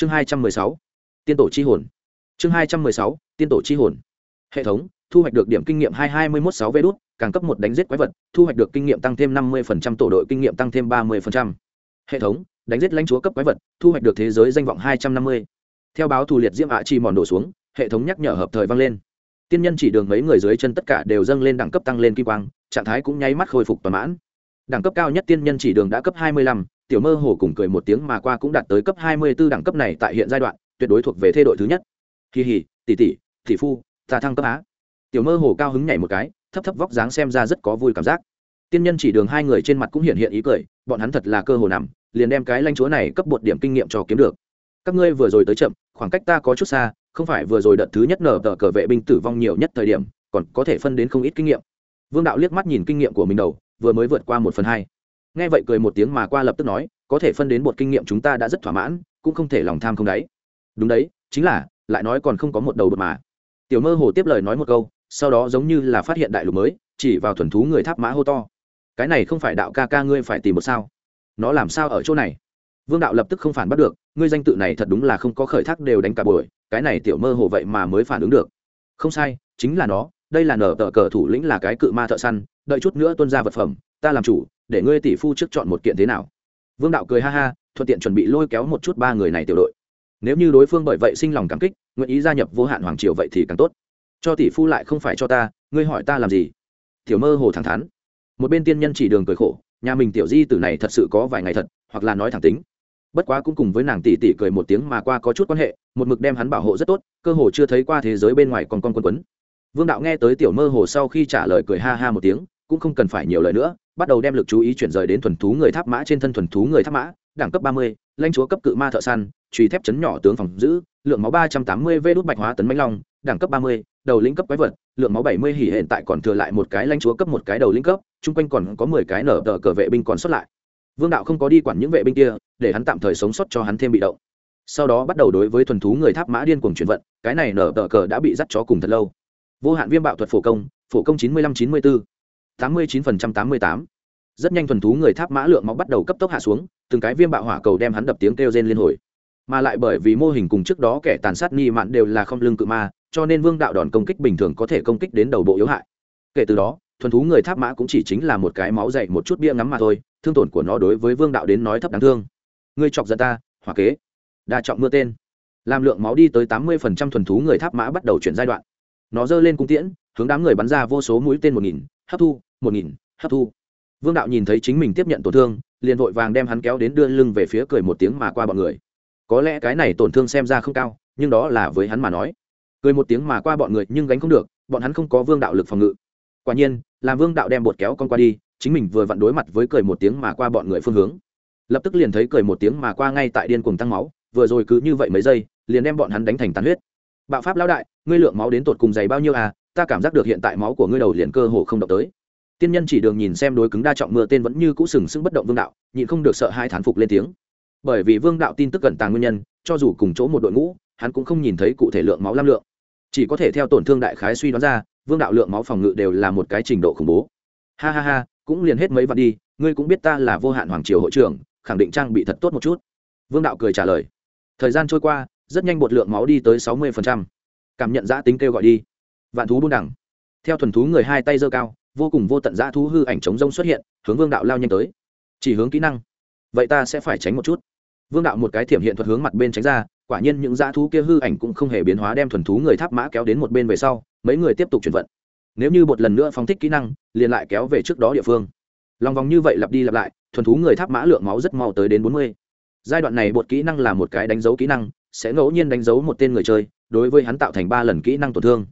chương hai trăm mười sáu, tiên tổ chi hồn. Chương hai trăm mười sáu, tiên tổ chi hồn. Hệ thống, thu hoạch được điểm kinh nghiệm hai hai mươi mốt sáu vê đốt càng cấp một đánh giết quái vật, thu hoạch được kinh nghiệm tăng thêm năm mươi tổ đội kinh nghiệm tăng thêm ba mươi hệ thống, đánh giết lãnh chúa cấp quái vật, thu hoạch được thế giới danh vọng hai trăm năm mươi. Theo báo thù liệt diễm ạ chi mòn đổ xuống, hệ thống nhắc nhở hợp thời vang lên. Tiên nhân chỉ đường mấy người dưới chân tất cả đều dâng lên đẳng cấp tăng lên kim quang, trạng thái cũng nháy mắt khôi phục toàn mãn. Đẳng cấp cao nhất tiên nhân chỉ đường đã cấp hai mươi lăm tiểu mơ hồ cùng cười một tiếng mà qua cũng đạt tới cấp hai mươi 24 đẳng cấp này tại hiện giai đoạn, tuyệt đối thuộc về thê đội thứ nhất. Kỳ hỉ tỷ tỷ tỷ phu, ta thăng cấp á. Tiểu mơ hồ cao hứng nhảy một cái, thấp thấp vóc dáng xem ra rất có vui cảm giác. Tiên nhân chỉ đường hai người trên mặt cũng hiện hiện ý cười, bọn hắn thật là cơ hồ nằm, liền đem cái lanh chúa này cấp bột điểm kinh nghiệm cho kiếm được. Các ngươi vừa rồi tới chậm, khoảng cách ta có chút xa, không phải vừa rồi đợt thứ nhất nở tờ cờ vệ binh tử vong nhiều nhất thời điểm, còn có thể phân đến không ít kinh nghiệm. Vương đạo liếc mắt nhìn kinh nghiệm của mình đầu, vừa mới vượt qua một phần hai nghe vậy cười một tiếng mà qua lập tức nói, có thể phân đến một kinh nghiệm chúng ta đã rất thỏa mãn, cũng không thể lòng tham không đáy đúng đấy, chính là, lại nói còn không có một đầu bột mà. Tiểu mơ hồ tiếp lời nói một câu, sau đó giống như là phát hiện đại lục mới, chỉ vào thuần thú người tháp mã hô to. Cái này không phải đạo ca ca ngươi phải tìm một sao? Nó làm sao ở chỗ này? Vương đạo lập tức không phản bắt được, ngươi danh tự này thật đúng là không có khởi thác đều đánh cả buổi, cái này tiểu mơ hồ vậy mà mới phản ứng được. Không sai, chính là nó, đây là nở tờ cờ thủ lĩnh là cái cự ma thợ săn đợi chút nữa tuân ra vật phẩm, ta làm chủ, để ngươi tỷ phu trước chọn một kiện thế nào. Vương đạo cười ha ha, thuận tiện chuẩn bị lôi kéo một chút ba người này tiểu đội. Nếu như đối phương bởi vậy sinh lòng cảm kích, nguyện ý gia nhập vô hạn hoàng triều vậy thì càng tốt. Cho tỷ phu lại không phải cho ta, ngươi hỏi ta làm gì? Tiểu mơ hồ thẳng thắn. Một bên tiên nhân chỉ đường cười khổ, nhà mình tiểu di tử này thật sự có vài ngày thật, hoặc là nói thẳng tính. Bất quá cũng cùng với nàng tỷ tỷ cười một tiếng mà qua có chút quan hệ, một mực đem hắn bảo hộ rất tốt, cơ hồ chưa thấy qua thế giới bên ngoài còn con quân quấn. Vương đạo nghe tới tiểu mơ hồ sau khi trả lời cười ha ha một tiếng cũng không cần phải nhiều lời nữa, bắt đầu đem lực chú ý chuyển rời đến thuần thú người tháp mã trên thân thuần thú người tháp mã, đẳng cấp ba mươi, lãnh chúa cấp cự ma thợ săn, truy thép chấn nhỏ tướng phòng giữ, lượng máu ba trăm tám mươi vê đốt bạch hóa tấn mãnh long, đẳng cấp ba mươi, đầu lĩnh cấp quái vật, lượng máu bảy mươi hỉ hiện tại còn thừa lại một cái lãnh chúa cấp một cái đầu lĩnh cấp, chung quanh còn có mười cái nở tờ cờ vệ binh còn sót lại. Vương đạo không có đi quản những vệ binh kia, để hắn tạm thời sống sót cho hắn thêm bị động. Sau đó bắt đầu đối với thuần thú người tháp mã điên cuồng chuyển vận, cái này nở tờ cờ đã bị dắt chó cùng thật lâu. Vô hạn viêm bạo thuật phổ công phổ công chín mươi lăm chín mươi bốn tám mươi chín phần trăm tám mươi tám. Rất nhanh thuần thú người tháp mã lượng máu bắt đầu cấp tốc hạ xuống, từng cái viêm bạo hỏa cầu đem hắn đập tiếng kêu rên liên hồi. Mà lại bởi vì mô hình cùng trước đó kẻ tàn sát nghi mạn đều là không lưng cự ma, cho nên vương đạo đòn công kích bình thường có thể công kích đến đầu bộ yếu hại. Kể từ đó, thuần thú người tháp mã cũng chỉ chính là một cái máu dậy một chút bia ngắm mà thôi, thương tổn của nó đối với vương đạo đến nói thấp đáng thương. Ngươi chọc giận ta, hỏa kế. Đa trọng mưa tên. Làm lượng máu đi tới tám mươi phần trăm thuần thú người tháp mã bắt đầu chuyển giai đoạn. Nó giơ lên cung tiễn, hướng đám người bắn ra vô số mũi tên một nghìn, hấp thu một nghìn, hấp thu. Vương đạo nhìn thấy chính mình tiếp nhận tổn thương, liền vội vàng đem hắn kéo đến đưa lưng về phía cười một tiếng mà qua bọn người. Có lẽ cái này tổn thương xem ra không cao, nhưng đó là với hắn mà nói. Cười một tiếng mà qua bọn người nhưng gánh không được, bọn hắn không có vương đạo lực phòng ngự. Quả nhiên, làm vương đạo đem bột kéo con qua đi, chính mình vừa vặn đối mặt với cười một tiếng mà qua bọn người phương hướng. Lập tức liền thấy cười một tiếng mà qua ngay tại điên cuồng tăng máu, vừa rồi cứ như vậy mấy giây, liền đem bọn hắn đánh thành tàn huyết. Bạo pháp lão đại, ngươi lượng máu đến tột cùng dày bao nhiêu à ta cảm giác được hiện tại máu của ngươi đầu liền cơ hồ không động tới tiên nhân chỉ đường nhìn xem đối cứng đa trọng mưa tên vẫn như cũ sừng sững bất động vương đạo, nhịn không được sợ hai thán phục lên tiếng. Bởi vì vương đạo tin tức cận tàng nguyên nhân, cho dù cùng chỗ một đội ngũ, hắn cũng không nhìn thấy cụ thể lượng máu lam lượng. Chỉ có thể theo tổn thương đại khái suy đoán ra, vương đạo lượng máu phòng ngự đều là một cái trình độ khủng bố. Ha ha ha, cũng liền hết mấy vạn đi, ngươi cũng biết ta là vô hạn hoàng triều hội trưởng, khẳng định trang bị thật tốt một chút. Vương đạo cười trả lời. Thời gian trôi qua, rất nhanh bột lượng máu đi tới sáu mươi cảm nhận giã tính kêu gọi đi. Vạn thú buôn đẳng theo thuần thú người hai tay giơ cao vô cùng vô tận dã thú hư ảnh chống rông xuất hiện, hướng vương đạo lao nhanh tới. Chỉ hướng kỹ năng. Vậy ta sẽ phải tránh một chút. Vương đạo một cái thiểm hiện thuật hướng mặt bên tránh ra, quả nhiên những dã thú kia hư ảnh cũng không hề biến hóa đem thuần thú người tháp mã kéo đến một bên về sau, mấy người tiếp tục chuyển vận. Nếu như một lần nữa phóng thích kỹ năng, liền lại kéo về trước đó địa phương. Lòng vòng như vậy lặp đi lặp lại, thuần thú người tháp mã lượng máu rất mau tới đến bốn mươi. Giai đoạn này bột kỹ năng là một cái đánh dấu kỹ năng, sẽ ngẫu nhiên đánh dấu một tên người chơi, đối với hắn tạo thành ba lần kỹ năng tổn thương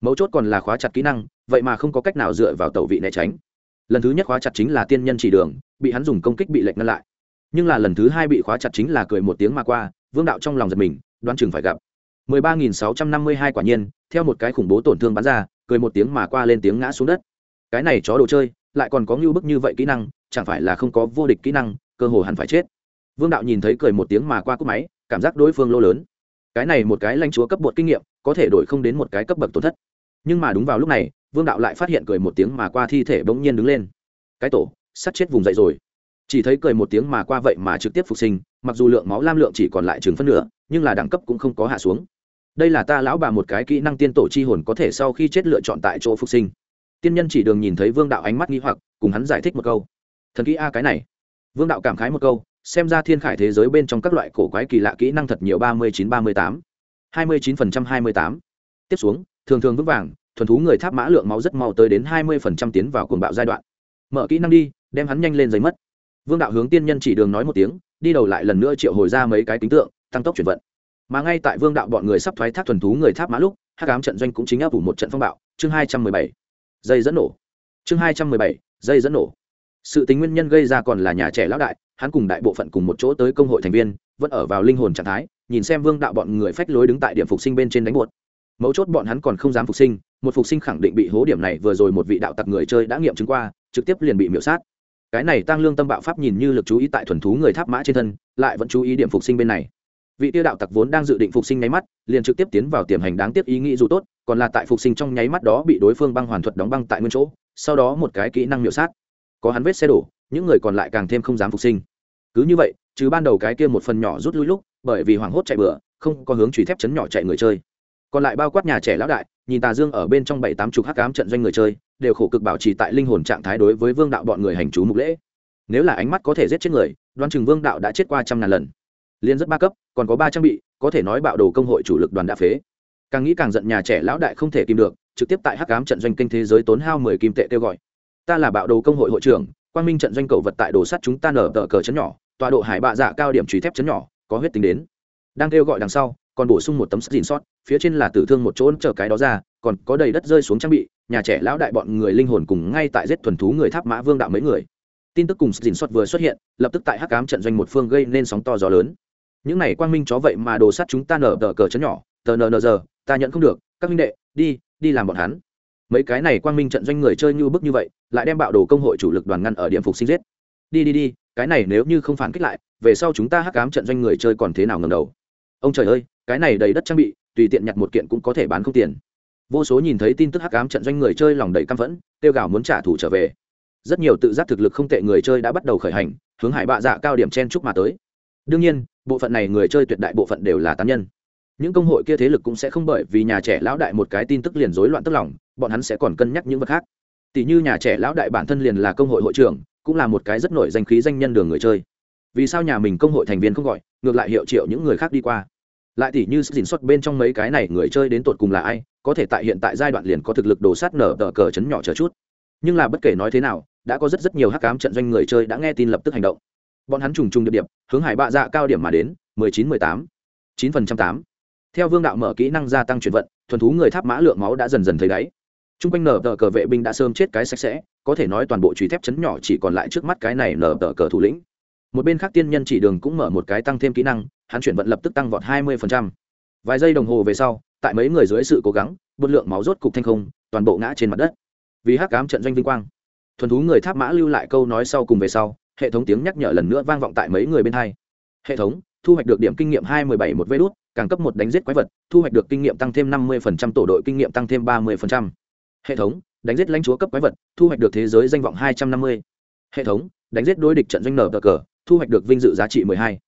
mấu chốt còn là khóa chặt kỹ năng, vậy mà không có cách nào dựa vào tẩu vị né tránh. Lần thứ nhất khóa chặt chính là tiên nhân chỉ đường, bị hắn dùng công kích bị lệnh ngăn lại. Nhưng là lần thứ hai bị khóa chặt chính là cười một tiếng mà qua, vương đạo trong lòng giật mình, đoán chừng phải gặp. 13.652 quả nhiên, theo một cái khủng bố tổn thương bắn ra, cười một tiếng mà qua lên tiếng ngã xuống đất. Cái này chó đồ chơi, lại còn có ngưu bức như vậy kỹ năng, chẳng phải là không có vô địch kỹ năng, cơ hồ hẳn phải chết. Vương đạo nhìn thấy cười một tiếng mà qua cúp máy, cảm giác đối phương lô lớn. Cái này một cái lãnh chúa cấp bột kinh nghiệm, có thể đổi không đến một cái cấp bậc tổn thất nhưng mà đúng vào lúc này, vương đạo lại phát hiện cười một tiếng mà qua thi thể bỗng nhiên đứng lên. Cái tổ, sắt chết vùng dậy rồi. Chỉ thấy cười một tiếng mà qua vậy mà trực tiếp phục sinh, mặc dù lượng máu lam lượng chỉ còn lại chừng phân nửa, nhưng là đẳng cấp cũng không có hạ xuống. Đây là ta lão bà một cái kỹ năng tiên tổ chi hồn có thể sau khi chết lựa chọn tại chỗ phục sinh. Tiên nhân chỉ đường nhìn thấy vương đạo ánh mắt nghi hoặc, cùng hắn giải thích một câu. Thần kỹ a cái này. Vương đạo cảm khái một câu, xem ra thiên khải thế giới bên trong các loại cổ quái kỳ lạ kỹ năng thật nhiều ba mươi chín ba mươi tám. hai mươi chín phần trăm hai mươi tám. Tiếp xuống thường thường vững vàng, thuần thú người tháp mã lượng máu rất mau tới đến hai mươi phần trăm tiến vào cuồng bạo giai đoạn. Mở kỹ năng đi, đem hắn nhanh lên giấy mất. Vương đạo hướng tiên nhân chỉ đường nói một tiếng, đi đầu lại lần nữa triệu hồi ra mấy cái tính tượng, tăng tốc chuyển vận. Mà ngay tại vương đạo bọn người sắp thoái thác thuần thú người tháp mã lúc hát cám trận doanh cũng chính áp ủ một trận phong bạo. Chương hai trăm mười bảy. Dây dẫn nổ. Chương hai trăm mười bảy. Dây dẫn nổ. Sự tính nguyên nhân gây ra còn là nhà trẻ lão đại, hắn cùng đại bộ phận cùng một chỗ tới công hội thành viên, vẫn ở vào linh hồn trạng thái, nhìn xem vương đạo bọn người phách lối đứng tại điểm phục sinh bên trên đánh buột mấu chốt bọn hắn còn không dám phục sinh, một phục sinh khẳng định bị hố điểm này vừa rồi một vị đạo tặc người chơi đã nghiệm chứng qua, trực tiếp liền bị miễu sát. Cái này tăng lương tâm bạo pháp nhìn như lực chú ý tại thuần thú người tháp mã trên thân, lại vẫn chú ý điểm phục sinh bên này. Vị tiêu đạo tặc vốn đang dự định phục sinh nháy mắt, liền trực tiếp tiến vào tiềm hành đáng tiếc ý nghĩ dù tốt, còn là tại phục sinh trong nháy mắt đó bị đối phương băng hoàn thuật đóng băng tại nguyên chỗ, sau đó một cái kỹ năng miểu sát. Có hắn vết xe đổ, những người còn lại càng thêm không dám phục sinh. Cứ như vậy chứ ban đầu cái kia một phần nhỏ rút lui lúc, bởi vì hoảng hốt chạy bừa, không có hướng truy thép chấn nhỏ chạy người chơi còn lại bao quát nhà trẻ lão đại, nhìn tà dương ở bên trong bảy tám chục hắc cám trận doanh người chơi, đều khổ cực bảo trì tại linh hồn trạng thái đối với vương đạo bọn người hành chú mục lễ. Nếu là ánh mắt có thể giết chết người đoan chừng vương đạo đã chết qua trăm ngàn lần. Liên rất ba cấp, còn có ba trang bị, có thể nói bạo đồ công hội chủ lực đoàn đã phế. Càng nghĩ càng giận nhà trẻ lão đại không thể kìm được, trực tiếp tại hắc cám trận doanh kinh thế giới tốn hao mười kim tệ kêu gọi. Ta là bạo đồ công hội hội trưởng, quang minh trận doanh cầu vật tại đồ sắt chúng ta nở tờ cờ chấn nhỏ, tọa độ hải bạ dạ cao điểm trùy thép chấn nhỏ, có huyết tính đến. Đang kêu gọi đằng sau còn bổ sung một tấm sắt dìn sót phía trên là tử thương một chỗ chờ cái đó ra, còn có đầy đất rơi xuống trang bị, nhà trẻ lão đại bọn người linh hồn cùng ngay tại giết thuần thú người tháp mã vương đạo mấy người. Tin tức cùng dìn sót vừa xuất hiện, lập tức tại hắc cám trận doanh một phương gây nên sóng to gió lớn. Những này quang minh chó vậy mà đồ sắt chúng ta nở tờ cờ chấn nhỏ, tờ nờ nờ giờ, ta nhận không được, các minh đệ, đi đi làm bọn hắn. Mấy cái này quang minh trận doanh người chơi như bức như vậy, lại đem bạo đồ công hội chủ lực đoàn ngăn ở điểm phục sinh giết. Đi đi đi, cái này nếu như không phản kích lại, về sau chúng ta hắc cám trận doanh người chơi còn thế nào ngầm đầu? Ông trời ơi, cái này đầy đất trang bị, tùy tiện nhặt một kiện cũng có thể bán không tiền. Vô số nhìn thấy tin tức hắc ám trận doanh người chơi lòng đầy căm phẫn tiêu gào muốn trả thù trở về. Rất nhiều tự giác thực lực không tệ người chơi đã bắt đầu khởi hành, hướng hải bạ dạ cao điểm chen chúc mà tới. Đương nhiên, bộ phận này người chơi tuyệt đại bộ phận đều là tán nhân. Những công hội kia thế lực cũng sẽ không bởi vì nhà trẻ lão đại một cái tin tức liền rối loạn tức lòng, bọn hắn sẽ còn cân nhắc những vật khác. Tỷ như nhà trẻ lão đại bản thân liền là công hội hội trưởng, cũng là một cái rất nổi danh khí danh nhân đường người chơi. Vì sao nhà mình công hội thành viên không gọi? Ngược lại hiệu triệu những người khác đi qua. Lại tỷ như dình xuất bên trong mấy cái này người chơi đến tột cùng là ai, có thể tại hiện tại giai đoạn liền có thực lực đồ sát nở tờ cờ chấn nhỏ chờ chút. Nhưng là bất kể nói thế nào, đã có rất rất nhiều hắc cám trận doanh người chơi đã nghe tin lập tức hành động. Bọn hắn trùng trùng điệp điệp, hướng hải bạ dạ cao điểm mà đến, mười chín mười tám, chín phần trăm tám. Theo vương đạo mở kỹ năng gia tăng chuyển vận, thuần thú người tháp mã lượng máu đã dần dần thấy đáy. T r u n g quanh nở tờ cờ vệ binh đã sớm chết cái sạch sẽ, có thể nói toàn bộ truy thép chấn nhỏ chỉ còn lại trước mắt cái này nở tờ cờ thủ lĩnh một bên khác tiên nhân chỉ đường cũng mở một cái tăng thêm kỹ năng, hắn chuyển vận lập tức tăng vọt hai mươi vài giây đồng hồ về sau, tại mấy người dưới sự cố gắng, bột lượng máu rốt cục thanh không, toàn bộ ngã trên mặt đất. Vì hắc cám trận doanh vinh quang, thuần thú người tháp mã lưu lại câu nói sau cùng về sau, hệ thống tiếng nhắc nhở lần nữa vang vọng tại mấy người bên hai. Hệ thống, thu hoạch được điểm kinh nghiệm hai mươi bảy một vê đốt càng cấp một đánh giết quái vật, thu hoạch được kinh nghiệm tăng thêm năm mươi tổ đội kinh nghiệm tăng thêm ba mươi hệ thống, đánh giết lãnh chúa cấp quái vật, thu hoạch được thế giới danh vọng hai trăm năm mươi. Hệ thống, đánh giết đối địch trận doanh nở tờ cờ thu hoạch được vinh dự giá trị hai.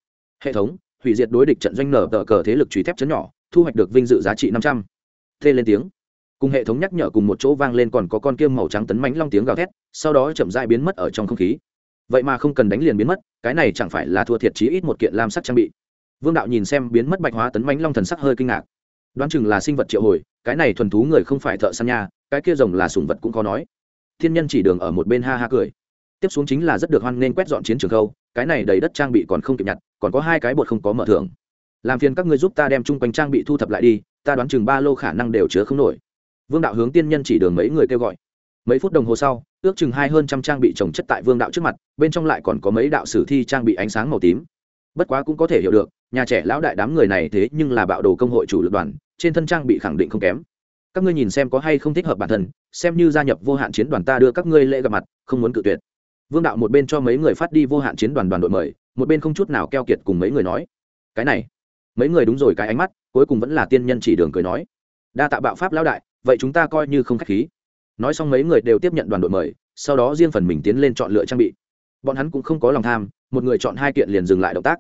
Hệ thống, hủy diệt đối địch trận doanh nở tờ cờ thế lực chủy thép chấn nhỏ, thu hoạch được vinh dự giá trị năm trăm. Thê lên tiếng. Cùng hệ thống nhắc nhở cùng một chỗ vang lên còn có con kiêm màu trắng tấn mánh long tiếng gào thét, sau đó chậm dại biến mất ở trong không khí. Vậy mà không cần đánh liền biến mất, cái này chẳng phải là thua thiệt chí ít một kiện lam sắc trang bị. Vương đạo nhìn xem biến mất bạch hóa tấn mánh long thần sắc hơi kinh ngạc. Đoán chừng là sinh vật triệu hồi, cái này thuần thú người không phải thợ săn nha, cái kia rồng là sùng vật cũng có nói. Thiên nhân chỉ đường ở một bên ha ha cười tiếp xuống chính là rất được hoan nên quét dọn chiến trường khâu, cái này đầy đất trang bị còn không kịp nhặt, còn có hai cái bột không có mở thưởng. Làm phiền các người giúp ta đem chung quanh trang bị thu thập lại đi, ta đoán chừng ba lô khả năng đều chứa không nổi. Vương đạo hướng tiên nhân chỉ đường mấy người kêu gọi. Mấy phút đồng hồ sau, ước chừng hai hơn trăm trang bị trồng chất tại vương đạo trước mặt, bên trong lại còn có mấy đạo sử thi trang bị ánh sáng màu tím. Bất quá cũng có thể hiểu được, nhà trẻ lão đại đám người này thế nhưng là bạo đồ công hội chủ lực đoàn, trên thân trang bị khẳng định không kém. Các ngươi nhìn xem có hay không thích hợp bản thân, xem như gia nhập vô hạn chiến đoàn ta đưa các ngươi lễ gặp mặt, không muốn cự tuyệt vương đạo một bên cho mấy người phát đi vô hạn chiến đoàn đoàn đội mời, một bên không chút nào keo kiệt cùng mấy người nói, cái này. Mấy người đúng rồi, cái ánh mắt, cuối cùng vẫn là tiên nhân chỉ đường cười nói, đa tạ bạo pháp lão đại, vậy chúng ta coi như không khách khí. Nói xong mấy người đều tiếp nhận đoàn đội mời, sau đó riêng phần mình tiến lên chọn lựa trang bị. Bọn hắn cũng không có lòng tham, một người chọn hai kiện liền dừng lại động tác.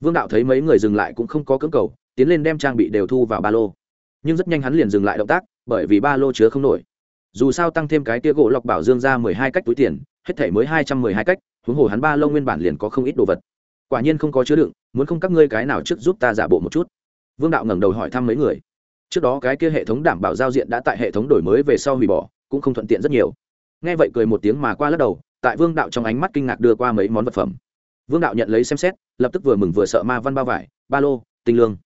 Vương đạo thấy mấy người dừng lại cũng không có cưỡng cầu, tiến lên đem trang bị đều thu vào ba lô. Nhưng rất nhanh hắn liền dừng lại động tác, bởi vì ba lô chứa không nổi. Dù sao tăng thêm cái tia gỗ lọc bảo dương ra mười hai cách túi tiền hết thể mới hai trăm mười hai cách, huống hồ hắn ba lô nguyên bản liền có không ít đồ vật. Quả nhiên không có chứa đựng, muốn không các ngươi cái nào trước giúp ta giả bộ một chút. Vương đạo ngẩng đầu hỏi thăm mấy người. Trước đó cái kia hệ thống đảm bảo giao diện đã tại hệ thống đổi mới về sau hủy bỏ, cũng không thuận tiện rất nhiều. Nghe vậy cười một tiếng mà qua lắc đầu, tại vương đạo trong ánh mắt kinh ngạc đưa qua mấy món vật phẩm. Vương đạo nhận lấy xem xét, lập tức vừa mừng vừa sợ ma văn bao vải, ba lô, tinh lương.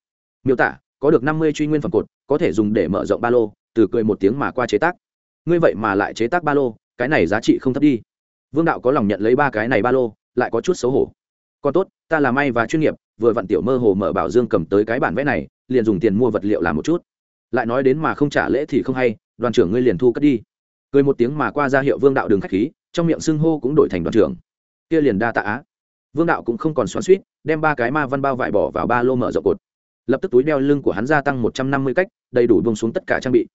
Miêu tả, có được năm mươi truy nguyên phẩm cột, có thể dùng để mở rộng ba lô, từ cười một tiếng mà qua chế tác. Ngươi vậy mà lại chế tác ba lô, cái này giá trị không thấp đi vương đạo có lòng nhận lấy ba cái này ba lô, lại có chút xấu hổ. Còn tốt, ta là may và chuyên nghiệp, vừa vặn tiểu mơ hồ mở bảo dương cầm tới cái bản vẽ này, liền dùng tiền mua vật liệu làm một chút. Lại nói đến mà không trả lễ thì không hay, đoàn trưởng ngươi liền thu cất đi. Cười một tiếng mà qua ra hiệu vương đạo đường khách khí, trong miệng xưng hô cũng đổi thành đoàn trưởng. Kia liền đa tạ á. Vương đạo cũng không còn xoắn suýt đem ba cái ma văn bao vải bỏ vào ba lô mở rộng cột. Lập tức túi đeo lưng của hắn gia tăng một trăm năm mươi cách, đầy đủ bông xuống tất cả trang bị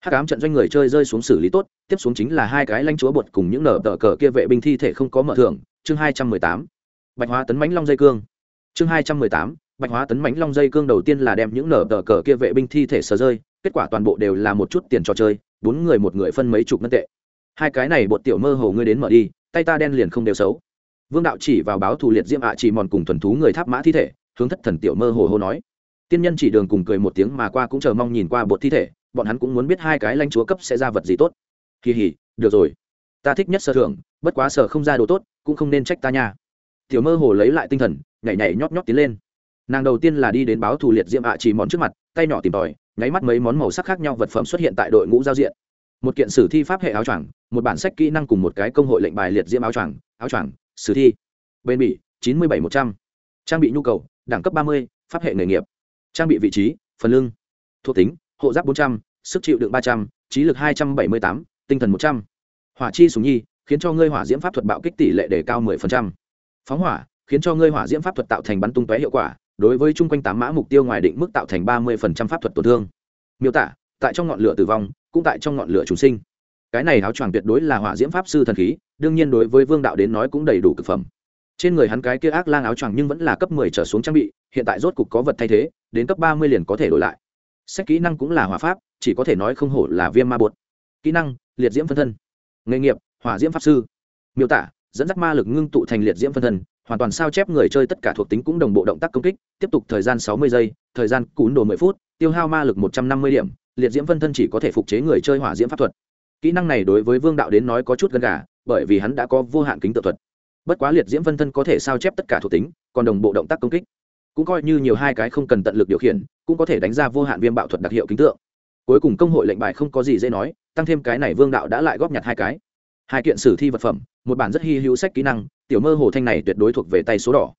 hắc ám trận doanh người chơi rơi xuống xử lý tốt, tiếp xuống chính là hai cái lanh chúa bột cùng những nở tờ cờ kia vệ binh thi thể không có mở thưởng, chương hai trăm mười tám. Bạch hóa tấn mãnh long dây cương. Chương hai trăm mười tám, bạch hóa tấn mãnh long dây cương đầu tiên là đem những nở tờ cờ kia vệ binh thi thể sờ rơi, kết quả toàn bộ đều là một chút tiền trò chơi, bốn người một người phân mấy chục ngân tệ. Hai cái này bột tiểu mơ hồ ngươi đến mở đi, tay ta đen liền không đều xấu. Vương đạo chỉ vào báo thù liệt diễm ạ chỉ mòn cùng thuần thú người tháp mã thi thể, hướng thất thần tiểu mơ hồ hô nói. Tiên nhân chỉ đường cùng cười một tiếng mà qua cũng chờ mong nhìn qua bột thi thể bọn hắn cũng muốn biết hai cái lãnh chúa cấp sẽ ra vật gì tốt. Kỳ hỉ, được rồi. Ta thích nhất sơ thưởng, bất quá sở không ra đồ tốt, cũng không nên trách ta nha. Tiểu mơ hồ lấy lại tinh thần, nhảy nhảy nhóp nhóp tiến lên. Nàng đầu tiên là đi đến báo thù liệt diễm ạ chỉ món trước mặt, tay nhỏ tìm tòi, nháy mắt mấy món màu sắc khác nhau vật phẩm xuất hiện tại đội ngũ giao diện. Một kiện sử thi pháp hệ áo choàng, một bản sách kỹ năng cùng một cái công hội lệnh bài liệt diễm áo choàng áo choàng, sử thi. Bên bỉ, chín mươi bảy một trăm. Trang bị nhu cầu, đẳng cấp ba mươi, pháp hệ nghề nghiệp. Trang bị vị trí, phần lưng, thuộc tính hộ giáp bốn trăm, sức chịu đựng ba trăm, trí lực hai trăm bảy mươi tám, tinh thần một trăm. Hỏa chi sùng nhi, khiến cho ngươi hỏa diễm pháp thuật bạo kích tỷ lệ đề cao mười phần trăm. Phóng hỏa, khiến cho ngươi hỏa diễm pháp thuật tạo thành bắn tung tóe hiệu quả, đối với chung quanh tám mã mục tiêu ngoài định mức tạo thành ba mươi phần trăm pháp thuật tổn thương. Miêu tả, tại trong ngọn lửa tử vong, cũng tại trong ngọn lửa chúng sinh. Cái này áo choàng tuyệt đối là hỏa diễm pháp sư thần khí, đương nhiên đối với vương đạo đến nói cũng đầy đủ cực phẩm. Trên người hắn cái kia ác lang áo choàng nhưng vẫn là cấp mười trở xuống trang bị, hiện tại rốt cục có vật thay thế, đến cấp ba mươi liền có thể đổi lại sách kỹ năng cũng là hỏa pháp, chỉ có thể nói không hổ là viêm ma bột. Kỹ năng, liệt diễm phân thân. Nghề nghiệp, hỏa diễm pháp sư. Miêu tả, dẫn dắt ma lực ngưng tụ thành liệt diễm phân thân, hoàn toàn sao chép người chơi tất cả thuộc tính cũng đồng bộ động tác công kích, tiếp tục thời gian sáu mươi giây, thời gian cún đồ mười phút, tiêu hao ma lực một trăm năm mươi điểm, liệt diễm phân thân chỉ có thể phục chế người chơi hỏa diễm pháp thuật. Kỹ năng này đối với vương đạo đến nói có chút gần gà, bởi vì hắn đã có vô hạn kính tự thuật. Bất quá liệt diễm phân thân có thể sao chép tất cả thuộc tính, còn đồng bộ động tác công kích cũng coi như nhiều hai cái không cần tận lực điều khiển, cũng có thể đánh ra vô hạn viêm bạo thuật đặc hiệu kính tượng. Cuối cùng công hội lệnh bài không có gì dễ nói, tăng thêm cái này vương đạo đã lại góp nhặt hai cái. Hai kiện sử thi vật phẩm, một bản rất hy hữu sách kỹ năng, tiểu mơ hồ thanh này tuyệt đối thuộc về tay số đỏ.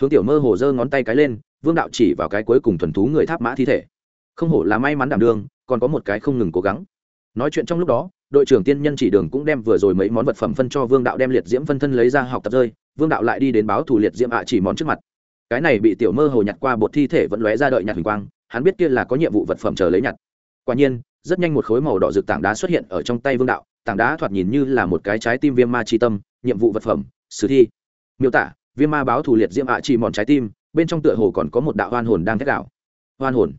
Hướng tiểu mơ hồ giơ ngón tay cái lên, vương đạo chỉ vào cái cuối cùng thuần thú người tháp mã thi thể. Không hổ là may mắn đảm đương, còn có một cái không ngừng cố gắng. Nói chuyện trong lúc đó, đội trưởng tiên nhân chỉ đường cũng đem vừa rồi mấy món vật phẩm phân cho vương đạo đem liệt diễm phân thân lấy ra học tập rơi, vương đạo lại đi đến báo thủ liệt diễm ạ chỉ món trước mặt cái này bị tiểu mơ hồ nhặt qua bột thi thể vẫn lóe ra đợi nhặt hình quang, hắn biết kia là có nhiệm vụ vật phẩm chờ lấy nhặt. Quả nhiên, rất nhanh một khối màu đỏ rực tảng đá xuất hiện ở trong tay vương đạo, tảng đá thoạt nhìn như là một cái trái tim viêm ma chi tâm, nhiệm vụ vật phẩm, sử thi. Miêu tả, viêm ma báo thủ liệt diễm ạ chỉ mòn trái tim, bên trong tựa hồ còn có một đạo hoan hồn đang thét đạo hoan hồn?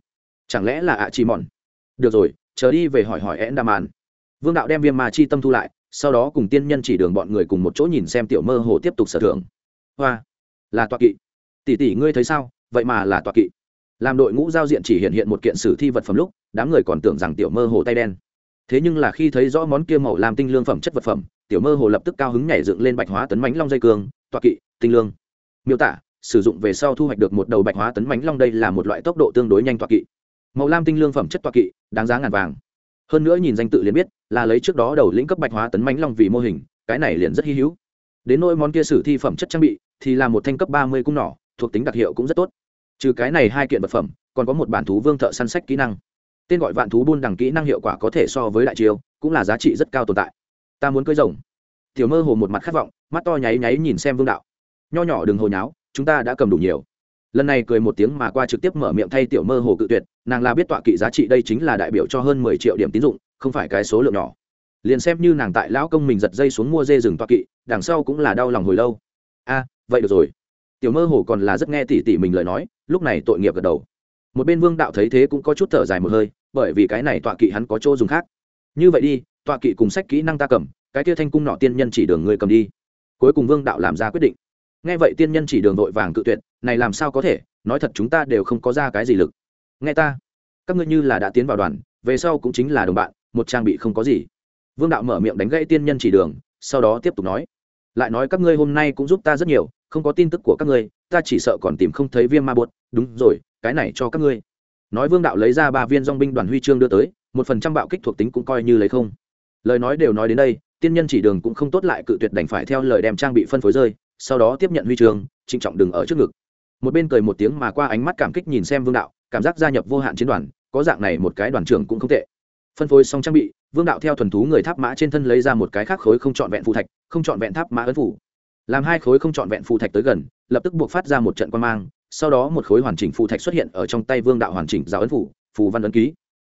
Chẳng lẽ là ạ chỉ mòn? Được rồi, chờ đi về hỏi hỏi én đam màn vương đạo đem viêm ma chi tâm thu lại, sau đó cùng tiên nhân chỉ đường bọn người cùng một chỗ nhìn xem tiểu mơ hồ tiếp tục sở thưởng. Hoa. Là toa kỵ tỷ tỷ ngươi thấy sao? Vậy mà là tọa kỵ. Làm đội ngũ giao diện chỉ hiện hiện một kiện sử thi vật phẩm lúc, đám người còn tưởng rằng tiểu mơ hồ tay đen. Thế nhưng là khi thấy rõ món kia màu làm tinh lương phẩm chất vật phẩm, tiểu mơ hồ lập tức cao hứng nhảy dựng lên bạch hóa tấn mánh long dây cương, tọa kỵ, tinh lương. Miêu tả, sử dụng về sau thu hoạch được một đầu bạch hóa tấn mánh long đây là một loại tốc độ tương đối nhanh tọa kỵ. Màu lam tinh lương phẩm chất tọa kỵ, đáng giá ngàn vàng. Hơn nữa nhìn danh tự liền biết, là lấy trước đó đầu lĩnh cấp bạch hóa tấn mánh long vì mô hình, cái này liền rất hy hữu. Đến nỗi món kia sử thi phẩm chất trang bị, thì là một thanh cấp ba mươi cung nỏ thuộc tính đặc hiệu cũng rất tốt. Trừ cái này hai kiện vật phẩm, còn có một bản thú vương thợ săn sách kỹ năng. Tên gọi vạn thú buôn đằng kỹ năng hiệu quả có thể so với đại chiêu, cũng là giá trị rất cao tồn tại. Ta muốn cưới rồng. Tiểu mơ hồ một mặt khát vọng, mắt to nháy nháy nhìn xem vương đạo. Nho nhỏ đừng hồi nháo, chúng ta đã cầm đủ nhiều. Lần này cười một tiếng mà qua trực tiếp mở miệng thay tiểu mơ hồ cự tuyệt, nàng là biết tọa kỵ giá trị đây chính là đại biểu cho hơn mười triệu điểm tín dụng, không phải cái số lượng nhỏ. Liền xem như nàng tại lão công mình giật dây xuống mua dê rừng tọa kỵ, đằng sau cũng là đau lòng hồi lâu. A, vậy được rồi tiểu mơ hồ còn là rất nghe tỉ tỉ mình lời nói, lúc này tội nghiệp gật đầu. Một bên vương đạo thấy thế cũng có chút thở dài một hơi, bởi vì cái này tọa kỵ hắn có chỗ dùng khác. Như vậy đi, tọa kỵ cùng sách kỹ năng ta cầm, cái kia thanh cung nọ tiên nhân chỉ đường người cầm đi. Cuối cùng vương đạo làm ra quyết định. Nghe vậy tiên nhân chỉ đường vội vàng cự tuyệt, này làm sao có thể, nói thật chúng ta đều không có ra cái gì lực. Nghe ta, các ngươi như là đã tiến vào đoàn, về sau cũng chính là đồng bạn, một trang bị không có gì. Vương đạo mở miệng đánh gãy tiên nhân chỉ đường, sau đó tiếp tục nói lại nói các ngươi hôm nay cũng giúp ta rất nhiều, không có tin tức của các ngươi, ta chỉ sợ còn tìm không thấy viêm ma bột. Đúng rồi, cái này cho các ngươi. Nói vương đạo lấy ra ba viên dong binh đoàn huy chương đưa tới, một phần trăm bạo kích thuộc tính cũng coi như lấy không. Lời nói đều nói đến đây, tiên nhân chỉ đường cũng không tốt lại cự tuyệt đành phải theo lời đem trang bị phân phối rơi, sau đó tiếp nhận huy chương, trịnh trọng đừng ở trước ngực. Một bên cười một tiếng mà qua ánh mắt cảm kích nhìn xem vương đạo, cảm giác gia nhập vô hạn chiến đoàn, có dạng này một cái đoàn trưởng cũng không tệ. Phân phối xong trang bị vương đạo theo thuần thú người tháp mã trên thân lấy ra một cái khác khối không trọn vẹn phù thạch, không trọn vẹn tháp mã ấn phủ. Làm hai khối không trọn vẹn phù thạch tới gần, lập tức buộc phát ra một trận quan mang, sau đó một khối hoàn chỉnh phù thạch xuất hiện ở trong tay vương đạo hoàn chỉnh giáo ấn phủ, phù văn ấn ký.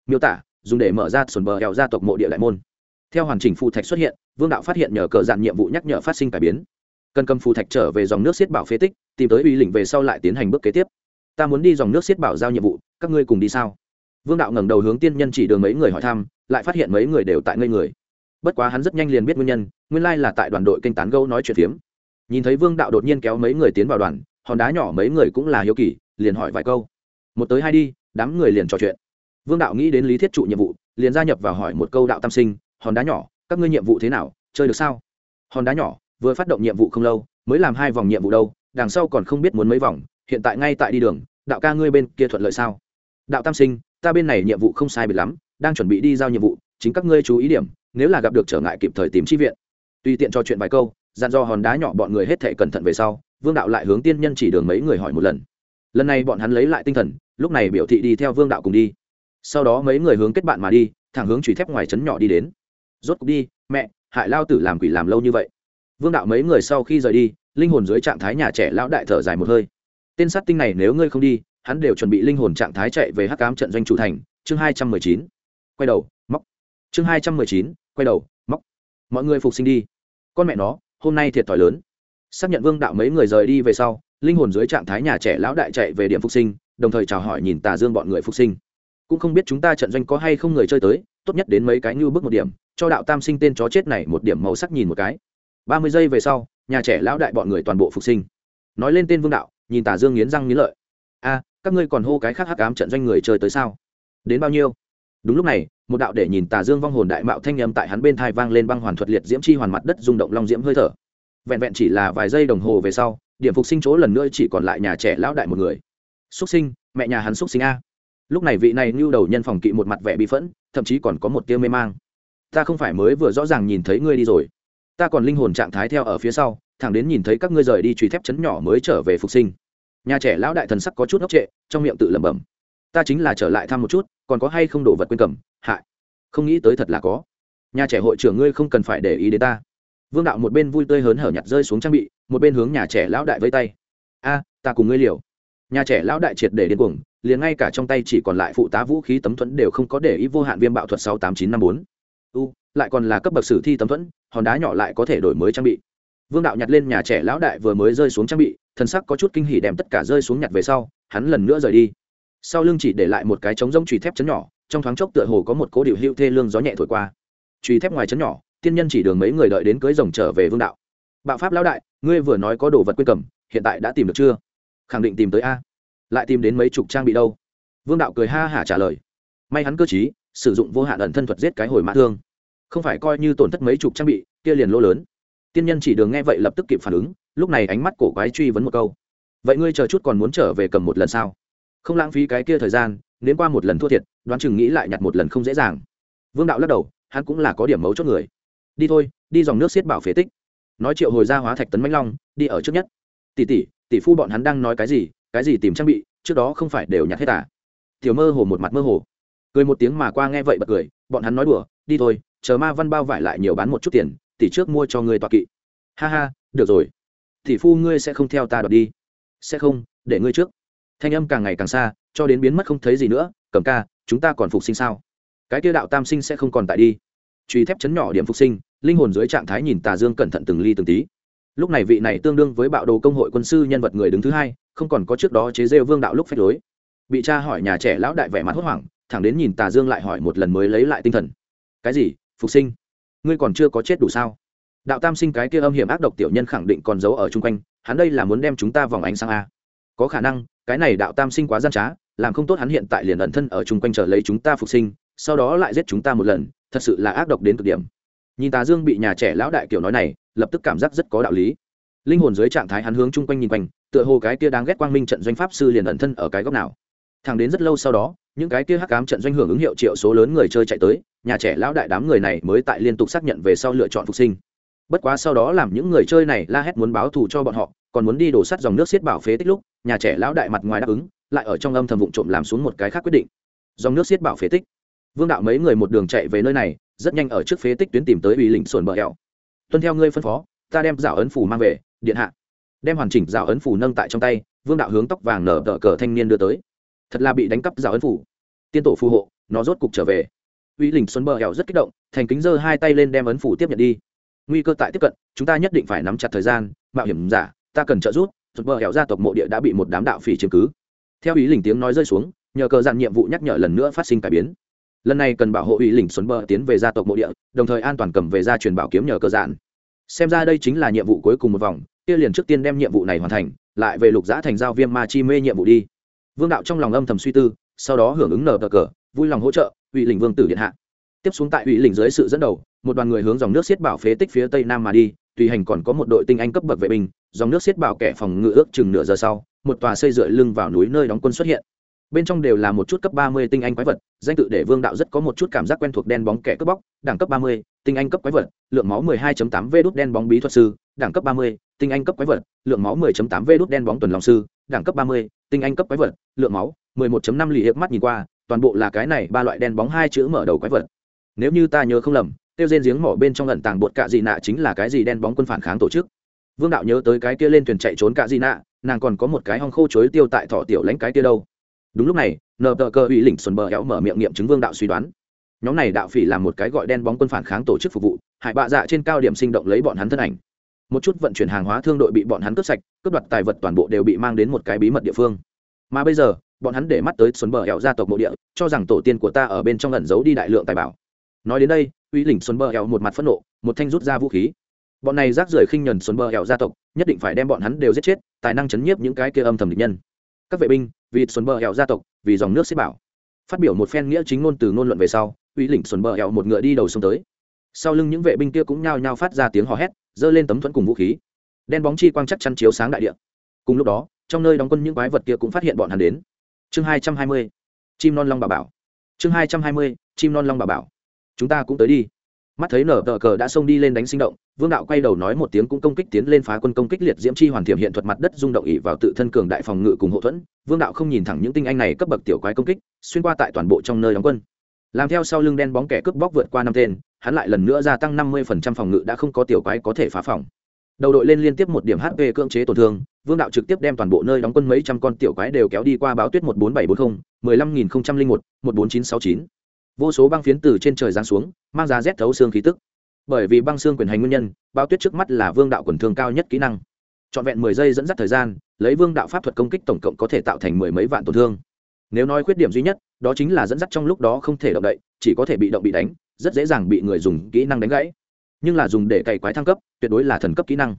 Miêu tả, dùng để mở ra sồn bờ hẹo gia tộc mộ địa đại môn. Theo hoàn chỉnh phù thạch xuất hiện, vương đạo phát hiện nhờ cờ dạn nhiệm vụ nhắc nhở phát sinh cải biến. Cần cầm phù thạch trở về dòng nước xiết bảo phế tích, tìm tới uy lĩnh về sau lại tiến hành bước kế tiếp. Ta muốn đi dòng nước xiết bảo giao nhiệm vụ, các ngươi cùng đi sao? Vương đạo ngẩng đầu hướng tiên nhân chỉ đường mấy người hỏi thăm lại phát hiện mấy người đều tại ngây người. Bất quá hắn rất nhanh liền biết nguyên nhân, nguyên lai là tại đoàn đội kênh tán gâu nói chuyện phiếm. Nhìn thấy vương đạo đột nhiên kéo mấy người tiến vào đoàn, hòn đá nhỏ mấy người cũng là hiếu kỳ, liền hỏi vài câu. Một tới hai đi, đám người liền trò chuyện. Vương đạo nghĩ đến lý thiết trụ nhiệm vụ, liền gia nhập và hỏi một câu đạo tam sinh, hòn đá nhỏ, các ngươi nhiệm vụ thế nào, chơi được sao? Hòn đá nhỏ, vừa phát động nhiệm vụ không lâu, mới làm hai vòng nhiệm vụ đâu, đằng sau còn không biết muốn mấy vòng, hiện tại ngay tại đi đường, đạo ca ngươi bên kia thuận lợi sao? Đạo tam sinh, ta bên này nhiệm vụ không sai biệt lắm đang chuẩn bị đi giao nhiệm vụ, chính các ngươi chú ý điểm, nếu là gặp được trở ngại kịp thời tìm chi viện. Tùy tiện cho chuyện vài câu, dặn do hòn đá nhỏ bọn người hết thể cẩn thận về sau, vương đạo lại hướng tiên nhân chỉ đường mấy người hỏi một lần. Lần này bọn hắn lấy lại tinh thần, lúc này biểu thị đi theo vương đạo cùng đi. Sau đó mấy người hướng kết bạn mà đi, thẳng hướng trùy thép ngoài trấn nhỏ đi đến. Rốt cục đi, mẹ, hại lao tử làm quỷ làm lâu như vậy. Vương đạo mấy người sau khi rời đi, linh hồn dưới trạng thái nhà trẻ lão đại thở dài một hơi. Tên sát tinh này nếu ngươi không đi, hắn đều chuẩn bị linh hồn trạng thái chạy về hắc cám trận doanh chủ thành, chương hai trăm mười chín quay đầu, móc. Chương hai trăm mười chín, quay đầu, móc. Mọi người phục sinh đi. Con mẹ nó, hôm nay thiệt thòi lớn. Xác nhận vương đạo mấy người rời đi về sau, linh hồn dưới trạng thái nhà trẻ lão đại chạy về điểm phục sinh, đồng thời chào hỏi nhìn tà dương bọn người phục sinh. Cũng không biết chúng ta trận doanh có hay không người chơi tới, tốt nhất đến mấy cái như bước một điểm, cho đạo tam sinh tên chó chết này một điểm màu sắc nhìn một cái. ba mươi giây về sau, nhà trẻ lão đại bọn người toàn bộ phục sinh. Nói lên tên vương đạo, nhìn tà dương nghiến răng nghiến lợi. A, các ngươi còn hô cái khác hắc ám trận doanh người chơi tới sao? Đến bao nhiêu? Đúng lúc này, một đạo để nhìn tà dương vong hồn đại mạo thanh âm tại hắn bên thai vang lên băng hoàn thuật liệt diễm chi hoàn mặt đất rung động long diễm hơi thở. Vẹn vẹn chỉ là vài giây đồng hồ về sau, điểm phục sinh chỗ lần nữa chỉ còn lại nhà trẻ lão đại một người. Xúc sinh, mẹ nhà hắn xúc sinh a. Lúc này vị này ngưu đầu nhân phòng kỵ một mặt vẻ bị phẫn, thậm chí còn có một tiêu mê mang. Ta không phải mới vừa rõ ràng nhìn thấy ngươi đi rồi. Ta còn linh hồn trạng thái theo ở phía sau, thẳng đến nhìn thấy các ngươi rời đi truy thép chấn nhỏ mới trở về phục sinh. Nhà trẻ lão đại thần sắc có chút ngốc trệ, trong miệng tự lẩm bẩm ta chính là trở lại thăm một chút, còn có hay không đổ vật quên cầm, hại. Không nghĩ tới thật là có. Nhà trẻ hội trưởng ngươi không cần phải để ý đến ta. Vương đạo một bên vui tươi hớn hở nhặt rơi xuống trang bị, một bên hướng nhà trẻ lão đại vây tay. A, ta cùng ngươi liều. Nhà trẻ lão đại triệt để điên cuồng, liền ngay cả trong tay chỉ còn lại phụ tá vũ khí tấm thuẫn đều không có để ý vô hạn viêm bạo thuật sáu tám chín năm bốn. U, lại còn là cấp bậc sử thi tấm thuẫn, hòn đá nhỏ lại có thể đổi mới trang bị. Vương đạo nhặt lên nhà trẻ lão đại vừa mới rơi xuống trang bị, thần sắc có chút kinh hỉ đem tất cả rơi xuống nhặt về sau, hắn lần nữa rời đi sau lưng chỉ để lại một cái trống rông chùy thép chấn nhỏ, trong thoáng chốc tựa hồ có một cố điệu hữu thê lương gió nhẹ thổi qua. Chùy thép ngoài chấn nhỏ, tiên nhân chỉ đường mấy người đợi đến cưới rồng trở về vương đạo. Bạo pháp lão đại, ngươi vừa nói có đồ vật quên cầm, hiện tại đã tìm được chưa? Khẳng định tìm tới a. Lại tìm đến mấy chục trang bị đâu? Vương đạo cười ha hả trả lời. May hắn cơ t sử dụng vô hạn ẩn thân thuật giết cái hồi mã thương. Không phải coi như tổn thất mấy chục trang bị, kia liền lỗ lớn. Tiên nhân chỉ đường nghe vậy lập tức kịp phản ứng, lúc này ánh mắt cổ quái truy vấn một câu. Vậy ngươi chờ chút còn muốn trở về cầm một lần sao? Không lãng phí cái kia thời gian nếu qua một lần thua thiệt, đoán chừng nghĩ lại nhặt một lần không dễ dàng. Vương đạo lắc đầu, hắn cũng là có điểm mấu chốt người. Đi thôi, đi dòng nước xiết bảo phế tích. Nói triệu hồi ra hóa thạch tấn mãnh long, đi ở trước nhất. Tỷ tỷ tỷ phu bọn hắn đang nói cái gì cái gì tìm trang bị, trước đó không phải đều nhặt hết à? Tiểu mơ hồ một mặt mơ hồ. Cười một tiếng mà qua nghe vậy bật cười, bọn hắn nói đùa, đi thôi, chờ ma văn bao vải lại nhiều bán một chút tiền, tỷ trước mua cho ngươi tọa kỵ. Ha ha, được rồi. Tỷ phu ngươi sẽ không theo ta đoạt đi. Sẽ không, để ngươi trước thanh âm càng ngày càng xa, cho đến biến mất không thấy gì nữa cầm ca, chúng ta còn phục sinh sao? Cái kia đạo tam sinh sẽ không còn tại đi. Truy thép chấn nhỏ điểm phục sinh, linh hồn dưới trạng thái nhìn tà dương cẩn thận từng ly từng tí. Lúc này vị này tương đương với bạo đồ công hội quân sư nhân vật người đứng thứ hai, không còn có trước đó chế rêu vương đạo lúc phép lối. Bị cha hỏi nhà trẻ lão đại vẻ mặt hốt hoảng, thẳng đến nhìn tà dương lại hỏi một lần mới lấy lại tinh thần. Cái gì? Phục sinh? Ngươi còn chưa có chết đủ sao? Đạo tam sinh cái kia âm hiểm ác độc tiểu nhân khẳng định còn giấu ở chung quanh, hắn đây là muốn đem chúng ta vòng ánh sang a? Có khả năng cái này đạo tam sinh quá gian trá, làm không tốt hắn hiện tại liền ẩn thân ở chung quanh chờ lấy chúng ta phục sinh, sau đó lại giết chúng ta một lần, thật sự là ác độc đến cực điểm. Nhìn tà dương bị nhà trẻ lão đại kiểu nói này, lập tức cảm giác rất có đạo lý. Linh hồn dưới trạng thái hắn hướng chung quanh nhìn quanh, tựa hồ cái kia đáng ghét quang minh trận doanh pháp sư liền ẩn thân ở cái góc nào. Thẳng đến rất lâu sau đó, những cái kia hắc cám trận doanh hưởng ứng hiệu triệu số lớn người chơi chạy tới, nhà trẻ lão đại đám người này mới tại liên tục xác nhận về sau lựa chọn phục sinh bất quá sau đó làm những người chơi này la hét muốn báo thù cho bọn họ, còn muốn đi đổ sắt dòng nước xiết bảo phế tích lúc, nhà trẻ lão đại mặt ngoài đáp ứng, lại ở trong âm thầm vụ trộm làm xuống một cái khác quyết định. Dòng nước xiết bảo phế tích. Vương đạo mấy người một đường chạy về nơi này, rất nhanh ở trước phế tích tuyến tìm tới ủy lĩnh sồn bờ hẹo tuân theo ngươi phân phó, ta đem rào ấn phủ mang về, điện hạ. Đem hoàn chỉnh rào ấn phủ nâng tại trong tay, vương đạo hướng tóc vàng nở tờ cờ thanh niên đưa tới. Thật là bị đánh cắp rào ấn phủ. Tiên tổ phù hộ, nó rốt cục trở về. Ủy lĩnh xuân bờ hẹo rất kích động, thành kính giơ hai tay lên đem ấn phủ tiếp nhận đi nguy cơ tại tiếp cận, chúng ta nhất định phải nắm chặt thời gian, mạo hiểm giả, ta cần trợ giúp thuật bờ hẻo gia tộc mộ địa đã bị một đám đạo phỉ chứng cứ. Theo ý lình tiếng nói rơi xuống, nhờ cờ dặn nhiệm vụ nhắc nhở lần nữa phát sinh cải biến. Lần này cần bảo hộ ý lình xuân bờ tiến về gia tộc mộ địa, đồng thời an toàn cầm về gia truyền bảo kiếm nhờ cờ dặn xem ra đây chính là nhiệm vụ cuối cùng một vòng, kia liền trước tiên đem nhiệm vụ này hoàn thành, lại về lục giã thành giao viêm ma chi mê nhiệm vụ đi. Vương đạo trong lòng âm thầm suy tư, sau đó hưởng ứng nở cờ cờ, vui lòng hỗ trợ ủy lình vương tử điện hạ. Tiếp xuống tại ủy lình dưới sự dẫn đầu một đoàn người hướng dòng nước xiết bảo phế tích phía tây nam mà đi, tùy hành còn có một đội tinh anh cấp bậc vệ binh, dòng nước xiết bảo kẻ phòng ngự ước chừng nửa giờ sau, một tòa xây dựa lưng vào núi nơi đóng quân xuất hiện. Bên trong đều là một chút cấp ba mươi tinh anh quái vật, danh tự để vương đạo rất có một chút cảm giác quen thuộc đen bóng kẻ cướp bóc, đẳng cấp ba mươi, tinh anh cấp quái vật, lượng máu mười hai tám v đốt đen bóng bí thuật sư, đẳng cấp ba mươi, tinh anh cấp quái vật, lượng máu mười tám v đốt đen bóng tuần lòng sư, đẳng cấp ba mươi, tinh anh cấp quái vật, lượng máu mười một năm lì hiệp mắt nhìn qua, toàn bộ là cái này ba loại đen bóng hai chữ mở đầu quái vật. Nếu như ta nhớ không lầm tiêu rên giếng mỏ bên trong lẩn tàng bột cạ dị nạ chính là cái gì đen bóng quân phản kháng tổ chức. Vương đạo nhớ tới cái kia lên thuyền chạy trốn cạ dị nạ, nàng còn có một cái hong khô chối tiêu tại thọ tiểu lãnh cái kia đâu. Đúng lúc này, nờ tờ cơ ủy lỉnh xuân bờ héo mở miệng nghiệm chứng vương đạo suy đoán. Nhóm này đạo phỉ làm một cái gọi đen bóng quân phản kháng tổ chức phục vụ, hại bạ dạ trên cao điểm sinh động lấy bọn hắn thân ảnh. Một chút vận chuyển hàng hóa thương đội bị bọn hắn cướp sạch, cướp đoạt tài vật toàn bộ đều bị mang đến một cái bí mật địa phương. Mà bây giờ, bọn hắn để mắt tới xuân bờ hẹo gia tộc mộ địa, cho rằng tổ tiên của ta ở bên trong ẩn giấu đi đại lượng tài bảo nói đến đây, uy lĩnh xuân bờ hẹo một mặt phẫn nộ, một thanh rút ra vũ khí. Bọn này rác rưởi khinh nhuần xuân bờ hẹo gia tộc, nhất định phải đem bọn hắn đều giết chết, tài năng chấn nhiếp những cái kia âm thầm địch nhân. Các vệ binh, vì xuân bờ hẹo gia tộc, vì dòng nước xếp bảo. Phát biểu một phen nghĩa chính ngôn từ ngôn luận về sau, uy lĩnh xuân bờ hẹo một ngựa đi đầu sông tới. Sau lưng những vệ binh kia cũng nhao nhao phát ra tiếng hò hét, giơ lên tấm thuẫn cùng vũ khí. Đen bóng chi quang chắc chắn chiếu sáng đại địa. Cùng lúc đó, trong nơi đóng quân những quái vật kia cũng phát hiện bọn hắn đến. Chương hai trăm hai mươi, chim non long bà bảo. Chương hai trăm hai mươi, chim non long bà bảo chúng ta cũng tới đi. Mắt thấy nở tờ cờ đã xông đi lên đánh sinh động, vương đạo quay đầu nói một tiếng cũng công kích tiến lên phá quân công kích liệt diễm chi hoàn thiểm hiện thuật mặt đất rung động ỉ vào tự thân cường đại phòng ngự cùng hậu thuẫn. Vương đạo không nhìn thẳng những tinh anh này cấp bậc tiểu quái công kích, xuyên qua tại toàn bộ trong nơi đóng quân. Làm theo sau lưng đen bóng kẻ cướp bóc vượt qua năm tên, hắn lại lần nữa gia tăng năm mươi phần trăm phòng ngự đã không có tiểu quái có thể phá phòng. Đầu đội lên liên tiếp một điểm hp cưỡng chế tổn thương, vương đạo trực tiếp đem toàn bộ nơi đóng quân mấy trăm con tiểu quái đều kéo đi qua báo tuyết một bốn bảy bốn mươi mười lăm nghìn một một bốn chín sáu chín vô số băng phiến từ trên trời giáng xuống, mang ra rét thấu xương khí tức. Bởi vì băng xương quyền hành nguyên nhân, bao tuyết trước mắt là vương đạo quần thương cao nhất kỹ năng. Trọn vẹn mười giây dẫn dắt thời gian, lấy vương đạo pháp thuật công kích tổng cộng có thể tạo thành mười mấy vạn tổn thương. Nếu nói khuyết điểm duy nhất, đó chính là dẫn dắt trong lúc đó không thể động đậy, chỉ có thể bị động bị đánh, rất dễ dàng bị người dùng kỹ năng đánh gãy. Nhưng là dùng để cày quái thăng cấp, tuyệt đối là thần cấp kỹ năng.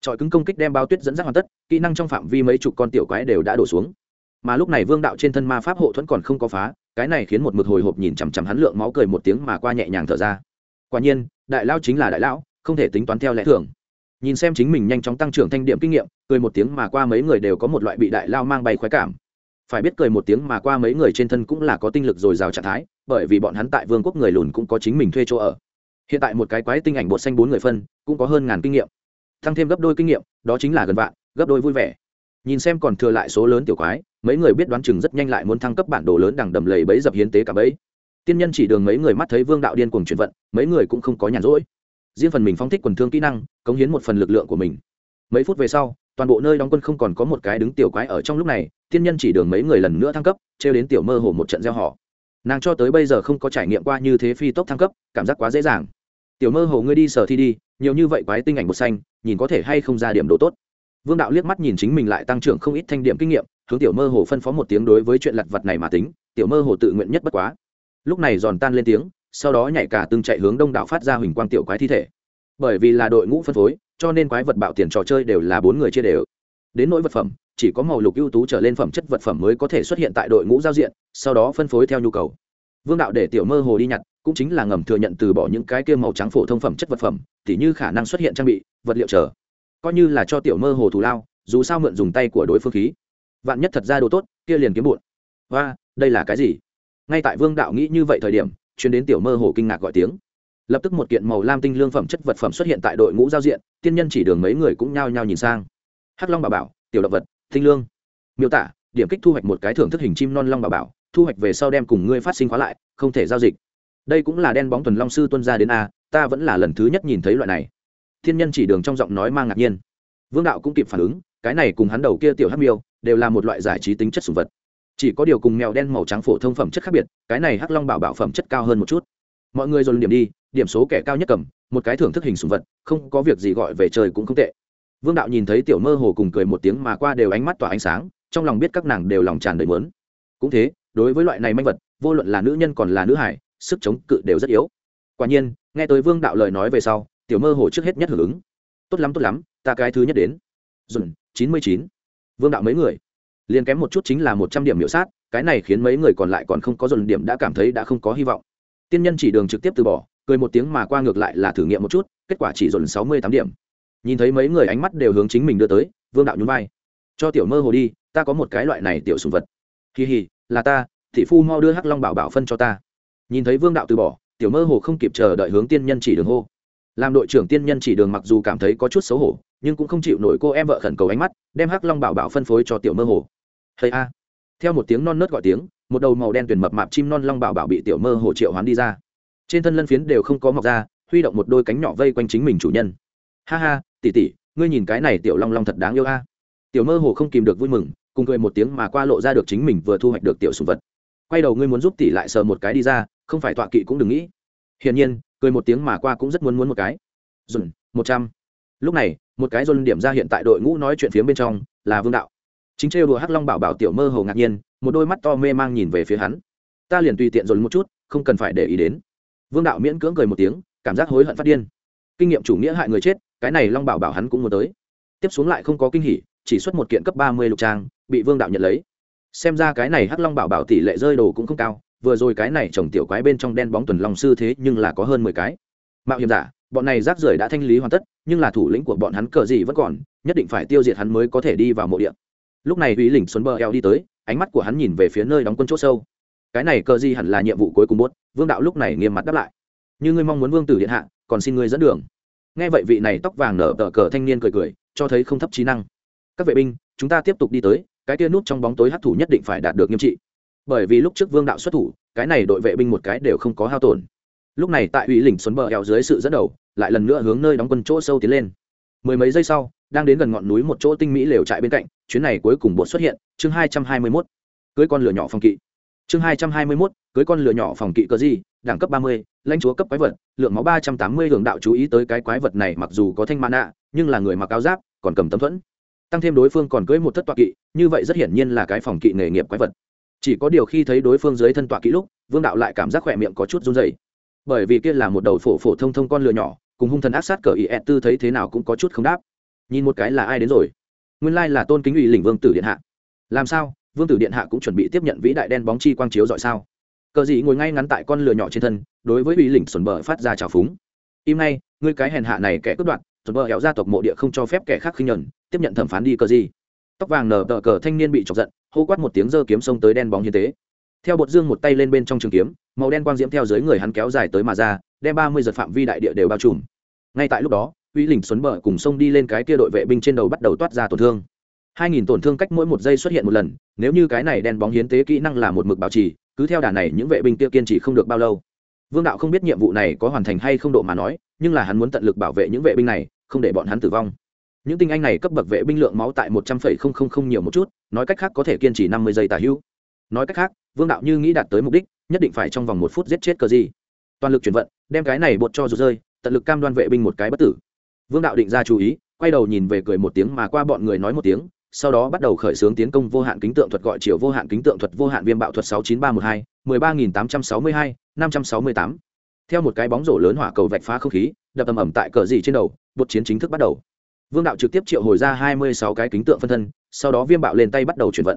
Trọi cứng công kích đem bao tuyết dẫn dắt hoàn tất, kỹ năng trong phạm vi mấy chục con tiểu quái đều đã đổ xuống mà lúc này vương đạo trên thân ma pháp hộ thuẫn còn không có phá, cái này khiến một mực hồi hộp nhìn chằm chằm hắn lượng máu cười một tiếng mà qua nhẹ nhàng thở ra. Quả nhiên, đại lao chính là đại lão, không thể tính toán theo lẽ thường. Nhìn xem chính mình nhanh chóng tăng trưởng thanh điểm kinh nghiệm, cười một tiếng mà qua mấy người đều có một loại bị đại lao mang bay khoái cảm. Phải biết cười một tiếng mà qua mấy người trên thân cũng là có tinh lực dồi dào trạng thái, bởi vì bọn hắn tại vương quốc người lùn cũng có chính mình thuê chỗ ở. Hiện tại một cái quái tinh ảnh bột xanh bốn người phân, cũng có hơn ngàn kinh nghiệm. Tăng thêm gấp đôi kinh nghiệm, đó chính là gần vạn, gấp đôi vui vẻ. Nhìn xem còn thừa lại số lớn tiểu quái mấy người biết đoán chừng rất nhanh lại muốn thăng cấp bản đồ lớn đằng đầm lầy bấy dập hiến tế cả bấy. Tiên nhân chỉ đường mấy người mắt thấy vương đạo điên cuồng chuyển vận, mấy người cũng không có nhàn rỗi. Riêng phần mình phóng thích quần thương kỹ năng, cống hiến một phần lực lượng của mình. Mấy phút về sau, toàn bộ nơi đóng quân không còn có một cái đứng tiểu quái ở trong lúc này, tiên nhân chỉ đường mấy người lần nữa thăng cấp, trêu đến tiểu mơ hồ một trận gieo họ. Nàng cho tới bây giờ không có trải nghiệm qua như thế phi tốc thăng cấp, cảm giác quá dễ dàng. Tiểu mơ hồ ngươi đi sở thi đi, nhiều như vậy quái tinh ảnh một xanh, nhìn có thể hay không ra điểm đồ tốt. Vương đạo liếc mắt nhìn chính mình lại tăng trưởng không ít thanh điểm kinh nghiệm hướng tiểu mơ hồ phân phó một tiếng đối với chuyện lặt vặt này mà tính, tiểu mơ hồ tự nguyện nhất bất quá. Lúc này giòn tan lên tiếng, sau đó nhảy cả từng chạy hướng đông đảo phát ra huỳnh quang tiểu quái thi thể. Bởi vì là đội ngũ phân phối, cho nên quái vật bạo tiền trò chơi đều là bốn người chia đều. Đến nỗi vật phẩm, chỉ có màu lục ưu tú trở lên phẩm chất vật phẩm mới có thể xuất hiện tại đội ngũ giao diện, sau đó phân phối theo nhu cầu. Vương đạo để tiểu mơ hồ đi nhặt, cũng chính là ngầm thừa nhận từ bỏ những cái kia màu trắng phổ thông phẩm chất vật phẩm thì như khả năng xuất hiện trang bị, vật liệu chờ coi như là cho tiểu mơ hồ thù lao, dù sao mượn dùng tay của đối phương khí vạn nhất thật ra đồ tốt, kia liền kiếm bụn. Và đây là cái gì? Ngay tại vương đạo nghĩ như vậy thời điểm chuyến đến tiểu mơ hồ kinh ngạc gọi tiếng. Lập tức một kiện màu lam tinh lương phẩm chất vật phẩm xuất hiện tại đội ngũ giao diện, tiên nhân chỉ đường mấy người cũng nhao nhao nhìn sang. Hắc long bà bảo, tiểu động vật, tinh lương. Miêu tả, điểm kích thu hoạch một cái thưởng thức hình chim non long bà bảo, thu hoạch về sau đem cùng ngươi phát sinh khóa lại, không thể giao dịch. Đây cũng là đen bóng tuần long sư tuân ra đến a, ta vẫn là lần thứ nhất nhìn thấy loại này. Thiên nhân chỉ đường trong giọng nói mang ngạc nhiên. Vương đạo cũng kịp phản ứng, cái này cùng hắn đầu kia tiểu hắc miêu đều là một loại giải trí tính chất sùng vật. Chỉ có điều cùng mèo đen màu trắng phổ thông phẩm chất khác biệt, cái này hắc long bảo bảo phẩm chất cao hơn một chút. Mọi người dồn điểm đi, điểm số kẻ cao nhất cầm, một cái thưởng thức hình sùng vật, không có việc gì gọi về trời cũng không tệ. Vương đạo nhìn thấy tiểu mơ hồ cùng cười một tiếng mà qua đều ánh mắt tỏa ánh sáng, trong lòng biết các nàng đều lòng tràn đầy mớn cũng thế, đối với loại này manh vật, vô luận là nữ nhân còn là nữ hải sức chống cự đều rất yếu. Quả nhiên, nghe tới vương đạo lời nói về sau, tiểu mơ hồ trước hết nhất hưởng ứng. Tốt lắm tốt lắm, ta cái thứ nhất đến. Dùn, chín mươi chín vương đạo mấy người liền kém một chút chính là một trăm điểm miễu sát, cái này khiến mấy người còn lại còn không có dồn điểm đã cảm thấy đã không có hy vọng. Tiên nhân chỉ đường trực tiếp từ bỏ, cười một tiếng mà qua ngược lại là thử nghiệm một chút, kết quả chỉ dồn sáu mươi tám điểm. Nhìn thấy mấy người ánh mắt đều hướng chính mình đưa tới, vương đạo nhún vai. Cho tiểu mơ hồ đi, ta có một cái loại này tiểu sùng vật. Kỳ hì là ta, thị phu mau đưa hắc long bảo bảo phân cho ta. Nhìn thấy vương đạo từ bỏ, tiểu mơ hồ không kịp chờ đợi hướng tiên nhân chỉ đường hô. Làm đội trưởng tiên nhân chỉ đường mặc dù cảm thấy có chút xấu hổ nhưng cũng không chịu nổi cô em vợ khẩn cầu ánh mắt, đem hắc long bảo bảo phân phối cho tiểu mơ hồ. Hay a. Theo một tiếng non nớt gọi tiếng, một đầu màu đen tuyển mập mạp chim non long bảo bảo bị tiểu mơ hồ triệu hoán đi ra. Trên thân lân phiến đều không có mọc ra, huy động một đôi cánh nhỏ vây quanh chính mình chủ nhân. Ha ha tỉ tỉ ngươi nhìn cái này tiểu long long thật đáng yêu a. Tiểu mơ hồ không kìm được vui mừng, cùng cười một tiếng mà qua lộ ra được chính mình vừa thu hoạch được tiểu sùng vật. Quay đầu ngươi muốn giúp tỷ lại sờ một cái đi ra, không phải tọa kỵ cũng đừng nghĩ. Hiển nhiên, cười một tiếng mà qua cũng rất muốn muốn một cái. Dùn, một trăm lúc này, một cái dồn điểm ra hiện tại đội ngũ nói chuyện phía bên trong, là vương đạo. Chính trêu đùa hắc long bảo bảo tiểu mơ hồ ngạc nhiên, một đôi mắt to mê mang nhìn về phía hắn. Ta liền tùy tiện dồn một chút, không cần phải để ý đến. Vương đạo miễn cưỡng cười một tiếng, cảm giác hối hận phát điên. Kinh nghiệm chủ nghĩa hại người chết, cái này long bảo bảo hắn cũng muốn tới. Tiếp xuống lại không có kinh hỉ, chỉ xuất một kiện cấp ba mươi lục trang, bị vương đạo nhận lấy. Xem ra cái này hắc long bảo bảo tỷ lệ rơi đồ cũng không cao, vừa rồi cái này trồng tiểu quái bên trong đen bóng tuần long sư thế nhưng là có hơn mười cái. Mạo hiểm giả bọn này rác rưởi đã thanh lý hoàn tất, nhưng là thủ lĩnh của bọn hắn cờ gì vẫn còn, nhất định phải tiêu diệt hắn mới có thể đi vào mộ địa. Lúc này uy lĩnh xuân bờ eo đi tới, ánh mắt của hắn nhìn về phía nơi đóng quân chỗ sâu. Cái này cờ gì hẳn là nhiệm vụ cuối cùng bốt, vương đạo lúc này nghiêm mặt đáp lại. Như ngươi mong muốn vương tử điện hạ, còn xin ngươi dẫn đường. Nghe vậy vị này tóc vàng nở tờ cờ thanh niên cười cười, cho thấy không thấp trí năng. Các vệ binh, chúng ta tiếp tục đi tới, cái kia nút trong bóng tối hấp thủ nhất định phải đạt được nghiêm trị. Bởi vì lúc trước vương đạo xuất thủ, cái này đội vệ binh một cái đều không có hao tổn lúc này tại ủy lĩnh xuân bờ eo dưới sự dẫn đầu, lại lần nữa hướng nơi đóng quân chỗ sâu tiến lên. Mười mấy giây sau, đang đến gần ngọn núi một chỗ tinh mỹ lều trại bên cạnh, chuyến này cuối cùng bột xuất hiện, chương hai trăm hai mươi mốt. Cưới con lửa nhỏ phòng kỵ. Chương hai trăm hai mươi mốt, cưới con lửa nhỏ phòng kỵ cờ gì, đẳng cấp ba mươi, lãnh chúa cấp quái vật, lượng máu ba trăm tám mươi hưởng đạo chú ý tới cái quái vật này mặc dù có thanh mã nạ, nhưng là người mặc áo giáp, còn cầm tấm thuẫn. Tăng thêm đối phương còn cưới một thất tọa kỵ, như vậy rất hiển nhiên là cái phòng kỵ nghề nghiệp quái vật. Chỉ có điều khi thấy đối phương dưới thân tọa kỹ lúc, vương đạo lại cảm giác khỏe miệng có chút run dày bởi vì kia là một đầu phổ phổ thông thông con lừa nhỏ, cùng hung thần ác sát cờ ý ẹt tư thấy thế nào cũng có chút không đáp. Nhìn một cái là ai đến rồi? Nguyên lai là tôn kính ủy lĩnh vương tử điện hạ. Làm sao? Vương tử điện hạ cũng chuẩn bị tiếp nhận vĩ đại đen bóng chi quang chiếu dọi sao? Cờ gì ngồi ngay ngắn tại con lừa nhỏ trên thân, đối với ủy lĩnh xuẩn bờ phát ra trào phúng. Im ngay, ngươi cái hèn hạ này kẻ cướp đoạt, xuẩn bờ héo gia tộc mộ địa không cho phép kẻ khác khinh nhẫn, tiếp nhận thẩm phán đi cờ gì tóc vàng nở tờ cờ thanh niên bị chọc giận, hô quát một tiếng giơ kiếm xông tới đen bóng như thế theo bột dương một tay lên bên trong trường kiếm, màu đen quang diễm theo dưới người hắn kéo dài tới mà ra, đem ba mươi giật phạm vi đại địa đều bao trùm. Ngay tại lúc đó, uy lỉnh xuấn bờ cùng sông đi lên cái kia đội vệ binh trên đầu bắt đầu toát ra tổn thương. Hai nghìn tổn thương cách mỗi một giây xuất hiện một lần, nếu như cái này đen bóng hiến tế kỹ năng là một mực bảo trì, cứ theo đà này những vệ binh kia kiên trì không được bao lâu. Vương đạo không biết nhiệm vụ này có hoàn thành hay không độ mà nói, nhưng là hắn muốn tận lực bảo vệ những vệ binh này, không để bọn hắn tử vong. Những tinh anh này cấp bậc vệ binh lượng máu tại một trăm phẩy không không không nhiều một chút, nói cách khác có thể kiên trì năm mươi giây tà hữu nói cách khác, vương đạo như nghĩ đạt tới mục đích, nhất định phải trong vòng một phút giết chết cờ gì. Toàn lực chuyển vận, đem cái này bột cho rụt rơi, tận lực cam đoan vệ binh một cái bất tử. Vương đạo định ra chú ý, quay đầu nhìn về cười một tiếng mà qua bọn người nói một tiếng, sau đó bắt đầu khởi xướng tiến công vô hạn kính tượng thuật gọi chiều vô hạn kính tượng thuật vô hạn viêm bạo thuật sáu chín ba một hai, mười ba nghìn tám trăm sáu mươi hai, năm trăm sáu mươi tám. Theo một cái bóng rổ lớn hỏa cầu vạch phá không khí, đập ầm ầm tại cờ gì trên đầu, bột chiến chính thức bắt đầu. Vương đạo trực tiếp triệu hồi ra hai mươi sáu cái kính tượng phân thân, sau đó viêm bạo lên tay bắt đầu chuyển vận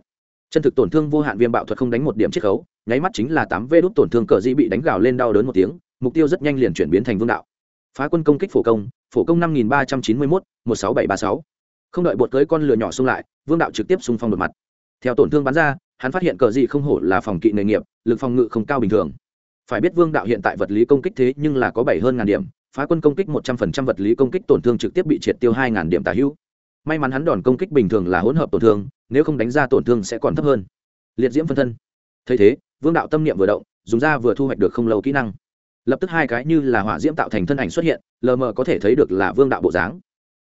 chân thực tổn thương vô hạn viêm bạo thuật không đánh một điểm chiết khấu, nháy mắt chính là tám vê đốt tổn thương cờ di bị đánh gào lên đau đớn một tiếng, mục tiêu rất nhanh liền chuyển biến thành vương đạo. Phá quân công kích phổ công phổ công năm nghìn ba trăm chín mươi mốt, một sáu bảy ba sáu. Không đợi bột cưới con lừa nhỏ xung lại, vương đạo trực tiếp xung phong đột mặt. Theo tổn thương bắn ra, hắn phát hiện cờ di không hổ là phòng kỵ nghề nghiệp, lực phòng ngự không cao bình thường. Phải biết vương đạo hiện tại vật lý công kích thế nhưng là có bảy hơn ngàn điểm, phá quân công kích một trăm phần trăm vật lý công kích tổn thương trực tiếp bị triệt tiêu hai ngàn điểm tả hữu may mắn hắn đòn công kích bình thường là hỗn hợp tổn thương, nếu không đánh ra tổn thương sẽ còn thấp hơn. Liệt diễm phân thân. Thấy thế, vương đạo tâm niệm vừa động, dùng ra vừa thu hoạch được không lâu kỹ năng. Lập tức hai cái như là hỏa diễm tạo thành thân ảnh xuất hiện, lờ mờ có thể thấy được là vương đạo bộ dáng.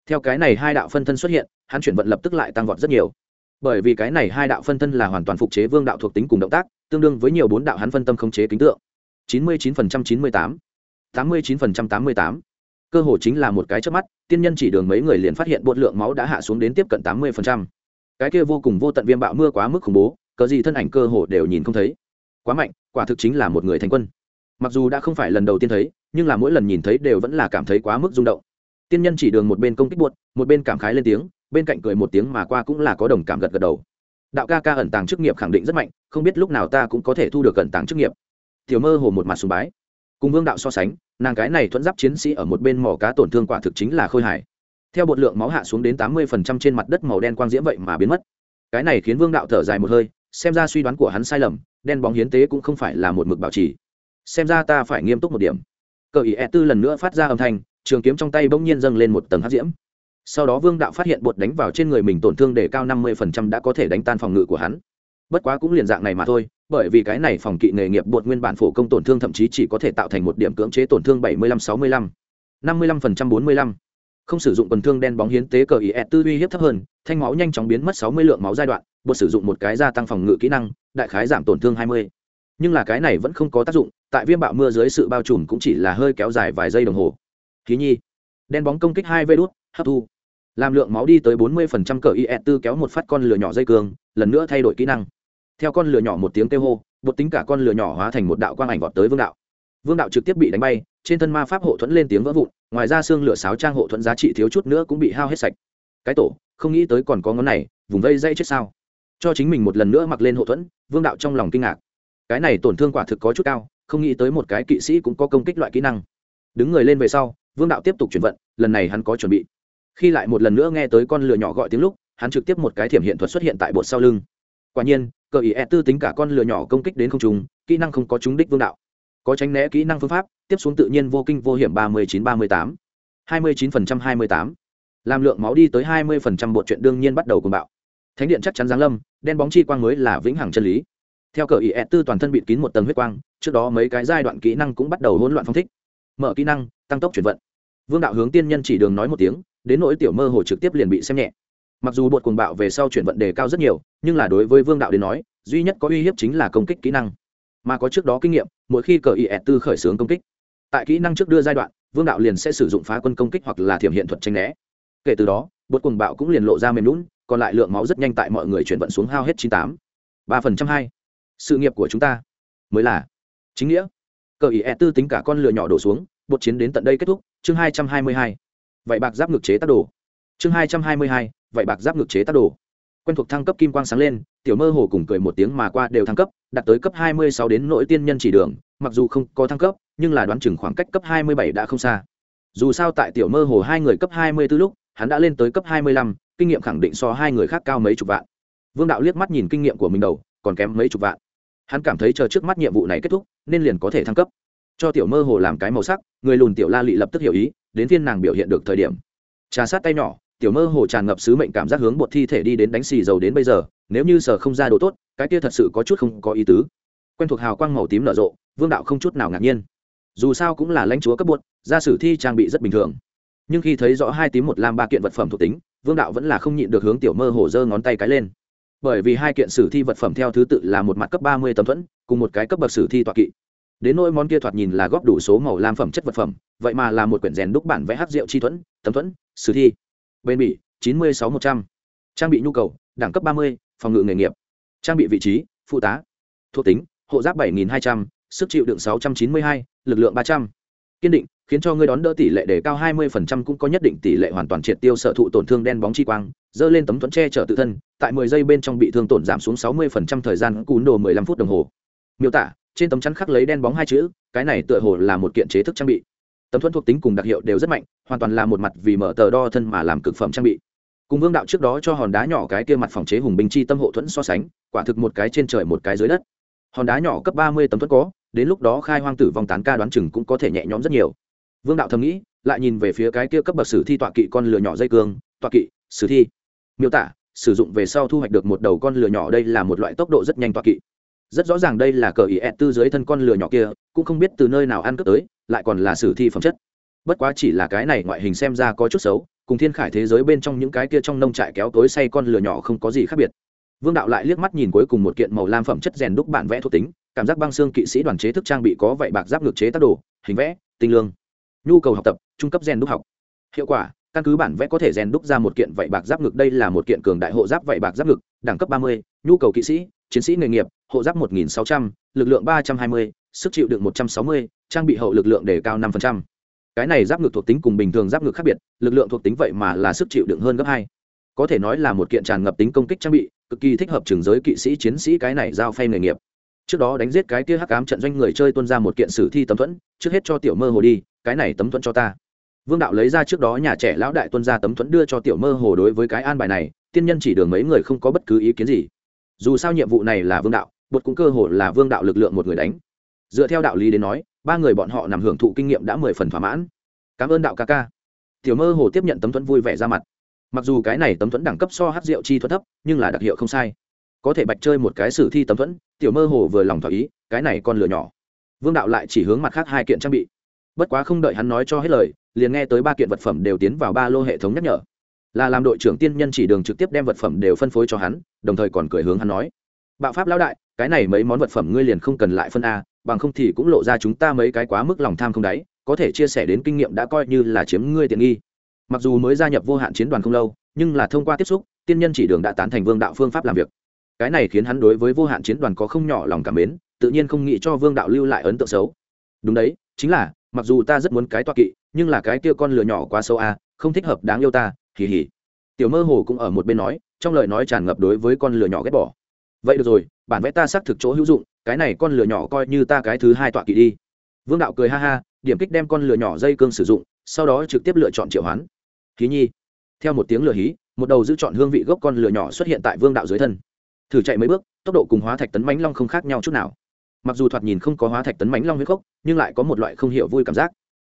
Theo cái này hai đạo phân thân xuất hiện, hắn chuyển vận lập tức lại tăng vọt rất nhiều. Bởi vì cái này hai đạo phân thân là hoàn toàn phục chế vương đạo thuộc tính cùng động tác, tương đương với nhiều bốn đạo hắn phân tâm khống chế kính tượng. chín mươi chín phần trăm chín mươi tám tám mươi chín phần trăm tám mươi tám cơ hồ chính là một cái chớp mắt, tiên nhân chỉ đường mấy người liền phát hiện bột lượng máu đã hạ xuống đến tiếp cận tám mươi phần trăm. Cái kia vô cùng vô tận viêm bạo mưa quá mức khủng bố, cờ gì thân ảnh cơ hồ đều nhìn không thấy. Quá mạnh, quả thực chính là một người thành quân. Mặc dù đã không phải lần đầu tiên thấy, nhưng là mỗi lần nhìn thấy đều vẫn là cảm thấy quá mức rung động. Tiên nhân chỉ đường một bên công kích buột một bên cảm khái lên tiếng, bên cạnh cười một tiếng mà qua cũng là có đồng cảm gật gật đầu. Đạo ca ca ẩn tàng chức nghiệp khẳng định rất mạnh, không biết lúc nào ta cũng có thể thu được ẩn tàng chức nghiệp. Tiểu mơ hồ một mặt sùng bái. Cùng vương đạo so sánh nàng cái này thuẫn giáp chiến sĩ ở một bên mỏ cá tổn thương quả thực chính là khôi hài. Theo bột lượng máu hạ xuống đến tám mươi phần trăm trên mặt đất màu đen quang diễm vậy mà biến mất. Cái này khiến vương đạo thở dài một hơi, xem ra suy đoán của hắn sai lầm, đen bóng hiến tế cũng không phải là một mực bảo trì. Xem ra ta phải nghiêm túc một điểm. Cờ ý e tư lần nữa phát ra âm thanh, trường kiếm trong tay bỗng nhiên dâng lên một tầng hát diễm. Sau đó vương đạo phát hiện bột đánh vào trên người mình tổn thương để cao năm mươi phần trăm đã có thể đánh tan phòng ngự của hắn. Bất quá cũng liền dạng này mà thôi bởi vì cái này phòng kỵ nghề nghiệp bột nguyên bản phổ công tổn thương thậm chí chỉ có thể tạo thành một điểm cưỡng chế tổn thương bảy mươi lăm sáu mươi lăm, năm mươi lăm phần trăm bốn mươi lăm. Không sử dụng quần thương đen bóng hiến tế cờ ý tư uy hiếp thấp hơn, thanh máu nhanh chóng biến mất sáu mươi lượng máu giai đoạn, bột sử dụng một cái gia tăng phòng ngự kỹ năng, đại khái giảm tổn thương hai mươi. Nhưng là cái này vẫn không có tác dụng, tại viêm bạo mưa dưới sự bao trùm cũng chỉ là hơi kéo dài vài giây đồng hồ. Khí nhi, đen bóng công kích hai vê đốt hấp thu. Làm lượng máu đi tới bốn mươi phần trăm cờ ie tư kéo một phát con lửa nhỏ dây cường, lần nữa thay đổi kỹ năng theo con lửa nhỏ một tiếng kêu hô bột tính cả con lửa nhỏ hóa thành một đạo quang ảnh vọt tới vương đạo. Vương đạo trực tiếp bị đánh bay, trên thân ma pháp hộ thuẫn lên tiếng vỡ vụn, ngoài ra xương lửa sáo trang hộ thuẫn giá trị thiếu chút nữa cũng bị hao hết sạch. Cái tổ, không nghĩ tới còn có ngón này, vùng vây dây chết sao? Cho chính mình một lần nữa mặc lên hộ thuẫn, vương đạo trong lòng kinh ngạc. Cái này tổn thương quả thực có chút cao, không nghĩ tới một cái kỵ sĩ cũng có công kích loại kỹ năng. Đứng người lên về sau, vương đạo tiếp tục chuyển vận, lần này hắn có chuẩn bị. Khi lại một lần nữa nghe tới con lửa nhỏ gọi tiếng lúc, hắn trực tiếp một cái thiểm hiện thuật xuất hiện tại bột sau lưng. Quả nhiên cờ ý e tư tính cả con lửa nhỏ công kích đến không trùng, kỹ năng không có trúng đích vương đạo. Có tránh né kỹ năng phương pháp, tiếp xuống tự nhiên vô kinh vô hiểm ba mươi chín ba mươi tám. hai mươi chín phần trăm hai mươi tám. Làm lượng máu đi tới hai mươi phần trăm bộ chuyện đương nhiên bắt đầu cùng bạo. Thánh điện chắc chắn giáng lâm, đen bóng chi quang mới là vĩnh hằng chân lý. Theo cờ ý e tư toàn thân bịt kín một tầng huyết quang, trước đó mấy cái giai đoạn kỹ năng cũng bắt đầu hỗn loạn phong thích. Mở kỹ năng, tăng tốc chuyển vận. Vương đạo hướng tiên nhân chỉ đường nói một tiếng, đến nỗi tiểu mơ hồ trực tiếp liền bị xem nhẹ mặc dù bột cuồng bạo về sau chuyển vận đề cao rất nhiều, nhưng là đối với vương đạo đến nói, duy nhất có uy hiếp chính là công kích kỹ năng. Mà có trước đó kinh nghiệm, mỗi khi cờ ý ẹt e tư khởi xướng công kích, tại kỹ năng trước đưa giai đoạn, vương đạo liền sẽ sử dụng phá quân công kích hoặc là thiểm hiện thuật tranh né. Kể từ đó, bột cuồng bạo cũng liền lộ ra mềm lún còn lại lượng máu rất nhanh tại mọi người chuyển vận xuống hao hết chín tám. Ba phần trăm hai. Sự nghiệp của chúng ta mới là chính nghĩa. Cờ ý ẹt e tư tính cả con lừa nhỏ đổ xuống, bột chiến đến tận đây kết thúc, chương hai trăm hai mươi hai. Vậy bạc giáp ngực chế tác đồ. Chương hai trăm hai mươi hai vậy bạc giáp ngược chế tác đồ. Quen thuộc thăng cấp kim quang sáng lên, tiểu mơ hồ cùng cười một tiếng mà qua đều thăng cấp, đạt tới cấp hai mươi sáu đến nội tiên nhân chỉ đường, mặc dù không có thăng cấp, nhưng là đoán chừng khoảng cách cấp hai mươi bảy đã không xa. Dù sao tại tiểu mơ hồ hai người cấp hai mươi 24 lúc, hắn đã lên tới cấp hai mươi lăm, kinh nghiệm khẳng định so hai người khác cao mấy chục vạn. Vương đạo liếc mắt nhìn kinh nghiệm của mình đầu, còn kém mấy chục vạn. Hắn cảm thấy chờ trước mắt nhiệm vụ này kết thúc, nên liền có thể thăng cấp. Cho tiểu mơ hồ làm cái màu sắc, người lùn tiểu la lị lập tức hiểu ý, đến phiên nàng biểu hiện được thời điểm. Trà sát tay nhỏ tiểu mơ hồ tràn ngập sứ mệnh cảm giác hướng bột thi thể đi đến đánh xì dầu đến bây giờ, nếu như sở không ra đồ tốt, cái kia thật sự có chút không có ý tứ. Quen thuộc hào quang màu tím nở rộ, vương đạo không chút nào ngạc nhiên. Dù sao cũng là lãnh chúa cấp bột ra sử thi trang bị rất bình thường. Nhưng khi thấy rõ hai tím một lam ba kiện vật phẩm thuộc tính, vương đạo vẫn là không nhịn được hướng tiểu mơ hồ giơ ngón tay cái lên. Bởi vì hai kiện sử thi vật phẩm theo thứ tự là một mặt cấp ba mươi tấm thuẫn, cùng một cái cấp bậc sử thi tọa kỵ. Đến nỗi món kia thoạt nhìn là góp đủ số màu lam phẩm chất vật phẩm, vậy mà là một quyển rèn đúc bản vẽ hát rượu chi thuẫn, tấm thuẫn, sử thi bên bỉ, chín mươi sáu một trăm. Trang bị nhu cầu, đẳng cấp ba mươi, phòng ngự nghề nghiệp. Trang bị vị trí, phụ tá. Thuộc tính, hộ giáp bảy nghìn hai trăm, sức chịu đựng sáu trăm chín mươi hai, lực lượng ba trăm. Kiên định, khiến cho ngươi đón đỡ tỷ lệ đề cao hai mươi phần trăm cũng có nhất định tỷ lệ hoàn toàn triệt tiêu sở thụ tổn thương đen bóng chi quang, dơ lên tấm thuẫn che chở tự thân, tại mười giây bên trong bị thương tổn giảm xuống sáu mươi phần trăm thời gian cún đồ mười lăm phút đồng hồ. Miêu tả, trên tấm chắn khắc lấy đen bóng hai chữ, cái này tựa hồ là một kiện chế thức trang bị tấm thuẫn thuộc tính cùng đặc hiệu đều rất mạnh, hoàn toàn là một mặt vì mở tờ đo thân mà làm cực phẩm trang bị. Cùng vương đạo trước đó cho hòn đá nhỏ cái kia mặt phòng chế hùng binh chi tâm hộ thuẫn so sánh, quả thực một cái trên trời một cái dưới đất. Hòn đá nhỏ cấp ba mươi tấm thuẫn có, đến lúc đó khai hoang tử vong tán ca đoán chừng cũng có thể nhẹ nhõm rất nhiều. Vương đạo thầm nghĩ, lại nhìn về phía cái kia cấp bậc sử thi tọa kỵ con lửa nhỏ dây cương, tọa kỵ, sử thi, miêu tả, sử dụng về sau thu hoạch được một đầu con lửa nhỏ đây là một loại tốc độ rất nhanh tọa kỵ rất rõ ràng đây là cờ ý ẹt tư dưới thân con lừa nhỏ kia, cũng không biết từ nơi nào ăn cướp tới, lại còn là sử thi phẩm chất. Bất quá chỉ là cái này ngoại hình xem ra có chút xấu, cùng thiên khải thế giới bên trong những cái kia trong nông trại kéo tối say con lừa nhỏ không có gì khác biệt. Vương đạo lại liếc mắt nhìn cuối cùng một kiện màu lam phẩm chất rèn đúc bản vẽ thuộc tính, cảm giác băng xương kỵ sĩ đoàn chế thức trang bị có vậy bạc giáp ngược chế tác đồ, hình vẽ, tinh lương. Nhu cầu học tập, trung cấp rèn đúc học. Hiệu quả, căn cứ bản vẽ có thể rèn đúc ra một kiện vậy bạc giáp ngực, đây là một kiện cường đại hộ giáp vậy bạc giáp ngực, đẳng cấp ba mươi, nhu cầu kỵ sĩ, chiến sĩ nghề nghiệp hộ giáp 1600, lực lượng ba trăm hai mươi sức chịu đựng một trăm sáu mươi trang bị hậu lực lượng đề cao 5%. cái này giáp ngực thuộc tính cùng bình thường giáp ngực khác biệt lực lượng thuộc tính vậy mà là sức chịu đựng hơn gấp hai. Có thể nói là một kiện tràn ngập tính công kích trang bị cực kỳ thích hợp trường giới kỵ sĩ chiến sĩ cái này giao phay nghề nghiệp. Trước đó đánh giết cái kia hắc ám trận doanh người chơi tuân ra một kiện sử thi tấm thuẫn trước hết cho tiểu mơ hồ đi cái này tấm thuẫn cho ta. Vương đạo lấy ra trước đó nhà trẻ lão đại tuân ra tấm thuẫn đưa cho tiểu mơ hồ đối với cái an bài này tiên nhân chỉ đường mấy người không có bất cứ ý kiến gì. Dù sao nhiệm vụ này là vương đạo bột cũng cơ hồ là vương đạo lực lượng một người đánh. Dựa theo đạo lý đến nói, ba người bọn họ nằm hưởng thụ kinh nghiệm đã mười phần thỏa mãn. Cảm ơn đạo ca ca. Tiểu mơ hồ tiếp nhận tấm thuẫn vui vẻ ra mặt. Mặc dù cái này tấm thuẫn đẳng cấp so hát rượu chi thuẫn thấp, nhưng là đặc hiệu không sai. Có thể bạch chơi một cái sử thi tấm thuẫn, tiểu mơ hồ vừa lòng thỏa ý, cái này con lửa nhỏ. Vương đạo lại chỉ hướng mặt khác hai kiện trang bị. Bất quá không đợi hắn nói cho hết lời, liền nghe tới ba kiện vật phẩm đều tiến vào ba lô hệ thống nhắc nhở. Là làm đội trưởng tiên nhân chỉ đường trực tiếp đem vật phẩm đều phân phối cho hắn, đồng thời còn cười hướng hắn nói. Bạo pháp lão đại cái này mấy món vật phẩm ngươi liền không cần lại phân a, bằng không thì cũng lộ ra chúng ta mấy cái quá mức lòng tham không đáy, có thể chia sẻ đến kinh nghiệm đã coi như là chiếm ngươi tiện nghi. Mặc dù mới gia nhập vô hạn chiến đoàn không lâu, nhưng là thông qua tiếp xúc, tiên nhân chỉ đường đã tán thành vương đạo phương pháp làm việc. Cái này khiến hắn đối với vô hạn chiến đoàn có không nhỏ lòng cảm mến, tự nhiên không nghĩ cho vương đạo lưu lại ấn tượng xấu. Đúng đấy, chính là, mặc dù ta rất muốn cái toa kỵ, nhưng là cái kia con lừa nhỏ quá xấu a, không thích hợp đáng yêu ta, hì hì. Tiểu mơ hồ cũng ở một bên nói, trong lời nói tràn ngập đối với con lừa nhỏ ghét bỏ. Vậy được rồi bản vẽ ta xác thực chỗ hữu dụng, cái này con lửa nhỏ coi như ta cái thứ hai tọa kỵ đi. Vương đạo cười ha ha, điểm kích đem con lửa nhỏ dây cương sử dụng, sau đó trực tiếp lựa chọn triệu hoán. Khí nhi. Theo một tiếng lửa hí, một đầu giữ chọn hương vị gốc con lửa nhỏ xuất hiện tại vương đạo dưới thân. Thử chạy mấy bước, tốc độ cùng hóa thạch tấn mánh long không khác nhau chút nào. Mặc dù thoạt nhìn không có hóa thạch tấn mánh long huyết gốc, nhưng lại có một loại không hiểu vui cảm giác.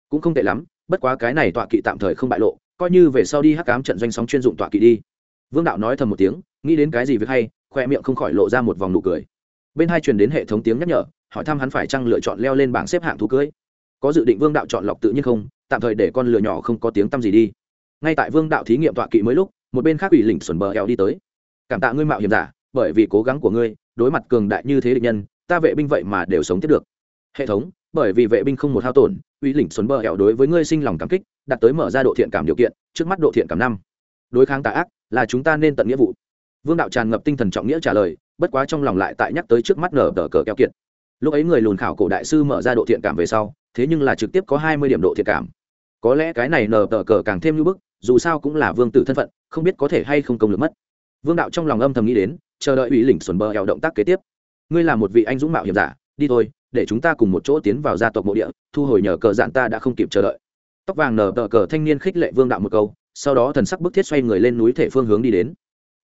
Cũng không tệ lắm, bất quá cái này tọa kỵ tạm thời không bại lộ, coi như về sau đi hắc cám trận doanh sóng chuyên dụng tọa kỵ đi. Vương đạo nói thầm một tiếng, nghĩ đến cái gì việc hay khoe miệng không khỏi lộ ra một vòng nụ cười. Bên hai truyền đến hệ thống tiếng nhắc nhở, hỏi thăm hắn phải chăng lựa chọn leo lên bảng xếp hạng thú cưới. Có dự định vương đạo chọn lọc tự nhiên không, tạm thời để con lừa nhỏ không có tiếng tăm gì đi. Ngay tại vương đạo thí nghiệm tọa kỵ mới lúc, một bên khác ủy lỉnh xuẩn bờ eo đi tới. Cảm tạ ngươi mạo hiểm giả, bởi vì cố gắng của ngươi, đối mặt cường đại như thế địch nhân, ta vệ binh vậy mà đều sống tiếp được. Hệ thống, bởi vì vệ binh không một hao tổn, ủy lĩnh xuẩn bờ eo đối với ngươi sinh lòng cảm kích, đặt tới mở ra độ thiện cảm điều kiện, trước mắt độ thiện cảm năm. Đối kháng tà ác, là chúng ta nên tận nghĩa vụ vương đạo tràn ngập tinh thần trọng nghĩa trả lời, bất quá trong lòng lại tại nhắc tới trước mắt nở tờ cờ keo kiệt. Lúc ấy người lùn khảo cổ đại sư mở ra độ thiện cảm về sau, thế nhưng là trực tiếp có hai mươi điểm độ thiện cảm. Có lẽ cái này nở tờ cờ càng thêm như bức, dù sao cũng là vương tử thân phận, không biết có thể hay không công lực mất. Vương đạo trong lòng âm thầm nghĩ đến, chờ đợi ủy lĩnh xuân bờ hẹo động tác kế tiếp. Ngươi là một vị anh dũng mạo hiểm giả, đi thôi, để chúng ta cùng một chỗ tiến vào gia tộc mộ địa, thu hồi nhờ cờ dạn ta đã không kịp chờ đợi. Tóc vàng nở tờ cờ thanh niên khích lệ vương đạo một câu, sau đó thần sắc bức thiết xoay người lên núi thể phương hướng đi đến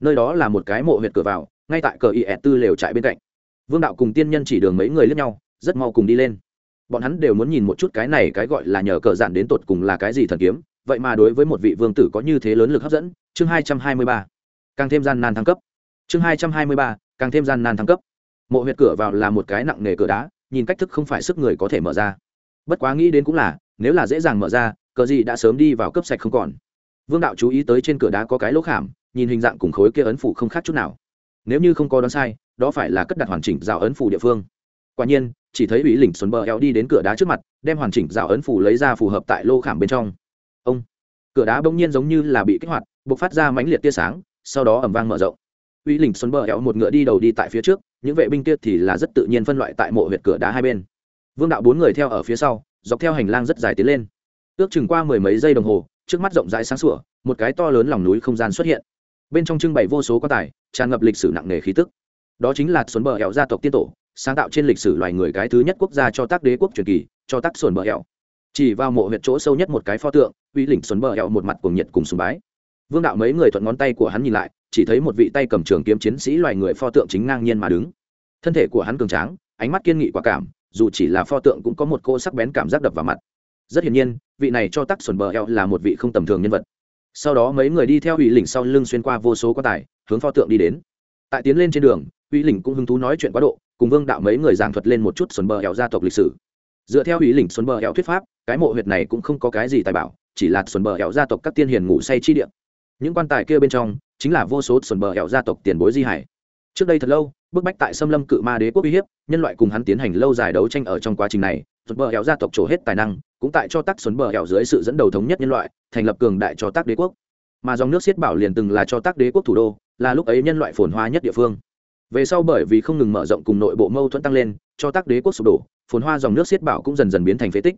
nơi đó là một cái mộ huyệt cửa vào, ngay tại cờ is tư lều trại bên cạnh. Vương đạo cùng tiên nhân chỉ đường mấy người lướt nhau, rất mau cùng đi lên. Bọn hắn đều muốn nhìn một chút cái này cái gọi là nhờ cờ dạn đến tột cùng là cái gì thần kiếm, vậy mà đối với một vị vương tử có như thế lớn lực hấp dẫn, chương hai trăm hai mươi ba. Càng thêm gian nan thăng cấp. Chương hai trăm hai mươi ba, càng thêm gian nan thăng cấp. Mộ huyệt cửa vào là một cái nặng nề cửa đá, nhìn cách thức không phải sức người có thể mở ra. Bất quá nghĩ đến cũng là, nếu là dễ dàng mở ra, cờ gì đã sớm đi vào cấp sạch không còn vương đạo chú ý tới trên cửa đá có cái lỗ khảm, nhìn hình dạng cùng khối kia ấn phủ không khác chút nào. Nếu như không có đoán sai, đó phải là cất đặt hoàn chỉnh rào ấn phủ địa phương. Quả nhiên, chỉ thấy ủy lỉnh xuân bờ eo đi đến cửa đá trước mặt, đem hoàn chỉnh rào ấn phủ lấy ra phù hợp tại lô khảm bên trong. Ông! Cửa đá bỗng nhiên giống như là bị kích hoạt b ộ c phát ra mãnh liệt tia sáng, sau đó ẩm vang mở rộng. Uy lỉnh xuân bờ hẹo một ngựa đi đầu đi tại phía trước, những vệ binh kia thì là rất tự nhiên phân loại tại mộ huyệt cửa đá hai bên. Vương đạo bốn người theo ở phía sau, dọc theo hành lang rất dài tiến lên. Ước chừng qua mười mấy giây đồng hồ trước mắt rộng rãi sáng sủa, một cái to lớn lòng núi không gian xuất hiện. Bên trong trưng bày vô số quan tài, tràn ngập lịch sử nặng nề khí tức. Đó chính là xuân bờ hẹo gia tộc tiên tổ, sáng tạo trên lịch sử loài người cái thứ nhất quốc gia cho tác đế quốc truyền kỳ, cho tác xuân bờ hẹo. Chỉ vào mộ huyệt chỗ sâu nhất một cái pho tượng, uy lĩnh xuân bờ hẹo một mặt cuồng nhiệt cùng sùng bái. Vương đạo mấy người thuận ngón tay của hắn nhìn lại, chỉ thấy một vị tay cầm trường kiếm chiến sĩ loài người pho tượng chính ngang nhiên mà đứng. Thân thể của hắn cường tráng, ánh mắt kiên nghị quả cảm, dù chỉ là pho tượng cũng có một cô sắc bén cảm giác đập vào mặt rất hiển nhiên, vị này cho tắc xuẩn bờ eo là một vị không tầm thường nhân vật. Sau đó mấy người đi theo ủy lĩnh sau lưng xuyên qua vô số quan tài, hướng pho tượng đi đến. Tại tiến lên trên đường ủy lĩnh cũng hứng thú nói chuyện quá độ, cùng vương đạo mấy người giảng thuật lên một chút xuẩn bờ eo gia tộc lịch sử. Dựa theo ủy lĩnh xuẩn bờ eo thuyết pháp, cái mộ huyệt này cũng không có cái gì tài bảo, chỉ là xuẩn bờ eo gia tộc các tiên hiền ngủ say chi điện những quan tài kia bên trong, chính là vô số xuẩn bờ eo gia tộc tiền bối di hải. Trước đây thật lâu, bức bách tại xâm lâm cự ma đế quốc uy hiếp, nhân loại cùng hắn tiến hành lâu dài đấu tranh ở trong quá trình này Xuân bờ hẻo gia tộc trổ hết tài năng, cũng tại cho tác Xuân bờ hẻo dưới sự dẫn đầu thống nhất nhân loại, thành lập cường đại cho tác đế quốc. Mà dòng nước xiết bảo liền từng là cho tác đế quốc thủ đô, là lúc ấy nhân loại phồn hoa nhất địa phương. Về sau bởi vì không ngừng mở rộng cùng nội bộ mâu thuẫn tăng lên, cho tác đế quốc sụp đổ, phồn hoa dòng nước xiết bảo cũng dần dần biến thành phế tích.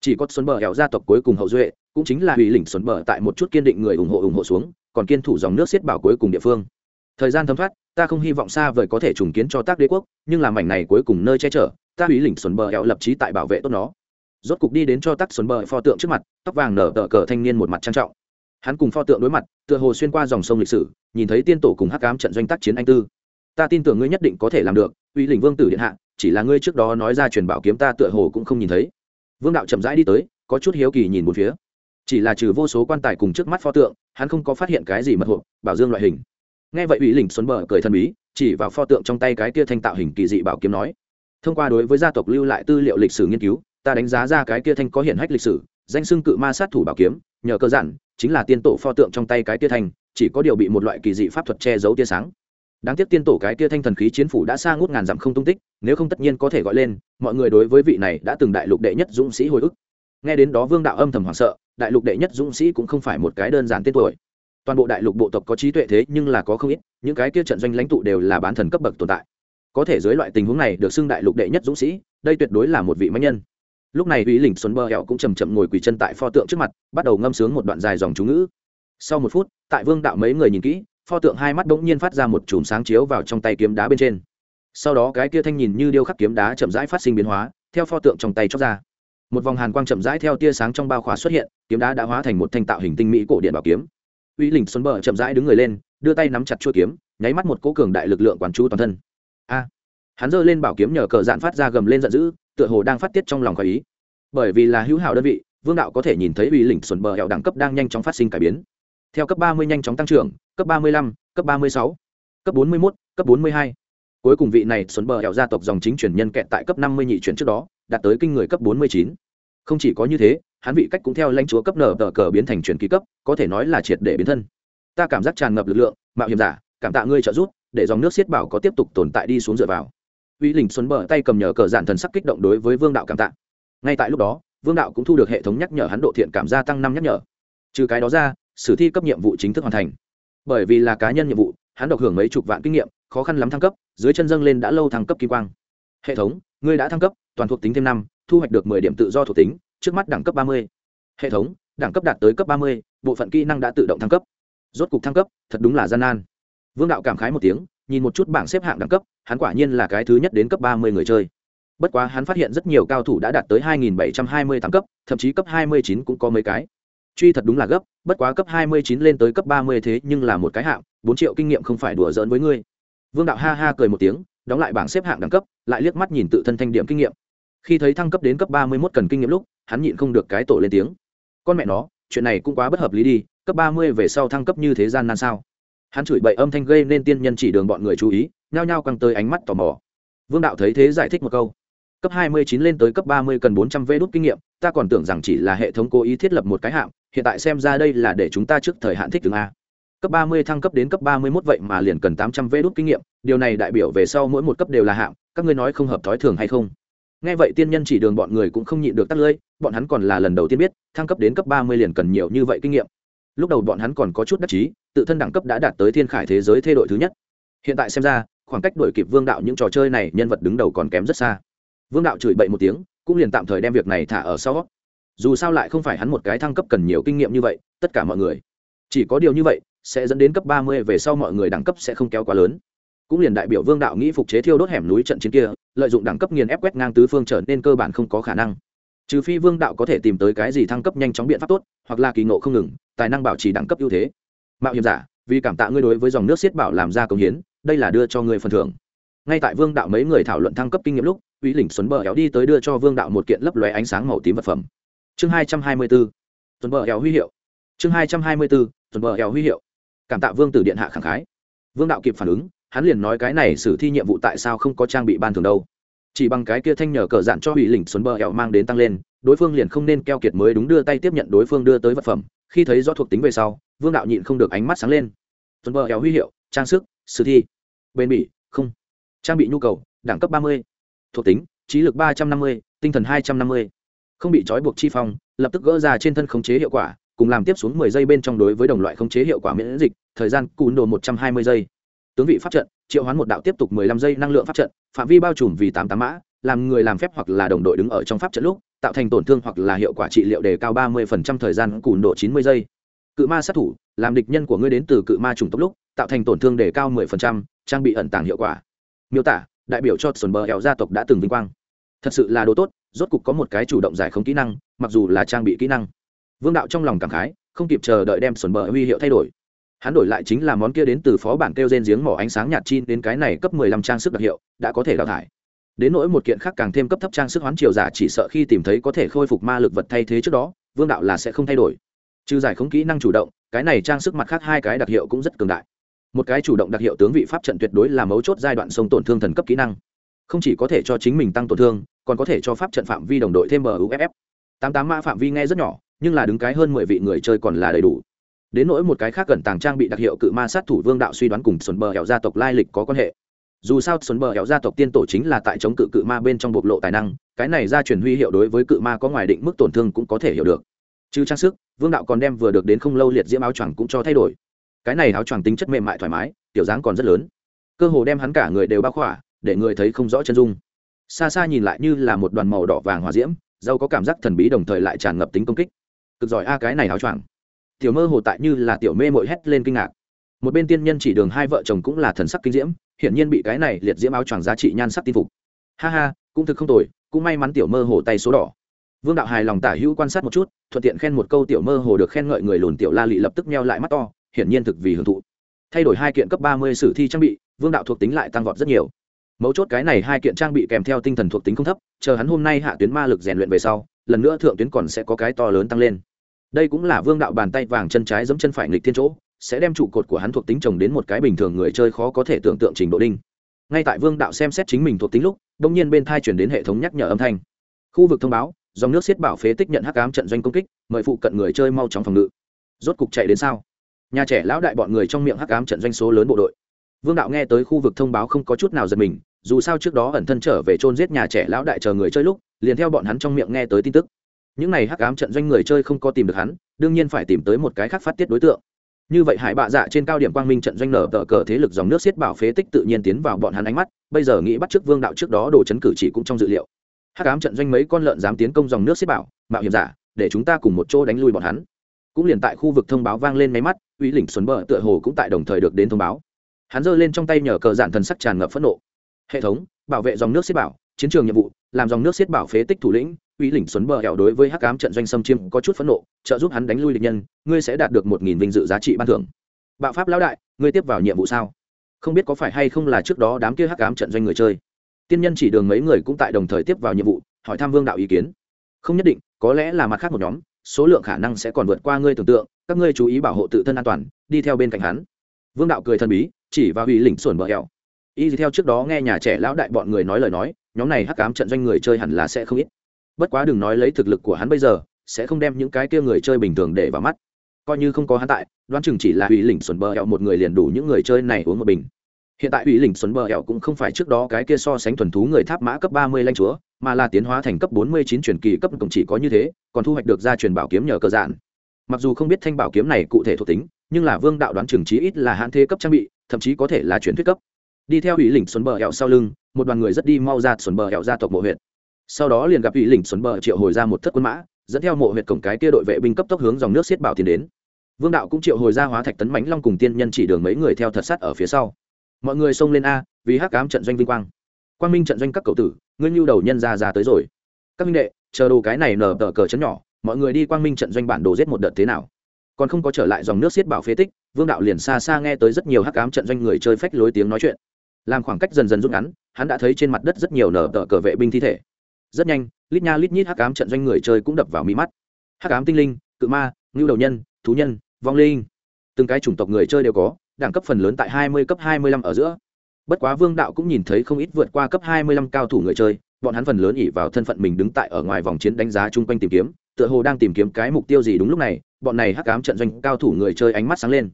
Chỉ có xuân bờ hẻo gia tộc cuối cùng hậu duệ, cũng chính là hủy lĩnh xuân bờ tại một chút kiên định người ủng hộ ủng hộ xuống, còn kiên thủ dòng nước xiết bảo cuối cùng địa phương. Thời gian thấm thoát, ta không hy vọng xa vời có thể trùng kiến cho tác đế quốc, nhưng làm mảnh này cuối cùng nơi che chở ta hủy lĩnh xuân bờ hẹo lập trí tại bảo vệ tốt nó. Rốt cục đi đến cho tắc xuân bờ pho tượng trước mặt, tóc vàng nở tờ cờ thanh niên một mặt trang trọng. Hắn cùng pho tượng đối mặt, tựa hồ xuyên qua dòng sông lịch sử, nhìn thấy tiên tổ cùng hắc cám trận doanh tác chiến anh tư. Ta tin tưởng ngươi nhất định có thể làm được uy lĩnh vương tử điện hạ, chỉ là ngươi trước đó nói ra truyền bảo kiếm ta tựa hồ cũng không nhìn thấy. Vương đạo chậm rãi đi tới, có chút hiếu kỳ nhìn một phía. Chỉ là trừ vô số quan tài cùng trước mắt pho tượng, hắn không có phát hiện cái gì mật hộp, bảo dương loại hình. Nghe vậy ủy lĩnh xuân bờ cười thần bí, chỉ vào pho tượng trong tay cái kia thanh tạo hình kỳ dị bảo kiếm nói thông qua đối với gia tộc lưu lại tư liệu lịch sử nghiên cứu, ta đánh giá ra cái kia thanh có hiển hách lịch sử, danh xưng cự ma sát thủ bảo kiếm, nhờ cơ giản, chính là tiên tổ pho tượng trong tay cái kia thanh, chỉ có điều bị một loại kỳ dị pháp thuật che giấu tia sáng. Đáng tiếc tiên tổ cái kia thanh thần khí chiến phủ đã xa ngút ngàn dặm không tung tích, nếu không tất nhiên có thể gọi lên, mọi người đối với vị này đã từng đại lục đệ nhất dũng sĩ hồi ức. Nghe đến đó vương đạo âm thầm hoảng sợ, đại lục đệ nhất dũng sĩ cũng không phải một cái đơn giản tên tuổi. Toàn bộ đại lục bộ tộc có trí tuệ thế nhưng là có không ít, những cái kia trận doanh lãnh tụ đều là bán thần cấp bậc tồn tại có thể dưới loại tình huống này được xưng đại lục đệ nhất dũng sĩ, đây tuyệt đối là một vị mạnh nhân. Lúc này uy lỉnh xuân bờ hẹo cũng chầm chậm ngồi quỳ chân tại pho tượng trước mặt, bắt đầu ngâm sướng một đoạn dài dòng chú ngữ. Sau một phút, tại vương đạo mấy người nhìn kỹ, pho tượng hai mắt bỗng nhiên phát ra một chùm sáng chiếu vào trong tay kiếm đá bên trên. Sau đó cái kia thanh nhìn như điêu khắc kiếm đá chậm rãi phát sinh biến hóa, theo pho tượng trong tay chóc ra. Một vòng hàn quang chậm rãi theo tia sáng trong bao khóa xuất hiện, kiếm đá đã hóa thành một thanh tạo hình tinh mỹ cổ điện bảo kiếm. Uy lỉnh xuân bờ chậm rãi đứng người lên, đưa tay nắm chặt chuôi kiếm, nháy mắt một cỗ cường đại lực lượng quản chú toàn thân a. Hắn giơ lên bảo kiếm nhờ cờ dạn phát ra gầm lên giận dữ, tựa hồ đang phát tiết trong lòng khỏi ý. Bởi vì là hữu hảo đơn vị, vương đạo có thể nhìn thấy uy lĩnh xuẩn bờ hẹo đẳng cấp đang nhanh chóng phát sinh cải biến. Theo cấp ba mươi nhanh chóng tăng trưởng, cấp ba mươi lăm, cấp ba mươi sáu, cấp bốn mươi mốt, cấp bốn mươi hai. Cuối cùng vị này xuẩn bờ hẹo gia tộc dòng chính truyền nhân kẹt tại cấp năm mươi nhị chuyển trước đó, đạt tới kinh người cấp bốn mươi chín. Không chỉ có như thế, hắn vị cách cũng theo lãnh chúa cấp nở tờ cờ biến thành truyền ký cấp, có thể nói là triệt để biến thân. Ta cảm giác tràn ngập lực lượng, mạo hiểm giả, cảm tạ ngươi trợ giúp để dòng nước xiết bảo có tiếp tục tồn tại đi xuống dựa vào. Uy lĩnh xuân bờ tay cầm nhờ cờ giản thần sắc kích động đối với vương đạo cảm tạ. Ngay tại lúc đó, vương đạo cũng thu được hệ thống nhắc nhở hắn độ thiện cảm gia tăng năm nhắc nhở. Trừ cái đó ra, sử thi cấp nhiệm vụ chính thức hoàn thành. Bởi vì là cá nhân nhiệm vụ, hắn độc hưởng mấy chục vạn kinh nghiệm, khó khăn lắm thăng cấp, dưới chân dâng lên đã lâu thăng cấp kỳ quang. Hệ thống, ngươi đã thăng cấp, toàn thuộc tính thêm năm, thu hoạch được mười điểm tự do thuộc tính, trước mắt đẳng cấp ba mươi. Hệ thống, đẳng cấp đạt tới cấp ba mươi, bộ phận kỹ năng đã tự động thăng cấp. Rốt cục thăng cấp, thật đúng là gian nan vương đạo cảm khái một tiếng, nhìn một chút bảng xếp hạng đẳng cấp, hắn quả nhiên là cái thứ nhất đến cấp ba mươi người chơi. Bất quá hắn phát hiện rất nhiều cao thủ đã đạt tới hai nghìn bảy trăm hai mươi tám cấp, thậm chí cấp hai mươi chín cũng có mấy cái. Truy thật đúng là gấp, bất quá cấp hai mươi chín lên tới cấp ba mươi thế nhưng là một cái hạng, bốn triệu kinh nghiệm không phải đùa giỡn với ngươi. Vương đạo ha ha cười một tiếng, đóng lại bảng xếp hạng đẳng cấp, lại liếc mắt nhìn tự thân thanh điểm kinh nghiệm. Khi thấy thăng cấp đến cấp ba mươi mốt cần kinh nghiệm lúc, hắn nhịn không được cái tổ lên tiếng. Con mẹ nó, chuyện này cũng quá bất hợp lý đi, cấp ba mươi về sau thăng cấp như thế gian nan sao? Hắn chửi bậy âm thanh gây nên tiên nhân chỉ đường bọn người chú ý, nhao nhao căng tới ánh mắt tò mò. Vương đạo thấy thế giải thích một câu. Cấp hai mươi chín lên tới cấp ba mươi cần bốn trăm vê đốt kinh nghiệm, ta còn tưởng rằng chỉ là hệ thống cố ý thiết lập một cái hạng, hiện tại xem ra đây là để chúng ta trước thời hạn thích ứng a. Cấp ba mươi thăng cấp đến cấp ba mươi mốt vậy mà liền cần tám trăm vê đốt kinh nghiệm, điều này đại biểu về sau mỗi một cấp đều là hạng, các ngươi nói không hợp thói thường hay không? Nghe vậy tiên nhân chỉ đường bọn người cũng không nhịn được tắt lưỡi, bọn hắn còn là lần đầu tiên biết, thăng cấp đến cấp ba mươi liền cần nhiều như vậy kinh nghiệm. Lúc đầu bọn hắn còn có chút đắc chí tự thân đẳng cấp đã đạt tới thiên khải thế giới thay đổi thứ nhất. Hiện tại xem ra, khoảng cách đuổi kịp vương đạo những trò chơi này nhân vật đứng đầu còn kém rất xa. Vương đạo chửi bậy một tiếng, cũng liền tạm thời đem việc này thả ở sau. Dù sao lại không phải hắn một cái thăng cấp cần nhiều kinh nghiệm như vậy, tất cả mọi người, chỉ có điều như vậy, sẽ dẫn đến cấp ba mươi về sau mọi người đẳng cấp sẽ không kéo quá lớn. Cũng liền đại biểu vương đạo nghĩ phục chế thiêu đốt hẻm núi trận chiến kia, lợi dụng đẳng cấp nghiền ép quét ngang tứ phương trở nên cơ bản không có khả năng. Trừ phi vương đạo có thể tìm tới cái gì thăng cấp nhanh chóng biện pháp tốt, hoặc là kỳ ngộ không ngừng, tài năng bảo trì đẳng cấp ưu thế mạo hiểm giả, vì cảm tạ ngươi đối với dòng nước xiết bảo làm ra công hiến, đây là đưa cho ngươi phần thưởng. Ngay tại vương đạo mấy người thảo luận thăng cấp kinh nghiệm lúc uy lĩnh xuân bờ éo đi tới đưa cho vương đạo một kiện lấp lóe ánh sáng màu tím vật phẩm. Chương hai trăm hai mươi bốn tuần bờ éo huy hiệu. Chương hai trăm hai mươi bốn tuần bờ éo huy hiệu. Cảm tạ vương tử điện hạ khẳng khái. Vương đạo kịp phản ứng, hắn liền nói cái này xử thi nhiệm vụ tại sao không có trang bị ban thường đâu. Chỉ bằng cái kia thanh nhờ cờ dạn cho hủy lĩnh xuân bờ éo mang đến tăng lên, đối phương liền không nên keo kiệt mới đúng đưa tay tiếp nhận đối phương đưa tới vật phẩm, khi thấy do thuộc tính về sau vương đạo nhịn không được ánh mắt sáng lên. Tuần vợ éo huy hiệu, trang sức, sử thi. Bền bỉ, không. Trang bị nhu cầu, đẳng cấp ba mươi. Thuộc tính, trí lực ba trăm năm mươi, tinh thần hai trăm năm mươi. Không bị trói buộc chi phong, lập tức gỡ ra trên thân khống chế hiệu quả, cùng làm tiếp xuống mười giây bên trong đối với đồng loại khống chế hiệu quả miễn dịch, thời gian cùn đồ một trăm hai mươi giây. Tướng vị pháp trận, triệu hoán một đạo tiếp tục mười lăm giây năng lượng pháp trận, phạm vi bao trùm vì tám tám mã, làm người làm phép hoặc là đồng đội đứng ở trong pháp trận lúc, tạo thành tổn thương hoặc là hiệu quả trị liệu đề cao ba mươi phần trăm thời gian cùn độ chín mươi giây cự ma sát thủ, làm địch nhân của ngươi đến từ cự ma trùng tốc lúc, tạo thành tổn thương đề cao mười phần trăm, trang bị ẩn tàng hiệu quả. Miêu tả, đại biểu cho sồn bờ hẹo gia tộc đã từng vinh quang. Thật sự là đồ tốt, rốt cục có một cái chủ động giải không kỹ năng, mặc dù là trang bị kỹ năng. Vương đạo trong lòng cảm khái, không kịp chờ đợi đem sồn bờ huy hiệu thay đổi. Hắn đổi lại chính là món kia đến từ phó bản kêu trên giếng mỏ ánh sáng nhạt chi đến cái này cấp mười lăm trang sức đặc hiệu, đã có thể đào thải. Đến nỗi một kiện khác càng thêm cấp thấp trang sức hoán triều giả chỉ sợ khi tìm thấy có thể khôi phục ma lực vật thay thế trước đó, vương đạo là sẽ không thay đổi trừ giải khống kỹ năng chủ động, cái này trang sức mặt khác hai cái đặc hiệu cũng rất cường đại. Một cái chủ động đặc hiệu tướng vị pháp trận tuyệt đối là mấu chốt giai đoạn sông tổn thương thần cấp kỹ năng. Không chỉ có thể cho chính mình tăng tổn thương, còn có thể cho pháp trận phạm vi đồng đội thêm muff tám tám mã phạm vi nghe rất nhỏ, nhưng là đứng cái hơn mười vị người chơi còn là đầy đủ. Đến nỗi một cái khác gần tàng trang bị đặc hiệu cự ma sát thủ vương đạo suy đoán cùng xuân bờ hẻo gia tộc lai lịch có quan hệ. Dù sao xuân bờ hẻo gia tộc tiên tổ chính là tại chống cự cự ma bên trong bộc lộ tài năng, cái này ra truyền huy hiệu đối với cự ma có ngoài định mức tổn thương cũng có thể hiểu được chứ trang sức, vương đạo còn đem vừa được đến không lâu liệt diễm áo choàng cũng cho thay đổi. Cái này áo choàng tính chất mềm mại thoải mái tiểu dáng còn rất lớn. Cơ hồ đem hắn cả người đều bao khỏa, để người thấy không rõ chân dung. Xa xa nhìn lại như là một đoàn màu đỏ vàng hòa diễm dâu có cảm giác thần bí đồng thời lại tràn ngập tính công kích. Cực giỏi a, cái này áo choàng. Tiểu mơ hồ tại như là tiểu mê mội hét lên kinh ngạc. Một bên tiên nhân chỉ đường hai vợ chồng cũng là thần sắc kinh diễm, hiển nhiên bị cái này liệt diễm áo choàng giá trị nhan sắc tin phục. Ha ha, cũng thực không tồi, cũng may mắn tiểu mơ hồ tay số đỏ vương đạo hài lòng tả hữu quan sát một chút, thuận tiện khen một câu tiểu mơ hồ được khen ngợi người lùn tiểu la lị lập tức meo lại mắt to, hiển nhiên thực vì hưởng thụ. Thay đổi hai kiện cấp ba mươi sử thi trang bị, vương đạo thuộc tính lại tăng vọt rất nhiều. Mấu chốt cái này hai kiện trang bị kèm theo tinh thần thuộc tính không thấp, chờ hắn hôm nay hạ tuyến ma lực rèn luyện về sau, lần nữa thượng tuyến còn sẽ có cái to lớn tăng lên. Đây cũng là vương đạo bàn tay vàng chân trái giống chân phải nghịch thiên chỗ, sẽ đem trụ cột của hắn thuộc tính trồng đến một cái bình thường người chơi khó có thể tưởng tượng trình độ đinh. Ngay tại vương đạo xem xét chính mình thuộc tính lúc, đông nhiên bên thai chuyển đến hệ thống nhắc nhở âm thanh. Khu vực thông báo dòng nước xiết bảo phế tích nhận hắc ám trận doanh công kích, mời phụ cận người chơi mau chóng phòng ngự. Rốt cục chạy đến sao? Nhà trẻ lão đại bọn người trong miệng hắc ám trận doanh số lớn bộ đội. Vương đạo nghe tới khu vực thông báo không có chút nào giật mình, dù sao trước đó ẩn thân trở về trôn giết nhà trẻ lão đại chờ người chơi lúc, liền theo bọn hắn trong miệng nghe tới tin tức. Những n à y hắc ám trận doanh người chơi không có tìm được hắn, đương nhiên phải tìm tới một cái khác phát tiết đối tượng. Như vậy hải bạ dạ trên cao điểm quang minh trận doanh nở tờ cờ thế lực dòng nước xiết bảo phế tích tự nhiên tiến vào bọn hắn ánh mắt, bây giờ nghĩ bắt t r ư ớ c vương đạo trước đó đồ chấn cử chỉ cũng trong dự liệu. Hát cám trận doanh mấy con lợn dám tiến công dòng nước xiết bảo, mạo hiểm giả, để chúng ta cùng một chỗ đánh lui bọn hắn. Cũng liền tại khu vực thông báo vang lên máy mắt, uy lĩnh xuân bờ tựa hồ cũng tại đồng thời được đến thông báo. Hắn giơ lên trong tay nhờ cờ giản thần sắc tràn ngập phẫn nộ. Hệ thống, bảo vệ dòng nước xiết bảo, chiến trường nhiệm vụ, làm dòng nước xiết bảo phế tích thủ lĩnh, uy lĩnh xuân bờ hẻo đối với hắc ám trận doanh xâm chiêm có chút phẫn nộ, trợ giúp hắn đánh lui địch nhân, ngươi sẽ đạt được một nghìn vinh dự giá trị ban thưởng. Bạo pháp lão đại, ngươi tiếp vào nhiệm vụ sao? Không biết có phải hay không là trước đó đám kia hắc ám trận doanh người chơi tiên nhân chỉ đường mấy người cũng tại đồng thời tiếp vào nhiệm vụ, hỏi thăm vương đạo ý kiến. Không nhất định, có lẽ là mặt khác một nhóm, số lượng khả năng sẽ còn vượt qua ngươi tưởng tượng, các ngươi chú ý bảo hộ tự thân an toàn, đi theo bên cạnh hắn. Vương đạo cười thần bí, chỉ vào hủy lĩnh sổn bờ hẹo y theo trước đó nghe nhà trẻ lão đại bọn người nói lời nói, nhóm này hắc ám trận doanh người chơi hẳn là sẽ không ít. Bất quá đừng nói lấy thực lực của hắn bây giờ, sẽ không đem những cái kia người chơi bình thường để vào mắt. Coi như không có hắn tại, đoán chừng chỉ là hủy lĩnh sổn bờ hẹo một người liền đủ những người chơi này uống một bình hiện tại ủy lĩnh xuân bờ hẹo cũng không phải trước đó cái kia so sánh thuần thú người tháp mã cấp ba mươi lanh chúa, mà là tiến hóa thành cấp bốn mươi chín truyền kỳ cấp cũng chỉ có như thế, còn thu hoạch được ra truyền bảo kiếm nhờ cơ dạn mặc dù không biết thanh bảo kiếm này cụ thể thuộc tính, nhưng là vương đạo đoán chừng trí ít là hạn thế cấp trang bị, thậm chí có thể là truyền thuyết cấp. Đi theo ủy lĩnh xuân bờ hẹo sau lưng, một đoàn người rất đi mau ra xuân bờ hẹo gia tộc mộ huyện sau đó liền gặp ủy lĩnh xuân bờ triệu hồi ra một thất quân mã, dẫn theo mộ huyện cổng cái kia đội vệ binh cấp tốc hướng dòng nước xiết bảo tiến đến. Vương đạo cũng triệu hồi ra hóa thạch tấn mãnh long cùng tiên nhân chỉ đường mấy người theo thật sát ở phía sau mọi người xông lên a, vì hắc cám trận doanh vinh quang. Quang minh trận doanh các cậu tử, ngươi nhu đầu nhân ra ra tới rồi. Các minh đệ, chờ đồ cái này nở tờ cờ chấn nhỏ, mọi người đi quang minh trận doanh bản đồ giết một đợt thế nào? Còn không có trở lại dòng nước xiết bảo phế tích, vương đạo liền xa xa nghe tới rất nhiều hắc cám trận doanh người chơi phách lối tiếng nói chuyện. Làm khoảng cách dần dần rút ngắn, hắn đã thấy trên mặt đất rất nhiều nở tờ cờ vệ binh thi thể. Rất nhanh, lít nha lít nhít hắc cám trận doanh người chơi cũng đập vào mỹ mắt. Hắc cám tinh linh, cự ma ngưu đầu nhân, thú nhân, vong linh. Từng cái chủng tộc người chơi đều có đẳng cấp phần lớn tại hai mươi cấp hai mươi lăm ở giữa. Bất quá vương đạo cũng nhìn thấy không ít vượt qua cấp hai mươi lăm cao thủ người chơi bọn hắn phần lớn ỷ vào thân phận mình đứng tại ở ngoài vòng chiến đánh giá chung quanh tìm kiếm tựa hồ đang tìm kiếm cái mục tiêu gì đúng lúc này bọn này hắc ám trận doanh cao thủ người chơi ánh mắt sáng lên.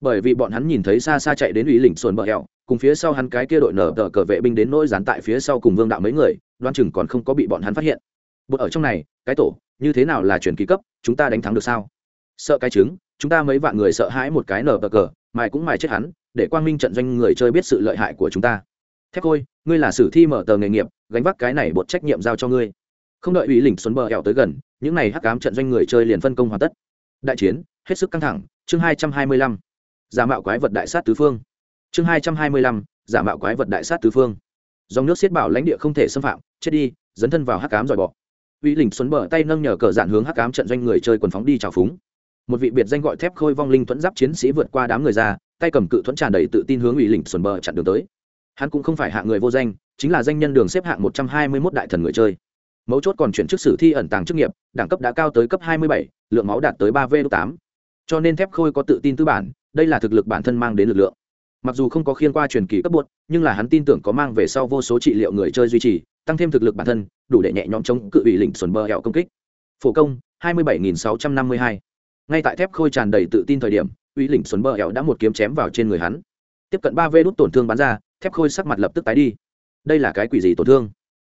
Bởi vì bọn hắn nhìn thấy xa xa chạy đến ủy lĩnh xuân bờ hẹo cùng phía sau hắn cái kia đội nở tờ cờ vệ binh đến nỗi dán tại phía sau cùng vương đạo mấy người đoán chừng còn không có bị bọn hắn phát hiện. Bọn ở trong này cái tổ như thế nào là chuyển ký cấp chúng ta đánh thắng được sao? Sợ cái trứng, chúng ta mấy vạn người sợ hãi một cái nở tờ cờ mài cũng mài chết hắn, để quang minh trận doanh người chơi biết sự lợi hại của chúng ta. Thép khôi, ngươi là sử thi mở tờ nghề nghiệp, gánh vác cái này bột trách nhiệm giao cho ngươi. Không đợi ủy lỉnh xuân bờ hẹo tới gần, những n à y hắc cám trận doanh người chơi liền phân công hoàn tất. Đại chiến, hết sức căng thẳng, chương hai trăm hai mươi lăm. Giả mạo quái vật đại sát tứ phương. Chương hai trăm hai mươi lăm, giả mạo quái vật đại sát tứ phương. Dòng nước xiết bảo lãnh địa không thể xâm phạm, chết đi, dấn thân vào hắc cám dòi bọ. Ủy lỉnh xuân bờ tay nâng nhờ cờ dạn hướng hắc cám trận doanh người chơi quần phóng đi trào phúng một vị biệt danh gọi thép khôi vong linh thuẫn giáp chiến sĩ vượt qua đám người ra, tay cầm cự thuẫn tràn đầy tự tin hướng ủy lĩnh xuân bờ chặn đường tới. Hắn cũng không phải hạng người vô danh, chính là danh nhân đường xếp hạng một trăm hai mươi mốt đại thần người chơi. Mấu chốt còn chuyển chức sử thi ẩn tàng chức nghiệp, đẳng cấp đã cao tới cấp hai mươi bảy, lượng máu đạt tới ba v tám. Cho nên thép khôi có tự tin tư bản, đây là thực lực bản thân mang đến lực lượng. Mặc dù không có khiên qua truyền kỳ cấp bột, nhưng là hắn tin tưởng có mang về sau vô số trị liệu người chơi duy trì, tăng thêm thực lực bản thân, đủ để nhẹ nhõm chống cự ủy lĩnh xuân bờ hẹo công kích. Phổ công, hai mươi bảy nghìn sáu trăm năm mươi hai ngay tại thép khôi tràn đầy tự tin thời điểm ủy lĩnh xuân bờ hẹo đã một kiếm chém vào trên người hắn. Tiếp cận ba vê đốt tổn thương bắn ra thép khôi sắc mặt lập tức tái đi. Đây là cái quỷ gì tổn thương?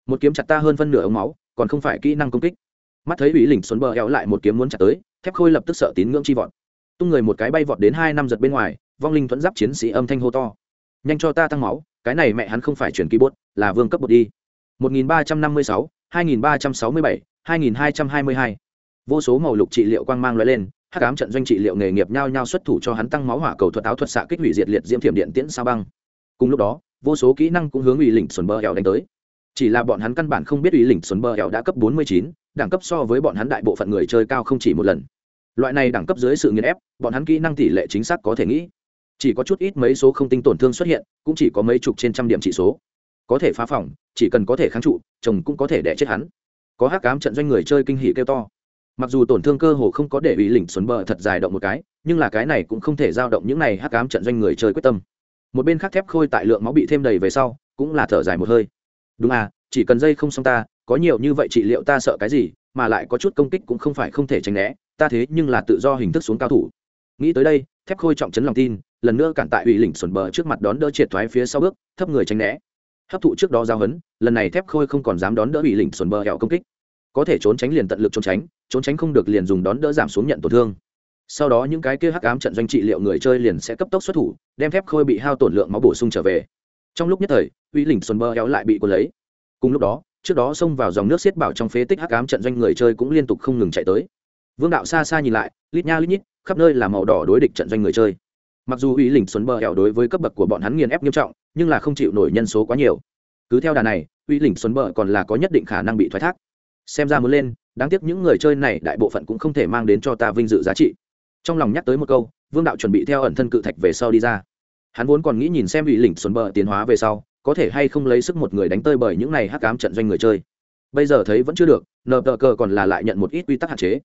Một kiếm chặt ta hơn phân nửa ống máu còn không phải kỹ năng công kích. Mắt thấy ủy lĩnh xuân bờ eo lại một kiếm muốn chặt tới thép khôi lập tức sợ tín ngưỡng chi vọt. Tung người một cái bay vọt đến hai năm giật bên ngoài vong linh thuẫn giáp chiến sĩ âm thanh hô to. Nhanh cho ta tăng máu cái này mẹ hắn không phải chuyển ký bốt là vương cấp bột đi. 1356, 2367, 2222. vô số màu lục trị liệu quang mang lóe lên hắc ám trận doanh trị liệu nghề nghiệp nhau nhau xuất thủ cho hắn tăng máu hỏa cầu thuật áo thuật xạ kích hủy diệt liệt diễm thiểm điện tiễn sao băng. Cùng lúc đó vô số kỹ năng cũng hướng ủy lĩnh xuân bờ hẻo đánh tới. Chỉ là bọn hắn căn bản không biết ủy lĩnh xuân bờ hẻo đã cấp 49, đẳng cấp so với bọn hắn đại bộ phận người chơi cao không chỉ một lần. Loại này đẳng cấp dưới sự nghiền ép bọn hắn kỹ năng tỷ lệ chính xác có thể nghĩ. Chỉ có chút ít mấy số không tinh tổn thương xuất hiện cũng chỉ có mấy chục trên trăm điểm chỉ số. Có thể phá phòng chỉ cần có thể kháng trụ chồng cũng có thể đẻ chết hắn. Có hắc cám trận doanh người chơi kinh hỉ kêu to mặc dù tổn thương cơ hồ không có để ủy lĩnh xuân bờ thật dài động một cái, nhưng là cái này cũng không thể giao động những này hắc cám trận doanh người chơi quyết tâm. Một bên khác thép khôi tại lượng máu bị thêm đầy về sau, cũng là thở dài một hơi. Đúng à chỉ cần dây không xong ta, có nhiều như vậy trị liệu ta sợ cái gì, mà lại có chút công kích cũng không phải không thể tránh né, ta thế nhưng là tự do hình thức xuống cao thủ. Nghĩ tới đây, thép khôi trọng chấn lòng tin, lần nữa cản tại ủy lĩnh xuẩn bờ trước mặt đón đỡ triệt thoái phía sau bước, thấp người tránh né. Hấp thụ trước đó giao hấn, lần này thép khôi không còn dám đón đỡ ủy lĩnh xuẩn bờ hẹo công kích có thể trốn tránh liền tận lực trốn tránh trốn tránh không được liền dùng đón đỡ giảm xuống nhận tổn thương. Sau đó những cái kia hắc ám trận doanh trị liệu người chơi liền sẽ cấp tốc xuất thủ, đem thép khôi bị hao tổn lượng máu bổ sung trở về. Trong lúc nhất thời, uy lĩnh xuân bơ éo lại bị cuốn lấy. Cùng lúc đó, trước đó xông vào dòng nước xiết bảo trong phế tích hắc ám trận doanh người chơi cũng liên tục không ngừng chạy tới. Vương đạo xa xa nhìn lại, lít nha lít nhít, khắp nơi là màu đỏ đối địch trận doanh người chơi. Mặc dù uy lĩnh xuân bơ éo đối với cấp bậc của bọn hắn nghiền ép nghiêm trọng, nhưng là không chịu nổi nhân số quá nhiều. Cứ theo đà này, uy lĩnh xuân bơ còn là có nhất định khả năng bị thoái thác xem ra muốn lên, đáng tiếc những người chơi này đại bộ phận cũng không thể mang đến cho ta vinh dự giá trị. Trong lòng nhắc tới một câu, vương đạo chuẩn bị theo ẩn thân cự thạch về sau đi ra. Hắn vốn còn nghĩ nhìn xem ủy lỉnh xuân bờ tiến hóa về sau, có thể hay không lấy sức một người đánh tơi bởi những này hắc cám trận doanh người chơi. Bây giờ thấy vẫn chưa được, nờ tờ cờ còn là lại nhận một ít quy tắc hạn chế.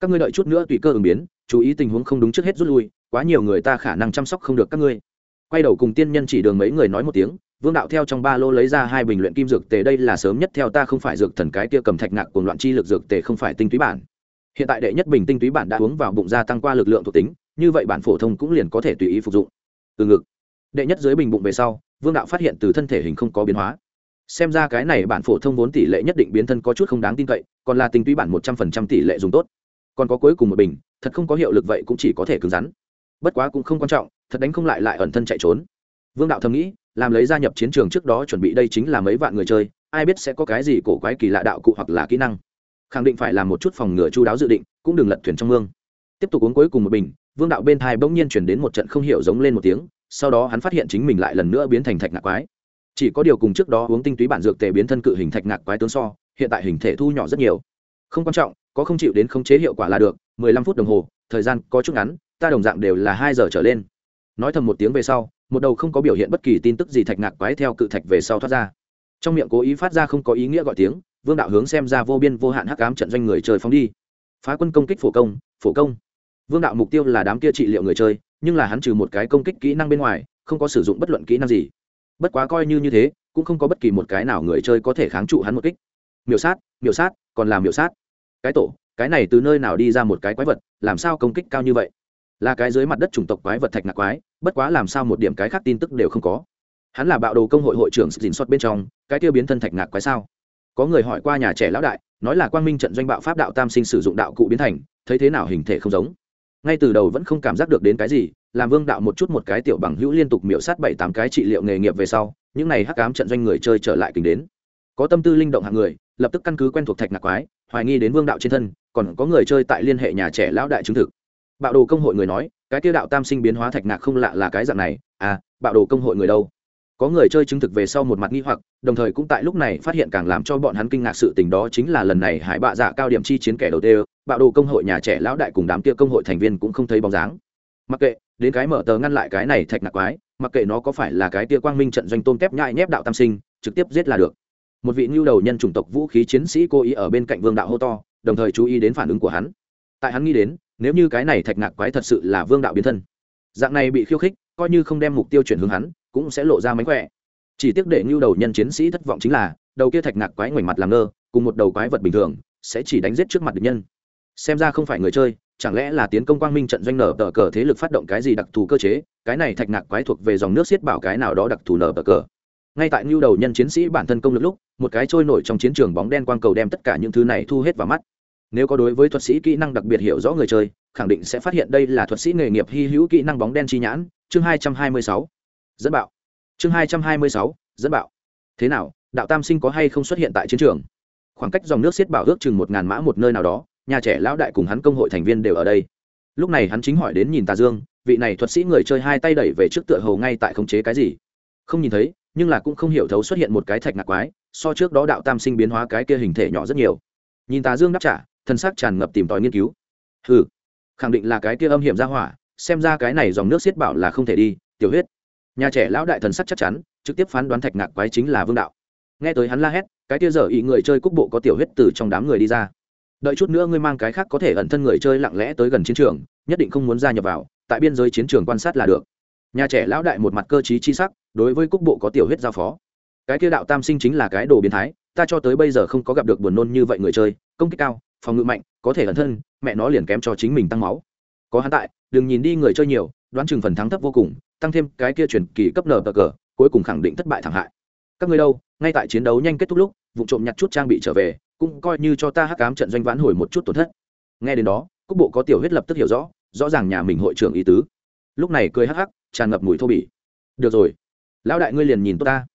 Các ngươi đợi chút nữa tùy cơ ứng biến, chú ý tình huống không đúng trước hết rút lui, quá nhiều người ta khả năng chăm sóc không được các ngươi. Quay đầu cùng tiên nhân chỉ đường mấy người nói một tiếng vương đạo theo trong ba lô lấy ra hai bình luyện kim dược tề, đây là sớm nhất theo ta không phải dược thần cái kia cầm thạch ngạc cùng loạn chi lực dược tề không phải tinh túy bản. Hiện tại đệ nhất bình tinh túy bản đã uống vào bụng gia tăng qua lực lượng thuộc tính, như vậy bản phổ thông cũng liền có thể tùy ý phục dụng. Từ ngực. Đệ nhất dưới bình bụng về sau, vương đạo phát hiện từ thân thể hình không có biến hóa. Xem ra cái này bản phổ thông vốn tỷ lệ nhất định biến thân có chút không đáng tin cậy, còn là tinh túy bản một trăm phần trăm tỷ lệ dùng tốt. Còn có cuối cùng một bình, thật không có hiệu lực vậy cũng chỉ có thể cứng rắn. Bất quá cũng không quan trọng, thật đánh không lại lại ẩn thân chạy trốn. Vương đạo thầm nghĩ làm lấy gia nhập chiến trường trước đó chuẩn bị đây chính là mấy vạn người chơi, ai biết sẽ có cái gì cổ quái kỳ lạ đạo cụ hoặc là kỹ năng. Khẳng định phải làm một chút phòng ngừa chu đáo dự định, cũng đừng lật thuyền trong mương. Tiếp tục uống cuối cùng một bình, vương đạo bên thai bỗng nhiên chuyển đến một trận không hiểu giống lên một tiếng, sau đó hắn phát hiện chính mình lại lần nữa biến thành thạch ngạc quái. Chỉ có điều cùng trước đó uống tinh túy bản dược tề biến thân cự hình thạch ngạc quái tướng so, hiện tại hình thể thu nhỏ rất nhiều. Không quan trọng, có không chịu đến khống chế hiệu quả là được, mười lăm phút đồng hồ, thời gian có chút ngắn, ta đồng dạng đều là hai giờ trở lên. Nói thầm một tiếng về sau một đầu không có biểu hiện bất kỳ tin tức gì thạch ngạc quái theo cự thạch về sau thoát ra. Trong miệng cố ý phát ra không có ý nghĩa gọi tiếng, vương đạo hướng xem ra vô biên vô hạn hắc ám trận doanh người chơi phóng đi. Phá quân công kích phổ công phổ công. Vương đạo mục tiêu là đám kia trị liệu người chơi, nhưng là hắn trừ một cái công kích kỹ năng bên ngoài, không có sử dụng bất luận kỹ năng gì. Bất quá coi như như thế, cũng không có bất kỳ một cái nào người chơi có thể kháng trụ hắn một kích. Miểu sát miểu sát, còn làm miểu sát. Cái tổ, cái này từ nơi nào đi ra một cái quái vật, làm sao công kích cao như vậy? Là cái dưới mặt đất chủng tộc quái vật thạch nạc quái, bất quá làm sao một điểm cái khác tin tức đều không có. Hắn là bạo đồ công hội hội trưởng dình xót bên trong, cái tiêu biến thân thạch ngạc quái sao? Có người hỏi qua nhà trẻ lão đại, nói là quang minh trận doanh bạo pháp đạo tam sinh sử dụng đạo cụ biến thành, thấy thế nào hình thể không giống? Ngay từ đầu vẫn không cảm giác được đến cái gì, làm vương đạo một chút một cái tiểu bằng hữu liên tục miễu sát bảy tám cái trị liệu nghề nghiệp về sau, những n à y hắc cám trận doanh người chơi trở lại kính đến. Có tâm tư linh động hạng người, lập tức căn cứ quen thuộc thạch nạc quái, hoài nghi đến vương đạo trên thân, còn có người chơi tại liên hệ nhà trẻ lão đại chứng thực bạo đồ công hội người nói, cái tiêu đạo tam sinh biến hóa thạch nạc không lạ là cái dạng này à bạo đồ công hội người đâu? Có người chơi chứng thực về sau một mặt nghi hoặc, đồng thời cũng tại lúc này phát hiện càng làm cho bọn hắn kinh ngạc sự tình đó chính là lần này hải bạ dạ cao điểm chi chiến kẻ đầu tiên, bạo đồ công hội nhà trẻ lão đại cùng đám kia công hội thành viên cũng không thấy bóng dáng. Mặc kệ, đến cái mở tờ ngăn lại cái này thạch nạc quái, mặc kệ nó có phải là cái tia quang minh trận doanh tôm tép nhại nhép đạo tam sinh, trực tiếp giết là được. Một vị lưu đầu nhân chủng tộc vũ khí chiến sĩ cố ý ở bên cạnh vương đạo hô to, đồng thời chú ý đến phản ứng của hắn. Tại hắn nghĩ đến nếu như cái này thạch ngạc quái thật sự là vương đạo biến thân, dạng này bị khiêu khích, coi như không đem mục tiêu chuyển hướng hắn, cũng sẽ lộ ra mánh khỏe. Chỉ tiếc để ngưu đầu nhân chiến sĩ thất vọng chính là, đầu kia thạch ngạc quái ngoảnh mặt làm ngơ, cùng một đầu quái vật bình thường, sẽ chỉ đánh giết trước mặt địch nhân. Xem ra không phải người chơi, chẳng lẽ là tiến công quang minh trận doanh nở tờ cờ thế lực phát động cái gì đặc thù cơ chế, cái này thạch ngạc quái thuộc về dòng nước xiết bảo cái nào đó đặc thù nở tờ cờ. Ngay tại ngưu đầu nhân chiến sĩ bản thân công lực lúc, một cái trôi nổi trong chiến trường bóng đen quang cầu đem tất cả những thứ này thu hết vào mắt nếu có đối với thuật sĩ kỹ năng đặc biệt hiểu rõ người chơi, khẳng định sẽ phát hiện đây là thuật sĩ nghề nghiệp hy hữu kỹ năng bóng đen chi nhãn. Chương hai trăm hai mươi sáu. Dẫn bạo. Chương hai trăm hai mươi sáu. Dẫn bạo. Thế nào, đạo tam sinh có hay không xuất hiện tại chiến trường? Khoảng cách dòng nước xiết bảo ước chừng một ngàn mã một nơi nào đó, nhà trẻ lão đại cùng hắn công hội thành viên đều ở đây. Lúc này hắn chính hỏi đến nhìn tà dương, vị này thuật sĩ người chơi hai tay đẩy về trước tựa hầu ngay tại khống chế cái gì. Không nhìn thấy, nhưng là cũng không hiểu thấu xuất hiện một cái thạch ngạc quái, so trước đó đạo tam sinh biến hóa cái kia hình thể nhỏ rất nhiều. Nhìn tà dương đáp trả thân xác tràn ngập tìm tòi nghiên cứu. Ừ khẳng định là cái kia âm hiểm ra hỏa, xem ra cái này dòng nước xiết bảo là không thể đi, tiểu huyết. Nhà trẻ lão đại thần sắc chắc chắn, trực tiếp phán đoán thạch ngạc quái chính là vương đạo. Nghe tới hắn la hét, cái kia dở ý người chơi cúc bộ có tiểu huyết từ trong đám người đi ra. Đợi chút nữa ngươi mang cái khác có thể ẩn thân người chơi lặng lẽ tới gần chiến trường, nhất định không muốn gia nhập vào, tại biên giới chiến trường quan sát là được. Nhà trẻ lão đại một mặt cơ t chi sắc, đối với cúc bộ có tiểu huyết giao phó. Cái kia đạo tam sinh chính là cái đồ biến thái, ta cho tới bây giờ không có gặp được buồn nôn như vậy người chơi, công kích cao phòng ngự mạnh, có thể ẩn thân, mẹ nó liền kém cho chính mình tăng máu. Có hắn tại, đừng nhìn đi người chơi nhiều, đoán chừng phần thắng thấp vô cùng, tăng thêm cái kia chuyển kỳ cấp nờ cờ, cuối cùng khẳng định thất bại thảm hại. Các ngươi đâu, ngay tại chiến đấu nhanh kết thúc lúc, vụ trộm nhặt chút trang bị trở về, cũng coi như cho ta hắc cám trận doanh vãn hồi một chút tổn thất. Nghe đến đó, cúc bộ có tiểu huyết lập tức hiểu rõ rõ ràng nhà mình hội trưởng ý tứ. Lúc này cười hắc hắc, tràn ngập mùi thô bỉ. Được rồi, lão đại ngươi liền nhìn tốt ta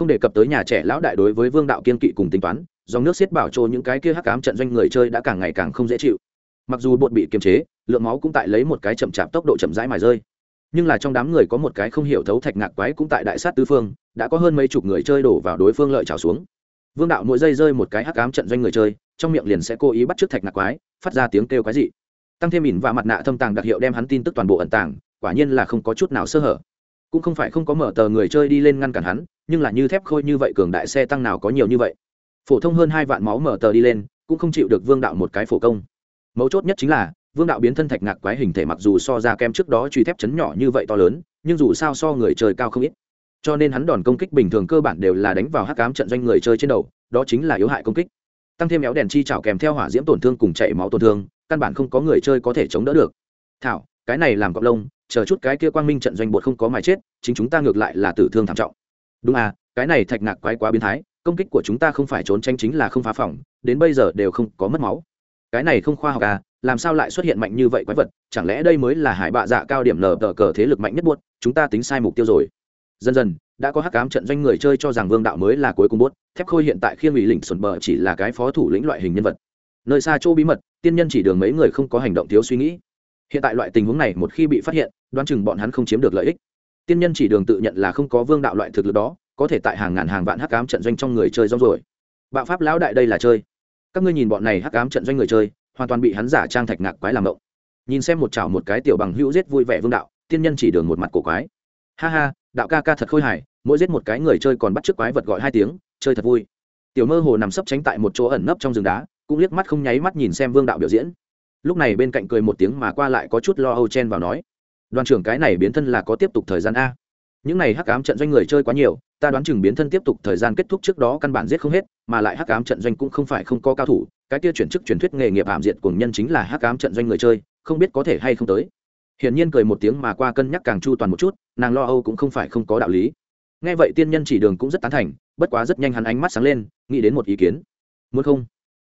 không đề cập tới nhà trẻ lão đại đối với vương đạo kiên kỵ cùng tính toán, dòng nước xiết bảo trô những cái kia hắc cám trận doanh người chơi đã càng ngày càng không dễ chịu. Mặc dù bột bị kiềm chế, lượng máu cũng tại lấy một cái chậm chạp tốc độ chậm rãi mài rơi. Nhưng là trong đám người có một cái không hiểu thấu thạch ngạc quái cũng tại đại sát tứ phương, đã có hơn mấy chục người chơi đổ vào đối phương lợi trào xuống. Vương đạo mỗi giây rơi một cái hắc ám trận doanh người chơi, trong miệng liền sẽ cố ý bắt trước thạch ngạc quái, phát ra tiếng kêu quái dị. Tăng thêm ỉn và mặt nạ thâm tàng đặc hiệu đem hắn tin tức toàn bộ ẩn tàng, quả nhiên là không có chút nào sơ hở. Cũng không phải không có mở tờ người chơi đi lên ngăn cản hắn nhưng là như thép khôi như vậy cường đại xe tăng nào có nhiều như vậy. Phổ thông hơn hai vạn máu mở tờ đi lên, cũng không chịu được vương đạo một cái phổ công. Mấu chốt nhất chính là, vương đạo biến thân thạch ngạc quái hình thể mặc dù so ra kem trước đó truy thép chấn nhỏ như vậy to lớn, nhưng dù sao so người chơi cao không ít. Cho nên hắn đòn công kích bình thường cơ bản đều là đánh vào hắc cám trận doanh người chơi trên đầu, đó chính là yếu hại công kích. Tăng thêm éo đèn chi chảo kèm theo hỏa diễm tổn thương cùng chảy máu tổn thương, căn bản không có người chơi có thể chống đỡ được. Thảo, cái này làm cọc lông, chờ chút cái kia quang minh trận doanh bột không có mài chết, chính chúng ta ngược lại là tử thương thảm trọng đúng à cái này thạch ngạc quái quá biến thái, công kích của chúng ta không phải trốn tranh chính là không phá phỏng đến bây giờ đều không có mất máu. Cái này không khoa học à làm sao lại xuất hiện mạnh như vậy quái vật, chẳng lẽ đây mới là hải bạ dạ cao điểm nở tờ cờ thế lực mạnh nhất buốt, chúng ta tính sai mục tiêu rồi. Dần dần, đã có hắc cám trận doanh người chơi cho rằng vương đạo mới là cuối cùng buốt, thép khôi hiện tại khiêng ủy lĩnh xuẩn bờ chỉ là cái phó thủ lĩnh loại hình nhân vật. Nơi xa chỗ bí mật, tiên nhân chỉ đường mấy người không có hành động thiếu suy nghĩ. Hiện tại loại tình huống này một khi bị phát hiện, đoán chừng bọn hắn không chiếm được lợi ích tiên nhân chỉ đường tự nhận là không có vương đạo loại thực lực đó, có thể tại hàng ngàn hàng vạn hắc ám trận doanh trong người chơi rong rồi bạo pháp lão đại đây là chơi. Các ngươi nhìn bọn này hắc ám trận doanh người chơi, hoàn toàn bị hắn giả trang thạch ngạc quái làm động nhìn xem một chảo một cái tiểu bằng hữu giết vui vẻ vương đạo, tiên nhân chỉ đường một mặt cổ quái. Ha ha, đạo ca ca thật khôi hài, mỗi giết một cái người chơi còn bắt t quái vật gọi hai tiếng, chơi thật vui. Tiểu mơ hồ nằm sấp tránh tại một chỗ ẩn nấp trong rừng đá, cũng liếc mắt không nháy mắt nhìn xem vương đạo biểu diễn. Lúc này bên cạnh cười một tiếng mà qua lại có chút lo âu chen vào nói đoàn trưởng cái này biến thân là có tiếp tục thời gian a. Những này hắc ám trận doanh người chơi quá nhiều, ta đoán chừng biến thân tiếp tục thời gian kết thúc trước đó căn bản giết không hết, mà lại hắc ám trận doanh cũng không phải không có cao thủ, cái kia chuyển chức truyền thuyết nghề nghiệp hạm diệt của nhân chính là hắc ám trận doanh người chơi, không biết có thể hay không tới. Hiển nhiên cười một tiếng mà qua cân nhắc càng chu toàn một chút, nàng lo âu cũng không phải không có đạo lý. Nghe vậy tiên nhân chỉ đường cũng rất tán thành, bất quá rất nhanh hắn ánh mắt sáng lên, nghĩ đến một ý kiến. Muốn không?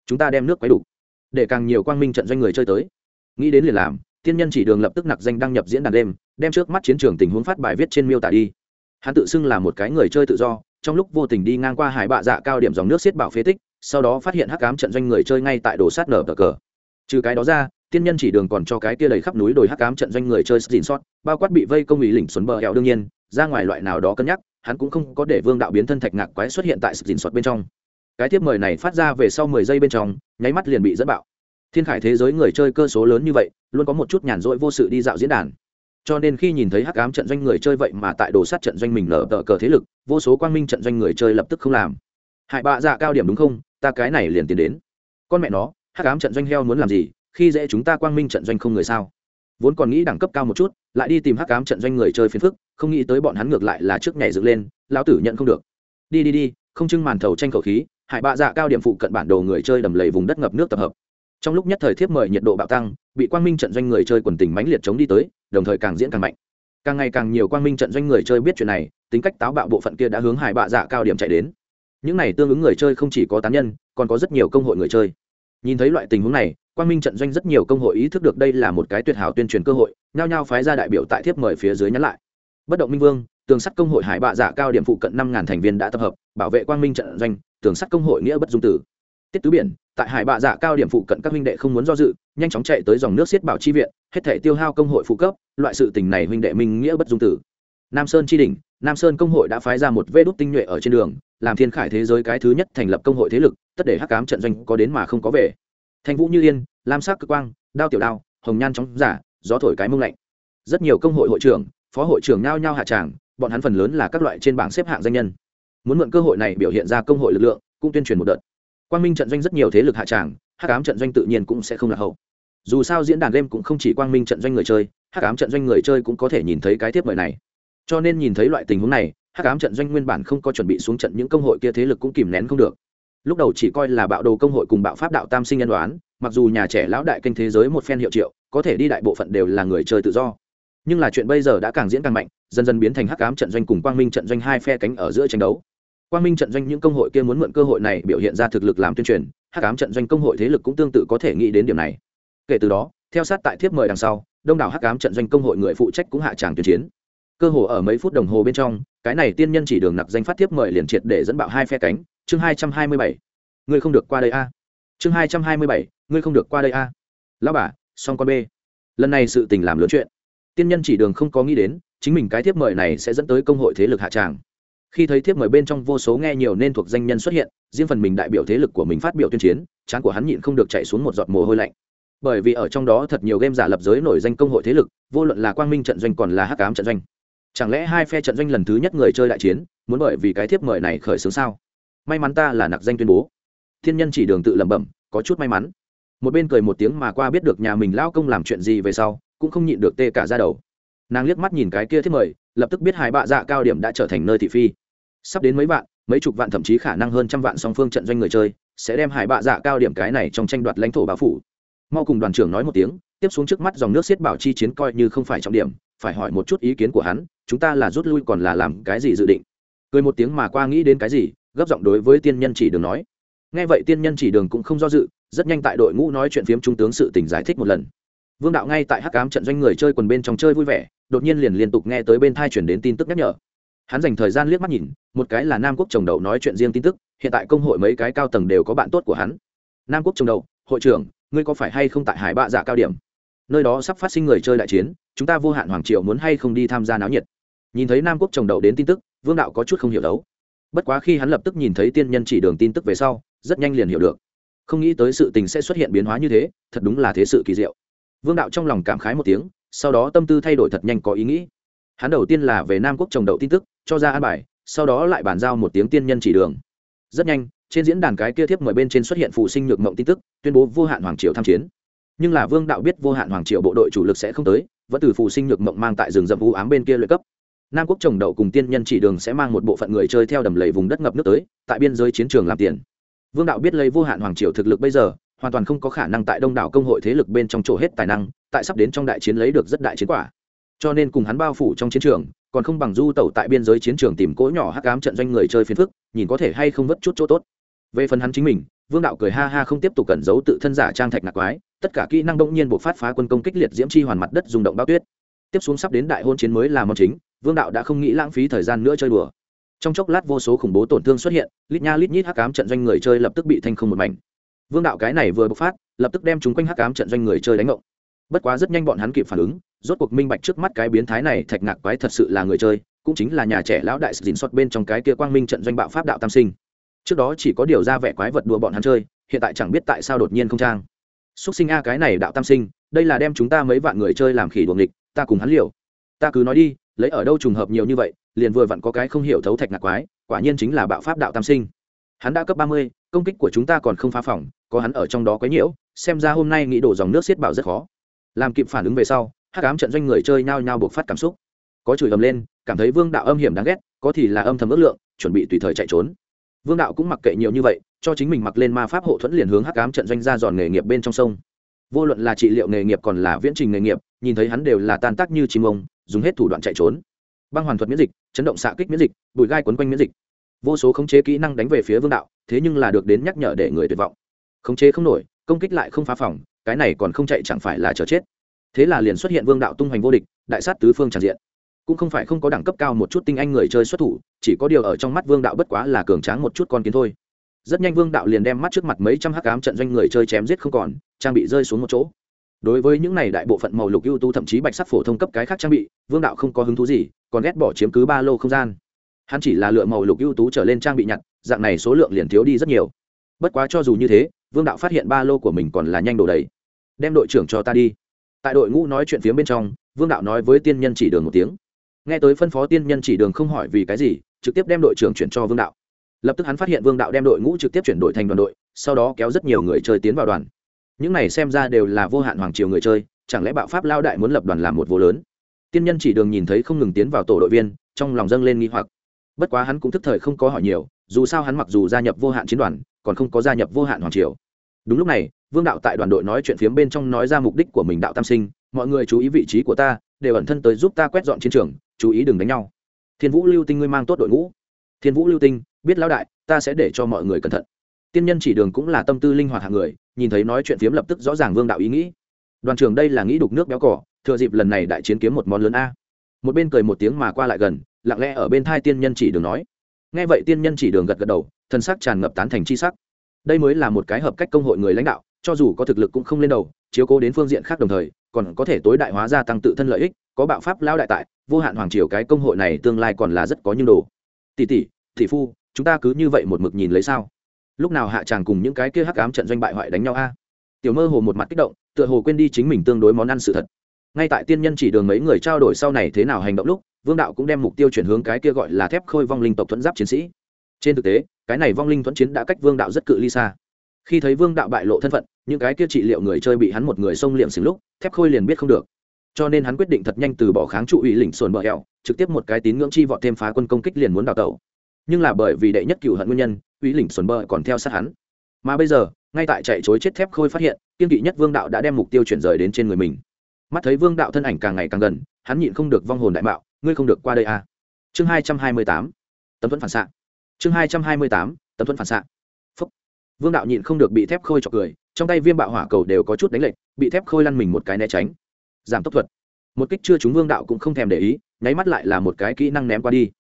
Chúng ta đem nước quấy đủ, để càng nhiều quang minh trận doanh người chơi tới. Nghĩ đến liền làm tiên nhân chỉ đường lập tức nặc danh đăng nhập diễn đàn đêm, đem trước mắt chiến trường tình huống phát bài viết trên miêu tả đi. Hắn tự xưng là một cái người chơi tự do, trong lúc vô tình đi ngang qua hải bạ dạ cao điểm dòng nước xiết bảo phế tích, sau đó phát hiện hắc cám trận doanh người chơi ngay tại đồ sát nở cờ cờ. Trừ cái đó ra, tiên nhân chỉ đường còn cho cái kia đầy khắp núi đồi hắc cám trận doanh người chơi xin sót, bao quát bị vây công ủy lỉnh xuân bờ hẹo đương nhiên, ra ngoài loại nào đó cân nhắc, hắn cũng không có để vương đạo biến thân thạch ngạc quái xuất hiện tại xin sót bên trong. Cái tiếp mời này phát ra về sau mười giây bên trong, nháy mắt liền bị dẫn bạo thiên khải thế giới người chơi cơ số lớn như vậy, luôn có một chút nhàn rỗi vô sự đi dạo diễn đàn. Cho nên khi nhìn thấy hắc ám trận doanh người chơi vậy mà tại đồ sát trận doanh mình nở tờ cờ thế lực, vô số quang minh trận doanh người chơi lập tức không làm. Hại bạ dạ cao điểm đúng không? Ta cái này liền tiến đến. Con mẹ nó, hắc ám trận doanh heo muốn làm gì? Khi dễ chúng ta quang minh trận doanh không người sao? Vốn còn nghĩ đẳng cấp cao một chút, lại đi tìm hắc ám trận doanh người chơi phiền phức, không nghĩ tới bọn hắn ngược lại là trước nhảy dựng lên, lão tử nhận không được. Đi đi đi, không trưng màn thầu tranh khẩu khí, hại bạ dạ cao điểm phụ cận bản đồ người chơi đầm lầy vùng đất ngập nước tập hợp trong lúc nhất thời thiếp mời nhiệt độ bạo tăng, bị quang minh trận doanh người chơi quần tình mãnh liệt chống đi tới, đồng thời càng diễn càng mạnh. Càng ngày càng nhiều quang minh trận doanh người chơi biết chuyện này, tính cách táo bạo bộ phận kia đã hướng hải bạ dạ cao điểm chạy đến. Những này tương ứng người chơi không chỉ có tán nhân, còn có rất nhiều công hội người chơi. Nhìn thấy loại tình huống này, quang minh trận doanh rất nhiều công hội ý thức được đây là một cái tuyệt hảo tuyên truyền cơ hội, nhao nhao phái ra đại biểu tại thiếp mời phía dưới nhắn lại. Bất động minh vương, tường sắt công hội hải bạ giả cao điểm phụ cận năm ngàn thành viên đã tập hợp, bảo vệ quang minh trận doanh, tường sắt công hội nghĩa bất dung tử. Tiết tứ biển tại hải bạ dạ cao điểm phụ cận các huynh đệ không muốn do dự, nhanh chóng chạy tới dòng nước xiết bảo chi viện, hết thể tiêu hao công hội phụ cấp, loại sự tình này huynh đệ minh nghĩa bất dung tử. Nam sơn tri đỉnh, nam sơn công hội đã phái ra một vê đốt tinh nhuệ ở trên đường, làm thiên khải thế giới cái thứ nhất thành lập công hội thế lực, tất để hắc cám trận doanh có đến mà không có về. Thanh vũ như yên, lam sắc cơ quang, đao tiểu đao, hồng nhan chóng giả, gió thổi cái mông lạnh. Rất nhiều công hội hội trưởng, phó hội trưởng nhao nhao hạ tràng, bọn hắn phần lớn là các loại trên bảng xếp hạng danh nhân. Muốn mượn cơ hội này biểu hiện ra công hội lực lượng, cũng tuyên truyền một đợt quang minh trận doanh rất nhiều thế lực hạ tràng, hắc ám trận doanh tự nhiên cũng sẽ không là hậu. Dù sao diễn đàn game cũng không chỉ quang minh trận doanh người chơi, hắc ám trận doanh người chơi cũng có thể nhìn thấy cái tiếp mời này. Cho nên nhìn thấy loại tình huống này, hắc ám trận doanh nguyên bản không có chuẩn bị xuống trận những công hội kia thế lực cũng kìm nén không được. Lúc đầu chỉ coi là bạo đồ công hội cùng bạo pháp đạo tam sinh nhân đoán, mặc dù nhà trẻ lão đại kênh thế giới một phen hiệu triệu, có thể đi đại bộ phận đều là người chơi tự do. Nhưng là chuyện bây giờ đã càng diễn càng mạnh, dần dần biến thành hắc ám trận doanh cùng quang minh trận doanh hai phe cánh ở giữa tranh đấu quang minh trận doanh những công hội kia muốn mượn cơ hội này biểu hiện ra thực lực làm tuyên truyền, hắc ám trận doanh công hội thế lực cũng tương tự có thể nghĩ đến điểm này. Kể từ đó, theo sát tại thiếp mời đằng sau, đông đảo hắc ám trận doanh công hội người phụ trách cũng hạ tràng tuyên chiến. Cơ hồ ở mấy phút đồng hồ bên trong, cái này tiên nhân chỉ đường nặc danh phát thiếp mời liền triệt để dẫn bạo hai phe cánh. Chương hai trăm hai mươi bảy. Ngươi không được qua đây a. Chương hai trăm hai mươi bảy. Ngươi không được qua đây a. À. lão bà song con b lần này sự tình làm lớn chuyện. Tiên nhân chỉ đường không có nghĩ đến, chính mình cái thiếp mời này sẽ dẫn tới công hội thế lực hạ tràng khi thấy thiếp mời bên trong vô số nghe nhiều nên thuộc danh nhân xuất hiện, riêng phần mình đại biểu thế lực của mình phát biểu tuyên chiến, chán của hắn nhịn không được chạy xuống một giọt mồ hôi lạnh. Bởi vì ở trong đó thật nhiều game giả lập giới nổi danh công hội thế lực, vô luận là quang minh trận doanh còn là hắc ám trận doanh. Chẳng lẽ hai phe trận doanh lần thứ nhất người chơi đại chiến, muốn bởi vì cái thiếp mời này khởi xướng sao? May mắn ta là nặc danh tuyên bố. Thiên nhân chỉ đường tự lẩm bẩm, có chút may mắn. Một bên cười một tiếng mà qua biết được nhà mình lao công làm chuyện gì về sau, cũng không nhịn được tê cả ra đầu. Nàng liếc mắt nhìn cái kia thiếp mời, lập tức biết hai bạ dạ cao điểm đã trở thành nơi thị phi sắp đến mấy vạn, mấy chục vạn thậm chí khả năng hơn trăm vạn song phương trận doanh người chơi sẽ đem hải bạ dạ cao điểm cái này trong tranh đoạt lãnh thổ bao phủ. Mau cùng đoàn trưởng nói một tiếng, tiếp xuống trước mắt dòng nước xiết bảo chi chiến coi như không phải trọng điểm, phải hỏi một chút ý kiến của hắn, chúng ta là rút lui còn là làm cái gì dự định? Cười một tiếng mà qua nghĩ đến cái gì, gấp giọng đối với tiên nhân chỉ đường nói. Nghe vậy tiên nhân chỉ đường cũng không do dự, rất nhanh tại đội ngũ nói chuyện phiếm trung tướng sự tình giải thích một lần. Vương đạo ngay tại hắc cám trận doanh người chơi quần bên trong chơi vui vẻ, đột nhiên liền liên tục nghe tới bên thai chuyển đến tin tức nhắc nhở hắn dành thời gian liếc mắt nhìn, một cái là nam quốc trồng đậu nói chuyện riêng tin tức, hiện tại công hội mấy cái cao tầng đều có bạn tốt của hắn. Nam quốc trồng đậu, hội trưởng, ngươi có phải hay không tại hải bạ dạ cao điểm? Nơi đó sắp phát sinh người chơi đại chiến, chúng ta vô hạn hoàng triều muốn hay không đi tham gia náo nhiệt? Nhìn thấy nam quốc trồng đậu đến tin tức, vương đạo có chút không hiểu đấu. Bất quá khi hắn lập tức nhìn thấy tiên nhân chỉ đường tin tức về sau, rất nhanh liền hiểu được. Không nghĩ tới sự tình sẽ xuất hiện biến hóa như thế, thật đúng là thế sự kỳ diệu. Vương đạo trong lòng cảm khái một tiếng, sau đó tâm tư thay đổi thật nhanh có ý nghĩ hắn đầu tiên là về nam quốc trồng đậu tin tức, cho ra an bài, sau đó lại bàn giao một tiếng tiên nhân chỉ đường. Rất nhanh, trên diễn đàn cái kia thiếp mời bên trên xuất hiện phụ sinh nhược mộng tin tức, tuyên bố vô hạn hoàng triều tham chiến. Nhưng là vương đạo biết vô hạn hoàng triều bộ đội chủ lực sẽ không tới, vẫn từ phụ sinh nhược mộng mang tại rừng rậm u ám bên kia lợi cấp. Nam quốc trồng đậu cùng tiên nhân chỉ đường sẽ mang một bộ phận người chơi theo đầm lầy vùng đất ngập nước tới, tại biên giới chiến trường làm tiền. Vương đạo biết lấy vô hạn hoàng triều thực lực bây giờ, hoàn toàn không có khả năng tại đông đảo công hội thế lực bên trong chỗ hết tài năng, tại sắp đến trong đại chiến lấy được rất đại chiến quả cho nên cùng hắn bao phủ trong chiến trường, còn không bằng du tẩu tại biên giới chiến trường tìm cỗ nhỏ hắc ám trận doanh người chơi phiền phức, nhìn có thể hay không vất chút chỗ tốt. Về phần hắn chính mình, vương đạo cười ha ha không tiếp tục cẩn giấu tự thân giả trang thạch nạc quái, tất cả kỹ năng đông nhiên buộc phát phá quân công kích liệt diễm chi hoàn mặt đất rung động bao tuyết. Tiếp xuống sắp đến đại hôn chiến mới là món chính, vương đạo đã không nghĩ lãng phí thời gian nữa chơi đùa. Trong chốc lát vô số khủng bố tổn thương xuất hiện, lít nha lít nhít hắc ám trận doanh người chơi lập tức bị thanh không một mảnh. Vương đạo cái này vừa bộc phát, lập tức đem chúng quanh hắc ám trận doanh người chơi đánh ngộng. Bất quá rất nhanh bọn hắn kịp phản ứng rốt cuộc minh bạch trước mắt cái biến thái này thạch ngạc quái thật sự là người chơi, cũng chính là nhà trẻ lão đại dình xuất bên trong cái kia quang minh trận doanh bạo pháp đạo tam sinh. Trước đó chỉ có điều ra vẻ quái vật đùa bọn hắn chơi, hiện tại chẳng biết tại sao đột nhiên không trang. Xúc sinh a cái này đạo tam sinh, đây là đem chúng ta mấy vạn người chơi làm khỉ đuồng địch ta cùng hắn liều. Ta cứ nói đi, lấy ở đâu trùng hợp nhiều như vậy, liền vừa vặn có cái không hiểu thấu thạch ngạc quái, quả nhiên chính là bạo pháp đạo tam sinh. Hắn đã cấp ba mươi, công kích của chúng ta còn không phá phòng, có hắn ở trong đó quấy nhiễu, xem ra hôm nay nghĩ đổ dòng nước xiết bảo rất khó. Làm kịp phản ứng về sau hắc ám trận doanh người chơi nhao nhao buộc phát cảm xúc. Có chửi ầm lên, cảm thấy vương đạo âm hiểm đáng ghét, có thì là âm thầm ước lượng, chuẩn bị tùy thời chạy trốn. Vương đạo cũng mặc kệ nhiều như vậy, cho chính mình mặc lên ma pháp hộ thuẫn liền hướng hắc ám trận doanh ra giòn nghề nghiệp bên trong sông. Vô luận là trị liệu nghề nghiệp còn là viễn trình nghề nghiệp, nhìn thấy hắn đều là tan tác như chim ông, dùng hết thủ đoạn chạy trốn. Băng hoàn thuật miễn dịch, chấn động xạ kích miễn dịch, bụi gai quấn quanh miễn dịch. Vô số khống chế kỹ năng đánh về phía vương đạo, thế nhưng là được đến nhắc nhở để người tuyệt vọng. Khống chế không nổi, công kích lại không phá phòng, cái này còn không chạy chẳng phải là chờ chết thế là liền xuất hiện vương đạo tung hoành vô địch, đại sát tứ phương tràn diện. Cũng không phải không có đẳng cấp cao một chút tinh anh người chơi xuất thủ, chỉ có điều ở trong mắt vương đạo bất quá là cường tráng một chút con kiến thôi. Rất nhanh vương đạo liền đem mắt trước mặt mấy trăm hắc ám trận doanh người chơi chém giết không còn, trang bị rơi xuống một chỗ. Đối với những này đại bộ phận màu lục ưu tú thậm chí bạch sắc phổ thông cấp cái khác trang bị, vương đạo không có hứng thú gì, còn ghét bỏ chiếm cứ ba lô không gian. Hắn chỉ là lựa màu lục ưu tú trở lên trang bị nhặt, dạng này số lượng liền thiếu đi rất nhiều. Bất quá cho dù như thế, vương đạo phát hiện ba lô của mình còn là nhanh đổ đầy. Đem đội trưởng cho ta đi tại đội ngũ nói chuyện phía bên trong, vương đạo nói với tiên nhân chỉ đường một tiếng. Nghe tới phân phó tiên nhân chỉ đường không hỏi vì cái gì, trực tiếp đem đội trưởng chuyển cho vương đạo. Lập tức hắn phát hiện vương đạo đem đội ngũ trực tiếp chuyển đổi thành đoàn đội, sau đó kéo rất nhiều người chơi tiến vào đoàn. Những này xem ra đều là vô hạn hoàng triều người chơi, chẳng lẽ bạo pháp lao đại muốn lập đoàn làm một vô lớn? Tiên nhân chỉ đường nhìn thấy không ngừng tiến vào tổ đội viên, trong lòng dâng lên nghi hoặc. Bất quá hắn cũng thức thời không có hỏi nhiều, dù sao hắn mặc dù gia nhập vô hạn chiến đoàn, còn không có gia nhập vô hạn hoàng triều. Đúng lúc này vương đạo tại đoàn đội nói chuyện phiếm bên trong nói ra mục đích của mình đạo tam sinh, mọi người chú ý vị trí của ta, đều ẩn thân tới giúp ta quét dọn chiến trường, chú ý đừng đánh nhau. Thiên vũ lưu tinh ngươi mang tốt đội ngũ. Thiên vũ lưu tinh, biết lão đại, ta sẽ để cho mọi người cẩn thận. Tiên nhân chỉ đường cũng là tâm tư linh hoạt hạng người, nhìn thấy nói chuyện phiếm lập tức rõ ràng vương đạo ý nghĩ. Đoàn trường đây là nghĩ đục nước béo cỏ, thừa dịp lần này đại chiến kiếm một món lớn a. Một bên cười một tiếng mà qua lại gần, lặng lẽ ở bên thai tiên nhân chỉ đường nói. Nghe vậy tiên nhân chỉ đường gật gật đầu thân sắc tràn ngập tán thành chi sắc. Đây mới là một cái hợp cách công hội người lãnh đạo cho dù có thực lực cũng không lên đầu, chiếu cố đến phương diện khác đồng thời, còn có thể tối đại hóa gia tăng tự thân lợi ích, có bạo pháp lao đại tại, vô hạn hoàng triều cái công hội này tương lai còn là rất có nhưng đồ. Tỷ tỷ tỷ phu, chúng ta cứ như vậy một mực nhìn lấy sao? Lúc nào hạ tràng cùng những cái kia hắc ám trận doanh bại hoại đánh nhau a? Tiểu mơ hồ một mặt kích động, tựa hồ quên đi chính mình tương đối món ăn sự thật. Ngay tại tiên nhân chỉ đường mấy người trao đổi sau này thế nào hành động lúc, vương đạo cũng đem mục tiêu chuyển hướng cái kia gọi là thép khôi vong linh tộc thuẫn giáp chiến sĩ. Trên thực tế, cái này vong linh thuẫn chiến đã cách vương đạo rất cự ly xa khi thấy vương đạo bại lộ thân phận, những cái kia trị liệu người chơi bị hắn một người xông liệm xứng lúc, thép khôi liền biết không được. Cho nên hắn quyết định thật nhanh từ bỏ kháng trụ ủy lĩnh sồn bờ hẹo, trực tiếp một cái tín ngưỡng chi vọt thêm phá quân công kích liền muốn đào tẩu. Nhưng là bởi vì đệ nhất cựu hận nguyên nhân, ủy lĩnh sồn bờ còn theo sát hắn. Mà bây giờ, ngay tại chạy chối chết thép khôi phát hiện, kiên kỵ nhất vương đạo đã đem mục tiêu chuyển rời đến trên người mình. Mắt thấy vương đạo thân ảnh càng ngày càng gần, hắn nhịn không được vong hồn đại mạo, ngươi không được qua đây à. chương hai trăm hai mươi tám. Tấm thuẫn phản xạ. Chương hai trăm hai mươi tám. Tấm thuẫn phản xạ vương đạo nhịn không được bị thép khôi chọc cười, trong tay viêm bạo hỏa cầu đều có chút đánh lệch, bị thép khôi lăn mình một cái né tránh. Giảm tốc thuật. Một kích chưa chúng vương đạo cũng không thèm để ý, nháy mắt lại là một cái kỹ năng ném qua đi.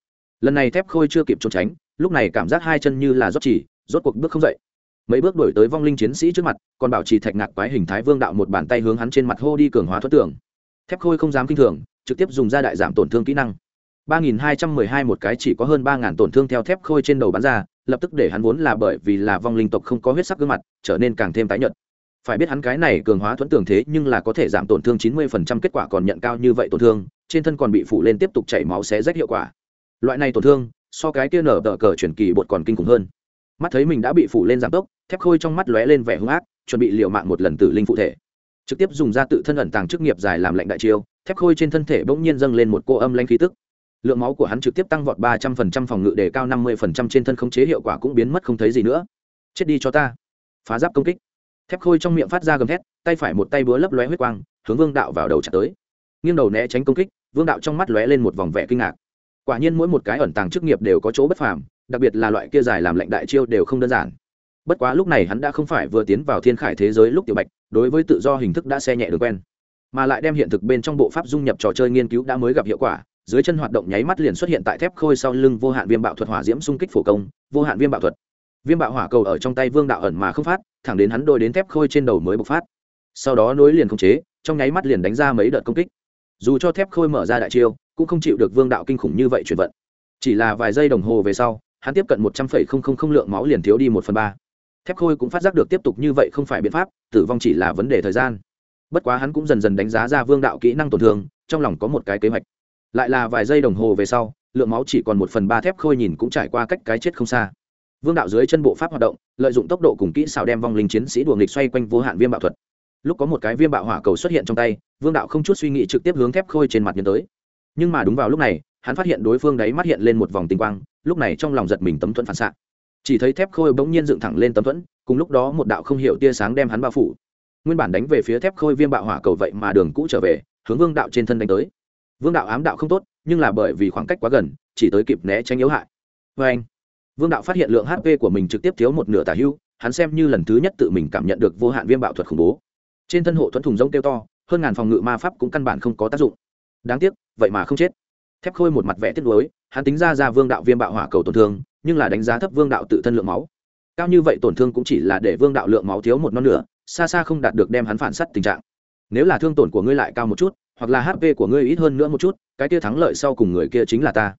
Lần này thép khôi chưa kịp trốn tránh, lúc này cảm giác hai chân như là rót chỉ, rốt cuộc bước không dậy. Mấy bước đổi tới vong linh chiến sĩ trước mặt, còn bảo trì thạch ngạc quái hình thái vương đạo một bàn tay hướng hắn trên mặt hô đi cường hóa thoát tưởng. Thép khôi không dám kinh thường, trực tiếp dùng ra đại giảm tổn thương kỹ năng. 3212 một cái chỉ có hơn 3000 tổn thương theo thép khôi trên đầu bắn ra, lập tức để hắn vốn là bởi vì là vong linh tộc không có huyết sắc gương mặt, trở nên càng thêm tái nhợt. Phải biết hắn cái này cường hóa thuẫn tưởng thế nhưng là có thể giảm tổn thương 90% kết quả còn nhận cao như vậy tổn thương, trên thân còn bị phủ lên tiếp tục chảy máu xé rách hiệu quả. Loại này tổn thương, so cái kia nở tở cờ chuyển kỳ bột còn kinh khủng hơn. Mắt thấy mình đã bị phủ lên giảm tốc, thép khôi trong mắt lóe lên vẻ hung ác, chuẩn bị liều mạng một lần tử linh phụ thể. Trực tiếp dùng ra tự thân ẩn tàng chức nghiệp dài làm lệnh đại chiêu, thép khôi trên thân thể bỗng nhiên dâng lên một cô âm lãnh khí tức lượng máu của hắn trực tiếp tăng vọt ba trăm phần trăm, phòng ngự đề cao năm mươi phần trăm, trên thân khống chế hiệu quả cũng biến mất không thấy gì nữa. Chết đi cho ta. Phá giáp công kích. Thép khôi trong miệng phát ra gầm thét, tay phải một tay búa lấp lóe huyết quang, hướng vương đạo vào đầu chặt tới. Nghiêng đầu né tránh công kích, vương đạo trong mắt lóe lên một vòng vẻ kinh ngạc. Quả nhiên mỗi một cái ẩn tàng chức nghiệp đều có chỗ bất phàm, đặc biệt là loại kia dài làm lệnh đại chiêu đều không đơn giản. Bất quá lúc này hắn đã không phải vừa tiến vào thiên khải thế giới lúc tiểu bạch, đối với tự do hình thức đã xe nhẹ được quen. Mà lại đem hiện thực bên trong bộ pháp dung nhập trò chơi nghiên cứu đã mới gặp hiệu quả dưới chân hoạt động nháy mắt liền xuất hiện tại thép khôi sau lưng vô hạn viêm bạo thuật hỏa diễm xung kích phổ công, vô hạn viêm bạo thuật. Viêm bạo hỏa cầu ở trong tay vương đạo ẩn mà không phát, thẳng đến hắn đôi đến thép khôi trên đầu mới bộc phát. Sau đó nối liền không chế, trong nháy mắt liền đánh ra mấy đợt công kích. Dù cho thép khôi mở ra đại chiêu, cũng không chịu được vương đạo kinh khủng như vậy chuyển vận. Chỉ là vài giây đồng hồ về sau, hắn tiếp cận một trăm phẩy không không không lượng máu liền thiếu đi một phần ba. Thép khôi cũng phát giác được tiếp tục như vậy không phải biện pháp, tử vong chỉ là vấn đề thời gian. Bất quá hắn cũng dần dần đánh giá ra vương đạo kỹ năng tổn thương, trong lòng có một cái kế hoạch lại là vài giây đồng hồ về sau, lượng máu chỉ còn một phần ba thép khôi nhìn cũng trải qua cách cái chết không xa. Vương đạo dưới chân bộ pháp hoạt động, lợi dụng tốc độ cùng kỹ xảo đem vong linh chiến sĩ đùa nghịch xoay quanh vô hạn viêm bạo thuật. Lúc có một cái viêm bạo hỏa cầu xuất hiện trong tay, vương đạo không chút suy nghĩ trực tiếp hướng thép khôi trên mặt nhân tới. Nhưng mà đúng vào lúc này, hắn phát hiện đối phương đấy mắt hiện lên một vòng tinh quang, lúc này trong lòng giật mình tấm thuẫn phản xạ. Chỉ thấy thép khôi bỗng nhiên dựng thẳng lên tấm thuẫn, cùng lúc đó một đạo không hiểu tia sáng đem hắn bao phủ. Nguyên bản đánh về phía thép khôi viêm bạo hỏa cầu vậy mà đường cũ trở về, hướng vương đạo trên thân đánh tới vương đạo ám đạo không tốt, nhưng là bởi vì khoảng cách quá gần, chỉ tới kịp né tránh yếu hại. Vê anh, vương đạo phát hiện lượng hp của mình trực tiếp thiếu một nửa tả hưu, hắn xem như lần thứ nhất tự mình cảm nhận được vô hạn viêm bạo thuật khủng bố. Trên thân hộ thuẫn thùng rông kêu to, hơn ngàn phòng ngự ma pháp cũng căn bản không có tác dụng. Đáng tiếc, vậy mà không chết. Thép khôi một mặt vẽ tiết lối hắn tính ra ra vương đạo viêm bạo hỏa cầu tổn thương, nhưng là đánh giá thấp vương đạo tự thân lượng máu. Cao như vậy tổn thương cũng chỉ là để vương đạo lượng máu thiếu một non nửa, xa xa không đạt được đem hắn phản s á t tình trạng. Nếu là thương tổn của ngươi lại cao một chút hoặc là hp của ngươi ít hơn nữa một chút cái kia thắng lợi sau cùng người kia chính là ta.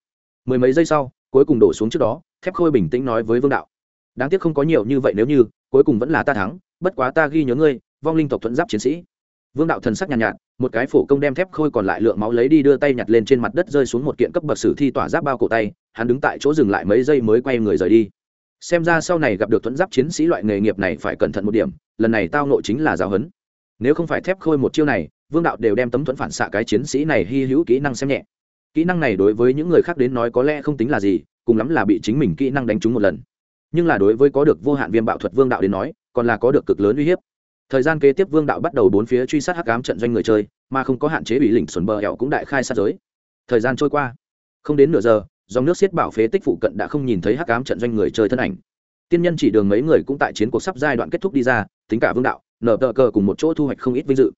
Mười mấy giây sau cuối cùng đổ xuống trước đó thép khôi bình tĩnh nói với vương đạo. Đáng tiếc không có nhiều như vậy nếu như cuối cùng vẫn là ta thắng bất quá ta ghi nhớ ngươi vong linh tộc thuận giáp chiến sĩ. Vương đạo thần sắc nhàn nhạt, nhạt một cái phổ công đem thép khôi còn lại lượng máu lấy đi đưa tay nhặt lên trên mặt đất rơi xuống một kiện cấp bậc sử thi tỏa giáp bao cổ tay hắn đứng tại chỗ dừng lại mấy giây mới quay người rời đi. Xem ra sau này gặp được thuận giáp chiến sĩ loại nghề nghiệp này phải cẩn thận một điểm lần này tao nội chính là giáo huấn. Nếu không phải thép khôi một chiêu này vương đạo đều đem tấm thuẫn phản xạ cái chiến sĩ này hy hữu kỹ năng xem nhẹ. Kỹ năng này đối với những người khác đến nói có lẽ không tính là gì, cùng lắm là bị chính mình kỹ năng đánh trúng một lần. Nhưng là đối với có được vô hạn viêm bạo thuật vương đạo đến nói, còn là có được cực lớn uy hiếp. Thời gian kế tiếp vương đạo bắt đầu bốn phía truy sát hắc ám trận doanh người chơi, mà không có hạn chế bị lỉnh xuẩn bờ hẹo cũng đại khai sát giới. Thời gian trôi qua. Không đến nửa giờ, dòng nước xiết bảo phế tích phụ cận đã không nhìn thấy hắc ám trận doanh người chơi thân ảnh. Tiên nhân chỉ đường mấy người cũng tại chiến cuộc sắp giai đoạn kết thúc đi ra, tính cả vương đạo, nở tờ cờ cùng một chỗ thu hoạch không ít vinh dự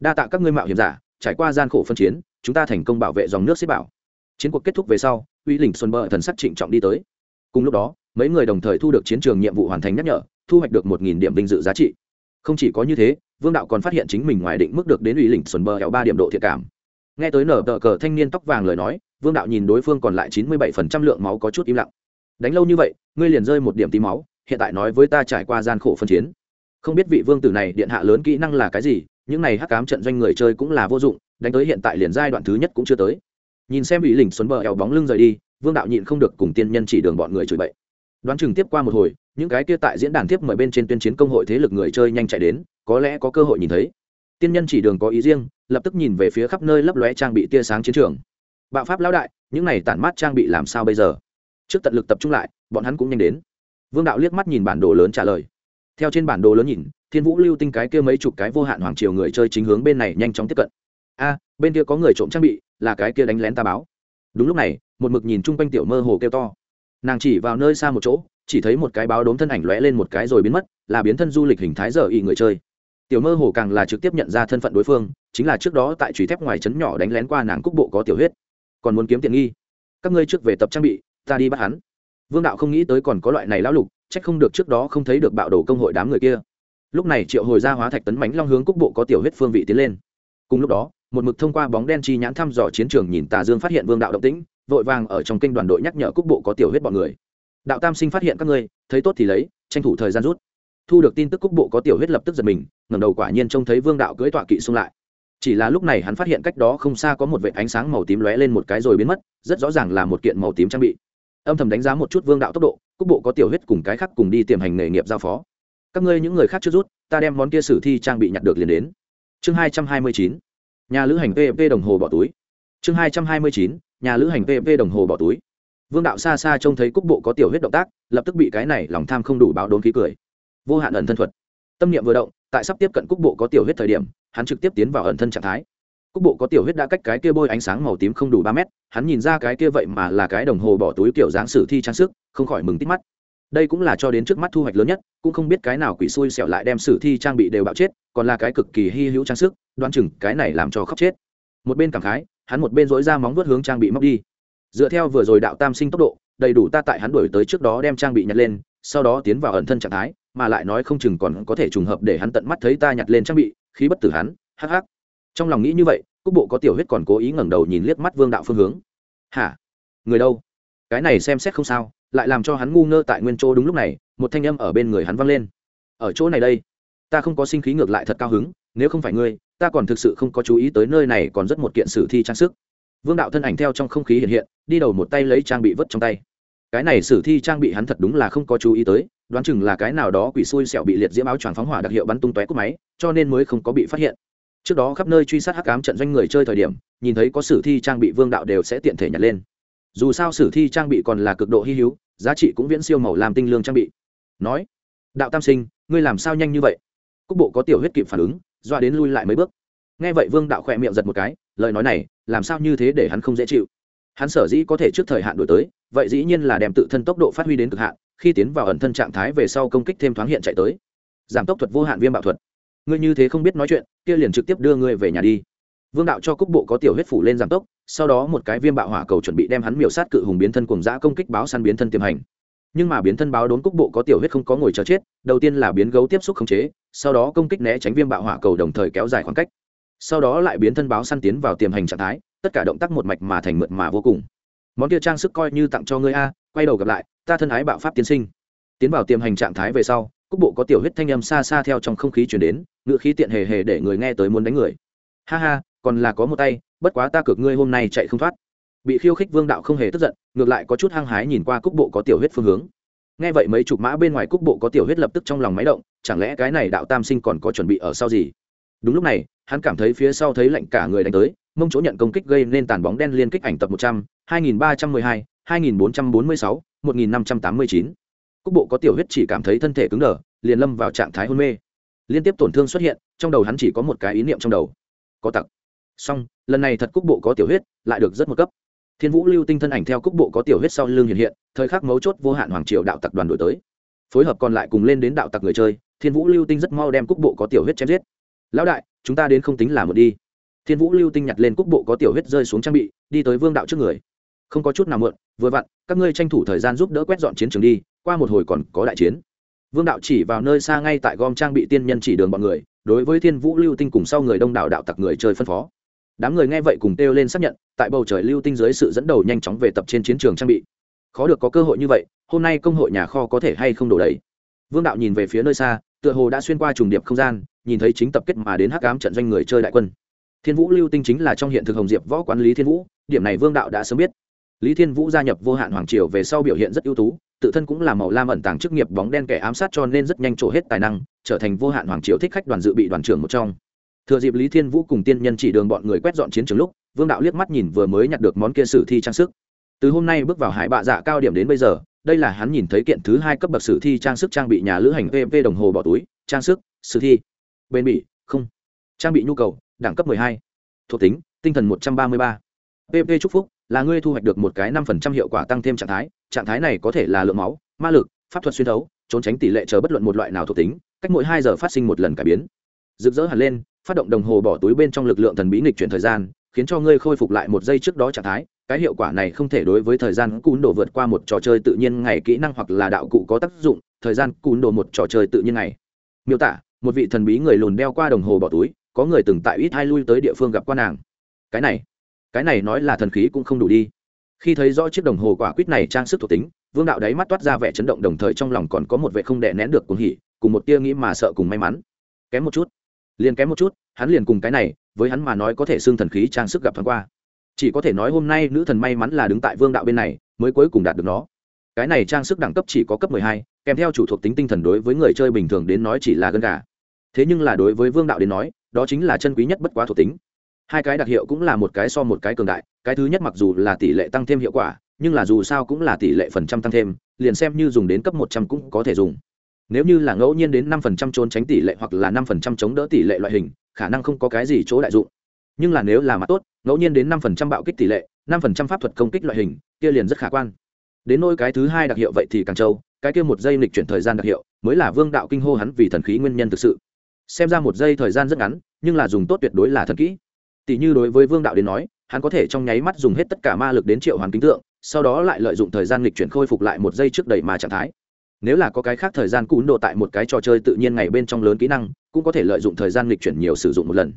đa tạ các ngươi mạo hiểm giả, trải qua gian khổ phân chiến, chúng ta thành công bảo vệ dòng nước xếp bảo. Chiến cuộc kết thúc về sau, uy lình xuân bờ thần sắc trịnh trọng đi tới. Cùng lúc đó, mấy người đồng thời thu được chiến trường nhiệm vụ hoàn thành nhắc nhở, thu hoạch được một nghìn điểm vinh dự giá trị. Không chỉ có như thế, vương đạo còn phát hiện chính mình ngoài định mức được đến uy lình xuân bờ kéo ba điểm độ thiệt cảm. Nghe tới nở tờ cờ thanh niên tóc vàng lời nói, vương đạo nhìn đối phương còn lại chín mươi bảy phần trăm lượng máu có chút im lặng. Đánh lâu như vậy, ngươi liền rơi một điểm tí máu, hiện tại nói với ta trải qua gian khổ phân chiến. Không biết vị vương tử này điện hạ lớn kỹ năng là cái gì những này hắc cám trận doanh người chơi cũng là vô dụng, đánh tới hiện tại liền giai đoạn thứ nhất cũng chưa tới. Nhìn xem ủy lỉnh xuân bờ eo bóng lưng rời đi, vương đạo nhịn không được cùng tiên nhân chỉ đường bọn người chửi bậy. Đoán chừng tiếp qua một hồi, những cái kia tại diễn đàn tiếp mời bên trên tuyên chiến công hội thế lực người chơi nhanh chạy đến, có lẽ có cơ hội nhìn thấy. Tiên nhân chỉ đường có ý riêng, lập tức nhìn về phía khắp nơi lấp lóe trang bị tia sáng chiến trường. Bạo pháp lão đại, những này tản mát trang bị làm sao bây giờ? Trước tận lực tập trung lại, bọn hắn cũng nhanh đến. Vương đạo liếc mắt nhìn bản đồ lớn trả lời. Theo trên bản đồ lớn nhìn thiên vũ lưu tinh cái kia mấy chục cái vô hạn hoàng triều người chơi chính hướng bên này nhanh chóng tiếp cận. A, bên kia có người trộm trang bị, là cái kia đánh lén ta báo. Đúng lúc này, một mực nhìn chung quanh tiểu mơ hồ kêu to. Nàng chỉ vào nơi xa một chỗ, chỉ thấy một cái báo đốm thân ảnh lóe lên một cái rồi biến mất, là biến thân du lịch hình thái giờ y người chơi. Tiểu mơ hồ càng là trực tiếp nhận ra thân phận đối phương, chính là trước đó tại trùy thép ngoài trấn nhỏ đánh lén qua nàng cúc bộ có tiểu huyết. Còn muốn kiếm tiện nghi. Các ngươi trước về tập trang bị, ta đi bắt hắn. Vương đạo không nghĩ tới còn có loại này lão lục trách không được trước đó không thấy được bạo đồ công hội đám người kia lúc này triệu hồi ra hóa thạch tấn mánh long hướng cúc bộ có tiểu huyết phương vị tiến lên. Cùng lúc đó, một mực thông qua bóng đen chi nhãn thăm dò chiến trường nhìn tà dương phát hiện vương đạo động tĩnh, vội vàng ở trong kênh đoàn đội nhắc nhở cúc bộ có tiểu huyết bọn người. Đạo tam sinh phát hiện các ngươi, thấy tốt thì lấy, tranh thủ thời gian rút. Thu được tin tức cúc bộ có tiểu huyết lập tức giật mình, ngẩng đầu quả nhiên trông thấy vương đạo cưỡi tọa kỵ xung lại. Chỉ là lúc này hắn phát hiện cách đó không xa có một vệt ánh sáng màu tím lóe lên một cái rồi biến mất, rất rõ ràng là một kiện màu tím trang bị. Âm thầm đánh giá một chút vương đạo tốc độ, cúc bộ có tiểu huyết cùng cái khác cùng đi tiềm hành nghề nghiệp giao phó các ngươi những người khác chưa rút, ta đem món kia sử thi trang bị nhặt được liền đến. Chương hai trăm hai mươi chín, nhà lữ hành pv đồng hồ bỏ túi. Chương hai trăm hai mươi chín, nhà lữ hành pv đồng hồ bỏ túi. Vương đạo xa xa trông thấy cúc bộ có tiểu huyết động tác, lập tức bị cái này lòng tham không đủ báo đốn khí cười. Vô hạn ẩn thân thuật. Tâm niệm vừa động, tại sắp tiếp cận cúc bộ có tiểu huyết thời điểm, hắn trực tiếp tiến vào ẩn thân trạng thái. Cúc bộ có tiểu huyết đã cách cái kia bôi ánh sáng màu tím không đủ ba mét, hắn nhìn ra cái kia vậy mà là cái đồng hồ bỏ túi kiểu dáng sử thi trang sức, không khỏi mừng tít mắt đây cũng là cho đến trước mắt thu hoạch lớn nhất, cũng không biết cái nào quỷ xui xẻo lại đem sử thi trang bị đều bạo chết, còn là cái cực kỳ hy hữu trang sức đoan chừng cái này làm cho khóc chết. Một bên cảm khái, hắn một bên dỗi ra móng vuốt hướng trang bị móc đi. Dựa theo vừa rồi đạo tam sinh tốc độ, đầy đủ ta tại hắn đuổi tới trước đó đem trang bị nhặt lên, sau đó tiến vào ẩn thân trạng thái, mà lại nói không chừng còn có thể trùng hợp để hắn tận mắt thấy ta nhặt lên trang bị, khí bất tử hắn, hắc hắc. Trong lòng nghĩ như vậy, cúc bộ có tiểu huyết còn cố ý ngẩng đầu nhìn liếc mắt vương đạo phương hướng. Hả? Người đâu? Cái này xem xét không sao lại làm cho hắn ngu ngơ tại nguyên chỗ đúng lúc này, một thanh âm ở bên người hắn vang lên. Ở chỗ này đây, ta không có sinh khí ngược lại thật cao hứng, nếu không phải ngươi, ta còn thực sự không có chú ý tới nơi này còn rất một kiện sử thi trang sức. Vương đạo thân ảnh theo trong không khí hiện hiện, đi đầu một tay lấy trang bị vứt trong tay. Cái này sử thi trang bị hắn thật đúng là không có chú ý tới, đoán chừng là cái nào đó quỷ xui xẻo bị liệt diễm áo choàng phóng hỏa đặc hiệu bắn tung tóe của máy, cho nên mới không có bị phát hiện. Trước đó khắp nơi truy sát hắc ám trận doanh người chơi thời điểm, nhìn thấy có sử thi trang bị vương đạo đều sẽ tiện thể nhặt lên dù sao sử thi trang bị còn là cực độ hy hữu, giá trị cũng viễn siêu màu làm tinh lương trang bị. Nói, đạo tam sinh, ngươi làm sao nhanh như vậy? Cúc bộ có tiểu huyết kịp phản ứng, doa đến lui lại mấy bước. Nghe vậy vương đạo khỏe miệng giật một cái, lời nói này, làm sao như thế để hắn không dễ chịu? Hắn sở dĩ có thể trước thời hạn đổi tới, vậy dĩ nhiên là đem tự thân tốc độ phát huy đến cực hạn, khi tiến vào ẩn thân trạng thái về sau công kích thêm thoáng hiện chạy tới. Giảm tốc thuật vô hạn viêm bạo thuật. Ngươi như thế không biết nói chuyện, kia liền trực tiếp đưa ngươi về nhà đi vương đạo cho cúc bộ có tiểu huyết phủ lên giảm tốc, sau đó một cái viêm bạo hỏa cầu chuẩn bị đem hắn miểu sát cự hùng biến thân cùng giã công kích báo săn biến thân tiềm hành. Nhưng mà biến thân báo đốn cúc bộ có tiểu huyết không có ngồi chờ chết, đầu tiên là biến gấu tiếp xúc khống chế, sau đó công kích né tránh viêm bạo hỏa cầu đồng thời kéo dài khoảng cách. Sau đó lại biến thân báo săn tiến vào tiềm hành trạng thái, tất cả động tác một mạch mà thành mượt mà vô cùng. Món kia trang sức coi như tặng cho ngươi a, quay đầu gặp lại, ta thân ái bạo pháp tiến sinh. Tiến vào tiềm hành trạng thái về sau, cúc bộ có tiểu huyết thanh âm xa xa theo trong không khí chuyển đến ngựa khí tiện hề hề để người nghe tới muốn đánh người. Ha ha còn là có một tay, bất quá ta cược ngươi hôm nay chạy không thoát. Bị khiêu khích vương đạo không hề tức giận, ngược lại có chút hăng hái nhìn qua cúc bộ có tiểu huyết phương hướng. Nghe vậy mấy chục mã bên ngoài cúc bộ có tiểu huyết lập tức trong lòng máy động, chẳng lẽ cái này đạo tam sinh còn có chuẩn bị ở sau gì? Đúng lúc này, hắn cảm thấy phía sau thấy lạnh cả người đánh tới, mông chỗ nhận công kích gây nên tàn bóng đen liên kích ảnh tập một trăm, hai nghìn ba trăm mười hai hai nghìn bốn trăm bốn mươi sáu, một nghìn năm trăm tám mươi chín. Cúc bộ có tiểu huyết chỉ cảm thấy thân thể cứng đờ, liền lâm vào trạng thái hôn mê. Liên tiếp tổn thương xuất hiện, trong đầu hắn chỉ có một cái ý niệm trong đầu. Có tặc song lần này thật cúc bộ có tiểu huyết, lại được rất một cấp. Thiên vũ lưu tinh thân ảnh theo cúc bộ có tiểu huyết sau lưng hiện hiện, thời khắc mấu chốt vô hạn hoàng triều đạo tặc đoàn đổi tới. Phối hợp còn lại cùng lên đến đạo tặc người chơi, thiên vũ lưu tinh rất mau đem cúc bộ có tiểu huyết chém giết. Lão đại, chúng ta đến không tính là một đi. Thiên vũ lưu tinh nhặt lên cúc bộ có tiểu huyết rơi xuống trang bị, đi tới vương đạo trước người. Không có chút nào mượn vừa vặn, các ngươi tranh thủ thời gian giúp đỡ quét dọn chiến trường đi, qua một hồi còn có đại chiến. Vương đạo chỉ vào nơi xa ngay tại gom trang bị tiên nhân chỉ đường bọn người, đối với thiên vũ lưu tinh cùng sau người đông đảo đạo tặc người chơi phân phó đám người nghe vậy cùng kêu lên xác nhận, tại bầu trời lưu tinh dưới sự dẫn đầu nhanh chóng về tập trên chiến trường trang bị. Khó được có cơ hội như vậy, hôm nay công hội nhà kho có thể hay không đổ đầy. Vương đạo nhìn về phía nơi xa, tựa hồ đã xuyên qua trùng điệp không gian, nhìn thấy chính tập kết mà đến hắc ám trận doanh người chơi đại quân. Thiên vũ lưu tinh chính là trong hiện thực hồng diệp võ quản lý thiên vũ, điểm này vương đạo đã sớm biết. Lý thiên vũ gia nhập vô hạn hoàng triều về sau biểu hiện rất ưu tú, tự thân cũng là màu lam ẩn tàng chức nghiệp bóng đen kẻ ám sát cho nên rất nhanh trổ hết tài năng, trở thành vô hạn hoàng triều thích khách đoàn dự bị đoàn trưởng một trong thừa dịp lý thiên vũ cùng tiên nhân chỉ đường bọn người quét dọn chiến trường lúc, vương đạo liếc mắt nhìn vừa mới nhặt được món kia sử thi trang sức từ hôm nay bước vào hải bạ dạ cao điểm đến bây giờ, đây là hắn nhìn thấy kiện thứ hai cấp bậc sử thi trang sức trang bị nhà lữ hành pv đồng hồ bỏ túi, trang sức, sử thi bên bị không trang bị nhu cầu, đẳng cấp 12. thuộc tính, tinh thần 133. pp chúc phúc, là ngươi thu hoạch được một cái 5% hiệu quả tăng thêm trạng thái trạng thái này có thể là lượng máu, ma lực, pháp thuật xuyên thấu, trốn tránh tỷ lệ chờ bất luận một loại nào thuộc tính, cách mỗi hai giờ phát sinh một lần cải biến rực rỡ hẳn lên phát động đồng hồ bỏ túi bên trong lực lượng thần bí nghịch chuyển thời gian, khiến cho ngươi khôi phục lại một giây trước đó trạng thái. Cái hiệu quả này không thể đối với thời gian cún đồ vượt qua một trò chơi tự nhiên ngày kỹ năng hoặc là đạo cụ có tác dụng, thời gian cún đồ một trò chơi tự nhiên ngày. Miêu tả, một vị thần bí người lùn đeo qua đồng hồ bỏ túi, có người từng tại ít hai lui tới địa phương gặp qua nàng. Cái này cái này nói là thần khí cũng không đủ đi. Khi thấy rõ chiếc đồng hồ quả quýt này trang sức thuộc tính, vương đạo đáy mắt toát ra vẻ chấn động đồng thời trong lòng còn có một vẻ không đè nén được cuồng hỉ, cùng một tia nghĩ mà sợ cùng may mắn. Kém một chút liền kém một chút, hắn liền cùng cái này, với hắn mà nói có thể xương thần khí trang sức gặp thoáng qua. Chỉ có thể nói hôm nay nữ thần may mắn là đứng tại vương đạo bên này, mới cuối cùng đạt được nó. Cái này trang sức đẳng cấp chỉ có cấp mười hai, kèm theo chủ thuộc tính tinh thần đối với người chơi bình thường đến nói chỉ là gân gà. Thế nhưng là đối với vương đạo đến nói, đó chính là chân quý nhất bất quá thuộc tính. Hai cái đặc hiệu cũng là một cái so một cái cường đại, cái thứ nhất mặc dù là tỷ lệ tăng thêm hiệu quả, nhưng là dù sao cũng là tỷ lệ phần trăm tăng thêm, liền xem như dùng đến cấp một trăm cũng có thể dùng nếu như là ngẫu nhiên đến năm phần trăm trốn tránh tỷ lệ hoặc là năm phần trăm chống đỡ tỷ lệ loại hình, khả năng không có cái gì chỗ đại dụng. Nhưng là nếu là mặt tốt, ngẫu nhiên đến năm phần trăm bạo kích tỷ lệ, năm phần trăm pháp thuật công kích loại hình, kia liền rất khả quan. Đến nôi cái thứ hai đặc hiệu vậy thì càng trâu, cái kia một giây lịch chuyển thời gian đặc hiệu, mới là vương đạo kinh hô hắn vì thần khí nguyên nhân thực sự. Xem ra một giây thời gian rất ngắn, nhưng là dùng tốt tuyệt đối là thần kỹ. Tỷ như đối với vương đạo đến nói, hắn có thể trong nháy mắt dùng hết tất cả ma lực đến triệu hoàn kính tượng, sau đó lại lợi dụng thời gian lịch chuyển khôi phục lại một giây trước đầy mà trạng thái nếu là có cái khác thời gian cún độ tại một cái trò chơi tự nhiên ngày bên trong lớn kỹ năng, cũng có thể lợi dụng thời gian lịch chuyển nhiều sử dụng một lần.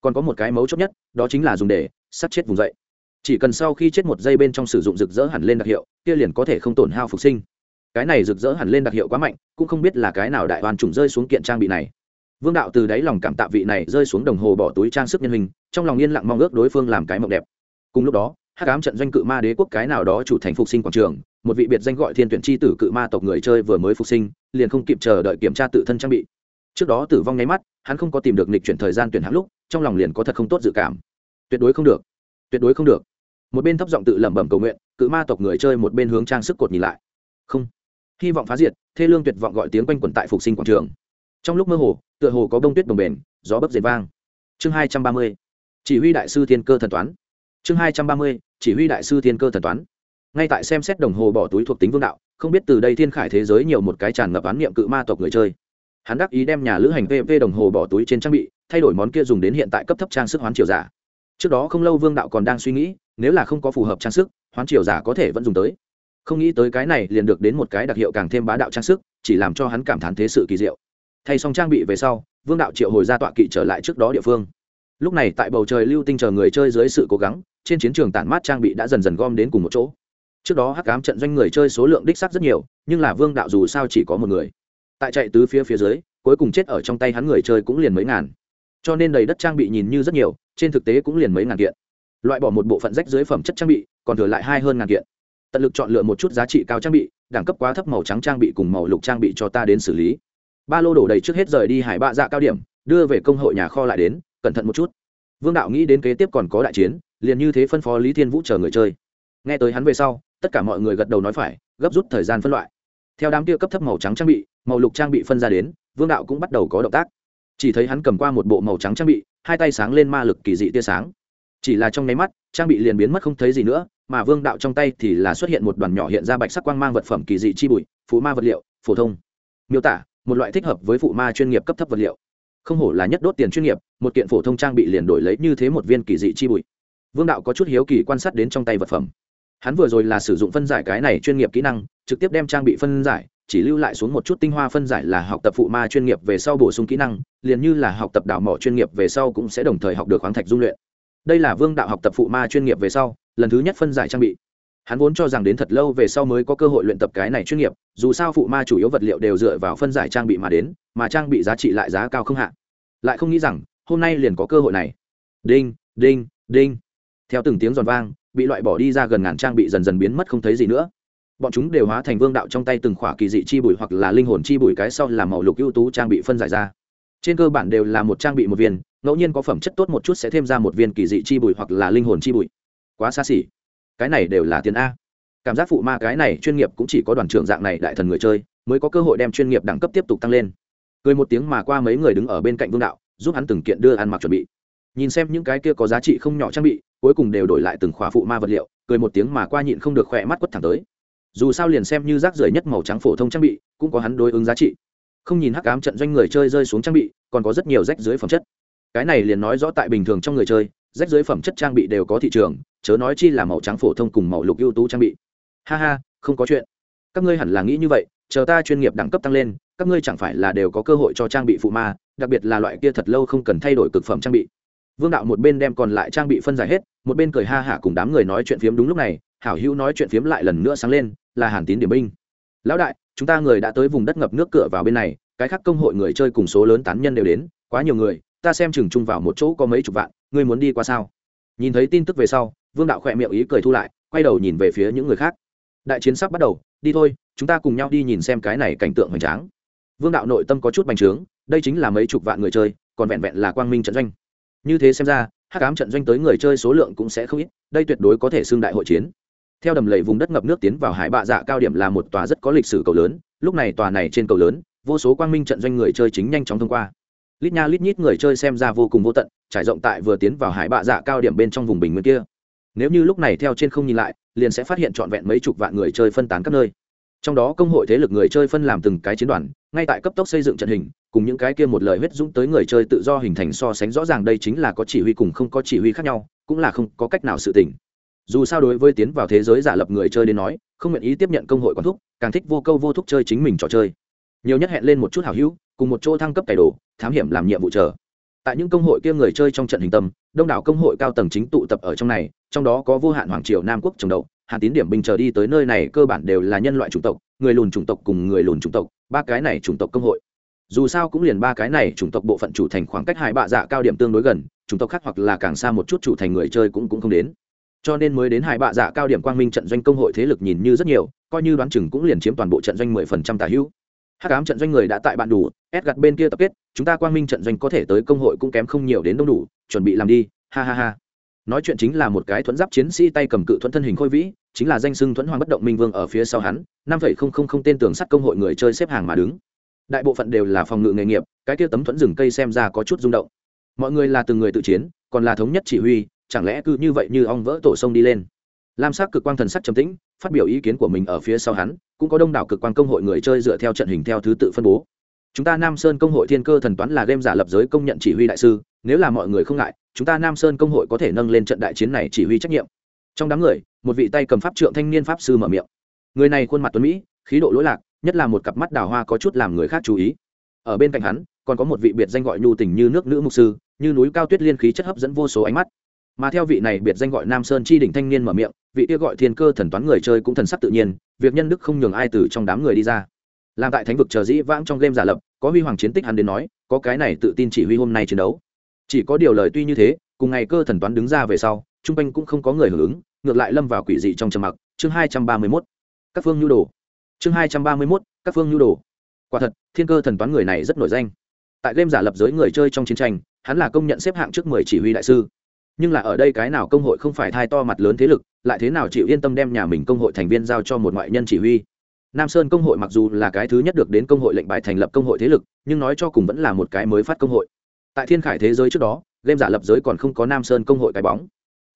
Còn có một cái mấu chốt nhất, đó chính là dùng để sắt chết vùng dậy. Chỉ cần sau khi chết một giây bên trong sử dụng rực rỡ hẳn lên đặc hiệu, kia liền có thể không tổn hao phục sinh. Cái này rực rỡ hẳn lên đặc hiệu quá mạnh, cũng không biết là cái nào đại hoàn trùng rơi xuống kiện trang bị này. Vương đạo từ đáy lòng cảm tạ vị này rơi xuống đồng hồ bỏ túi trang sức nhân hình, trong lòng yên lặng mong ước đối phương làm cái mộng đẹp. Cùng lúc đó, hắc ám trận doanh cự ma đế quốc cái nào đó chủ thành phục sinh quảng trường một vị biệt danh gọi thiên tuyển c h i tử cự ma tộc người chơi vừa mới phục sinh, liền không kịp chờ đợi kiểm tra tự thân trang bị. Trước đó tử vong nháy mắt, hắn không có tìm được lịch chuyển thời gian tuyển hãng lúc, trong lòng liền có thật không tốt dự cảm. Tuyệt đối không được. Tuyệt đối không được. Một bên thấp giọng tự lẩm bẩm cầu nguyện, cự ma tộc người chơi một bên hướng trang sức cột nhìn lại. Không. Hy vọng phá diệt, thê lương tuyệt vọng gọi tiếng quanh quẩn tại phục sinh quảng trường. Trong lúc mơ hồ, tựa hồ có bông tuyết đồng bền gió bấc dệt vang. Chương hai trăm ba mươi. Chỉ huy đại sư thiên cơ thần toán. Chương hai trăm ba mươi. Chỉ huy đại sư thiên cơ thần toán ngay tại xem xét đồng hồ bỏ túi thuộc tính vương đạo, không biết từ đây thiên khải thế giới nhiều một cái tràn ngập án niệm cự ma tộc người chơi. Hắn đắc ý đem nhà lữ hành pv đồng hồ bỏ túi trên trang bị, thay đổi món kia dùng đến hiện tại cấp thấp trang sức hoán triều giả. Trước đó không lâu vương đạo còn đang suy nghĩ, nếu là không có phù hợp trang sức, hoán triều giả có thể vẫn dùng tới. Không nghĩ tới cái này liền được đến một cái đặc hiệu càng thêm bá đạo trang sức, chỉ làm cho hắn cảm thán thế sự kỳ diệu. Thay xong trang bị về sau, vương đạo triệu hồi ra tọa kỵ trở lại trước đó địa phương. Lúc này tại bầu trời lưu tinh chờ người chơi dưới sự cố gắng, trên chiến trường tản mát trang bị đã dần dần gom đến cùng một chỗ trước đó hắc cám trận doanh người chơi số lượng đích sắc rất nhiều, nhưng là vương đạo dù sao chỉ có một người. Tại chạy tứ phía phía dưới, cuối cùng chết ở trong tay hắn người chơi cũng liền mấy ngàn. Cho nên đầy đất trang bị nhìn như rất nhiều, trên thực tế cũng liền mấy ngàn kiện. Loại bỏ một bộ phận rách dưới phẩm chất trang bị, còn thừa lại hai hơn ngàn kiện. Tận lực chọn lựa một chút giá trị cao trang bị, đẳng cấp quá thấp màu trắng trang bị cùng màu lục trang bị cho ta đến xử lý. Ba lô đổ đầy trước hết rời đi hải bạ dạ cao điểm, đưa về công hội nhà kho lại đến, cẩn thận một chút. Vương đạo nghĩ đến kế tiếp còn có đại chiến, liền như thế phân phó lý thiên vũ chờ người chơi. Nghe tới hắn về sau tất cả mọi người gật đầu nói phải, gấp rút thời gian phân loại. Theo đám kia cấp thấp màu trắng trang bị, màu lục trang bị phân ra đến, vương đạo cũng bắt đầu có động tác. Chỉ thấy hắn cầm qua một bộ màu trắng trang bị, hai tay sáng lên ma lực kỳ dị tia sáng. Chỉ là trong nháy mắt, trang bị liền biến mất không thấy gì nữa, mà vương đạo trong tay thì là xuất hiện một đoàn nhỏ hiện ra bạch sắc quang mang vật phẩm kỳ dị chi bụi phụ ma vật liệu, phổ thông. Miêu tả, một loại thích hợp với phụ ma chuyên nghiệp cấp thấp vật liệu. Không hổ là nhất đốt tiền chuyên nghiệp, một kiện phổ thông trang bị liền đổi lấy như thế một viên kỳ dị chi bụi. Vương đạo có chút hiếu kỳ quan sát đến trong tay vật phẩm hắn vừa rồi là sử dụng phân giải cái này chuyên nghiệp kỹ năng, trực tiếp đem trang bị phân giải, chỉ lưu lại xuống một chút tinh hoa phân giải là học tập phụ ma chuyên nghiệp về sau bổ sung kỹ năng, liền như là học tập đảo mỏ chuyên nghiệp về sau cũng sẽ đồng thời học được khoáng thạch dung luyện. Đây là vương đạo học tập phụ ma chuyên nghiệp về sau, lần thứ nhất phân giải trang bị. Hắn vốn cho rằng đến thật lâu về sau mới có cơ hội luyện tập cái này chuyên nghiệp, dù sao phụ ma chủ yếu vật liệu đều dựa vào phân giải trang bị mà đến, mà trang bị giá trị lại giá cao không hạ. Lại không nghĩ rằng, hôm nay liền có cơ hội này. Đinh đinh đinh. Theo từng tiếng giòn vang bị loại bỏ đi ra gần ngàn trang bị dần dần biến mất không thấy gì nữa. Bọn chúng đều hóa thành vương đạo trong tay từng khỏa kỳ dị chi bụi hoặc là linh hồn chi bụi cái sau làm màu lục ưu tú trang bị phân giải ra. Trên cơ bản đều là một trang bị một viên, ngẫu nhiên có phẩm chất tốt một chút sẽ thêm ra một viên kỳ dị chi bụi hoặc là linh hồn chi bụi. Quá xa xỉ. Cái này đều là tiền a. Cảm giác phụ ma cái này chuyên nghiệp cũng chỉ có đoàn trưởng dạng này đại thần người chơi mới có cơ hội đem chuyên nghiệp đẳng cấp tiếp tục tăng lên. Cười một tiếng mà qua mấy người đứng ở bên cạnh vương đạo, giúp hắn từng kiện đưa ăn mặc chuẩn bị nhìn xem những cái kia có giá trị không nhỏ trang bị, cuối cùng đều đổi lại từng khỏa phụ ma vật liệu, cười một tiếng mà qua nhịn không được khỏe mắt quất thẳng tới. Dù sao liền xem như rác rưởi nhất màu trắng phổ thông trang bị, cũng có hắn đối ứng giá trị. Không nhìn hắc ám trận doanh người chơi rơi xuống trang bị, còn có rất nhiều rách dưới phẩm chất. Cái này liền nói rõ tại bình thường trong người chơi, rách dưới phẩm chất trang bị đều có thị trường, chớ nói chi là màu trắng phổ thông cùng màu lục ưu tú trang bị. Ha ha, không có chuyện. Các ngươi hẳn là nghĩ như vậy, chờ ta chuyên nghiệp đẳng cấp tăng lên, các ngươi chẳng phải là đều có cơ hội cho trang bị phụ ma, đặc biệt là loại kia thật lâu không cần thay đổi cực phẩm trang bị vương đạo một bên đem còn lại trang bị phân giải hết, một bên cười ha hả cùng đám người nói chuyện phiếm đúng lúc này, hảo hữu nói chuyện phiếm lại lần nữa sáng lên, là hàn tín điểm binh. Lão đại, chúng ta người đã tới vùng đất ngập nước cửa vào bên này, cái khác công hội người chơi cùng số lớn tán nhân đều đến, quá nhiều người, ta xem chừng chung vào một chỗ có mấy chục vạn, ngươi muốn đi qua sao? Nhìn thấy tin tức về sau, vương đạo khỏe miệng ý cười thu lại, quay đầu nhìn về phía những người khác. Đại chiến sắp bắt đầu, đi thôi, chúng ta cùng nhau đi nhìn xem cái này cảnh tượng hoành tráng. Vương đạo nội tâm có chút bành trướng, đây chính là mấy chục vạn người chơi, còn vẹn vẹn là quang minh trận doanh như thế xem ra hát cám trận doanh tới người chơi số lượng cũng sẽ không ít, đây tuyệt đối có thể xưng đại hội chiến. Theo đầm lầy vùng đất ngập nước tiến vào hải bạ dạ cao điểm là một tòa rất có lịch sử cầu lớn, lúc này tòa này trên cầu lớn, vô số quang minh trận doanh người chơi chính nhanh chóng thông qua. Lít nha lít nhít người chơi xem ra vô cùng vô tận, trải rộng tại vừa tiến vào hải bạ dạ cao điểm bên trong vùng bình nguyên kia. Nếu như lúc này theo trên không nhìn lại, liền sẽ phát hiện trọn vẹn mấy chục vạn người chơi phân tán các nơi trong đó công hội thế lực người chơi phân làm từng cái chiến đoàn, ngay tại cấp tốc xây dựng trận hình, cùng những cái kia một lời huyết dũng tới người chơi tự do hình thành so sánh rõ ràng đây chính là có chỉ huy cùng không có chỉ huy khác nhau, cũng là không có cách nào sự tỉnh dù sao đối với tiến vào thế giới giả lập người chơi đến nói, không nguyện ý tiếp nhận công hội quán thúc, càng thích vô câu vô thúc chơi chính mình trò chơi. Nhiều nhất hẹn lên một chút hào hữu, cùng một chỗ thăng cấp cải đồ, thám hiểm làm nhiệm vụ chờ. Tại những công hội kia người chơi trong trận hình tâm, đông đảo công hội cao tầng chính tụ tập ở trong này, trong đó có vô hạn hoàng triều nam quốc trồng đậu hàn tín điểm binh chờ đi tới nơi này cơ bản đều là nhân loại chủng tộc, người lùn chủng tộc cùng người lùn chủng tộc, ba cái này chủng tộc công hội. Dù sao cũng liền ba cái này chủng tộc bộ phận chủ thành khoảng cách hai bạ dạ cao điểm tương đối gần, chủng tộc khác hoặc là càng xa một chút chủ thành người chơi cũng cũng không đến. Cho nên mới đến hai bạ dạ cao điểm quang minh trận doanh công hội thế lực nhìn như rất nhiều, coi như đoán chừng cũng liền chiếm toàn bộ trận doanh mười phần trăm tả hữu. Hắc ám trận doanh người đã tại bạn đủ ép gặt bên kia tập kết, chúng ta quang minh trận doanh có thể tới công hội cũng kém không nhiều đến đông đủ, chuẩn bị làm đi, ha ha ha nói chuyện chính là một cái thuẫn giáp chiến sĩ tay cầm cự thuẫn thân hình khôi vĩ, chính là danh sưng thuẫn hoàng bất động minh vương ở phía sau hắn, năm phẩy không không không tên tường sắt công hội người chơi xếp hàng mà đứng. Đại bộ phận đều là phòng ngự nghề nghiệp, cái kia tấm thuẫn rừng cây xem ra có chút rung động. Mọi người là từng người tự chiến, còn là thống nhất chỉ huy, chẳng lẽ cứ như vậy như ong vỡ tổ sông đi lên. Lam sắc cực quang thần sắc trầm tĩnh, phát biểu ý kiến của mình ở phía sau hắn, cũng có đông đảo cực quang công hội người chơi dựa theo trận hình theo thứ tự phân bố chúng ta nam sơn công hội thiên cơ thần toán là game giả lập giới công nhận chỉ huy đại sư, nếu là mọi người không ngại, chúng ta nam sơn công hội có thể nâng lên trận đại chiến này chỉ huy trách nhiệm. Trong đám người, một vị tay cầm pháp trượng thanh niên pháp sư mở miệng. Người này khuôn mặt tuấn mỹ, khí độ lỗi lạc, nhất là một cặp mắt đào hoa có chút làm người khác chú ý. Ở bên cạnh hắn, còn có một vị biệt danh gọi nhu tình như nước nữ mục sư, như núi cao tuyết liên khí chất hấp dẫn vô số ánh mắt. Mà theo vị này biệt danh gọi nam sơn chi đỉnh thanh niên mở miệng, vị kia gọi thiên cơ thần toán người chơi cũng thần sắc tự nhiên, việc nhân đức không nhường ai từ trong đám người đi ra làm tại thánh vực chờ dĩ vãng trong game giả lập, có huy hoàng chiến tích hắn đến nói, có cái này tự tin chỉ huy hôm nay chiến đấu. Chỉ có điều lời tuy như thế, cùng ngày cơ thần toán đứng ra về sau, trung quanh cũng không có người hưởng ứng, ngược lại lâm vào quỷ dị trong trầm mặc. Chương hai trăm ba mươi mốt, các phương nhu đồ. Chương hai trăm ba mươi mốt, các phương nhu đồ. Quả thật, thiên cơ thần toán người này rất nổi danh. Tại game giả lập giới người chơi trong chiến tranh, hắn là công nhận xếp hạng trước mười chỉ huy đại sư. Nhưng là ở đây cái nào công hội không phải thai to mặt lớn thế lực, lại thế nào chịu yên tâm đem nhà mình công hội thành viên giao cho một ngoại nhân chỉ huy? Nam sơn công hội mặc dù là cái thứ nhất được đến công hội lệnh bài thành lập công hội thế lực, nhưng nói cho cùng vẫn là một cái mới phát công hội. Tại thiên khải thế giới trước đó, game giả lập giới còn không có nam sơn công hội cái bóng.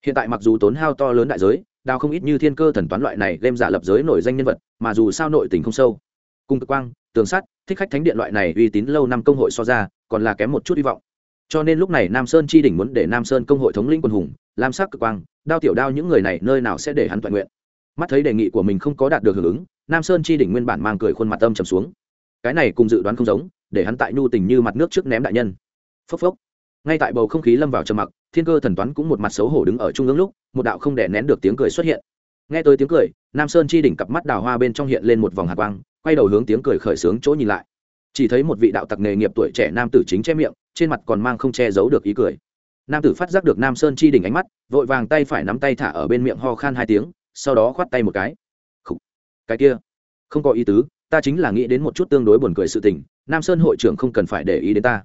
Hiện tại mặc dù tốn hao to lớn đại giới, đào không ít như thiên cơ thần toán loại này game giả lập giới nổi danh nhân vật, mà dù sao nội tình không sâu. Cung cực quang, tường sắt, thích khách thánh điện loại này uy tín lâu năm công hội so ra, còn là kém một chút hy vọng. Cho nên lúc này nam sơn chi đỉnh muốn để nam sơn công hội thống lĩnh quân hùng, lam sắc cực quang, đao tiểu đao những người này nơi nào sẽ để hắn toàn nguyện. Mắt thấy đề nghị của mình không có đạt được hưởng ứng nam sơn chi đỉnh nguyên bản mang cười khuôn mặt âm trầm xuống. Cái này cùng dự đoán không giống, để hắn tại nhu tình như mặt nước trước ném đại nhân. Phốc phốc. Ngay tại bầu không khí lâm vào trầm mặc, thiên cơ thần toán cũng một mặt xấu hổ đứng ở trung ương lúc, một đạo không đè nén được tiếng cười xuất hiện. Nghe tới tiếng cười, nam sơn chi đỉnh cặp mắt đào hoa bên trong hiện lên một vòng hạt quang, quay đầu hướng tiếng cười khởi sướng chỗ nhìn lại. Chỉ thấy một vị đạo tặc nghề nghiệp tuổi trẻ nam tử chính che miệng, trên mặt còn mang không che giấu được ý cười. Nam tử phát giác được nam sơn chi đỉnh ánh mắt, vội vàng tay phải nắm tay thả ở bên miệng ho khan hai tiếng, sau đó khoát tay một cái cái kia. Không có ý tứ, ta chính là nghĩ đến một chút tương đối buồn cười sự tình, nam sơn hội trưởng không cần phải để ý đến ta.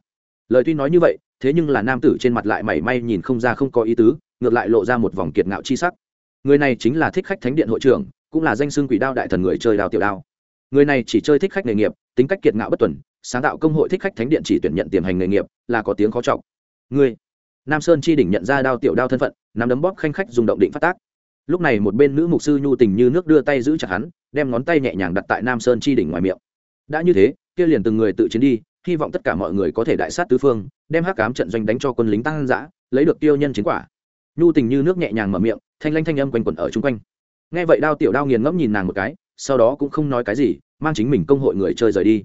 Lời tuy nói như vậy, thế nhưng là nam tử trên mặt lại mảy may nhìn không ra không có ý tứ, ngược lại lộ ra một vòng kiệt ngạo chi sắc. Người này chính là thích khách thánh điện hội trưởng, cũng là danh xưng quỷ đao đại thần người chơi đào tiểu đao. Người này chỉ chơi thích khách nghề nghiệp, tính cách kiệt ngạo bất tuần, sáng tạo công hội thích khách thánh điện chỉ tuyển nhận tiềm hành nghề nghiệp, là có tiếng khó trọng người, nam sơn chi đỉnh nhận ra đao tiểu đao thân phận, nắm đấm bóp khanh khách dùng động định phát tác lúc này một bên nữ mục sư nhu tình như nước đưa tay giữ chặt hắn, đem ngón tay nhẹ nhàng đặt tại nam sơn chi đỉnh ngoài miệng. Đã như thế, kia liền từng người tự chiến đi, hy vọng tất cả mọi người có thể đại sát tứ phương, đem hắc cám trận doanh đánh cho quân lính tăng giã lấy được tiêu nhân chiến quả. Nhu tình như nước nhẹ nhàng mở miệng, thanh lanh thanh âm quanh quẩn ở chung quanh. Nghe vậy đao tiểu đao nghiền ngẫm nhìn nàng một cái, sau đó cũng không nói cái gì, mang chính mình công hội người chơi rời đi.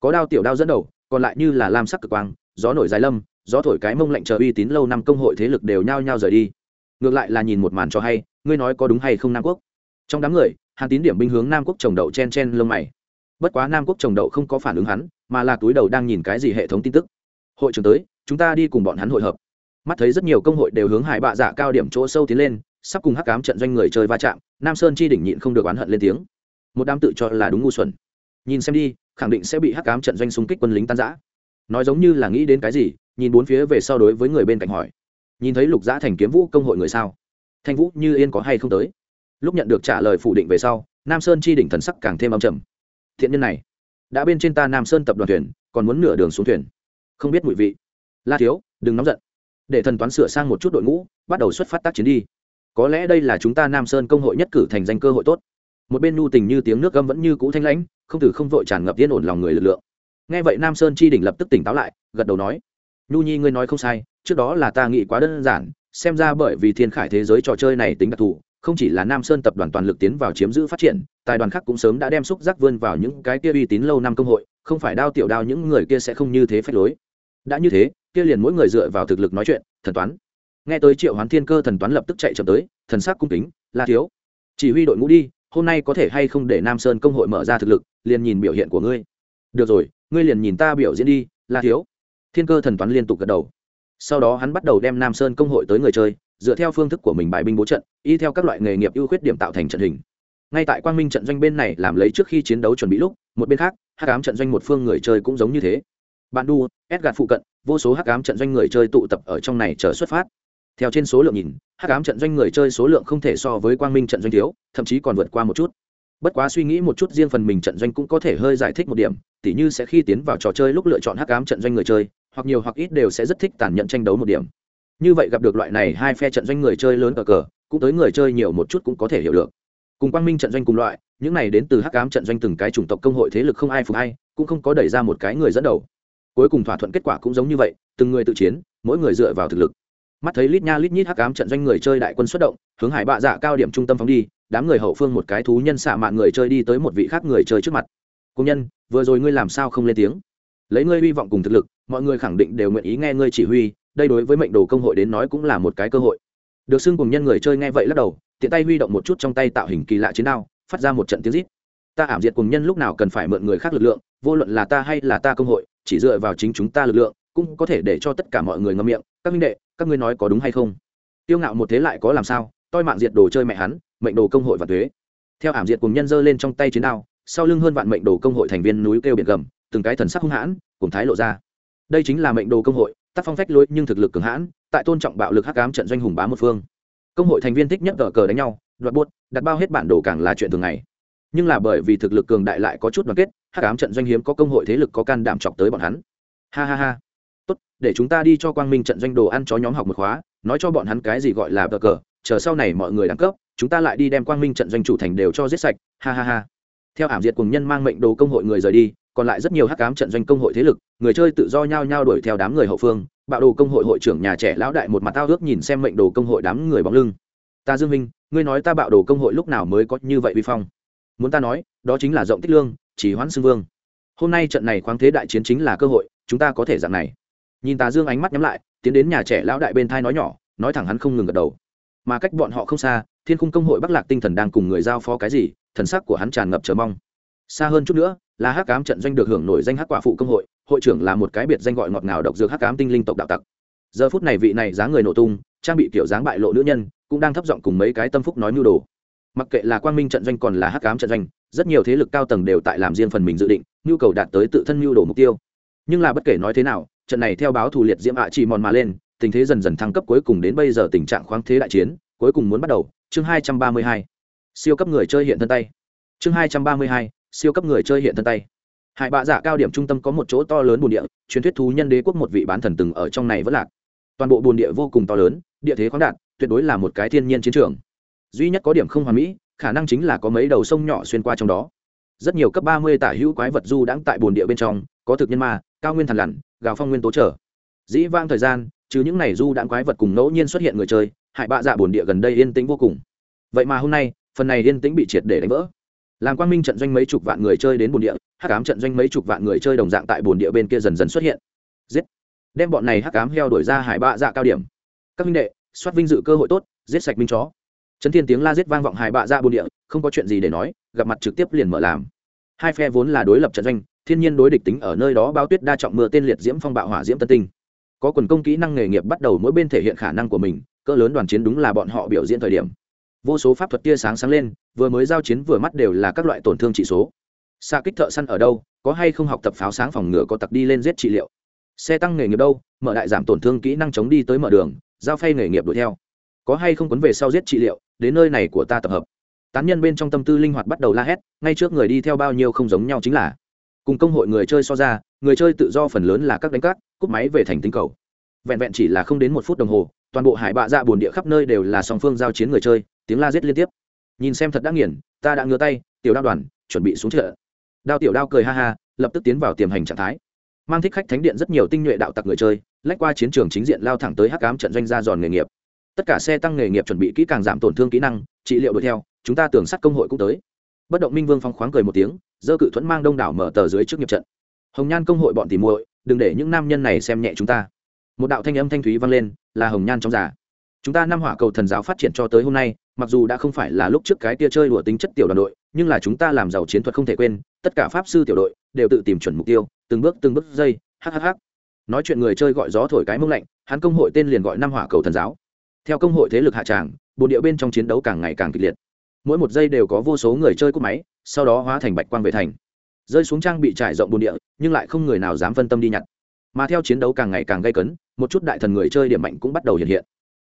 Có đao tiểu đao dẫn đầu, còn lại như là lam sắc cực quang, gió nổi dài lâm, gió thổi cái mông lạnh chờ uy tín lâu năm công hội thế lực đều nhao nhao rời đi ngược lại là nhìn một màn cho hay, ngươi nói có đúng hay không nam quốc? Trong đám người, hàn tín điểm binh hướng nam quốc trồng đậu chen chen lông mày. Bất quá nam quốc trồng đậu không có phản ứng hắn, mà là túi đầu đang nhìn cái gì hệ thống tin tức. Hội trưởng tới, chúng ta đi cùng bọn hắn hội hợp. Mắt thấy rất nhiều công hội đều hướng hải bạ giả cao điểm chỗ sâu tiến lên, sắp cùng hắc cám trận doanh người chơi va chạm, nam sơn chi đỉnh nhịn không được oán hận lên tiếng. Một đám tự cho là đúng ngu xuẩn. Nhìn xem đi, khẳng định sẽ bị hắc cám trận doanh xung kích quân lính tan giã nói giống như là nghĩ đến cái gì, nhìn bốn phía về sau đối với người bên cạnh hỏi nhìn thấy lục giã thành kiếm vũ công hội người sao? Thanh vũ như yên có hay không tới? Lúc nhận được trả lời phủ định về sau, nam sơn chi đỉnh thần sắc càng thêm âm trầm. Thiện nhân này, đã bên trên ta nam sơn tập đoàn thuyền, còn muốn nửa đường xuống thuyền. Không biết mùi vị. La thiếu, đừng nóng giận. Để thần toán sửa sang một chút đội ngũ, bắt đầu xuất phát tác chiến đi. Có lẽ đây là chúng ta nam sơn công hội nhất cử thành danh cơ hội tốt. Một bên nu tình như tiếng nước gâm vẫn như cũ thanh lãnh, không từ không vội tràn ngập yên ổn lòng người lực lượng. Nghe vậy nam sơn chi đỉnh lập tức tỉnh táo lại, gật đầu nói nhu nhi, ngươi nói không sai, trước đó là ta nghĩ quá đơn giản, xem ra bởi vì thiên khải thế giới trò chơi này tính đặc thù, không chỉ là nam sơn tập đoàn toàn lực tiến vào chiếm giữ phát triển, tài đoàn khác cũng sớm đã đem xúc giác vươn vào những cái kia uy tín lâu năm công hội, không phải đao tiểu đao những người kia sẽ không như thế phép lối. Đã như thế, kia liền mỗi người dựa vào thực lực nói chuyện, thần toán. Nghe tới triệu hoán thiên cơ thần toán lập tức chạy chậm tới, thần sắc cung kính, la thiếu, chỉ huy đội ngũ đi, hôm nay có thể hay không để nam sơn công hội mở ra thực lực, liền nhìn biểu hiện của ngươi. Được rồi, ngươi liền nhìn ta biểu diễn đi, la thiếu thiên cơ thần toán liên tục gật đầu. Sau đó hắn bắt đầu đem nam sơn công hội tới người chơi, dựa theo phương thức của mình bài binh bố trận, y theo các loại nghề nghiệp ưu khuyết điểm tạo thành trận hình. Ngay tại quang minh trận doanh bên này làm lấy trước khi chiến đấu chuẩn bị lúc, một bên khác, hắc ám trận doanh một phương người chơi cũng giống như thế. Bạn đu ép gạt phụ cận, vô số hắc ám trận doanh người chơi tụ tập ở trong này chờ xuất phát. Theo trên số lượng nhìn, hắc ám trận doanh người chơi số lượng không thể so với quang minh trận doanh thiếu, thậm chí còn vượt qua một chút bất quá suy nghĩ một chút riêng phần mình trận doanh cũng có thể hơi giải thích một điểm, tỉ như sẽ khi tiến vào trò chơi lúc lựa chọn hắc ám trận doanh người chơi, hoặc nhiều hoặc ít đều sẽ rất thích tàn nhẫn tranh đấu một điểm. Như vậy gặp được loại này hai phe trận doanh người chơi lớn cờ cờ, cũng tới người chơi nhiều một chút cũng có thể hiểu được. Cùng quang minh trận doanh cùng loại, những này đến từ hắc ám trận doanh từng cái chủng tộc công hội thế lực không ai phục hay, cũng không có đẩy ra một cái người dẫn đầu. Cuối cùng thỏa thuận kết quả cũng giống như vậy, từng người tự chiến, mỗi người dựa vào thực lực. Mắt thấy lít nha lít nhít hắc ám trận doanh người chơi đại quân xuất động, hướng hải bạ dạ cao điểm trung tâm phóng đi đám người hậu phương một cái thú nhân xạ mạng người chơi đi tới một vị khác người chơi trước mặt. Công nhân, vừa rồi ngươi làm sao không lên tiếng? Lấy ngươi hy vọng cùng thực lực, mọi người khẳng định đều nguyện ý nghe ngươi chỉ huy, đây đối với mệnh đồ công hội đến nói cũng là một cái cơ hội. Được xưng cùng nhân người chơi nghe vậy lắc đầu, tiện tay huy động một chút trong tay tạo hình kỳ lạ chiến đao, phát ra một trận tiếng rít. Ta ảm diệt cùng nhân lúc nào cần phải mượn người khác lực lượng, vô luận là ta hay là ta công hội, chỉ dựa vào chính chúng ta lực lượng, cũng có thể để cho tất cả mọi người ngâm miệng. Các minh đệ, các ngươi nói có đúng hay không? Tiêu ngạo một thế lại có làm sao? Toi mạng diệt đồ chơi mẹ hắn mệnh đồ công hội và thuế. Theo ảm diệt cùng nhân dơ lên trong tay chiến đao, sau lưng hơn vạn mệnh đồ công hội thành viên núi kêu biển gầm, từng cái thần sắc hung hãn, cùng thái lộ ra. Đây chính là mệnh đồ công hội, tác phong phách lối nhưng thực lực cường hãn, tại tôn trọng bạo lực hắc ám trận doanh hùng bá một phương. Công hội thành viên thích nhất cờ cờ đánh nhau, đoạt buốt đặt bao hết bản đồ càng là chuyện thường ngày. Nhưng là bởi vì thực lực cường đại lại có chút đoàn kết, hắc ám trận doanh hiếm có công hội thế lực có can đảm chọc tới bọn hắn. Ha ha ha. Tốt, để chúng ta đi cho quang minh trận doanh đồ ăn chó nhóm học một khóa, nói cho bọn hắn cái gì gọi là cờ cờ, chờ sau này mọi người đẳng cấp chúng ta lại đi đem quang minh trận doanh chủ thành đều cho giết sạch, ha ha ha. Theo ảm diệt cùng nhân mang mệnh đồ công hội người rời đi, còn lại rất nhiều hắc cám trận doanh công hội thế lực, người chơi tự do nhau nhau đuổi theo đám người hậu phương, bạo đồ công hội hội trưởng nhà trẻ lão đại một mặt tao ước nhìn xem mệnh đồ công hội đám người bóng lưng. Ta dương minh, ngươi nói ta bạo đồ công hội lúc nào mới có như vậy vi phong? Muốn ta nói, đó chính là rộng tích lương, chỉ hoãn xưng vương. Hôm nay trận này khoáng thế đại chiến chính là cơ hội, chúng ta có thể dạng này. Nhìn tà dương ánh mắt nhắm lại, tiến đến nhà trẻ lão đại bên thai nói nhỏ, nói thẳng hắn không ngừng gật đầu. Mà cách bọn họ không xa thiên khung công hội bắc lạc tinh thần đang cùng người giao phó cái gì, thần sắc của hắn tràn ngập chờ mong. Xa hơn chút nữa, là hắc cám trận doanh được hưởng nổi danh hắc quả phụ công hội hội trưởng là một cái biệt danh gọi ngọt ngào độc dược hắc cám tinh linh tộc đạo tặc. Giờ phút này vị này dáng người nổ tung, trang bị kiểu dáng bại lộ nữ nhân, cũng đang thấp giọng cùng mấy cái tâm phúc nói mưu đồ. Mặc kệ là quang minh trận doanh còn là hắc cám trận doanh, rất nhiều thế lực cao tầng đều tại làm riêng phần mình dự định, nhu cầu đạt tới tự thân mưu đồ mục tiêu. Nhưng là bất kể nói thế nào, trận này theo báo thù liệt diễm ạ chỉ mòn mà lên, tình thế dần dần thăng cấp cuối cùng đến bây giờ tình trạng khoáng thế đại chiến cuối cùng muốn bắt đầu, chương hai trăm ba mươi hai. Siêu cấp người chơi hiện thân tay. Chương hai trăm ba mươi hai, siêu cấp người chơi hiện thân tay. Hải bạ giả cao điểm trung tâm có một chỗ to lớn bồn địa, truyền thuyết thú nhân đế quốc một vị bán thần từng ở trong này vẫn lạc. Toàn bộ bồn địa vô cùng to lớn, địa thế khoáng đạt, tuyệt đối là một cái thiên nhiên chiến trường. Duy nhất có điểm không hoàn mỹ, khả năng chính là có mấy đầu sông nhỏ xuyên qua trong đó. Rất nhiều cấp ba mươi tả hữu quái vật du đãng tại bồn địa bên trong, có thực nhân ma, cao nguyên thần lằn, gào phong nguyên tố trở. Dĩ vang thời gian chứ những này du đãng quái vật cùng ngẫu nhiên xuất hiện người chơi hải bạ dạ bồn địa gần đây yên tĩnh vô cùng. Vậy mà hôm nay, phần này yên tĩnh bị triệt để đánh vỡ. Làm quang minh trận doanh mấy chục vạn người chơi đến bồn địa, hắc ám trận doanh mấy chục vạn người chơi đồng dạng tại bồn địa bên kia dần dần xuất hiện. Giết! Đem bọn này hắc ám heo đổi ra hải bạ dạ cao điểm. Các minh đệ, soát vinh dự cơ hội tốt, giết sạch minh chó. Trấn thiên tiếng la giết vang vọng hải bạ dạ bồn địa, không có chuyện gì để nói, gặp mặt trực tiếp liền mở làm. Hai phe vốn là đối lập trận doanh, thiên nhiên đối địch tính ở nơi đó bao tuyết đa trọng mưa tên liệt diễm phong bạo hỏa diễm tân tinh có quần công kỹ năng nghề nghiệp bắt đầu mỗi bên thể hiện khả năng của mình, cỡ lớn đoàn chiến đúng là bọn họ biểu diễn thời điểm. Vô số pháp thuật tia sáng sáng lên, vừa mới giao chiến vừa mắt đều là các loại tổn thương trị số. Xa kích thợ săn ở đâu, có hay không học tập pháo sáng phòng ngừa có tặc đi lên giết trị liệu. Xe tăng nghề nghiệp đâu, mở đại giảm tổn thương kỹ năng chống đi tới mở đường, giao phay nghề nghiệp đuổi theo. Có hay không quấn về sau giết trị liệu, đến nơi này của ta tập hợp. Tán nhân bên trong tâm tư linh hoạt bắt đầu la hét, ngay trước người đi theo bao nhiêu không giống nhau chính là cùng công hội người chơi so ra, người chơi tự do phần lớn là các đánh cát, cúp máy về thành tinh cầu. Vẹn vẹn chỉ là không đến một phút đồng hồ, toàn bộ hải bạ dạ bồn địa khắp nơi đều là song phương giao chiến người chơi, tiếng la giết liên tiếp. Nhìn xem thật đã nghiền, ta đã ngửa tay, tiểu đao đoàn, chuẩn bị xuống chợ. Đao tiểu đao cười ha ha, lập tức tiến vào tiềm hành trạng thái. Mang thích khách thánh điện rất nhiều tinh nhuệ đạo tặc người chơi, lách qua chiến trường chính diện lao thẳng tới hắc cám trận doanh gia giòn nghề nghiệp. Tất cả xe tăng nghề nghiệp chuẩn bị kỹ càng giảm tổn thương kỹ năng, trị liệu đuổi theo, chúng ta tưởng sát công hội cũng tới bất động minh vương phong khoáng cười một tiếng dơ cự thuẫn mang đông đảo mở tờ dưới trước nghiệp trận. Hồng nhan công hội bọn tìm muội, đừng để những nam nhân này xem nhẹ chúng ta. Một đạo thanh âm thanh thúy vang lên, là hồng nhan trong giả chúng ta năm hỏa cầu thần giáo phát triển cho tới hôm nay, mặc dù đã không phải là lúc trước cái tia chơi đùa tính chất tiểu đoàn đội, nhưng là chúng ta làm giàu chiến thuật không thể quên, tất cả pháp sư tiểu đội đều tự tìm chuẩn mục tiêu, từng bước từng bước dây hhh nói chuyện người chơi gọi gió thổi cái mông lạnh, hắn công hội tên liền gọi năm hỏa cầu thần giáo. Theo công hội thế lực hạ tràng bồn địa bên trong chiến đấu càng ngày càng kịch liệt mỗi một giây đều có vô số người chơi cúp máy, sau đó hóa thành bạch quang về thành. Rơi xuống trang bị trải rộng bồn địa, nhưng lại không người nào dám phân tâm đi nhặt. Mà theo chiến đấu càng ngày càng gây cấn, một chút đại thần người chơi điểm mạnh cũng bắt đầu hiện hiện.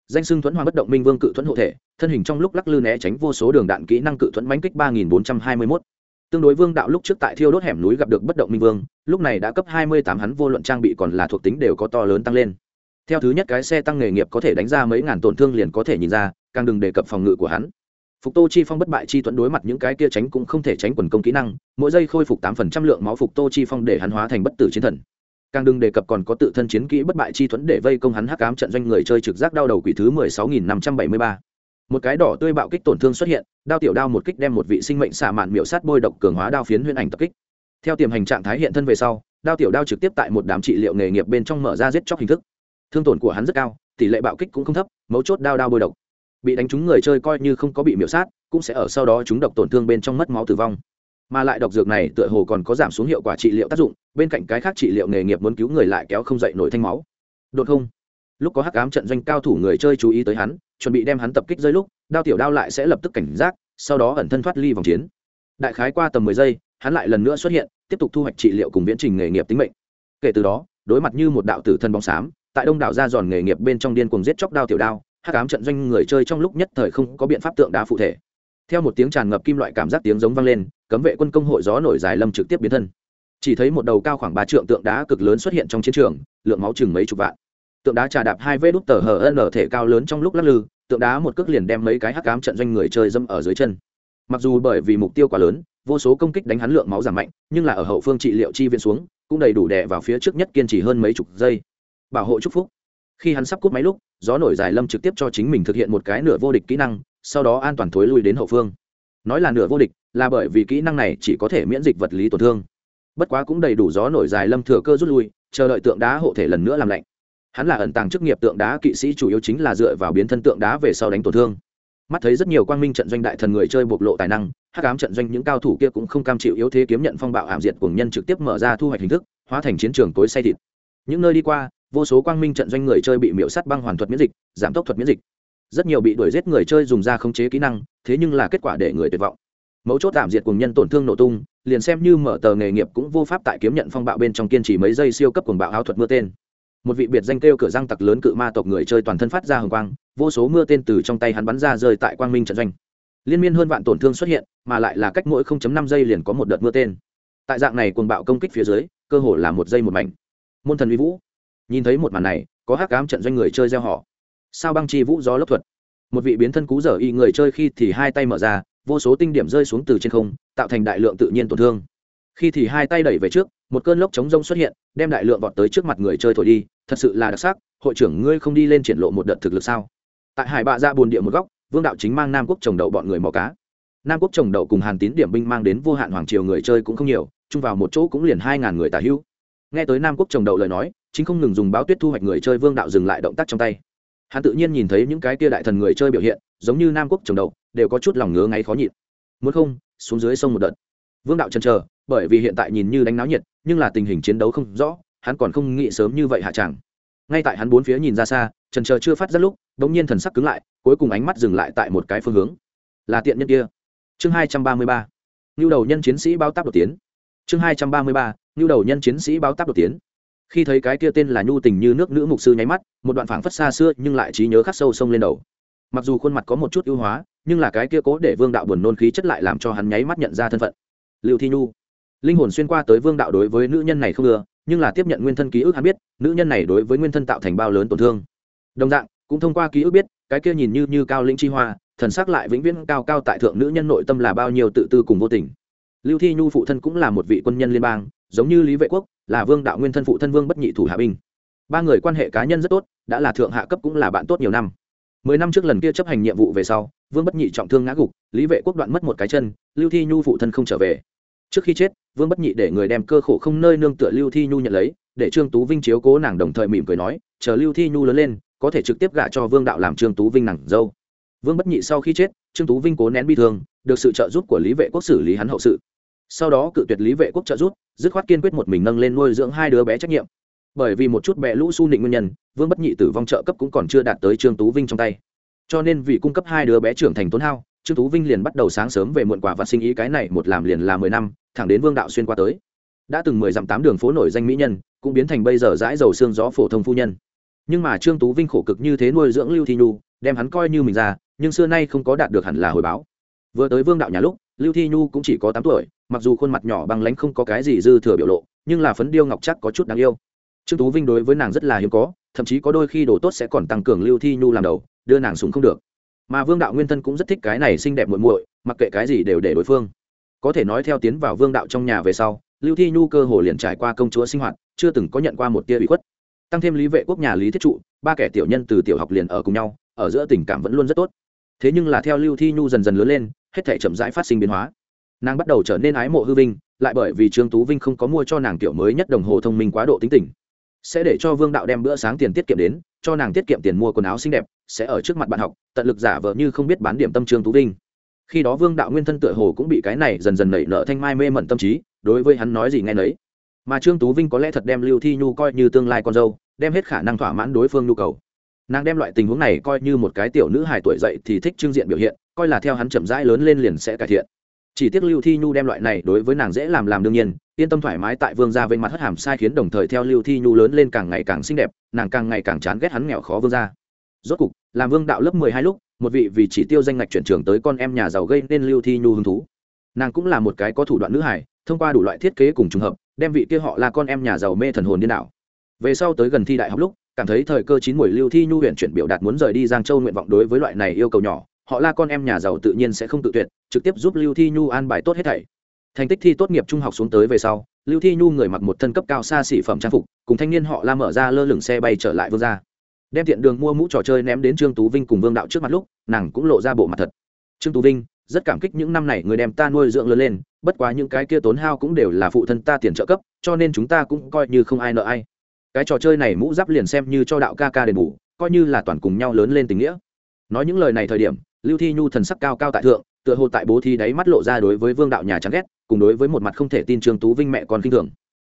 Danh xưng thuẫn hoàng bất động minh vương cự thuẫn hộ thể, thân hình trong lúc lắc lư né tránh vô số đường đạn kỹ năng cự thuẫn bánh kích ba nghìn bốn trăm hai mươi mốt. Tương đối vương đạo lúc trước tại thiêu đốt hẻm núi gặp được bất động minh vương, lúc này đã cấp hai mươi tám, hắn vô luận trang bị còn là thuộc tính đều có to lớn tăng lên. Theo thứ nhất cái xe tăng nghề nghiệp có thể đánh ra mấy ngàn tổn thương liền có thể nhìn ra, càng đừng đề cập phòng ngự của hắn phục tô chi phong bất bại chi thuẫn đối mặt những cái kia tránh cũng không thể tránh quần công kỹ năng, mỗi giây khôi phục tám phần trăm lượng máu phục tô chi phong để hắn hóa thành bất tử chiến thần. Càng đừng đề cập còn có tự thân chiến kỹ bất bại chi thuẫn để vây công hắn hắc ám trận doanh người chơi trực giác đau đầu quỷ thứ mười sáu nghìn năm trăm bảy mươi ba. Một cái đỏ tươi bạo kích tổn thương xuất hiện, đao tiểu đao một kích đem một vị sinh mệnh xạ mạn miệu sát bôi độc cường hóa đao phiến huyễn ảnh tập kích. Theo tiềm hành trạng thái hiện thân về sau, đao tiểu đao trực tiếp tại một đám trị liệu nghề nghiệp bên trong mở ra giết chóc hình thức. Thương tổn của hắn rất cao, tỷ lệ bạo kích cũng không thấp, mấu chốt đao đao bôi độc bị đánh trúng người chơi coi như không có bị miểu sát, cũng sẽ ở sau đó chúng độc tổn thương bên trong mất máu tử vong. Mà lại độc dược này tựa hồ còn có giảm xuống hiệu quả trị liệu tác dụng, bên cạnh cái khác trị liệu nghề nghiệp muốn cứu người lại kéo không dậy nổi thanh máu. Đột không. Lúc có hắc ám trận doanh cao thủ người chơi chú ý tới hắn, chuẩn bị đem hắn tập kích rơi lúc, đao tiểu đao lại sẽ lập tức cảnh giác, sau đó ẩn thân thoát ly vòng chiến. Đại khái qua tầm mười giây, hắn lại lần nữa xuất hiện, tiếp tục thu hoạch trị liệu cùng viễn trình nghề nghiệp tính mệnh. Kể từ đó, đối mặt như một đạo tử thân bóng xám, tại đông đảo ra giòn nghề nghiệp bên trong điên cùng giết chóc đao tiểu đao hắc ám trận doanh người chơi trong lúc nhất thời không có biện pháp tượng đá phụ thể. Theo một tiếng tràn ngập kim loại cảm giác tiếng giống vang lên, cấm vệ quân công hội gió nổi dài lâm trực tiếp biến thân. Chỉ thấy một đầu cao khoảng ba trượng tượng đá cực lớn xuất hiện trong chiến trường, lượng máu chừng mấy chục vạn. Tượng đá trà đạp hai vết đút tờ hờ n thể cao lớn trong lúc lắc lư, tượng đá một cước liền đem mấy cái hắc ám trận doanh người chơi dâm ở dưới chân. Mặc dù bởi vì mục tiêu quá lớn, vô số công kích đánh hắn lượng máu giảm mạnh, nhưng là ở hậu phương trị liệu chi viện xuống, cũng đầy đủ đè vào phía trước nhất kiên trì hơn mấy chục giây. Bảo hộ chúc phúc khi hắn sắp cút máy lúc, gió nổi dài lâm trực tiếp cho chính mình thực hiện một cái nửa vô địch kỹ năng, sau đó an toàn thối lui đến hậu phương. Nói là nửa vô địch, là bởi vì kỹ năng này chỉ có thể miễn dịch vật lý tổn thương. Bất quá cũng đầy đủ gió nổi dài lâm thừa cơ rút lui, chờ đợi tượng đá hộ thể lần nữa làm lạnh. Hắn là ẩn tàng chức nghiệp tượng đá kỵ sĩ chủ yếu chính là dựa vào biến thân tượng đá về sau đánh tổn thương. Mắt thấy rất nhiều quang minh trận doanh đại thần người chơi bộc lộ tài năng hát cám trận doanh những cao thủ kia cũng không cam chịu yếu thế kiếm nhận phong bạo ảm diệt của nhân trực tiếp mở ra thu hoạch hình thức, hóa thành chiến trường tối say thịt. Những nơi đi qua vô số quang minh trận doanh người chơi bị miễu sắt băng hoàn thuật miễn dịch, giảm tốc thuật miễn dịch. Rất nhiều bị đuổi giết người chơi dùng ra khống chế kỹ năng, thế nhưng là kết quả để người tuyệt vọng. Mấu chốt tạm diệt cùng nhân tổn thương nổ tung, liền xem như mở tờ nghề nghiệp cũng vô pháp tại kiếm nhận phong bạo bên trong kiên trì mấy giây siêu cấp cùng bạo áo thuật mưa tên. Một vị biệt danh kêu cửa răng tặc lớn cự ma tộc người chơi toàn thân phát ra hồng quang, vô số mưa tên từ trong tay hắn bắn ra rơi tại quang minh trận doanh. Liên miên hơn vạn tổn thương xuất hiện, mà lại là cách mỗi 0.5 giây liền có một đợt mưa tên. Tại dạng này cuồng bạo công kích phía dưới, cơ hồ là một giây một mảnh. Môn thần uy vũ nhìn thấy một màn này, có hắc ám trận doanh người chơi gieo họ sao băng chi vũ gió lốc thuật. Một vị biến thân cú dở y người chơi khi thì hai tay mở ra, vô số tinh điểm rơi xuống từ trên không, tạo thành đại lượng tự nhiên tổn thương. Khi thì hai tay đẩy về trước, một cơn lốc chống rông xuất hiện, đem đại lượng vọt tới trước mặt người chơi thổi đi, thật sự là đặc sắc, hội trưởng ngươi không đi lên triển lộ một đợt thực lực sao? Tại hải bạ dạ ra bồn địa một góc, vương đạo chính mang nam quốc trồng đậu bọn người mò cá. Nam quốc trồng đậu cùng hàn tín điểm binh mang đến vô hạn hoàng triều người chơi cũng không nhiều, chung vào một chỗ cũng liền hai ngàn người tả hữu. Nghe tới nam quốc trồng đậu lời nói chính không ngừng dùng báo tuyết thu hoạch người chơi vương đạo dừng lại động tác trong tay. Hắn tự nhiên nhìn thấy những cái kia đại thần người chơi biểu hiện, giống như nam quốc trồng đậu đều có chút lòng ngứa ngáy khó nhịn. Muốn không, xuống dưới sông một đợt. Vương đạo chần chờ, bởi vì hiện tại nhìn như đánh náo nhiệt, nhưng là tình hình chiến đấu không rõ, hắn còn không nghĩ sớm như vậy hạ chẳng. Ngay tại hắn bốn phía nhìn ra xa trần chờ chưa phát ra lúc đ ỗ n g nhiên thần sắc cứng lại, cuối cùng ánh mắt dừng lại tại một cái phương hướng. Là tiện nhân kia. Chương hai trăm ba mươi ba. Nhu đầu nhân chiến sĩ bao táp đột tiến. Chương hai trăm ba mươi ba. Nhu đầu nhân chiến sĩ bao táp đột tiến khi thấy cái kia tên là nhu tình như nước nữ mục sư nháy mắt, một đoạn phảng phất xa xưa nhưng lại trí nhớ khắc sâu sông lên đầu. Mặc dù khuôn mặt có một chút ưu hóa, nhưng là cái kia cố để vương đạo buồn nôn khí chất lại làm cho hắn nháy mắt nhận ra thân phận. Liệu thi nhu. Linh hồn xuyên qua tới vương đạo đối với nữ nhân này không ưa nhưng là tiếp nhận nguyên thân ký ức hắn biết, nữ nhân này đối với nguyên thân tạo thành bao lớn tổn thương. Đồng dạng, cũng thông qua ký ức biết, cái kia nhìn như như cao lĩnh chi hoa, thần sắc lại vĩnh viễn cao cao tại thượng nữ nhân nội tâm là bao nhiêu tự tư cùng vô tình. Lưu thi nhu phụ thân cũng là một vị quân nhân liên bang giống như lý vệ quốc, là vương đạo nguyên thân phụ thân vương bất nhị thủ hạ binh. Ba người quan hệ cá nhân rất tốt, đã là thượng hạ cấp cũng là bạn tốt nhiều năm. Mười năm trước lần kia chấp hành nhiệm vụ về sau, vương bất nhị trọng thương ngã gục, lý vệ quốc đoạn mất một cái chân, lưu thi nhu phụ thân không trở về. Trước khi chết, vương bất nhị để người đem cơ khổ không nơi nương tựa lưu thi nhu nhận lấy, để trương tú vinh chiếu cố nàng đồng thời mỉm cười nói, chờ lưu thi nhu lớn lên, có thể trực tiếp gả cho vương đạo làm trương tú vinh nàng dâu. Vương bất nhị sau khi chết, trương tú vinh cố nén bi thương, được sự trợ giúp của lý vệ quốc xử lý hắn hậu sự sau đó cự tuyệt lý vệ quốc trợ giúp, dứt khoát kiên quyết một mình nâng lên nuôi dưỡng hai đứa bé trách nhiệm. Bởi vì một chút bẹ lũ su nịnh nguyên nhân, vương bất nhị tử vong trợ cấp cũng còn chưa đạt tới trương tú vinh trong tay. Cho nên vì cung cấp hai đứa bé trưởng thành tốn hao, trương tú vinh liền bắt đầu sáng sớm về muộn quả và sinh ý cái này một làm liền là mười năm, thẳng đến vương đạo xuyên qua tới. Đã từng mười dặm tám đường phố nổi danh mỹ nhân, cũng biến thành bây giờ dãi dầu xương gió phổ thông phu nhân. Nhưng mà trương tú vinh khổ cực như thế nuôi dưỡng lưu thi nhu, đem hắn coi như mình ra nhưng xưa nay không có đạt được hẳn là hồi báo. Vừa tới vương đạo nhà lúc, lưu thi nhu cũng chỉ có tám tuổi mặc dù khuôn mặt nhỏ băng lánh không có cái gì dư thừa biểu lộ, nhưng là phấn điêu ngọc chắc có chút đáng yêu. Trương tú vinh đối với nàng rất là hiếm có, thậm chí có đôi khi đồ tốt sẽ còn tăng cường lưu thi nhu làm đầu, đưa nàng súng không được. Mà vương đạo nguyên thân cũng rất thích cái này xinh đẹp muội muội, mặc kệ cái gì đều để đối phương. Có thể nói theo tiến vào vương đạo trong nhà về sau, lưu thi nhu cơ hồ liền trải qua công chúa sinh hoạt, chưa từng có nhận qua một tia bị khuất. Tăng thêm lý vệ quốc nhà lý thiết trụ, ba kẻ tiểu nhân từ tiểu học liền ở cùng nhau, ở giữa tình cảm vẫn luôn rất tốt. Thế nhưng là theo lưu thi nhu dần dần lớn lên, hết thể chậm rãi phát sinh biến hóa nàng bắt đầu trở nên ái mộ hư vinh, lại bởi vì trương tú vinh không có mua cho nàng tiểu mới nhất đồng hồ thông minh quá độ tính tình. Sẽ để cho vương đạo đem bữa sáng tiền tiết kiệm đến, cho nàng tiết kiệm tiền mua quần áo xinh đẹp, sẽ ở trước mặt bạn học, tận lực giả vờ như không biết bán điểm tâm trương tú vinh. Khi đó vương đạo nguyên thân tựa hồ cũng bị cái này dần dần nảy nở thanh mai mê mẩn tâm trí, đối với hắn nói gì nghe nấy. Mà trương tú vinh có lẽ thật đem lưu thi nhu coi như tương lai con dâu, đem hết khả năng thỏa mãn đối phương nhu cầu. Nàng đem loại tình huống này coi như một cái tiểu nữ hài tuổi dậy thì thích trưng diện biểu hiện, coi là theo hắn chậm rãi lớn lên liền sẽ cải thiện chỉ tiếc lưu thi nhu đem loại này đối với nàng dễ làm làm đương nhiên, yên tâm thoải mái tại vương gia vênh mặt hất hàm sai khiến đồng thời theo lưu thi nhu lớn lên càng ngày càng xinh đẹp, nàng càng ngày càng chán ghét hắn nghèo khó vương gia. Rốt cục, làm vương đạo lớp mười hai lúc, một vị vì chỉ tiêu danh ngạch chuyển trường tới con em nhà giàu gây nên lưu thi nhu hứng thú. Nàng cũng là một cái có thủ đoạn nữ hải thông qua đủ loại thiết kế cùng trùng hợp, đem vị kia họ là con em nhà giàu mê thần hồn điên đảo. Về sau tới gần thi đại học lúc, cảm thấy thời cơ chín mùi lưu thi nhu huyện chuyển biểu đạt muốn rời đi giang châu nguyện vọng đối với loại này yêu cầu nhỏ họ là con em nhà giàu tự nhiên sẽ không tự tuyệt, trực tiếp giúp lưu thi nhu an bài tốt hết thảy. Thành tích thi tốt nghiệp trung học xuống tới về sau, lưu thi nhu người mặc một thân cấp cao xa xỉ phẩm trang phục, cùng thanh niên họ la mở ra lơ lửng xe bay trở lại vương gia. Đem tiện đường mua mũ trò chơi ném đến trương tú vinh cùng vương đạo trước mặt lúc, nàng cũng lộ ra bộ mặt thật. Trương tú vinh, rất cảm kích những năm này người đem ta nuôi dưỡng lớn lên, bất quá những cái kia tốn hao cũng đều là phụ thân ta tiền trợ cấp, cho nên chúng ta cũng coi như không ai nợ ai. Cái trò chơi này mũ giáp liền xem như cho đạo ca ca đền bù, coi như là toàn cùng nhau lớn lên tình nghĩa. Nói những lời này thời điểm lưu thi nhu thần sắc cao cao tại thượng, tựa hồ tại bố thi đáy mắt lộ ra đối với vương đạo nhà chán ghét, cùng đối với một mặt không thể tin trương tú vinh mẹ còn kinh thường.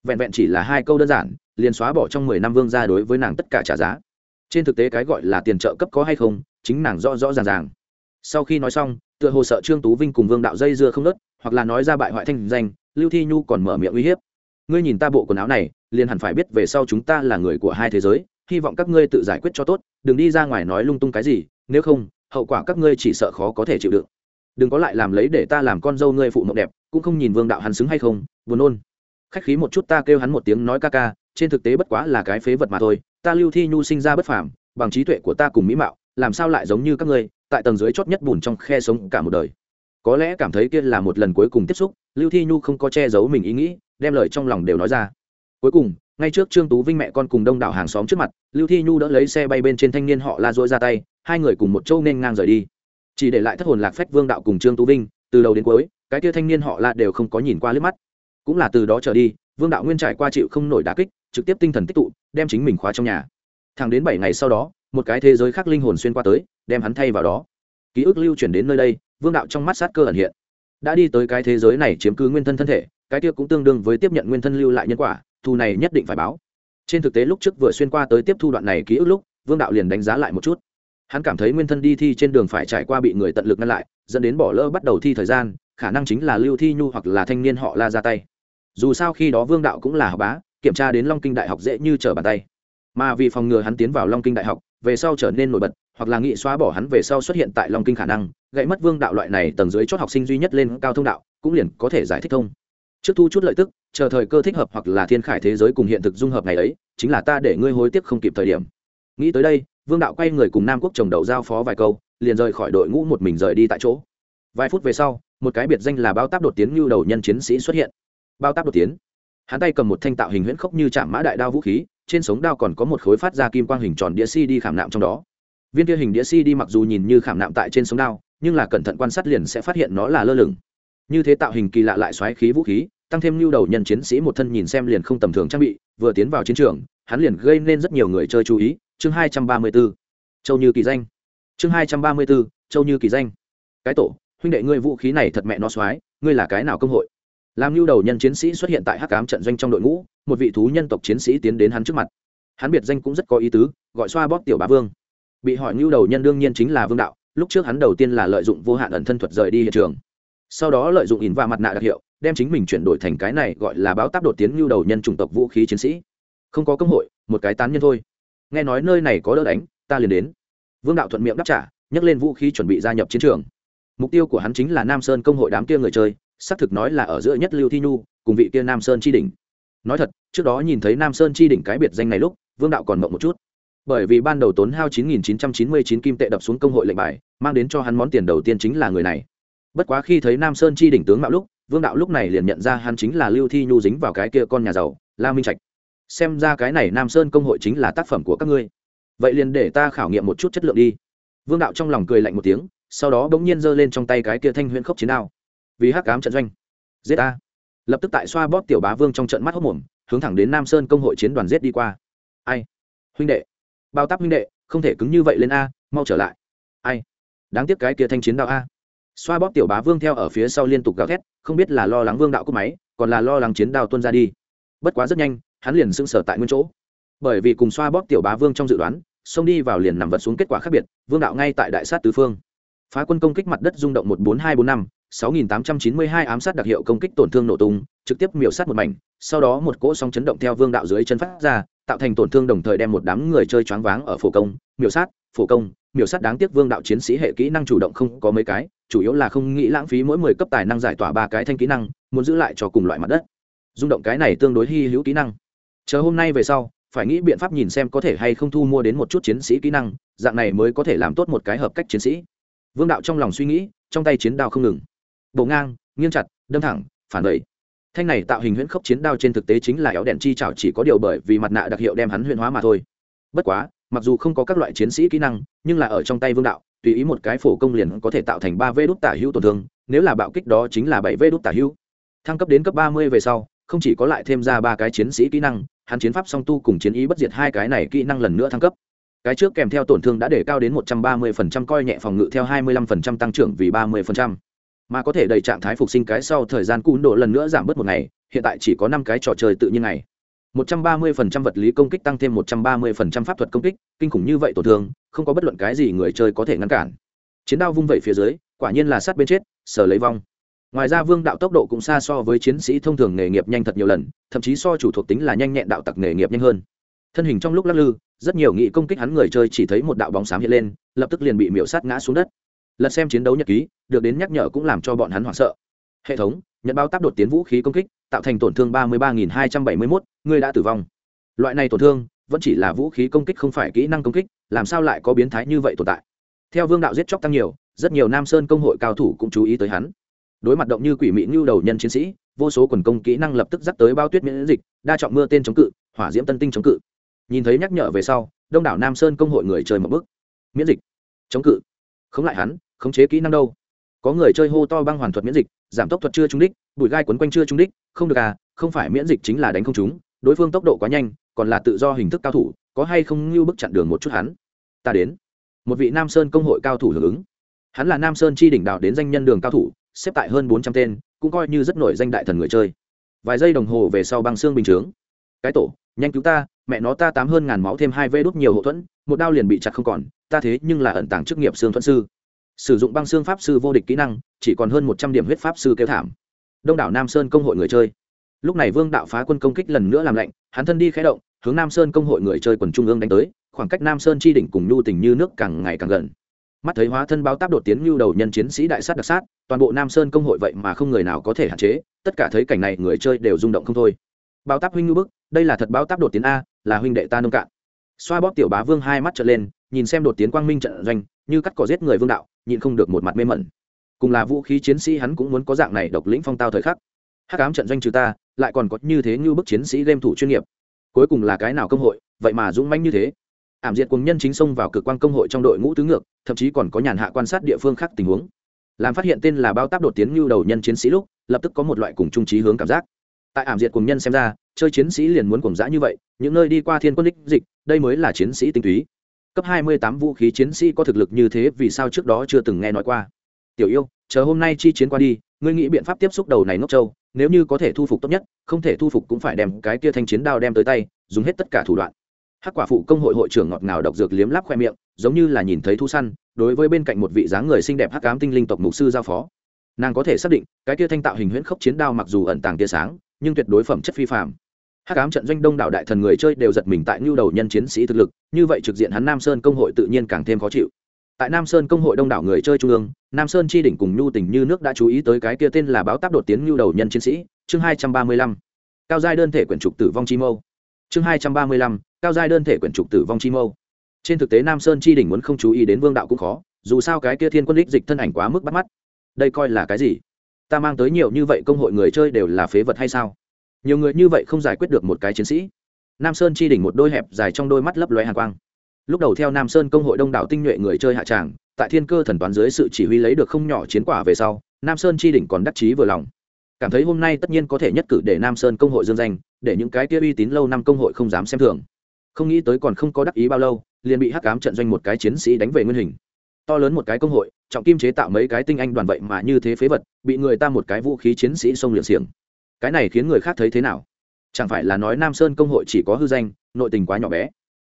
Vẹn vẹn chỉ là hai câu đơn giản, liền xóa bỏ trong mười năm vương ra đối với nàng tất cả trả giá. Trên thực tế cái gọi là tiền trợ cấp có hay không, chính nàng rõ rõ ràng ràng. Sau khi nói xong, tựa hồ sợ trương tú vinh cùng vương đạo dây dưa không nớt, hoặc là nói ra bại hoại thanh danh, lưu thi nhu còn mở miệng uy hiếp. Ngươi nhìn ta bộ quần áo này, liền hẳn phải biết về sau chúng ta là người của hai thế giới, hy vọng các ngươi tự giải quyết cho tốt, đừng đi ra ngoài nói lung tung cái gì, nếu không hậu quả các ngươi chỉ sợ khó có thể chịu đựng. Đừng có lại làm lấy để ta làm con dâu ngươi phụ mộng đẹp, cũng không nhìn vương đạo hắn xứng hay không, buồn nôn. Khách khí một chút ta kêu hắn một tiếng nói ca ca, trên thực tế bất quá là cái phế vật mà thôi, ta lưu thi nhu sinh ra bất phàm, bằng trí tuệ của ta cùng mỹ mạo, làm sao lại giống như các ngươi, tại tầng dưới chót nhất bùn trong khe sống cả một đời. Có lẽ cảm thấy kia là một lần cuối cùng tiếp xúc, lưu thi nhu không có che giấu mình ý nghĩ, đem lời trong lòng đều nói ra. Cuối cùng, ngay trước trương tú vinh mẹ con cùng đông đảo hàng xóm trước mặt, lưu thi nhu đỡ lấy xe bay bên trên thanh niên họ la dỗi ra tay hai người cùng một châu nên ngang rời đi. Chỉ để lại thất hồn lạc phách vương đạo cùng trương tú vinh, từ đầu đến cuối, cái kia thanh niên họ la đều không có nhìn qua liếc mắt. Cũng là từ đó trở đi, vương đạo nguyên trải qua chịu không nổi đà kích, trực tiếp tinh thần tích tụ, đem chính mình khóa trong nhà. Thẳng đến bảy ngày sau đó, một cái thế giới khác linh hồn xuyên qua tới, đem hắn thay vào đó. Ký ức lưu chuyển đến nơi đây, vương đạo trong mắt sát cơ ẩn hiện. Đã đi tới cái thế giới này chiếm cứ nguyên thân thân thể, cái kia cũng tương đương với tiếp nhận nguyên thân lưu lại nhân quả thu này nhất định phải báo. Trên thực tế lúc trước vừa xuyên qua tới tiếp thu đoạn này ký ức lúc, vương đạo liền đánh giá lại một chút hắn cảm thấy nguyên thân đi thi trên đường phải trải qua bị người tận lực ngăn lại, dẫn đến bỏ lỡ bắt đầu thi thời gian, khả năng chính là lưu thi nhu hoặc là thanh niên họ la ra tay. Dù sao khi đó vương đạo cũng là học bá, kiểm tra đến long kinh đại học dễ như trở bàn tay. Mà vì phòng ngừa hắn tiến vào long kinh đại học, về sau trở nên nổi bật, hoặc là nghị xóa bỏ hắn về sau xuất hiện tại long kinh khả năng, gãy mất vương đạo loại này tầng dưới chót học sinh duy nhất lên cao thông đạo, cũng liền có thể giải thích thông. Trước thu chút lợi tức, chờ thời cơ thích hợp hoặc là thiên khải thế giới cùng hiện thực dung hợp ngày ấy, chính là ta để ngươi hối tiếc không kịp thời điểm. Nghĩ tới đây vương đạo quay người cùng nam quốc trồng đầu giao phó vài câu, liền rời khỏi đội ngũ một mình rời đi tại chỗ. Vài phút về sau, một cái biệt danh là bao táp đột tiến lưu đầu nhân chiến sĩ xuất hiện. Bao táp đột tiến. Hắn tay cầm một thanh tạo hình huyễn khốc như chạm mã đại đao vũ khí, trên sống đao còn có một khối phát ra kim quang hình tròn đĩa si đi khảm nạm trong đó. Viên kia hình đĩa si đi mặc dù nhìn như khảm nạm tại trên sống đao, nhưng là cẩn thận quan sát liền sẽ phát hiện nó là lơ lửng. Như thế tạo hình kỳ lạ lại xoáy khí vũ khí, tăng thêm lưu đầu nhân chiến sĩ một thân nhìn xem liền không tầm thường trang bị, vừa tiến vào chiến trường, hắn liền gây nên rất nhiều người chơi chú ý chương hai trăm ba mươi 234. châu như kỳ danh. Chương hai trăm ba mươi 234, châu như kỳ danh. Cái tổ huynh đệ ngươi vũ khí này thật mẹ nó xoái ngươi là cái nào công hội? Làm lưu đầu nhân chiến sĩ xuất hiện tại hắc cám trận doanh trong đội ngũ một vị thú nhân tộc chiến sĩ tiến đến hắn trước mặt. Hắn biệt danh cũng rất có ý tứ gọi xoa bóp tiểu bá vương. Bị hỏi lưu đầu nhân đương nhiên chính là vương đạo lúc trước hắn đầu tiên là lợi dụng vô hạn ẩn thân thuật rời đi hiện trường. Sau đó lợi dụng ỉn và mặt nạ đặc hiệu đem chính mình chuyển đổi thành cái này gọi là báo táp đột tiến lưu đầu nhân chủng tộc vũ khí chiến sĩ. Không có công hội một cái tán nhân thôi nghe nói nơi này có đỡ đánh, ta liền đến. Vương đạo thuận miệng đáp trả, nhấc lên vũ khí chuẩn bị gia nhập chiến trường. Mục tiêu của hắn chính là nam sơn công hội đám kia người chơi, xác thực nói là ở giữa nhất lưu thi nhu, cùng vị kia nam sơn chi đỉnh. Nói thật, trước đó nhìn thấy nam sơn chi đỉnh cái biệt danh này lúc, vương đạo còn mộng một chút. Bởi vì ban đầu tốn hao 9.999 kim tệ đập xuống công hội lệnh bài, mang đến cho hắn món tiền đầu tiên chính là người này. Bất quá khi thấy nam sơn chi đỉnh tướng mạo lúc, vương đạo lúc này liền nhận ra hắn chính là lưu thi nhu dính vào cái kia con nhà giàu, la minh trạch xem ra cái này nam sơn công hội chính là tác phẩm của các ngươi. Vậy liền để ta khảo nghiệm một chút chất lượng đi. Vương đạo trong lòng cười lạnh một tiếng, sau đó bỗng nhiên giơ lên trong tay cái kia thanh huyễn khốc chiến đao. Vì hắc cám trận doanh, giết a lập tức tại xoa bóp tiểu bá vương trong trận mắt hốc mồm, hướng thẳng đến nam sơn công hội chiến đoàn giết đi qua. Ai? Huynh đệ. Bao tắp huynh đệ, không thể cứng như vậy lên a, mau trở lại. Ai? Đáng tiếc cái kia thanh chiến đao a. Xoa bóp tiểu bá vương theo ở phía sau liên tục gào thét, không biết là lo lắng vương đạo cúp máy, còn là lo lắng chiến đao tuân ra đi. Bất quá rất nhanh hắn liền sững sờ tại nguyên chỗ. Bởi vì cùng xoa bóp tiểu bá vương trong dự đoán, xông đi vào liền nằm vật xuống kết quả khác biệt, vương đạo ngay tại đại sát tứ phương. Phá quân công kích mặt đất rung động một bốn hai bốn năm, sáu nghìn tám trăm chín mươi hai ám sát đặc hiệu công kích tổn thương nổ tung, trực tiếp miểu sát một mảnh, sau đó một cỗ sóng chấn động theo vương đạo dưới chân phát ra, tạo thành tổn thương đồng thời đem một đám người chơi choáng váng ở phổ công, miểu sát, phổ công, miểu sát đáng tiếc vương đạo chiến sĩ hệ kỹ năng chủ động không có mấy cái, chủ yếu là không nghĩ lãng phí mỗi mười cấp tài năng giải tỏa ba cái thanh kỹ năng, muốn giữ lại cho cùng loại mặt đất. Rung động cái này tương đối hy hữu kỹ năng chờ hôm nay về sau, phải nghĩ biện pháp nhìn xem có thể hay không thu mua đến một chút chiến sĩ kỹ năng, dạng này mới có thể làm tốt một cái hợp cách chiến sĩ. Vương đạo trong lòng suy nghĩ, trong tay chiến đao không ngừng. Bổ ngang, nghiêng chặt, đâm thẳng, phản đẩy thanh này tạo hình huyễn khốc chiến đao trên thực tế chính là éo đèn chi trảo chỉ có điều bởi vì mặt nạ đặc hiệu đem hắn huyễn hóa mà thôi. Bất quá, mặc dù không có các loại chiến sĩ kỹ năng, nhưng là ở trong tay vương đạo, tùy ý một cái phổ công liền có thể tạo thành ba vê đốt tả hữu tổn thương, nếu là bạo kích đó chính là bảy vê đốt tả hữu. Thăng cấp đến cấp ba mươi về sau, không chỉ có lại thêm ra ba cái chiến sĩ kỹ năng hắn chiến pháp song tu cùng chiến ý bất diệt hai cái này kỹ năng lần nữa thăng cấp. Cái trước kèm theo tổn thương đã để cao đến một trăm ba mươi phần trăm, coi nhẹ phòng ngự theo hai mươi lăm phần trăm, tăng trưởng vì ba mươi phần trăm. Mà có thể đầy trạng thái phục sinh cái sau thời gian cún độ lần nữa giảm bớt một ngày, hiện tại chỉ có năm cái trò chơi tự nhiên này một trăm ba mươi phần trăm vật lý công kích tăng thêm một trăm ba mươi phần trăm pháp thuật công kích, kinh khủng như vậy tổn thương, không có bất luận cái gì người chơi có thể ngăn cản. Chiến đao vung vẩy phía dưới, quả nhiên là sát bên chết, sở lấy vong ngoài ra vương đạo tốc độ cũng xa so với chiến sĩ thông thường nghề nghiệp nhanh thật nhiều lần, thậm chí so chủ thuộc tính là nhanh nhẹn đạo tặc nghề nghiệp nhanh hơn. Thân hình trong lúc lắc lư, rất nhiều nghị công kích hắn người chơi chỉ thấy một đạo bóng xám hiện lên, lập tức liền bị miễu sát ngã xuống đất. Lật xem chiến đấu nhật ký, được đến nhắc nhở cũng làm cho bọn hắn hoảng sợ. Hệ thống, nhận bao tác đột tiến vũ khí công kích, tạo thành tổn thương ba mươi ba nghìn hai trăm bảy mươi mốt, người đã tử vong. Loại này tổn thương, vẫn chỉ là vũ khí công kích không phải kỹ năng công kích, làm sao lại có biến thái như vậy tồn tại? Theo vương đạo giết chóc tăng nhiều, rất nhiều nam sơn công hội cao thủ cũng chú ý tới hắn đối mặt động như quỷ mỹ ngưu đầu nhân chiến sĩ, vô số quần công kỹ năng lập tức dắt tới bao tuyết miễn dịch, đa trọng mưa tên chống cự, hỏa diễm tân tinh chống cự. Nhìn thấy nhắc nhở về sau, đông đảo nam sơn công hội người chơi một bức miễn dịch. Chống cự. Không lại hắn, khống chế kỹ năng đâu. Có người chơi hô to băng hoàn thuật miễn dịch, giảm tốc thuật chưa trúng đích, bụi gai quấn quanh chưa trúng đích, không được à không phải miễn dịch chính là đánh không trúng, đối phương tốc độ quá nhanh, còn là tự do hình thức cao thủ, có hay không như bức chặn đường một chút hắn? Ta đến. Một vị nam sơn công hội cao thủ hưởng ứng. Hắn là nam sơn chi đỉnh đạo đến danh nhân đường cao thủ xếp tại hơn bốn trăm tên, cũng coi như rất nổi danh đại thần người chơi. Vài giây đồng hồ về sau băng xương bình chướng. Cái tổ, nhanh cứu ta, mẹ nó ta tám hơn ngàn máu thêm hai vê đốt nhiều hậu thuẫn, một đao liền bị chặt không còn, ta thế nhưng là ẩn tàng chức nghiệp xương thuẫn sư. Sử dụng băng xương pháp sư vô địch kỹ năng, chỉ còn hơn một trăm điểm huyết pháp sư kêu thảm. Đông đảo nam sơn công hội người chơi. Lúc này vương đạo phá quân công kích lần nữa làm lạnh, hắn thân đi khé động, hướng nam sơn công hội người chơi quần trung ương đánh tới, khoảng cách nam sơn chi đỉnh cùng nhu tình như nước càng ngày càng gần mắt thấy hóa thân báo táp đột tiến nhu đầu nhân chiến sĩ đại sát đặc sát, toàn bộ nam sơn công hội vậy mà không người nào có thể hạn chế, tất cả thấy cảnh này người chơi đều rung động không thôi. Báo táp huynh ngư bức, đây là thật báo táp đột tiến a, là huynh đệ ta nông cạn. Xoa bóp tiểu bá vương hai mắt trở lên, nhìn xem đột tiến quang minh trận doanh, như cắt cỏ giết người vương đạo, nhịn không được một mặt mê mẩn. Cùng là vũ khí chiến sĩ hắn cũng muốn có dạng này độc lĩnh phong tao thời khắc. Hắc ám trận doanh trừ ta, lại còn có như thế như bức chiến sĩ game thủ chuyên nghiệp. Cuối cùng là cái nào công hội, vậy mà dũng mãnh như thế? Ảm diệt cùng nhân chính xông vào cực quan công hội trong đội ngũ tứ ngược, thậm chí còn có nhàn hạ quan sát địa phương khác tình huống. Làm phát hiện tên là bao tác đột tiến như đầu nhân chiến sĩ lúc, lập tức có một loại cùng trung trí hướng cảm giác. Tại ảm diệt cùng nhân xem ra, chơi chiến sĩ liền muốn cùng dã như vậy, những nơi đi qua thiên quân đích dịch, đây mới là chiến sĩ tinh túy. Cấp hai mươi tám vũ khí chiến sĩ có thực lực như thế, vì sao trước đó chưa từng nghe nói qua? Tiểu yêu, chờ hôm nay chi chiến qua đi, ngươi nghĩ biện pháp tiếp xúc đầu này ngốc châu, nếu như có thể thu phục tốt nhất, không thể thu phục cũng phải đem cái kia thanh chiến đao đem tới tay, dùng hết tất cả thủ đoạn hắc quả phụ công hội hội trưởng ngọt ngào độc dược liếm láp khoe miệng, giống như là nhìn thấy thu săn, đối với bên cạnh một vị dáng người xinh đẹp hắc ám tinh linh tộc mục sư giao phó. Nàng có thể xác định, cái kia thanh tạo hình huyễn khốc chiến đao mặc dù ẩn tàng tia sáng, nhưng tuyệt đối phẩm chất phi phạm hắc ám trận doanh đông đảo đại thần người chơi đều giật mình tại nhu đầu nhân chiến sĩ thực lực, như vậy trực diện hắn nam sơn công hội tự nhiên càng thêm khó chịu. Tại nam sơn công hội đông đảo người chơi trung ương, nam sơn chi đỉnh cùng nhu tình như nước đã chú ý tới cái kia tên là báo tác đột tiến nhu đầu nhân chiến sĩ, chương hai trăm ba mươi lăm. Cao giai đơn thể quyển trục tử vong chi mâu chương hai trăm ba mươi lăm, cao giai đơn thể quyển trục tử vong chi mâu. Trên thực tế nam sơn chi đỉnh muốn không chú ý đến vương đạo cũng khó, dù sao cái kia thiên quân đích dịch thân ảnh quá mức bắt mắt. Đây coi là cái gì? Ta mang tới nhiều như vậy công hội người chơi đều là phế vật hay sao? Nhiều người như vậy không giải quyết được một cái chiến sĩ. Nam sơn chi đỉnh một đôi hẹp dài trong đôi mắt lấp lóe hàn quang. Lúc đầu theo nam sơn công hội đông đảo tinh nhuệ người chơi hạ tràng, tại thiên cơ thần toán dưới sự chỉ huy lấy được không nhỏ chiến quả về sau, nam sơn chi đỉnh còn đắc chí vừa lòng cảm thấy hôm nay tất nhiên có thể nhất cử để nam sơn công hội dương danh, để những cái kia uy tín lâu năm công hội không dám xem thường. Không nghĩ tới còn không có đắc ý bao lâu, liền bị hắc cám trận doanh một cái chiến sĩ đánh về nguyên hình. To lớn một cái công hội, trọng kim chế tạo mấy cái tinh anh đoàn vậy mà như thế phế vật, bị người ta một cái vũ khí chiến sĩ xông liệng xiềng. Cái này khiến người khác thấy thế nào? Chẳng phải là nói nam sơn công hội chỉ có hư danh, nội tình quá nhỏ bé.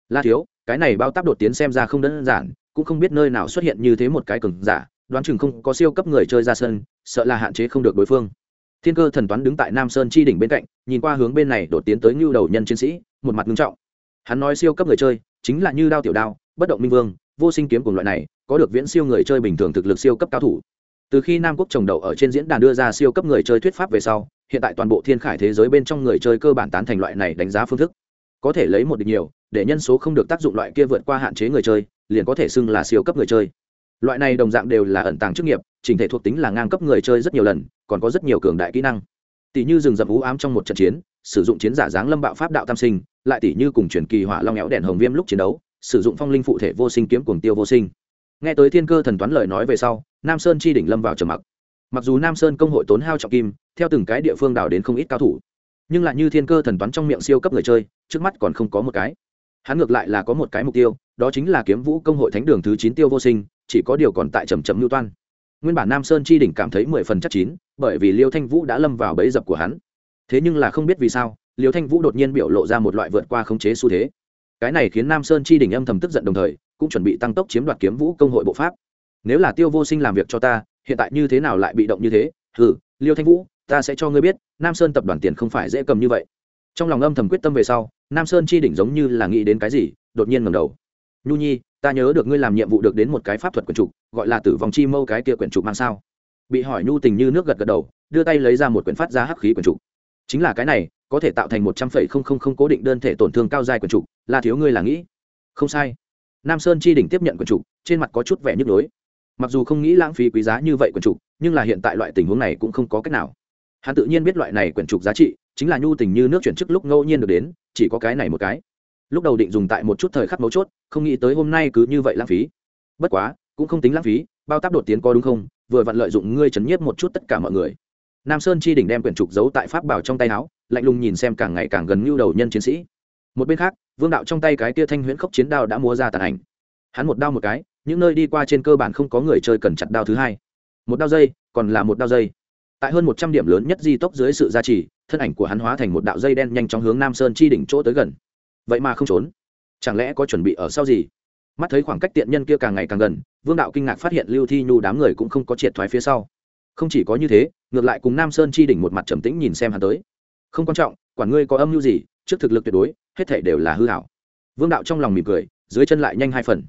La thiếu, cái này bao táp đột tiến xem ra không đơn giản, cũng không biết nơi nào xuất hiện như thế một cái cường giả, đoán chừng không có siêu cấp người chơi ra sân, sợ là hạn chế không được đối phương thiên cơ thần toán đứng tại nam sơn chi đỉnh bên cạnh, nhìn qua hướng bên này đột tiến tới ngưu đầu nhân chiến sĩ, một mặt ngưng trọng. Hắn nói siêu cấp người chơi, chính là như đao tiểu đao, bất động minh vương, vô sinh kiếm cùng loại này, có được viễn siêu người chơi bình thường thực lực siêu cấp cao thủ. Từ khi nam quốc trồng đậu ở trên diễn đàn đưa ra siêu cấp người chơi thuyết pháp về sau, hiện tại toàn bộ thiên khải thế giới bên trong người chơi cơ bản tán thành loại này đánh giá phương thức. Có thể lấy một địch nhiều, để nhân số không được tác dụng loại kia vượt qua hạn chế người chơi, liền có thể xưng là siêu cấp người chơi. Loại này đồng dạng đều là ẩn tàng chức nghiệp trình thể thuộc tính là ngang cấp người chơi rất nhiều lần, còn có rất nhiều cường đại kỹ năng. Tỷ như rừng rậm ú ám trong một trận chiến, sử dụng chiến giả dáng lâm bạo pháp đạo tam sinh, lại tỷ như cùng truyền kỳ hỏa long éo đèn hồng viêm lúc chiến đấu, sử dụng phong linh phụ thể vô sinh kiếm cuồng tiêu vô sinh. Nghe tới thiên cơ thần toán lời nói về sau, nam sơn chi đỉnh lâm vào trầm mặc. Mặc dù nam sơn công hội tốn hao trọng kim, theo từng cái địa phương đào đến không ít cao thủ, nhưng lại như thiên cơ thần toán trong miệng siêu cấp người chơi, trước mắt còn không có một cái. Hắn ngược lại là có một cái mục tiêu, đó chính là kiếm vũ công hội thánh đường thứ chín tiêu vô sinh, chỉ có điều còn tại trầm trầm lưu toan nguyên bản nam sơn chi đỉnh cảm thấy mười phần chắc chín, bởi vì liêu thanh vũ đã lâm vào bẫy dập của hắn. Thế nhưng là không biết vì sao, liêu thanh vũ đột nhiên biểu lộ ra một loại vượt qua khống chế xu thế. Cái này khiến nam sơn chi đỉnh âm thầm tức giận đồng thời, cũng chuẩn bị tăng tốc chiếm đoạt kiếm vũ công hội bộ pháp. Nếu là tiêu vô sinh làm việc cho ta, hiện tại như thế nào lại bị động như thế? Ừ liêu thanh vũ, ta sẽ cho ngươi biết, nam sơn tập đoàn tiền không phải dễ cầm như vậy. Trong lòng âm thầm quyết tâm về sau, nam sơn chi đỉnh giống như là nghĩ đến cái gì, đột nhiên ngầm đầu nhu nhi, ta nhớ được ngươi làm nhiệm vụ được đến một cái pháp thuật quyển trục, gọi là tử vong chi mâu cái kia quyển trục mang sao? Bị hỏi nhu tình như nước gật gật đầu, đưa tay lấy ra một quyển phát ra hắc khí quyển trục. Chính là cái này, có thể tạo thành một trăm phẩy không không không cố định đơn thể tổn thương cao dài quyển trục, là thiếu ngươi là nghĩ. Không sai. Nam sơn chi đỉnh tiếp nhận quyển trục, trên mặt có chút vẻ nhức nhối. Mặc dù không nghĩ lãng phí quý giá như vậy quyển trục, nhưng là hiện tại loại tình huống này cũng không có cách nào. Hắn tự nhiên biết loại này quyển trục giá trị, chính là nhu tình như nước chuyển chức lúc ngẫu nhiên được đến, chỉ có cái này một cái lúc đầu định dùng tại một chút thời khắc mấu chốt, không nghĩ tới hôm nay cứ như vậy lãng phí. Bất quá, cũng không tính lãng phí, bao táp đột tiến có đúng không, vừa vặn lợi dụng ngươi chấn nhiếp một chút tất cả mọi người. Nam sơn chi đỉnh đem quyển trục giấu tại pháp bảo trong tay áo, lạnh lùng nhìn xem càng ngày càng gần như đầu nhân chiến sĩ. Một bên khác, vương đạo trong tay cái tia thanh huyễn khốc chiến đao đã múa ra tàn ảnh. Hắn một đao một cái, những nơi đi qua trên cơ bản không có người chơi cần chặt đao thứ hai. Một đao dây, còn là một đao dây. Tại hơn một trăm điểm lớn nhất di tốc dưới sự gia trì, thân ảnh của hắn hóa thành một đạo dây đen nhanh chóng hướng nam sơn chi đỉnh chỗ tới gần vậy mà không trốn. Chẳng lẽ có chuẩn bị ở sau gì? Mắt thấy khoảng cách tiện nhân kia càng ngày càng gần, vương đạo kinh ngạc phát hiện lưu thi nhu đám người cũng không có triệt thoái phía sau. Không chỉ có như thế, ngược lại cùng nam sơn chi đỉnh một mặt trầm tĩnh nhìn xem hắn tới. Không quan trọng, quản ngươi có âm mưu gì, trước thực lực tuyệt đối, hết thể đều là hư hảo. Vương đạo trong lòng mỉm cười, dưới chân lại nhanh hai phần.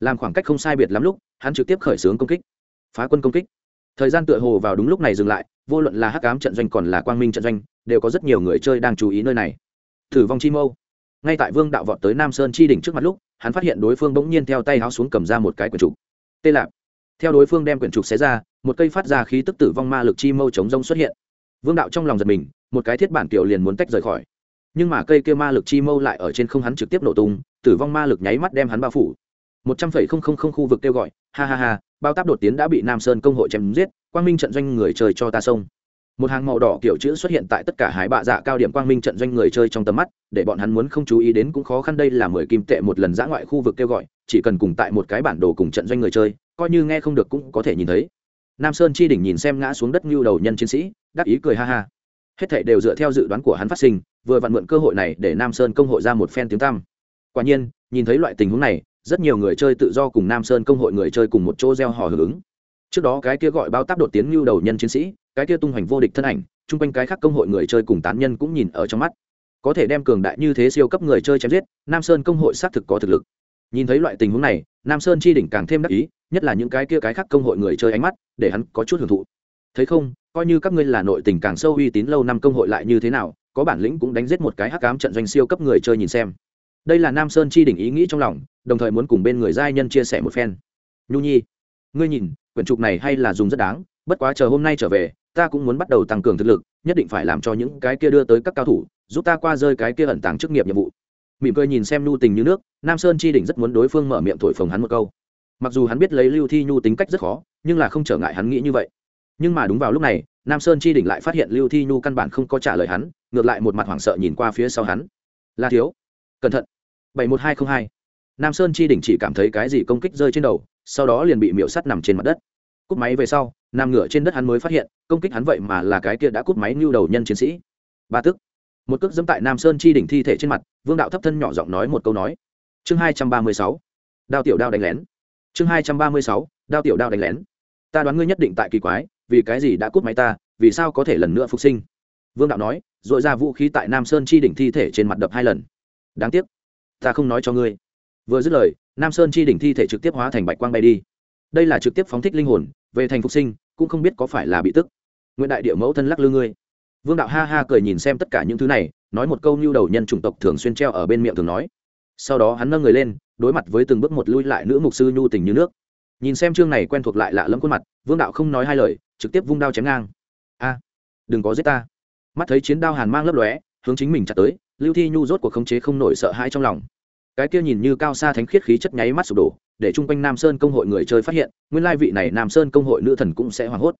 Làm khoảng cách không sai biệt lắm lúc, hắn trực tiếp khởi xướng công kích. Phá quân công kích. Thời gian tựa hồ vào đúng lúc này dừng lại, vô luận là hắc ám trận doanh còn là quang minh trận doanh, đều có rất nhiều người chơi đang chú ý nơi này. Thử vong chi mâu ngay tại vương đạo vọt tới nam sơn chi đỉnh trước mặt lúc, hắn phát hiện đối phương bỗng nhiên theo tay háo xuống cầm ra một cái quyển trục. Tê lạp. Theo đối phương đem quyển trục xé ra, một cây phát ra khí tức tử vong ma lực chi mâu chống rông xuất hiện. Vương đạo trong lòng giật mình, một cái thiết bản kiểu liền muốn tách rời khỏi. Nhưng mà cây kia ma lực chi mâu lại ở trên không hắn trực tiếp nổ tung, tử vong ma lực nháy mắt đem hắn bao phủ. Một trăm phẩy không không không khu vực kêu gọi, ha ha ha, bao táp đột tiến đã bị nam sơn công hội chém giết, quang minh trận doanh người trời cho ta sông một hàng màu đỏ kiểu chữ xuất hiện tại tất cả hải bạ dạ cao điểm quang minh trận doanh người chơi trong tầm mắt, để bọn hắn muốn không chú ý đến cũng khó khăn đây là mười kim tệ một lần giã ngoại khu vực kêu gọi, chỉ cần cùng tại một cái bản đồ cùng trận doanh người chơi, coi như nghe không được cũng có thể nhìn thấy. Nam sơn chi đỉnh nhìn xem ngã xuống đất ngưu đầu nhân chiến sĩ, đắc ý cười ha ha. Hết thảy đều dựa theo dự đoán của hắn phát sinh, vừa vặn mượn cơ hội này để nam sơn công hội ra một phen tiếng tăm. Quả nhiên, nhìn thấy loại tình huống này, rất nhiều người chơi tự do cùng nam sơn công hội người chơi cùng một chỗ gieo hò hưởng ứng trước đó cái kia gọi bao táp đột tiến như đầu nhân chiến sĩ, cái kia tung hoành vô địch thân ảnh, chung quanh cái khác công hội người chơi cùng tán nhân cũng nhìn ở trong mắt. Có thể đem cường đại như thế siêu cấp người chơi chém giết, nam sơn công hội xác thực có thực lực. Nhìn thấy loại tình huống này, nam sơn chi đỉnh càng thêm đắc ý, nhất là những cái kia cái khác công hội người chơi ánh mắt, để hắn có chút hưởng thụ. Thấy không, coi như các ngươi là nội tình càng sâu uy tín lâu năm công hội lại như thế nào, có bản lĩnh cũng đánh giết một cái hắc cám trận doanh siêu cấp người chơi nhìn xem. Đây là nam sơn chi đỉnh ý nghĩ trong lòng, đồng thời muốn cùng bên người giai nhân chia sẻ một phen. Nhu nhi ngươi nhìn, quyển trục này hay là dùng rất đáng, bất quá chờ hôm nay trở về, ta cũng muốn bắt đầu tăng cường thực lực, nhất định phải làm cho những cái kia đưa tới các cao thủ, giúp ta qua rơi cái kia ẩn tàng chức nghiệp nhiệm vụ. Mỉm cười nhìn xem nhu tình như nước, nam sơn chi đỉnh rất muốn đối phương mở miệng thổi phồng hắn một câu. Mặc dù hắn biết lấy lưu thi nhu tính cách rất khó, nhưng là không trở ngại hắn nghĩ như vậy. Nhưng mà đúng vào lúc này, nam sơn chi đỉnh lại phát hiện lưu thi nhu căn bản không có trả lời hắn, ngược lại một mặt hoảng sợ nhìn qua phía sau hắn. La thiếu, cẩn thận. bảy một hai t r ă n h hai. Nam sơn chi đỉnh chỉ cảm thấy cái gì công kích rơi trên đầu sau đó liền bị miễu sắt nằm trên mặt đất. Cúp máy về sau, nằm ngửa trên đất hắn mới phát hiện, công kích hắn vậy mà là cái kia đã cúp máy nhu đầu nhân chiến sĩ. Ba tức. Một cước dẫm tại nam sơn chi đỉnh thi thể trên mặt, vương đạo thấp thân nhỏ giọng nói một câu nói. Chương hai trăm ba mươi sáu. Đao tiểu đao đánh lén. Chương hai trăm ba mươi sáu. Đao tiểu đao đánh lén. Ta đoán ngươi nhất định tại kỳ quái, vì cái gì đã cút máy ta, vì sao có thể lần nữa phục sinh? Vương đạo nói r ồ i ra vũ khí tại nam sơn chi đỉnh thi thể trên mặt đập hai lần. Đáng tiếc. Ta không nói cho ngươi. Vừa dứt lời nam sơn chi đỉnh thi thể trực tiếp hóa thành bạch quang bay đi. Đây là trực tiếp phóng thích linh hồn, về thành phục sinh, cũng không biết có phải là bị tức. Nguyễn đại địa mẫu thân lắc lư ngươi. Vương đạo ha ha cười nhìn xem tất cả những thứ này, nói một câu nhu đầu nhân chủng tộc thường xuyên treo ở bên miệng thường nói. Sau đó hắn nâng người lên, đối mặt với từng bước một lui lại nữ mục sư nhu tình như nước. Nhìn xem chương này quen thuộc lại lạ lẫm khuôn mặt, vương đạo không nói hai lời, trực tiếp vung đao chém ngang. A, đừng có giết ta. Mắt thấy chiến đao hàn mang lấp lóe, hướng chính mình chặt tới, lưu thi nhu rốt cuộc khống chế không nổi sợ hãi trong lòng cái kia nhìn như cao xa thánh khiết khí chất nháy mắt sụp đổ, để chung quanh nam sơn công hội người chơi phát hiện, nguyên lai vị này nam sơn công hội nữ thần cũng sẽ hoảng hốt.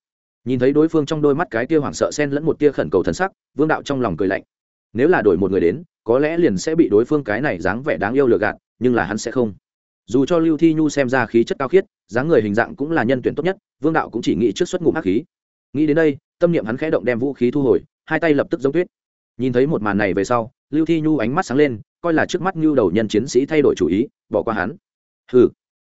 Nhìn thấy đối phương trong đôi mắt cái kia hoảng sợ xen lẫn một tia khẩn cầu thần sắc, vương đạo trong lòng cười lạnh. Nếu là đổi một người đến, có lẽ liền sẽ bị đối phương cái này dáng vẻ đáng yêu lừa gạt, nhưng là hắn sẽ không. Dù cho lưu thi nhu xem ra khí chất cao khiết, dáng người hình dạng cũng là nhân tuyển tốt nhất, vương đạo cũng chỉ nghĩ trước xuất ngụm hắc khí. Nghĩ đến đây, tâm niệm hắn khẽ động đem vũ khí thu hồi, hai tay lập tức giống tuyết. Nhìn thấy một màn này về sau lưu thi nhu ánh mắt sáng lên, coi là trước mắt nhu đầu nhân chiến sĩ thay đổi chủ ý, bỏ qua hắn. Hừ,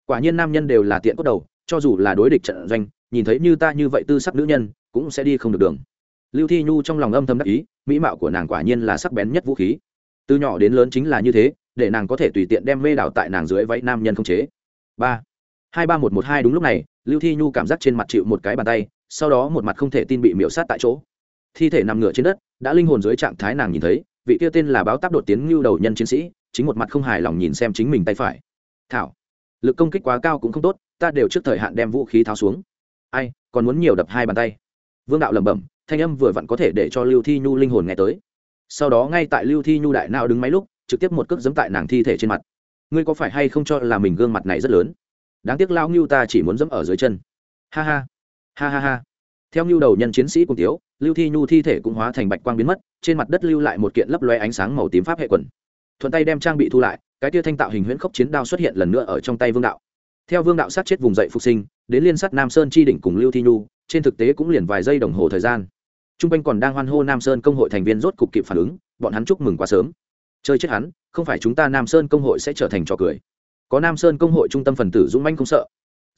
quả nhiên nam nhân đều là tiện cốt đầu, cho dù là đối địch trận doanh, nhìn thấy như ta như vậy tư sắc nữ nhân, cũng sẽ đi không được đường. Lưu thi nhu trong lòng âm thầm đắc ý, mỹ mạo của nàng quả nhiên là sắc bén nhất vũ khí. Từ nhỏ đến lớn chính là như thế, để nàng có thể tùy tiện đem mê đảo tại nàng dưới váy nam nhân không chế. Ba, hai ba một một hai đúng lúc này, lưu thi nhu cảm giác trên mặt chịu một cái bàn tay, sau đó một mặt không thể tin bị miễu sát tại chỗ. Thi thể nằm ngửa trên đất, đã linh hồn dưới trạng thái nàng nhìn thấy vị kia tên là báo táp đột tiến ngưu đầu nhân chiến sĩ, chính một mặt không hài lòng nhìn xem chính mình tay phải. Thảo, lực công kích quá cao cũng không tốt, ta đều trước thời hạn đem vũ khí tháo xuống. Ai, còn muốn nhiều đập hai bàn tay. Vương đạo lẩm bẩm, thanh âm vừa vặn có thể để cho lưu thi nhu linh hồn nghe tới. Sau đó ngay tại lưu thi nhu đại nào đứng máy lúc, trực tiếp một cước giấm tại nàng thi thể trên mặt. Ngươi có phải hay không cho là mình gương mặt này rất lớn? Đáng tiếc lao ngưu ta chỉ muốn dẫm ở dưới chân. Ha ha. Ha ha ha. Theo ngưu đầu nhân chiến sĩ cùng tiếu lưu thi nhu thi thể cũng hóa thành bạch quang biến mất, trên mặt đất lưu lại một kiện lấp loe ánh sáng màu tím pháp hệ quần. Thuận tay đem trang bị thu lại, cái tia thanh tạo hình huyễn khốc chiến đao xuất hiện lần nữa ở trong tay vương đạo. Theo vương đạo sát chết vùng dậy phục sinh, đến liên sát nam sơn chi đỉnh cùng lưu thi nhu, trên thực tế cũng liền vài giây đồng hồ thời gian. T r u n g quanh còn đang hoan hô nam sơn công hội thành viên rốt cục kịp phản ứng, bọn hắn chúc mừng quá sớm. Chơi chết hắn, không phải chúng ta nam sơn công hội sẽ trở thành trò cười. Có nam sơn công hội trung tâm phần tử dũng manh không sợ.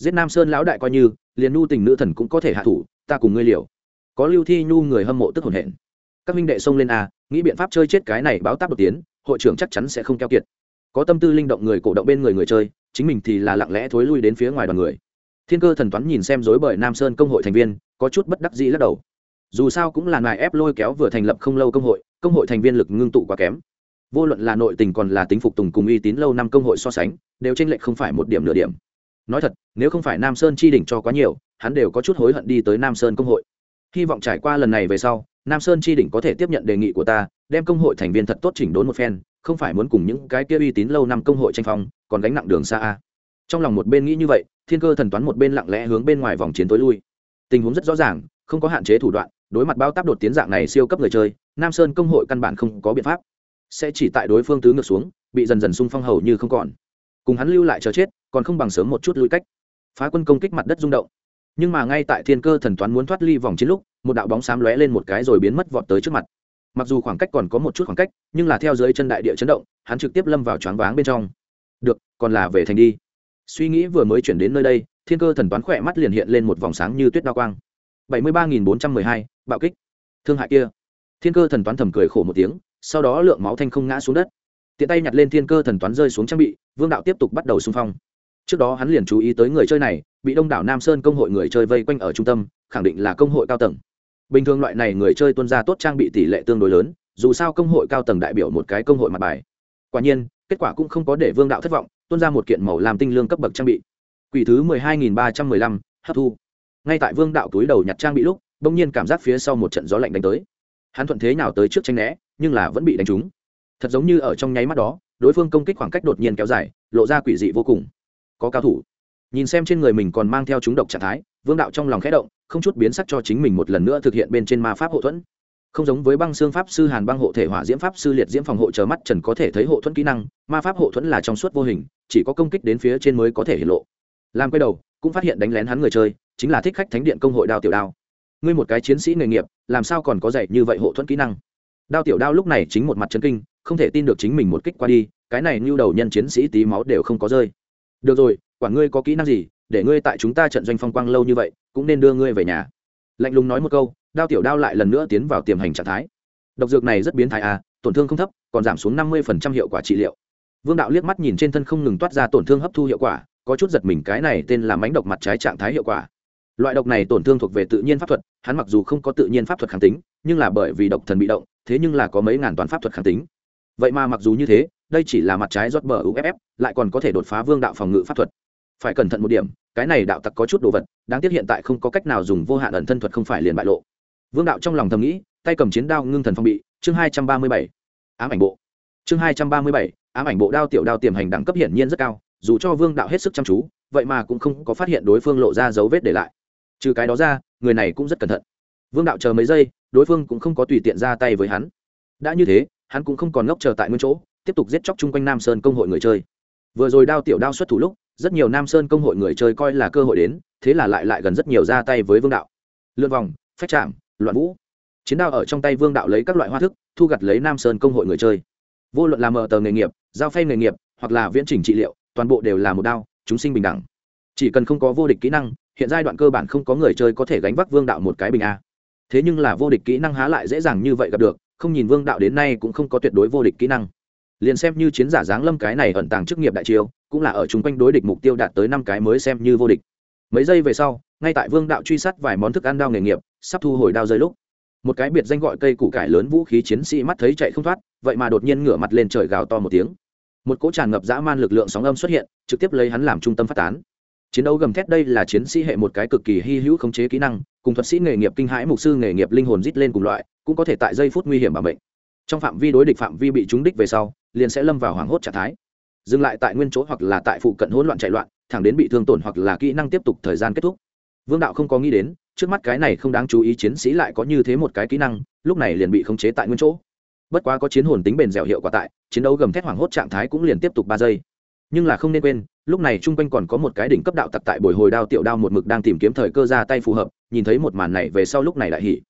Giết nam sơn lão đại coi như, liền nu tình nữ thần cũng có thể hạ thủ, ta cùng ngươi liều có lưu thi nhu người hâm mộ tức hồn hển. Các minh đệ xông lên a, nghĩ biện pháp chơi chết cái này báo táp đột tiến, hội trưởng chắc chắn sẽ không keo kiệt. Có tâm tư linh động người cổ động bên người người chơi, chính mình thì là lặng lẽ thối lui đến phía ngoài đoàn người. Thiên cơ thần toán nhìn xem dối bởi nam sơn công hội thành viên, có chút bất đắc dĩ lắc đầu. Dù sao cũng là ngài ép lôi kéo vừa thành lập không lâu công hội công hội thành viên lực ngưng tụ quá kém. Vô luận là nội tình còn là tính phục tùng cùng uy tín lâu năm công hội so sánh, đều tranh lệch không phải một điểm nửa điểm. Nói thật, nếu không phải nam sơn chi đỉnh cho quá nhiều, hắn đều có chút hối hận đi tới nam sơn công hội hy vọng trải qua lần này về sau, nam sơn chi đỉnh có thể tiếp nhận đề nghị của ta, đem công hội thành viên thật tốt chỉnh đốn một phen, không phải muốn cùng những cái kia uy tín lâu năm công hội tranh phong, còn gánh nặng đường xa a. Trong lòng một bên nghĩ như vậy, thiên cơ thần toán một bên lặng lẽ hướng bên ngoài vòng chiến tối lui. Tình huống rất rõ ràng, không có hạn chế thủ đoạn, đối mặt bao táp đột tiến dạng này siêu cấp người chơi, nam sơn công hội căn bản không có biện pháp. Sẽ chỉ tại đối phương tứ ngược xuống, bị dần dần sung phong hầu như không còn. Cùng hắn lưu lại chờ chết, còn không bằng sớm một chút lui cách. Phá quân công kích mặt đất rung động nhưng mà ngay tại thiên cơ thần toán muốn thoát ly vòng chiến lúc, một đạo bóng xám lóe lên một cái rồi biến mất vọt tới trước mặt. Mặc dù khoảng cách còn có một chút khoảng cách, nhưng là theo dưới chân đại địa chấn động, hắn trực tiếp lâm vào choáng váng bên trong. Được, còn là về thành đi. Suy nghĩ vừa mới chuyển đến nơi đây, thiên cơ thần toán khỏe mắt liền hiện lên một vòng sáng như tuyết đa quang. Bảy mươi ba nghìn bốn trăm mười hai, bạo kích. Thương hại kia. Thiên cơ thần toán thầm cười khổ một tiếng, sau đó lượng máu thanh không ngã xuống đất. Tiện tay nhặt lên thiên cơ thần toán rơi xuống trang bị, vương đạo tiếp tục bắt đầu xung phong trước đó hắn liền chú ý tới người chơi này, bị đông đảo nam sơn công hội người chơi vây quanh ở trung tâm, khẳng định là công hội cao tầng. Bình thường loại này người chơi tuân ra tốt trang bị tỷ lệ tương đối lớn, dù sao công hội cao tầng đại biểu một cái công hội mặt bài. Quả nhiên, kết quả cũng không có để vương đạo thất vọng, tuân ra một kiện màu làm tinh lương cấp bậc trang bị. Quỷ thứ mười hai nghìn ba trăm mười lăm, hấp thu. Ngay tại vương đạo túi đầu nhặt trang bị lúc, bỗng nhiên cảm giác phía sau một trận gió lạnh đánh tới. Hắn thuận thế nào tới trước tranh né, nhưng là vẫn bị đánh trúng. Thật giống như ở trong nháy mắt đó, đối phương công kích khoảng cách đột nhiên kéo dài, lộ ra quỷ dị vô cùng có cao thủ. Nhìn xem trên người mình còn mang theo chúng độc trạng thái, vương đạo trong lòng khẽ động, không chút biến sắc cho chính mình một lần nữa thực hiện bên trên ma pháp hộ thuẫn. Không giống với băng xương pháp sư hàn băng hộ thể hỏa diễm pháp sư liệt diễm phòng hộ chờ mắt trần có thể thấy hộ thuẫn kỹ năng, ma pháp hộ thuẫn là trong suốt vô hình, chỉ có công kích đến phía trên mới có thể hiện lộ. Làm quay đầu, cũng phát hiện đánh lén hắn người chơi, chính là thích khách thánh điện công hội đao tiểu đao. Ngươi một cái chiến sĩ nghề nghiệp, làm sao còn có dạy như vậy hộ thuẫn kỹ năng? Đao tiểu đao lúc này chính một mặt chân kinh, không thể tin được chính mình một kích qua đi, cái này như đầu nhân chiến sĩ tí máu đều không có rơi được rồi quản ngươi có kỹ năng gì, để ngươi tại chúng ta trận doanh phong quang lâu như vậy, cũng nên đưa ngươi về nhà. Lạnh lùng nói một câu, đao tiểu đao lại lần nữa tiến vào tiềm hành trạng thái. Độc dược này rất biến thái à tổn thương không thấp, còn giảm xuống năm mươi hiệu quả trị liệu. Vương đạo liếc mắt nhìn trên thân không ngừng toát ra tổn thương hấp thu hiệu quả, có chút giật mình cái này tên là mánh độc mặt trái trạng thái hiệu quả. Loại độc này tổn thương thuộc về tự nhiên pháp thuật, hắn mặc dù không có tự nhiên pháp thuật kháng tính, nhưng là bởi vì độc thần bị động, thế nhưng là có mấy ngàn toán pháp thuật kháng tính. Vậy mà mặc dù như thế đây chỉ là mặt trái rót bờ uff lại còn có thể đột phá vương đạo phòng ngự pháp thuật. Phải cẩn thận một điểm, cái này đạo tặc có chút đồ vật, đáng tiếc hiện tại không có cách nào dùng vô hạn ẩn thân thuật không phải liền bại lộ. Vương đạo trong lòng thầm nghĩ, tay cầm chiến đao ngưng thần phong bị, chương hai trăm ba mươi bảy. Ám ảnh bộ. Chương hai trăm ba mươi bảy, ám ảnh bộ đao tiểu đao tiềm hành đẳng cấp hiển nhiên rất cao, dù cho vương đạo hết sức chăm chú, vậy mà cũng không có phát hiện đối phương lộ ra dấu vết để lại. Trừ cái đó ra, người này cũng rất cẩn thận. Vương đạo chờ mấy giây, đối phương cũng không có tùy tiện ra tay với hắn. Đã như thế, hắn cũng không còn ngốc chờ tại nguyên chỗ tiếp tục giết chóc chung quanh nam sơn công hội người chơi. Vừa rồi đao tiểu đao xuất thủ lúc, rất nhiều nam sơn công hội người chơi coi là cơ hội đến, thế là lại lại gần rất nhiều ra tay với vương đạo. Lượt vòng, phách chạm loạn vũ. Chiến đao ở trong tay vương đạo lấy các loại hoa thức, thu gặt lấy nam sơn công hội người chơi. Vô luận làm mở tờ nghề nghiệp, giao phay nghề nghiệp, hoặc là viễn trình trị liệu, toàn bộ đều là một đao, chúng sinh bình đẳng. Chỉ cần không có vô địch kỹ năng, hiện giai đoạn cơ bản không có người chơi có thể gánh vác vương đạo một cái bình a. Thế nhưng là vô địch kỹ năng há lại dễ dàng như vậy gặp được, không nhìn vương đạo đến nay cũng không có tuyệt đối vô địch kỹ năng liền xem như chiến giả giáng lâm cái này ẩn tàng chức nghiệp đại chiêu, cũng là ở chung quanh đối địch mục tiêu đạt tới năm cái mới xem như vô địch. Mấy giây về sau, ngay tại vương đạo truy sát vài món thức ăn đao nghề nghiệp, sắp thu hồi đao rơi lúc, một cái biệt danh gọi cây củ cải lớn vũ khí chiến sĩ mắt thấy chạy không thoát, vậy mà đột nhiên ngửa mặt lên trời gào to một tiếng. Một cỗ tràn ngập dã man lực lượng sóng âm xuất hiện, trực tiếp lấy hắn làm trung tâm phát tán. Chiến đấu gầm thét đây là chiến sĩ hệ một cái cực kỳ hy hữu khống chế kỹ năng, cùng thuật sĩ nghề nghiệp kinh hãi mục sư nghề nghiệp linh hồn rít lên cùng loại, cũng có thể tại giây phút nguy hiểm bảo mệnh. Trong phạm vi đối địch phạm vi bị trúng đích về sau liền sẽ lâm vào hoảng hốt trạng thái. Dừng lại tại nguyên chỗ hoặc là tại phụ cận hỗn loạn chạy loạn, thẳng đến bị thương tổn hoặc là kỹ năng tiếp tục thời gian kết thúc. Vương đạo không có nghĩ đến, trước mắt cái này không đáng chú ý chiến sĩ lại có như thế một cái kỹ năng, lúc này liền bị khống chế tại nguyên chỗ. Bất quá có chiến hồn tính bền dẻo hiệu quả tại, chiến đấu gầm thét hoảng hốt trạng thái cũng liền tiếp tục ba giây. Nhưng là không nên quên, lúc này chung quanh còn có một cái đỉnh cấp đạo tặc tại bồi hồi đao tiểu đao một mực đang tìm kiếm thời cơ ra tay phù hợp, nhìn thấy một màn này về sau lúc này đại hỉ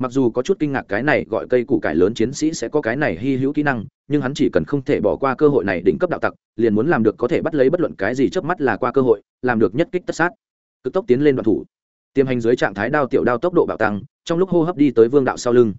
mặc dù có chút kinh ngạc cái này gọi cây củ cải lớn chiến sĩ sẽ có cái này hy hữu kỹ năng, nhưng hắn chỉ cần không thể bỏ qua cơ hội này đỉnh cấp đạo tặc, liền muốn làm được có thể bắt lấy bất luận cái gì trước mắt là qua cơ hội, làm được nhất kích tất sát. Cực tốc tiến lên đoạn thủ. Tiềm hành dưới trạng thái đao tiểu đao tốc độ bạo tăng, trong lúc hô hấp đi tới vương đạo sau lưng.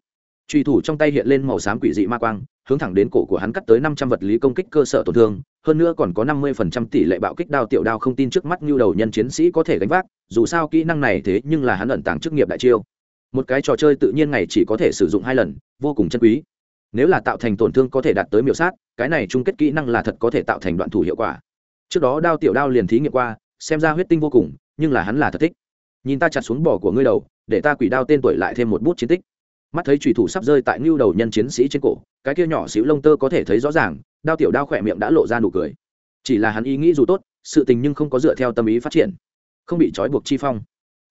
Truy thủ trong tay hiện lên màu xám quỷ dị ma quang, hướng thẳng đến cổ của hắn cắt tới năm trăm vật lý công kích cơ sở tổn thương, hơn nữa còn có năm mươi phần trăm tỷ lệ bạo kích đao tiểu đao không tin trước mắt như đầu nhân chiến sĩ có thể gánh vác, dù sao kỹ năng này thế nhưng là hắn ẩn tàng chức nghiệp đại chiêu một cái trò chơi tự nhiên ngày chỉ có thể sử dụng hai lần, vô cùng chân quý. Nếu là tạo thành tổn thương có thể đạt tới miểu sát, cái này chung kết kỹ năng là thật có thể tạo thành đoạn thủ hiệu quả. Trước đó đao tiểu đao liền thí nghiệm qua, xem ra huyết tinh vô cùng, nhưng là hắn là thật thích. Nhìn ta chặt xuống bỏ của ngươi đầu, để ta quỷ đao tên tuổi lại thêm một bút chiến tích. Mắt thấy trùy thủ sắp rơi tại ngưu đầu nhân chiến sĩ trên cổ, cái kia nhỏ xíu lông tơ có thể thấy rõ ràng, đao tiểu đao khỏe miệng đã lộ ra nụ cười. Chỉ là hắn ý nghĩ dù tốt, sự tình nhưng không có dựa theo tâm ý phát triển, không bị trói buộc chi phong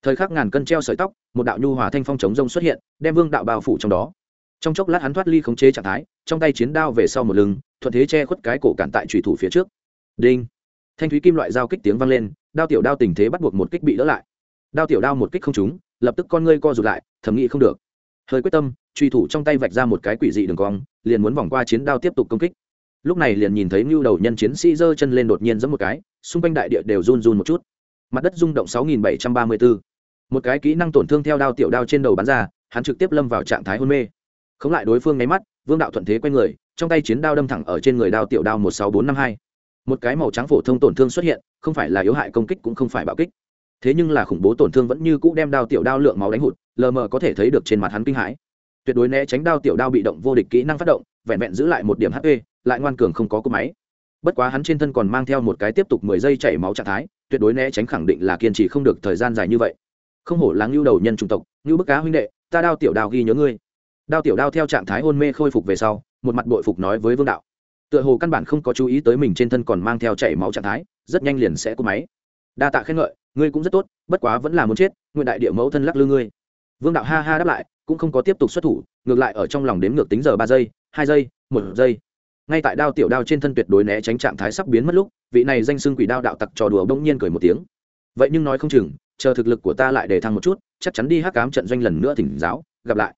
thời khắc ngàn cân treo sợi tóc, một đạo nhu hòa thanh phong chống rông xuất hiện, đem vương đạo bao phủ trong đó. Trong chốc lát hắn thoát ly khống chế trạng thái, trong tay chiến đao về sau một lưng, thuận thế che khuất cái cổ cản tại trùy thủ phía trước. Đinh! Thanh thúy kim loại dao kích tiếng vang lên, đao tiểu đao tình thế bắt buộc một kích bị đỡ lại. Đao tiểu đao một kích không trúng, lập tức con ngươi co rụt lại, thầm nghĩ không được. Hơi quyết tâm truy thủ trong tay vạch ra một cái quỷ dị đường cong, liền muốn vòng qua chiến đao tiếp tục công kích. Lúc này liền nhìn thấy ngưu đầu nhân chiến sĩ giơ chân lên đột nhiên giẫm một cái, xung quanh đại địa đều run run một chút. Mặt đất rung động 6734 một cái kỹ năng tổn thương theo đao tiểu đao trên đầu bắn ra, hắn trực tiếp lâm vào trạng thái hôn mê. Không lại đối phương nháy mắt, vương đạo thuận thế quay người, trong tay chiến đao đâm thẳng ở trên người đao tiểu đao 16452. một cái màu trắng phổ thông tổn thương xuất hiện, không phải là yếu hại công kích cũng không phải bạo kích. Thế nhưng là khủng bố tổn thương vẫn như cũ đem đao tiểu đao lượng máu đánh hụt, lờ mờ có thể thấy được trên mặt hắn kinh hãi. Tuyệt đối né tránh đao tiểu đao bị động vô địch kỹ năng phát động, vẹn vẹn giữ lại một điểm hp lại ngoan cường không có cú máy. Bất quá hắn trên thân còn mang theo một cái tiếp tục mười giây chảy máu trạng thái, tuyệt đối né tránh khẳng định là kiên trì không được thời gian dài như vậy không hổ là ngưu đầu nhân trung tộc, ngưu bức cá huynh đệ, ta đao tiểu đao ghi nhớ ngươi. Đao tiểu đao theo trạng thái hôn mê khôi phục về sau, một mặt bội phục nói với vương đạo. Tựa hồ căn bản không có chú ý tới mình trên thân còn mang theo chảy máu trạng thái, rất nhanh liền sẽ cố máy. Đa tạ khen ngợi, ngươi cũng rất tốt, bất quá vẫn là muốn chết, nguyện đại địa mẫu thân lắc lư ngươi. Vương đạo ha ha đáp lại, cũng không có tiếp tục xuất thủ, ngược lại ở trong lòng đếm ngược tính giờ ba giây, hai giây, một giây. Ngay tại đao tiểu đao trên thân tuyệt đối né tránh trạng thái sắp biến mất lúc, vị này danh xưng quỷ đao đạo tặc trò đùa bỗng nhiên cười một tiếng. Vậy nhưng nói không chừng chờ thực lực của ta lại để thăng một chút, chắc chắn đi hắc cám trận doanh lần nữa thỉnh giáo, gặp lại.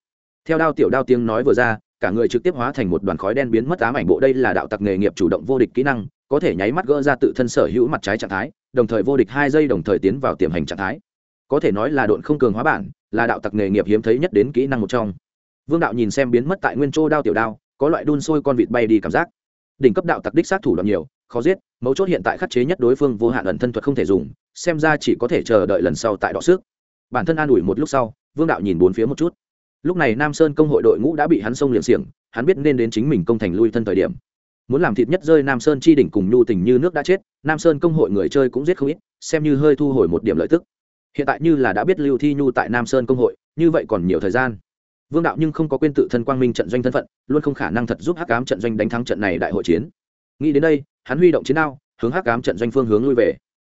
Theo đao tiểu đao tiếng nói vừa ra, cả người trực tiếp hóa thành một đoàn khói đen biến mất ám ảnh bộ. Đây là đạo tặc nghề nghiệp chủ động vô địch kỹ năng, có thể nháy mắt gỡ ra tự thân sở hữu mặt trái trạng thái, đồng thời vô địch hai giây đồng thời tiến vào tiềm hành trạng thái. Có thể nói là độn không cường hóa bản, là đạo tặc nghề nghiệp hiếm thấy nhất đến kỹ năng một trong. Vương đạo nhìn xem biến mất tại nguyên châu đao tiểu đao, có loại đun sôi con vịt bay đi cảm giác. Đỉnh cấp đạo tặc đích sát thủ đoạn nhiều, khó giết, mấu chốt hiện tại khắc chế nhất đối phương vô hạn ẩn thân thuật không thể dùng xem ra chỉ có thể chờ đợi lần sau tại đọ sức. Bản thân an ủi một lúc sau, vương đạo nhìn bốn phía một chút. Lúc này nam sơn công hội đội ngũ đã bị hắn xông liền xiềng, hắn biết nên đến chính mình công thành lui thân thời điểm. Muốn làm thịt nhất rơi nam sơn chi đỉnh cùng nhu tình như nước đã chết, nam sơn công hội người chơi cũng giết không ít, xem như hơi thu hồi một điểm lợi tức. Hiện tại như là đã biết lưu thi nhu tại nam sơn công hội, như vậy còn nhiều thời gian. Vương đạo nhưng không có quên tự thân quang minh trận doanh thân phận, luôn không khả năng thật giúp hắc cám trận doanh đánh thắng trận này đại hội chiến. Nghĩ đến đây, hắn huy động chiến đao, hướng hắc cám trận doanh phương hướng lui về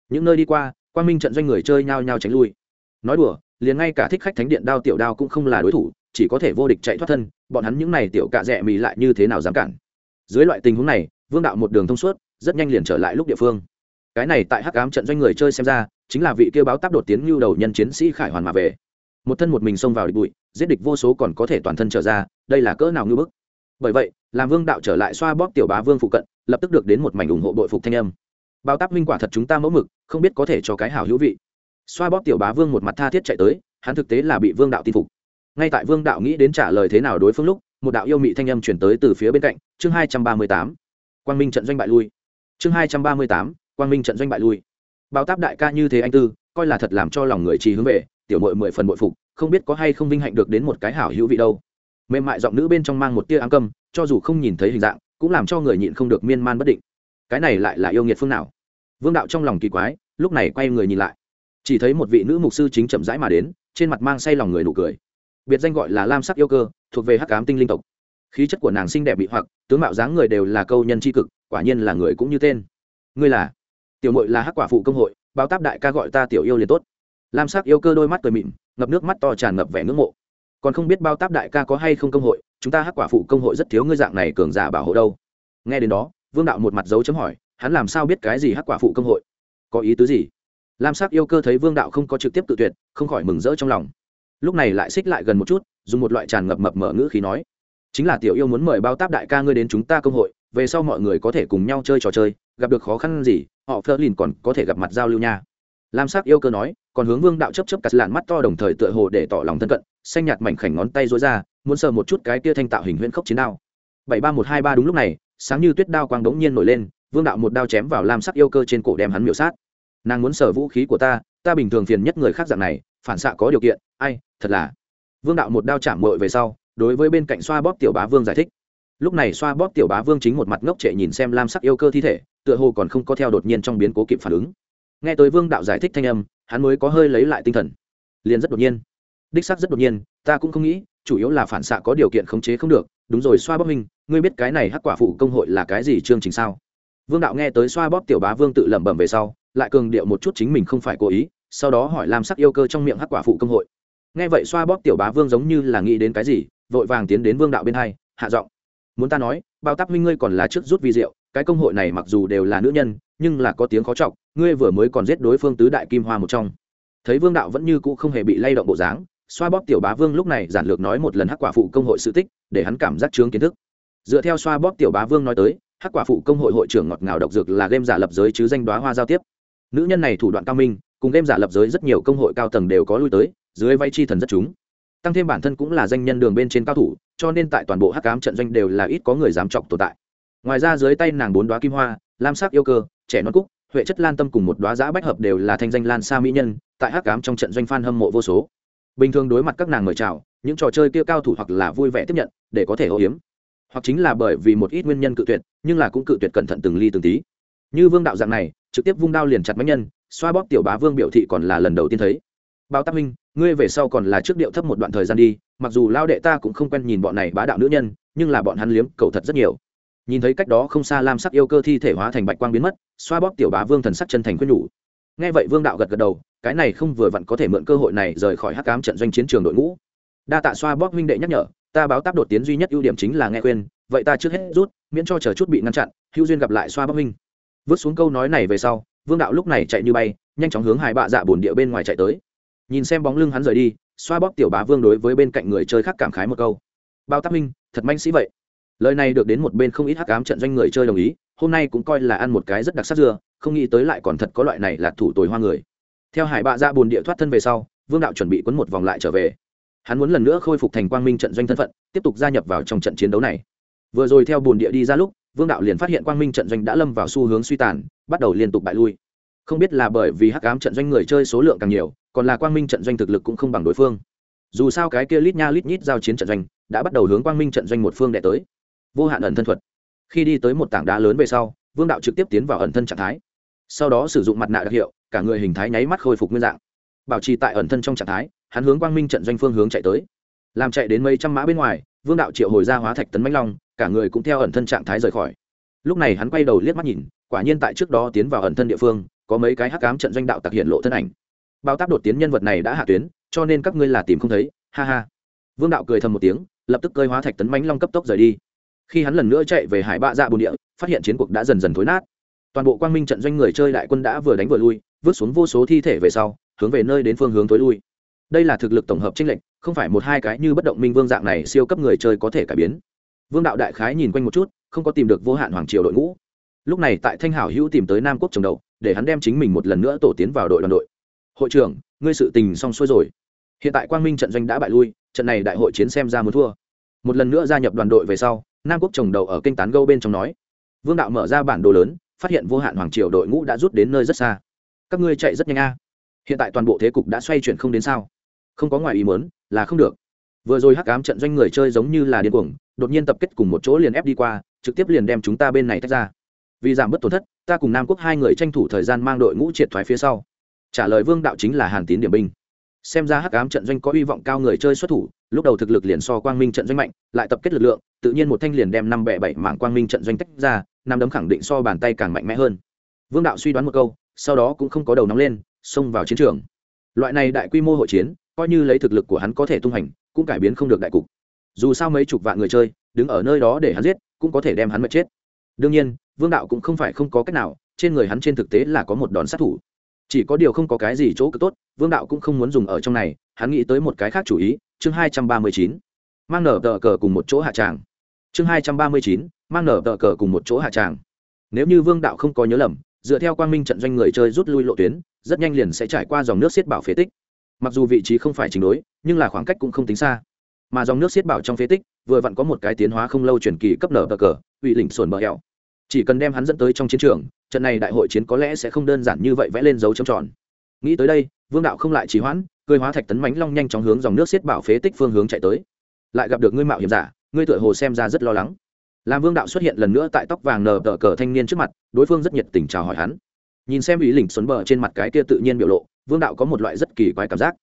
những nơi đi qua, quang minh trận doanh người chơi nhao nhao tránh lui. Nói đùa, liền ngay cả thích khách thánh điện đao tiểu đao cũng không là đối thủ, chỉ có thể vô địch chạy thoát thân, bọn hắn những này tiểu cạ rẽ mì lại như thế nào dám cản. Dưới loại tình huống này, vương đạo một đường thông suốt, rất nhanh liền trở lại lúc địa phương. Cái này tại hắc ám trận doanh người chơi xem ra, chính là vị kêu báo tác đột tiến lưu đầu nhân chiến sĩ khải hoàn mà về. Một thân một mình xông vào địch bụi, giết địch vô số còn có thể toàn thân trở ra, đây là cỡ nào ngưỡng bức. Bởi vậy, làm vương đạo trở lại xoa bóp tiểu bá vương phụ cận, lập tức được đến một mảnh ủng hộ đội phục thanh âm bao táp minh quả thật chúng ta mẫu mực, không biết có thể cho cái hảo hữu vị. Xoa bóp tiểu bá vương một mặt tha thiết chạy tới, hắn thực tế là bị vương đạo tin phục. Ngay tại vương đạo nghĩ đến trả lời thế nào đối phương lúc, một đạo yêu mị thanh âm chuyển tới từ phía bên cạnh, chương hai trăm ba mươi tám. Quang minh trận doanh bại lui. Chương hai trăm ba mươi tám, quang minh trận doanh bại lui. Bao táp đại ca như thế anh tư, coi là thật làm cho lòng người trì hướng về, tiểu mội mười phần bội phục, không biết có hay không vinh hạnh được đến một cái hảo hữu vị đâu. Mềm mại giọng nữ bên trong mang một tia áng câm, cho dù không nhìn thấy hình dạng, cũng làm cho người nhịn không được miên man bất định cái này lại là yêu nghiệt phương nào? Vương đạo trong lòng kỳ quái, lúc này quay người nhìn lại. Chỉ thấy một vị nữ mục sư chính chậm rãi mà đến, trên mặt mang say lòng người nụ cười. Biệt danh gọi là lam sắc yêu cơ, thuộc về hắc cám tinh linh tộc. Khí chất của nàng xinh đẹp bị hoặc, tướng mạo dáng người đều là câu nhân c cực, quả nhiên là người cũng như tên. Ngươi là? Tiểu mội là hắc quả phụ công hội bao táp đại ca gọi ta tiểu yêu liền tốt. Lam sắc yêu cơ đôi mắt cười mịn, ngập nước mắt to tràn ngập vẻ ngưỡng mộ. Còn không biết bao táp đại ca có hay không công hội, chúng ta hắc quả phụ công hội rất thiếu ngươi dạng này cường giả bảo hộ đâu. Nghe đến đó vương đạo một mặt dấu chấm hỏi, hắn làm sao biết cái gì hắc quả phụ công hội? Có ý tứ gì? Lam sắc yêu cơ thấy vương đạo không có trực tiếp tự tuyệt, không khỏi mừng rỡ trong lòng. Lúc này lại xích lại gần một chút, dùng một loại tràn ngập mập mở ngữ khí nói, chính là tiểu yêu muốn mời bao táp đại ca ngươi đến chúng ta công hội, về sau mọi người có thể cùng nhau chơi trò chơi, gặp được khó khăn gì, họ phơ lìn còn có thể gặp mặt giao lưu nha. Lam sắc yêu cơ nói, còn hướng vương đạo chấp chấp cắt lạn mắt to đồng thời tựa hồ để tỏ lòng thân cận, xanh nhạt mảnh khảnh ngón tay rối ra, muốn sờ một chút cái kia thanh tạo hình huyễn khốc chiến đao. Bảy ba một hai ba đúng lúc này sáng như tuyết đao quang đống nhiên nổi lên, vương đạo một đao chém vào lam sắc yêu cơ trên cổ đem hắn miểu sát. Nàng muốn sở vũ khí của ta ta bình thường phiền nhất người khác dạng này, phản xạ có điều kiện, ai, thật là. Vương đạo một đao chạm mội về sau, đối với bên cạnh xoa bóp tiểu bá vương giải thích. Lúc này xoa bóp tiểu bá vương chính một mặt ngốc trệ nhìn xem lam sắc yêu cơ thi thể, tựa hồ còn không có theo đột nhiên trong biến cố kịp phản ứng. Nghe tới vương đạo giải thích thanh âm, hắn mới có hơi lấy lại tinh thần. Liền rất đột nhiên. Đích sắc rất đột nhiên, ta cũng không nghĩ chủ yếu là phản xạ có điều kiện khống chế không được. Đúng rồi, xoa bóp minh ngươi biết cái này hắc quả phụ công hội là cái gì chương trình sao? Vương đạo nghe tới xoa bóp tiểu bá vương tự lẩm bẩm về sau, lại cường điệu một chút chính mình không phải cố ý, sau đó hỏi lam sắc yêu cơ trong miệng hắc quả phụ công hội. Nghe vậy xoa bóp tiểu bá vương giống như là nghĩ đến cái gì, vội vàng tiến đến vương đạo bên hai, hạ giọng. Muốn ta nói, bao tắc minh ngươi còn là trước rút vi rượu cái công hội này mặc dù đều là nữ nhân, nhưng là có tiếng khó chọc, ngươi vừa mới còn giết đối phương tứ đại kim hoa một trong. Thấy vương đạo vẫn như cũ không hề bị lay động bộ dáng xoa bóp tiểu bá vương lúc này giản lược nói một lần hắc quả phụ công hội sự tích, để hắn cảm giác chướng kiến thức. Dựa theo xoa bóp tiểu bá vương nói tới, hắc quả phụ công hội hội trưởng ngọt ngào độc dược là game giả lập giới chứ danh đoá hoa giao tiếp. Nữ nhân này thủ đoạn cao minh, cùng game giả lập giới rất nhiều công hội cao tầng đều có lui tới, dưới vay chi thần rất chúng. Tăng thêm bản thân cũng là danh nhân đường bên trên cao thủ, cho nên tại toàn bộ hắc cám trận doanh đều là ít có người dám chọc tồn tại. Ngoài ra dưới tay nàng bốn đoá kim hoa, lam sắc yêu cơ, trẻ non cúc, huệ chất lan tâm cùng một đoá giã bách hợp đều là thanh danh lan xa mỹ nhân, tại hắc cám trong trận doanh phan hâm mộ vô số bình thường đối mặt các nàng mời chào, những trò chơi kia cao thủ hoặc là vui vẻ tiếp nhận, để có thể ô hiếm hoặc chính là bởi vì một ít nguyên nhân cự tuyệt, nhưng là cũng cự tuyệt cẩn thận từng ly từng tí. Như vương đạo dạng này, trực tiếp vung đao liền chặt máy nhân, xoa bóp tiểu bá vương biểu thị còn là lần đầu tiên thấy. Bao tác minh ngươi về sau còn là trước điệu thấp một đoạn thời gian đi, mặc dù lao đệ ta cũng không quen nhìn bọn này bá đạo nữ nhân, nhưng là bọn hắn liếm cầu thật rất nhiều. Nhìn thấy cách đó không xa lam sắc yêu cơ thi thể hóa thành bạch quang biến mất, xoa bóp tiểu bá vương thần sắc chân thành quyết nhủ. Nghe vậy vương đạo gật gật đầu cái này không vừa vặn có thể mượn cơ hội này rời khỏi hắc cám trận doanh chiến trường đội ngũ. Đa tạ xoa bóp huynh đệ nhắc nhở, ta báo táp đột tiến duy nhất ưu điểm chính là nghe khuyên, vậy ta trước hết rút, miễn cho chờ chút bị ngăn chặn, hữu duyên gặp lại xoa bóp huynh. Vứt xuống câu nói này về sau, vương đạo lúc này chạy như bay, nhanh chóng hướng hai bạ dạ bồn địa bên ngoài chạy tới. Nhìn xem bóng lưng hắn rời đi, xoa bóp tiểu bá vương đối với bên cạnh người chơi khác cảm khái một câu. Bao táp minh thật manh sĩ vậy. Lời này được đến một bên không ít hắc ám trận doanh người chơi đồng ý, hôm nay cũng coi là ăn một cái rất đặc sắc dưa, không nghĩ tới lại còn thật có loại này là thủ tồi hoa người theo hải bạ dạ ra bồn địa thoát thân về sau, vương đạo chuẩn bị quấn một vòng lại trở về. Hắn muốn lần nữa khôi phục thành quang minh trận doanh thân phận, tiếp tục gia nhập vào trong trận chiến đấu này. Vừa rồi theo bồn địa đi ra lúc, vương đạo liền phát hiện quang minh trận doanh đã lâm vào xu hướng suy tàn, bắt đầu liên tục bại lui. Không biết là bởi vì hắc ám trận doanh người chơi số lượng càng nhiều, còn là quang minh trận doanh thực lực cũng không bằng đối phương. Dù sao cái kia lít nha lít nhít giao chiến trận doanh, đã bắt đầu hướng quang minh trận doanh một phương đệ tới. Vô hạn ẩn thân thuật. Khi đi tới một tảng đá lớn về sau, vương đạo trực tiếp tiến vào ẩn thân trạng thái. Sau đó sử dụng mặt nạ đặc hiệu cả người hình thái nháy mắt khôi phục nguyên dạng. Bảo trì tại ẩn thân trong trạng thái, hắn hướng quang minh trận doanh phương hướng chạy tới. Làm chạy đến mấy trăm mã bên ngoài, vương đạo triệu hồi ra hóa thạch tấn mãnh long, cả người cũng theo ẩn thân trạng thái rời khỏi. Lúc này hắn quay đầu liếc mắt nhìn, quả nhiên tại trước đó tiến vào ẩn thân địa phương, có mấy cái hắc cám trận doanh đạo tặc hiện lộ thân ảnh. Bao táp đột tiến nhân vật này đã hạ tuyến, cho nên các ngươi là tìm không thấy, ha ha. Vương đạo cười thầm một tiếng, lập tức cơi hóa thạch tấn mãnh long cấp tốc rời đi. Khi hắn lần nữa chạy về hải bạ dạ bồn địa, phát hiện chiến cuộc đã dần dần thối nát. Toàn bộ quang minh trận doanh người chơi đại quân đã vừa đánh vừa lui vứt xuống vô số thi thể về sau, hướng về nơi đến phương hướng tối lui. Đây là thực lực tổng hợp tranh lệch, không phải một hai cái như bất động minh vương dạng này siêu cấp người chơi có thể cải biến. Vương đạo đại khái nhìn quanh một chút, không có tìm được vô hạn hoàng triều đội ngũ. Lúc này tại thanh hảo hữu tìm tới nam quốc trồng đầu, để hắn đem chính mình một lần nữa tổ tiến vào đội đoàn đội. Hội trưởng, ngươi sự tình xong xuôi rồi. Hiện tại quang minh trận doanh đã bại lui, trận này đại hội chiến xem ra muốn thua. Một lần nữa gia nhập đoàn đội về sau, nam quốc trồng đầu ở kênh tán gâu bên trong nói. Vương đạo mở ra bản đồ lớn, phát hiện vô hạn hoàng triều đội ngũ đã rút đến nơi rất xa các ngươi chạy rất nhanh a. Hiện tại toàn bộ thế cục đã xoay chuyển không đến sao? Không có ngoài ý muốn, là không được. Vừa rồi hắc cám trận doanh người chơi giống như là điên cuồng, đột nhiên tập kết cùng một chỗ liền ép đi qua, trực tiếp liền đem chúng ta bên này tách ra. Vì giảm bớt tổn thất, ta cùng nam quốc hai người tranh thủ thời gian mang đội ngũ triệt thoái phía sau. Trả lời vương đạo chính là hàn tín điểm binh. Xem ra hắc ám trận doanh có hy vọng cao người chơi xuất thủ, lúc đầu thực lực liền so quang minh trận doanh mạnh, lại tập kết lực lượng, tự nhiên một thanh liền đem năm bẻ bảy mảng quang minh trận doanh tách ra, năm đấm khẳng định so bàn tay càng mạnh mẽ hơn. Vương đạo suy đoán một câu sau đó cũng không có đầu nóng lên, xông vào chiến trường. Loại này đại quy mô hội chiến, coi như lấy thực lực của hắn có thể tung hành cũng cải biến không được đại cục. Dù sao mấy chục vạn người chơi, đứng ở nơi đó để hắn giết, cũng có thể đem hắn mệt chết. Đương nhiên, vương đạo cũng không phải không có cách nào, trên người hắn trên thực tế là có một đòn sát thủ. Chỉ có điều không có cái gì chỗ cực tốt, vương đạo cũng không muốn dùng ở trong này, hắn nghĩ tới một cái khác chủ ý, chương hai trăm ba mươi chín. Mang nở tờ cờ cùng một chỗ hạ tràng. Chương hai trăm ba mươi chín, mang nở tờ cờ cùng một chỗ hạ tràng. Nếu như vương đạo không có nhớ lầm dựa theo quang minh trận doanh người chơi rút lui lộ tuyến, rất nhanh liền sẽ trải qua dòng nước xiết bảo phế tích. Mặc dù vị trí không phải chính đối, nhưng là khoảng cách cũng không tính xa. Mà dòng nước xiết bảo trong phế tích, vừa vặn có một cái tiến hóa không lâu chuyển kỳ cấp nở bờ cờ, ủy lỉnh sồn bờ hẹo. Chỉ cần đem hắn dẫn tới trong chiến trường, trận này đại hội chiến có lẽ sẽ không đơn giản như vậy vẽ lên dấu trầm tròn. Nghĩ tới đây, vương đạo không lại trì hoãn, cười hóa thạch tấn mánh long nhanh chóng hướng dòng nước xiết bảo phế tích phương hướng chạy tới. Lại gặp được ngươi mạo hiểm giả, ngươi tựa hồ xem ra rất lo lắng làm vương đạo xuất hiện lần nữa tại tóc vàng nờ tờ cờ thanh niên trước mặt, đối phương rất nhiệt tình chào hỏi hắn. Nhìn xem ý lỉnh xuân bờ trên mặt cái kia tự nhiên biểu lộ, vương đạo có một loại rất kỳ quái cảm giác.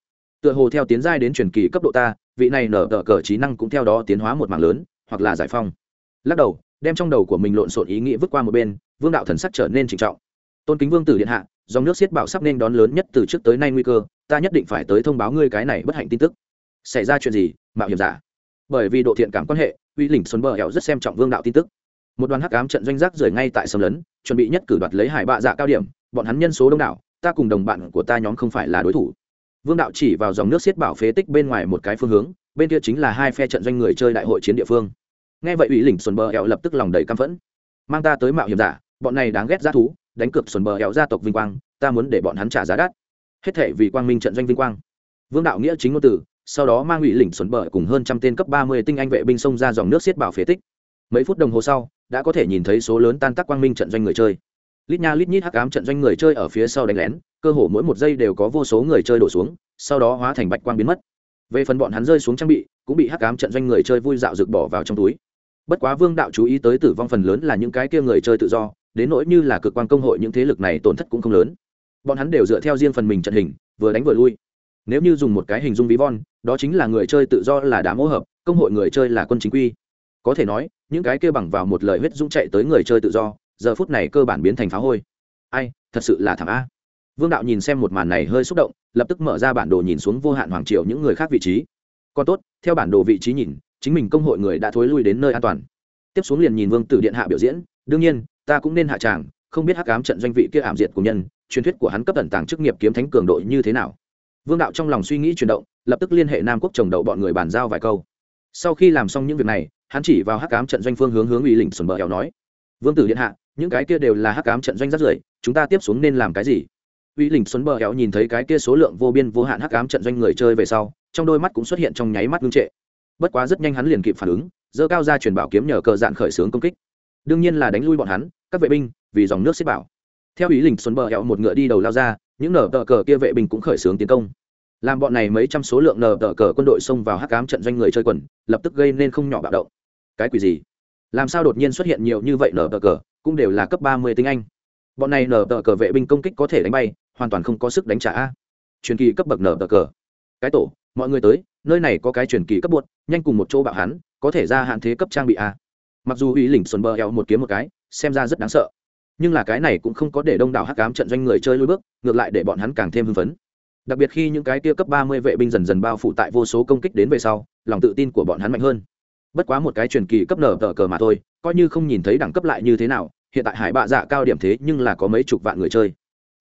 Tựa hồ theo tiến giai đến truyền kỳ cấp độ ta, vị này nở tờ cờ trí năng cũng theo đó tiến hóa một mảng lớn, hoặc là giải phong. Lắc đầu, đem trong đầu của mình lộn xộn ý nghĩ vứt qua một bên, vương đạo thần sắc trở nên trịnh trọng. Tôn kính vương tử điện hạ, dòng nước xiết bảo sắp nên đón lớn nhất từ trước tới nay nguy cơ, ta nhất định phải tới thông báo ngươi cái này bất hạnh tin tức. Xảy ra chuyện gì, mạo hiểm giả? Bởi vì độ thiện cảm quan hệ uy lĩnh xuân bờ hẹo rất xem trọng vương đạo tin tức. Một đoàn hắc ám trận doanh giác rời ngay tại sầm lấn, chuẩn bị nhất cử đoạt lấy hải bạ dạ cao điểm, bọn hắn nhân số đông đảo, ta cùng đồng bạn của ta nhóm không phải là đối thủ. Vương đạo chỉ vào dòng nước xiết bảo phế tích bên ngoài một cái phương hướng, bên kia chính là hai phe trận doanh người chơi đại hội chiến địa phương. Nghe vậy ủy lĩnh xuân bờ hẹo lập tức lòng đầy căm phẫn. Mang ta tới mạo hiểm giả, bọn này đáng ghét g thú, đánh cược xuân bờ hẹo gia tộc vinh quang, ta muốn để bọn hắn trả giá đắt. Hết thể vì quang minh trận doanh vinh quang. Vương đạo nghĩa chính ngôn từ sau đó mang ủy lĩnh xuẩn bờ cùng hơn trăm tên cấp ba mươi tinh anh vệ binh xông ra dòng nước xiết bảo phế tích. Mấy phút đồng hồ sau, đã có thể nhìn thấy số lớn tan tác quang minh trận doanh người chơi. Lít nha lít nhít hắc ám trận doanh người chơi ở phía sau đánh lén, cơ hồ mỗi một giây đều có vô số người chơi đổ xuống, sau đó hóa thành bạch quang biến mất. Về phần bọn hắn rơi xuống trang bị, cũng bị hắc ám trận doanh người chơi vui dạo rực bỏ vào trong túi. Bất quá vương đạo chú ý tới tử vong phần lớn là những cái kia người chơi tự do, đến nỗi như là cực quan công hội những thế lực này tổn thất cũng không lớn. Bọn hắn đều dựa theo riêng phần mình trận hình, vừa đánh vừa lui nếu như dùng một cái hình dung ví von, đó chính là người chơi tự do là đám hỗ hợp, công hội người chơi là quân chính quy. Có thể nói, những cái kia bằng vào một lời huyết dũng chạy tới người chơi tự do, giờ phút này cơ bản biến thành phá hôi. Ai, thật sự là thảm a. Vương đạo nhìn xem một màn này hơi xúc động, lập tức mở ra bản đồ nhìn xuống vô hạn hoàng triều những người khác vị trí. Còn tốt, theo bản đồ vị trí nhìn, chính mình công hội người đã thối lui đến nơi an toàn. Tiếp xuống liền nhìn vương tử điện hạ biểu diễn, đương nhiên, ta cũng nên hạ tràng, không biết hắc ám trận doanh vị kia ảm diệt của nhân, truyền thuyết của hắn cấp tần tàng chức nghiệp kiếm thánh cường độ như thế nào vương đạo trong lòng suy nghĩ chuyển động, lập tức liên hệ nam quốc trồng đậu bọn người bàn giao vài câu. Sau khi làm xong những việc này, hắn chỉ vào hắc ám trận doanh phương hướng hướng ủy lĩnh sồn bờ éo nói, vương tử điện hạ, những cái kia đều là hắc ám trận doanh rất rưởi, chúng ta tiếp xuống nên làm cái gì? Ủy lĩnh xuân bờ éo nhìn thấy cái kia số lượng vô biên vô hạn hắc ám trận doanh người chơi về sau, trong đôi mắt cũng xuất hiện trong nháy mắt ngưng trệ. Bất quá rất nhanh hắn liền kịp phản ứng dơ cao ra truyền bảo kiếm nhờ cờ dạn khởi xướng công kích. Đương nhiên là đánh lui bọn hắn, các vệ binh vì dòng nước xếp bảo. Theo ý lình xuân bờ hẹo một ngựa đi đầu lao ra những nở tờ cờ kia vệ binh cũng khởi xướng tiến công. Làm bọn này mấy trăm số lượng nở tờ cờ quân đội xông vào hắc ám trận doanh người chơi quần, lập tức gây nên không nhỏ bạo động. Cái quỷ gì? Làm sao đột nhiên xuất hiện nhiều như vậy nở tờ cờ, cũng đều là cấp ba mươi tinh anh. Bọn này nở tờ cờ vệ binh công kích có thể đánh bay, hoàn toàn không có sức đánh trả. Truyền kỳ cấp bậc nở tờ cờ. Cái tổ, mọi người tới, nơi này có cái truyền kỳ cấp buốt nhanh cùng một chỗ bạo hắn, có thể ra hạn thế cấp trang bị a. Mặc dù ý lỉnh xuân bờ eo một kiếm một cái, xem ra rất đáng sợ nhưng là cái này cũng không có để đông đảo hắc cám trận doanh người chơi lui bước, ngược lại để bọn hắn càng thêm hưng phấn. Đặc biệt khi những cái kia cấp ba mươi vệ binh dần dần bao phủ tại vô số công kích đến về sau, lòng tự tin của bọn hắn mạnh hơn. Bất quá một cái truyền kỳ cấp nở tờ cờ mà thôi, coi như không nhìn thấy đẳng cấp lại như thế nào, hiện tại hải bạ dạ cao điểm thế nhưng là có mấy chục vạn người chơi.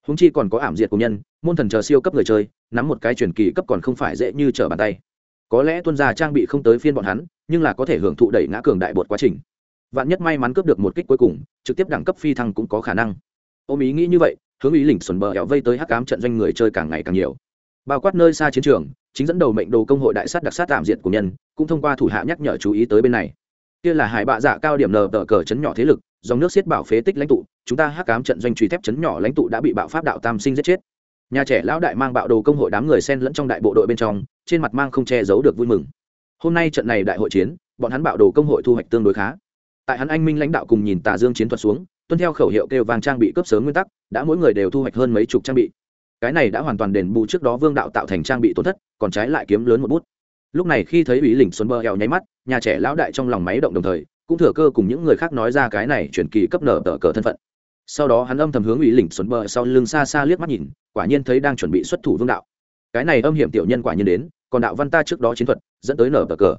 Húng chi còn có ảm diệt công nhân, môn thần chờ siêu cấp người chơi, nắm một cái truyền kỳ cấp còn không phải dễ như trở bàn tay. Có lẽ tuân gia trang bị không tới phiên bọn hắn, nhưng là có thể hưởng thụ đẩy ngã cường đại bột quá trình vạn nhất may mắn cướp được một kích cuối cùng, trực tiếp đẳng cấp phi thăng cũng có khả năng. Ôm ý nghĩ như vậy, hướng ý lỉnh xuẩn bờ hẹo vây tới hắc cám trận doanh người chơi càng ngày càng nhiều. Bao quát nơi xa chiến trường, chính dẫn đầu mệnh đồ công hội đại sát đặc sát tạm diện của nhân, cũng thông qua thủ hạ nhắc nhở chú ý tới bên này. Kia là hải bạ dạ cao điểm nờ tờ cờ chấn nhỏ thế lực, dòng nước xiết bảo phế tích lãnh tụ, chúng ta hắc cám trận doanh truy thép chấn nhỏ lãnh tụ đã bị bạo pháp đạo tam sinh giết chết. Nhà trẻ lão đại mang bạo đồ công hội đám người xen lẫn trong đại bộ đội bên trong, trên mặt mang không che giấu được vui mừng. Hôm nay trận này đại hội chiến, bọn hắn bạo đồ công hội thu hoạch tương đối khá tại hắn anh minh lãnh đạo cùng nhìn tà dương chiến thuật xuống, tuân theo khẩu hiệu kêu vàng trang bị cấp sớm nguyên tắc, đã mỗi người đều thu hoạch hơn mấy chục trang bị. Cái này đã hoàn toàn đền bù trước đó vương đạo tạo thành trang bị tổn thất, còn trái lại kiếm lớn một bút. Lúc này khi thấy ủy lỉnh xuân bơ hẹo nháy mắt, nhà trẻ lão đại trong lòng máy động đồng thời, cũng thừa cơ cùng những người khác nói ra cái này chuyển kỳ cấp nở tờ cờ thân phận. Sau đó hắn âm thầm hướng ủy lỉnh xuân bờ sau lưng xa xa liếc mắt nhìn, quả nhiên thấy đang chuẩn bị xuất thủ vương đạo. Cái này âm hiểm tiểu nhân quả nhiên đến, còn đạo văn ta trước đó chiến thuật, dẫn tới nở tờ cờ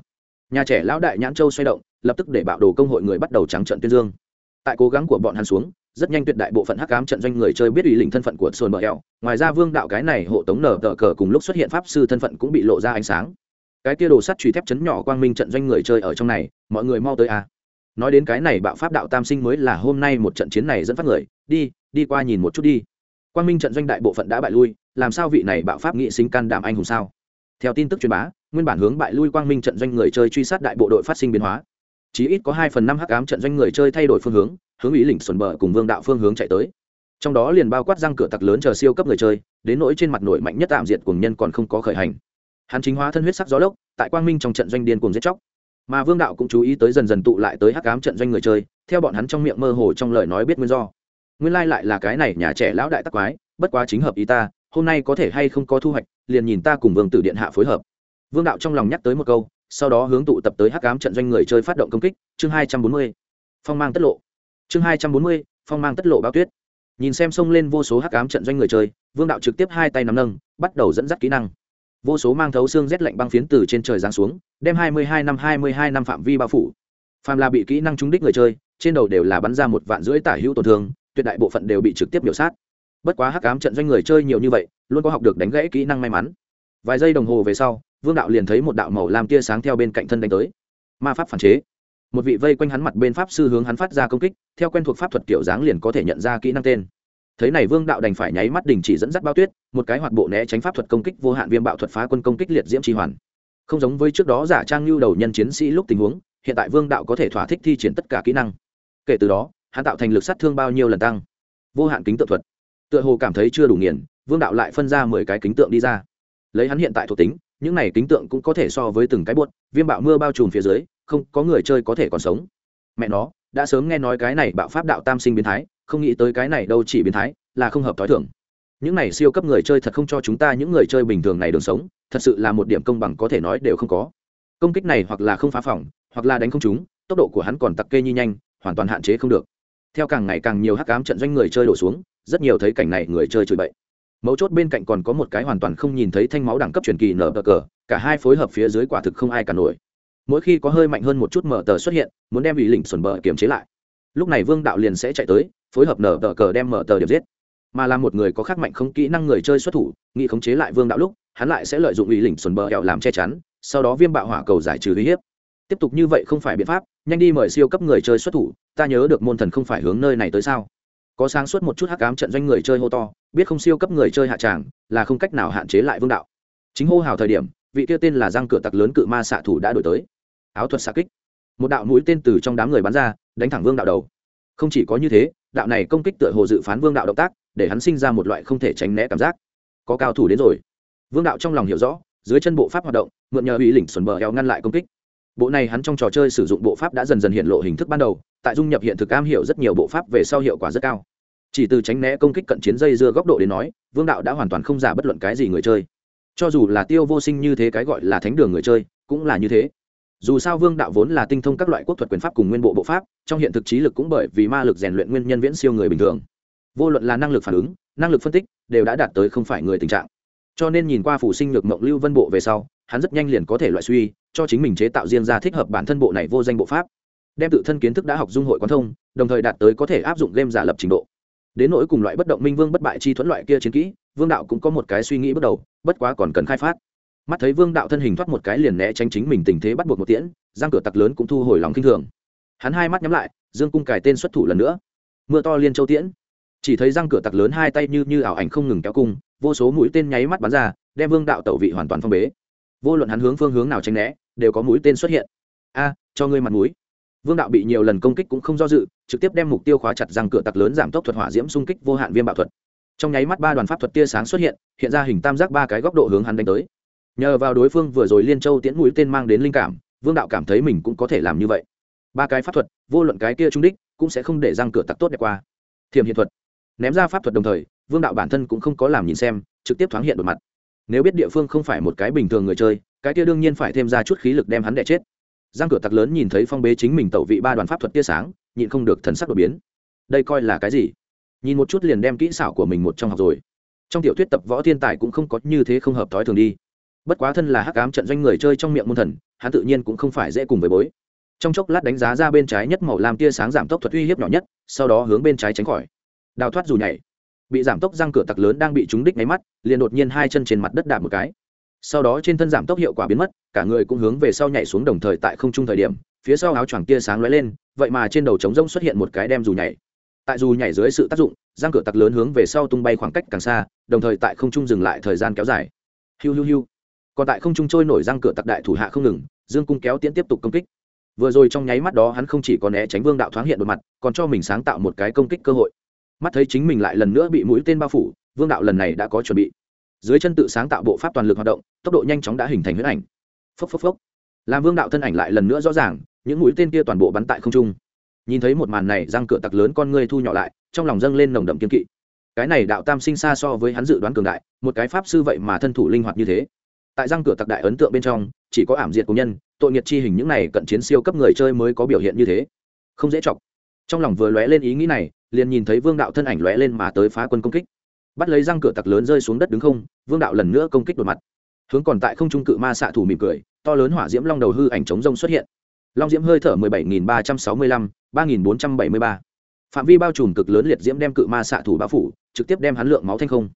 nhà trẻ lão đại nhãn châu xoay động, lập tức để bạo đồ công hội người bắt đầu trắng trận tuyên dương. Tại cố gắng của bọn hắn xuống, rất nhanh tuyệt đại bộ phận hắc ám trận doanh người chơi biết ủy lĩnh thân phận của sồn bờ eo ngoài ra vương đạo cái này hộ tống nở tờ cờ cùng lúc xuất hiện pháp sư thân phận cũng bị lộ ra ánh sáng. Cái kia đồ sắt truy thép chấn nhỏ quang minh trận doanh người chơi ở trong này, mọi người mau tới a nói đến cái này bạo pháp đạo tam sinh mới là hôm nay một trận chiến này dẫn phát người. Đi đi qua nhìn một chút đi. Quang minh trận doanh đại bộ phận đã bại lui, làm sao vị này bạo pháp nghị sinh can đảm anh hùng sao? Theo tin tức truyền bá nguyên bản hướng bại lui quang minh trận doanh người chơi truy sát đại bộ đội phát sinh biến hóa. Chí ít có hai phần năm hắc ám trận doanh người chơi thay đổi phương hướng hướng ý lĩnh xuẩn bờ cùng vương đạo phương hướng chạy tới. Trong đó liền bao quát răng cửa tặc lớn chờ siêu cấp người chơi, đến nỗi trên mặt nổi mạnh nhất tạm diệt cùng nhân còn không có khởi hành. Hắn chính hóa thân huyết sắc gió lốc, tại quang minh trong trận doanh điên cùng giết chóc. Mà vương đạo cũng chú ý tới dần dần tụ lại tới hắc ám trận doanh người chơi, theo bọn hắn trong miệng mơ hồ trong lời nói biết nguyên do. Nguyên lai lại là cái này nhà trẻ lão đại tắc quái, bất quá chính hợp ý ta, hôm nay có thể hay không có thu hoạch, liền nhìn ta cùng vương tử điện hạ phối hợp vương đạo trong lòng nhắc tới một câu, sau đó hướng tụ tập tới hắc ám trận doanh người chơi phát động công kích, chương hai trăm bốn mươi. Phong mang tất lộ. Chương hai trăm bốn mươi, phong mang tất lộ bao tuyết. Nhìn xem xông lên vô số hắc ám trận doanh người chơi, vương đạo trực tiếp hai tay nắm nâng, bắt đầu dẫn dắt kỹ năng. Vô số mang thấu xương rét lạnh băng phiến từ trên trời giáng xuống, đem hai mươi hai năm hai mươi hai năm phạm vi bao phủ. Phàm là bị kỹ năng trúng đích người chơi, trên đầu đều là bắn ra một vạn rưỡi tả hữu tổn thương, tuyệt đại bộ phận đều bị trực tiếp biểu sát. Bất quá hắc ám trận doanh người chơi nhiều như vậy, luôn có học được đánh gãy kỹ năng may mắn vài giây đồng hồ về sau, vương đạo liền thấy một đạo màu làm tia sáng theo bên cạnh thân đánh tới. Ma pháp phản chế. Một vị vây quanh hắn mặt bên pháp sư hướng hắn phát ra công kích, theo quen thuộc pháp thuật kiểu dáng liền có thể nhận ra kỹ năng tên. Thế này vương đạo đành phải nháy mắt đình chỉ dẫn dắt bao tuyết, một cái hoạt bộ né tránh pháp thuật công kích vô hạn viêm bạo thuật phá quân công kích liệt diễm tri hoàn. Không giống với trước đó giả trang lưu đầu nhân chiến sĩ lúc tình huống, hiện tại vương đạo có thể thỏa thích thi triển tất cả kỹ năng. Kể từ đó, hắn tạo thành lực sát thương bao nhiêu lần tăng. Vô hạn kính tượng thuật. Tựa hồ cảm thấy chưa đủ nghiền, vương đạo lại phân ra mười cái kính tượng đi ra lấy hắn hiện tại thuộc tính, những này kính tượng cũng có thể so với từng cái buốt, viêm bạo mưa bao trùm phía dưới, không có người chơi có thể còn sống. Mẹ nó, đã sớm nghe nói cái này bạo pháp đạo tam sinh biến thái, không nghĩ tới cái này đâu chỉ biến thái, là không hợp t h ó i thưởng những này siêu cấp người chơi thật không cho chúng ta những người chơi bình thường này đường sống, thật sự là một điểm công bằng có thể nói đều không có. Công kích này hoặc là không phá phòng, hoặc là đánh không chúng tốc độ của hắn còn tặc kê như nhanh, hoàn toàn hạn chế không được. Theo càng ngày càng nhiều hắc cám trận doanh người chơi đổ xuống, rất nhiều thấy cảnh này người chơi chửi bậy mấu chốt bên cạnh còn có một cái hoàn toàn không nhìn thấy thanh máu đẳng cấp truyền kỳ nở cờ cờ, cả hai phối hợp phía dưới quả thực không ai cả nổi. Mỗi khi có hơi mạnh hơn một chút mở tờ xuất hiện, muốn đem ủy lỉnh xuẩn bờ kiềm chế lại. Lúc này vương đạo liền sẽ chạy tới, phối hợp nở tờ cờ đem mở tờ điểm giết. Mà là một người có khác mạnh không kỹ năng người chơi xuất thủ, nghĩ khống chế lại vương đạo lúc, hắn lại sẽ lợi dụng ủy lỉnh xuẩn bờ kẹo làm che chắn, sau đó viêm bạo hỏa cầu giải trừ uy hiếp. Tiếp tục như vậy không phải biện pháp, nhanh đi mời siêu cấp người chơi xuất thủ, ta nhớ được môn thần không phải hướng nơi này tới sao? Có sáng suốt một chút hắc ám trận doanh người chơi hô to, biết không siêu cấp người chơi hạ tràng, là không cách nào hạn chế lại vương đạo. Chính hô hào thời điểm, vị kia tên là răng cửa tặc lớn cự ma xạ thủ đã đổi tới. Áo thuật xạ kích. Một đạo mũi tên từ trong đám người bắn ra, đánh thẳng vương đạo đầu. Không chỉ có như thế, đạo này công kích tựa hồ dự phán vương đạo động tác, để hắn sinh ra một loại không thể tránh né cảm giác. Có cao thủ đến rồi. Vương đạo trong lòng hiểu rõ, dưới chân bộ pháp hoạt động, mượn nhờ ủy lỉnh xuẩn bờ eo ngăn lại công kích bộ này hắn trong trò chơi sử dụng bộ pháp đã dần dần hiện lộ hình thức ban đầu, tại dung nhập hiện thực am hiểu rất nhiều bộ pháp về sau hiệu quả rất cao. Chỉ từ tránh né công kích cận chiến dây dưa góc độ đến nói, vương đạo đã hoàn toàn không giả bất luận cái gì người chơi. Cho dù là tiêu vô sinh như thế cái gọi là thánh đường người chơi, cũng là như thế. Dù sao vương đạo vốn là tinh thông các loại quốc thuật quyền pháp cùng nguyên bộ bộ pháp, trong hiện thực trí lực cũng bởi vì ma lực rèn luyện nguyên nhân viễn siêu người bình thường. Vô luận là năng lực phản ứng, năng lực phân tích, đều đã đạt tới không phải người tình trạng. Cho nên nhìn qua phủ sinh nhược mộng lưu vân bộ về sau hắn rất nhanh liền có thể loại suy, cho chính mình chế tạo riêng ra thích hợp bản thân bộ này vô danh bộ pháp. Đem tự thân kiến thức đã học dung hội quán thông, đồng thời đạt tới có thể áp dụng game giả lập trình độ. Đến nỗi cùng loại bất động minh vương bất bại chi thuẫn loại kia chiến kỹ, vương đạo cũng có một cái suy nghĩ bước đầu, bất quá còn cần khai phát. Mắt thấy vương đạo thân hình thoát một cái liền né tránh chính mình tình thế bắt buộc một tiễn, giang cửa tặc lớn cũng thu hồi lòng kinh thường. Hắn hai mắt nhắm lại, dương cung cài tên xuất thủ lần nữa. Mưa to liên châu tiễn. Chỉ thấy răng cửa tặc lớn hai tay như như ảo ảnh không ngừng kéo cung, vô số mũi tên nháy mắt bắn ra, đem vương đạo tẩu vị hoàn toàn phong bế vô luận hắn hướng phương hướng nào tránh né, đều có mũi tên xuất hiện. A, cho ngươi mặt mũi. Vương đạo bị nhiều lần công kích cũng không do dự, trực tiếp đem mục tiêu khóa chặt răng cửa tặc lớn giảm tốc thuật hỏa diễm xung kích vô hạn viêm bạo thuật. Trong nháy mắt ba đoàn pháp thuật tia sáng xuất hiện hiện ra hình tam giác ba cái góc độ hướng hắn đánh tới. Nhờ vào đối phương vừa rồi liên châu tiễn mũi tên mang đến linh cảm, vương đạo cảm thấy mình cũng có thể làm như vậy. Ba cái pháp thuật, vô luận cái kia trung đích, cũng sẽ không để răng cửa tặc tốt đẹp qua. Thiềm hiện thuật. Ném ra pháp thuật đồng thời, vương đạo bản thân cũng không có làm nhìn xem, trực tiếp thoáng hiện đột mặt nếu biết địa phương không phải một cái bình thường người chơi, cái kia đương nhiên phải thêm ra chút khí lực đem hắn đẻ chết. Giang cửa tặc lớn nhìn thấy phong bế chính mình tẩu vị ba đoàn pháp thuật tia sáng, nhịn không được thần sắc đột biến. Đây coi là cái gì? Nhìn một chút liền đem kỹ xảo của mình một trong học rồi. Trong tiểu thuyết tập võ thiên tài cũng không có như thế không hợp thói thường đi. Bất quá thân là hắc ám trận doanh người chơi trong miệng môn thần, hắn tự nhiên cũng không phải dễ cùng với bối. Trong chốc lát đánh giá ra bên trái nhất màu làm tia sáng giảm tốc thuật uy hiếp nhỏ nhất, sau đó hướng bên trái tránh khỏi. Đào thoát dù nhảy bị giảm tốc răng cửa tặc lớn đang bị trúng đích máy mắt, liền đột nhiên hai chân trên mặt đất đạp một cái. Sau đó trên thân giảm tốc hiệu quả biến mất, cả người cũng hướng về sau nhảy xuống đồng thời tại không trung thời điểm, phía sau áo choàng tia sáng lóe lên, vậy mà trên đầu trống rông xuất hiện một cái đem dù nhảy. Tại dù nhảy dưới sự tác dụng, răng cửa tặc lớn hướng về sau tung bay khoảng cách càng xa, đồng thời tại không trung dừng lại thời gian kéo dài. Hiu hiu hiu. Còn tại không trung trôi nổi răng cửa tặc đại thủ hạ không ngừng, dương cung kéo tiễn tiếp tục công kích. Vừa rồi trong nháy mắt đó hắn không chỉ có né tránh vương đạo thoáng hiện một mặt, còn cho mình sáng tạo một cái công kích cơ hội mắt thấy chính mình lại lần nữa bị mũi tên bao phủ, vương đạo lần này đã có chuẩn bị. Dưới chân tự sáng tạo bộ pháp toàn lực hoạt động, tốc độ nhanh chóng đã hình thành huyết ảnh. Phốc phốc phốc. Làm vương đạo thân ảnh lại lần nữa rõ ràng, những mũi tên kia toàn bộ bắn tại không trung. Nhìn thấy một màn này, răng cửa tặc lớn con ngươi thu nhỏ lại, trong lòng dâng lên nồng đậm kiên kỵ. Cái này đạo tam sinh xa so với hắn dự đoán cường đại, một cái pháp sư vậy mà thân thủ linh hoạt như thế. Tại răng cửa tặc đại ấn tượng bên trong, chỉ có ảm diệt của nhân, tội nghiệt chi hình những này cận chiến siêu cấp người chơi mới có biểu hiện như thế. Không dễ chọc. Trong lòng vừa lóe lên ý nghĩ này liền nhìn thấy vương đạo thân ảnh lóe lên mà tới phá quân công kích. Bắt lấy răng cửa tặc lớn rơi xuống đất đứng không vương đạo lần nữa công kích đột mặt. Hướng còn tại không trung cự ma xạ thủ mỉm cười to lớn hỏa diễm long đầu hư ảnh chống rông xuất hiện. Long diễm hơi thở 17.365, 3.473. phạm vi bao trùm cực lớn liệt diễm đem cự ma xạ thủ bao phủ trực tiếp đem hắn lượng máu thanh không.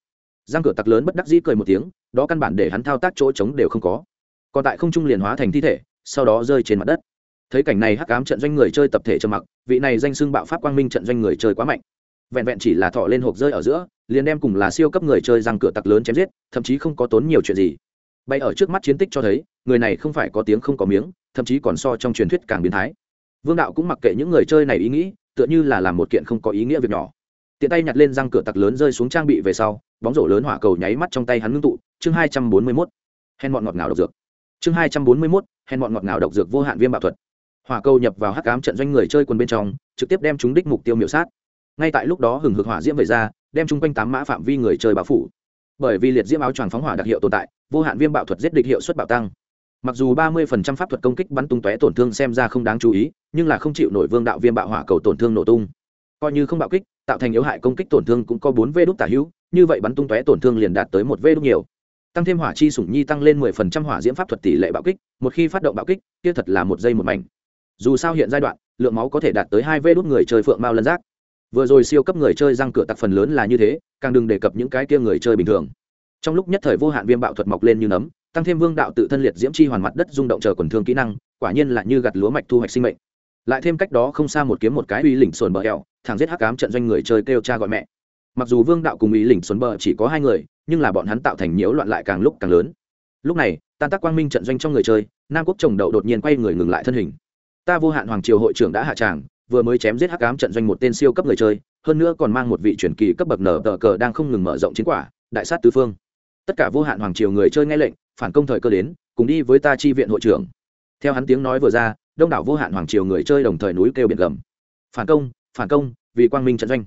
Răng cửa tặc lớn bất đắc dĩ cười một tiếng đó căn bản để hắn thao tác chỗ trống đều không có. Còn tại không trung liền hóa thành thi thể sau đó rơi trên mặt đất. Thấy cảnh này hắc ám trận doanh người chơi tập thể trầm mặc vị này danh xưng bạo pháp quang minh trận doanh người chơi quá mạnh. Vẹn vẹn chỉ là thọ lên hộp rơi ở giữa, liền đem cùng là siêu cấp người chơi răng cửa tặc lớn chém giết, thậm chí không có tốn nhiều chuyện gì. Bay ở trước mắt chiến tích cho thấy, người này không phải có tiếng không có miếng, thậm chí còn so trong truyền thuyết càng biến thái. Vương đạo cũng mặc kệ những người chơi này ý nghĩ, tựa như là làm một kiện không có ý nghĩa việc nhỏ. Tiện tay nhặt lên răng cửa tặc lớn rơi xuống trang bị về sau, bóng rổ lớn hỏa cầu nháy mắt trong tay hắn ngưng tụ. Chương hai trăm bốn mươi mốt. Hèn bọn ngọt ngào độc dược. Chương hai trăm bốn mươi mốt. Hèn bọn ngọt ngào độc dược vô hạn viêm bạo thuật hỏa cầu nhập vào hắc ám trận doanh người chơi quần bên trong, trực tiếp đem chúng đích mục tiêu miểu sát. Ngay tại lúc đó hừng hực hỏa diễm về ra, đem chung quanh tám mã phạm vi người chơi báo phủ. Bởi vì liệt diễm áo choàng phóng hỏa đặc hiệu tồn tại, vô hạn viêm bạo thuật giết địch hiệu suất bạo tăng. Mặc dù ba mươi phần trăm pháp thuật công kích bắn tung tóe tổn thương xem ra không đáng chú ý, nhưng là không chịu nổi vương đạo viêm bạo hỏa cầu tổn thương nổ tung. Coi như không bạo kích, tạo thành yếu hại công kích tổn thương cũng có bốn vê đúc tả hữu, như vậy bắn tung tóe tổn thương liền đạt tới một vê đúc nhiều. Tăng thêm hỏa chi sủng nhi tăng lên mười phần trăm hỏa diễm pháp thuật tỷ lệ bạo kích, một khi phát động bạo kích, kia thật là một giây một mảnh dù sao hiện giai đoạn, lượng máu có thể đạt tới hai vê đốt người chơi phượng mao lân giác. Vừa rồi siêu cấp người chơi răng cửa tặc phần lớn là như thế, càng đừng đề cập những cái kia người chơi bình thường. Trong lúc nhất thời vô hạn viêm bạo thuật mọc lên như nấm, tăng thêm vương đạo tự thân liệt diễm chi hoàn mặt đất rung động chờ quần thương kỹ năng, quả nhiên là như gặt lúa mạch thu hoạch sinh mệnh. Lại thêm cách đó không xa một kiếm một cái uy lỉnh sồn bờ hẹo thằng giết hắc cám trận doanh người chơi kêu cha gọi mẹ. Mặc dù vương đạo cùng uy lỉnh sồn bờ chỉ có hai người, nhưng là bọn hắn tạo thành nhiễu loạn lại càng lúc càng lớn. Lúc này, tan tác quang minh trận doanh trong người chơi, nam quốc trồng đậu đột nhiên quay người ngừng lại thân hình ta vô hạn hoàng triều hội trưởng đã hạ tràng, vừa mới chém giết hắc ám trận doanh một tên siêu cấp người chơi, hơn nữa còn mang một vị truyền kỳ cấp bậc nở tờ cờ đang không ngừng mở rộng chiến quả, đại sát tứ phương. Tất cả vô hạn hoàng triều người chơi nghe lệnh, phản công thời cơ đến, cùng đi với ta chi viện hội trưởng. Theo hắn tiếng nói vừa ra, đông đảo vô hạn hoàng triều người chơi đồng thời núi kêu biển gầm. Phản công phản công, vì quang minh trận doanh.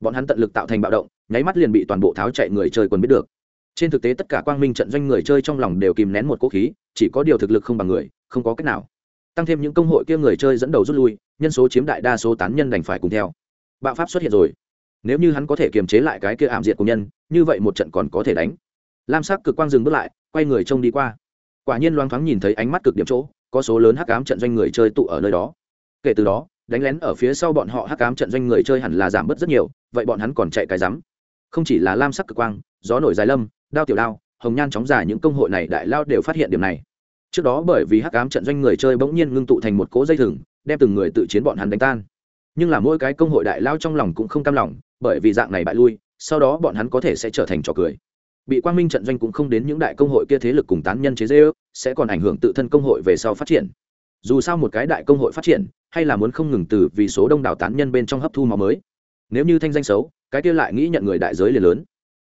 Bọn hắn tận lực tạo thành bạo động, nháy mắt liền bị toàn bộ tháo chạy người chơi quân biết được. Trên thực tế tất cả quang minh trận doanh người chơi trong lòng đều kìm nén một cố khí, chỉ có điều thực lực không bằng người, không có cách nào tăng thêm những công hội kia người chơi dẫn đầu rút lui, nhân số chiếm đại đa số tán nhân đành phải cùng theo. Bạo pháp xuất hiện rồi. Nếu như hắn có thể kiềm chế lại cái kia ảm diệt của nhân, như vậy một trận còn có thể đánh. Lam sắc cực quang dừng bước lại, quay người trông đi qua. Quả nhiên loáng thoáng nhìn thấy ánh mắt cực điểm chỗ, có số lớn hắc ám trận doanh người chơi tụ ở nơi đó. Kể từ đó, đánh lén ở phía sau bọn họ hắc ám trận doanh người chơi hẳn là giảm bớt rất nhiều, vậy bọn hắn còn chạy cái rắm. Không chỉ là lam sắc cực quang, gió nổi dài lâm, đao tiểu đao, hồng nhan chóng dài những công hội này đại lao đều phát hiện điểm này trước đó bởi vì hắc ám trận doanh người chơi bỗng nhiên ngưng tụ thành một cỗ dây thừng, đem từng người tự chiến bọn hắn đánh tan. Nhưng là mỗi cái công hội đại lao trong lòng cũng không cam lòng, bởi vì dạng này bại lui, sau đó bọn hắn có thể sẽ trở thành trò cười. Bị quang minh trận doanh cũng không đến những đại công hội kia thế lực cùng tán nhân chế dê ước sẽ còn ảnh hưởng tự thân công hội về sau phát triển. Dù sao một cái đại công hội phát triển, hay là muốn không ngừng từ vì số đông đảo tán nhân bên trong hấp thu máu mới. Nếu như thanh danh xấu, cái kia lại nghĩ nhận người đại giới liền lớn.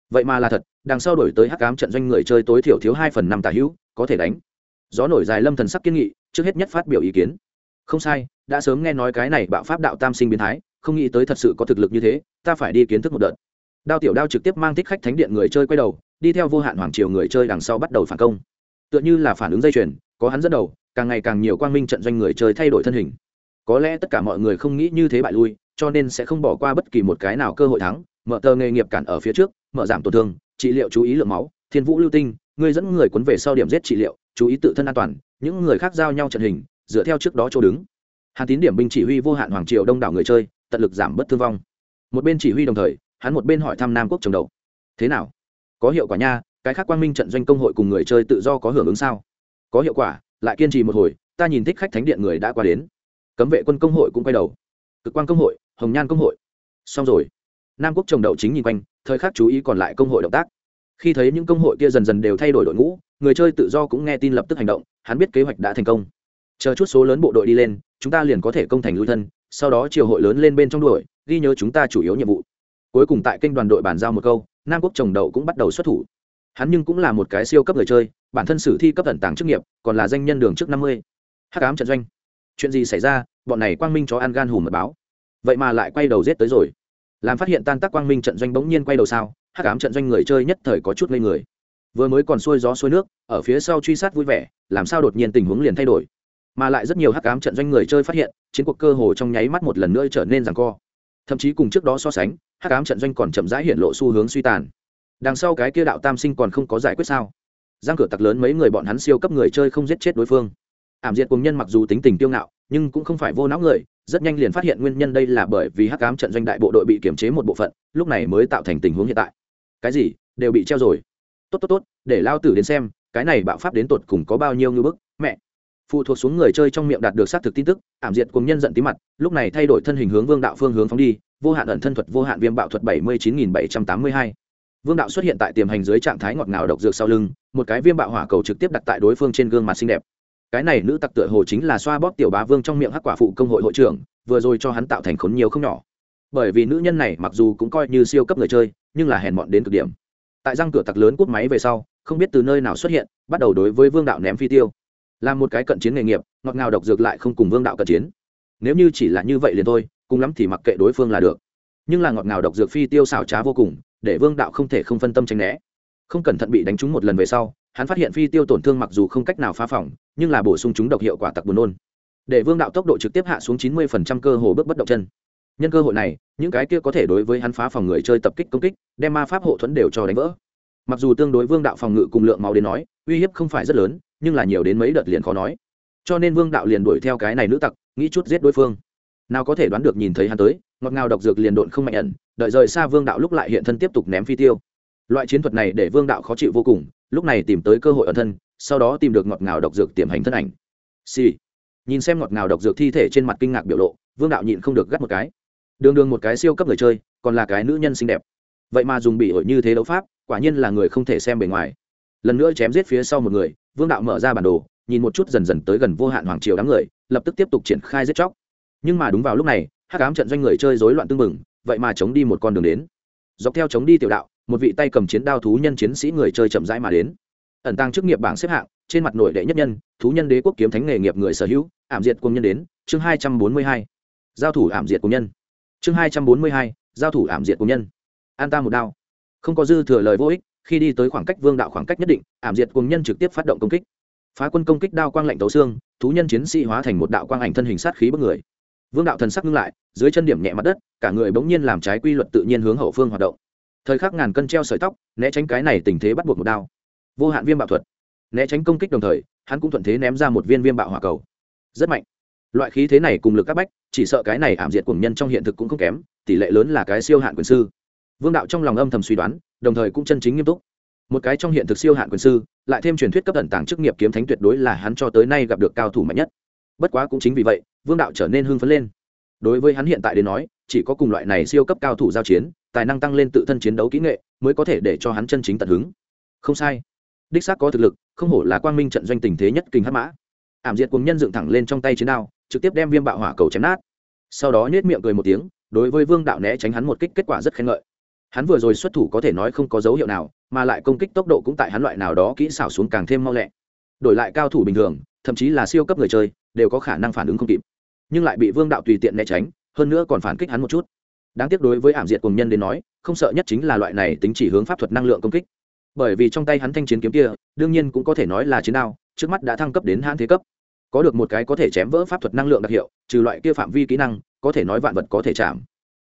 Vậy mà là thật, đằng sau đổi tới hắc cám trận doanh người chơi tối thiểu thiếu hai phần năm tà hữu, có thể đánh gió nổi dài lâm thần sắc kiên nghị, trước hết nhất phát biểu ý kiến. Không sai, đã sớm nghe nói cái này bạo pháp đạo tam sinh biến thái, không nghĩ tới thật sự có thực lực như thế, ta phải đi kiến thức một đợt. Đao tiểu đao trực tiếp mang thích khách thánh điện người chơi quay đầu, đi theo vô hạn hoàng triều người chơi đằng sau bắt đầu phản công. Tựa như là phản ứng dây chuyền, có hắn dẫn đầu, càng ngày càng nhiều quang minh trận doanh người chơi thay đổi thân hình. Có lẽ tất cả mọi người không nghĩ như thế bại lui, cho nên sẽ không bỏ qua bất kỳ một cái nào cơ hội thắng, mở tờ nghề nghiệp cản ở phía trước, mở giảm tổn thương, trị liệu chú ý lượng máu, thiên vũ lưu tinh ngươi dẫn người cuốn về sau điểm giết trị liệu chú ý tự thân an toàn, những người khác giao nhau trận hình, dựa theo trước đó chỗ đứng. Hàn tín điểm binh chỉ huy vô hạn hoàng triều đông đảo người chơi, tận lực giảm bớt thương vong. Một bên chỉ huy đồng thời, hắn một bên hỏi thăm nam quốc trồng đầu thế nào? Có hiệu quả nha, cái khác quang minh trận doanh công hội cùng người chơi tự do có hưởng ứng sao? Có hiệu quả, lại kiên trì một hồi, ta nhìn thích khách thánh điện người đã qua đến. Cấm vệ quân công hội cũng quay đầu. Cực quan công hội, hồng nhan công hội. Xong rồi. Nam quốc trồng đậu chính nhìn quanh, thời khắc chú ý còn lại công hội động tác khi thấy những công hội kia dần dần đều thay đổi đội ngũ, người chơi tự do cũng nghe tin lập tức hành động, hắn biết kế hoạch đã thành công. Chờ chút số lớn bộ đội đi lên, chúng ta liền có thể công thành lui thân, sau đó triều hội lớn lên bên trong đuổi, ghi nhớ chúng ta chủ yếu nhiệm vụ. Cuối cùng tại kênh đoàn đội bàn giao một câu, nam quốc trồng đậu cũng bắt đầu xuất thủ. Hắn nhưng cũng là một cái siêu cấp người chơi, bản thân sử thi cấp tận tàng chức nghiệp, còn là danh nhân đường trước năm mươi. H cám trận doanh. Chuyện gì xảy ra? Bọn này quang minh cho ăn gan hùm mật báo. Vậy mà lại quay đầu giết tới rồi làm phát hiện tan tác quang minh trận doanh bỗng nhiên quay đầu sao, hắc ám trận doanh người chơi nhất thời có chút ngây người. Vừa mới còn xuôi gió xuôi nước, ở phía sau truy sát vui vẻ, làm sao đột nhiên tình huống liền thay đổi. Mà lại rất nhiều hắc ám trận doanh người chơi phát hiện, chiến cuộc cơ hồ trong nháy mắt một lần nữa trở nên rằng co. Thậm chí cùng trước đó so sánh, hắc ám trận doanh còn chậm rãi hiện lộ xu hướng suy tàn. Đằng sau cái kia đạo tam sinh còn không có giải quyết sao? Giang cửa tặc lớn mấy người bọn hắn siêu cấp người chơi không giết chết đối phương. Ảm diệt cùng nhân mặc dù tính tình tiêu ngạo, nhưng cũng không phải vô não người rất nhanh liền phát hiện nguyên nhân đây là bởi vì hắc ám trận doanh đại bộ đội bị kiểm chế một bộ phận, lúc này mới tạo thành tình huống hiện tại. Cái gì? Đều bị treo rồi. Tốt tốt tốt, để lao tử đến xem, cái này bạo pháp đến tột cùng có bao nhiêu ngư bức, mẹ. Phụ thuộc xuống người chơi trong miệng đạt được xác thực tin tức, ảm diệt cùng nhân giận tí mặt, lúc này thay đổi thân hình hướng vương đạo phương hướng phóng đi, vô hạn ẩn thân thuật, vô hạn viêm bạo thuật bảy mươi chín nghìn bảy trăm tám mươi hai. Vương đạo xuất hiện tại tiềm hành dưới trạng thái ngọt ngào độc dược sau lưng, một cái viêm bạo hỏa cầu trực tiếp đặt tại đối phương trên gương mặt xinh đẹp cái này nữ tặc tựa hồ chính là xoa bóp tiểu bá vương trong miệng hắc quả phụ công hội hội trưởng, vừa rồi cho hắn tạo thành khốn nhiều không nhỏ. Bởi vì nữ nhân này mặc dù cũng coi như siêu cấp người chơi, nhưng là hèn mọn đến cực điểm. Tại răng cửa tặc lớn cút máy về sau, không biết từ nơi nào xuất hiện, bắt đầu đối với vương đạo ném phi tiêu. Là một cái cận chiến nghề nghiệp, ngọt ngào độc dược lại không cùng vương đạo cận chiến. Nếu như chỉ là như vậy liền thôi, cùng lắm thì mặc kệ đối phương là được. Nhưng là ngọt ngào độc dược phi tiêu xảo trá vô cùng, để vương đạo không thể không phân tâm tránh né. Không cẩn thận bị đánh trúng một lần về sau, hắn phát hiện phi tiêu tổn thương mặc dù không cách nào phá phỏng nhưng là bổ sung chúng độc hiệu quả tặc buồn nôn. Để vương đạo tốc độ trực tiếp hạ xuống chín mươi cơ hồ bước bất động chân. Nhân cơ hội này, những cái kia có thể đối với hắn phá phòng người chơi tập kích công kích, đem ma pháp hộ thuẫn đều cho đánh vỡ. Mặc dù tương đối vương đạo phòng ngự cùng lượng máu đến nói, uy hiếp không phải rất lớn, nhưng là nhiều đến mấy đợt liền khó nói. Cho nên vương đạo liền đuổi theo cái này nữ tặc, nghĩ chút giết đối phương. Nào có thể đoán được nhìn thấy hắn tới, ngọt ngào độc dược liền độn không mạnh ẩn, đợi rời xa vương đạo lúc lại hiện thân tiếp tục ném phi tiêu. Loại chiến thuật này để vương đạo khó chịu vô cùng, lúc này tìm tới cơ hội ẩn thân sau đó tìm được ngọt ngào độc dược tiềm hành thân ảnh. Xì、sì. nhìn xem ngọt ngào độc dược thi thể trên mặt kinh ngạc biểu lộ, vương đạo nhịn không được gắt một cái. Đường đường một cái siêu cấp người chơi, còn là cái nữ nhân xinh đẹp. Vậy mà dùng bị ổi như thế đấu pháp, quả nhiên là người không thể xem bề ngoài. Lần nữa chém giết phía sau một người, vương đạo mở ra bản đồ, nhìn một chút dần dần tới gần vô hạn hoàng triều đám người, lập tức tiếp tục triển khai giết chóc. Nhưng mà đúng vào lúc này hát cám trận doanh người chơi rối loạn tương mừng vậy mà chống đi một con đường đến. Dọc theo chống đi tiểu đạo, một vị tay cầm chiến đao thú nhân chiến sĩ người chơi chậm rãi mà đến ẩn tăng chức nghiệp bảng xếp hạng, trên mặt nội đệ nhất nhân, thú nhân đế quốc kiếm thánh nghề nghiệp người sở hữu, ảm diệt quân nhân đến, chương hai trăm bốn mươi hai. Giao thủ ảm diệt quân nhân. Chương hai trăm bốn mươi hai, giao thủ ảm diệt quân nhân. An ta một đao. Không có dư thừa lời vô ích, khi đi tới khoảng cách vương đạo khoảng cách nhất định, ảm diệt quân nhân trực tiếp phát động công kích. Phá quân công kích đao quang lạnh tấu xương, thú nhân chiến sĩ hóa thành một đạo quang ảnh thân hình sát khí bất người. Vương đạo thần sắc ngưng lại, dưới chân điểm nhẹ mặt đất, cả người bỗng nhiên làm trái quy luật tự nhiên hướng hậu phương hoạt động. Thời khắc ngàn cân treo sợi tóc, né tránh cái này tình thế bắt buộc một đao vô hạn viêm bạo thuật. Né tránh công kích đồng thời, hắn cũng thuận thế ném ra một viên viêm bạo hỏa cầu. Rất mạnh. Loại khí thế này cùng lực các bách, chỉ sợ cái này ảm diệt cùng nhân trong hiện thực cũng không kém, tỷ lệ lớn là cái siêu hạn quyền sư. Vương đạo trong lòng âm thầm suy đoán, đồng thời cũng chân chính nghiêm túc. Một cái trong hiện thực siêu hạn quyền sư, lại thêm truyền thuyết cấp tận tàng chức nghiệp kiếm thánh tuyệt đối là hắn cho tới nay gặp được cao thủ mạnh nhất. Bất quá cũng chính vì vậy, vương đạo trở nên hưng phấn lên. Đối với hắn hiện tại đến nói, chỉ có cùng loại này siêu cấp cao thủ giao chiến, tài năng tăng lên tự thân chiến đấu kỹ nghệ, mới có thể để cho hắn chân chính tận hứng. Không sai đích xác có thực lực, không hổ là quang minh trận doanh tình thế nhất kinh hắc mã. Ảm diệt cùng nhân dựng thẳng lên trong tay chiến đao, trực tiếp đem viêm bạo hỏa cầu chém nát. Sau đó nhếch miệng cười một tiếng, đối với vương đạo né tránh hắn một kích kết quả rất khen ngợi. Hắn vừa rồi xuất thủ có thể nói không có dấu hiệu nào, mà lại công kích tốc độ cũng tại hắn loại nào đó kỹ xảo xuống càng thêm mau lẹ. Đổi lại cao thủ bình thường, thậm chí là siêu cấp người chơi, đều có khả năng phản ứng không kịp. Nhưng lại bị vương đạo tùy tiện né tránh, hơn nữa còn phản kích hắn một chút. Đáng tiếc đối với ảm diệt cùng nhân đến nói, không sợ nhất chính là loại này tính chỉ hướng pháp thuật năng lượng công kích bởi vì trong tay hắn thanh chiến kiếm kia, đương nhiên cũng có thể nói là chiến đao, trước mắt đã thăng cấp đến hãn thế cấp. Có được một cái có thể chém vỡ pháp thuật năng lượng đặc hiệu, trừ loại kia phạm vi kỹ năng, có thể nói vạn vật có thể chạm.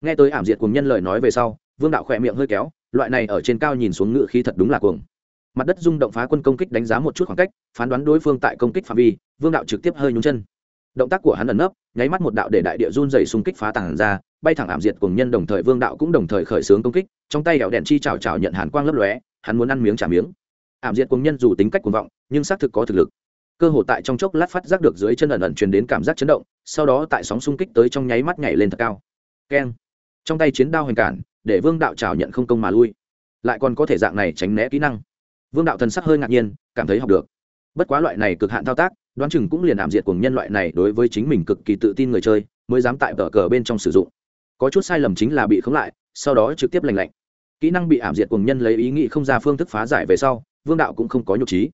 Nghe tới ảm diệt cùng nhân lời nói về sau, vương đạo khỏe miệng hơi kéo, loại này ở trên cao nhìn xuống ngự khí thật đúng là cuồng. Mặt đất rung động phá quân công kích đánh giá một chút khoảng cách, phán đoán đối phương tại công kích phạm vi, vương đạo trực tiếp hơi nhún chân. Động tác của hắn ẩn nấp, nháy mắt một đạo để đại địa run dày xung kích phá tảng ra, bay thẳng ảm diệt cùng nhân đồng thời vương đạo cũng đồng thời khởi xướng công kích, trong tay đèo đèn chi chào chào nhận hàn quang lấp lóe hắn muốn ăn miếng trả miếng. Ảm diệt cùng nhân dù tính cách cuồng vọng, nhưng xác thực có thực lực. Cơ hội tại trong chốc lát phát giác được dưới chân ẩn ẩn truyền đến cảm giác chấn động, sau đó tại sóng xung kích tới trong nháy mắt nhảy lên thật cao. Keng. Trong tay chiến đao hoành cản, để vương đạo trào nhận không công mà lui. Lại còn có thể dạng này tránh né kỹ năng. Vương đạo thần sắc hơi ngạc nhiên, cảm thấy học được. Bất quá loại này cực hạn thao tác, đoán chừng cũng liền ảm diệt cùng nhân loại này đối với chính mình cực kỳ tự tin người chơi, mới dám tại tờ cờ bên trong sử dụng. Có chút sai lầm chính là bị khống lại, sau đó trực tiếp lành lạnh kỹ năng bị ảm diệt cùng nhân lấy ý nghĩ không ra phương thức phá giải về sau, vương đạo cũng không có nhục trí.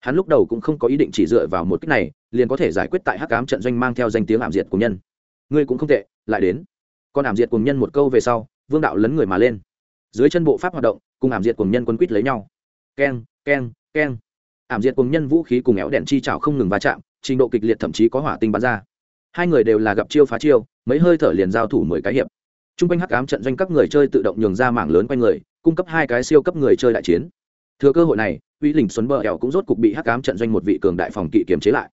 Hắn lúc đầu cũng không có ý định chỉ dựa vào một cách này, liền có thể giải quyết tại hắc cám trận doanh mang theo danh tiếng ảm diệt cùng nhân. Ngươi cũng không tệ, lại đến. Còn ảm diệt cùng nhân một câu về sau, vương đạo lấn người mà lên. Dưới chân bộ pháp hoạt động, cùng ảm diệt cùng nhân quân quýt lấy nhau. Keng keng keng. Ảm diệt cùng nhân vũ khí cùng éo đèn chi trào không ngừng va chạm, trình độ kịch liệt thậm chí có hỏa tinh bắn ra. Hai người đều là gặp chiêu phá chiêu, mấy hơi thở liền giao thủ mười cái hiệp t r u n g quanh hắc ám trận doanh các người chơi tự động nhường ra mảng lớn quanh người, cung cấp hai cái siêu cấp người chơi đại chiến. Thừa cơ hội này, uy lình xuân bờ ẻo cũng rốt cục bị hắc ám trận doanh một vị cường đại phòng kỵ kiềm chế lại.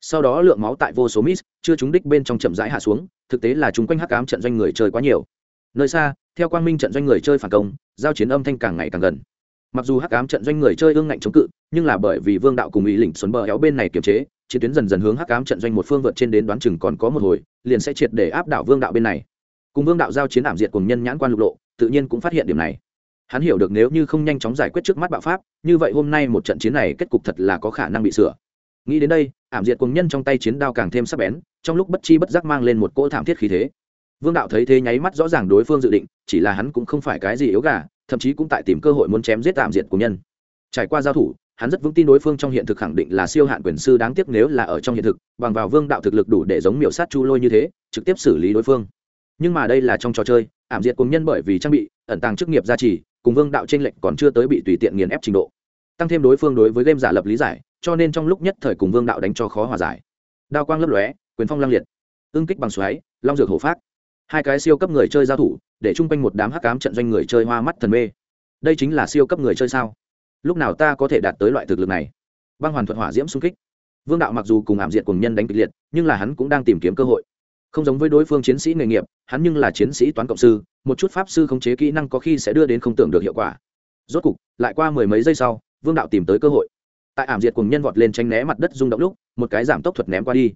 Sau đó lượng máu tại vô số miss chưa trúng đích bên trong chậm rãi hạ xuống, thực tế là chúng quanh hắc ám trận doanh người chơi quá nhiều. Nơi xa, theo quang minh trận doanh người chơi phản công, giao chiến âm thanh càng ngày càng gần. Mặc dù hắc ám trận doanh người chơi ương ngạnh chống cự, nhưng là bởi vì vương đạo cùng ý lĩnh xuân bờ éo bên này kiềm chế, chiến tuyến dần dần hướng hắc ám trận doanh một phương vượt trên đến đoán chừng còn có một hồi, liền sẽ triệt để áp đảo vương đạo bên này cùng vương đạo giao chiến ảm diệt cùng nhân nhãn quan lục lộ, tự nhiên cũng phát hiện điểm này. Hắn hiểu được nếu như không nhanh chóng giải quyết trước mắt bạo pháp, như vậy hôm nay một trận chiến này kết cục thật là có khả năng bị sửa. Nghĩ đến đây, ảm diệt cùng nhân trong tay chiến đao càng thêm sắc bén, trong lúc bất chi bất giác mang lên một cỗ thảm thiết khí thế. Vương đạo thấy thế nháy mắt rõ ràng đối phương dự định, chỉ là hắn cũng không phải cái gì yếu gà, thậm chí cũng tại tìm cơ hội muốn chém giết ảm diệt cùng nhân. Trải qua giao thủ, hắn rất vững tin đối phương trong hiện thực khẳng định là siêu hạn quyền sư đáng tiếc nếu là ở trong hiện thực, bằng vào vương đạo thực lực đủ để giống miểu sát chu lôi như thế, trực tiếp xử lý đối phương nhưng mà đây là trong trò chơi, ảm diệt cùng nhân bởi vì trang bị, ẩn tàng chức nghiệp gia trì, cùng vương đạo t r ê n lệch còn chưa tới bị tùy tiện nghiền ép trình độ. Tăng thêm đối phương đối với game giả lập lý giải, cho nên trong lúc nhất thời cùng vương đạo đánh cho khó hòa giải. Đao quang lấp lóe, quyền phong lăng liệt. Ưng kích bằng xoáy, long dược hổ phát. Hai cái siêu cấp người chơi giao thủ, để chung quanh một đám hắc cám trận doanh người chơi hoa mắt thần mê. Đây chính là siêu cấp người chơi sao? Lúc nào ta có thể đạt tới loại thực lực này? Băng hoàn thuận hỏa diễm xung kích. Vương đạo mặc dù cùng ảm diệt cùng nhân đánh kịch liệt, nhưng là hắn cũng đang tìm kiếm cơ hội không giống với đối phương chiến sĩ nghề nghiệp, hắn nhưng là chiến sĩ toán cộng sư, một chút pháp sư khống chế kỹ năng có khi sẽ đưa đến không tưởng được hiệu quả. Rốt cục, lại qua mười mấy giây sau, vương đạo tìm tới cơ hội. Tại ảm diệt cùng nhân vọt lên tranh né mặt đất rung động lúc, một cái giảm tốc thuật ném qua đi.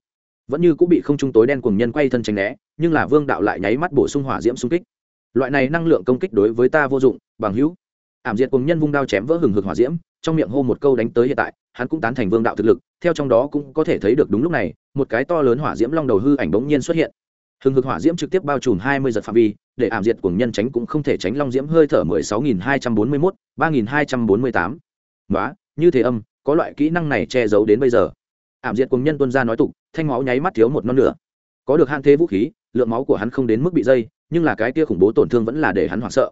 Vẫn như cũng bị không trung tối đen cùng nhân quay thân tránh né, nhưng là vương đạo lại nháy mắt bổ sung hỏa diễm xung kích. Loại này năng lượng công kích đối với ta vô dụng, bằng hữu. Ảm diệt cùng nhân vung đao chém vỡ hừng hực hỏa diễm trong miệng hô một câu đánh tới hiện tại, hắn cũng tán thành vương đạo thực lực, theo trong đó cũng có thể thấy được đúng lúc này, một cái to lớn hỏa diễm long đầu hư ảnh bỗng nhiên xuất hiện. Hừng hực hỏa diễm trực tiếp bao trùm hai mươi giật phạm vi, để ảm diệt của nhân tránh cũng không thể tránh long diễm hơi thở mười sáu nghìn hai trăm bốn mươi mốt, ba nghìn hai trăm bốn mươi tám. Nói như thế âm, có loại kỹ năng này che giấu đến bây giờ. Ảm diệt cùng nhân tuân ra nói tục, thanh máu nháy mắt thiếu một non nửa. Có được hạn thế vũ khí, lượng máu của hắn không đến mức bị dây, nhưng là cái kia khủng bố tổn thương vẫn là để hắn hoảng sợ.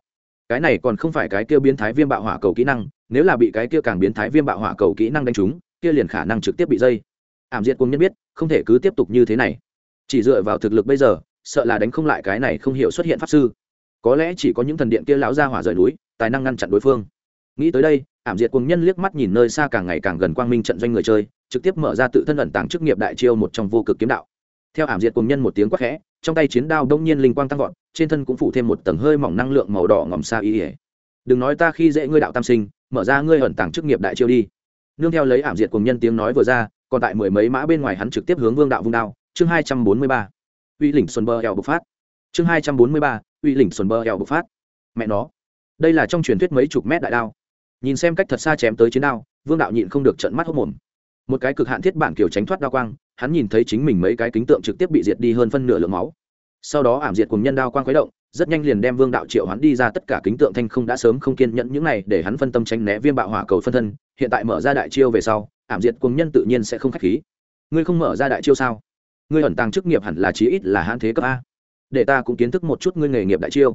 Cái này còn không phải cái kia biến thái viêm bạo hỏa cầu kỹ năng nếu là bị cái kia càng biến thái viêm bạo hỏa cầu kỹ năng đánh trúng, kia liền khả năng trực tiếp bị dây. Ảm diệt cùng nhân biết, không thể cứ tiếp tục như thế này. Chỉ dựa vào thực lực bây giờ, sợ là đánh không lại cái này không hiểu xuất hiện pháp sư. Có lẽ chỉ có những thần điện kia lão ra hỏa rời núi, tài năng ngăn chặn đối phương. Nghĩ tới đây, ảm diệt cùng nhân liếc mắt nhìn nơi xa càng ngày càng gần quang minh trận doanh người chơi, trực tiếp mở ra tự thân ẩn tàng chức nghiệp đại chiêu một trong vô cực kiếm đạo. Theo ảm diệt cùng nhân một tiếng quát khẽ, trong tay chiến đao đông nhiên linh quang tăng vọt, trên thân cũng phủ thêm một tầng hơi mỏng năng lượng màu đỏ ngòm xa ý ỉa đừng nói ta khi dễ ngươi đạo tam sinh mở ra ngươi ẩn tàng chức nghiệp đại chiêu đi. Nương theo lấy ảm diệt cùng nhân tiếng nói vừa ra, còn tại mười mấy mã bên ngoài hắn trực tiếp hướng vương đạo vung đao. Chương hai trăm bốn mươi ba. Uy lĩnh xuân bơ eo bộc phát. Chương hai trăm bốn mươi ba. Uy lĩnh xuân bơ eo bộc phát. Mẹ nó. Đây là trong truyền thuyết mấy chục mét đại đao. Nhìn xem cách thật xa chém tới chiến đao, vương đạo nhịn không được trận mắt hốc mồm. Một cái cực hạn thiết bản kiểu tránh thoát đao quang, hắn nhìn thấy chính mình mấy cái kính tượng trực tiếp bị diệt đi hơn phân nửa lượng máu. Sau đó ảm diệt cùng nhân đao quang khuấy động rất nhanh liền đem vương đạo triệu hắn đi ra, tất cả kính tượng thanh không đã sớm không kiên nhẫn, những này để hắn phân tâm tránh né viêm bạo hỏa cầu phân thân, hiện tại mở ra đại chiêu về sau, ảm diệt quân nhân tự nhiên sẽ không k h á c h khí. Ngươi không mở ra đại chiêu sao? Ngươi ẩn tàng chức nghiệp hẳn là chí ít là hãn thế cấp a. Để ta cũng kiến thức một chút ngươi nghề nghiệp đại chiêu.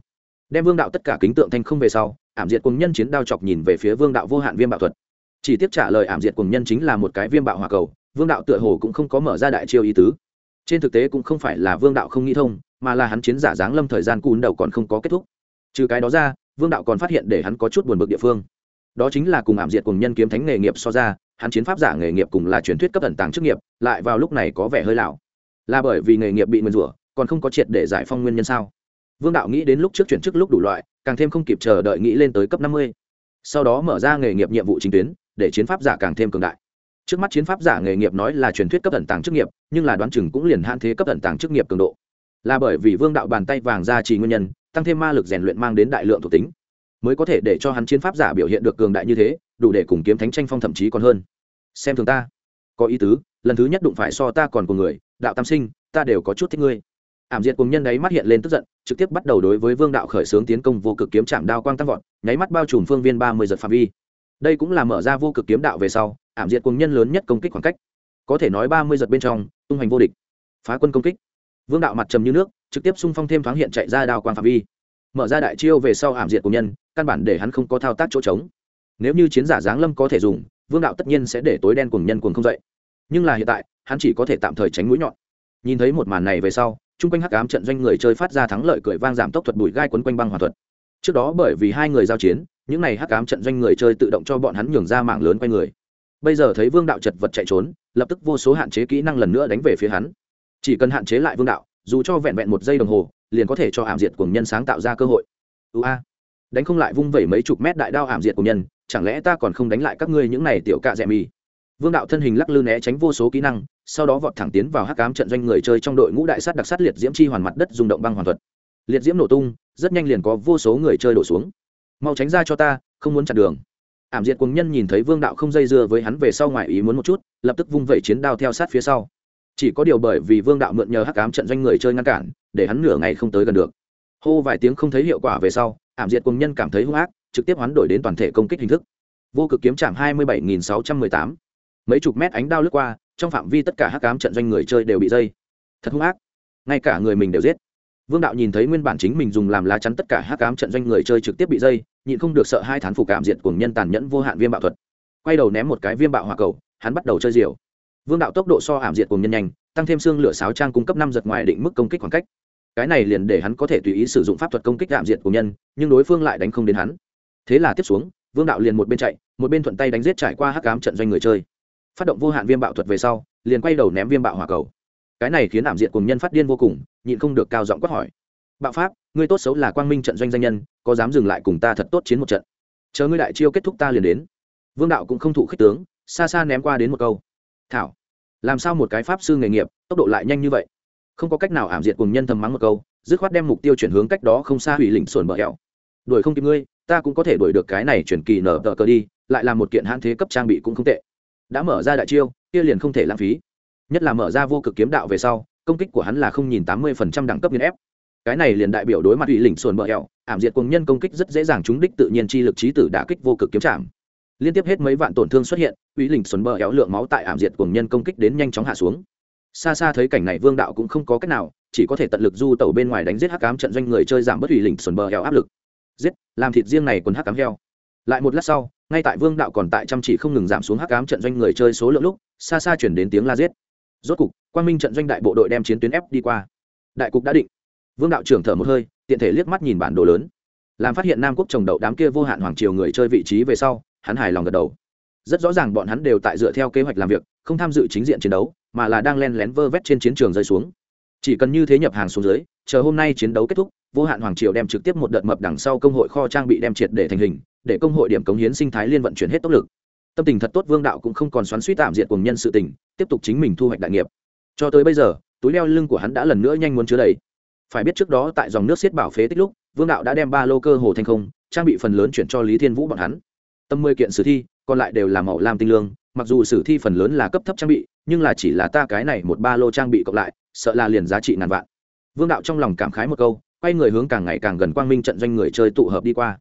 Đem vương đạo tất cả kính tượng thanh không về sau, ảm diệt quân nhân chiến đao chọc nhìn về phía vương đạo vô hạn viêm bạo thuật. Chỉ tiếp trả lời ảm diệt quân nhân chính là một cái viêm bạo hỏa cầu, vương đạo tựa hồ cũng không có mở ra đại chiêu ý tứ. Trên thực tế cũng không phải là vương đạo không nghĩ thông mà là hắn chiến giả giáng lâm thời gian cùn đầu còn không có kết thúc. Trừ cái đó ra, vương đạo còn phát hiện để hắn có chút buồn bực địa phương. Đó chính là cùng ảm diệt cùng nhân kiếm thánh nghề nghiệp so ra, hắn chiến pháp giả nghề nghiệp cùng là truyền thuyết cấp ẩn tàng chức nghiệp, lại vào lúc này có vẻ hơi lạo là bởi vì nghề nghiệp bị nguyên rủa, còn không có triệt để giải phong nguyên nhân sao? Vương đạo nghĩ đến lúc trước chuyển chức lúc đủ loại, càng thêm không kịp chờ đợi nghĩ lên tới cấp năm mươi. Sau đó mở ra nghề nghiệp nhiệm vụ chính tuyến, để chiến pháp giả càng thêm cường đại. Trước mắt chiến pháp giả nghề nghiệp nói là truyền thuyết cấp ẩn tàng chức nghiệp, nhưng là đoán chừng cũng liền hạn thế cấp ẩn tàng chức nghiệp cường độ là bởi vì vương đạo bàn tay vàng ra chỉ nguyên nhân, tăng thêm ma lực rèn luyện mang đến đại lượng thuộc tính, mới có thể để cho hắn chiến pháp giả biểu hiện được cường đại như thế, đủ để cùng kiếm thánh tranh phong thậm chí còn hơn. Xem thường ta. Có ý tứ, lần thứ nhất đụng phải so ta còn của người, đạo tam sinh, ta đều có chút thích ngươi. Ảm diệt cùng nhân đấy mắt hiện lên tức giận, trực tiếp bắt đầu đối với vương đạo khởi xướng tiến công vô cực kiếm chạm đao quang tăng vọt, nháy mắt bao trùm phương viên ba mươi giật phạm vi. Đây cũng là mở ra vô cực kiếm đạo về sau, ảm diệt cùng nhân lớn nhất công kích khoảng cách, có thể nói ba mươi giật bên trong, tung hành vô địch. Phá quân công kích vương đạo mặt trầm như nước, trực tiếp xung phong thêm thoáng hiện chạy ra đao quang phạm vi. Mở ra đại chiêu về sau ảm diệt của nhân, căn bản để hắn không có thao tác chỗ trống. Nếu như chiến giả giáng lâm có thể dùng, vương đạo tất nhiên sẽ để tối đen cùng nhân cùng không dậy. Nhưng là hiện tại, hắn chỉ có thể tạm thời tránh mũi nhọn. Nhìn thấy một màn này về sau, chung quanh hắc ám trận doanh người chơi phát ra thắng lợi cười vang giảm tốc thuật bụi gai quấn quanh băng hòa thuật. Trước đó bởi vì hai người giao chiến, những n à y hắc ám trận doanh người chơi tự động cho bọn hắn nhường ra mạng lớn quay người. Bây giờ thấy vương đạo chật vật chạy trốn, lập tức vô số hạn chế kỹ năng lần nữa đánh về phía hắn chỉ cần hạn chế lại vương đạo, dù cho vẹn vẹn một giây đồng hồ, liền có thể cho ảm diệt cùng nhân sáng tạo ra cơ hội. Ưu a đánh không lại vung vẩy mấy chục mét đại đao ảm diệt cùng nhân, chẳng lẽ ta còn không đánh lại các ngươi những này tiểu cạ rẻ mì? Vương đạo thân hình lắc lư né tránh vô số kỹ năng, sau đó vọt thẳng tiến vào hắc cám trận doanh người chơi trong đội ngũ đại sát đặc sát liệt diễm chi hoàn mặt đất rung động băng hoàn thuật. Liệt diễm nổ tung, rất nhanh liền có vô số người chơi đổ xuống. Mau tránh ra cho ta, không muốn chặn đường. Ảm diệt cùng nhân nhìn thấy vương đạo không dây dưa với hắn về sau ngoài ý muốn một chút, lập tức vung vẩy chiến đao theo sát phía sau chỉ có điều bởi vì vương đạo mượn nhờ hắc cám trận doanh người chơi ngăn cản, để hắn nửa ngày không tới gần được. Hô vài tiếng không thấy hiệu quả về sau, ảm diệt cùng nhân cảm thấy hung ác, trực tiếp hoán đổi đến toàn thể công kích hình thức. Vô cực kiếm chạm hai mươi bảy nghìn sáu trăm mười tám. Mấy chục mét ánh đao lướt qua, trong phạm vi tất cả hắc cám trận doanh người chơi đều bị dây. Thật hung ác. Ngay cả người mình đều giết. Vương đạo nhìn thấy nguyên bản chính mình dùng làm lá chắn tất cả hắc cám trận doanh người chơi trực tiếp bị dây, nhịn không được sợ hai thán phục cảm diệt cùng nhân tàn nhẫn vô hạn viêm bạo thuật. Quay đầu ném một cái viêm bạo hòa cầu, hắn bắt đầu chơi diều vương đạo tốc độ so ảm diệt cùng nhân nhanh, tăng thêm xương lửa sáo trang cung cấp năm giật ngoài định mức công kích khoảng cách. Cái này liền để hắn có thể tùy ý sử dụng pháp thuật công kích ảm diệt cùng nhân, nhưng đối phương lại đánh không đến hắn. Thế là tiếp xuống, vương đạo liền một bên chạy, một bên thuận tay đánh giết trải qua hắc cám trận doanh người chơi. Phát động vô hạn viêm bạo thuật về sau, liền quay đầu ném viêm bạo hỏa cầu. Cái này khiến ảm diệt cùng nhân phát điên vô cùng, nhịn không được cao giọng quát hỏi. Bạo pháp, ngươi tốt xấu là quang minh trận doanh danh nhân, có dám dừng lại cùng ta thật tốt chiến một trận? Chờ ngươi đại chiêu kết thúc ta liền đến. Vương đạo cũng không thụ khích tướng, xa xa ném qua đến một câu thảo. Làm sao một cái pháp sư nghề nghiệp, tốc độ lại nhanh như vậy? Không có cách nào ảm diệt cùng nhân thầm mắng một câu, dứt khoát đem mục tiêu chuyển hướng cách đó không xa hủy lĩnh sồn bờ hẹo đuổi không kịp ngươi, ta cũng có thể đuổi được cái này chuyển kỳ nở tờ cờ đi, lại là một kiện hãn thế cấp trang bị cũng không tệ. Đã mở ra đại chiêu, kia liền không thể lãng phí. Nhất là mở ra vô cực kiếm đạo về sau, công kích của hắn là không nhìn tám mươi phần trăm đẳng cấp nghiên ép. Cái này liền đại biểu đối mặt ủy lĩnh sồn bờ hẹo ảm diệt cùng nhân công kích rất dễ dàng chúng đích tự nhiên chi lực trí tử đã kích vô cực kiếm chạm liên tiếp hết mấy vạn tổn thương xuất hiện ủy lĩnh sồn bờ éo lượng máu tại ảm diệt cùng nhân công kích đến nhanh chóng hạ xuống. Xa xa thấy cảnh này vương đạo cũng không có cách nào, chỉ có thể tận lực du tẩu bên ngoài đánh giết hắc cám trận doanh người chơi giảm bớt ủy lĩnh sồn bờ éo áp lực. Giết, làm thịt riêng này quần hắc cám heo. Lại một lát sau, ngay tại vương đạo còn tại chăm chỉ không ngừng giảm xuống hắc ám trận doanh người chơi số lượng lúc, xa xa chuyển đến tiếng la giết. Rốt cục, quang minh trận doanh đại bộ đội đem chiến tuyến ép đi qua. Đại cục đã định. Vương đạo trưởng thở một hơi, tiện thể liếc mắt nhìn bản đồ lớn. Làm phát hiện nam quốc trồng đậu đám kia vô hạn hoàng triều người chơi vị trí về sau hắn hài lòng gật đầu. Rất rõ ràng bọn hắn đều tại dựa theo kế hoạch làm việc, không tham dự chính diện chiến đấu, mà là đang len lén vơ vét trên chiến trường rơi xuống. Chỉ cần như thế nhập hàng xuống dưới, chờ hôm nay chiến đấu kết thúc, vô hạn hoàng triều đem trực tiếp một đợt mập đằng sau công hội kho trang bị đem triệt để thành hình, để công hội điểm cống hiến sinh thái liên vận chuyển hết tốc lực. Tâm tình thật tốt vương đạo cũng không còn xoắn suýt tạm diện cùng nhân sự tình, tiếp tục chính mình thu hoạch đại nghiệp. Cho tới bây giờ, túi leo lưng của hắn đã lần nữa nhanh muốn chứa đầy. Phải biết trước đó tại dòng nước xiết bảo phế tích lúc, vương đạo đã đem ba lô cơ hồ thành không, trang bị phần lớn chuyển cho lý thiên vũ bọn hắn tâm mười kiện sử thi, còn lại đều là màu lam tinh lương mặc dù sử thi phần lớn là cấp thấp trang bị, nhưng là chỉ là ta cái này một ba lô trang bị cộng lại, sợ là liền giá trị ngàn vạn vương đạo trong lòng cảm khái một câu, quay người hướng càng ngày càng gần quang minh trận doanh người chơi tụ hợp đi qua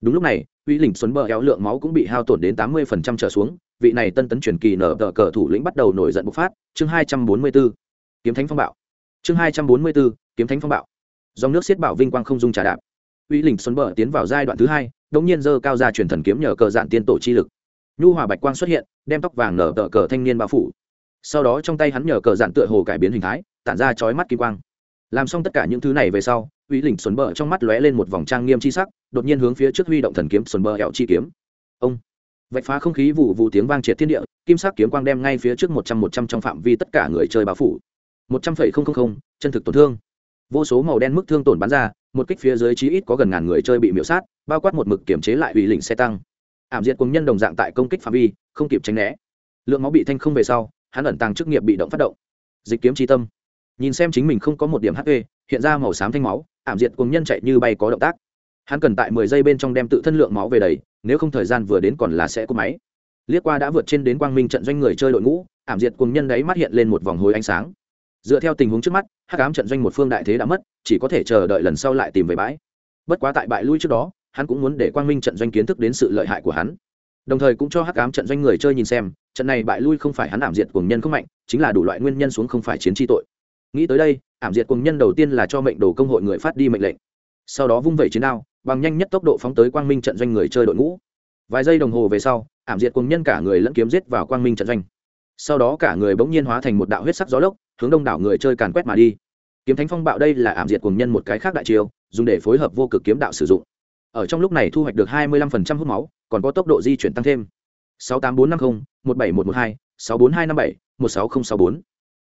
đúng lúc này, uy lĩnh xuân bờ éo lượng máu cũng bị hao tổn đến tám mươi phần trăm trở xuống, vị này tân tấn truyền kỳ nở tờ cờ thủ lĩnh bắt đầu nổi giận bộc phát, chương hai trăm bốn mươi 244. kiếm thánh phong bạo chương hai trăm bốn mươi 244. kiếm thánh phong bạo dòng nước xiết bảo vinh quang không dung trà đạp uy lĩnh xuân bờ tiến vào giai đoạn thứ hai đống nhiên dơ cao ra truyền thần kiếm nhờ cờ dạn tiên tổ chi lực. Nhu hòa bạch quang xuất hiện, đem tóc vàng nở tờ cờ thanh niên bao phủ. Sau đó trong tay hắn nhờ cờ dạn tựa hồ cải biến hình thái, tản ra chói mắt kỳ quang. Làm xong tất cả những thứ này về sau, uy lỉnh xuân bờ trong mắt lóe lên một vòng trang nghiêm chi sắc, đột nhiên hướng phía trước huy động thần kiếm xuân bờ hẹo chi kiếm. Ông! Vạch phá không khí vụ vụ tiếng vang triệt thiên địa, kim sắc kiếm quang đem ngay phía trước một trăm một trăm trong phạm vi tất cả người chơi bao phủ. Một trăm phẩy không không không, chân thực tổn thương. Vô số màu đen mức thương tổn bắn ra một kích phía dưới chí ít có gần ngàn người chơi bị miễu sát, bao quát một mực kiểm chế lại ủy lĩnh xe tăng. Ảm diệt cùng nhân đồng dạng tại công kích phạm vi, không kịp tránh né. Lượng máu bị thanh không về sau, hắn ẩn tàng chức nghiệp bị động phát động. Dịch kiếm tri tâm. Nhìn xem chính mình không có một điểm hp hiện ra màu xám thanh máu, ảm diệt cùng nhân chạy như bay có động tác. Hắn cần tại mười giây bên trong đem tự thân lượng máu về đầy, nếu không thời gian vừa đến còn là sẽ cúp máy. Liếc qua đã vượt trên đến quang minh trận doanh người chơi đội ngũ, ảm diệt cùng nhân đấy mắt hiện lên một vòng hồi ánh sáng. Dựa theo tình huống trước mắt hắc ám trận doanh một phương đại thế đã mất, chỉ có thể chờ đợi lần sau lại tìm về bãi. Bất quá tại bại lui trước đó, hắn cũng muốn để quang minh trận doanh kiến thức đến sự lợi hại của hắn. Đồng thời cũng cho hắc ám trận doanh người chơi nhìn xem, trận này bại lui không phải hắn ảm diệt cùng nhân không mạnh, chính là đủ loại nguyên nhân xuống không phải chiến tri tội. Nghĩ tới đây, ảm diệt cùng nhân đầu tiên là cho mệnh đồ công hội người phát đi mệnh lệnh. Sau đó vung vẩy chiến đao, bằng nhanh nhất tốc độ phóng tới quang minh trận doanh người chơi đội ngũ. Vài giây đồng hồ về sau, ảm diệt cùng nhân cả người lẫn kiếm giết vào quang minh trận doanh sau đó cả người bỗng nhiên hóa thành một đạo huyết sắc gió lốc, hướng đông đảo người chơi càn quét mà đi. Kiếm thánh phong bạo đây là ảm diệt cùng nhân một cái khác đại chiêu, dùng để phối hợp vô cực kiếm đạo sử dụng. Ở trong lúc này thu hoạch được hai mươi 25% hút máu, còn có tốc độ di chuyển tăng thêm. sáu tám bốn năm mươi một bảy một một hai, sáu bốn hai năm bảy, một sáu không sáu bốn.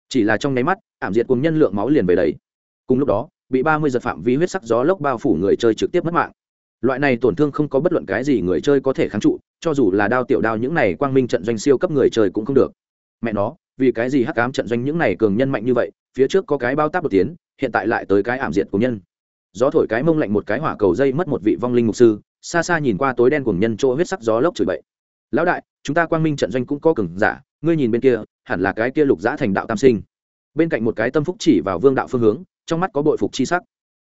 Chỉ là trong nháy mắt, ảm diệt cùng nhân lượng máu liền về đầy. Cùng lúc đó, bị ba mươi giật phạm vi huyết sắc gió lốc bao phủ người chơi trực tiếp mất mạng. Loại này tổn thương không có bất luận cái gì người chơi có thể kháng trụ, cho dù là đao tiểu đao những này quang minh trận doanh siêu cấp người chơi cũng không được mẹ nó, vì cái gì hắc ám trận doanh những này cường nhân mạnh như vậy, phía trước có cái bao táp đột tiến, hiện tại lại tới cái ảm diệt của nhân. Gió thổi cái mông lạnh một cái hỏa cầu dây mất một vị vong linh mục sư, xa xa nhìn qua tối đen cùng nhân chỗ huyết sắc gió lốc chửi bậy. Lão đại, chúng ta quang minh trận doanh cũng có cường giả, ngươi nhìn bên kia, hẳn là cái kia lục giã thành đạo tam sinh. Bên cạnh một cái tâm phúc chỉ vào vương đạo phương hướng, trong mắt có bội phục chi sắc.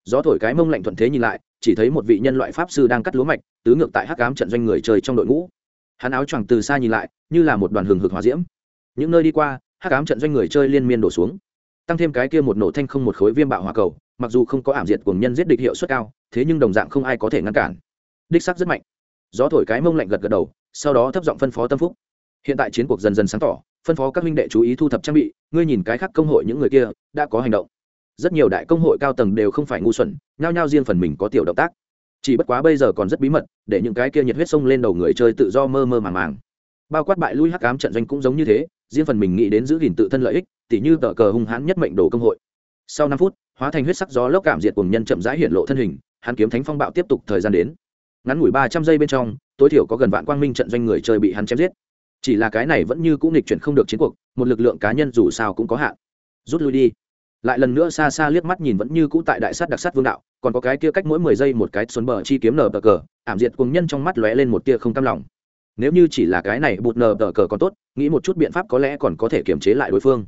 Gió thổi cái mông lạnh thuận thế nhìn lại, chỉ thấy một vị nhân loại pháp sư đang cắt lúa mạch, tứ ngược tại hắc ám trận doanh người chơi trong đội ngũ. Hắn áo choàng từ xa nhìn lại, như là một đoàn hừng hực hòa diễm những nơi đi qua, hắc ám trận doanh người chơi liên miên đổ xuống. Tăng thêm cái kia một nổ thanh không một khối viêm bạo hỏa cầu, mặc dù không có ảm diệt cùng nhân giết địch hiệu suất cao, thế nhưng đồng dạng không ai có thể ngăn cản. Đích sắc rất mạnh. Gió thổi cái mông lạnh gật gật đầu, sau đó thấp giọng phân phó tâm phúc. Hiện tại chiến cuộc dần dần sáng tỏ, phân phó các huynh đệ chú ý thu thập trang bị, ngươi nhìn cái khác công hội những người kia, đã có hành động. Rất nhiều đại công hội cao tầng đều không phải ngu xuẩn, nhao nhao riêng phần mình có tiểu động tác. Chỉ bất quá bây giờ còn rất bí mật, để những cái kia nhiệt huyết sông lên đầu người chơi tự do mơ mơ màng màng bao quát bại lui hắc ám trận doanh cũng giống như thế, riêng phần mình nghĩ đến giữ gìn tự thân lợi ích, tỉ như tờ cờ hung hãn nhất mệnh đồ công hội. Sau năm phút, hóa thành huyết sắc gió lốc cảm diệt cùng nhân chậm rãi hiện lộ thân hình, hắn kiếm thánh phong bạo tiếp tục thời gian đến. Ngắn ngủi ba trăm giây bên trong, tối thiểu có gần vạn quang minh trận doanh người chơi bị hắn chém giết. Chỉ là cái này vẫn như cũng nghịch chuyển không được chiến cuộc, một lực lượng cá nhân dù sao cũng có hạn. Rút lui đi. Lại lần nữa xa xa liếc mắt nhìn vẫn như cũ tại đại sát đặc sát vương đạo, còn có cái kia cách mỗi mười giây một cái xuân bờ chi kiếm nở bờ cờ, ảm diệt cùng nhân trong mắt lóe lên một tia không cam lòng nếu như chỉ là cái này bụt nở đỡ cờ còn tốt, nghĩ một chút biện pháp có lẽ còn có thể kiềm chế lại đối phương.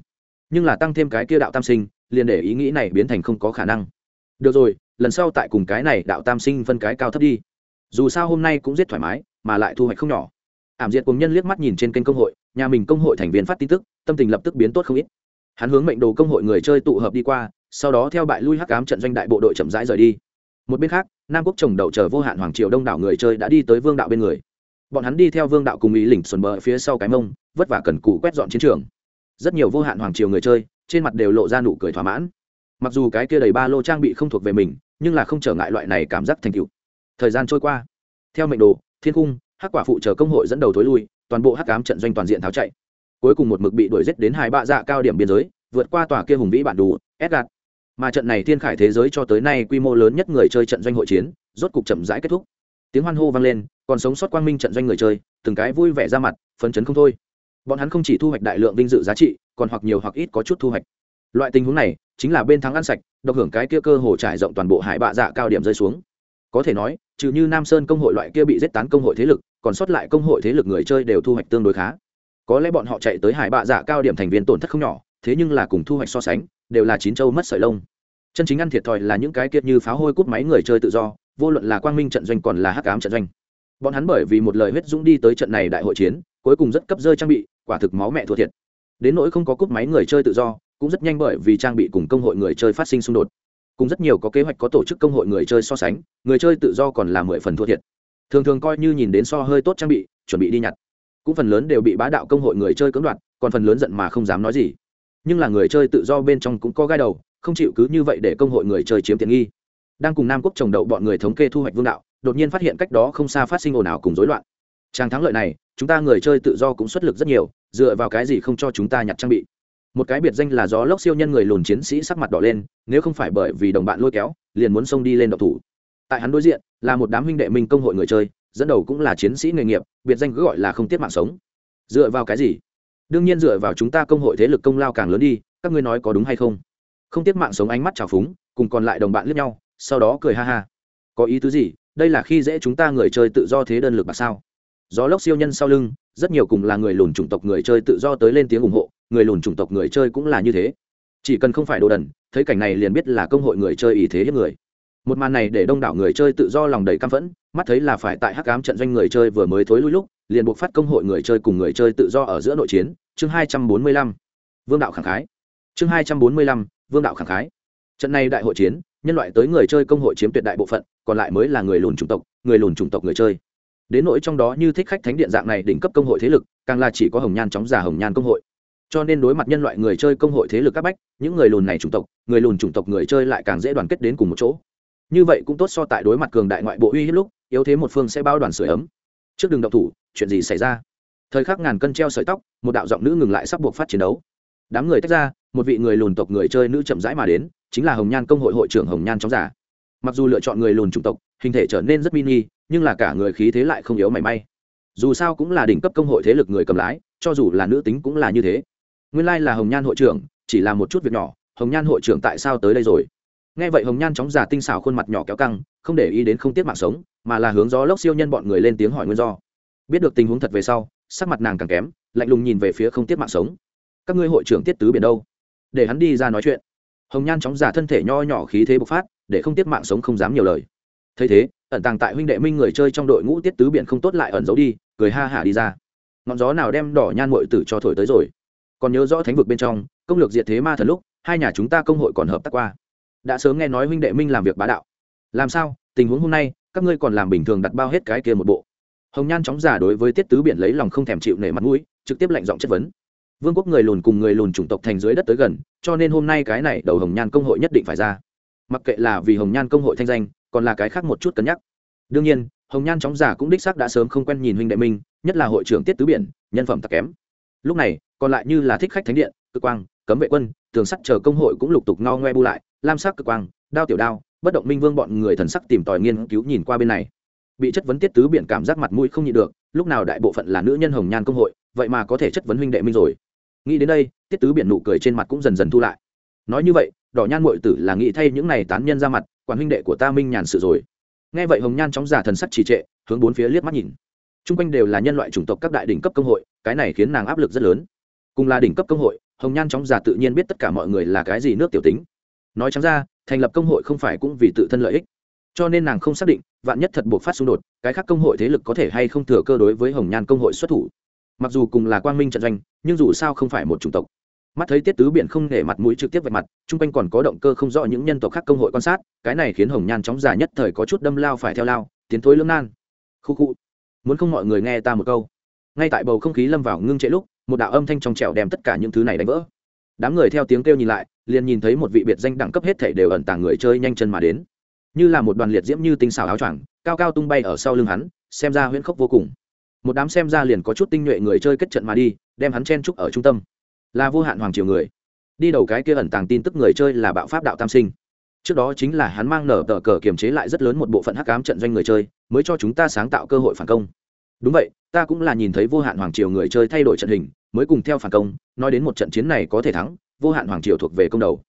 Nhưng là tăng thêm cái kia đạo tam sinh, liền để ý nghĩ này biến thành không có khả năng. Được rồi, lần sau tại cùng cái này đạo tam sinh phân cái cao thấp đi. Dù sao hôm nay cũng rất thoải mái, mà lại thu hoạch không nhỏ. Ảm diệt cùng nhân liếc mắt nhìn trên kênh công hội, nhà mình công hội thành viên phát tin tức, tâm tình lập tức biến tốt không ít. Hắn hướng mệnh đồ công hội người chơi tụ hợp đi qua, sau đó theo bại lui hắc cám trận doanh đại bộ đội chậm rãi rời đi. Một bên khác, nam quốc trồng đậu chờ vô hạn hoàng triều đông đảo người chơi đã đi tới vương đạo bên người bọn hắn đi theo vương đạo cùng ý lỉnh xuân bờ phía sau cái mông, vất vả cần cụ quét dọn chiến trường. Rất nhiều vô hạn hoàng triều người chơi, trên mặt đều lộ ra nụ cười thỏa mãn. Mặc dù cái kia đầy ba lô trang bị không thuộc về mình, nhưng là không trở ngại loại này cảm giác thành tựu. Thời gian trôi qua. Theo mệnh đồ, thiên cung, hắc quả phụ chờ công hội dẫn đầu thối lui, toàn bộ hắc cám trận doanh toàn diện tháo chạy. Cuối cùng một mực bị đuổi giết đến hai bạ dạ cao điểm biên giới, vượt qua tòa kia hùng vĩ bản đủ edgard. Mà trận này thiên khải thế giới cho tới nay quy mô lớn nhất người chơi trận doanh hội chiến, rốt cục chậm rãi kết thúc. Tiếng hoan hô vang lên còn sống sót quang minh trận doanh người chơi, từng cái vui vẻ ra mặt, phấn chấn không thôi. Bọn hắn không chỉ thu hoạch đại lượng vinh dự giá trị, còn hoặc nhiều hoặc ít có chút thu hoạch. Loại tình huống này, chính là bên thắng ăn sạch, độc hưởng cái kia cơ hồ trải rộng toàn bộ hải bạ dạ cao điểm rơi xuống. Có thể nói, trừ như nam sơn công hội loại kia bị giết tán công hội thế lực, còn sót lại công hội thế lực người chơi đều thu hoạch tương đối khá. Có lẽ bọn họ chạy tới hải bạ dạ cao điểm thành viên tổn thất không nhỏ, thế nhưng là cùng thu hoạch so sánh, đều là chín châu mất sợi lông. Chân chính ăn thiệt thòi là những cái kiệt như pháo hôi cút máy người chơi tự do, vô luận là quang minh trận doanh còn là hắc ám trận doanh bọn hắn bởi vì một lời huyết dũng đi tới trận này đại hội chiến, cuối cùng rất cấp rơi trang bị, quả thực máu mẹ thua thiệt. Đến nỗi không có cúp máy người chơi tự do, cũng rất nhanh bởi vì trang bị cùng công hội người chơi phát sinh xung đột. Cùng rất nhiều có kế hoạch có tổ chức công hội người chơi so sánh, người chơi tự do còn là mười phần thua thiệt. Thường thường coi như nhìn đến so hơi tốt trang bị, chuẩn bị đi nhặt. Cũng phần lớn đều bị bá đạo công hội người chơi cưỡng đoạt, còn phần lớn giận mà không dám nói gì. Nhưng là người chơi tự do bên trong cũng có gai đầu, không chịu cứ như vậy để công hội người chơi chiếm tiện nghi. Đang cùng nam quốc trồng đậu bọn người thống kê thu hoạch vương đạo đột nhiên phát hiện cách đó không xa phát sinh ồn ào cùng rối loạn. Trang thắng lợi này, chúng ta người chơi tự do cũng xuất lực rất nhiều, dựa vào cái gì không cho chúng ta nhặt trang bị? Một cái biệt danh là gió lốc siêu nhân người lùn chiến sĩ sắc mặt đỏ lên, nếu không phải bởi vì đồng bạn lôi kéo, liền muốn xông đi lên độc thủ. Tại hắn đối diện, là một đám huynh đệ minh công hội người chơi, dẫn đầu cũng là chiến sĩ nghề nghiệp, biệt danh cứ gọi là không tiết mạng sống. Dựa vào cái gì? Đương nhiên dựa vào chúng ta công hội thế lực công lao càng lớn đi, các ngươi nói có đúng hay không? Không tiết mạng sống ánh mắt trào phúng, cùng còn lại đồng bạn liếc nhau, sau đó cười ha ha. Có ý tứ gì? Đây là khi dễ chúng ta người chơi tự do thế đơn lực bạc sao? Gió lốc siêu nhân sau lưng, rất nhiều cùng là người lùn chủng tộc người chơi tự do tới lên tiếng ủng hộ, người lùn chủng tộc người chơi cũng là như thế. Chỉ cần không phải đồ đần, thấy cảnh này liền biết là công hội người chơi ý thế hiếp người. Một màn này để đông đảo người chơi tự do lòng đầy căm phẫn, mắt thấy là phải tại hắc ám trận doanh người chơi vừa mới thối lui lúc, liền buộc phát công hội người chơi cùng người chơi tự do ở giữa nội chiến. Chương hai trăm bốn mươi lăm, vương đạo khẳng khái. Chương hai trăm bốn mươi lăm, vương đạo khẳng khái. Trận này đại hội chiến nhân loại tới người chơi công hội chiếm tuyệt đại bộ phận, còn lại mới là người lùn chủng tộc, người lùn chủng tộc người chơi. Đến nỗi trong đó như thích khách thánh điện dạng này đỉnh cấp công hội thế lực, càng là chỉ có hồng nhan chóng già hồng nhan công hội. Cho nên đối mặt nhân loại người chơi công hội thế lực các bách, những người lùn này chủng tộc, người lùn chủng tộc người chơi lại càng dễ đoàn kết đến cùng một chỗ. Như vậy cũng tốt so tại đối mặt cường đại ngoại bộ uy hiếp lúc, yếu thế một phương sẽ bao đoàn sửa ấm. Trước đường động thủ, chuyện gì xảy ra? Thời khắc ngàn cân treo sợi tóc, một đạo giọng nữ ngừng lại sắp buộc phát chiến đấu. Đám người tách ra, một vị người lùn tộc người chơi nữ chậm rãi mà đến chính là hồng nhan công hội hội trưởng hồng nhan chóng giả. Mặc dù lựa chọn người lùn chủng tộc, hình thể trở nên rất mini, nhưng là cả người khí thế lại không yếu mảy may. Dù sao cũng là đỉnh cấp công hội thế lực người cầm lái, cho dù là nữ tính cũng là như thế. Nguyên lai là hồng nhan hội trưởng, chỉ là một chút việc nhỏ, hồng nhan hội trưởng tại sao tới đây rồi? Nghe vậy hồng nhan chóng giả tinh xảo khuôn mặt nhỏ kéo căng, không để ý đến không tiết mạng sống, mà là hướng gió lốc siêu nhân bọn người lên tiếng hỏi nguyên do. Biết được tình huống thật về sau, sắc mặt nàng càng kém, lạnh lùng nhìn về phía không tiết mạng sống. Các ngươi hội trưởng tiết tứ biển đâu? Để hắn đi ra nói chuyện hồng nhan chóng giả thân thể nho nhỏ khí thế bộc phát, để không tiết mạng sống không dám nhiều lời. Thấy thế, ẩn tàng tại huynh đệ minh người chơi trong đội ngũ tiết tứ biển không tốt lại ẩn giấu đi, cười ha hả đi ra. Ngọn gió nào đem đỏ nhan mội tử cho thổi tới rồi. Còn nhớ rõ thánh vực bên trong, công lược diệt thế ma thần lúc, hai nhà chúng ta công hội còn hợp tác qua. Đã sớm nghe nói huynh đệ minh làm việc bá đạo. Làm sao? Tình huống hôm nay, các ngươi còn làm bình thường đặt bao hết cái kia một bộ. Hồng nhan chóng giả đối với tiết tứ biển lấy lòng không thèm chịu nể mặt mũi, trực tiếp lệnh giọng chất vấn vương quốc người lùn cùng người lùn chủng tộc thành dưới đất tới gần, cho nên hôm nay cái này đầu hồng nhan công hội nhất định phải ra. Mặc kệ là vì hồng nhan công hội thanh danh, còn là cái khác một chút cân nhắc. Đương nhiên, hồng nhan chóng giả cũng đích xác đã sớm không quen nhìn huynh đệ minh nhất là hội trưởng tiết tứ biển, nhân phẩm tặc kém. Lúc này, còn lại như là thích khách thánh điện cơ quang, cấm vệ quân, tường sắt chờ công hội cũng lục tục no ngoe bu lại, lam sắc cơ quang, đao tiểu đao, bất động minh vương bọn người thần sắc tìm tòi nghiên cứu nhìn qua bên này. Bị chất vấn tiết tứ biển cảm giác mặt mũi không nhịn được, lúc nào đại bộ phận là nữ nhân hồng nhan công hội, vậy mà có thể chất vấn huynh đệ minh rồi nghĩ đến đây, tiết tứ biển nụ cười trên mặt cũng dần dần thu lại. Nói như vậy, đỏ nhan mội tử là nghĩ thay những này tán nhân ra mặt, quản huynh đệ của ta minh nhàn sự rồi. Nghe vậy hồng nhan chóng giả thần sắc trì trệ, hướng bốn phía liếc mắt nhìn. T r u n g quanh đều là nhân loại chủng tộc các đại đỉnh cấp công hội, cái này khiến nàng áp lực rất lớn. Cùng là đỉnh cấp công hội, hồng nhan chóng giả tự nhiên biết tất cả mọi người là cái gì nước tiểu tính. Nói chẳng ra, thành lập công hội không phải cũng vì tự thân lợi ích. Cho nên nàng không xác định, vạn nhất thật buộc phát xung đột, cái khác công hội thế lực có thể hay không thừa cơ đối với hồng nhan công hội xuất thủ mặc dù cùng là quang minh trận doanh, nhưng dù sao không phải một chủng tộc. Mắt thấy tiết tứ biển không để mặt mũi trực tiếp vạch mặt, chung quanh còn có động cơ không rõ những nhân tộc khác công hội quan sát, cái này khiến hồng nhan chóng già nhất thời có chút đâm lao phải theo lao, tiến thối lưỡng nan. Khu khu, muốn không mọi người nghe ta một câu. Ngay tại bầu không khí lâm vào ngưng trễ lúc, một đạo âm thanh trong trẻo đem tất cả những thứ này đánh vỡ. Đám người theo tiếng kêu nhìn lại, liền nhìn thấy một vị biệt danh đẳng cấp hết thể đều ẩn tàng người chơi nhanh chân mà đến. Như là một đoàn liệt diễm như tinh xảo áo choàng, cao cao tung bay ở sau lưng hắn, xem ra huyễn khốc vô cùng một đám xem ra liền có chút tinh nhuệ người chơi kết trận mà đi, đem hắn chen trúc ở trung tâm. Là vô hạn hoàng triều người. Đi đầu cái kia ẩn tàng tin tức người chơi là bạo pháp đạo tam sinh. Trước đó chính là hắn mang nở tờ cờ kiềm chế lại rất lớn một bộ phận hắc cám trận doanh người chơi, mới cho chúng ta sáng tạo cơ hội phản công. Đúng vậy, ta cũng là nhìn thấy vô hạn hoàng triều người chơi thay đổi trận hình, mới cùng theo phản công, nói đến một trận chiến này có thể thắng, vô hạn hoàng triều thuộc về công đầu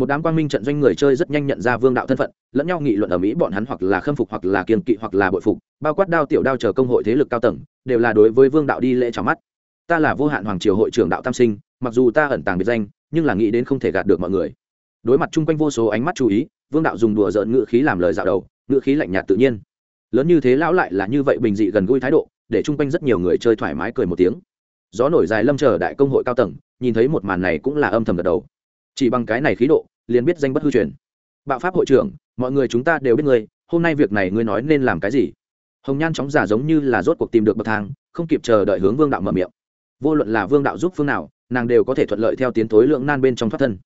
một đám quang minh trận doanh người chơi rất nhanh nhận ra vương đạo thân phận, lẫn nhau nghị luận ở mỹ bọn hắn hoặc là khâm phục hoặc là kiềm kỵ hoặc là bội phục, bao quát đao tiểu đao chờ công hội thế lực cao tầng, đều là đối với vương đạo đi lễ chào mắt. Ta là vô hạn hoàng triều hội trưởng đạo tam sinh, mặc dù ta ẩn tàng biệt danh, nhưng là nghĩ đến không thể gạt được mọi người. Đối mặt chung quanh vô số ánh mắt chú ý, vương đạo dùng đùa dợn ngự khí làm lời dạo đầu ngự khí lạnh nhạt tự nhiên. Lớn như thế lão lại là như vậy bình dị gần gũi thái độ, để chung quanh rất nhiều người chơi thoải mái cười một tiếng. Gió nổi dài lâm chờ đại công hội cao tầng, nhìn thấy một màn này cũng là âm thầm gật đầu chỉ bằng cái này khí độ, liền biết danh bất hư truyền. Bạo pháp hội trưởng, mọi người chúng ta đều biết ngươi, hôm nay việc này ngươi nói nên làm cái gì? Hồng nhan chóng giả giống như là rốt cuộc tìm được bậc thang, không kịp chờ đợi hướng vương đạo mở miệng. Vô luận là vương đạo giúp phương nào, nàng đều có thể thuận lợi theo tiến thối lượng nan bên trong thoát thân.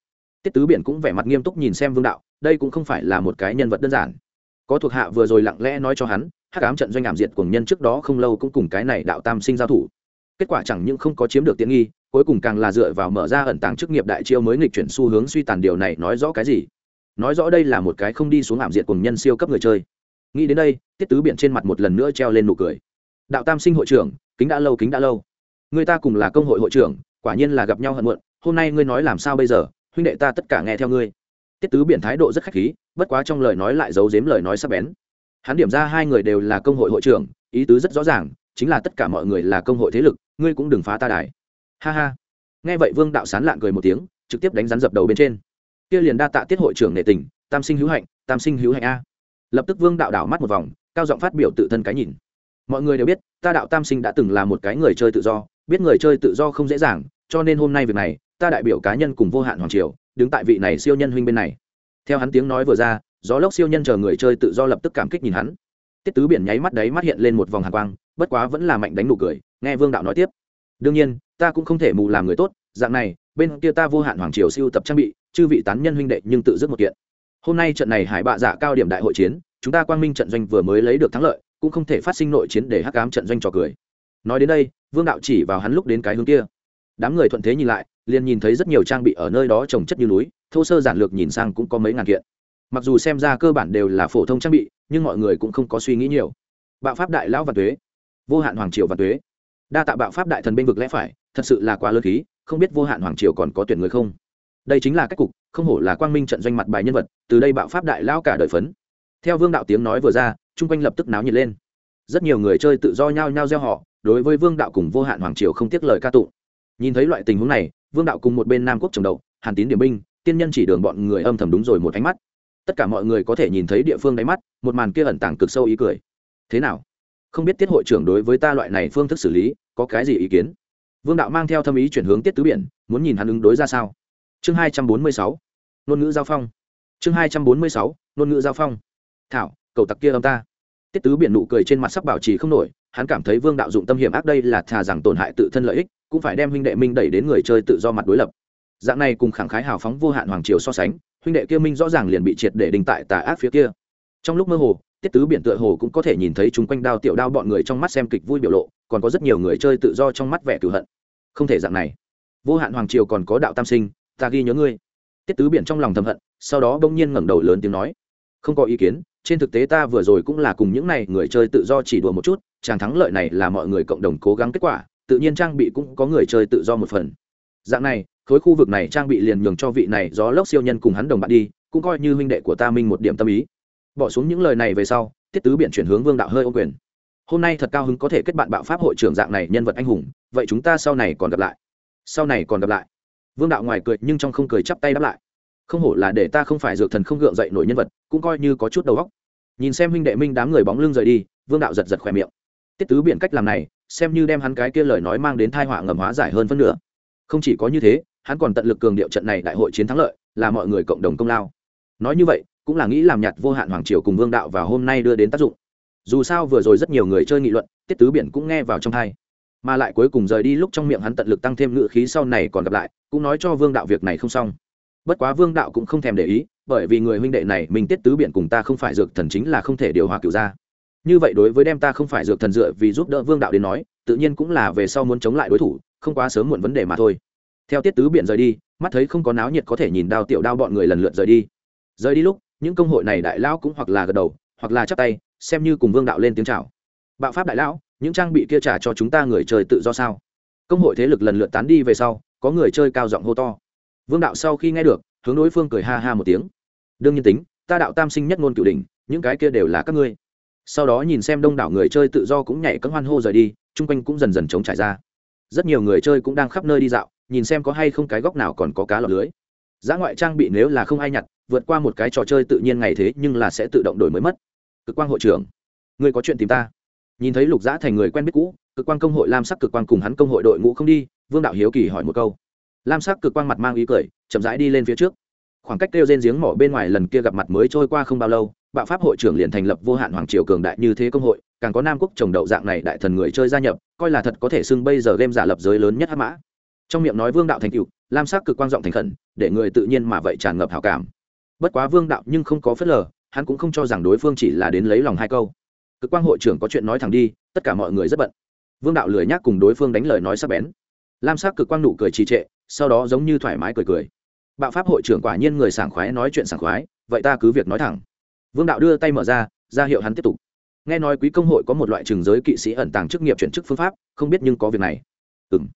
Tiết tứ biển cũng vẻ mặt nghiêm túc nhìn xem vương đạo, đây cũng không phải là một cái nhân vật đơn giản. Có thuộc hạ vừa rồi lặng lẽ nói cho hắn, hắc ám trận doanh ảm diệt của nhân trước đó không lâu cũng cùng cái này đạo tam sinh giao thủ kết quả chẳng những không có chiếm được tiện nghi, cuối cùng càng là dựa vào mở ra ẩn tàng chức nghiệp đại chiêu mới nghịch chuyển xu hướng suy tàn điều này nói rõ cái gì? Nói rõ đây là một cái không đi xuống ảm diệt cùng nhân siêu cấp người chơi. Nghĩ đến đây, tiết tứ biển trên mặt một lần nữa treo lên nụ cười. Đạo tam sinh hội trưởng, kính đã lâu, kính đã lâu. Người ta cùng là công hội hội trưởng, quả nhiên là gặp nhau hận muộn, hôm nay ngươi nói làm sao bây giờ, huynh đệ ta tất cả nghe theo ngươi. Tiết tứ biển thái độ rất khách khí, bất quá trong lời nói lại giấu giếm lời nói sắp bén. Hắn điểm ra hai người đều là công hội hội trưởng, ý tứ rất rõ ràng chính là tất cả mọi người là công hội thế lực, ngươi cũng đừng phá ta đài. Ha ha. Nghe vậy vương đạo sán lạng cười một tiếng, trực tiếp đánh rắn dập đầu bên trên. Kia liền đa tạ tiết hội trưởng nệ tình, tam sinh hữu hạnh, tam sinh hữu hạnh a. Lập tức vương đạo đảo mắt một vòng, cao giọng phát biểu tự thân cái nhìn. Mọi người đều biết, ta đạo tam sinh đã từng là một cái người chơi tự do, biết người chơi tự do không dễ dàng, cho nên hôm nay việc này, ta đại biểu cá nhân cùng vô hạn hoàng triều, đứng tại vị này siêu nhân huynh bên này. Theo hắn tiếng nói vừa ra, gió lốc siêu nhân chờ người chơi tự do lập tức cảm kích nhìn hắn. Tiết tứ biển nháy mắt đấy mắt hiện lên một vòng hàn quang bất quá vẫn là mạnh đánh nụ cười, nghe vương đạo nói tiếp. Đương nhiên, ta cũng không thể mù làm người tốt, dạng này, bên kia ta vô hạn hoàng triều siêu tập trang bị, chư vị tán nhân huynh đệ nhưng tự dứt một kiện. Hôm nay trận này hải bạ giả cao điểm đại hội chiến, chúng ta quang minh trận doanh vừa mới lấy được thắng lợi, cũng không thể phát sinh nội chiến để hắc ám trận doanh trò cười. Nói đến đây, vương đạo chỉ vào hắn lúc đến cái hướng kia. Đám người thuận thế nhìn lại, liền nhìn thấy rất nhiều trang bị ở nơi đó trồng chất như núi, thô sơ giản lược nhìn sang cũng có mấy ngàn kiện. Mặc dù xem ra cơ bản đều là phổ thông trang bị, nhưng mọi người cũng không có suy nghĩ nhiều. Bạo pháp đại lão và tuế vô hạn hoàng triều và tuế. Đa tạ bạo pháp đại thần bênh vực lẽ phải, thật sự là quá lơ khí, không biết vô hạn hoàng triều còn có tuyển người không? Đây chính là cách cục, không hổ là quang minh trận doanh mặt bài nhân vật, từ đây bạo pháp đại lao cả đời phấn. Theo vương đạo tiếng nói vừa ra, chung quanh lập tức náo nhiệt lên. Rất nhiều người chơi tự do nhao nhao gieo họ, đối với vương đạo cùng vô hạn hoàng triều không tiếc lời ca tụng. Nhìn thấy loại tình huống này, vương đạo cùng một bên nam quốc trồng đầu hàn tín điểm binh, tiên nhân chỉ đường bọn người âm thầm đúng rồi một ánh mắt. Tất cả mọi người có thể nhìn thấy địa phương đáy mắt, một màn kia ẩn tàng cực sâu ý cười. Thế nào? Không biết tiết hội trưởng đối với ta loại này phương thức xử lý có cái gì ý kiến? Vương đạo mang theo thâm ý chuyển hướng tiết tứ biển, muốn nhìn hắn ứng đối ra sao? Chương hai trăm bốn mươi sáu, ngôn ngữ giao phong. Chương hai trăm bốn mươi sáu, ngôn ngữ giao phong. Thảo, cầu tặc kia âm ta. Tiết tứ biển nụ cười trên mặt sắc bảo trì không nổi, hắn cảm thấy vương đạo dụng tâm hiểm ác đây là thà rằng tổn hại tự thân lợi ích, cũng phải đem huynh đệ minh đẩy đến người chơi tự do mặt đối lập. Dạng này cùng khẳng khái hào phóng vô hạn hoàng triều so sánh, huynh đệ kia minh rõ ràng liền bị triệt để đình tại tà ác phía kia. Trong lúc mơ hồ tiết tứ biển tựa hồ cũng có thể nhìn thấy chúng quanh đao tiểu đao bọn người trong mắt xem kịch vui biểu lộ, còn có rất nhiều người chơi tự do trong mắt vẻ cửu hận. Không thể dạng này. Vô hạn hoàng triều còn có đạo tam sinh, ta ghi nhớ ngươi. Tiết tứ biển trong lòng thầm hận, sau đó bỗng nhiên ngẩng đầu lớn tiếng nói. Không có ý kiến, trên thực tế ta vừa rồi cũng là cùng những này người chơi tự do chỉ đùa một chút, chàng thắng lợi này là mọi người cộng đồng cố gắng kết quả, tự nhiên trang bị cũng có người chơi tự do một phần. Dạng này, khối khu vực này trang bị liền nhường cho vị này gió lốc siêu nhân cùng hắn đồng bạn đi, cũng coi như huynh đệ của ta minh một điểm tâm ý bỏ xuống những lời này về sau, tiết tứ biện chuyển hướng vương đạo hơi ô quyền. Hôm nay thật cao hứng có thể kết bạn bạo pháp hội trưởng dạng này nhân vật anh hùng, vậy chúng ta sau này còn gặp lại. Sau này còn gặp lại. Vương đạo ngoài cười nhưng trong không cười chắp tay đáp lại. Không hổ là để ta không phải dược thần không gượng dậy nổi nhân vật, cũng coi như có chút đầu óc. Nhìn xem huynh đệ minh đám người bóng lưng rời đi, vương đạo giật giật khỏe miệng. Tiết tứ biện cách làm này, xem như đem hắn cái kia lời nói mang đến thai họa ngầm hóa giải hơn phân nửa. Không chỉ có như thế, hắn còn tận lực cường điệu trận này đại hội chiến thắng lợi, là mọi người cộng đồng công lao. Nói như vậy cũng là nghĩ làm nhạt vô hạn hoàng triều cùng vương đạo và hôm nay đưa đến tác dụng. Dù sao vừa rồi rất nhiều người chơi nghị luận, tiết tứ biển cũng nghe vào trong thai mà lại cuối cùng rời đi lúc trong miệng hắn tận lực tăng thêm ngự khí sau này còn gặp lại, cũng nói cho vương đạo việc này không xong. Bất quá vương đạo cũng không thèm để ý, bởi vì người huynh đệ này mình tiết tứ biển cùng ta không phải dược thần chính là không thể điều hòa cựu ra như vậy đối với đem ta không phải dược thần dựa vì giúp đỡ vương đạo đến nói, tự nhiên cũng là về sau muốn chống lại đối thủ, không quá sớm muộn vấn đề mà thôi. Theo tiết tứ biển rời đi, mắt thấy không có náo nhiệt có thể nhìn đao tiểu đao bọn người lần lượt rời đi. Rời đi lúc những công hội này đại lão cũng hoặc là gật đầu, hoặc là chắp tay, xem như cùng vương đạo lên tiếng chào. Bạo pháp đại lão, những trang bị kia trả cho chúng ta người chơi tự do sao? Công hội thế lực lần lượt tán đi về sau, có người chơi cao giọng hô to. Vương đạo sau khi nghe được, hướng đối phương cười ha ha một tiếng. Đương nhiên tính, ta đạo tam sinh nhất ngôn cửu đình những cái kia đều là các ngươi. Sau đó nhìn xem đông đảo người chơi tự do cũng nhảy cấm hoan hô rời đi, chung quanh cũng dần dần chống trải ra. Rất nhiều người chơi cũng đang khắp nơi đi dạo, nhìn xem có hay không cái góc nào còn có cá lọc lưới giá ngoại trang bị nếu là không ai nhặt, vượt qua một cái trò chơi tự nhiên ngày thế nhưng là sẽ tự động đổi mới mất. Cực quang hội trưởng người có chuyện tìm ta. Nhìn thấy lục giã thành người quen biết cũ, cực quang công hội lam sắc cực quang cùng hắn công hội đội ngũ không đi, vương đạo hiếu kỳ hỏi một câu. Lam sắc cực quang mặt mang ý cười, chậm rãi đi lên phía trước. Khoảng cách kêu trên giếng mỏ bên ngoài lần kia gặp mặt mới trôi qua không bao lâu, bạo pháp hội trưởng liền thành lập vô hạn hoàng triều cường đại như thế công hội, càng có nam quốc trồng đậu dạng này đại thần người chơi gia nhập, coi là thật có thể xưng bây giờ game giả lập giới lớn nhất hát mã trong miệng nói vương đạo thành cựu lam sắc cực quang giọng thành khẩn, để người tự nhiên mà vậy tràn ngập hảo cảm. Bất quá vương đạo nhưng không có phớt lờ, hắn cũng không cho rằng đối phương chỉ là đến lấy lòng hai câu. Cực quang hội trưởng có chuyện nói thẳng đi, tất cả mọi người rất bận. Vương đạo lười nhác cùng đối phương đánh lời nói sắc bén. Lam sắc cực quang nụ cười trì trệ, sau đó giống như thoải mái cười cười. Bạo pháp hội trưởng quả nhiên người sảng khoái nói chuyện sảng khoái, vậy ta cứ việc nói thẳng. Vương đạo đưa tay mở ra ra hiệu hắn tiếp tục. Nghe nói quý công hội có một loại trường giới kỵ sĩ ẩn tàng chức nghiệp chuyển chức phương pháp, không biết nhưng có việc này. Ừ m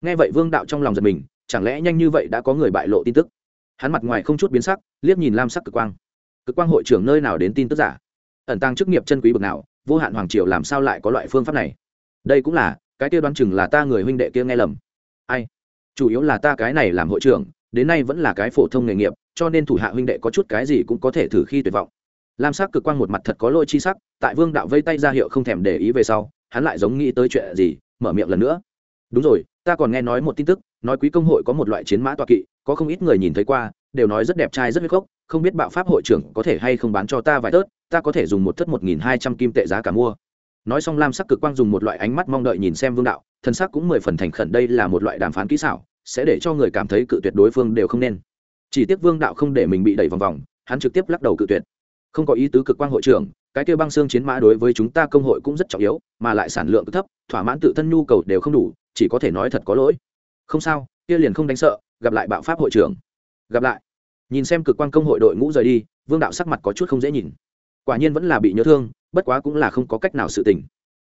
nghe vậy vương đạo trong lòng giật mình, chẳng lẽ nhanh như vậy đã có người bại lộ tin tức? Hắn mặt ngoài không chút biến sắc, liếc nhìn lam sắc cực quang. Cực quang hội trưởng nơi nào đến tin tức giả? Ẩn tàng chức nghiệp chân quý bực nào, vô hạn hoàng triều làm sao lại có loại phương pháp này? Đây cũng là, cái kia đoán chừng là ta người huynh đệ kia nghe lầm. Ai? Chủ yếu là ta cái này làm hội trưởng, đến nay vẫn là cái phổ thông nghề nghiệp, cho nên thủ hạ huynh đệ có chút cái gì cũng có thể thử khi tuyệt vọng. Lam sắc cực quang một mặt thật có lôi chi sắc, tại vương đạo vây tay ra hiệu không thèm để ý về sau, hắn lại giống nghĩ tới chuyện gì, mở miệng lần nữa đúng rồi, ta còn nghe nói một tin tức, nói quý công hội có một loại chiến mã toa kỵ, có không ít người nhìn thấy qua, đều nói rất đẹp trai rất huyết gốc không biết bạo pháp hội trưởng có thể hay không bán cho ta vài tớt, ta có thể dùng một thất một nghìn hai trăm kim tệ giá cả mua. Nói xong lam sắc cực quang dùng một loại ánh mắt mong đợi nhìn xem vương đạo thân sắc cũng mười phần thành khẩn đây là một loại đàm phán kỹ xảo, sẽ để cho người cảm thấy cự tuyệt đối phương đều không nên. Chỉ tiếc vương đạo không để mình bị đẩy vòng vòng, hắn trực tiếp lắc đầu cự tuyệt. Không có ý tứ cực quang hội trưởng, cái kêu băng xương chiến mã đối với chúng ta công hội cũng rất trọng yếu, mà lại sản lượng thấp, thỏa mãn tự thân nhu cầu đều không đủ chỉ có thể nói thật có lỗi. Không sao, kia liền không đánh sợ, gặp lại bạo pháp hội trưởng. Gặp lại. Nhìn xem cực quan công hội đội ngũ rời đi, vương đạo sắc mặt có chút không dễ nhìn. Quả nhiên vẫn là bị nhớ thương, bất quá cũng là không có cách nào sự tình.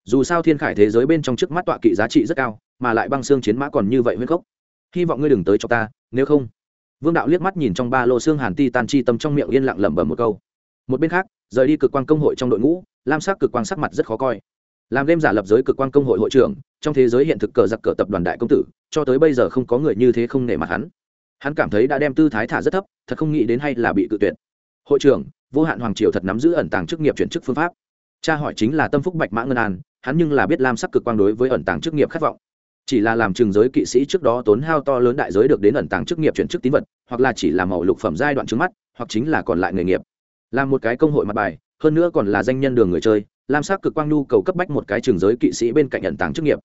Dù sao thiên khải thế giới bên trong trước mắt tọa kỵ giá trị rất cao, mà lại băng xương chiến mã còn như vậy huyết gốc. hy vọng ngươi đừng tới cho ta, nếu không. Vương đạo liếc mắt nhìn trong ba lô xương hàn ti tan chi tâm trong miệng yên lặng lẩm bẩm một câu. Một bên khác, rời đi cực quan công hội trong đội ngũ, lam sắc cực quan sắc mặt rất khó coi làm game giả lập giới cực quan công hội hội trưởng, trong thế giới hiện thực cờ giặc cờ tập đoàn đại công tử, cho tới bây giờ không có người như thế không nể mặt hắn. Hắn cảm thấy đã đem tư thái thả rất thấp, thật không nghĩ đến hay là bị cự tuyệt. Hội trưởng, vô hạn hoàng triều thật nắm giữ ẩn tàng chức nghiệp chuyển chức phương pháp. Cha hỏi chính là tâm phúc bạch mã ngân an, hắn nhưng là biết lam sắc cực quang đối với ẩn tàng chức nghiệp khát vọng. Chỉ là làm trường giới kỵ sĩ trước đó tốn hao to lớn đại giới được đến ẩn tàng chức nghiệp chuyển chức tín vật, hoặc là chỉ là màu lục phẩm giai đoạn trước mắt, hoặc chính là còn lại nghề nghiệp. Làm một cái công hội mặt bài, hơn nữa còn là danh nhân đường người chơi lam sắc cực quang nhu cầu cấp bách một cái trường giới kỵ sĩ bên cạnh ẩn tàng chức nghiệp.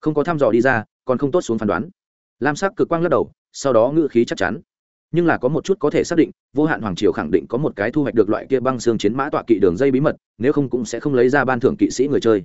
Không có thăm dò đi ra, còn không tốt xuống phán đoán. Lam sắc cực quang lắc đầu, sau đó ngự khí chắc chắn. Nhưng là có một chút có thể xác định, vô hạn hoàng triều khẳng định có một cái thu hoạch được loại kia băng xương chiến mã tọa kỵ đường dây bí mật, nếu không cũng sẽ không lấy ra ban thưởng kỵ sĩ người chơi.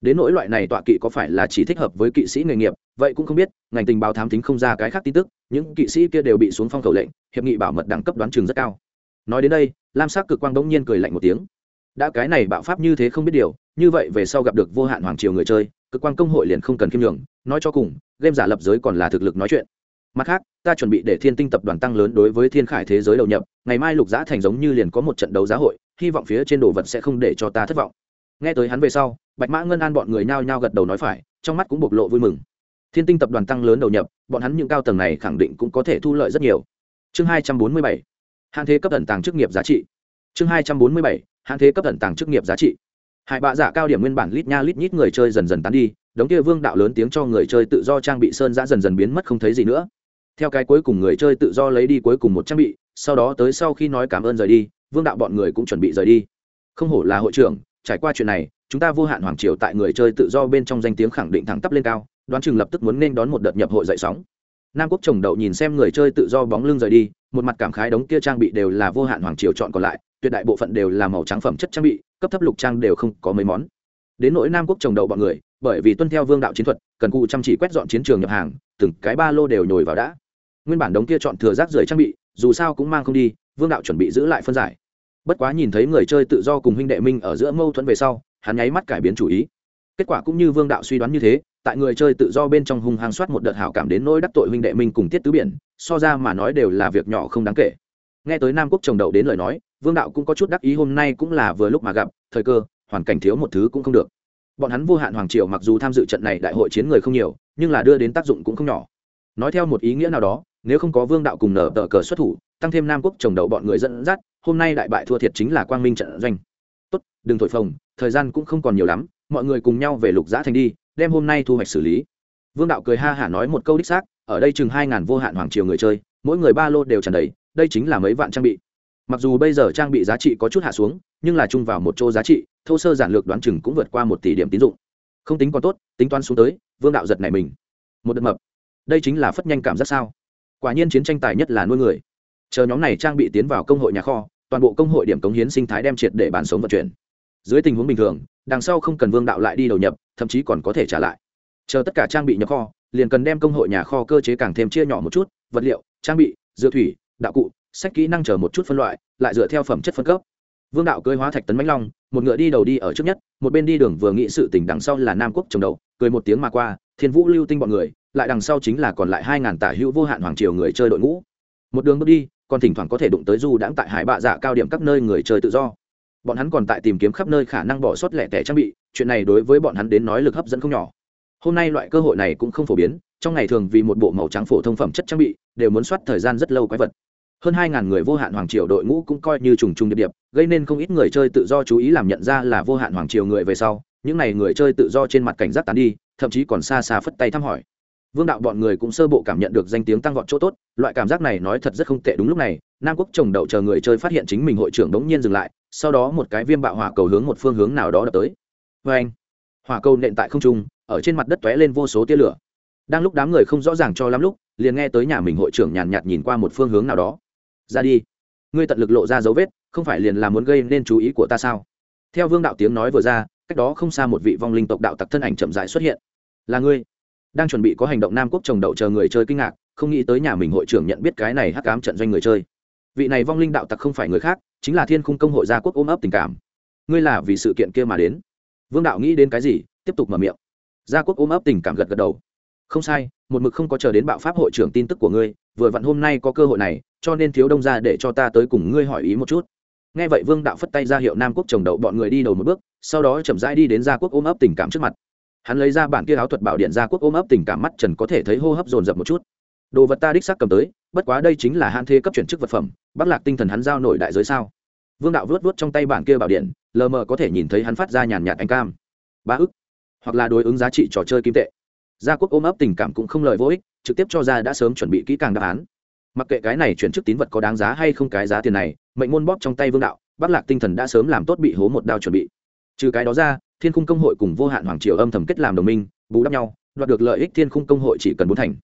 Đến nỗi loại này tọa kỵ có phải là chỉ thích hợp với kỵ sĩ nghề nghiệp, vậy cũng không biết, ngành tình báo thám tính không ra cái khác tin tức, những kỵ sĩ kia đều bị xuống phong khẩu lệnh, hiệp nghị bảo mật đẳng cấp đoán trường rất cao. Nói đến đây, lam sắc cực quang bỗng nhiên cười lạnh một tiếng đã cái này bạo pháp như thế không biết điều, như vậy về sau gặp được vô hạn hoàng triều người chơi cực quan công hội liền không cần khiêm nhường, nói cho cùng, game giả lập giới còn là thực lực nói chuyện. Mặt khác, ta chuẩn bị để thiên tinh tập đoàn tăng lớn đối với thiên khải thế giới đầu nhập, ngày mai lục giã thành giống như liền có một trận đấu giá hội, hy vọng phía trên đồ vật sẽ không để cho ta thất vọng. Nghe tới hắn về sau, bạch mã ngân an bọn người nhao nhao gật đầu nói phải, trong mắt cũng bộc lộ vui mừng. Thiên tinh tập đoàn tăng lớn đầu nhập, bọn hắn những cao tầng này khẳng định cũng có thể thu lợi rất nhiều. Chương hai trăm bốn mươi bảy. Hạn thế cấp tần tàng chức nghiệp giá trị chương hai trăm bốn mươi bảy hạn thế cấp tận tàng chức nghiệp giá trị. Hai bạ giả cao điểm nguyên bản lít nha lít nhít người chơi dần dần tán đi, đống kia vương đạo lớn tiếng cho người chơi tự do trang bị sơn giã dần dần biến mất không thấy gì nữa. Theo cái cuối cùng người chơi tự do lấy đi cuối cùng một trang bị, sau đó tới sau khi nói cảm ơn rời đi, vương đạo bọn người cũng chuẩn bị rời đi. Không hổ là hội trưởng, trải qua chuyện này, chúng ta vô hạn hoàng triều tại người chơi tự do bên trong danh tiếng khẳng định thẳng tắp lên cao, đoán chừng lập tức muốn nên đón một đợt nhập hội dậy sóng. Nam quốc trồng đậu nhìn xem người chơi tự do bóng lưng rời đi, một mặt cảm khái đống kia trang bị đều là vô hạn hoàng triều chọn còn lại tuyệt đại bộ phận đều là màu trắng phẩm chất trang bị, cấp thấp lục trang đều không có mấy món. Đến nỗi nam quốc trồng đậu bọn người, bởi vì tuân theo vương đạo chiến thuật, cần cụ chăm chỉ quét dọn chiến trường nhập hàng, từng cái ba lô đều nhồi vào đã. Nguyên bản đống kia chọn thừa rác rưởi trang bị, dù sao cũng mang không đi, vương đạo chuẩn bị giữ lại phân giải. Bất quá nhìn thấy người chơi tự do cùng huynh đệ minh ở giữa mâu thuẫn về sau, hắn nháy mắt cải biến chủ ý. Kết quả cũng như vương đạo suy đoán như thế, tại người chơi tự do bên trong hung hăng soát một đợt hảo cảm đến nỗi đắc tội huynh đệ minh cùng tiết tứ biển, so ra mà nói đều là việc nhỏ không đáng kể. Nghe tới nam quốc trồng đậu đến lời nói vương đạo cũng có chút đắc ý hôm nay cũng là vừa lúc mà gặp, thời cơ, hoàn cảnh thiếu một thứ cũng không được. Bọn hắn vô hạn hoàng triều mặc dù tham dự trận này đại hội chiến người không nhiều, nhưng là đưa đến tác dụng cũng không nhỏ. Nói theo một ý nghĩa nào đó, nếu không có vương đạo cùng nở tờ cờ xuất thủ, tăng thêm nam quốc trồng đậu bọn người dẫn dắt, hôm nay đại bại thua thiệt chính là quang minh trận doanh. Tốt, đừng thổi phồng, thời gian cũng không còn nhiều lắm, mọi người cùng nhau về lục giã thành đi, đem hôm nay thu hoạch xử lý. Vương đạo cười ha hả nói một câu đích xác, ở đây chừng hai ngàn vô hạn hoàng triều người chơi, mỗi người ba lô đều tràn đầy, đây chính là mấy vạn trang bị mặc dù bây giờ trang bị giá trị có chút hạ xuống, nhưng là chung vào một chỗ giá trị, thô sơ giản lược đoán chừng cũng vượt qua một tỷ điểm tín dụng. Không tính còn tốt, tính toán xuống tới, vương đạo giật này mình. Một đợt mập. Đây chính là phất nhanh cảm giác sao. Quả nhiên chiến tranh tài nhất là nuôi người. Chờ nhóm này trang bị tiến vào công hội nhà kho, toàn bộ công hội điểm cống hiến sinh thái đem triệt để bản sống vận chuyển. Dưới tình huống bình thường, đằng sau không cần vương đạo lại đi đầu nhập, thậm chí còn có thể trả lại. Chờ tất cả trang bị nhập kho, liền cần đem công hội nhà kho cơ chế càng thêm chia nhỏ một chút, vật liệu, trang bị dựa thủy, đạo cụ sách kỹ năng chờ một chút phân loại, lại dựa theo phẩm chất phân cấp. Vương đạo cưới hóa thạch tấn mãnh long, một ngựa đi đầu đi ở trước nhất, một bên đi đường vừa nghĩ sự tỉnh đằng sau là nam quốc trồng đầu, cười một tiếng mà qua, thiên vũ lưu tinh bọn người, lại đằng sau chính là còn lại hai ngàn tả hữu vô hạn hoàng triều người chơi đội ngũ. Một đường bước đi, còn thỉnh thoảng có thể đụng tới du đãng tại hải bạ dạ cao điểm các nơi người chơi tự do. Bọn hắn còn tại tìm kiếm khắp nơi khả năng bỏ sót lẻ tẻ trang bị, chuyện này đối với bọn hắn đến nói lực hấp dẫn không nhỏ. Hôm nay loại cơ hội này cũng không phổ biến, trong ngày thường vì một bộ màu trắng phổ thông phẩm chất trang bị, đều muốn soát thời gian rất lâu quái vật hơn hai ngàn người vô hạn hoàng triều đội ngũ cũng coi như trùng trùng điệp điệp, gây nên không ít người chơi tự do chú ý làm nhận ra là vô hạn hoàng triều người về sau. Những n à y người chơi tự do trên mặt cảnh giác tán đi, thậm chí còn xa xa phất tay thăm hỏi. Vương đạo bọn người cũng sơ bộ cảm nhận được danh tiếng tăng vọt chỗ tốt, loại cảm giác này nói thật rất không tệ đúng lúc này, nam quốc trồng đậu chờ người chơi phát hiện chính mình hội trưởng đống nhiên dừng lại, sau đó một cái viêm bạo hỏa cầu hướng một phương hướng nào đó đập tới. Vê anh, hỏa cầu nện tại không trung, ở trên mặt đất t ó é lên vô số tia lửa. Đang lúc đám người không rõ ràng cho lắm lúc, liền nghe tới nhà mình hội trưởng nhàn nhạt nhìn qua một phương hướng nào đó ra đi. Ngươi tận lực lộ ra dấu vết, không phải liền là muốn gây nên chú ý của ta sao? Theo vương đạo tiếng nói vừa ra, cách đó không xa một vị vong linh tộc đạo tặc thân ảnh chậm dại xuất hiện. Là ngươi. Đang chuẩn bị có hành động nam quốc trồng đậu chờ người chơi kinh ngạc, không nghĩ tới nhà mình hội trưởng nhận biết cái này hắc cám trận doanh người chơi. Vị này vong linh đạo tặc không phải người khác, chính là thiên khung công hội gia quốc ôm ấp tình cảm. Ngươi là vì sự kiện kia mà đến. Vương đạo nghĩ đến cái gì, tiếp tục mở miệng. Gia quốc ôm ấp tình cảm gật gật đầu. Không sai một mực không có chờ đến bạo pháp hội trưởng tin tức của ngươi, vừa vặn hôm nay có cơ hội này, cho nên thiếu đông ra để cho ta tới cùng ngươi hỏi ý một chút. Nghe vậy vương đạo phất tay ra hiệu nam quốc trồng đậu bọn người đi đầu một bước, sau đó chậm rãi đi đến gia quốc ôm ấp tình cảm trước mặt. Hắn lấy ra bản kia áo thuật bảo điện gia quốc ôm ấp tình cảm mắt trần có thể thấy hô hấp dồn dập một chút. Đồ vật ta đích xác cầm tới, bất quá đây chính là hạn thế cấp chuyển chức vật phẩm, bắc lạc tinh thần hắn giao nổi đại giới sao? Vương đạo vớt vớt trong tay bản kia bảo điện, lờ mờ có thể nhìn thấy hắn phát ra nhàn nhạt anh cam. Ba ức. Hoặc là đối ứng giá trị trò chơi kim tệ gia quốc ôm ấp tình cảm cũng không lời vô ích, trực tiếp cho ra đã sớm chuẩn bị kỹ càng đáp án. Mặc kệ cái này chuyển chức tín vật có đáng giá hay không cái giá tiền này, mệnh môn bóp trong tay vương đạo, bắc lạc tinh thần đã sớm làm tốt bị hố một đao chuẩn bị. Trừ cái đó ra, thiên khung công hội cùng vô hạn hoàng triều âm thầm kết làm đồng minh, bù đắp nhau, đoạt được lợi ích thiên khung công hội chỉ cần bốn thành.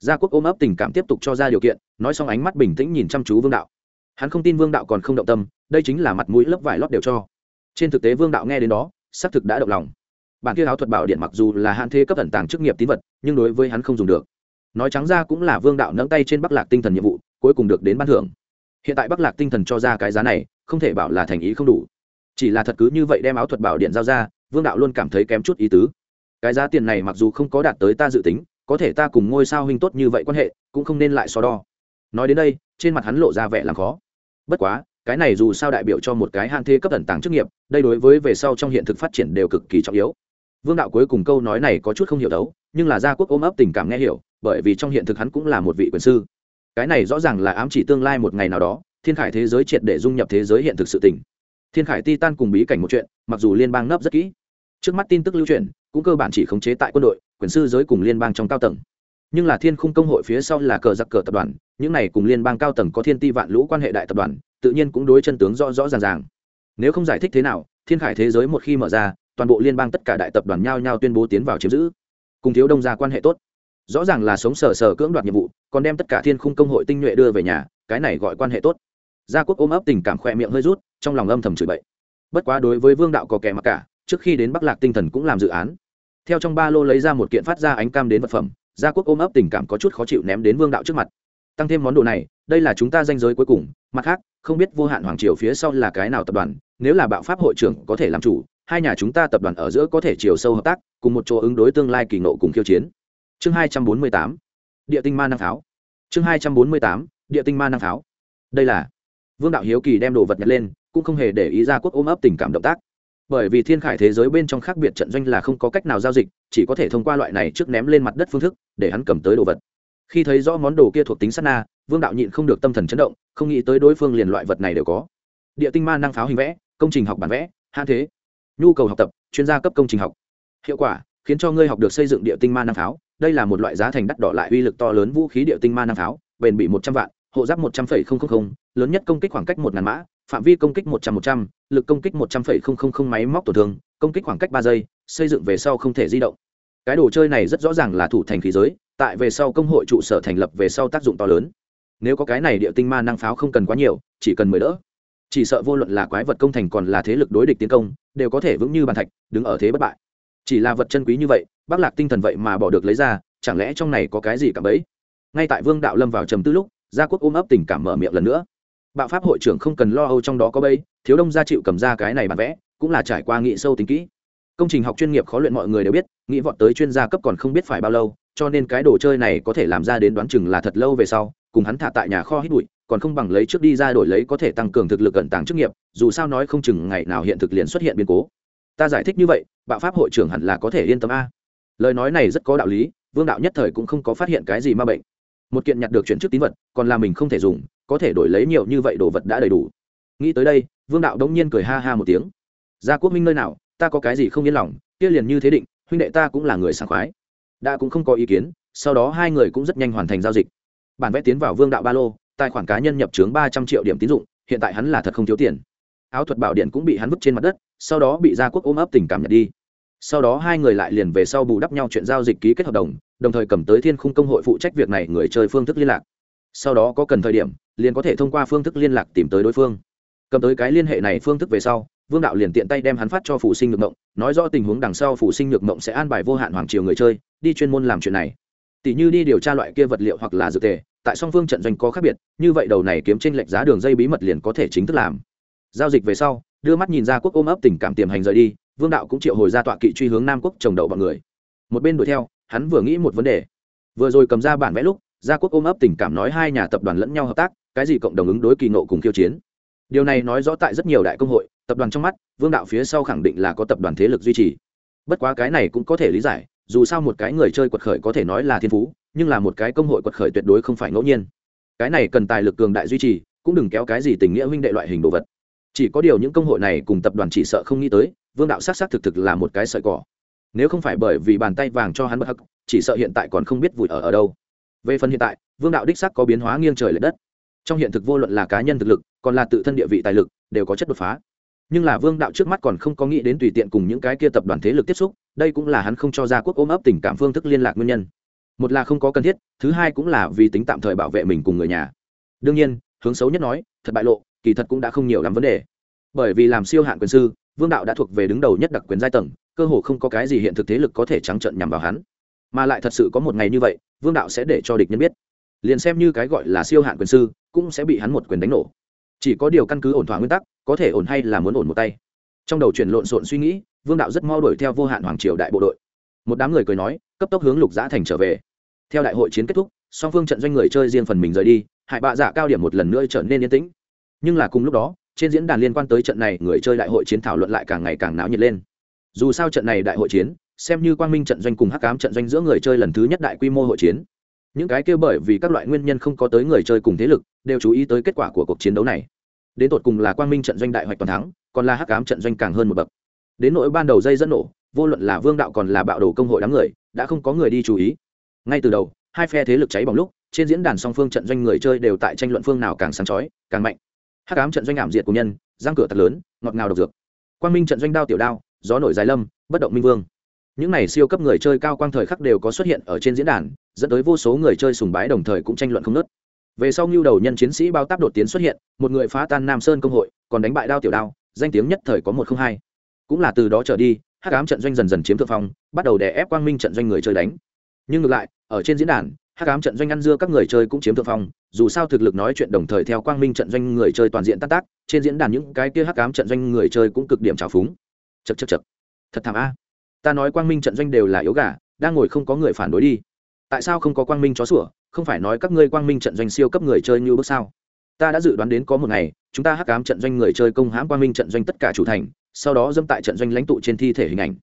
Gia quốc ôm ấp tình cảm tiếp tục cho ra điều kiện, nói xong ánh mắt bình tĩnh nhìn chăm chú vương đạo. Hắn không tin vương đạo còn không động tâm, đây chính là mặt mũi lớp vải lót đều cho. Trên thực tế vương đạo nghe đến đó, xác thực đã động lòng bản kia áo thuật bảo điện mặc dù là hạn thế cấp ẩn tàng chức nghiệp tín vật, nhưng đối với hắn không dùng được. Nói trắng ra cũng là vương đạo nâng tay trên bắc lạc tinh thần nhiệm vụ, cuối cùng được đến ban thưởng. Hiện tại bắc lạc tinh thần cho ra cái giá này, không thể bảo là thành ý không đủ. Chỉ là thật cứ như vậy đem áo thuật bảo điện giao ra, vương đạo luôn cảm thấy kém chút ý tứ. Cái giá tiền này mặc dù không có đạt tới ta dự tính, có thể ta cùng ngôi sao huynh tốt như vậy quan hệ, cũng không nên lại so đo. Nói đến đây, trên mặt hắn lộ ra vẻ làm khó. Bất quá, cái này dù sao đại biểu cho một cái hạn thê cấp tần tàng chức nghiệp, đây đối với về sau trong hiện thực phát triển đều cực kỳ trọng yếu vương đạo cuối cùng câu nói này có chút không hiểu đấu, nhưng là gia quốc ôm ấp tình cảm nghe hiểu, bởi vì trong hiện thực hắn cũng là một vị quyền sư. Cái này rõ ràng là ám chỉ tương lai một ngày nào đó, thiên khải thế giới triệt để dung nhập thế giới hiện thực sự tỉnh thiên khải ti tan cùng bí cảnh một chuyện, mặc dù liên bang nấp rất kỹ, trước mắt tin tức lưu truyền, cũng cơ bản chỉ khống chế tại quân đội, quyền sư giới cùng liên bang trong cao tầng. Nhưng là thiên khung công hội phía sau là cờ giặc cờ tập đoàn, những này cùng liên bang cao tầng có thiên ti vạn lũ quan hệ đại tập đoàn, tự nhiên cũng đối chân tướng rõ rõ ràng ràng. Nếu không giải thích thế nào, thiên khải thế giới một khi mở ra toàn bộ liên bang tất cả đại tập đoàn nhao nhao tuyên bố tiến vào chiếm giữ. Cùng thiếu đông ra quan hệ tốt. Rõ ràng là sống sờ sờ cưỡng đoạt nhiệm vụ, còn đem tất cả thiên khung công hội tinh nhuệ đưa về nhà, cái này gọi quan hệ tốt. Gia quốc ôm ấp tình cảm khỏe miệng hơi rút, trong lòng âm thầm chửi bậy. Bất quá đối với vương đạo có kẻ mặc cả, trước khi đến bắc lạc tinh thần cũng làm dự án. Theo trong ba lô lấy ra một kiện phát ra ánh cam đến vật phẩm, gia quốc ôm ấp tình cảm có chút khó chịu ném đến vương đạo trước mặt. Tăng thêm món đồ này, đây là chúng ta danh giới cuối cùng, mặt khác, không biết vô hạn hoàng triều phía sau là cái nào tập đoàn, nếu là bạo pháp hội trưởng có thể làm chủ hai nhà chúng ta tập đoàn ở giữa có thể chiều sâu hợp tác, cùng một chỗ ứng đối tương lai kỳ nộ cùng khiêu chiến. Chương hai trăm bốn mươi tám, địa tinh ma năng pháo. Chương hai trăm bốn mươi tám, địa tinh ma năng pháo. Đây là, vương đạo hiếu kỳ đem đồ vật nhặt lên, cũng không hề để ý ra quốc ôm ấp tình cảm động tác. Bởi vì thiên khải thế giới bên trong khác biệt trận doanh là không có cách nào giao dịch, chỉ có thể thông qua loại này trước ném lên mặt đất phương thức, để hắn cầm tới đồ vật. Khi thấy rõ món đồ kia thuộc tính sát na, vương đạo nhịn không được tâm thần chấn động, không nghĩ tới đối phương liền loại vật này đều có. Địa tinh ma năng pháo hình vẽ, công trình học bản vẽ hạn thế nhu cầu học tập, chuyên gia cấp công trình học. Hiệu quả, khiến cho ngươi học được xây dựng địa tinh ma năng pháo. Đây là một loại giá thành đắt đỏ lại uy lực to lớn vũ khí địa tinh ma năng pháo, bền bị một trăm vạn, hộ giáp một trăm linh lớn nhất công kích khoảng cách một ngàn mã, phạm vi công kích một trăm một trăm l ự c công kích một trăm linh máy móc tổn thương, công kích khoảng cách ba giây, xây dựng về sau không thể di động. Cái đồ chơi này rất rõ ràng là thủ thành khí giới, tại về sau công hội trụ sở thành lập về sau tác dụng to lớn. Nếu có cái này địa tinh ma năng pháo không cần quá nhiều, chỉ cần mười đỡ chỉ sợ vô luận là quái vật công thành còn là thế lực đối địch tiến công, đều có thể vững như bàn thạch, đứng ở thế bất bại. Chỉ là vật chân quý như vậy bác lạc tinh thần vậy mà bỏ được lấy ra, chẳng lẽ trong này có cái gì cả bấy ngay tại vương đạo lâm vào trầm tư lúc, gia quốc ôm ấp tình cảm mở miệng lần nữa. Bạo pháp hội trưởng không cần lo âu trong đó có bấy thiếu đông gia chịu cầm ra cái này bản vẽ, cũng là trải qua nghị sâu tính kỹ. Công trình học chuyên nghiệp khó luyện mọi người đều biết, nghĩ vọt tới chuyên gia cấp còn không biết phải bao lâu, cho nên cái đồ chơi này có thể làm ra đến đoán chừng là thật lâu về sau, cùng hắn thả tại nhà kho hít bụi còn không bằng lấy trước đi ra đổi lấy có thể tăng cường thực lực cẩn tàng chức nghiệp, dù sao nói không chừng ngày nào hiện thực liền xuất hiện biến cố. Ta giải thích như vậy, bạo pháp hội trưởng hẳn là có thể yên tâm a. Lời nói này rất có đạo lý, vương đạo nhất thời cũng không có phát hiện cái gì ma bệnh. Một kiện nhặt được chuyển chức tín vật, còn là mình không thể dùng, có thể đổi lấy nhiều như vậy đồ vật đã đầy đủ. Nghĩ tới đây, vương đạo đống nhiên cười ha ha một tiếng. Ra quốc minh nơi nào, ta có cái gì không yên lòng, kia liền như thế định, huynh đệ ta cũng là người sảng khoái. Đã cũng không có ý kiến, sau đó hai người cũng rất nhanh hoàn thành giao dịch. Bản vẽ tiến vào vương đạo ba lô tài khoản cá nhân nhập trướng ba trăm triệu điểm tín dụng, hiện tại hắn là thật không thiếu tiền. Áo thuật bảo điện cũng bị hắn vứt trên mặt đất, sau đó bị gia quốc ôm ấp tình cảm nhận đi. Sau đó hai người lại liền về sau bù đắp nhau chuyện giao dịch ký kết hợp đồng đồng thời cầm tới thiên khung công hội phụ trách việc này người chơi phương thức liên lạc. Sau đó có cần thời điểm, liền có thể thông qua phương thức liên lạc tìm tới đối phương. Cầm tới cái liên hệ này phương thức về sau, vương đạo liền tiện tay đem hắn phát cho phụ sinh nhược mộng, nói rõ tình huống đằng sau phụ sinh nhược mộng sẽ an bài vô hạn hoàng triều người chơi, đi chuyên môn làm chuyện này. Tỷ như đi điều tra loại kia vật liệu hoặc là dược tề tại song phương trận doanh có khác biệt, như vậy đầu này kiếm tranh lệch giá đường dây bí mật liền có thể chính thức làm. Giao dịch về sau, đưa mắt nhìn ra quốc ôm ấp tình cảm tiềm hành rời đi, vương đạo cũng triệu hồi ra tọa kỵ truy hướng nam quốc trồng đậu bọn người. Một bên đuổi theo, hắn vừa nghĩ một vấn đề. Vừa rồi cầm ra bản vẽ lúc gia quốc ôm ấp tình cảm nói hai nhà tập đoàn lẫn nhau hợp tác, cái gì cộng đồng ứng đối kỳ nộ cùng khiêu chiến. Điều này nói rõ tại rất nhiều đại công hội, tập đoàn trong mắt, vương đạo phía sau khẳng định là có tập đoàn thế lực duy trì. Bất quá cái này cũng có thể lý giải, dù sao một cái người chơi quật khởi có thể nói là thiên phú nhưng là một cái công hội quật khởi tuyệt đối không phải ngẫu nhiên. Cái này cần tài lực cường đại duy trì, cũng đừng kéo cái gì tình nghĩa huynh đệ loại hình đồ vật. Chỉ có điều những công hội này cùng tập đoàn chỉ sợ không nghĩ tới, vương đạo s á c s á c thực thực là một cái sợi cỏ. Nếu không phải bởi vì bàn tay vàng cho hắn bất hắc, chỉ sợ hiện tại còn không biết vùi ở ở đâu. Về phần hiện tại, vương đạo đích sắc có biến hóa nghiêng trời l ệ đất. Trong hiện thực vô luận là cá nhân thực lực, còn là tự thân địa vị tài lực, đều có chất đột phá. Nhưng là vương đạo trước mắt còn không có nghĩ đến tùy tiện cùng những cái kia tập đoàn thế lực tiếp xúc, đây cũng là hắn không cho ra quốc ôm ấp tình cảm phương thức liên lạc nguyên nhân một là không có cần thiết, thứ hai cũng là vì tính tạm thời bảo vệ mình cùng người nhà. Đương nhiên, hướng xấu nhất nói, thật bại lộ, kỳ thật cũng đã không nhiều lắm vấn đề. Bởi vì làm siêu hạn quyền sư, vương đạo đã thuộc về đứng đầu nhất đặc quyền giai tầng, cơ hồ không có cái gì hiện thực thế lực có thể trắng trợn nhằm vào hắn. Mà lại thật sự có một ngày như vậy, vương đạo sẽ để cho địch nhân biết. Liền xem như cái gọi là siêu hạn quyền sư, cũng sẽ bị hắn một quyền đánh nổ. Chỉ có điều căn cứ ổn thỏa nguyên tắc, có thể ổn hay là muốn ổn một tay. Trong đầu chuyển lộn xộn suy nghĩ, vương đạo rất mau đuổi theo vô hạn hoàng triều đại bộ đội một đám người cười nói, cấp tốc hướng lục giã thành trở về. Theo đại hội chiến kết thúc, song phương trận doanh người chơi riêng phần mình rời đi hại bạ giả cao điểm một lần nữa trở nên yên tĩnh. Nhưng là cùng lúc đó, trên diễn đàn liên quan tới trận này người chơi đại hội chiến thảo luận lại càng ngày càng náo nhiệt lên. Dù sao trận này đại hội chiến, xem như quang minh trận doanh cùng hắc cám trận doanh giữa người chơi lần thứ nhất đại quy mô hội chiến. Những cái kêu bởi vì các loại nguyên nhân không có tới người chơi cùng thế lực, đều chú ý tới kết quả của cuộc chiến đấu này. Đến tột cùng là quang minh trận doanh đại hoạch toàn thắng, còn là hắc cám trận doanh càng hơn một bậc. Đến nỗi ban đầu dây dẫn nổ vô luận là vương đạo còn là bạo đồ công hội đám người, đã không có người đi chú ý. Ngay từ đầu, hai phe thế lực cháy bỏng lúc, trên diễn đàn song phương trận doanh người chơi đều tại tranh luận phương nào càng sáng chói, càng mạnh. Hắc ám trận doanh ảm diệt của nhân, giang cửa thật lớn, ngọt ngào độc dược. Quang minh trận doanh đao tiểu đao, gió nổi dài lâm, bất động minh vương. Những này siêu cấp người chơi cao quang thời khắc đều có xuất hiện ở trên diễn đàn, dẫn tới vô số người chơi sùng bái đồng thời cũng tranh luận không nớt về sau ngưu đầu nhân chiến sĩ bao táp đột tiến xuất hiện, một người phá tan nam sơn công hội, còn đánh bại đao tiểu đao, danh tiếng nhất thời có một không hai. Cũng là từ đó trở đi hắc ám trận doanh dần dần chiếm thượng phong, bắt đầu đè ép quang minh trận doanh người chơi đánh. Nhưng ngược lại, ở trên diễn đàn, hắc ám trận doanh ăn dưa các người chơi cũng chiếm thượng phong, dù sao thực lực nói chuyện đồng thời theo quang minh trận doanh người chơi toàn diện tác tác, trên diễn đàn những cái kia hắc ám trận doanh người chơi cũng cực điểm trào phúng. Chật chật chật thật thảm a. Ta nói quang minh trận doanh đều là yếu gà, đang ngồi không có người phản đối đi. Tại sao không có quang minh chó sủa, không phải nói các ngươi quang minh trận doanh siêu cấp người chơi như bước sao? Ta đã dự đoán đến có một ngày, chúng ta hắc ám trận doanh người chơi công hãm quang minh trận doanh tất cả chủ thành sau đó dâm tại trận doanh lãnh tụ trên thi thể hình ảnh.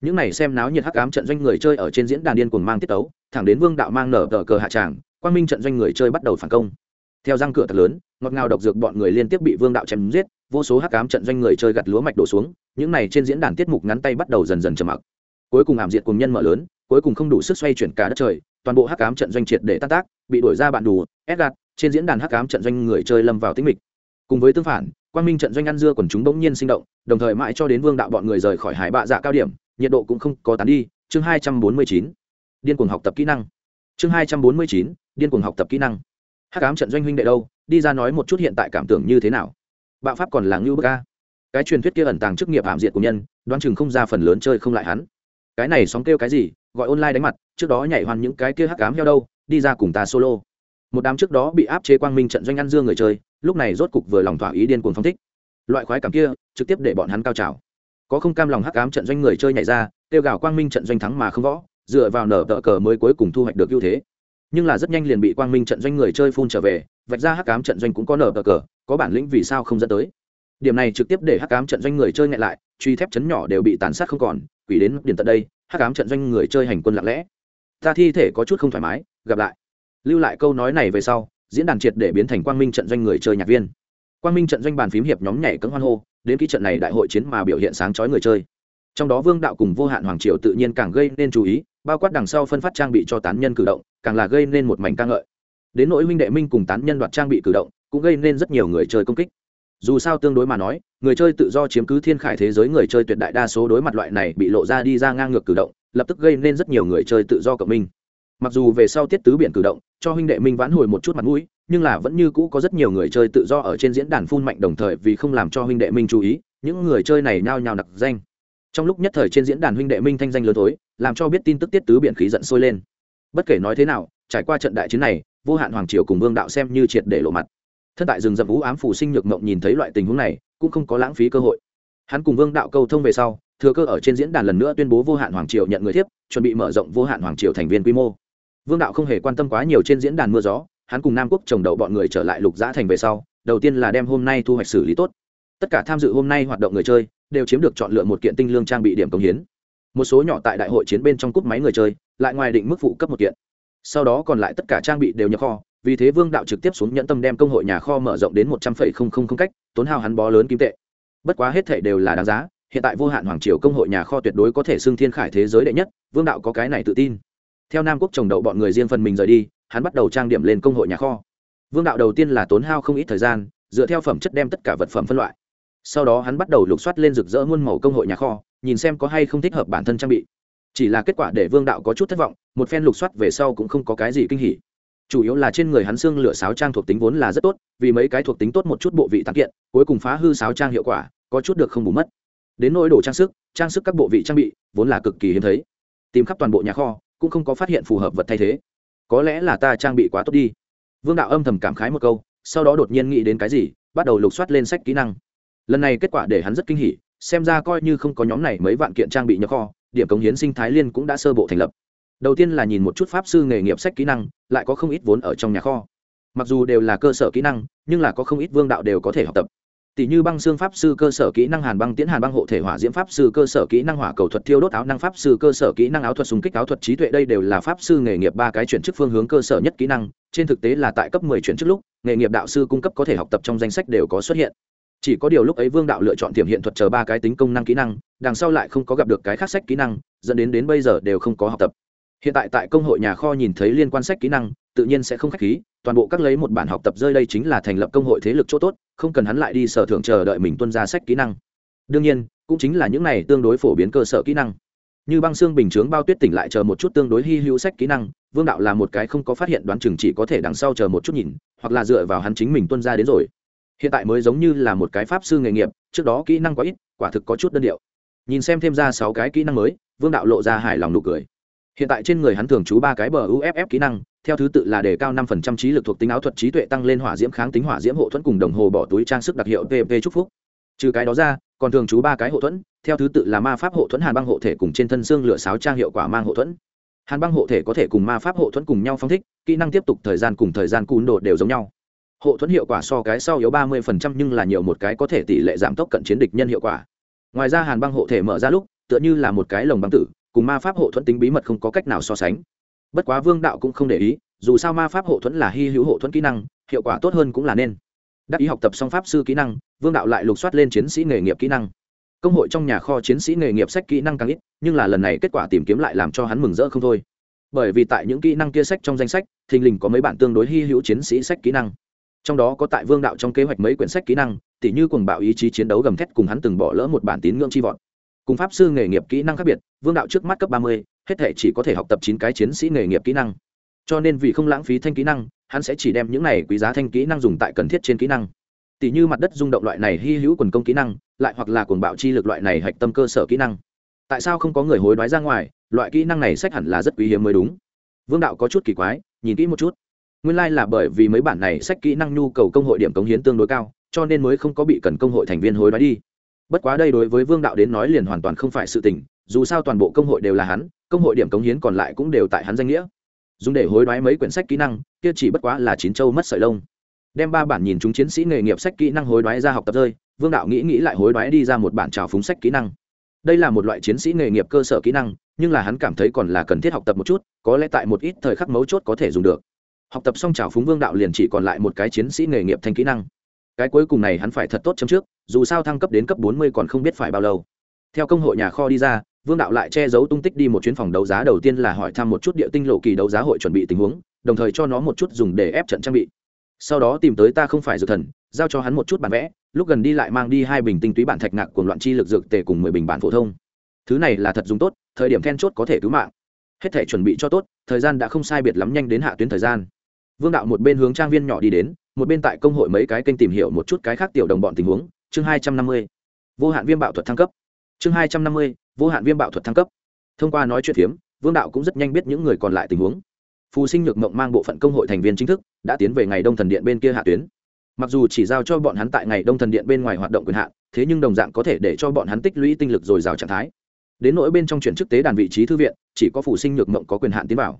Những này xem náo nhiệt hắc ám trận doanh người chơi ở trên diễn đàn điên cuồng mang tiết tấu, thẳng đến vương đạo mang nở tờ cờ hạ tràng, quang minh trận doanh người chơi bắt đầu phản công. Theo răng cửa thật lớn, ngọt ngào độc dược bọn người liên tiếp bị vương đạo chém giết, vô số hắc ám trận doanh người chơi gặt lúa mạch đổ xuống, những này trên diễn đàn tiết mục ngắn tay bắt đầu dần dần trầm mặc. Cuối cùng ảm diệt cùng nhân mở lớn, cuối cùng không đủ sức xoay chuyển cả đất trời, toàn bộ hắc ám trận doanh triệt để tan tác, bị đuổi ra bạn đủ ép gạt, trên diễn đàn hắc ám trận doanh người chơi lâm vào tĩnh mịch. Cùng với tương phản quang minh trận doanh ăn dưa quần chúng bỗng nhiên sinh động, đồng thời mãi cho đến vương đạo bọn người rời khỏi hải bạ dạ cao điểm, nhiệt độ cũng không có tán đi. Chương hai trăm bốn mươi chín, điên cuồng học tập kỹ năng. Chương hai trăm bốn mươi chín, điên cuồng học tập kỹ năng. Hắc ám trận doanh huynh đệ đâu? Đi ra nói một chút hiện tại cảm tưởng như thế nào? Bạo pháp còn là ngưu bức ca cái truyền thuyết kia ẩn tàng chức nghiệp hạm diện của nhân, đoán chừng không ra phần lớn chơi không lại hắn. Cái này sóng kêu cái gì? Gọi online đánh mặt, trước đó nhảy hoàn những cái kia hắc ám heo đâu? Đi ra cùng ta solo một đám trước đó bị áp chế quang minh trận doanh ăn dương người chơi, lúc này rốt cục vừa lòng thỏa ý điên cuồng phong thích. Loại khoái cảm kia, trực tiếp để bọn hắn cao trào. Có không cam lòng hắc ám trận doanh người chơi nhảy ra, kêu gào quang minh trận doanh thắng mà không võ, dựa vào nở tờ cờ mới cuối cùng thu hoạch được ưu thế. Nhưng là rất nhanh liền bị quang minh trận doanh người chơi phun trở về, vạch ra hắc ám trận doanh cũng có nở tờ cờ, có bản lĩnh vì sao không dẫn tới. Điểm này trực tiếp để hắc ám trận doanh người chơi ngại lại, truy thép chấn nhỏ đều bị tàn sát không còn, quỷ đến điền tận đây, hắc ám trận doanh người chơi hành quân lặng lẽ. Ta thi thể có chút không thoải mái, gặp lại lưu lại câu nói này về sau, diễn đàn triệt để biến thành quang minh trận doanh người chơi nhạc viên. Quang minh trận doanh bàn phím hiệp nhóm nhảy cấm hoan hô, đến khi trận này đại hội chiến mà biểu hiện sáng chói người chơi. Trong đó vương đạo cùng vô hạn hoàng triều tự nhiên càng gây nên chú ý, bao quát đằng sau phân phát trang bị cho tán nhân cử động, càng là gây nên một mảnh ca ngợi. Đến nỗi huynh đệ minh cùng tán nhân đoạt trang bị cử động, cũng gây nên rất nhiều người chơi công kích. Dù sao tương đối mà nói, người chơi tự do chiếm cứ thiên khải thế giới người chơi tuyệt đại đa số đối mặt loại này bị lộ ra đi ra ngang ngược cử động, lập tức gây nên rất nhiều người chơi tự do cộng minh mặc dù về sau tiết tứ biển cử động, cho huynh đệ minh vãn hồi một chút mặt mũi, nhưng là vẫn như cũ có rất nhiều người chơi tự do ở trên diễn đàn phun mạnh đồng thời vì không làm cho huynh đệ minh chú ý, những người chơi này nhao nhao nặc danh. Trong lúc nhất thời trên diễn đàn huynh đệ minh thanh danh lớn thối, làm cho biết tin tức tiết tứ biển khí giận sôi lên. Bất kể nói thế nào, trải qua trận đại chiến này, vô hạn hoàng triều cùng vương đạo xem như triệt để lộ mặt. Thân tại rừng rậm vũ ám phủ sinh nhược mộng nhìn thấy loại tình huống này, cũng không có lãng phí cơ hội. Hắn cùng vương đạo câu thông về sau, thừa cơ ở trên diễn đàn lần nữa tuyên bố vô hạn hoàng triều nhận người thiếp, chuẩn bị mở rộng vô hạn hoàng triều thành viên quy mô vương đạo không hề quan tâm quá nhiều trên diễn đàn mưa gió, hắn cùng nam quốc trồng đậu bọn người trở lại lục giã thành về sau, đầu tiên là đem hôm nay thu hoạch xử lý tốt. Tất cả tham dự hôm nay hoạt động người chơi, đều chiếm được chọn lựa một kiện tinh lương trang bị điểm công hiến. Một số nhỏ tại đại hội chiến bên trong cúp máy người chơi, lại ngoài định mức phụ cấp một kiện. Sau đó còn lại tất cả trang bị đều nhập kho, vì thế vương đạo trực tiếp xuống nhẫn tâm đem công hội nhà kho mở rộng đến một trăm phẩy không không không cách, tốn hao hắn bó lớn kim tệ. Bất quá hết thể đều là đáng giá, hiện tại vô hạn hoàng triều công hội nhà kho tuyệt đối có thể xưng thiên khải thế giới đệ nhất, vương đạo có cái này tự tin theo nam quốc trồng đậu bọn người riêng phần mình rời đi, hắn bắt đầu trang điểm lên công hội nhà kho. Vương đạo đầu tiên là tốn hao không ít thời gian, dựa theo phẩm chất đem tất cả vật phẩm phân loại. Sau đó hắn bắt đầu lục soát lên rực rỡ muôn màu công hội nhà kho, nhìn xem có hay không thích hợp bản thân trang bị. Chỉ là kết quả để vương đạo có chút thất vọng, một phen lục soát về sau cũng không có cái gì kinh hỉ. Chủ yếu là trên người hắn xương lửa sáo trang thuộc tính vốn là rất tốt, vì mấy cái thuộc tính tốt một chút bộ vị tán kiện, cuối cùng phá hư sáo trang hiệu quả, có chút được không bù mất. Đến nỗi đồ trang sức trang sức các bộ vị trang bị vốn là cực kỳ hiếm thấy. Tìm khắp toàn bộ nhà kho cũng không có phát hiện phù hợp vật thay thế. Có lẽ là ta trang bị quá tốt đi. Vương đạo âm thầm cảm khái một câu, sau đó đột nhiên nghĩ đến cái gì, bắt đầu lục soát lên sách kỹ năng. Lần này kết quả để hắn rất kinh hỉ, xem ra coi như không có nhóm này mấy vạn kiện trang bị nhập kho, điểm cống hiến sinh thái liên cũng đã sơ bộ thành lập. Đầu tiên là nhìn một chút pháp sư nghề nghiệp sách kỹ năng, lại có không ít vốn ở trong nhà kho. Mặc dù đều là cơ sở kỹ năng, nhưng là có không ít vương đạo đều có thể học tập tỷ như băng xương pháp sư cơ sở kỹ năng hàn băng tiễn hàn băng hộ thể hỏa diễm pháp sư cơ sở kỹ năng hỏa cầu thuật thiêu đốt áo năng pháp sư cơ sở kỹ năng áo thuật súng kích áo thuật trí tuệ. Đây đều là pháp sư nghề nghiệp ba cái chuyển chức phương hướng cơ sở nhất kỹ năng. Trên thực tế là tại cấp mười chuyển chức lúc, nghề nghiệp đạo sư cung cấp có thể học tập trong danh sách đều có xuất hiện. Chỉ có điều lúc ấy vương đạo lựa chọn tiềm hiện thuật chờ ba cái tính công năng kỹ năng, đằng sau lại không có gặp được cái khác sách kỹ năng, dẫn đến đến bây giờ đều không có học tập. Hiện tại tại công hội nhà kho nhìn thấy liên quan sách kỹ năng tự nhiên sẽ không khách khí, toàn bộ các lấy một bản học tập rơi đây chính là thành lập công hội thế lực chỗ tốt, không cần hắn lại đi sở thưởng chờ đợi mình tuân ra sách kỹ năng. Đương nhiên, cũng chính là những này tương đối phổ biến cơ sở kỹ năng. Như băng xương bình chướng bao tuyết tỉnh lại chờ một chút tương đối hy hữu sách kỹ năng, vương đạo là một cái không có phát hiện đoán chừng chỉ có thể đằng sau chờ một chút nhìn, hoặc là dựa vào hắn chính mình tuân ra đến rồi. Hiện tại mới giống như là một cái pháp sư nghề nghiệp, trước đó kỹ năng quá ít, quả thực có chút đơn điệu. Nhìn xem thêm ra sáu cái kỹ năng mới, vương đạo lộ ra hài lòng nụ cười. Hiện tại trên người hắn thường trú ba cái bờ uff kỹ năng theo thứ tự là đề cao 5% trí lực thuộc tính áo thuật trí tuệ tăng lên hỏa diễm kháng tính hỏa diễm hộ thuẫn cùng đồng hồ bỏ túi trang sức đặc hiệu pp chúc phúc. Trừ cái đó ra, còn thường chú ba cái hộ thuẫn, theo thứ tự là ma pháp hộ thuẫn hàn băng hộ thể cùng trên thân xương lửa sáo trang hiệu quả mang hộ thuẫn. Hàn băng hộ thể có thể cùng ma pháp hộ thuẫn cùng nhau phong thích, kỹ năng tiếp tục thời gian cùng thời gian cún độ đều giống nhau. Hộ thuẫn hiệu quả so cái sau yếu ba mươi phần trăm nhưng là nhiều một cái có thể tỷ lệ giảm tốc cận chiến địch nhân hiệu quả. Ngoài ra hàn băng hộ thể mở ra lúc, tựa như là một cái lồng băng tử, cùng ma pháp hộ thuẫn tính bí mật không có cách nào so sánh bất quá vương đạo cũng không để ý, dù sao ma pháp hộ thuẫn là hy hữu hộ thuẫn kỹ năng, hiệu quả tốt hơn cũng là nên. Đắc ý học tập song pháp sư kỹ năng, vương đạo lại lục soát lên chiến sĩ nghề nghiệp kỹ năng. Công hội trong nhà kho chiến sĩ nghề nghiệp sách kỹ năng càng ít, nhưng là lần này kết quả tìm kiếm lại làm cho hắn mừng rỡ không thôi. Bởi vì tại những kỹ năng kia sách trong danh sách, thình lình có mấy bản tương đối hy hữu chiến sĩ sách kỹ năng. Trong đó có tại vương đạo trong kế hoạch mấy quyển sách kỹ năng, tỉ như cùng bạo ý chí chiến đấu gầm thét cùng hắn từng bỏ lỡ một bản tín ngưỡng chi vọt cùng pháp sư nghề nghiệp kỹ năng khác biệt, vương đạo trước mắt cấp ba mươi hết thể chỉ có thể học tập chín cái chiến sĩ nghề nghiệp kỹ năng. Cho nên vì không lãng phí thanh kỹ năng, hắn sẽ chỉ đem những này quý giá thanh kỹ năng dùng tại cần thiết trên kỹ năng. Tỷ như mặt đất rung động loại này hy hữu quần công kỹ năng, lại hoặc là cuồng bạo chi lực loại này hạch tâm cơ sở kỹ năng. Tại sao không có người hối đoái ra ngoài, loại kỹ năng này sách hẳn là rất quý hiếm mới đúng. Vương đạo có chút kỳ quái, nhìn kỹ một chút. Nguyên lai、like、là bởi vì mấy bản này sách kỹ năng nhu cầu công hội điểm cống hiến tương đối cao, cho nên mới không có bị cần công hội thành viên hối đoái đi bất quá đây đối với vương đạo đến nói liền hoàn toàn không phải sự tình, dù sao toàn bộ công hội đều là hắn, công hội điểm cống hiến còn lại cũng đều tại hắn danh nghĩa. Dùng để hối đoái mấy quyển sách kỹ năng, kia chỉ bất quá là chín châu mất sợi lông. Đem ba bản nhìn chúng chiến sĩ nghề nghiệp sách kỹ năng hối đoái ra học tập rơi, vương đạo nghĩ nghĩ lại hối đoái đi ra một bản trào phúng sách kỹ năng. Đây là một loại chiến sĩ nghề nghiệp cơ sở kỹ năng, nhưng là hắn cảm thấy còn là cần thiết học tập một chút, có lẽ tại một ít thời khắc mấu chốt có thể dùng được. Học tập xong trào phúng vương đạo liền chỉ còn lại một cái chiến sĩ nghề nghiệp thanh kỹ năng cái cuối cùng này hắn phải thật tốt chấm trước, dù sao thăng cấp đến cấp bốn mươi còn không biết phải bao lâu. Theo công hội nhà kho đi ra, vương đạo lại che giấu tung tích đi một chuyến phòng đấu giá đầu tiên là hỏi thăm một chút địa tinh lộ kỳ đấu giá hội chuẩn bị tình huống, đồng thời cho nó một chút dùng để ép trận trang bị. Sau đó tìm tới ta không phải dược thần, giao cho hắn một chút bản vẽ, lúc gần đi lại mang đi hai bình tinh túy bản thạch ngạc của loạn chi lực dược tề cùng mười bình bản phổ thông. Thứ này là thật dùng tốt, thời điểm then chốt có thể cứu mạng. Hết thể chuẩn bị cho tốt, thời gian đã không sai biệt lắm nhanh đến hạ tuyến thời gian. Vương đạo một bên hướng trang viên nhỏ đi đến một bên tại công hội mấy cái kênh tìm hiểu một chút cái khác tiểu đồng bọn tình huống, chương hai trăm năm mươi, vô hạn viêm bạo thuật thăng cấp. Chương hai trăm năm mươi, vô hạn viêm bạo thuật thăng cấp. Thông qua nói chuyện phiếm, vương đạo cũng rất nhanh biết những người còn lại tình huống. Phù sinh nhược mộng mang bộ phận công hội thành viên chính thức, đã tiến về ngày đông thần điện bên kia hạ tuyến. Mặc dù chỉ giao cho bọn hắn tại ngày đông thần điện bên ngoài hoạt động quyền hạn, thế nhưng đồng dạng có thể để cho bọn hắn tích lũy tinh lực dồi dào trạng thái. Đến nỗi bên trong chuyển chức tế đàn vị trí thư viện, chỉ có phù sinh nhược mộng có quyền hạn tiến vào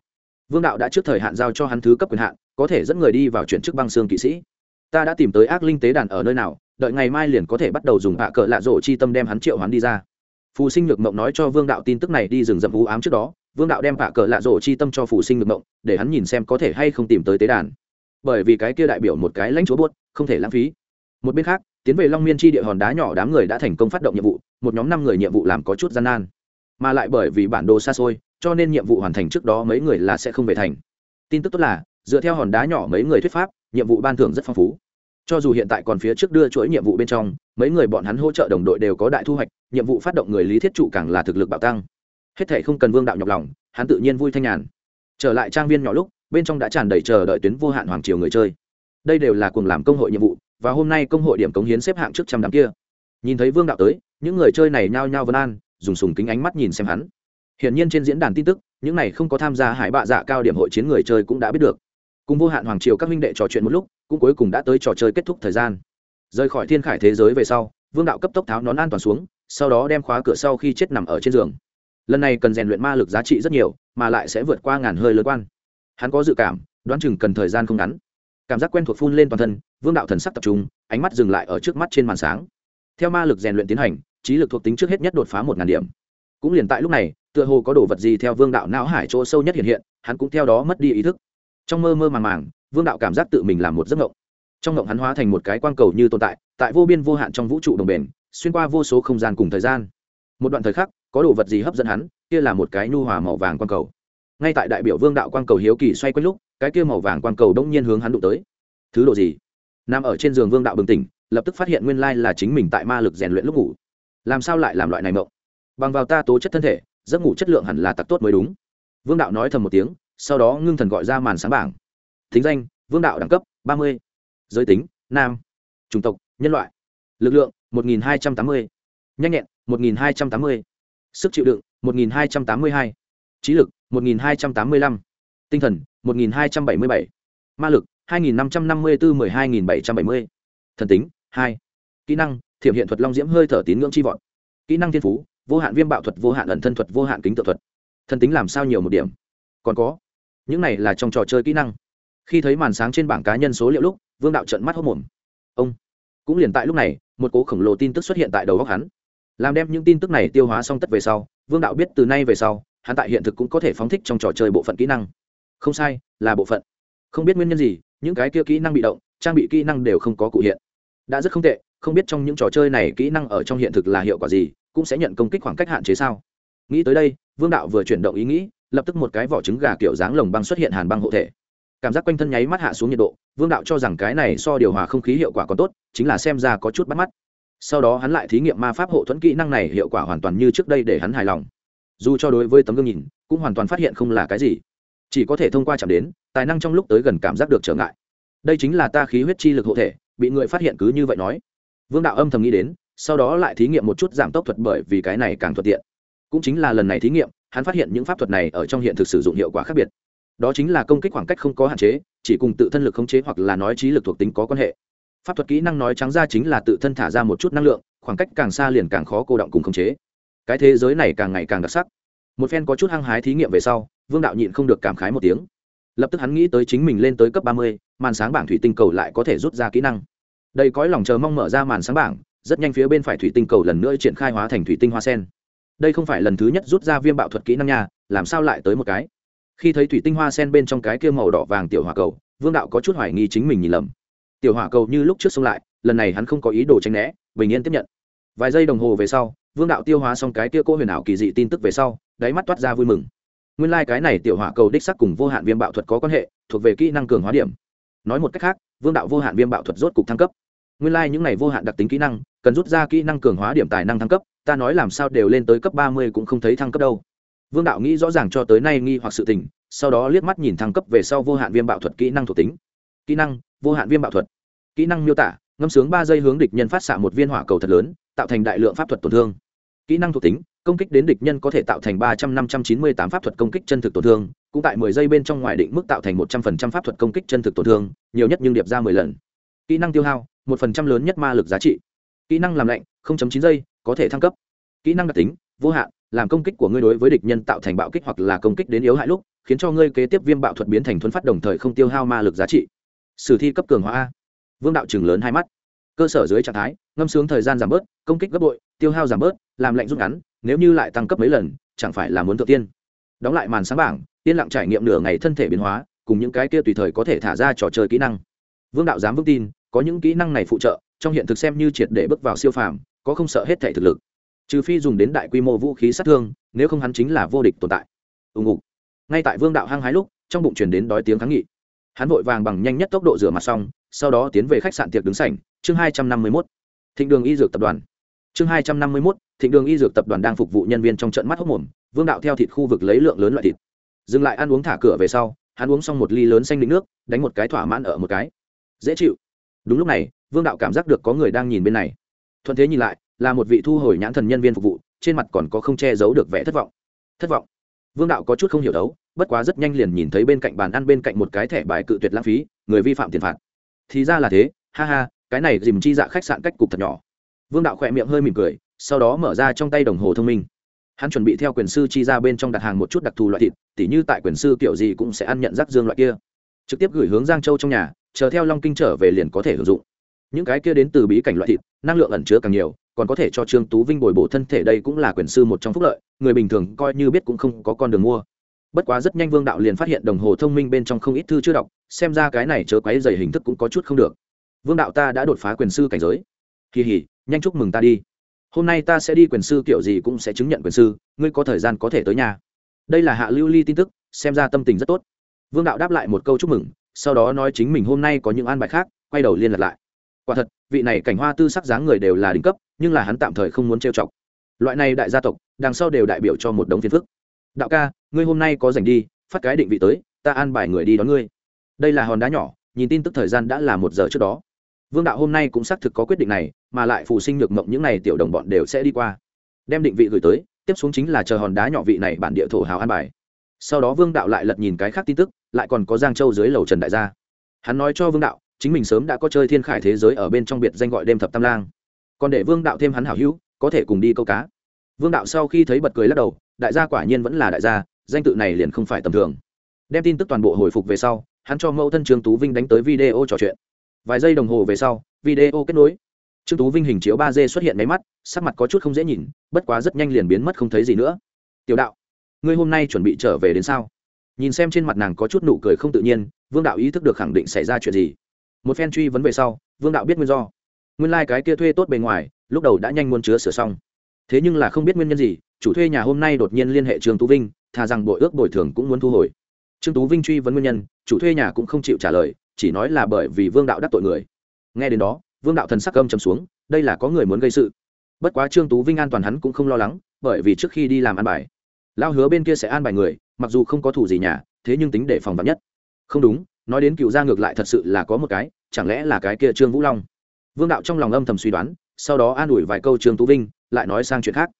vương đạo đã trước thời hạn giao cho hắn thứ cấp quyền hạn, có thể dẫn người đi vào chuyển chức băng xương kỵ sĩ. Ta đã tìm tới ác linh tế đàn ở nơi nào, đợi ngày mai liền có thể bắt đầu dùng hạ cờ lạ rộ chi tâm đem hắn triệu hắn đi ra. Phù sinh nhược mộng nói cho vương đạo tin tức này đi rừng rậm vũ ám trước đó, vương đạo đem hạ cờ lạ rộ chi tâm cho phù sinh nhược mộng, để hắn nhìn xem có thể hay không tìm tới tế đàn. Bởi vì cái kia đại biểu một cái lãnh chúa buốt, không thể lãng phí. Một bên khác, tiến về long miên chi địa hòn đá nhỏ đám người đã thành công phát động nhiệm vụ, một nhóm năm người nhiệm vụ làm có chút gian nan. Mà lại bởi vì bản đồ xa xôi cho nên nhiệm vụ hoàn thành trước đó mấy người là sẽ không về thành. Tin tức tốt là, dựa theo hòn đá nhỏ mấy người thuyết pháp, nhiệm vụ ban thưởng rất phong phú. Cho dù hiện tại còn phía trước đưa chuỗi nhiệm vụ bên trong, mấy người bọn hắn hỗ trợ đồng đội đều có đại thu hoạch, nhiệm vụ phát động người lý thiết trụ càng là thực lực bạo tăng. Hết thể không cần vương đạo nhọc lòng, hắn tự nhiên vui thanh nhàn. Trở lại trang viên nhỏ lúc, bên trong đã tràn đầy chờ đợi tuyến vô hạn hoàng triều người chơi. Đây đều là cùng làm công hội nhiệm vụ, và hôm nay công hội điểm cống hiến xếp hạng trước trăm đám kia. Nhìn thấy vương đạo tới, những người chơi này nhao nhao vân an, dùng sùng kính ánh mắt nhìn xem hắn hiển nhiên trên diễn đàn tin tức, những này không có tham gia hải bạ dạ cao điểm hội chiến người chơi cũng đã biết được. Cùng vô hạn hoàng triều các minh đệ trò chuyện một lúc, cũng cuối cùng đã tới trò chơi kết thúc thời gian. Rời khỏi thiên khải thế giới về sau, vương đạo cấp tốc tháo nón an toàn xuống, sau đó đem khóa cửa sau khi chết nằm ở trên giường. Lần này cần rèn luyện ma lực giá trị rất nhiều, mà lại sẽ vượt qua ngàn hơi lớn quan. Hắn có dự cảm, đoán chừng cần thời gian không ngắn. Cảm giác quen thuộc phun lên toàn thân, vương đạo thần sắc tập trung, ánh mắt dừng lại ở trước mắt trên màn sáng. Theo ma lực rèn luyện tiến hành, trí lực thuộc tính trước hết nhất đột phá một ngàn điểm. Cũng liền tại lúc này tựa hồ có đồ vật gì theo vương đạo não hải chỗ sâu nhất hiện hiện, hắn cũng theo đó mất đi ý thức. Trong mơ mơ màng màng, vương đạo cảm giác tự mình làm một giấc ngộng. Trong ngộng hắn hóa thành một cái quang cầu như tồn tại tại vô biên vô hạn trong vũ trụ đồng bền, xuyên qua vô số không gian cùng thời gian. Một đoạn thời khắc, có đồ vật gì hấp dẫn hắn? Kia là một cái nhu hòa màu vàng quang cầu. Ngay tại đại biểu vương đạo quang cầu hiếu kỳ xoay quanh lúc, cái kia màu vàng quang cầu đông nhiên hướng hắn đụng tới. Thứ đồ gì? Nằm ở trên giường vương đạo bừng tỉnh, lập tức phát hiện nguyên lai là chính mình tại ma lực rèn luyện lúc ngủ. Làm sao lại làm loại này mộng? Bằng vào ta tố chất thân thể giấc ngủ chất lượng hẳn là tặc tốt mới đúng. Vương đạo nói thầm một tiếng, sau đó ngưng thần gọi ra màn sáng bảng. Thính danh, vương đạo đẳng cấp, ba mươi. Giới tính, nam. Chủng tộc, nhân loại. Lực lượng, một nghìn hai trăm tám mươi. Nhanh nhẹn, một nghìn hai trăm tám mươi. Sức chịu đựng, một nghìn hai trăm tám mươi hai. Trí lực, một nghìn hai trăm tám mươi lăm. Tinh thần, một nghìn hai trăm bảy mươi bảy. Ma lực, hai nghìn năm trăm năm mươi bốn mười hai nghìn bảy trăm bảy mươi. Thần tính, hai. Kỹ năng, thiểm hiện thuật long diễm hơi thở tín ngưỡng chi vọt. Kỹ năng thiên phú vô hạn viêm bạo thuật, vô hạn ẩn thân thuật, vô hạn kính tự thuật. Thân tính làm sao nhiều một điểm? Còn có, những này là trong trò chơi kỹ năng. Khi thấy màn sáng trên bảng cá nhân số liệu lúc, vương đạo trận mắt hốc mồm. Ông, cũng liền tại lúc này, một cố khổng lồ tin tức xuất hiện tại đầu góc hắn. Làm đem những tin tức này tiêu hóa xong tất về sau, vương đạo biết từ nay về sau, hắn tại hiện thực cũng có thể phóng thích trong trò chơi bộ phận kỹ năng. Không sai, là bộ phận. Không biết nguyên nhân gì, những cái kia kỹ năng bị động, trang bị kỹ năng đều không có cụ hiện. Đã rất không tệ, không biết trong những trò chơi này kỹ năng ở trong hiện thực là hiệu quả gì cũng sẽ nhận công kích khoảng cách hạn chế sao? Nghĩ tới đây, vương đạo vừa chuyển động ý nghĩ, lập tức một cái vỏ trứng gà kiểu dáng lồng băng xuất hiện hàn băng hộ thể. Cảm giác quanh thân nháy mắt hạ xuống nhiệt độ, vương đạo cho rằng cái này so điều hòa không khí hiệu quả còn tốt, chính là xem ra có chút bắt mắt. Sau đó hắn lại thí nghiệm ma pháp hộ thuẫn kỹ năng này hiệu quả hoàn toàn như trước đây để hắn hài lòng. Dù cho đối với tấm gương nhìn, cũng hoàn toàn phát hiện không là cái gì. Chỉ có thể thông qua chạm đến, tài năng trong lúc tới gần cảm giác được trở ngại. Đây chính là ta khí huyết chi lực hộ thể, bị người phát hiện cứ như vậy nói. Vương đạo âm thầm nghĩ đến sau đó lại thí nghiệm một chút giảm tốc thuật bởi vì cái này càng thuận tiện. Cũng chính là lần này thí nghiệm, hắn phát hiện những pháp thuật này ở trong hiện thực sử dụng hiệu quả khác biệt. Đó chính là công kích khoảng cách không có hạn chế, chỉ cùng tự thân lực khống chế hoặc là nói trí lực thuộc tính có quan hệ. Pháp thuật kỹ năng nói trắng ra chính là tự thân thả ra một chút năng lượng, khoảng cách càng xa liền càng khó cô động cùng khống chế. Cái thế giới này càng ngày càng đặc sắc. Một phen có chút hăng hái thí nghiệm về sau, vương đạo nhịn không được cảm khái một tiếng. Lập tức hắn nghĩ tới chính mình lên tới cấp ba mươi, màn sáng bảng thủy tinh cầu lại có thể rút ra kỹ năng. Đây cõi lòng chờ mong mở ra màn sáng bảng rất nhanh phía bên phải thủy tinh cầu lần nữa triển khai hóa thành thủy tinh hoa sen. Đây không phải lần thứ nhất rút ra viêm bạo thuật kỹ năng nha, làm sao lại tới một cái? Khi thấy thủy tinh hoa sen bên trong cái kia màu đỏ vàng tiểu hỏa cầu, vương đạo có chút hoài nghi chính mình nhìn lầm. Tiểu hỏa cầu như lúc trước xông lại, lần này hắn không có ý đồ tranh né, bình yên tiếp nhận. Vài giây đồng hồ về sau, vương đạo tiêu hóa xong cái kia cô huyền ảo kỳ dị tin tức về sau, đáy mắt toát ra vui mừng. Nguyên lai、like、cái này tiểu hỏa cầu đích sắc cùng vô hạn viêm bạo thuật có quan hệ, thuộc về kỹ năng cường hóa điểm. Nói một cách khác, vương đạo vô hạn viêm bạo thuật rốt cục thăng cấp nguyên lai、like、những này vô hạn đặc tính kỹ năng, cần rút ra kỹ năng cường hóa điểm tài năng thăng cấp, ta nói làm sao đều lên tới cấp ba mươi cũng không thấy thăng cấp đâu. Vương đạo nghĩ rõ ràng cho tới nay nghi hoặc sự tình, sau đó liếc mắt nhìn thăng cấp về sau vô hạn viêm bạo thuật kỹ năng thuộc tính. Kỹ năng, vô hạn viêm bạo thuật. Kỹ năng miêu tả, ngâm sướng ba giây hướng địch nhân phát xạ một viên hỏa cầu thật lớn, tạo thành đại lượng pháp thuật tổn thương. Kỹ năng thuộc tính, công kích đến địch nhân có thể tạo thành ba trăm năm trăm chín mươi tám pháp thuật công kích chân thực tổn thương, cũng tại mười giây bên trong ngoài định mức tạo thành một trăm phần trăm pháp thuật công kích chân thực tổn thương, nhiều nhất nhưng điệp ra mười lần. Kỹ năng tiêu hao một phần trăm lớn nhất ma lực giá trị. Kỹ năng làm lạnh chín giây, có thể thăng cấp. Kỹ năng đặc tính, vô hạn, làm công kích của ngươi đối với địch nhân tạo thành bạo kích hoặc là công kích đến yếu hại lúc, khiến cho ngươi kế tiếp viêm bạo thuật biến thành thuấn phát đồng thời không tiêu hao ma lực giá trị. Sử thi cấp cường hóa a. Vương đạo chừng lớn hai mắt. Cơ sở dưới trạng thái, ngâm sướng thời gian giảm bớt, công kích gấp bội, tiêu hao giảm bớt, làm lạnh rút ngắn, nếu như lại tăng cấp mấy lần, chẳng phải là muốn tự tiên. Đóng lại màn sáng bảng, yên lặng trải nghiệm nửa ngày thân thể biến hóa, cùng những cái kia tùy thời có thể thả ra trò chơi kỹ năng. Vương đạo dám vững tin có những kỹ năng này phụ trợ, trong hiện thực xem như triệt để bước vào siêu phàm, có không sợ hết thể thực lực. Trừ phi dùng đến đại quy mô vũ khí sát thương, nếu không hắn chính là vô địch tồn tại. Ùng ục ngay tại vương đạo hăng hái lúc, trong bụng chuyển đến đói tiếng kháng nghị. Hắn vội vàng bằng nhanh nhất tốc độ rửa mặt xong, sau đó tiến về khách sạn tiệc đứng sảnh, chương hai trăm năm mươi mốt. Thịnh đường y dược tập đoàn. Chương hai trăm năm mươi mốt, thịnh đường y dược tập đoàn đang phục vụ nhân viên trong trận mắt hốc mồm, vương đạo theo thịt khu vực lấy lượng lớn loại thịt. Dừng lại ăn uống thả cửa về sau, hắn uống xong một ly lớn xanh đĩnh nước, đánh một cái thỏa mãn ở một cái. Dễ chịu đúng lúc này, vương đạo cảm giác được có người đang nhìn bên này. Thuận thế nhìn lại, là một vị thu hồi nhãn thần nhân viên phục vụ, trên mặt còn có không che giấu được vẻ thất vọng. Thất vọng. Vương đạo có chút không hiểu đấu, bất quá rất nhanh liền nhìn thấy bên cạnh bàn ăn bên cạnh một cái thẻ bài cự tuyệt lãng phí, người vi phạm tiền phạt. Thì ra là thế, ha ha, cái này dìm chi dạ khách sạn cách cục thật nhỏ. Vương đạo khỏe miệng hơi mỉm cười, sau đó mở ra trong tay đồng hồ thông minh. Hắn chuẩn bị theo quyền sư chi ra bên trong đặt hàng một chút đặc thù loại thịt, tỉ như tại quyền sư kiểu gì cũng sẽ ăn nhận rác dương loại kia. Trực tiếp gửi hướng giang châu trong nhà chờ theo long kinh trở về liền có thể hưởng dụng. Những cái kia đến từ bí cảnh loại thịt, năng lượng ẩn chứa càng nhiều, còn có thể cho trương tú vinh bồi bổ thân thể đây cũng là quyền sư một trong phúc lợi, người bình thường coi như biết cũng không có con đường mua. Bất quá rất nhanh vương đạo liền phát hiện đồng hồ thông minh bên trong không ít thư chưa đọc, xem ra cái này chớ quáy dày hình thức cũng có chút không được. Vương đạo ta đã đột phá quyền sư cảnh giới. Kỳ hỉ, nhanh chúc mừng ta đi. Hôm nay ta sẽ đi quyền sư kiểu gì cũng sẽ chứng nhận quyền sư, ngươi có thời gian có thể tới nhà. Đây là hạ lưu ly tin tức, xem ra tâm tình rất tốt. Vương đạo đáp lại một câu chúc mừng sau đó nói chính mình hôm nay có những an bài khác, quay đầu liên lạc lại. Quả thật, vị này cảnh hoa tư sắc dáng người đều là đỉnh cấp, nhưng là hắn tạm thời không muốn trêu chọc. Loại này đại gia tộc, đằng sau đều đại biểu cho một đống phiền phức. Đạo ca, ngươi hôm nay có rảnh đi, phát cái định vị tới, ta an bài người đi đón ngươi. Đây là hòn đá nhỏ, nhìn tin tức thời gian đã là một giờ trước đó. Vương đạo hôm nay cũng xác thực có quyết định này, mà lại phù sinh nhược mộng những n à y tiểu đồng bọn đều sẽ đi qua. Đem định vị gửi tới, tiếp xuống chính là chờ hòn đá nhỏ vị này bản địa thổ hào an bài sau đó vương đạo lại lật nhìn cái khác tin tức, lại còn có giang châu dưới lầu trần đại gia. Hắn nói cho vương đạo, chính mình sớm đã có chơi thiên khải thế giới ở bên trong biệt danh gọi đêm thập tam lang. Còn để vương đạo thêm hắn hảo hữu, có thể cùng đi câu cá. Vương đạo sau khi thấy bật cười lắc đầu, đại gia quả nhiên vẫn là đại gia, danh tự này liền không phải tầm thường. Đem tin tức toàn bộ hồi phục về sau, hắn cho mẫu thân trương tú vinh đánh tới video trò chuyện. Vài giây đồng hồ về sau, video kết nối. Trương tú vinh hình chiếu ba d xuất hiện máy mắt, sắc mặt có chút không dễ nhìn, bất quá rất nhanh liền biến mất không thấy gì nữa. Tiểu đạo ngươi hôm nay chuẩn bị trở về đến sao? Nhìn xem trên mặt nàng có chút nụ cười không tự nhiên, vương đạo ý thức được khẳng định xảy ra chuyện gì. Một phen truy vấn về sau, vương đạo biết nguyên do. Nguyên lai、like、cái kia thuê tốt bề ngoài, lúc đầu đã nhanh muốn chứa sửa xong. Thế nhưng là không biết nguyên nhân gì, chủ thuê nhà hôm nay đột nhiên liên hệ trương tú vinh, thà rằng bội ước bồi thường cũng muốn thu hồi. Trương tú vinh truy vấn nguyên nhân, chủ thuê nhà cũng không chịu trả lời, chỉ nói là bởi vì vương đạo đắc tội người. Nghe đến đó, vương đạo thần sắc âm chầm xuống, đây là có người muốn gây sự. Bất quá trương tú vinh an toàn hắn cũng không lo lắng, bởi vì trước khi đi làm ăn bài lao hứa bên kia sẽ an bài người, mặc dù không có thủ gì nhà, thế nhưng tính để phòng vắn nhất. Không đúng, nói đến cựu gia ngược lại thật sự là có một cái, chẳng lẽ là cái kia trương vũ long? Vương đạo trong lòng âm thầm suy đoán, sau đó an ủi vài câu trương tú vinh, lại nói sang chuyện khác.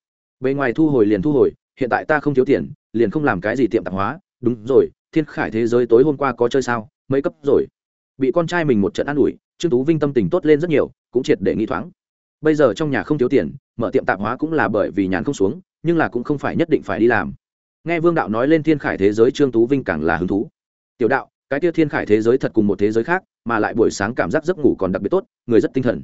Bề ngoài thu hồi liền thu hồi, hiện tại ta không thiếu tiền, liền không làm cái gì tiệm tạp hóa. Đúng rồi, thiên khải thế giới tối hôm qua có chơi sao? Mấy cấp rồi. Bị con trai mình một trận an ủi, trương tú vinh tâm tình tốt lên rất nhiều, cũng triệt để nghi thoáng. Bây giờ trong nhà không thiếu tiền, mở tiệm tạp hóa cũng là bởi vì nhàn không xuống nhưng là cũng không phải nhất định phải đi làm. Nghe vương đạo nói lên thiên khải thế giới, trương tú vinh càng là hứng thú. Tiểu đạo, cái tia thiên khải thế giới thật cùng một thế giới khác, mà lại buổi sáng cảm giác giấc ngủ còn đặc biệt tốt, người rất tinh thần.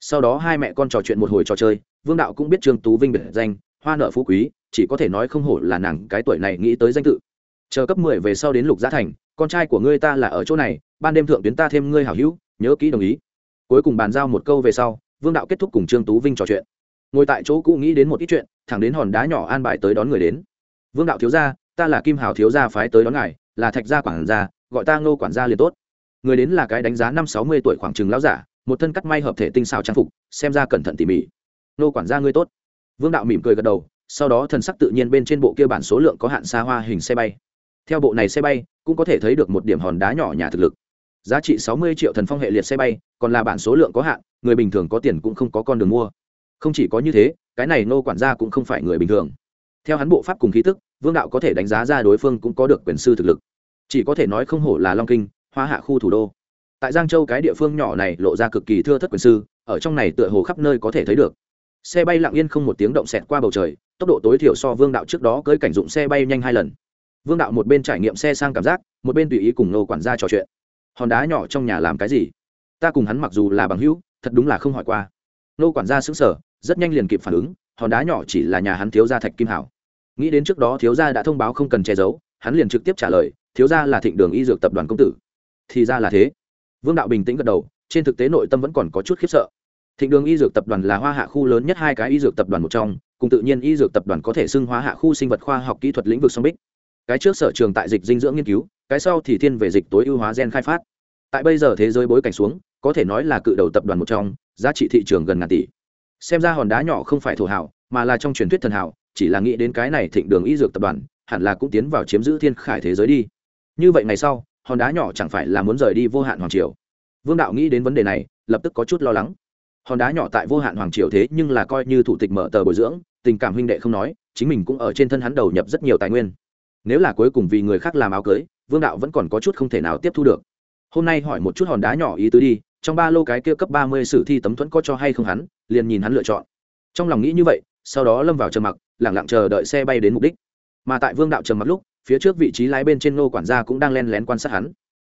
Sau đó hai mẹ con trò chuyện một hồi trò chơi, vương đạo cũng biết trương tú vinh biệt danh, hoa nợ phú quý, chỉ có thể nói không hổ là nàng cái tuổi này nghĩ tới danh tự. Chờ cấp mười về sau đến lục giá thành, con trai của ngươi ta là ở chỗ này, ban đêm thượng tuyến ta thêm ngươi hảo hữu, nhớ kỹ đồng ý. Cuối cùng bàn giao một câu về sau, vương đạo kết thúc cùng trương tú vinh trò chuyện ngồi tại chỗ cũ nghĩ đến một ít chuyện, thẳng đến hòn đá nhỏ an bài tới đón người đến. Vương đạo thiếu gia, ta là kim hào thiếu gia phái tới đón ngài, là thạch gia quản gia, gọi ta ngô quản gia liền tốt. Người đến là cái đánh giá năm sáu mươi tuổi khoảng chừng lão giả, một thân cắt may hợp thể tinh xào trang phục, xem ra cẩn thận tỉ mỉ. Ngô quản gia ngươi tốt. Vương đạo mỉm cười gật đầu, sau đó thần sắc tự nhiên bên trên bộ kia bản số lượng có hạn xa hoa hình xe bay. Theo bộ này xe bay, cũng có thể thấy được một điểm hòn đá nhỏ nhà thực lực. Giá trị sáu mươi triệu thần phong hệ liệt xe bay, còn là bản số lượng có hạn, người bình thường có tiền cũng không có con đường mua không chỉ có như thế, cái này nô quản gia cũng không phải người bình thường. Theo hắn bộ pháp cùng khí tức, vương đạo có thể đánh giá ra đối phương cũng có được quyền sư thực lực. Chỉ có thể nói không hổ là long kinh, hoa hạ khu thủ đô. Tại giang châu cái địa phương nhỏ này lộ ra cực kỳ thưa thất quyền sư, ở trong này tựa hồ khắp nơi có thể thấy được. Xe bay lặng yên không một tiếng động xẹt qua bầu trời, tốc độ tối thiểu so vương đạo trước đó cưới cảnh dụng xe bay nhanh hai lần. Vương đạo một bên trải nghiệm xe sang cảm giác, một bên tùy ý cùng nô quản gia trò chuyện. Hòn đá nhỏ trong nhà làm cái gì? Ta cùng hắn mặc dù là bằng hữu, thật đúng là không hỏi qua. Nô quản gia xứng sở rất nhanh liền kịp phản ứng, hòn đá nhỏ chỉ là nhà hắn thiếu gia thạch kim hảo. Nghĩ đến trước đó thiếu gia đã thông báo không cần che giấu, hắn liền trực tiếp trả lời, thiếu gia là thịnh đường y dược tập đoàn công tử. Thì ra là thế. Vương đạo bình tĩnh gật đầu, trên thực tế nội tâm vẫn còn có chút khiếp sợ. Thịnh đường y dược tập đoàn là hoa hạ khu lớn nhất hai cái y dược tập đoàn một trong, cùng tự nhiên y dược tập đoàn có thể xưng hóa hạ khu sinh vật khoa học kỹ thuật lĩnh vực song bích. Cái trước sở trường tại dịch dinh dưỡng nghiên cứu, cái sau thì thiên về dịch tối ưu hóa gen khai phát. Tại bây giờ thế giới bối cảnh xuống, có thể nói là cự đầu tập đoàn một trong, giá trị thị trường gần ngàn tỷ xem ra hòn đá nhỏ không phải thổ hảo, mà là trong truyền thuyết thần hảo, chỉ là nghĩ đến cái này thịnh đường y dược tập đoàn, hẳn là cũng tiến vào chiếm giữ thiên khải thế giới đi. Như vậy ngày sau, hòn đá nhỏ chẳng phải là muốn rời đi vô hạn hoàng triều. Vương đạo nghĩ đến vấn đề này, lập tức có chút lo lắng. Hòn đá nhỏ tại vô hạn hoàng triều thế nhưng là coi như thủ tịch mở tờ bồi dưỡng, tình cảm huynh đệ không nói, chính mình cũng ở trên thân hắn đầu nhập rất nhiều tài nguyên. Nếu là cuối cùng vì người khác làm áo cưới, vương đạo vẫn còn có chút không thể nào tiếp thu được. Hôm nay hỏi một chút hòn đá nhỏ ý tứ đi trong ba lô cái kia cấp ba mươi sử thi tấm thuẫn có cho hay không hắn, liền nhìn hắn lựa chọn. Trong lòng nghĩ như vậy, sau đó lâm vào trầm mặc lẳng lặng chờ đợi xe bay đến mục đích. Mà tại vương đạo trầm mặc lúc, phía trước vị trí lái bên trên nô quản gia cũng đang len lén quan sát hắn.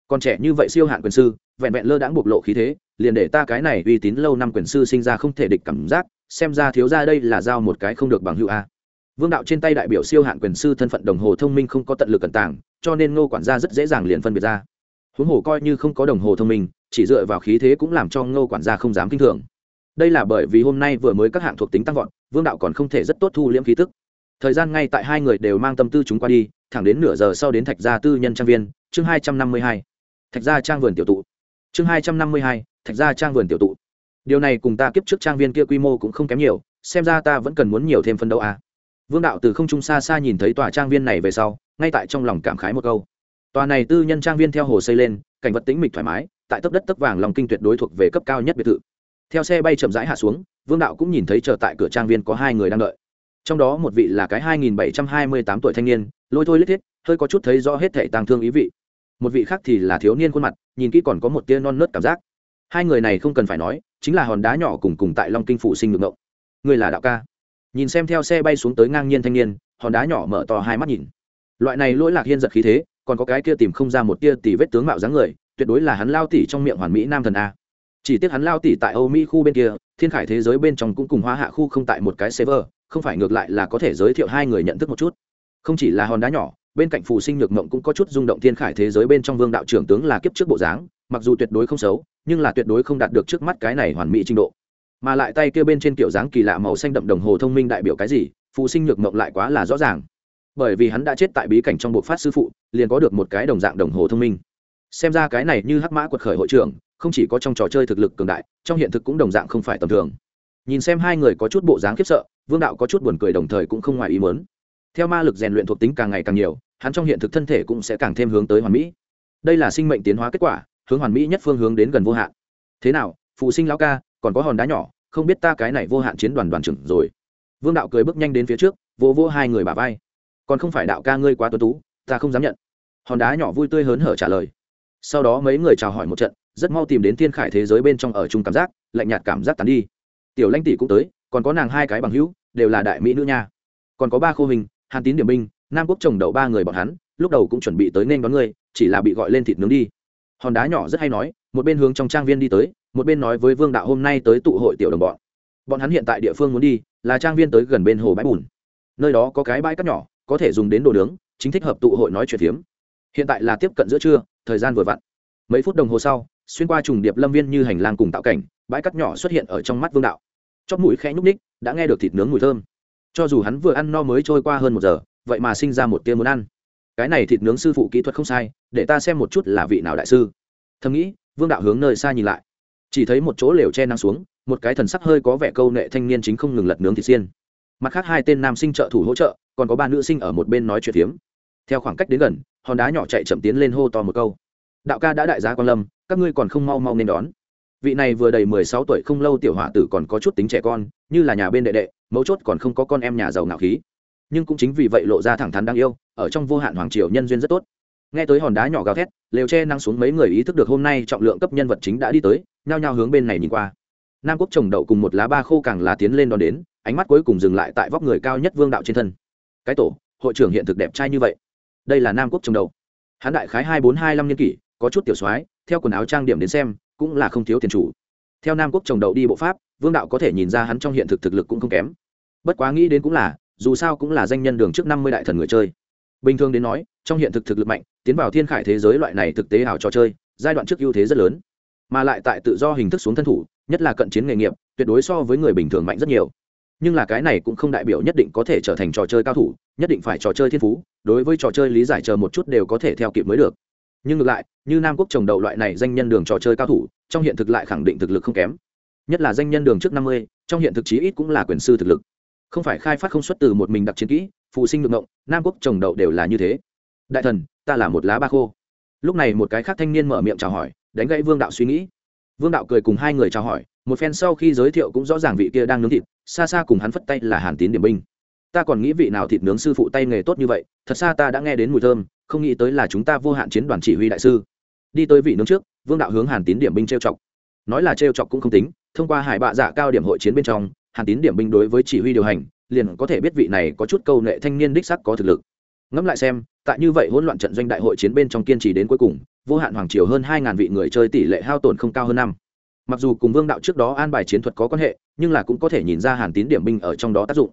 Còn trẻ như vậy siêu hạn quyền sư, vẹn vẹn lơ đãng bộc lộ khí thế, liền để ta cái này uy tín lâu năm quyền sư sinh ra không thể địch cảm giác, xem ra thiếu ra đây là giao một cái không được bằng hữu a. Vương đạo trên tay đại biểu siêu hạn quyền sư thân phận đồng hồ thông minh không có tận lực cẩn tàng, cho nên ngô quản gia rất dễ dàng liền phân biệt ra huống hồ coi như không có đồng hồ thông minh, chỉ dựa vào khí thế cũng làm cho ngô quản gia không dám kinh thường. Đây là bởi vì hôm nay vừa mới các hạng thuộc tính tăng vọt, vương đạo còn không thể rất tốt thu liễm khí tức. Thời gian ngay tại hai người đều mang tâm tư chúng qua đi, thẳng đến nửa giờ sau đến thạch gia tư nhân trang viên, chương hai trăm năm mươi hai. Thạch gia trang vườn tiểu tụ. Chương hai trăm năm mươi hai, thạch gia trang vườn tiểu tụ. Điều này cùng ta kiếp trước trang viên kia quy mô cũng không kém nhiều, xem ra ta vẫn cần muốn nhiều thêm phân đấu à. vương đạo từ không trung xa xa nhìn thấy tòa trang viên này về sau, ngay tại trong lòng cảm khái một câu tòa này tư nhân trang viên theo hồ xây lên, cảnh vật tĩnh mịch thoải mái, tại tấp đất tấp vàng lòng kinh tuyệt đối thuộc về cấp cao nhất biệt thự. Theo xe bay chậm rãi hạ xuống, vương đạo cũng nhìn thấy chờ tại cửa trang viên có hai người đang đợi. Trong đó một vị là cái hai nghìn bảy trăm hai mươi tám tuổi thanh niên, lôi thôi lết thiết, hơi có chút thấy rõ hết thể tàng thương ý vị. Một vị khác thì là thiếu niên khuôn mặt, nhìn kỹ còn có một tia non nớt cảm giác. Hai người này không cần phải nói, chính là hòn đá nhỏ cùng cùng tại long kinh phụ sinh ngược ngộng. Người là đạo ca. Nhìn xem theo xe bay xuống tới ngang nhiên thanh niên, hòn đá nhỏ mở to hai mắt nhìn. Loại này lỗi lạc hiên giật khí thế còn có cái kia tìm không ra một tia tỷ vết tướng mạo dáng người, tuyệt đối là hắn lao tỷ trong miệng hoàn mỹ nam thần a. Chỉ tiếc hắn lao tỷ tại âu mỹ khu bên kia, thiên khải thế giới bên trong cũng cùng hóa hạ khu không tại một cái server, không phải ngược lại là có thể giới thiệu hai người nhận thức một chút. Không chỉ là hòn đá nhỏ, bên cạnh phù sinh nhược mộng cũng có chút rung động thiên khải thế giới bên trong vương đạo trưởng tướng là kiếp trước bộ dáng, mặc dù tuyệt đối không xấu, nhưng là tuyệt đối không đạt được trước mắt cái này hoàn mỹ trình độ. Mà lại tay kia bên trên kiểu dáng kỳ lạ màu xanh đậm đồng hồ thông minh đại biểu cái gì, phù sinh nhược mộng lại quá là rõ ràng bởi vì hắn đã chết tại bí cảnh trong bộ phát sư phụ, liền có được một cái đồng dạng đồng hồ thông minh. Xem ra cái này như hắc mã quật khởi hội trưởng, không chỉ có trong trò chơi thực lực cường đại, trong hiện thực cũng đồng dạng không phải tầm thường. Nhìn xem hai người có chút bộ dáng khiếp sợ, vương đạo có chút buồn cười đồng thời cũng không ngoài ý mớn theo ma lực rèn luyện thuộc tính càng ngày càng nhiều, hắn trong hiện thực thân thể cũng sẽ càng thêm hướng tới hoàn mỹ. Đây là sinh mệnh tiến hóa kết quả, hướng hoàn mỹ nhất phương hướng đến gần vô hạn. Thế nào, phụ sinh lão ca, còn có hòn đá nhỏ, không biết ta cái này vô hạn chiến đoàn đoàn trưởng rồi. Vương đạo cười bước nhanh đến phía trước vô vô hai người bà vai còn không phải đạo ca ngươi quá tuấn tú, ta không dám nhận. Hòn đá nhỏ vui tươi hớn hở trả lời. Sau đó mấy người chào hỏi một trận, rất mau tìm đến thiên khải thế giới bên trong ở chung cảm giác, lạnh nhạt cảm giác tán đi. Tiểu lanh tỷ cũng tới, còn có nàng hai cái bằng hữu, đều là đại mỹ nữ nha. Còn có ba khô hình, hàn tín điểm binh nam quốc trồng đậu ba người bọn hắn, lúc đầu cũng chuẩn bị tới nên đón ngươi chỉ là bị gọi lên thịt nướng đi. Hòn đá nhỏ rất hay nói, một bên hướng trong trang viên đi tới, một bên nói với vương đạo hôm nay tới tụ hội tiểu đồng bọn. Bọn hắn hiện tại địa phương muốn đi, là trang viên tới gần bên hồ bãi bùn. Nơi đó có cái bãi cắt nhỏ có thể dùng đến đồ nướng, chính thích hợp tụ hội nói chuyện phiếm. Hiện tại là tiếp cận giữa trưa, thời gian vừa vặn. Mấy phút đồng hồ sau, xuyên qua trùng điệp lâm viên như hành lang cùng tạo cảnh, bãi cắt nhỏ xuất hiện ở trong mắt vương đạo. Chóp mũi khẽ nhúc ních đã nghe được thịt nướng mùi thơm. Cho dù hắn vừa ăn no mới trôi qua hơn một giờ, vậy mà sinh ra một tia muốn ăn. Cái này thịt nướng sư phụ kỹ thuật không sai, để ta xem một chút là vị nào đại sư. Thầm nghĩ, vương đạo hướng nơi xa nhìn lại. Chỉ thấy một chỗ lều che nắng xuống, một cái thần sắc hơi có vẻ câu nệ thanh niên chính không ngừng lật nướng thịt xiên mặt khác hai tên nam sinh trợ thủ hỗ trợ, còn có ba nữ sinh ở một bên nói chuyện phiếm. Theo khoảng cách đến gần, hòn đá nhỏ chạy chậm tiến lên hô to một câu. Đạo ca đã đại giá quan lâm, các ngươi còn không mau mau nên đón. Vị này vừa đầy mười sáu tuổi không lâu tiểu họa tử còn có chút tính trẻ con, như là nhà bên đệ đệ, mấu chốt còn không có con em nhà giàu ngạo khí. Nhưng cũng chính vì vậy lộ ra thẳng thắn đáng yêu, ở trong vô hạn hoàng triều nhân duyên rất tốt. Nghe tới hòn đá nhỏ gào thét, lều tre năng xuống mấy người ý thức được hôm nay trọng lượng cấp nhân vật chính đã đi tới, nhao nhao hướng bên này nhìn qua. Nam quốc trồng đậu cùng một lá ba khô càng lá tiến lên đón đến ánh mắt cuối cùng dừng lại tại vóc người cao nhất vương đạo trên thân. Cái tổ, hội trưởng hiện thực đẹp trai như vậy. Đây là nam quốc trồng đầu. hắn đại khái hai bốn hai năm niên kỷ, có chút tiểu soái, theo quần áo trang điểm đến xem, cũng là không thiếu tiền chủ. Theo nam quốc trồng đậu đi bộ pháp, vương đạo có thể nhìn ra hắn trong hiện thực thực lực cũng không kém. Bất quá nghĩ đến cũng là, dù sao cũng là danh nhân đường trước năm mươi đại thần người chơi. Bình thường đến nói, trong hiện thực thực lực mạnh, tiến vào thiên khải thế giới loại này thực tế ảo trò chơi, giai đoạn trước ưu thế rất lớn. Mà lại tại tự do hình thức xuống thân thủ, nhất là cận chiến nghề nghiệp, tuyệt đối so với người bình thường mạnh rất nhiều nhưng là cái này cũng không đại biểu nhất định có thể trở thành trò chơi cao thủ, nhất định phải trò chơi thiên phú, đối với trò chơi lý giải chờ một chút đều có thể theo kịp mới được. Nhưng ngược lại, như nam quốc trồng đậu loại này danh nhân đường trò chơi cao thủ, trong hiện thực lại khẳng định thực lực không kém. Nhất là danh nhân đường trước năm mươi, trong hiện thực chí ít cũng là quyền sư thực lực. Không phải khai phát không xuất từ một mình đặc chiến kỹ, phụ sinh được ngộng, nam quốc trồng đậu đều là như thế. Đại thần, ta là một lá ba khô. Lúc này một cái khác thanh niên mở miệng chào hỏi, đánh gãy vương đạo suy nghĩ. Vương đạo cười cùng hai người chào hỏi một phen sau khi giới thiệu cũng rõ ràng vị kia đang nướng thịt, xa xa cùng hắn phất tay là hàn tín điểm binh. Ta còn nghĩ vị nào thịt nướng sư phụ tay nghề tốt như vậy, thật xa ta đã nghe đến mùi thơm, không nghĩ tới là chúng ta vô hạn chiến đoàn chỉ huy đại sư. Đi tới vị nướng trước, vương đạo hướng hàn tín điểm binh trêu chọc. Nói là trêu chọc cũng không tính, thông qua hải bạ dạ cao điểm hội chiến bên trong, hàn tín điểm binh đối với chỉ huy điều hành, liền có thể biết vị này có chút câu nghệ thanh niên đích sắc có thực lực. Ngẫm lại xem, tại như vậy hỗn loạn trận doanh đại hội chiến bên trong kiên trì đến cuối cùng, vô hạn hoàng triều hơn hai ngàn vị người chơi tỷ lệ hao tổn không cao hơn năm mặc dù cùng vương đạo trước đó an bài chiến thuật có quan hệ, nhưng là cũng có thể nhìn ra hàn tín điểm binh ở trong đó tác dụng.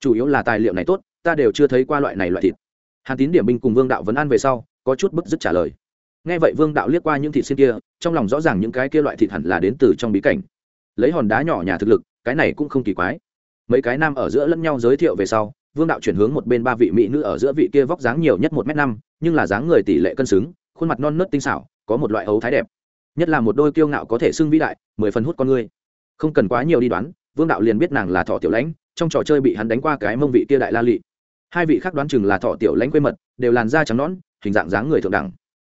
Chủ yếu là tài liệu này tốt, ta đều chưa thấy qua loại này loại thịt. Hàn tín điểm binh cùng vương đạo vẫn ăn về sau, có chút bức dứt trả lời. Nghe vậy vương đạo liếc qua những thịt xin kia, trong lòng rõ ràng những cái kia loại thịt hẳn là đến từ trong bí cảnh. Lấy hòn đá nhỏ nhà thực lực, cái này cũng không kỳ quái. Mấy cái nam ở giữa lẫn nhau giới thiệu về sau, vương đạo chuyển hướng một bên ba vị mỹ nữ ở giữa vị kia vóc dáng nhiều nhất một m năm, nhưng là dáng người tỷ lệ cân xứng, khuôn mặt non nớt tinh xảo, có một loại ấu thái đẹp nhất là một đôi kiêu ngạo có thể xưng vĩ đại, mười phần hút con ngươi không cần quá nhiều đi đoán, vương đạo liền biết nàng là thọ tiểu lãnh, trong trò chơi bị hắn đánh qua cái mông vị kia đại la lị. Hai vị khác đoán chừng là thọ tiểu lãnh quê mật, đều làn da trắng nõn, hình dạng dáng người thượng đẳng.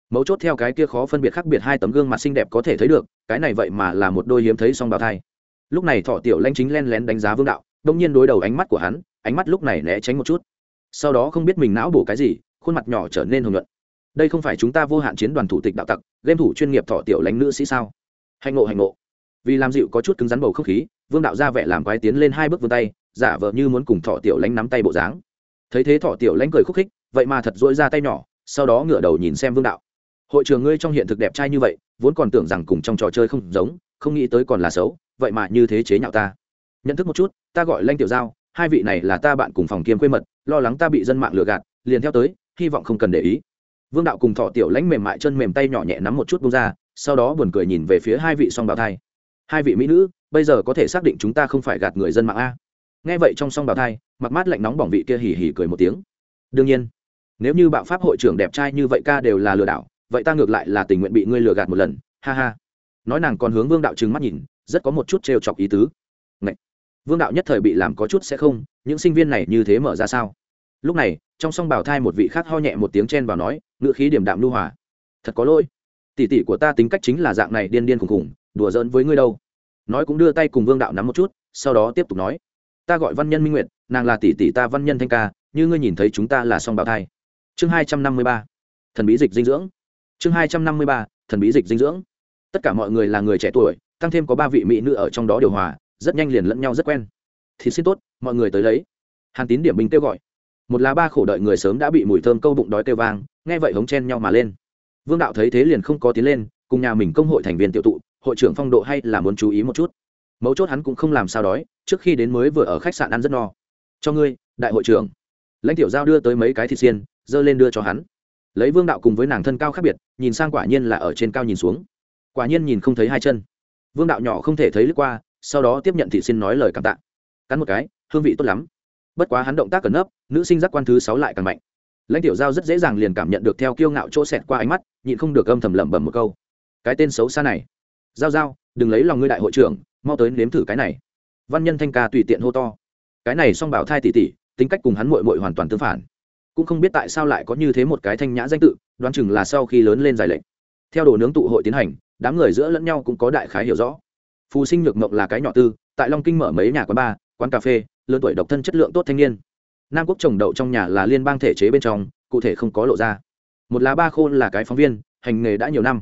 Mấu chốt theo cái kia khó phân biệt khác biệt hai tấm gương mặt xinh đẹp có thể thấy được, cái này vậy mà là một đôi hiếm thấy song bào thai. Lúc này thọ tiểu lãnh chính len lén đánh giá vương đạo, đông nhiên đối đầu ánh mắt của hắn, ánh mắt lúc này né tránh một chút. Sau đó không biết mình não bổ cái gì, khuôn mặt nhỏ trở nên hồng nhuận đây không phải chúng ta vô hạn chiến đoàn thủ tịch đạo tặc, game thủ chuyên nghiệp thọ tiểu lãnh nữ sĩ sao? Hành ngộ hành ngộ. Vì làm dịu có chút cứng rắn bầu không khí, vương đạo ra vẻ làm quái tiến lên hai bước vươn tay, giả vờ như muốn cùng thọ tiểu lãnh nắm tay bộ dáng. Thấy thế thọ tiểu lãnh cười khúc khích, vậy mà thật dỗi ra tay nhỏ, sau đó ngửa đầu nhìn xem vương đạo. Hội trường ngươi trong hiện thực đẹp trai như vậy, vốn còn tưởng rằng cùng trong trò chơi không giống, không nghĩ tới còn là xấu, vậy mà như thế chế nhạo ta. Nhận thức một chút, ta gọi lanh tiểu giao, hai vị này là ta bạn cùng phòng kiêm quê mật, lo lắng ta bị dân mạng lừa gạt, liền theo tới, hy vọng không cần để ý vương đạo cùng thọ tiểu lãnh mềm mại chân mềm tay nhỏ nhẹ nắm một chút bông ra, sau đó buồn cười nhìn về phía hai vị song bào thai. Hai vị mỹ nữ, bây giờ có thể xác định chúng ta không phải gạt người dân mạng a. Nghe vậy trong song bào thai, mặc mát lạnh nóng bỏng vị kia hỉ hỉ cười một tiếng. Đương nhiên, nếu như bạo pháp hội trưởng đẹp trai như vậy ca đều là lừa đảo, vậy ta ngược lại là tình nguyện bị ngươi lừa gạt một lần. Ha ha. Nói nàng còn hướng vương đạo trừng mắt nhìn, rất có một chút trêu chọc ý tứ. Ngậy! vương đạo nhất thời bị làm có chút sẽ không, những sinh viên này như thế mở ra sao? Lúc này trong song bảo thai một vị khác ho nhẹ một tiếng chen vào nói ngựa khí điểm đạm lưu hòa. Thật có lỗi. Tỷ tỷ của ta tính cách chính là dạng này điên điên khùng khùng đùa giỡn với ngươi đâu. Nói cũng đưa tay cùng vương đạo nắm một chút, sau đó tiếp tục nói, ta gọi văn nhân minh nguyệt, nàng là tỷ tỷ ta văn nhân thanh ca, như ngươi nhìn thấy chúng ta là song bảo thai. Chương hai trăm năm mươi ba, thần bí dịch dinh dưỡng. Chương hai trăm năm mươi ba, thần bí dịch dinh dưỡng. Tất cả mọi người là người trẻ tuổi, tăng thêm có ba vị mỹ nữ ở trong đó điều hòa, rất nhanh liền lẫn nhau rất quen. Thì xin tốt, mọi người tới lấy. Hàn tín điểm bình kêu gọi một lá ba khổ đợi người sớm đã bị mùi thơm câu bụng đói kêu vang, nghe vậy hống chen nhau mà lên. Vương đạo thấy thế liền không có tiến lên, cùng nhà mình công hội thành viên tiểu tụ, hội trưởng phong độ hay là muốn chú ý một chút. Mấu chốt hắn cũng không làm sao đói, trước khi đến mới vừa ở khách sạn ăn rất no. Cho ngươi, đại hội trưởng. Lãnh tiểu giao đưa tới mấy cái thịt xiên dơ lên đưa cho hắn. Lấy vương đạo cùng với nàng thân cao khác biệt, nhìn sang quả nhiên là ở trên cao nhìn xuống. Quả nhiên nhìn không thấy hai chân. Vương đạo nhỏ không thể thấy lướt qua, sau đó tiếp nhận thị xin nói lời cảm tạ. Cắn một cái, hương vị tốt lắm bất quá hắn động tác cẩn nấp, nữ sinh giác quan thứ sáu lại càng mạnh. Lãnh tiểu giao rất dễ dàng liền cảm nhận được theo kiêu ngạo chỗ xẹt qua ánh mắt, nhịn không được âm thầm lẩm bẩm một câu. Cái tên xấu xa này. Giao giao, đừng lấy lòng ngươi đại hội trưởng, mau tới nếm thử cái này. Văn nhân thanh ca tùy tiện hô to. Cái này song bảo thai tỷ tỷ, tính cách cùng hắn mội mội hoàn toàn tương phản. Cũng không biết tại sao lại có như thế một cái thanh nhã danh tự, đoán chừng là sau khi lớn lên giải lệnh. Theo đồ nướng tụ hội tiến hành, đám người giữa lẫn nhau cũng có đại khái hiểu rõ. Phù sinh nhược mộng là cái nhỏ tư, tại long kinh mở mấy nhà quán bar quán cà phê, lớn tuổi độc thân chất lượng tốt thanh niên. Nam quốc trồng đậu trong nhà là liên bang thể chế bên trong, cụ thể không có lộ ra. Một lá ba khôn là cái phóng viên, hành nghề đã nhiều năm.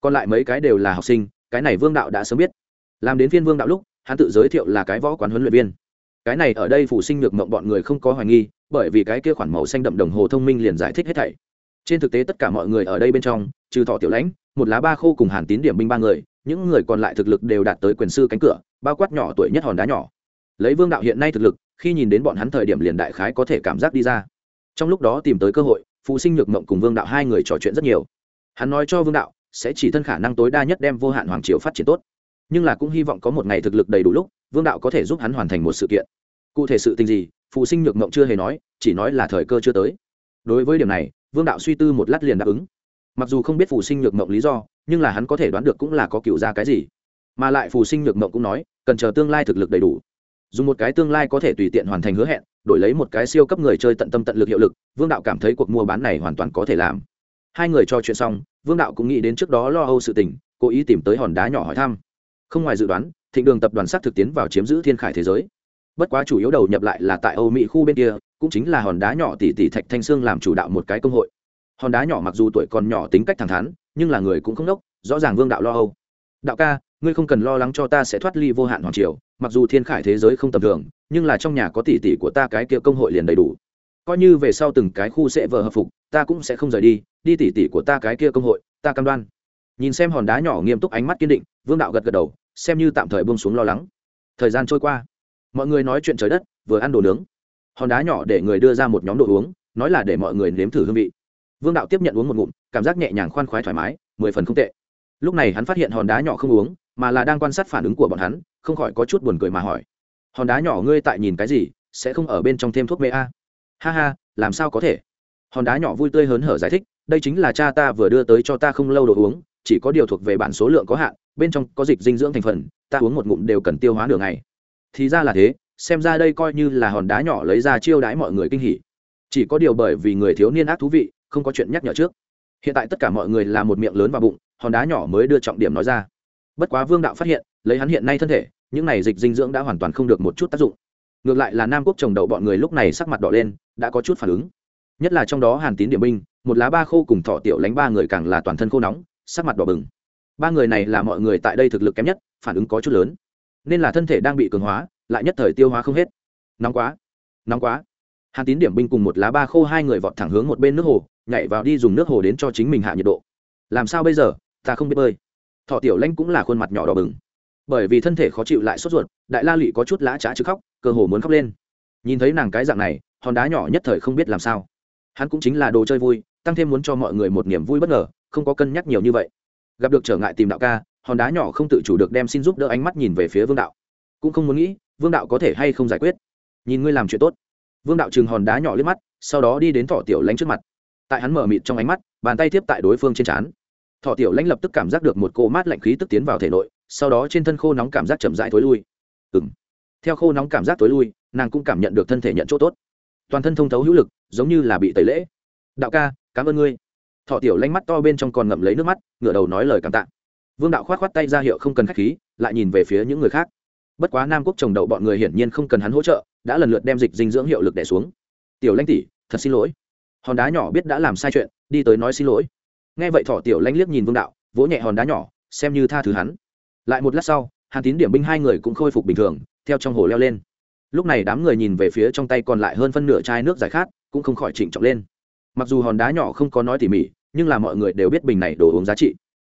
Còn lại mấy cái đều là học sinh, cái này vương đạo đã sớm biết. Làm đến viên vương đạo lúc, hắn tự giới thiệu là cái võ quán huấn luyện viên. Cái này ở đây phủ sinh được mộng bọn người không có hoài nghi, bởi vì cái kia khoản màu xanh đậm đồng hồ thông minh liền giải thích hết thảy. Trên thực tế tất cả mọi người ở đây bên trong, trừ thọ tiểu lãnh, một lá ba khô cùng hàn tín điểm binh ba người, những người còn lại thực lực đều đạt tới quyền sư cánh cửa, bao quát nhỏ tuổi nhất hòn đá nhỏ lấy vương đạo hiện nay thực lực, khi nhìn đến bọn hắn thời điểm liền đại khái có thể cảm giác đi ra. Trong lúc đó tìm tới cơ hội phụ sinh nhược mộng cùng vương đạo hai người trò chuyện rất nhiều. Hắn nói cho vương đạo, sẽ chỉ thân khả năng tối đa nhất đem vô hạn hoàng triều phát triển tốt. Nhưng là cũng hy vọng có một ngày thực lực đầy đủ lúc, vương đạo có thể giúp hắn hoàn thành một sự kiện. Cụ thể sự tình gì phụ sinh nhược mộng chưa hề nói, chỉ nói là thời cơ chưa tới. Đối với điểm này, vương đạo suy tư một lát liền đáp ứng. Mặc dù không biết phụ sinh nhược mộng lý do, nhưng là hắn có thể đoán được cũng là có cựu ra cái gì. Mà lại phù sinh nhược mộng cũng nói, cần chờ tương lai thực lực đầy đủ dùng một cái tương lai có thể tùy tiện hoàn thành hứa hẹn, đổi lấy một cái siêu cấp người chơi tận tâm tận lực hiệu lực, vương đạo cảm thấy cuộc mua bán này hoàn toàn có thể làm. Hai người trò chuyện xong, vương đạo cũng nghĩ đến trước đó lo âu sự tình, cố ý tìm tới hòn đá nhỏ hỏi thăm. Không ngoài dự đoán, thịnh đường tập đoàn s á t thực tiến vào chiếm giữ thiên khải thế giới. Bất quá chủ yếu đầu nhập lại là tại âu mỹ khu bên kia, cũng chính là hòn đá nhỏ tỷ tỷ thạch thanh sương làm chủ đạo một cái công hội. Hòn đá nhỏ mặc dù tuổi còn nhỏ tính cách thẳng thắn, nhưng là người cũng không đốc, rõ ràng vương đạo lo âu. Đạo ca ngươi không cần lo lắng cho ta sẽ thoát ly vô hạn hoàng triều, mặc dù thiên khải thế giới không tầm thường, nhưng là trong nhà có tỷ tỷ của ta cái kia công hội liền đầy đủ. Coi như về sau từng cái khu sẽ vờ hợp phục, ta cũng sẽ không rời đi đi tỷ tỷ của ta cái kia công hội, ta cam đoan. Nhìn xem hòn đá nhỏ nghiêm túc ánh mắt kiên định, vương đạo gật gật đầu, xem như tạm thời buông xuống lo lắng. Thời gian trôi qua, mọi người nói chuyện trời đất, vừa ăn đồ nướng. Hòn đá nhỏ để người đưa ra một nhóm đồ uống, nói là để mọi người nếm thử hương vị. Vương đạo tiếp nhận uống một ngụm, cảm giác nhẹ nhàng khoan khoái thoải mái, mười phần không tệ. Lúc này hắn phát hiện hòn đá nhỏ không uống mà là đang quan sát phản ứng của bọn hắn, không khỏi có chút buồn cười mà hỏi. Hòn đá nhỏ ngươi tại nhìn cái gì, sẽ không ở bên trong thêm thuốc mê a? Ha ha, làm sao có thể? Hòn đá nhỏ vui tươi hớn hở giải thích, đây chính là cha ta vừa đưa tới cho ta không lâu đồ uống, chỉ có điều thuộc về bản số lượng có hạn, bên trong có dịch dinh dưỡng thành phần, ta uống một ngụm đều cần tiêu hóa nửa ngày. Thì ra là thế, xem ra đây coi như là hòn đá nhỏ lấy ra chiêu đãi mọi người kinh hỉ. Chỉ có điều bởi vì người thiếu niên ác thú vị, không có chuyện nhắc nhở trước. Hiện tại tất cả mọi người là một miệng lớn và bụng, hòn đá nhỏ mới đưa trọng điểm nói ra bất quá vương đạo phát hiện, lấy hắn hiện nay thân thể, những này dịch dinh dưỡng đã hoàn toàn không được một chút tác dụng. Ngược lại là nam quốc trồng đậu bọn người lúc này sắc mặt đỏ lên, đã có chút phản ứng. Nhất là trong đó hàn tín điểm binh một lá ba khô cùng thọ tiểu lánh ba người càng là toàn thân khô nóng, sắc mặt đỏ bừng. Ba người này là mọi người tại đây thực lực kém nhất, phản ứng có chút lớn. Nên là thân thể đang bị cường hóa, lại nhất thời tiêu hóa không hết. Nóng quá nóng quá. Hàn tín điểm binh cùng một lá ba khô hai người vọt thẳng hướng một bên nước hồ, nhảy vào đi dùng nước hồ đến cho chính mình hạ nhiệt độ. Làm sao bây giờ? Ta không biết bơi thọ tiểu lanh cũng là khuôn mặt nhỏ đỏ bừng. Bởi vì thân thể khó chịu lại sốt ruột, đại la lụy có chút lã trá chứ khóc, cơ hồ muốn khóc lên. Nhìn thấy nàng cái dạng này, hòn đá nhỏ nhất thời không biết làm sao. Hắn cũng chính là đồ chơi vui, tăng thêm muốn cho mọi người một niềm vui bất ngờ, không có cân nhắc nhiều như vậy. Gặp được trở ngại tìm đạo ca, hòn đá nhỏ không tự chủ được đem xin giúp đỡ ánh mắt nhìn về phía vương đạo. Cũng không muốn nghĩ, vương đạo có thể hay không giải quyết. Nhìn ngươi làm chuyện tốt. Vương đạo chừng hòn đá nhỏ liếc mắt, sau đó đi đến thỏ tiểu lanh trước mặt. Tại hắn mở mịt trong ánh mắt, bàn tay tiếp tại đối phương trên trán thọ tiểu lãnh lập tức cảm giác được một cô mát lạnh khí tức tiến vào thể nội, sau đó trên thân khô nóng cảm giác chậm rãi thối lui. Ừ m theo khô nóng cảm giác thối lui, nàng cũng cảm nhận được thân thể nhận chỗ tốt. Toàn thân thông thấu hữu lực, giống như là bị tẩy lễ. Đạo ca, cảm ơn ngươi. Thọ tiểu lanh mắt to bên trong còn ngậm lấy nước mắt, ngửa đầu nói lời cảm tạ. Vương đạo khoát khoát tay ra hiệu không cần khách khí, lại nhìn về phía những người khác. Bất quá nam quốc trồng đậu bọn người hiển nhiên không cần hắn hỗ trợ, đã lần lượt đem dịch dinh dưỡng hiệu lực đẻ xuống. Tiểu lanh tỷ, thật xin lỗi. Hòn đá nhỏ biết đã làm sai chuyện, đi tới nói xin lỗi nghe vậy thỏ tiểu lanh liếc nhìn vương đạo, vỗ nhẹ hòn đá nhỏ, xem như tha thứ hắn. Lại một lát sau, hàn tín điểm binh hai người cũng khôi phục bình thường, theo trong hồ leo lên. Lúc này đám người nhìn về phía trong tay còn lại hơn phân nửa chai nước giải khát, cũng không khỏi trịnh trọng lên. Mặc dù hòn đá nhỏ không có nói tỉ mỉ, nhưng là mọi người đều biết bình này đồ uống giá trị.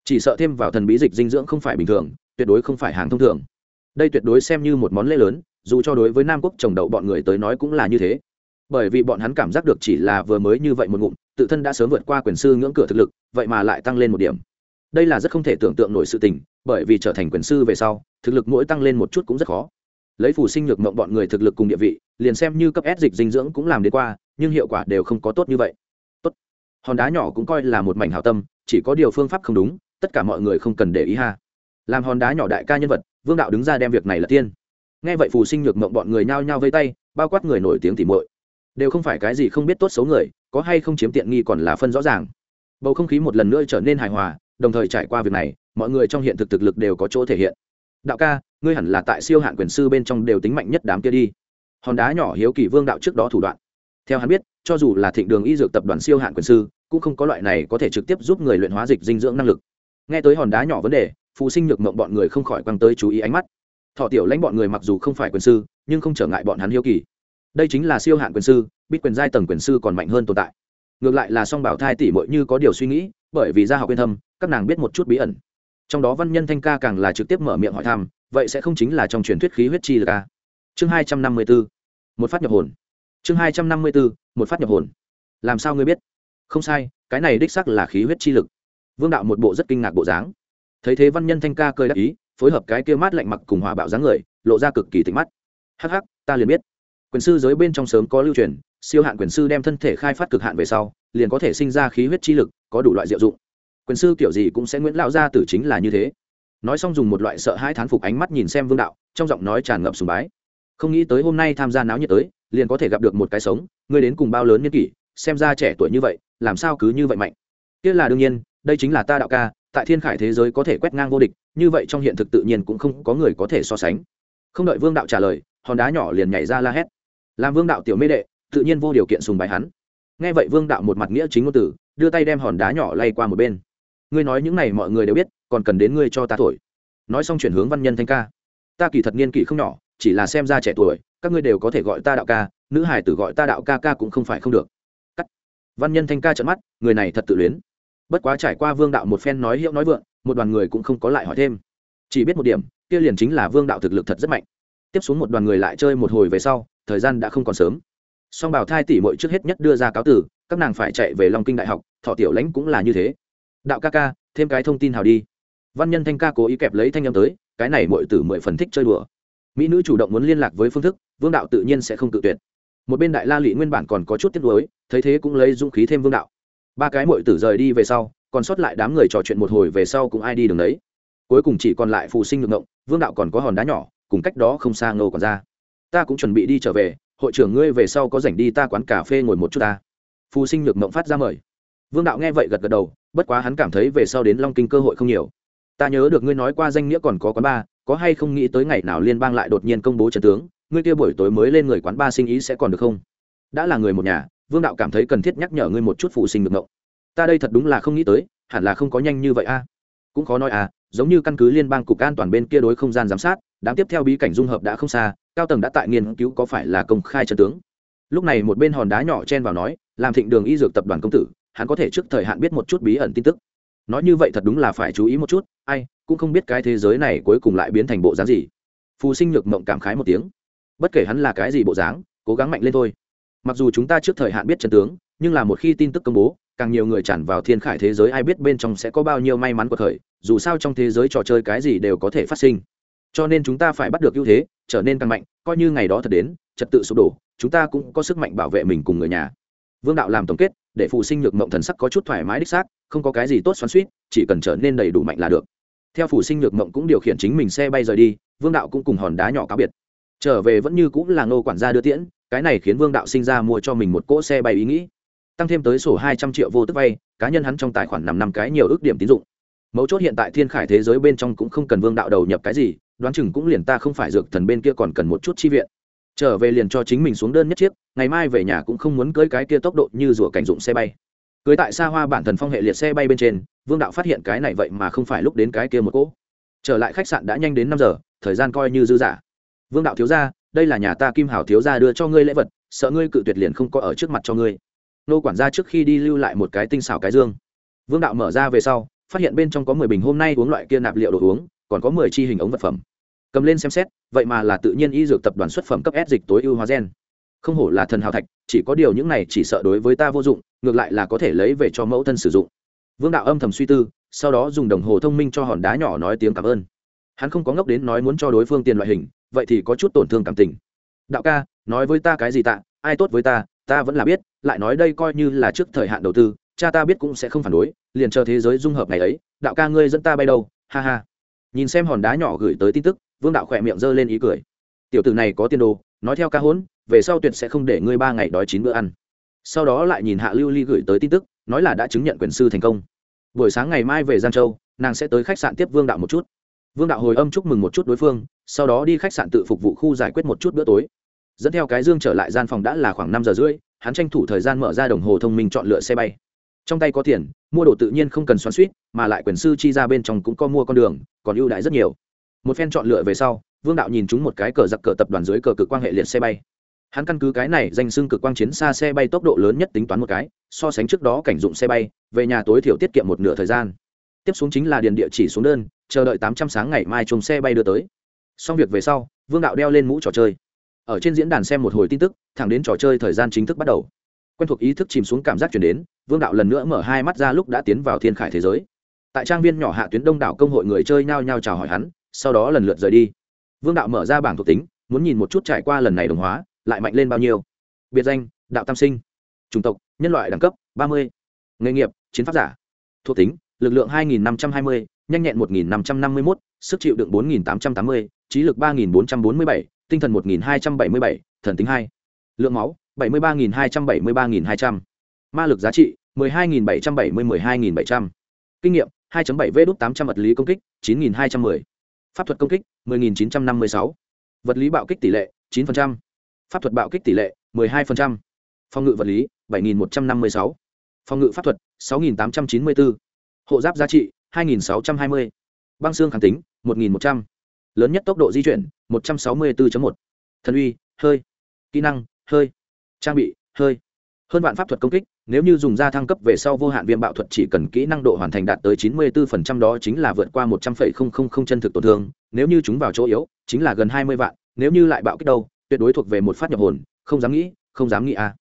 Chỉ sợ thêm vào thần bí dịch dinh dưỡng không phải bình thường, tuyệt đối không phải hàng thông thường. Đây tuyệt đối xem như một món lễ lớn, dù cho đối với nam quốc trồng đậu bọn người tới nói cũng là như thế bởi vì bọn hắn cảm giác được chỉ là vừa mới như vậy một ngụm, tự thân đã sớm vượt qua quyền sư ngưỡng cửa thực lực, vậy mà lại tăng lên một điểm. Đây là rất không thể tưởng tượng nổi sự tình, bởi vì trở thành quyền sư về sau, thực lực mỗi tăng lên một chút cũng rất khó. Lấy phù sinh nhược mộng bọn người thực lực cùng địa vị, liền xem như cấp ép dịch dinh dưỡng cũng làm đến qua, nhưng hiệu quả đều không có tốt như vậy. Tốt. Hòn đá nhỏ cũng coi là một mảnh hảo tâm, chỉ có điều phương pháp không đúng, tất cả mọi người không cần để ý ha. Làm hòn đá nhỏ đại ca nhân vật, vương đạo đứng ra đem việc này là tiên. Nghe vậy phù sinh nhược mộng bọn người nhao nhao vây tay, bao quát người nổi tiếng tỉ muội đều không phải cái gì không biết tốt xấu người, có hay không chiếm tiện nghi còn là phân rõ ràng. Bầu không khí một lần nữa trở nên hài hòa, đồng thời trải qua việc này, mọi người trong hiện thực thực lực đều có chỗ thể hiện. Đạo ca, ngươi hẳn là tại siêu hạn quyền sư bên trong đều tính mạnh nhất đám kia đi. Hòn đá nhỏ hiếu kỳ vương đạo trước đó thủ đoạn. Theo hắn biết, cho dù là thịnh đường y dược tập đoàn siêu hạn quyền sư, cũng không có loại này có thể trực tiếp giúp người luyện hóa dịch dinh dưỡng năng lực. Nghe tới hòn đá nhỏ vấn đề phụ sinh nhược mộng bọn người không khỏi quăng tới chú ý ánh mắt. Thọ tiểu lãnh bọn người mặc dù không phải quyền sư, nhưng không trở ngại bọn hắn hiếu kỳ đây chính là siêu hạn quyền sư biết quyền giai tầng quyền sư còn mạnh hơn tồn tại. Ngược lại là song bảo thai tỷ mội như có điều suy nghĩ, bởi vì gia học yên thâm, các nàng biết một chút bí ẩn. Trong đó văn nhân thanh ca càng là trực tiếp mở miệng hỏi thăm, vậy sẽ không chính là trong truyền thuyết khí huyết chi lực à? chương hai trăm năm mươi b ố một phát nhập hồn. Chương hai trăm năm mươi b ố một phát nhập hồn. Làm sao ngươi biết? Không sai, cái này đích sắc là khí huyết chi lực. Vương đạo một bộ rất kinh ngạc bộ dáng. Thấy thế văn nhân thanh ca cơi đắc ý, phối hợp cái kia mát lạnh mặc cùng hòa bạo dáng người, lộ ra cực kỳ tịch mắt. Hắc hắc, ta liền biết quyền sư giới bên trong sớm có lưu truyền, siêu hạn quyền sư đem thân thể khai phát cực hạn về sau, liền có thể sinh ra khí huyết chi lực, có đủ loại diệu dụng. Quyền sư kiểu gì cũng sẽ nguyễn lão gia tử chính là như thế. Nói xong dùng một loại sợ hãi thán phục ánh mắt nhìn xem vương đạo, trong giọng nói tràn ngập sùng bái. Không nghĩ tới hôm nay tham gia náo nhiệt tới, liền có thể gặp được một cái sống, ngươi đến cùng bao lớn nhân kỷ, xem ra trẻ tuổi như vậy, làm sao cứ như vậy mạnh. Kia là đương nhiên, đây chính là ta đạo ca, tại thiên khải thế giới có thể quét ngang vô địch, như vậy trong hiện thực tự nhiên cũng không có người có thể so sánh. Không đợi vương đạo trả lời, hòn đá nhỏ liền nhảy ra la hét làm vương đạo tiểu mê đệ, tự nhiên vô điều kiện sùng bài hắn. Nghe vậy vương đạo một mặt nghĩa chính ngôn tử đưa tay đem hòn đá nhỏ lay qua một bên. Ngươi nói những này mọi người đều biết, còn cần đến ngươi cho ta thổi. Nói xong chuyển hướng văn nhân thanh ca. Ta kỳ thật niên kỷ không nhỏ, chỉ là xem ra trẻ tuổi, các ngươi đều có thể gọi ta đạo ca, nữ hải tử gọi ta đạo ca ca cũng không phải không được. Cắt. Văn nhân thanh ca trợn mắt, người này thật tự luyến. Bất quá trải qua vương đạo một phen nói hiệu nói vượng, một đoàn người cũng không có lại hỏi thêm. Chỉ biết một điểm, kia liền chính là vương đạo thực lực thật rất mạnh tiếp xuống một đoàn người lại chơi một hồi về sau, thời gian đã không còn sớm. Song bảo thai tỷ mội trước hết nhất đưa ra cáo tử các nàng phải chạy về long kinh đại học, thọ tiểu lãnh cũng là như thế. Đạo ca ca, thêm cái thông tin hào đi. Văn nhân thanh ca cố ý kẹp lấy thanh â m tới, cái này mội tử mười phần thích chơi đùa. Mỹ nữ chủ động muốn liên lạc với phương thức, vương đạo tự nhiên sẽ không tự tuyệt. Một bên đại la lụy nguyên bản còn có chút tiếc nuối, thấy thế cũng lấy dũng khí thêm vương đạo. Ba cái mội tử rời đi về sau, còn sót lại đám người trò chuyện một hồi về sau cũng ai đi đường đấy. Cuối cùng chỉ còn lại phù sinh ngược ngộng, vương đạo còn có hòn đá nhỏ cùng cách đó không xa ngô còn ra. Ta cũng chuẩn bị đi trở về, hội trưởng ngươi về sau có rảnh đi ta quán cà phê ngồi một chút ta. Phù sinh nhược mộng phát ra mời. Vương đạo nghe vậy gật gật đầu, bất quá hắn cảm thấy về sau đến long kinh cơ hội không nhiều. Ta nhớ được ngươi nói qua danh nghĩa còn có quán ba, có hay không nghĩ tới ngày nào liên bang lại đột nhiên công bố trần tướng, ngươi kia buổi tối mới lên người quán ba sinh ý sẽ còn được không? Đã là người một nhà, vương đạo cảm thấy cần thiết nhắc nhở ngươi một chút phụ sinh được ngộng ta đây thật đúng là không nghĩ tới, hẳn là không có nhanh như vậy a. Cũng khó nói à giống như căn cứ liên bang cục an toàn bên kia đối không gian giám sát đám tiếp theo bí cảnh dung hợp đã không xa, cao tầng đã tại nghiên cứu có phải là công khai chân tướng. Lúc này một bên hòn đá nhỏ chen vào nói, làm thịnh đường y dược tập đoàn công tử, hắn có thể trước thời hạn biết một chút bí ẩn tin tức. Nói như vậy thật đúng là phải chú ý một chút, ai, cũng không biết cái thế giới này cuối cùng lại biến thành bộ dáng gì. Phù sinh nhược mộng cảm khái một tiếng. Bất kể hắn là cái gì bộ dáng, cố gắng mạnh lên thôi. Mặc dù chúng ta trước thời hạn biết chân tướng, nhưng là một khi tin tức công bố, càng nhiều người tràn vào thiên khải thế giới ai biết bên trong sẽ có bao nhiêu may mắn của thời, dù sao trong thế giới trò chơi cái gì đều có thể phát sinh cho nên chúng ta phải bắt được ưu thế, trở nên càng mạnh, coi như ngày đó thật đến, trật tự sụp đổ, chúng ta cũng có sức mạnh bảo vệ mình cùng người nhà. Vương đạo làm tổng kết, để phụ sinh nhược mộng thần sắc có chút thoải mái đích xác, không có cái gì tốt xoắn suýt chỉ cần trở nên đầy đủ mạnh là được. Theo phụ sinh nhược mộng cũng điều khiển chính mình xe bay rời đi, vương đạo cũng cùng hòn đá nhỏ cáo biệt. Trở về vẫn như cũng là ngô quản gia đưa tiễn, cái này khiến vương đạo sinh ra mua cho mình một cỗ xe bay ý nghĩ. Tăng thêm tới sổ hai trăm triệu vô tức vay, cá nhân hắn trong tài khoản năm năm cái nhiều ước điểm tín dụng. Mấu chốt hiện tại thiên khải thế giới bên trong cũng không cần vương đạo đầu nhập cái gì đoán chừng cũng liền ta không phải dược thần bên kia còn cần một chút chi viện. Trở về liền cho chính mình xuống đơn nhất chiếc, ngày mai về nhà cũng không muốn cưới cái kia tốc độ như rủa cảnh dụng xe bay. Cưới tại xa hoa bản thần phong hệ liệt xe bay bên trên, vương đạo phát hiện cái này vậy mà không phải lúc đến cái kia một cỗ. Trở lại khách sạn đã nhanh đến năm giờ, thời gian coi như dư giả vương đạo thiếu gia, đây là nhà ta kim hảo thiếu gia đưa cho ngươi lễ vật, sợ ngươi cự tuyệt liền không có ở trước mặt cho ngươi. Nô quản gia trước khi đi lưu lại một cái tinh xảo cái dương. Vương đạo mở ra về sau, phát hiện bên trong có mười bình hôm nay uống loại kia nạp liệu đồ uống còn có mười chi hình ống vật phẩm. Cầm lên xem xét, vậy mà là tự nhiên y dược tập đoàn xuất phẩm cấp s dịch tối ưu hóa gen. Không hổ là thần hào thạch, chỉ có điều những này chỉ sợ đối với ta vô dụng, ngược lại là có thể lấy về cho mẫu thân sử dụng. Vương đạo âm thầm suy tư, sau đó dùng đồng hồ thông minh cho hòn đá nhỏ nói tiếng cảm ơn. Hắn không có ngốc đến nói muốn cho đối phương tiền loại hình, vậy thì có chút tổn thương cảm tình. Đạo ca, nói với ta cái gì tạ, ai tốt với ta ta vẫn là biết, lại nói đây coi như là trước thời hạn đầu tư, cha ta biết cũng sẽ không phản đối, liền chờ thế giới dung hợp ngày ấy, đạo ca ngươi dẫn ta bay đâu, ha ha nhìn xem hòn đá nhỏ gửi tới tin tức, vương đạo khỏe miệng g ơ lên ý cười. Tiểu tử này có tiền đồ, nói theo ca hốn, về sau tuyệt sẽ không để ngươi ba ngày đói chín bữa ăn. Sau đó lại nhìn hạ lưu ly gửi tới tin tức, nói là đã chứng nhận quyền sư thành công. Buổi sáng ngày mai về giang châu, nàng sẽ tới khách sạn tiếp vương đạo một chút. Vương đạo hồi âm chúc mừng một chút đối phương, sau đó đi khách sạn tự phục vụ khu giải quyết một chút bữa tối. Dẫn theo cái dương trở lại gian phòng đã là khoảng năm giờ rưỡi, hắn tranh thủ thời gian mở ra đồng hồ thông minh chọn lựa xe bay trong tay có tiền, mua đồ tự nhiên không cần xoắn suýt mà lại quyền sư chi ra bên trong cũng có mua con đường, còn ưu đãi rất nhiều. Một phen chọn lựa về sau, vương đạo nhìn chúng một cái cờ giặc cờ tập đoàn dưới cờ cực quan hệ liệt xe bay. Hắn căn cứ cái này danh xưng cực quang chiến xa xe bay tốc độ lớn nhất tính toán một cái, so sánh trước đó cảnh dụng xe bay, về nhà tối thiểu tiết kiệm một nửa thời gian. Tiếp xuống chính là điền địa chỉ xuống đơn, chờ đợi tám trăm sáng ngày mai chung xe bay đưa tới. Xong việc về sau, vương đạo đeo lên mũ trò chơi. Ở trên diễn đàn xem một hồi tin tức, thẳng đến trò chơi thời gian chính thức bắt đầu quen thuộc ý thức chìm xuống cảm giác chuyển đến, vương đạo lần nữa mở hai mắt ra lúc đã tiến vào thiên khải thế giới. Tại trang viên nhỏ hạ tuyến đông đảo công hội người chơi nhao nhao chào hỏi hắn, sau đó lần lượt rời đi. Vương đạo mở ra bảng thuộc tính, muốn nhìn một chút trải qua lần này đồng hóa, lại mạnh lên bao nhiêu. Biệt danh, đạo tam sinh. Chủng tộc, nhân loại đẳng cấp, ba mươi. Nghề nghiệp, chiến pháp giả. Thuộc tính, lực lượng hai nghìn năm trăm hai mươi, nhanh nhẹn một nghìn năm trăm năm mươi mốt, sức chịu đựng bốn nghìn tám trăm tám mươi, trí lực ba nghìn bốn trăm bốn mươi bảy, tinh thần một nghìn hai trăm bảy mươi bảy, thần tính hai. Lượng máu bảy mươi ba nghìn hai trăm bảy mươi ba nghìn hai trăm. Ma lực giá trị mười hai nghìn bảy trăm bảy mươi mười hai nghìn bảy trăm. Kinh nghiệm hai bảy v đút tám trăm vật lý công kích chín nghìn hai trăm mười. Pháp thuật công kích mười nghìn chín trăm năm mươi sáu. Vật lý bạo kích tỷ lệ chín phần trăm. Pháp thuật bạo kích tỷ lệ 12%, phòng ngự vật lý 7.156, phòng ngự pháp thuật 6.894, hộ giáp giá trị 2.620, băng xương kháng tính 1.100, lớn nhất tốc độ di chuyển 164.1, thần uy hơi. Kỹ năng hơi trang bị hơi. Hơn vạn pháp thuật công kích nếu như dùng ra thăng cấp về sau vô hạn viêm bạo thuật chỉ cần kỹ năng độ hoàn thành đạt tới 94% đó chính là vượt qua 100,000 chân thực tổn thương. Nếu như chúng vào chỗ yếu chính là gần 20 vạn. Nếu như lại bạo kích đâu tuyệt đối thuộc về một phát nhập hồn. Không dám nghĩ không dám nghĩ à.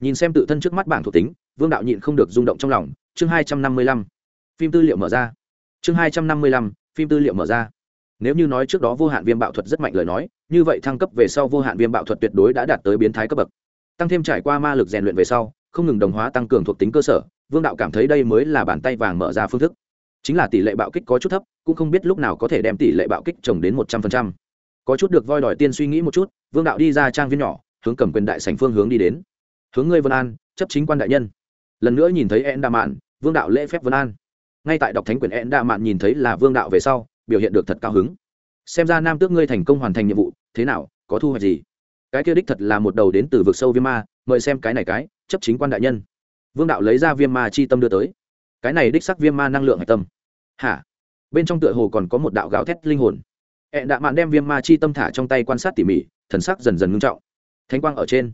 Nhìn xem tự thân trước mắt bảng thuộc tính vương đạo nhịn không được rung động trong lòng. Chương hai trăm năm mươi lăm. Phim tư liệu mở ra. Chương hai trăm năm mươi lăm. Phim tư liệu mở ra. Nếu như nói trước đó vô hạn viêm bạo thuật rất mạnh lời nói như vậy thăng cấp về sau vô hạn viêm bạo thuật tuyệt đối đã đạt tới biến thái cấp bậc tăng thêm trải qua ma lực rèn luyện về sau, không ngừng đồng hóa tăng cường thuộc tính cơ sở, vương đạo cảm thấy đây mới là bàn tay vàng mở ra phương thức. Chính là tỷ lệ bạo kích có chút thấp, cũng không biết lúc nào có thể đem tỷ lệ bạo kích trồng đến một trăm phần trăm. Có chút được voi đòi tiên suy nghĩ một chút, vương đạo đi ra trang viên nhỏ, hướng cầm quyền đại sành phương hướng đi đến. Hướng ngươi, vân an, chấp chính quan đại nhân. Lần nữa nhìn thấy en đa mạn, vương đạo lễ phép vân an. Ngay tại đọc thánh quyền en đa mạn nhìn thấy là vương đạo về sau, biểu hiện được thật cao hứng. Xem ra nam tước ngươi thành công hoàn thành nhiệm vụ, thế nào, có thu hoạch gì? Cái kia đích thật là một đầu đến từ vực sâu viêm ma, mời xem cái này cái, chấp chính quan đại nhân. Vương đạo lấy ra viêm ma chi tâm đưa tới. Cái này đích sắc viêm ma năng lượng hạch tâm. Hả? Bên trong tựa hồ còn có một đạo gáo thét linh hồn. Hẹn đạ mạn đem viêm ma chi tâm thả trong tay quan sát tỉ mỉ, thần sắc dần dần ngưng trọng. Thánh quang ở trên.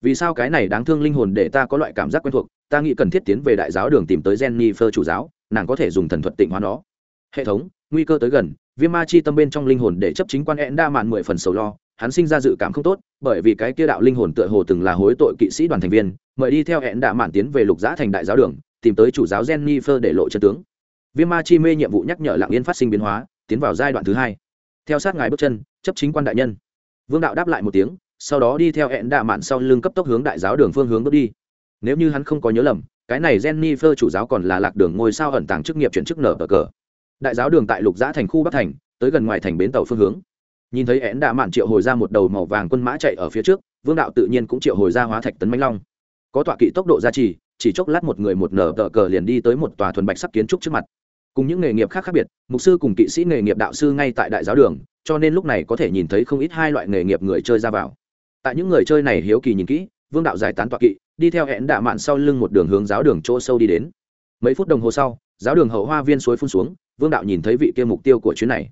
Vì sao cái này đáng thương linh hồn để ta có loại cảm giác quen thuộc, ta nghĩ cần thiết tiến về đại giáo đường tìm tới jenny phơ chủ giáo, nàng có thể dùng thần thuật tịnh hóa nó. Hệ thống, nguy cơ tới gần, viêm ma chi tâm bên trong linh hồn để chấp chính quan e hẹn đa mạn mười phần sầu lo hắn sinh ra dự cảm không tốt, bởi vì cái kia đạo linh hồn tựa hồ từng là hối tội kỵ sĩ đoàn thành viên, mời đi theo hẹn đạ mạn tiến về lục giã thành đại giáo đường, tìm tới chủ giáo Jennifer phơ để lộ chân tướng. Viêm ma chi mê nhiệm vụ nhắc nhở lạng yên phát sinh biến hóa, tiến vào giai đoạn thứ hai. Theo sát ngài bước chân, chấp chính quan đại nhân. Vương đạo đáp lại một tiếng, sau đó đi theo hẹn đạ mạn sau lưng cấp tốc hướng đại giáo đường phương hướng bước đi. Nếu như hắn không có nhớ lầm, cái này Jennifer phơ chủ giáo còn là lạc đường ngôi sao ẩn tàng chức nghiệp chuyển chức nở cờ. Đại giáo đường tại lục giã thành khu bắc thành, tới gần ngoài thành bến tàu phương hướng nhìn thấy én đạ mạn triệu hồi ra một đầu màu vàng quân mã chạy ở phía trước, vương đạo tự nhiên cũng triệu hồi ra hóa thạch tấn mãnh long. Có tọa kỵ tốc độ gia trì, chỉ chốc lát một người một nở tờ cờ liền đi tới một tòa thuần bạch sắc kiến trúc trước mặt. Cùng những nghề nghiệp khác khác biệt, mục sư cùng kỵ sĩ nghề nghiệp đạo sư ngay tại đại giáo đường, cho nên lúc này có thể nhìn thấy không ít hai loại nghề nghiệp người chơi ra vào. Tại những người chơi này hiếu kỳ nhìn kỹ, vương đạo giải tán tọa kỵ, đi theo hẹn đạ mạn sau lưng một đường hướng giáo đường chỗ sâu đi đến. Mấy phút đồng hồ sau, giáo đường hậu hoa viên suối phun xuống, vương đạo nhìn thấy vị kia mục tiêu của chuyến này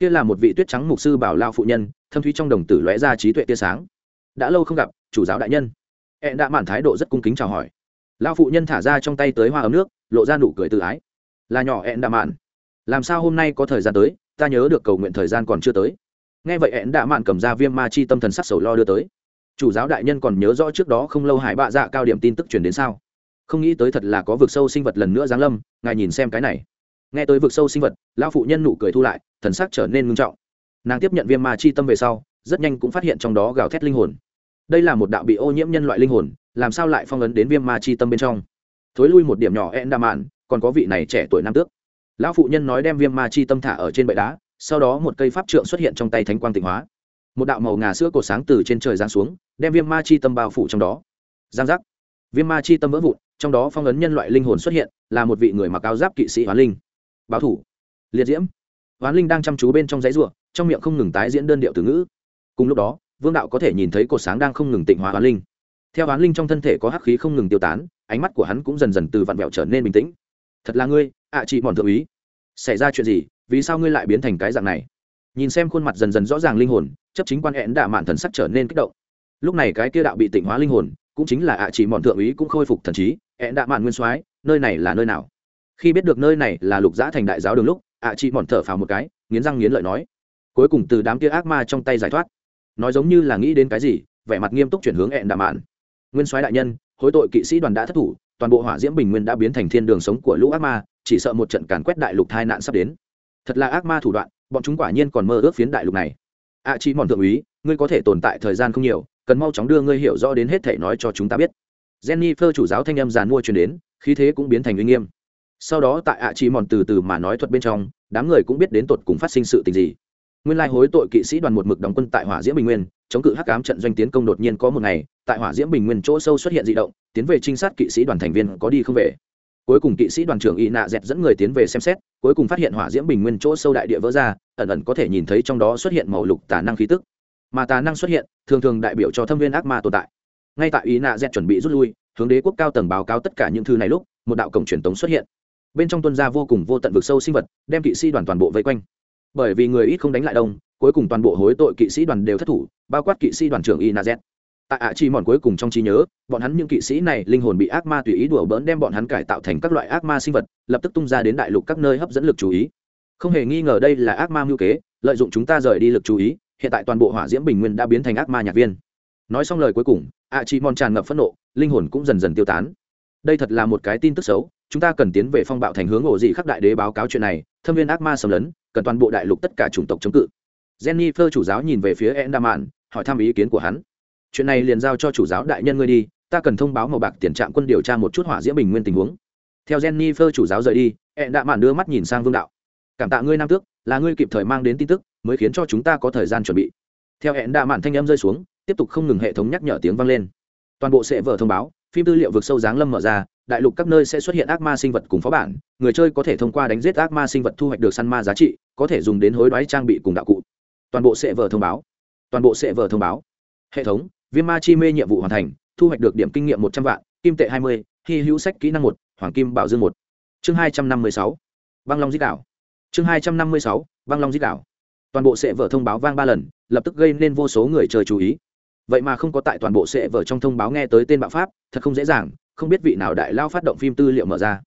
kia là một vị tuyết trắng mục sư bảo lao phụ nhân, thâm thúy trong đồng tử lóe ra trí tuệ tia sáng. Đã lâu không gặp, chủ giáo đại nhân. Hẹn đã mạn thái độ rất cung kính chào hỏi. Lao phụ nhân thả ra trong tay tới hoa ấm nước, lộ ra nụ cười tự ái. Là nhỏ hẹn đã mạn. Làm sao hôm nay có thời gian tới, ta nhớ được cầu nguyện thời gian còn chưa tới. Nghe vậy hẹn đã mạn cầm ra viêm ma chi tâm thần sắc sầu lo đưa tới. Chủ giáo đại nhân còn nhớ rõ trước đó không lâu hải bạ dạ cao điểm tin tức truyền đến sao? Không nghĩ tới thật là có vực sâu sinh vật lần nữa giáng lâm, ngài nhìn xem cái này nghe tới vực sâu sinh vật, lão phụ nhân nụ cười thu lại, thần sắc trở nên ngưng trọng. Nàng tiếp nhận viêm ma chi tâm về sau, rất nhanh cũng phát hiện trong đó gào thét linh hồn. Đây là một đạo bị ô nhiễm nhân loại linh hồn, làm sao lại phong ấn đến viêm ma chi tâm bên trong? Thối lui một điểm nhỏ en đa mạn còn có vị này trẻ tuổi nam tước. Lão phụ nhân nói đem viêm ma chi tâm thả ở trên bệ đá, sau đó một cây pháp trượng xuất hiện trong tay thánh quang tịnh hóa. Một đạo màu ngà sữa cột sáng từ trên trời giáng xuống, đem viêm ma chi tâm bao phủ trong đó. Giang giác. Viêm ma chi tâm vỡ vụn, trong đó phong ấn nhân loại linh hồn xuất hiện, là một vị người mặc áo giáp kỵ sĩ hoán linh báo thủ. Liệt diễm. Hoán linh đang chăm chú bên trong giấy ruộng trong miệng không ngừng tái diễn đơn điệu từ ngữ. Cùng lúc đó, vương đạo có thể nhìn thấy cột sáng đang không ngừng tịnh hóa hoán linh. Theo hoán linh trong thân thể có hắc khí không ngừng tiêu tán, ánh mắt của hắn cũng dần dần từ vặn vẹo trở nên bình tĩnh. Thật là ngươi, ạ à, chị mòn thượng úy. Xảy ra chuyện gì? Vì sao ngươi lại biến thành cái dạng này? Nhìn xem khuôn mặt dần dần rõ ràng linh hồn, chấp chính quan hẹn đạ mạn thần sắc trở nên kích động. Lúc này cái kia đạo bị tịnh hóa linh hồn, cũng chính là ạ à, chỉ mòn thượng úy cũng khôi phục thần trí hẹn đạ mạn nguyên soái, nơi này là nơi nào? Khi biết được nơi này là lục giã thành đại giáo đường lúc, ạ chị mòn thở phào một cái, nghiến răng nghiến lợi nói. Cuối cùng từ đám kia ác ma trong tay giải thoát. Nói giống như là nghĩ đến cái gì, vẻ mặt nghiêm túc chuyển hướng hẹn đạm mạn. Nguyên soái đại nhân, hối tội kỵ sĩ đoàn đã thất thủ, toàn bộ hỏa diễm bình nguyên đã biến thành thiên đường sống của lũ ác ma, chỉ sợ một trận càn quét đại lục tai nạn sắp đến. Thật là ác ma thủ đoạn, bọn chúng quả nhiên còn mơ ước phiến đại lục này. ạ chị mòn thượng úy, ngươi có thể tồn tại thời gian không nhiều, cần mau chóng đưa ngươi hiểu rõ đến hết thể nói cho chúng ta biết. Jennifer chủ giáo thanh âm giàn mua truyền đến, khí thế cũng biến thành uy nghiêm sau đó tại ạ chỉ mòn từ từ mà nói thuật bên trong, đám người cũng biết đến tột cùng phát sinh sự tình gì. Nguyên lai hối tội kỵ sĩ đoàn một mực đóng quân tại hỏa diễm bình nguyên, chống cự hắc ám trận doanh tiến công đột nhiên có một ngày, tại hỏa diễm bình nguyên chỗ sâu xuất hiện d ị động, tiến về trinh sát kỵ sĩ đoàn thành viên có đi không về. Cuối cùng kỵ sĩ đoàn trưởng y nạ dẹt dẫn người tiến về xem xét, cuối cùng phát hiện hỏa diễm bình nguyên chỗ sâu đại địa vỡ ra, ẩn ẩn có thể nhìn thấy trong đó xuất hiện màu lục tà năng khí tức. Mà tà năng xuất hiện, thường thường đại biểu cho thâm viên ác ma tồn tại. Ngay tại ý nạ dẹt chuẩn bị rút lui, hướng đế quốc cao tầng báo cáo tất cả những thứ này lúc, một đạo cổng truyền tống xuất hiện bên trong tuân gia vô cùng vô tận vực sâu sinh vật, đem kỵ sĩ đoàn toàn bộ vây quanh. Bởi vì người ít không đánh lại đông, cuối cùng toàn bộ hối tội kỵ sĩ đoàn đều thất thủ, bao quát kỵ sĩ đoàn trưởng inaz tại ạ chi mòn cuối cùng trong trí nhớ, bọn hắn những kỵ sĩ này linh hồn bị ác ma tùy ý đùa bỡn đem bọn hắn cải tạo thành các loại ác ma sinh vật, lập tức tung ra đến đại lục các nơi hấp dẫn lực chú ý. Không hề nghi ngờ đây là ác ma mưu kế, lợi dụng chúng ta rời đi lực chú ý, hiện tại toàn bộ hỏa diễm bình nguyên đã biến thành ác ma nhạc viên. Nói xong lời cuối cùng, ạ chi mòn tràn ngập phẫn nộ, linh hồn cũng dần dần tiêu tán. Đây thật là một cái tin tức xấu chúng ta cần tiến về phong bạo thành hướng ổ dị khắc đại đế báo cáo chuyện này, thâm viên ác ma xâm lấn, cần toàn bộ đại lục tất cả chủng tộc chống cự. Jennifer chủ giáo nhìn về phía endaman hỏi thăm ý kiến của hắn. Chuyện này liền giao cho chủ giáo đại nhân ngươi đi, ta cần thông báo màu bạc tiền trạm quân điều tra một chút hỏa diễm bình nguyên tình huống. Theo jennifer chủ giáo rời đi endaman đưa mắt nhìn sang vương đạo. Cảm tạ ngươi nam tước, là ngươi kịp thời mang đến tin tức, mới khiến cho chúng ta có thời gian chuẩn bị. Theo hẹn đạ mạn thanh âm rơi xuống, tiếp tục không ngừng hệ thống nhắc nhở tiếng vang lên. Toàn bộ sẽ vở thông báo, phim tư liệu vực sâu giáng lâm mở ra đại lục các nơi sẽ xuất hiện ác ma sinh vật cùng phó bản, người chơi có thể thông qua đánh giết ác ma sinh vật thu hoạch được săn ma giá trị, có thể dùng đến hối đoái trang bị cùng đạo cụ. Toàn bộ sẽ vờ thông báo. Toàn bộ sẽ vờ thông báo. Hệ thống viêm ma chi mê nhiệm vụ hoàn thành, thu hoạch được điểm kinh nghiệm một trăm vạn, kim tệ hai mươi, hy hữu sách kỹ năng một, hoàng kim bảo dương một. Chương hai trăm năm mươi sáu, băng long giết đảo. Chương hai trăm năm mươi sáu, băng long giết đảo. Toàn bộ sẽ vở thông báo vang ba lần, lập tức gây nên vô số người chơi chú ý. Vậy mà không có tại toàn bộ sẽ vở trong thông báo nghe tới tên bạo pháp, thật không dễ dàng không biết vị nào đại lao phát động phim tư liệu mở ra.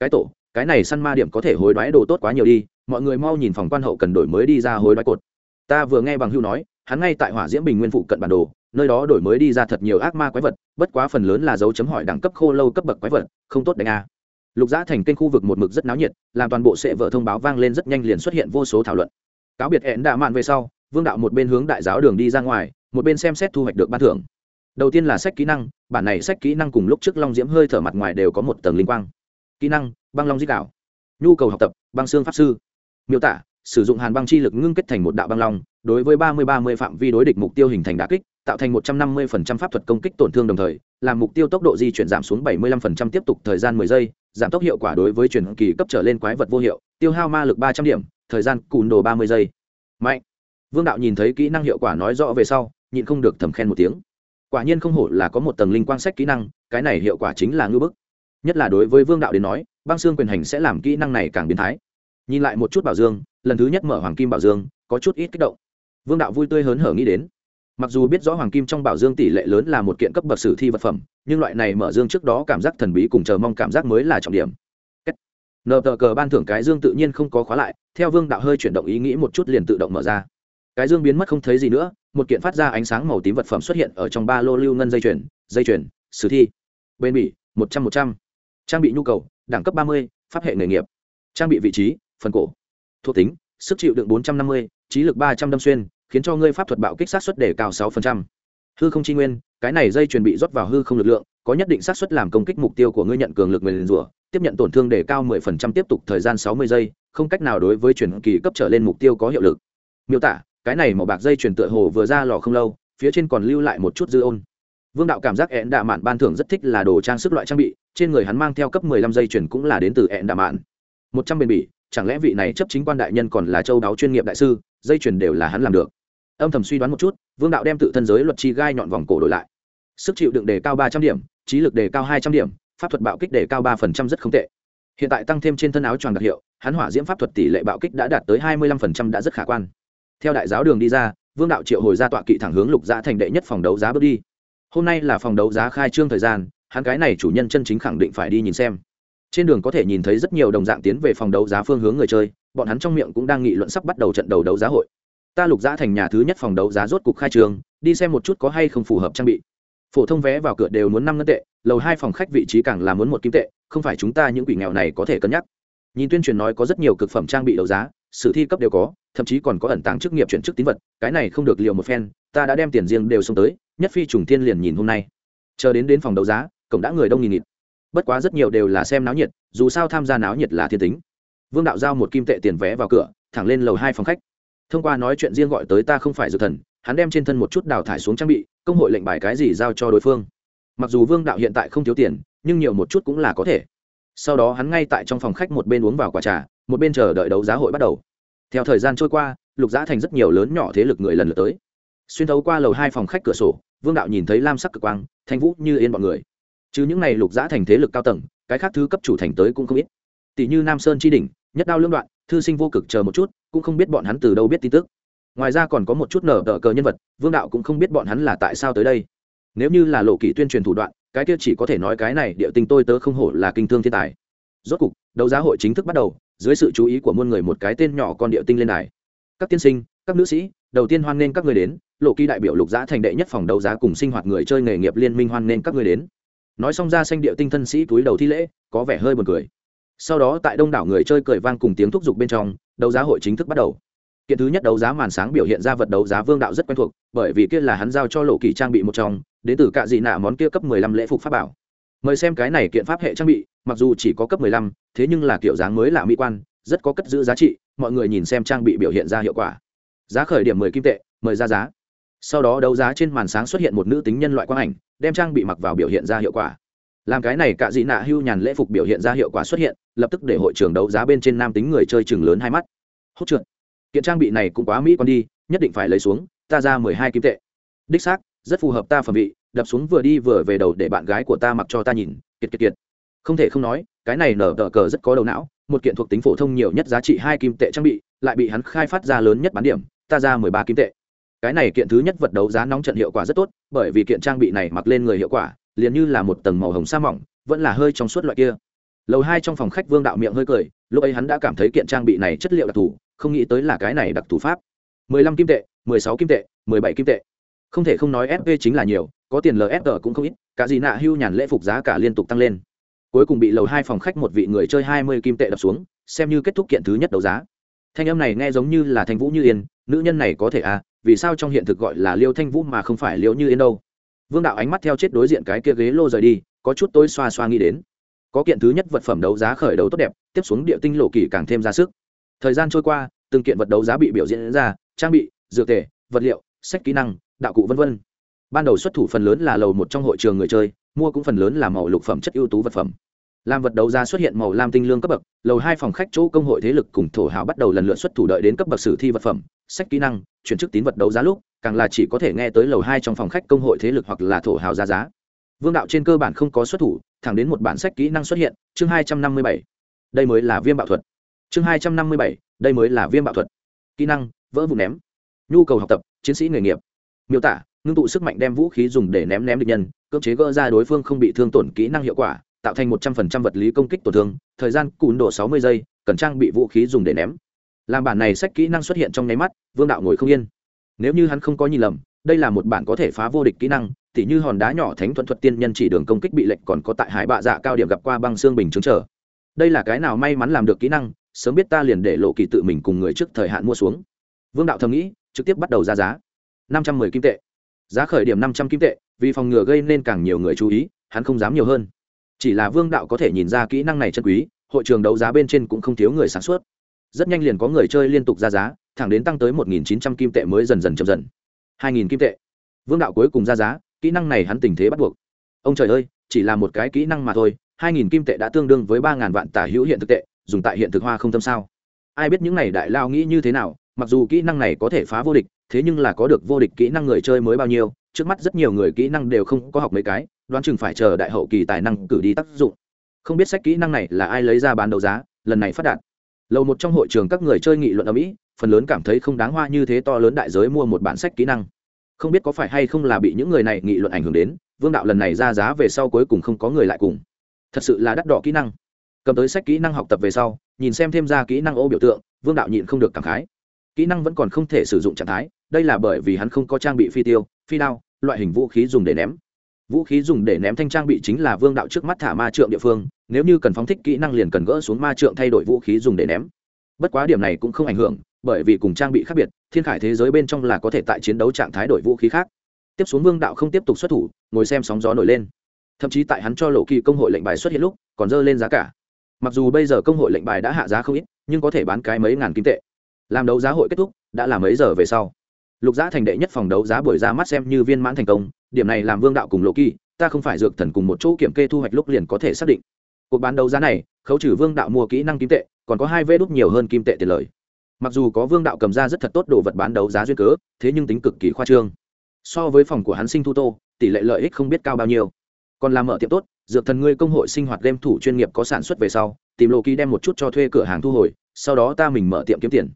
Cái tổ, cái này săn ma điểm có thể hối đoái đồ tốt quá nhiều đi, mọi người mau nhìn phòng quan hậu cần đổi mới đi ra hối đoái cột. Ta vừa nghe bằng hưu nói, hắn ngay tại hỏa diễm bình nguyên phụ cận bản đồ, nơi đó đổi mới đi ra thật nhiều ác ma quái vật, bất quá phần lớn là dấu chấm hỏi đẳng cấp khô lâu cấp bậc quái vật, không tốt đánh a. Lục giã thành kênh khu vực một mực rất náo nhiệt, làm toàn bộ sệ vợ thông báo vang lên rất nhanh liền xuất hiện vô số thảo luận. Cáo biệt hẹn đạ mạn về sau, vương đạo một bên hướng đại giáo đường đi ra ngoài, một bên xem xét thu hoạch được ban thưởng đầu tiên là sách kỹ năng, bản này sách kỹ năng cùng lúc trước long diễm hơi thở mặt ngoài đều có một tầng linh quang. Kỹ năng, băng long dích đạo. Nhu cầu học tập, băng xương pháp sư. Miêu tả, sử dụng hàn băng chi lực ngưng kết thành một đạo băng long, đối với ba mươi ba mươi phạm vi đối địch mục tiêu hình thành đà kích, tạo thành một trăm năm mươi phần trăm pháp thuật công kích tổn thương đồng thời, làm mục tiêu tốc độ di chuyển giảm xuống bảy mươi lăm phần trăm tiếp tục thời gian mười giây, giảm tốc hiệu quả đối với chuyển kỳ cấp trở lên quái vật vô hiệu, tiêu hao ma lực ba trăm điểm, thời gian cùn đồ ba mươi giây. Mạnh. Vương đạo nhìn thấy kỹ năng hiệu quả nói rõ về sau, nhịn không được thầm khen một tiếng quả nhiên không hổ là có một tầng linh quang sách kỹ năng, cái này hiệu quả chính là ngư bức. Nhất là đối với vương đạo đến nói, băng xương quyền hành sẽ làm kỹ năng này càng biến thái. Nhìn lại một chút bảo dương, lần thứ nhất mở hoàng kim bảo dương, có chút ít kích động. Vương đạo vui tươi hớn hở nghĩ đến. Mặc dù biết rõ hoàng kim trong bảo dương tỷ lệ lớn là một kiện cấp bậc sử thi vật phẩm, nhưng loại này mở dương trước đó cảm giác thần bí cùng chờ mong cảm giác mới là trọng điểm. Nợ tờ cờ ban thưởng cái dương tự nhiên không có khóa lại, theo vương đạo hơi chuyển động ý nghĩ một chút liền tự động mở ra cái dương biến mất không thấy gì nữa, một kiện phát ra ánh sáng màu tím vật phẩm xuất hiện ở trong ba lô lưu ngân dây chuyền dây chuyền, sử thi. Bên bỉ, một trăm một trăm. Trang bị nhu cầu, đẳng cấp ba mươi, pháp hệ nghề nghiệp. Trang bị vị trí, phần cổ. Thuộc tính, sức chịu đựng bốn trăm năm mươi, trí lực ba trăm đâm xuyên, khiến cho ngươi pháp thuật bạo kích sát xuất đề cao sáu hư không chi nguyên, cái này dây chuyền bị rót vào hư không lực lượng, có nhất định xác suất làm công kích mục tiêu của ngươi nhận cường lực mềm rủa tiếp nhận tổn thương đề cao 10% tiếp tục thời gian 60 giây, không cách nào đối với chuyển kỳ cấp trở lên mục tiêu có hiệu lực. Miêu tả cái này màu bạc dây chuyền tựa hồ vừa ra lò không lâu, phía trên còn lưu lại một chút dư ôn. Vương đạo cảm giác ẹn đạ mạn ban thưởng rất thích là đồ trang sức loại trang bị, trên người hắn mang theo cấp 15 dây chuyền cũng là đến từ ẹn đạ mạn. Một trăm bền bỉ, chẳng lẽ vị này chấp chính quan đại nhân còn là châu đáo chuyên nghiệp đại sư, dây chuyền đều là hắn làm được. Âm thầm suy đoán một chút, vương đạo đem tự thân giới luật chi gai nhọn vòng cổ đổi lại. Sức chịu đựng đề cao ba trăm điểm, trí lực đề cao hai trăm điểm, pháp thuật bạo kích đề cao ba phần trăm rất không tệ. Hiện tại tăng thêm trên thân áo choàng đặc hiệu, hắn hỏa diễm pháp thuật tỷ lệ bạo kích đã đạt tới hai mươi lăm phần trăm đã rất khả quan theo đại giáo đường đi ra, vương đạo triệu hồi ra tọa kỵ thẳng hướng lục Gia thành đệ nhất phòng đấu giá bước đi. Hôm nay là phòng đấu giá khai trương thời gian, hắn cái này chủ nhân chân chính khẳng định phải đi nhìn xem. Trên đường có thể nhìn thấy rất nhiều đồng dạng tiến về phòng đấu giá phương hướng người chơi, bọn hắn trong miệng cũng đang nghị luận sắp bắt đầu trận đầu đấu giá hội. Ta lục giã thành nhà thứ nhất phòng đấu giá rốt cục khai trường đi xem một chút có hay không phù hợp trang bị. Phổ thông vé vào cửa đều muốn năm ngân tệ, lầu hai phòng khách vị trí càng là muốn một kim tệ, không phải chúng ta những quỷ nghèo này có thể cân nhắc. Nhìn tuyên truyền nói có rất nhiều cực phẩm trang bị đấu giá, sử thi cấp đều có thậm chí còn có ẩn tàng chức nghiệp chuyển chức tín vật, cái này không được liều một phen, ta đã đem tiền riêng đều xông tới, nhất phi trùng thiên liền nhìn hôm nay. Chờ đến đến phòng đấu giá, cổng đã người đông nghìn nghịt. Bất quá rất nhiều đều là xem náo nhiệt, dù sao tham gia náo nhiệt là thiên tính. Vương đạo giao một kim tệ tiền vé vào cửa, thẳng lên lầu hai phòng khách. Thông qua nói chuyện riêng gọi tới ta không phải dược thần, hắn đem trên thân một chút đào thải xuống trang bị, công hội lệnh bài cái gì giao cho đối phương. Mặc dù vương đạo hiện tại không thiếu tiền, nhưng nhiều một chút cũng là có thể. Sau đó hắn ngay tại trong phòng khách một bên uống vào quả trà, một bên chờ đợi đấu giá hội bắt đầu theo thời gian trôi qua, lục giã thành rất nhiều lớn nhỏ thế lực người lần lượt tới. Xuyên thấu qua lầu hai phòng khách cửa sổ, vương đạo nhìn thấy lam sắc cực quang, thanh vũ như yên b ọ n người. Chứ những n à y lục giã thành thế lực cao tầng, cái khác thứ cấp chủ thành tới cũng không ít. Tỷ như nam sơn tri đình nhất đao lương đoạn, thư sinh vô cực chờ một chút, cũng không biết bọn hắn từ đâu biết tin tức. Ngoài ra còn có một chút nở đỡ cờ nhân vật, vương đạo cũng không biết bọn hắn là tại sao tới đây. Nếu như là lộ kỷ tuyên truyền thủ đoạn, cái kia chỉ có thể nói cái này, địa tinh tôi tớ không hổ là kinh thương thiên tài. Rốt cục, đấu giá hội chính thức bắt đầu dưới sự chú ý của muôn người một cái tên nhỏ con địa tinh lên đài. Các tiên sinh, các nữ sĩ, đầu tiên hoan nghênh các người đến, lộ kỳ đại biểu lục giá thành đệ nhất phòng đấu giá cùng sinh hoạt người chơi nghề nghiệp liên minh hoan nghênh các người đến. Nói xong ra xanh địa tinh thân sĩ túi đầu thi lễ, có vẻ hơi buồn cười. Sau đó tại đông đảo người chơi cười vang cùng tiếng thúc giục bên trong, đấu giá hội chính thức bắt đầu. Kiện thứ nhất đấu giá màn sáng biểu hiện ra vật đấu giá vương đạo rất quen thuộc, bởi vì kia là hắn giao cho lộ kỳ trang bị một trong, đến từ cạ dị nạ món kia cấp mười lăm lễ phục pháp bảo. Mời xem cái này kiện pháp hệ trang bị mặc dù chỉ có cấp mười lăm, thế nhưng là kiểu dáng mới lạ mỹ quan, rất có cất giữ giá trị, mọi người nhìn xem trang bị biểu hiện ra hiệu quả. Giá khởi điểm mười kim tệ, mời ra giá. Sau đó đấu giá trên màn sáng xuất hiện một nữ tính nhân loại quang ảnh, đem trang bị mặc vào biểu hiện ra hiệu quả. Làm cái này cả dị nạ hưu nhàn lễ phục biểu hiện ra hiệu quả xuất hiện, lập tức để hội trường đấu giá bên trên nam tính người chơi chừng lớn hai mắt. Hốt trượt. Kiện trang bị này cũng quá mỹ còn đi, nhất định phải lấy xuống, ta ra mười hai kim tệ. Đích xác, rất phù hợp ta phẩm vị, đập xuống vừa đi vừa về đầu để bạn gái của ta mặc cho ta nhìn, kiệt kiệt kiệt không thể không nói, cái này nở tờ cờ rất có đầu não, một kiện thuộc tính phổ thông nhiều nhất giá trị hai kim tệ trang bị, lại bị hắn khai phát ra lớn nhất bán điểm, ta ra mười ba kim tệ. Cái này kiện thứ nhất vật đấu giá nóng trận hiệu quả rất tốt, bởi vì kiện trang bị này mặc lên người hiệu quả, liền như là một tầng màu hồng sa mỏng, vẫn là hơi trong suốt loại kia. Lầu hai trong phòng khách vương đạo miệng hơi cười, lúc ấy hắn đã cảm thấy kiện trang bị này chất liệu đặc thù, không nghĩ tới là cái này đặc thù pháp. Mười lăm kim tệ, mười sáu kim tệ, mười bảy kim tệ. Không thể không nói sv chính là nhiều, có tiền lsg cũng không ít, cả gì nạ hưu nhàn lễ phục giá cả liên tục tăng lên cuối cùng bị lầu hai phòng khách một vị người chơi hai mươi kim tệ đập xuống, xem như kết thúc kiện thứ nhất đấu giá. Thanh âm này nghe giống như là thanh vũ như yên, nữ nhân này có thể à vì sao trong hiện thực gọi là liêu thanh vũ mà không phải liêu như yên đâu? Vương đạo ánh mắt theo chết đối diện cái kia ghế lô rời đi, có chút tôi xoa xoa nghĩ đến. Có kiện thứ nhất vật phẩm đấu giá khởi đấu tốt đẹp, tiếp xuống địa tinh lộ kỳ càng thêm ra sức. Thời gian trôi qua, từng kiện vật đấu giá bị biểu diễn ra, trang bị, dược tể vật liệu, sách kỹ năng, đạo cụ v v ban đầu xuất thủ phần lớn là lầu một trong hội trường người chơi, mua cũng phần lớn là màu lục phẩm chất ưu tú vật phẩm làm vật đấu giá xuất hiện màu lam tinh lương cấp bậc, lầu hai phòng khách chỗ công hội thế lực cùng thổ hào bắt đầu lần lượt xuất thủ đợi đến cấp bậc sử thi vật phẩm, sách kỹ năng, chuyển chức tín vật đấu giá lúc, càng là chỉ có thể nghe tới lầu hai trong phòng khách công hội thế lực hoặc là thổ hào ra giá. Vương đạo trên cơ bản không có xuất thủ, thẳng đến một bản sách kỹ năng xuất hiện, chương hai trăm năm mươi bảy. Đây mới là viêm bạo thuật. Chương hai trăm năm mươi bảy, đây mới là viêm bạo thuật. Kỹ năng, vỡ vụ ném. Nhu cầu học tập, chiến sĩ nghề nghiệp. Miêu tả, ngưng tụ sức mạnh đem vũ khí dùng để ném ném địch nhân, cưỡng chế gỡ ra đối phương không bị thương tổn kỹ năng hiệu quả tạo thành một trăm phần trăm vật lý công kích tổn thương, thời gian cùn độ sáu mươi giây, cần trang bị vũ khí dùng để ném. Làm bản này sách kỹ năng xuất hiện trong nháy mắt, vương đạo ngồi không yên. Nếu như hắn không có nhìn lầm, đây là một bản có thể phá vô địch kỹ năng, tỉ như hòn đá nhỏ thánh thuận thuật tiên nhân chỉ đường công kích bị lệnh còn có tại hải bạ dạ cao điểm gặp qua băng xương bình chứng trở. Đây là cái nào may mắn làm được kỹ năng, sớm biết ta liền để lộ kỳ tự mình cùng người trước thời hạn mua xuống. Vương đạo thầm nghĩ, trực tiếp bắt đầu ra giá. Năm trăm mười kim tệ. Giá khởi điểm năm trăm kim tệ, vì phòng ngừa gây nên càng nhiều người chú ý, hắn không dám nhiều hơn chỉ là vương đạo có thể nhìn ra kỹ năng này chân quý, hội trường đấu giá bên trên cũng không thiếu người sáng suốt. Rất nhanh liền có người chơi liên tục ra giá, thẳng đến tăng tới một nghìn chín trăm kim tệ mới dần dần chậm dần. hai nghìn kim tệ. Vương đạo cuối cùng ra giá, kỹ năng này hắn tình thế bắt buộc. Ông trời ơi, chỉ là một cái kỹ năng mà thôi, hai nghìn kim tệ đã tương đương với ba ngàn vạn tả hữu hiện thực tệ, dùng tại hiện thực hoa không tâm sao? Ai biết những này đại lao nghĩ như thế nào, mặc dù kỹ năng này có thể phá vô địch, thế nhưng là có được vô địch kỹ năng người chơi mới bao nhiêu, trước mắt rất nhiều người kỹ năng đều không có học mấy cái đoán chừng phải chờ đại hậu kỳ tài năng cử đi tác dụng. Không biết sách kỹ năng này là ai lấy ra bán đấu giá, lần này phát đạt. Lầu một trong hội trường các người chơi nghị luận ở mỹ phần lớn cảm thấy không đáng hoa như thế to lớn đại giới mua một bản sách kỹ năng. Không biết có phải hay không là bị những người này nghị luận ảnh hưởng đến, vương đạo lần này ra giá về sau cuối cùng không có người lại cùng. Thật sự là đắt đỏ kỹ năng. Cầm tới sách kỹ năng học tập về sau, nhìn xem thêm ra kỹ năng ô biểu tượng, vương đạo nhịn không được cảm khái. Kỹ năng vẫn còn không thể sử dụng trạng thái, đây là bởi vì hắn không có trang bị phi tiêu, phi đao, loại hình vũ khí dùng để ném vũ khí dùng để ném thanh trang bị chính là vương đạo trước mắt thả ma trượng địa phương, nếu như cần phóng thích kỹ năng liền cần gỡ xuống ma trượng thay đổi vũ khí dùng để ném. Bất quá điểm này cũng không ảnh hưởng, bởi vì cùng trang bị khác biệt, thiên khải thế giới bên trong là có thể tại chiến đấu trạng thái đổi vũ khí khác. Tiếp xuống vương đạo không tiếp tục xuất thủ, ngồi xem sóng gió nổi lên. Thậm chí tại hắn cho lộ kỳ công hội lệnh bài xuất hiện lúc, còn dơ lên giá cả. Mặc dù bây giờ công hội lệnh bài đã hạ giá không ít, nhưng có thể bán cái mấy ngàn kim tệ. Làm đấu giá hội kết thúc, đã là mấy giờ về sau. Lục giá thành đệ nhất phòng đấu giá buổi ra mắt xem như viên mãn thành công điểm này làm vương đạo cùng lộ kỳ, ta không phải dược thần cùng một chỗ kiểm kê thu hoạch lúc liền có thể xác định. Cuộc bán đấu giá này, khấu trừ vương đạo mua kỹ năng kim tệ, còn có hai vê đốt nhiều hơn kim tệ tiền lời. Mặc dù có vương đạo cầm ra rất thật tốt đồ vật bán đấu giá duyên cớ, thế nhưng tính cực kỳ khoa trương. So với phòng của hắn sinh thu tô, tỷ lệ lợi ích không biết cao bao nhiêu. Còn làm mở tiệm tốt, dược thần ngươi công hội sinh hoạt game thủ chuyên nghiệp có sản xuất về sau, tìm lộ ký đem một chút cho thuê cửa hàng thu hồi, sau đó ta mình mở tiệm kiếm tiền.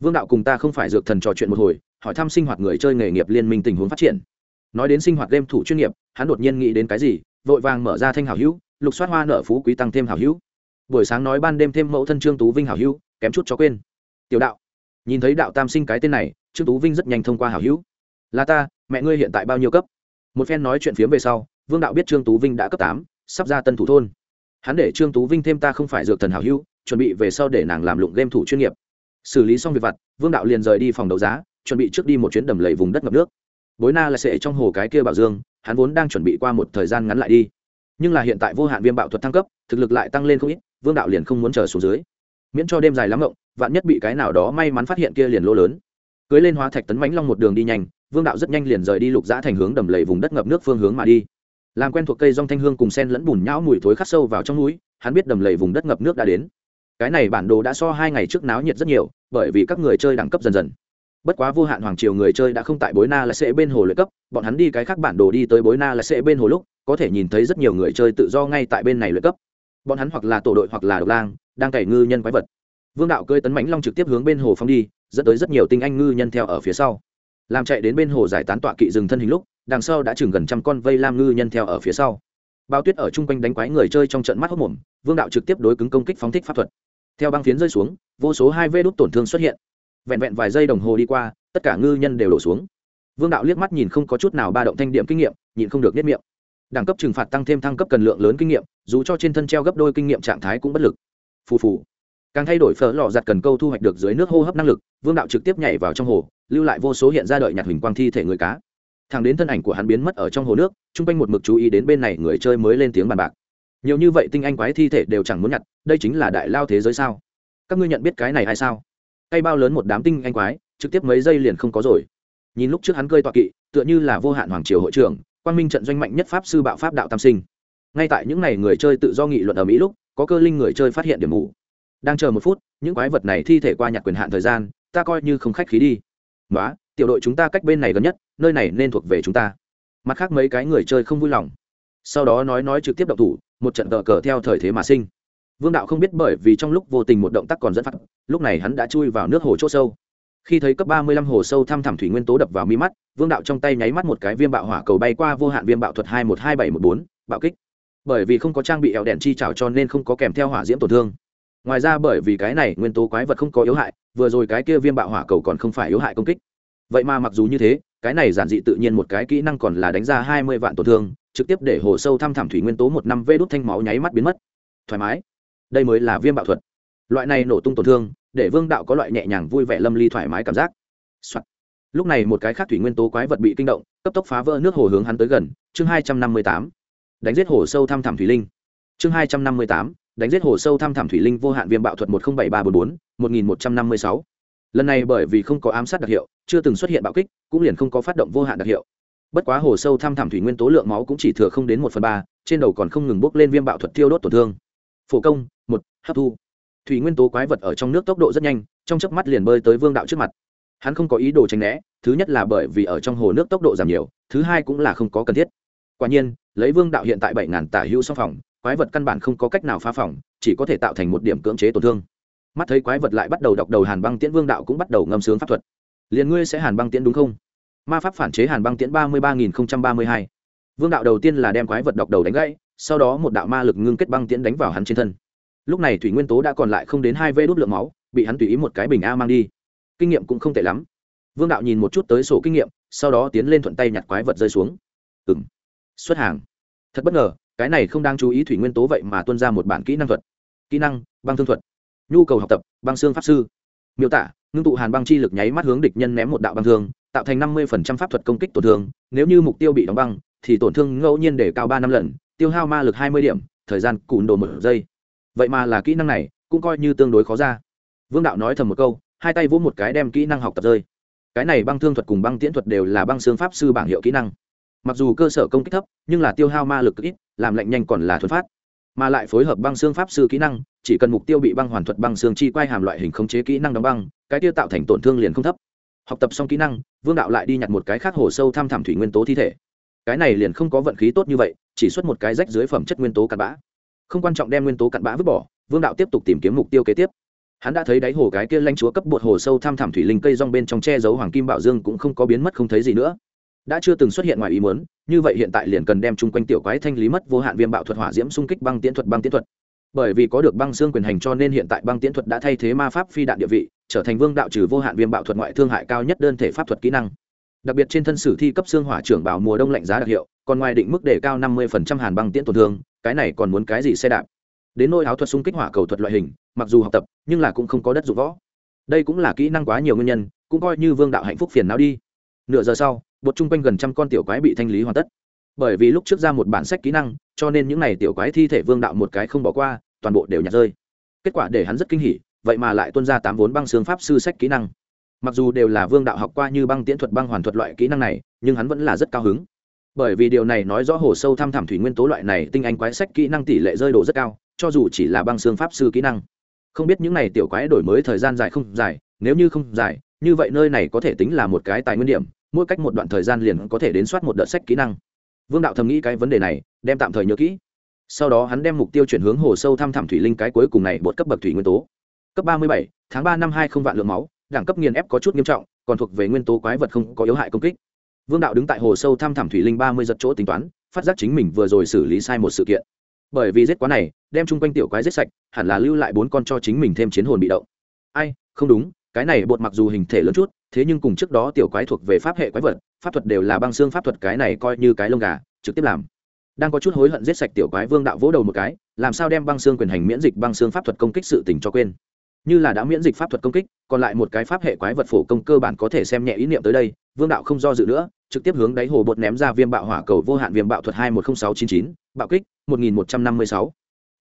Vương đạo cùng ta không phải dược thần trò chuyện một hồi, hỏi thăm sinh hoạt người chơi nghề nghiệp liên minh tình huống phát triển nói đến sinh hoạt game thủ chuyên nghiệp, hắn đột nhiên nghĩ đến cái gì, vội vàng mở ra thanh hảo hữu, lục soát hoa nợ phú quý tăng thêm hảo hữu. Buổi sáng nói ban đêm thêm mẫu thân trương tú vinh hảo hữu, kém chút cho quên. Tiểu đạo, nhìn thấy đạo tam sinh cái tên này, trương tú vinh rất nhanh thông qua hảo hữu. Là ta, mẹ ngươi hiện tại bao nhiêu cấp? Một phen nói chuyện phiếm về sau, vương đạo biết trương tú vinh đã cấp tám, sắp ra tân thủ thôn. Hắn để trương tú vinh thêm ta không phải dược thần hảo hữu, chuẩn bị về sau để nàng làm lụng game thủ chuyên nghiệp. Xử lý xong việc vặt, vương đạo liền rời đi phòng đấu giá, chuẩn bị trước đi một chuyến đầm lầy vùng đất ngập nước bối na là sẽ trong hồ cái kia bảo dương, hắn vốn đang chuẩn bị qua một thời gian ngắn lại đi. Nhưng là hiện tại vô hạn viêm bạo thuật thăng cấp, thực lực lại tăng lên không ít, vương đạo liền không muốn chờ xuống dưới. Miễn cho đêm dài lắm rộng vạn nhất bị cái nào đó may mắn phát hiện kia liền lỗ lớn. Cưới lên hóa thạch tấn mãnh long một đường đi nhanh, vương đạo rất nhanh liền rời đi lục giã thành hướng đầm lầy vùng đất ngập nước phương hướng mà đi. Làm quen thuộc cây rong thanh hương cùng sen lẫn bùn nhão mùi thối khắc sâu vào trong núi, hắn biết đầm lầy vùng đất ngập nước đã đến. Cái này bản đồ đã so hai ngày trước náo nhiệt rất nhiều, bởi vì các người chơi đẳng cấp dần dần bất quá vô hạn hoàng triều người chơi đã không tại bối na là sẽ bên hồ lợi cấp, bọn hắn đi cái khác bản đồ đi tới bối na là sẽ bên hồ lúc, có thể nhìn thấy rất nhiều người chơi tự do ngay tại bên này lợi cấp. Bọn hắn hoặc là tổ đội hoặc là độc lang, đang cày ngư nhân quái vật. Vương đạo cơi tấn mãnh long trực tiếp hướng bên hồ phong đi, dẫn tới rất nhiều tinh anh ngư nhân theo ở phía sau. Làm chạy đến bên hồ giải tán tọa kỵ rừng thân hình lúc, đằng sau đã chừng gần trăm con vây lam ngư nhân theo ở phía sau. Bao tuyết ở chung quanh đánh quái người chơi trong trận mắt hốc mồm, vương đạo trực tiếp đối cứng công kích phóng thích pháp thuật. Theo băng phiến rơi xuống, vô số hai vê đốt tổn thương xuất hiện vẹn vẹn vài giây đồng hồ đi qua, tất cả ngư nhân đều đổ xuống. Vương đạo liếc mắt nhìn không có chút nào ba động thanh điểm kinh nghiệm nhìn không được nhất miệng. Đẳng cấp trừng phạt tăng thêm thăng cấp cần lượng lớn kinh nghiệm, dù cho trên thân treo gấp đôi kinh nghiệm trạng thái cũng bất lực. Phù phù. Càng thay đổi phở lò giặt cần câu thu hoạch được dưới nước hô hấp năng lực, vương đạo trực tiếp nhảy vào trong hồ, lưu lại vô số hiện ra đợi nhặt hình quang thi thể người cá. Thằng đến thân ảnh của hắn biến mất ở trong hồ nước, chung quanh một mực chú ý đến bên này người chơi mới lên tiếng bàn bạc. Nhiều như vậy tinh anh quái thi thể đều chẳng muốn nhặt, đây chính là đại lao thế giới sao? Các ngươi nhận biết cái này hay sao? Hay bao lớn một đám tinh anh quái, trực tiếp mấy giây liền không có rồi. Nhìn lúc trước hắn cơi tọa kỵ, tựa như là vô hạn hoàng triều hội trưởng, quang minh trận doanh mạnh nhất pháp sư bạo pháp đạo tam sinh. Ngay tại những ngày người chơi tự do nghị luận ở mỹ lúc, có cơ linh người chơi phát hiện điểm mù. Đang chờ một phút, những quái vật này thi thể qua nhặt quyền hạn thời gian, ta coi như không khách khí đi. Nói tiểu đội chúng ta cách bên này gần nhất, nơi này nên thuộc về chúng ta. Mặt khác mấy cái người chơi không vui lòng. Sau đó nói nói trực tiếp động thủ, một trận tờ cờ theo thời thế mà sinh vương đạo không biết bởi vì trong lúc vô tình một động tác còn dẫn phát, lúc này hắn đã chui vào nước hồ c h ỗ sâu. Khi thấy cấp ba mươi lăm hồ sâu thăm thẳm thủy nguyên tố đập vào mi mắt, vương đạo trong tay nháy mắt một cái viêm bạo hỏa cầu bay qua vô hạn viêm bạo thuật hai một hai bảy một bốn, bạo kích. Bởi vì không có trang bị eo đèn chi trào cho nên không có kèm theo hỏa diễm tổn thương. Ngoài ra bởi vì cái này nguyên tố quái vật không có yếu hại, vừa rồi cái kia viêm bạo hỏa cầu còn không phải yếu hại công kích. Vậy mà mặc dù như thế, cái này giản dị tự nhiên một cái kỹ năng còn là đánh ra hai mươi vạn tổn thương, trực tiếp để hồ sâu thăm thẳm thủy nguyên tố một năm vê đốt thanh máu nháy mắt biến mất. Thoải mái đây mới là viêm bạo thuật. Loại này nổ tung tổn thương, để vương đạo có loại nhẹ nhàng vui vẻ lâm ly thoải mái cảm giác、Soạn. lúc này một cái khác thủy nguyên tố quái vật bị kinh động, cấp tốc phá vỡ nước hồ hướng hắn tới gần, chương hai trăm năm mươi tám. Đánh giết hồ sâu thăm thẳm thủy linh. Chương hai trăm năm mươi tám. Đánh giết hồ sâu thăm thẳm thủy linh vô hạn viêm bạo thuật một trăm bảy ba bốn bốn, một nghìn một trăm năm mươi sáu. Lần này bởi vì không có ám sát đặc hiệu, chưa từng xuất hiện bạo kích, cũng liền không có phát động vô hạn đặc hiệu. Bất quá hồ sâu thăm thẳm thủy nguyên tố lượng máu cũng chỉ thừa không đến một phần ba, trên đầu còn không ngừng bốc lên viêm bạo thuật thiêu đốt tổn thương. Phổ công một, hấp thu. Thủy nguyên tố quái vật ở trong nước tốc độ rất nhanh, trong chớp mắt liền bơi tới vương đạo trước mặt. Hắn không có ý đồ tránh né, thứ nhất là bởi vì ở trong hồ nước tốc độ giảm nhiều, thứ hai cũng là không có cần thiết. Quả nhiên, lấy vương đạo hiện tại bảy ngàn tả hữu song phòng, quái vật căn bản không có cách nào phá phòng, chỉ có thể tạo thành một điểm cưỡng chế tổn thương. Mắt thấy quái vật lại bắt đầu đọc đầu hàn băng tiễn, vương đạo cũng bắt đầu ngâm sướng pháp thuật. Liền ngươi sẽ hàn băng tiễn đúng không? Ma pháp phản chế hàn băng tiễn ba mươi ba nghìn ba mươi hai. Vương đạo đầu tiên là đem quái vật đọc đầu đánh gãy, sau đó một đạo ma lực ngưng kết băng tiễn đánh vào hắn trên thân lúc này thủy nguyên tố đã còn lại không đến hai vê đốt lượng máu, bị hắn tùy ý một cái bình a mang đi. Kinh nghiệm cũng không tệ lắm. Vương đạo nhìn một chút tới sổ kinh nghiệm, sau đó tiến lên thuận tay nhặt quái vật rơi xuống. Ừng xuất hàng. Thật bất ngờ, cái này không đang chú ý thủy nguyên tố vậy mà tuân ra một bản kỹ năng thuật. Kỹ năng, băng thương thuật. Nhu cầu học tập, băng xương pháp sư. Miêu tả, ngưng tụ hàn băng chi lực nháy mắt hướng địch nhân ném một đạo băng thương, tạo thành năm mươi pháp thuật công kích tổn thương. Nếu như mục tiêu bị đóng băng, thì tổn thương ngẫu nhiên để cao ba năm lần, tiêu hao ma lực hai mươi điểm, thời gian cùn đồ một giây vậy mà là kỹ năng này cũng coi như tương đối khó ra. Vương đạo nói thầm một câu, hai tay vỗ một cái đem kỹ năng học tập rơi. Cái này băng thương thuật cùng băng tiễn thuật đều là băng xương pháp sư bảng hiệu kỹ năng. Mặc dù cơ sở công kích thấp, nhưng là tiêu hao ma lực ít, làm lạnh nhanh còn là thuật phát. Mà lại phối hợp băng xương pháp sư kỹ năng, chỉ cần mục tiêu bị băng hoàn thuật băng xương chi quay hàm loại hình khống chế kỹ năng đóng băng, cái tiêu tạo thành tổn thương liền không thấp. Học tập xong kỹ năng, vương đạo lại đi nhặt một cái khác hồ sâu tham thẳm thủy nguyên tố thi thể. Cái này liền không có vận khí tốt như vậy, chỉ xuất một cái rách dưới phẩm chất nguyên tố cặn bã không quan trọng đem nguyên tố cặn bã vứt bỏ, vương đạo tiếp tục tìm kiếm mục tiêu kế tiếp. Hắn đã thấy đáy hồ cái kia lanh chúa cấp bột hồ sâu tham thẳm thủy linh cây rong bên trong che giấu hoàng kim bảo dương cũng không có biến mất không thấy gì nữa. Đã chưa từng xuất hiện ngoài ý muốn, như vậy hiện tại liền cần đem chung quanh tiểu quái thanh lý mất vô hạn viêm bạo thuật hỏa diễm xung kích băng tiễn thuật băng tiễn thuật. Bởi vì có được băng xương quyền hành cho nên hiện tại băng tiễn thuật đã thay thế ma pháp phi đạn địa vị, trở thành vương đạo trừ vô hạn viêm bạo thuật ngoại thương hại cao nhất đơn thể pháp thuật kỹ năng. Đặc biệt trên thân sử thi cấp xương hỏa trưởng bảo mùa đông lạnh giá đặc hiệu, còn ngoài định mức đề cao năm mươi hàn băng tiễn tổn thương cái này còn muốn cái gì xe đạp? Đến nôi áo thuật xung kích hỏa cầu thuật loại hình, mặc dù học tập, nhưng là cũng không có đất dụng võ. Đây cũng là kỹ năng quá nhiều nguyên nhân, cũng coi như vương đạo hạnh phúc phiền não đi. Nửa giờ sau, bột chung quanh gần trăm con tiểu quái bị thanh lý hoàn tất. Bởi vì lúc trước ra một bản sách kỹ năng, cho nên những n à y tiểu quái thi thể vương đạo một cái không bỏ qua, toàn bộ đều nhặt rơi. Kết quả để hắn rất kinh hỉ, vậy mà lại tuân ra tám vốn băng xương pháp sư sách kỹ năng. Mặc dù đều là vương đạo học qua như băng tiễn thuật băng hoàn thuật loại kỹ năng này, nhưng hắn vẫn là rất cao hứng bởi vì điều này nói rõ hồ sâu thăm thẳm thủy nguyên tố loại này tinh anh quái sách kỹ năng tỷ lệ rơi đổ rất cao, cho dù chỉ là băng xương pháp sư kỹ năng. Không biết những n à y tiểu quái đổi mới thời gian dài không dài, nếu như không dài, như vậy nơi này có thể tính là một cái tài nguyên điểm, mỗi cách một đoạn thời gian liền có thể đến soát một đợt sách kỹ năng. Vương đạo thầm nghĩ cái vấn đề này, đem tạm thời nhớ kỹ. Sau đó hắn đem mục tiêu chuyển hướng hồ sâu thăm thẳm thủy linh cái cuối cùng này bột cấp bậc thủy nguyên tố. Cấp ba mươi bảy, tháng ba năm hai không vạn lượng máu, đẳng cấp nghiền ép có chút nghiêm trọng, còn thuộc về nguyên tố quái vật không có yếu hại công kích vương đạo đứng tại hồ sâu thăm thẳm thủy linh ba mươi giật chỗ tính toán, phát giác chính mình vừa rồi xử lý sai một sự kiện. Bởi vì giết quá này, đem chung quanh tiểu quái giết sạch, hẳn là lưu lại bốn con cho chính mình thêm chiến hồn bị động. Ai, không đúng, cái này bột mặc dù hình thể lớn chút, thế nhưng cùng trước đó tiểu quái thuộc về pháp hệ quái vật, pháp thuật đều là băng xương pháp thuật, cái này coi như cái lông gà, trực tiếp làm. Đang có chút hối hận giết sạch tiểu quái, vương đạo vỗ đầu một cái, làm sao đem băng xương quyền hành miễn dịch băng xương pháp thuật công kích sự tình cho quên. Như là đã miễn dịch pháp thuật công kích, còn lại một cái pháp hệ quái vật phổ công cơ bản có thể xem nhẹ ý niệm tới đây vương đạo không do dự nữa, trực tiếp hướng đáy hồ bột ném ra viêm bạo hỏa cầu vô hạn viêm bạo thuật hai một không sáu chín chín, bạo kích, một nghìn một trăm năm mươi sáu.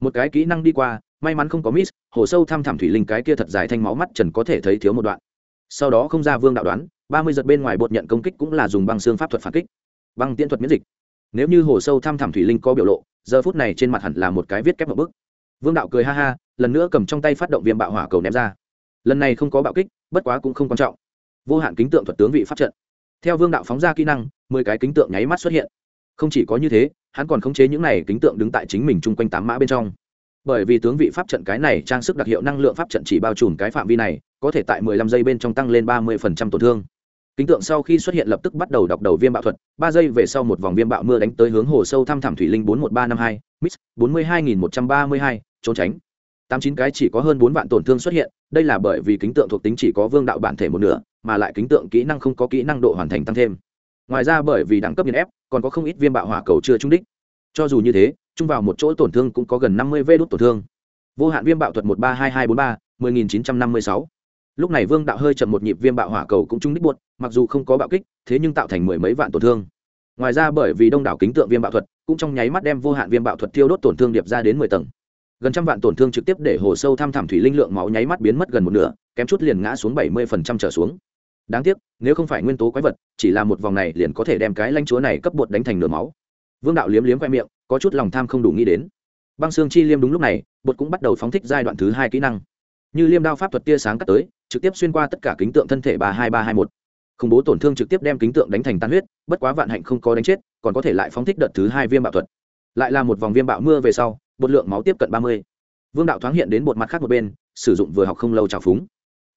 Một cái kỹ năng đi qua, may mắn không có miss, hồ sâu thăm thẳm thủy linh cái kia thật dài thanh máu mắt trần có thể thấy thiếu một đoạn. Sau đó không ra vương đạo đoán, ba mươi giật bên ngoài bột nhận công kích cũng là dùng băng xương pháp thuật phản kích. Băng tiễn thuật miễn dịch. Nếu như hồ sâu thăm thẳm thủy linh có biểu lộ, giờ phút này trên mặt hẳn là một cái viết kép một bức. Vương đạo cười ha ha, lần nữa cầm trong tay phát động viêm bạo hỏa cầu ném ra. Lần này không có bạo kích, bất quá cũng không quan trọng. Vô hạn kính tượng thuật tướng vị pháp trận theo vương đạo phóng ra kỹ năng, mười cái kính tượng nháy mắt xuất hiện. Không chỉ có như thế, hắn còn khống chế những này kính tượng đứng tại chính mình chung quanh tám mã bên trong. Bởi vì tướng vị pháp trận cái này trang sức đặc hiệu năng lượng pháp trận chỉ bao trùm cái phạm vi này, có thể tại mười lăm giây bên trong tăng lên ba mươi phần trăm tổn thương. Kính tượng sau khi xuất hiện lập tức bắt đầu đọc đầu viêm bạo thuật, ba giây về sau một vòng viêm bạo mưa đánh tới hướng hồ sâu thăm thẳm thủy linh bốn một ba năm hai mix bốn mươi hai nghìn một trăm ba mươi hai, trốn tránh tám chín cái chỉ có hơn bốn vạn tổn thương xuất hiện, đây là bởi vì kính tượng thuộc tính chỉ có vương đạo bản thể một nửa, mà lại kính tượng kỹ năng không có kỹ năng độ hoàn thành tăng thêm. Ngoài ra bởi vì đẳng cấp nghiền ép, còn có không ít viêm bạo hỏa cầu chưa trung đích. Cho dù như thế, chung vào một chỗ tổn thương cũng có gần năm mươi vê đốt tổn thương. Vô hạn viêm bạo thuật một ba hai hai bốn ba, mười nghìn chín trăm năm mươi sáu. Lúc này vương đạo hơi chậm một nhịp viêm bạo hỏa cầu cũng trung đích buột mặc dù không có bạo kích, thế nhưng tạo thành mười mấy vạn tổn thương. Ngoài ra bởi vì đông đảo kính tượng viêm bạo thuật, cũng trong nháy mắt đem vô hạn viêm bạo thuật tiêu đốt tổn thương điệp ra đến mười tầng gần trăm vạn tổn thương trực tiếp để hồ sâu thăm thẳm thủy linh lượng máu nháy mắt biến mất gần một nửa, kém chút liền ngã xuống bảy mươi phần trăm trở xuống. Đáng tiếc, nếu không phải nguyên tố quái vật, chỉ là một vòng này liền có thể đem cái lanh chúa này cấp bột đánh thành nửa máu. Vương đạo liếm liếm khoe miệng, có chút lòng tham không đủ nghĩ đến. Băng xương chi liêm đúng lúc này, bột cũng bắt đầu phóng thích giai đoạn thứ hai kỹ năng. Như liêm đao pháp thuật tia sáng cắt tới, trực tiếp xuyên qua tất cả kính tượng thân thể ba hai ba hai một. Khủng bố tổn thương trực tiếp đem kính tượng đánh thành tan huyết, bất quá vạn hạnh không có đánh chết, còn có thể lại phóng thích đợt thứ hai viêm bạo thuật. Lại là một vòng viêm bạo mưa về sau bột lượng máu tiếp cận ba mươi. Vương đạo thoáng hiện đến một mặt khác một bên, sử dụng vừa học không lâu trào phúng.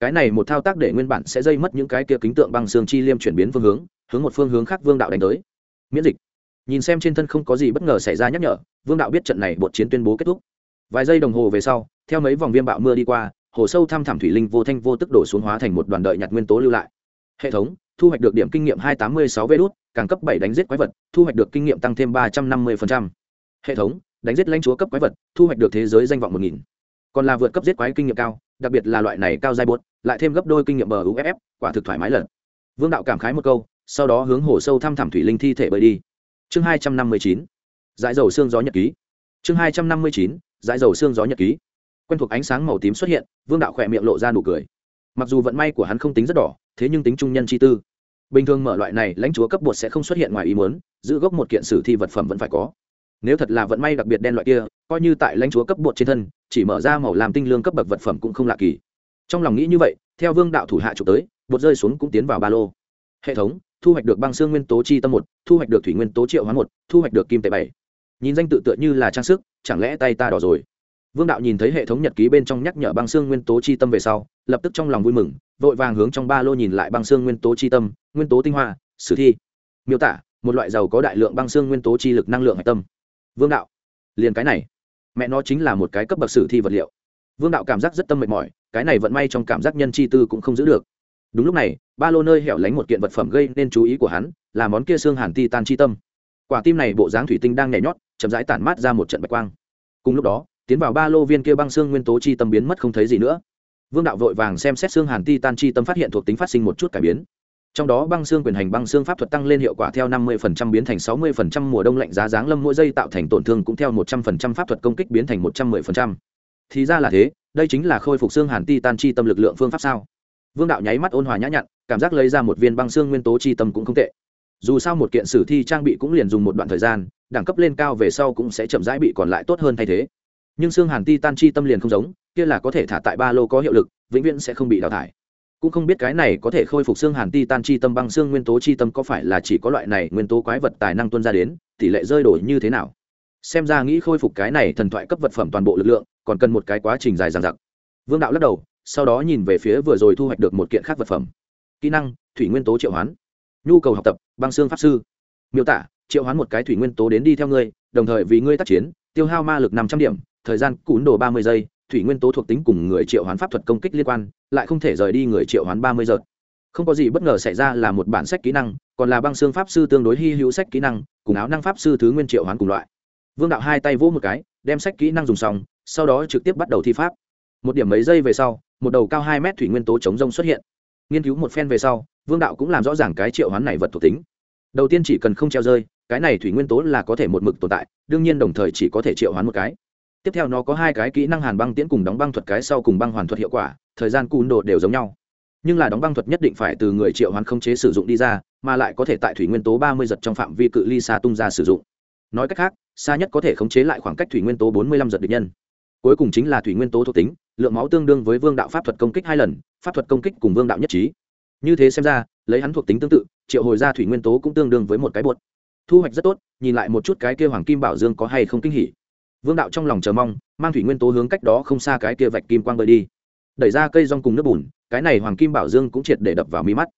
Cái này một thao tác để nguyên bản sẽ dây mất những cái kia kính tượng băng xương chi liêm chuyển biến phương hướng hướng một phương hướng khác vương đạo đánh tới. Miễn dịch. Nhìn xem trên thân không có gì bất ngờ xảy ra nhắc nhở, vương đạo biết trận này bột chiến tuyên bố kết thúc. Vài giây đồng hồ về sau, theo mấy vòng viêm bạo mưa đi qua, hồ sâu thăm thẳm thủy linh vô thanh vô tức đổ xuống hóa thành một đoàn đợi nhặt nguyên tố lưu lại. Hệ thống, thu hoạch được điểm kinh nghiệm hai tám mươi sáu vê đốt càng cấp bảy đánh giết quái vật, thu hoạch được kinh nghiệm tăng thêm ba trăm năm mươi hệ thống đánh giết lãnh chúa cấp quái vật, thu hoạch được thế giới danh vọng một nghìn. Còn là vượt cấp giết quái kinh nghiệm cao, đặc biệt là loại này cao dai bột lại thêm gấp đôi kinh nghiệm bờ uff quả thực thoải mái lần vương đạo cảm khái một câu, sau đó hướng hồ sâu thăm thẳm thủy linh thi thể bơi đi. Chương hai trăm năm mươi chín, dãi dầu xương gió nhật ký. Chương hai trăm năm mươi chín, dãi dầu xương gió nhật ký. Quen thuộc ánh sáng màu tím xuất hiện, vương đạo khỏe miệng lộ ra nụ cười. Mặc dù vận may của hắn không tính rất đỏ, thế nhưng tính trung nhân chi tư. Bình thường mở loại này, lãnh chúa cấp bột sẽ không xuất hiện ngoài ý muốn, giữ gốc một kiện sử thi vật phẩm vẫn phải có nếu thật là vận may đặc biệt đen loại kia, coi như tại lãnh chúa cấp bột trên thân, chỉ mở ra màu làm tinh lương cấp bậc vật phẩm cũng không lạ kỳ. Trong lòng nghĩ như vậy, theo vương đạo thủ hạ trục tới, bột rơi xuống cũng tiến vào ba lô. Hệ thống, thu hoạch được băng xương nguyên tố chi tâm một, thu hoạch được thủy nguyên tố triệu hóa một, thu hoạch được kim tệ bảy. Nhìn danh tự tựa như là trang sức, chẳng lẽ tay ta đỏ rồi? Vương đạo nhìn thấy hệ thống nhật ký bên trong nhắc nhở băng xương nguyên tố chi tâm về sau, lập tức trong lòng vui mừng, vội vàng hướng trong ba lô nhìn lại băng xương nguyên tố chi tâm, nguyên tố tinh hoa, sử thi. Miêu tả, một loại dầu có đại lượng băng xương nguyên tố chi lực năng lượng hạch tâm vương đạo, liền cái này. Mẹ nó chính là một cái cấp bậc sử thi vật liệu. Vương đạo cảm giác rất tâm mệt mỏi, cái này vận may trong cảm giác nhân chi tư cũng không giữ được. Đúng lúc này, ba lô nơi hẻo lánh một kiện vật phẩm gây nên chú ý của hắn, là món kia xương hàn ti tan chi tâm. Quả tim này bộ dáng thủy tinh đang nhảy nhót, chậm rãi tản mát ra một trận bạch quang. Cùng lúc đó, tiến vào ba lô viên kia băng xương nguyên tố chi tâm biến mất không thấy gì nữa. Vương đạo vội vàng xem xét xương hàn ti tan chi tâm phát hiện thuộc tính phát sinh một chút cải biến trong đó băng xương quyền hành băng xương pháp thuật tăng lên hiệu quả theo 50% biến thành 60% mùa đông lạnh giá giáng lâm mỗi giây tạo thành tổn thương cũng theo 100% pháp thuật công kích biến thành 110%. thì ra là thế, đây chính là khôi phục xương hàn ti tan chi tâm lực lượng phương pháp sao? Vương đạo nháy mắt ôn hòa nhã nhặn, cảm giác lấy ra một viên băng xương nguyên tố chi tâm cũng không tệ. Dù sao một kiện sử thi trang bị cũng liền dùng một đoạn thời gian, đẳng cấp lên cao về sau cũng sẽ chậm rãi bị còn lại tốt hơn thay thế. Nhưng xương hàn ti tan chi tâm liền không giống, kia là có thể thả tại ba lô có hiệu lực, vĩnh viễn sẽ không bị đào thải cũng không biết cái này có thể khôi phục xương hàn ti tan chi tâm băng xương nguyên tố chi tâm có phải là chỉ có loại này nguyên tố quái vật tài năng tuân ra đến, tỷ lệ rơi đổi như thế nào? Xem ra nghĩ khôi phục cái này thần thoại cấp vật phẩm toàn bộ lực lượng, còn cần một cái quá trình dài dằng dặc. Vương đạo lắc đầu, sau đó nhìn về phía vừa rồi thu hoạch được một kiện khác vật phẩm. Kỹ năng, thủy nguyên tố triệu hoán. Nhu cầu học tập, băng xương pháp sư. Miêu tả, triệu hoán một cái thủy nguyên tố đến đi theo ngươi, đồng thời vì ngươi tác chiến, tiêu hao ma lực năm trăm điểm, thời gian cún đồ ba mươi giây, thủy nguyên tố thuộc tính cùng người triệu hoán pháp thuật công kích liên quan lại không thể rời đi người triệu hoán ba mươi giờ. Không có gì bất ngờ xảy ra là một bản sách kỹ năng, còn là băng xương pháp sư tương đối hy hữu sách kỹ năng, cùng áo năng pháp sư thứ nguyên triệu hoán cùng loại. Vương đạo hai tay vỗ một cái, đem sách kỹ năng dùng xong, sau đó trực tiếp bắt đầu thi pháp. Một điểm mấy giây về sau, một đầu cao hai mét thủy nguyên tố chống rông xuất hiện. Nghiên cứu một phen về sau, vương đạo cũng làm rõ ràng cái triệu hoán này vật thuộc tính. Đầu tiên chỉ cần không treo rơi, cái này thủy nguyên tố là có thể một mực tồn tại, đương nhiên đồng thời chỉ có thể triệu hoán một cái tiếp theo nó có hai cái kỹ năng hàn băng tiễn cùng đóng băng thuật cái sau cùng băng hoàn thuật hiệu quả, thời gian cùn đồ đều giống nhau. Nhưng là đóng băng thuật nhất định phải từ người triệu hoán không chế sử dụng đi ra, mà lại có thể tại thủy nguyên tố ba mươi giật trong phạm vi cự ly xa tung ra sử dụng. Nói cách khác, xa nhất có thể khống chế lại khoảng cách thủy nguyên tố bốn mươi lăm giật địch nhân. Cuối cùng chính là thủy nguyên tố thuộc tính, lượng máu tương đương với vương đạo pháp thuật công kích hai lần, pháp thuật công kích cùng vương đạo nhất trí. Như thế xem ra, lấy hắn thuộc tính tương tự, triệu hồi ra thủy nguyên tố cũng tương đương với một cái bột. Thu hoạch rất tốt, nhìn lại một chút cái kia hoàng kim bảo dương có hay không kinh hỉ vương đạo trong lòng chờ mong, mang thủy nguyên tố hướng cách đó không xa cái kia vạch kim quang bơi đi. Đẩy ra cây rong cùng nước bùn, cái này hoàng kim bảo dương cũng triệt để đập vào mi mắt.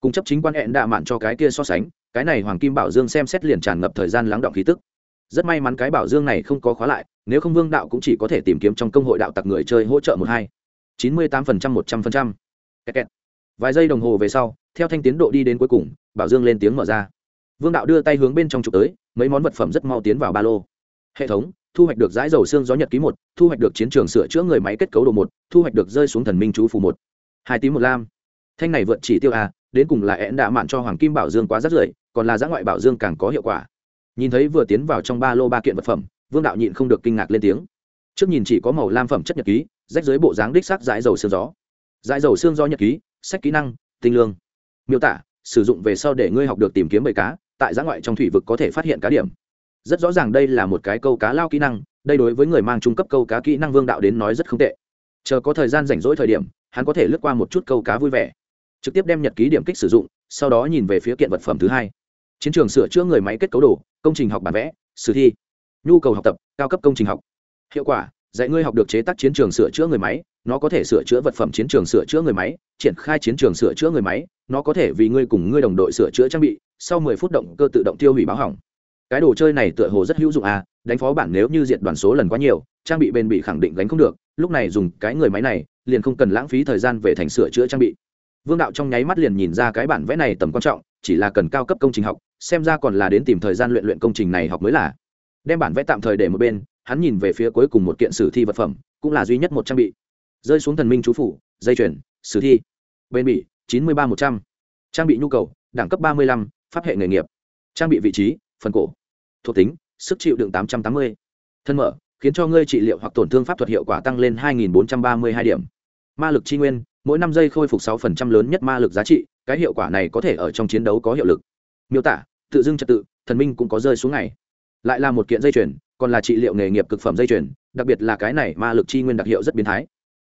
Cùng chấp chính quan hẹn đạ mạn cho cái kia so sánh, cái này hoàng kim bảo dương xem xét liền tràn ngập thời gian lắng động khí tức. Rất may mắn cái bảo dương này không có khóa lại, nếu không vương đạo cũng chỉ có thể tìm kiếm trong công hội đạo tặc người chơi hỗ trợ một hai. Chín mươi tám phần trăm, một trăm phần trăm. Vài giây đồng hồ về sau, theo thanh tiến độ đi đến cuối cùng, bảo dương lên tiếng mở ra. Vương đạo đưa tay hướng bên trong trục tới, mấy món vật phẩm rất mau tiến vào ba lô. Hệ thống thu hoạch được dãi dầu xương gió nhật ký một, thu hoạch được chiến trường sửa chữa người máy kết cấu đồ một, thu hoạch được rơi xuống thần minh chú phù một. Hai tím một lam. Thanh này vượt chỉ tiêu a đến cùng là én đã mạn cho hoàng kim bảo dương quá rất rưởi, còn là giã ngoại bảo dương càng có hiệu quả. Nhìn thấy vừa tiến vào trong ba lô ba kiện vật phẩm, vương đạo nhịn không được kinh ngạc lên tiếng. Trước nhìn chỉ có màu lam phẩm chất nhật ký, rách dưới bộ dáng đích sắc dãi dầu xương gió. Dãi dầu xương gió nhật ký, sách kỹ năng, tinh lương. Miêu tả, sử dụng về sau để ngươi học được tìm kiếm bầy cá, tại giã ngoại trong thủy vực có thể phát hiện cá điểm rất rõ ràng đây là một cái câu cá lao kỹ năng, đây đối với người mang trung cấp câu cá kỹ năng vương đạo đến nói rất không tệ. Chờ có thời gian rảnh rỗi thời điểm, hắn có thể lướt qua một chút câu cá vui vẻ. Trực tiếp đem nhật ký điểm kích sử dụng, sau đó nhìn về phía kiện vật phẩm thứ hai. Chiến trường sửa chữa người máy kết cấu đồ, công trình học bản vẽ, sử thi. Nhu cầu học tập, cao cấp công trình học. Hiệu quả, dạy ngươi học được chế tác chiến trường sửa chữa người máy, nó có thể sửa chữa vật phẩm chiến trường sửa chữa người máy, triển khai chiến trường sửa chữa người máy, nó có thể vì ngươi cùng ngươi đồng đội sửa chữa trang bị, sau mười phút động cơ tự động tiêu hủy báo hỏng cái đồ chơi này tựa hồ rất hữu dụng à đánh phó bản nếu như diện đoàn số lần quá nhiều, trang bị bền bị khẳng định gánh không được, lúc này dùng cái người máy này, liền không cần lãng phí thời gian về thành sửa chữa trang bị. Vương đạo trong nháy mắt liền nhìn ra cái bản vẽ này tầm quan trọng, chỉ là cần cao cấp công trình học, xem ra còn là đến tìm thời gian luyện luyện công trình này học mới là. Đem bản vẽ tạm thời để một bên, hắn nhìn về phía cuối cùng một kiện sử thi vật phẩm, cũng là duy nhất một trang bị. Rơi xuống thần minh chú phủ, dây chuyển sử thi. Bên bị chín mươi ba một trăm. Trang bị nhu cầu, đẳng cấp ba mươi lăm, pháp hệ nghề nghiệp. Trang bị vị trí, phần cổ thuộc tính, sức chịu đựng tám trăm tám mươi. Thân mở, khiến cho ngươi trị liệu hoặc tổn thương pháp thuật hiệu quả tăng lên hai nghìn bốn trăm ba mươi hai điểm. Ma lực tri nguyên, mỗi năm giây khôi phục sáu phần trăm lớn nhất ma lực giá trị, cái hiệu quả này có thể ở trong chiến đấu có hiệu lực. Miêu tả, tự dưng trật tự, thần minh cũng có rơi xuống ngày. Lại là một kiện dây chuyền, còn là trị liệu nghề nghiệp cực phẩm dây chuyền, đặc biệt là cái này ma lực chi nguyên đặc hiệu rất biến thái.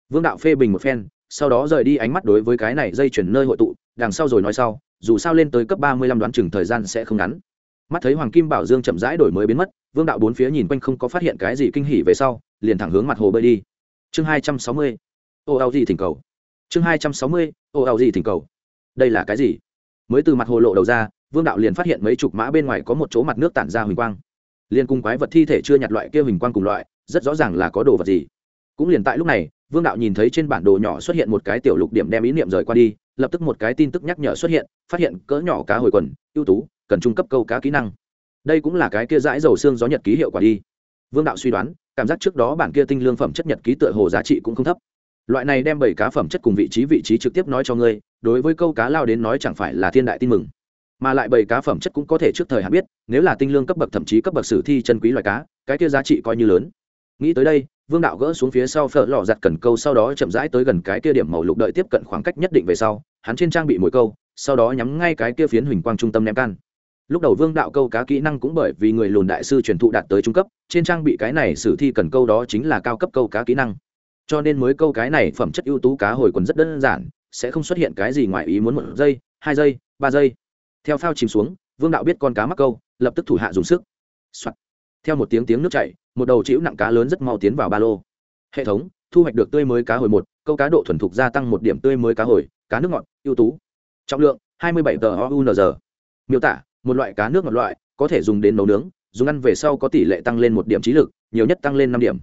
Vương đạo phê bình một phen, sau đó rời đi ánh mắt đối với cái này dây chuyền nơi hội tụ, đằng sau rồi nói sau, dù sao lên tới cấp ba mươi lăm đoán chừng thời gian sẽ không ngắn mắt thấy hoàng kim bảo dương chậm rãi đổi mới biến mất, vương đạo bốn phía nhìn quanh không có phát hiện cái gì kinh hỉ về sau, liền thẳng hướng mặt hồ bơi đi. Chương hai trăm sáu mươi, ô ao gì thỉnh cầu. Chương hai trăm sáu mươi, ô ao gì thỉnh cầu. Đây là cái gì? Mới từ mặt hồ lộ đầu ra, vương đạo liền phát hiện mấy chục mã bên ngoài có một chỗ mặt nước tản ra huỳnh quang. Liền cùng quái vật thi thể chưa nhặt loại kia huỳnh quang cùng loại, rất rõ ràng là có đồ vật gì. Cũng liền tại lúc này, vương đạo nhìn thấy trên bản đồ nhỏ xuất hiện một cái tiểu lục điểm đem ý niệm rời qua đi, lập tức một cái tin tức nhắc nhở xuất hiện, phát hiện cỡ nhỏ cá hồi quần, ưu tú cần trung cấp câu cá kỹ năng. Đây cũng là cái kia dãi dầu xương gió nhật ký hiệu quả đi. Vương đạo suy đoán, cảm giác trước đó bản kia tinh lương phẩm chất nhật ký tựa hồ giá trị cũng không thấp. Loại này đem bảy cá phẩm chất cùng vị trí vị trí trực tiếp nói cho ngươi, đối với câu cá lao đến nói chẳng phải là thiên đại tin mừng. Mà lại bảy cá phẩm chất cũng có thể trước thời hạn biết, nếu là tinh lương cấp bậc thậm chí cấp bậc sử thi chân quý loài cá, cái kia giá trị coi như lớn. Nghĩ tới đây, vương đạo gỡ xuống phía sau phở lò giặt cần câu sau đó chậm rãi tới gần cái kia điểm màu lục đợi tiếp cận khoảng cách nhất định về sau, hắn trên trang bị mỗi câu, sau đó nhắm ngay cái kia phiến huỳnh quang trung tâm ném can lúc đầu vương đạo câu cá kỹ năng cũng bởi vì người lùn đại sư truyền thụ đạt tới trung cấp, trên trang bị cái này sử thi cần câu đó chính là cao cấp câu cá kỹ năng. Cho nên mới câu cái này phẩm chất ưu tú cá hồi quần rất đơn giản, sẽ không xuất hiện cái gì ngoài ý muốn một giây, hai giây, ba giây. Theo phao chìm xuống, vương đạo biết con cá mắc câu, lập tức thủ hạ dùng sức、Soạn. theo một tiếng tiếng nước chảy, một đầu chịu nặng cá lớn rất mau tiến vào ba lô. Hệ thống, thu hoạch được tươi mới cá hồi một, câu cá độ thuần thục gia tăng một điểm tươi mới cá hồi, cá nước ngọt, ưu tú. Trọng lượng, hai mươi bảy tờ ounz miêu tả một loại cá nước ngọt loại, có thể dùng đến nấu nướng, dùng ăn về sau có tỷ lệ tăng lên một điểm trí lực, nhiều nhất tăng lên năm điểm.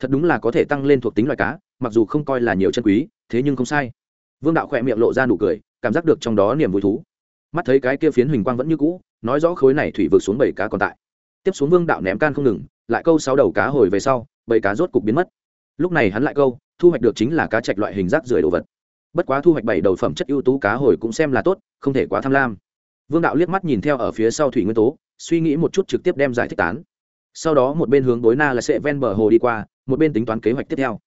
Thật đúng là có thể tăng lên thuộc tính loại cá, mặc dù không coi là nhiều chân quý, thế nhưng không sai. Vương đạo khỏe miệng lộ ra nụ cười, cảm giác được trong đó niềm vui thú. Mắt thấy cái kia phiến huỳnh quang vẫn như cũ, nói rõ khối này thủy vượt xuống bảy cá còn tại. Tiếp xuống vương đạo ném can không ngừng, lại câu sáu đầu cá hồi về sau, bảy cá rốt cục biến mất. Lúc này hắn lại câu, thu hoạch được chính là cá trạch loại hình rác rưởi đồ vật. Bất quá thu hoạch bảy đầu phẩm chất ưu tú cá hồi cũng xem là tốt, không thể quá tham lam vương đạo liếc mắt nhìn theo ở phía sau thủy nguyên tố, suy nghĩ một chút trực tiếp đem giải thích tán. Sau đó một bên hướng đối na là sẽ ven bờ hồ đi qua, một bên tính toán kế hoạch tiếp theo.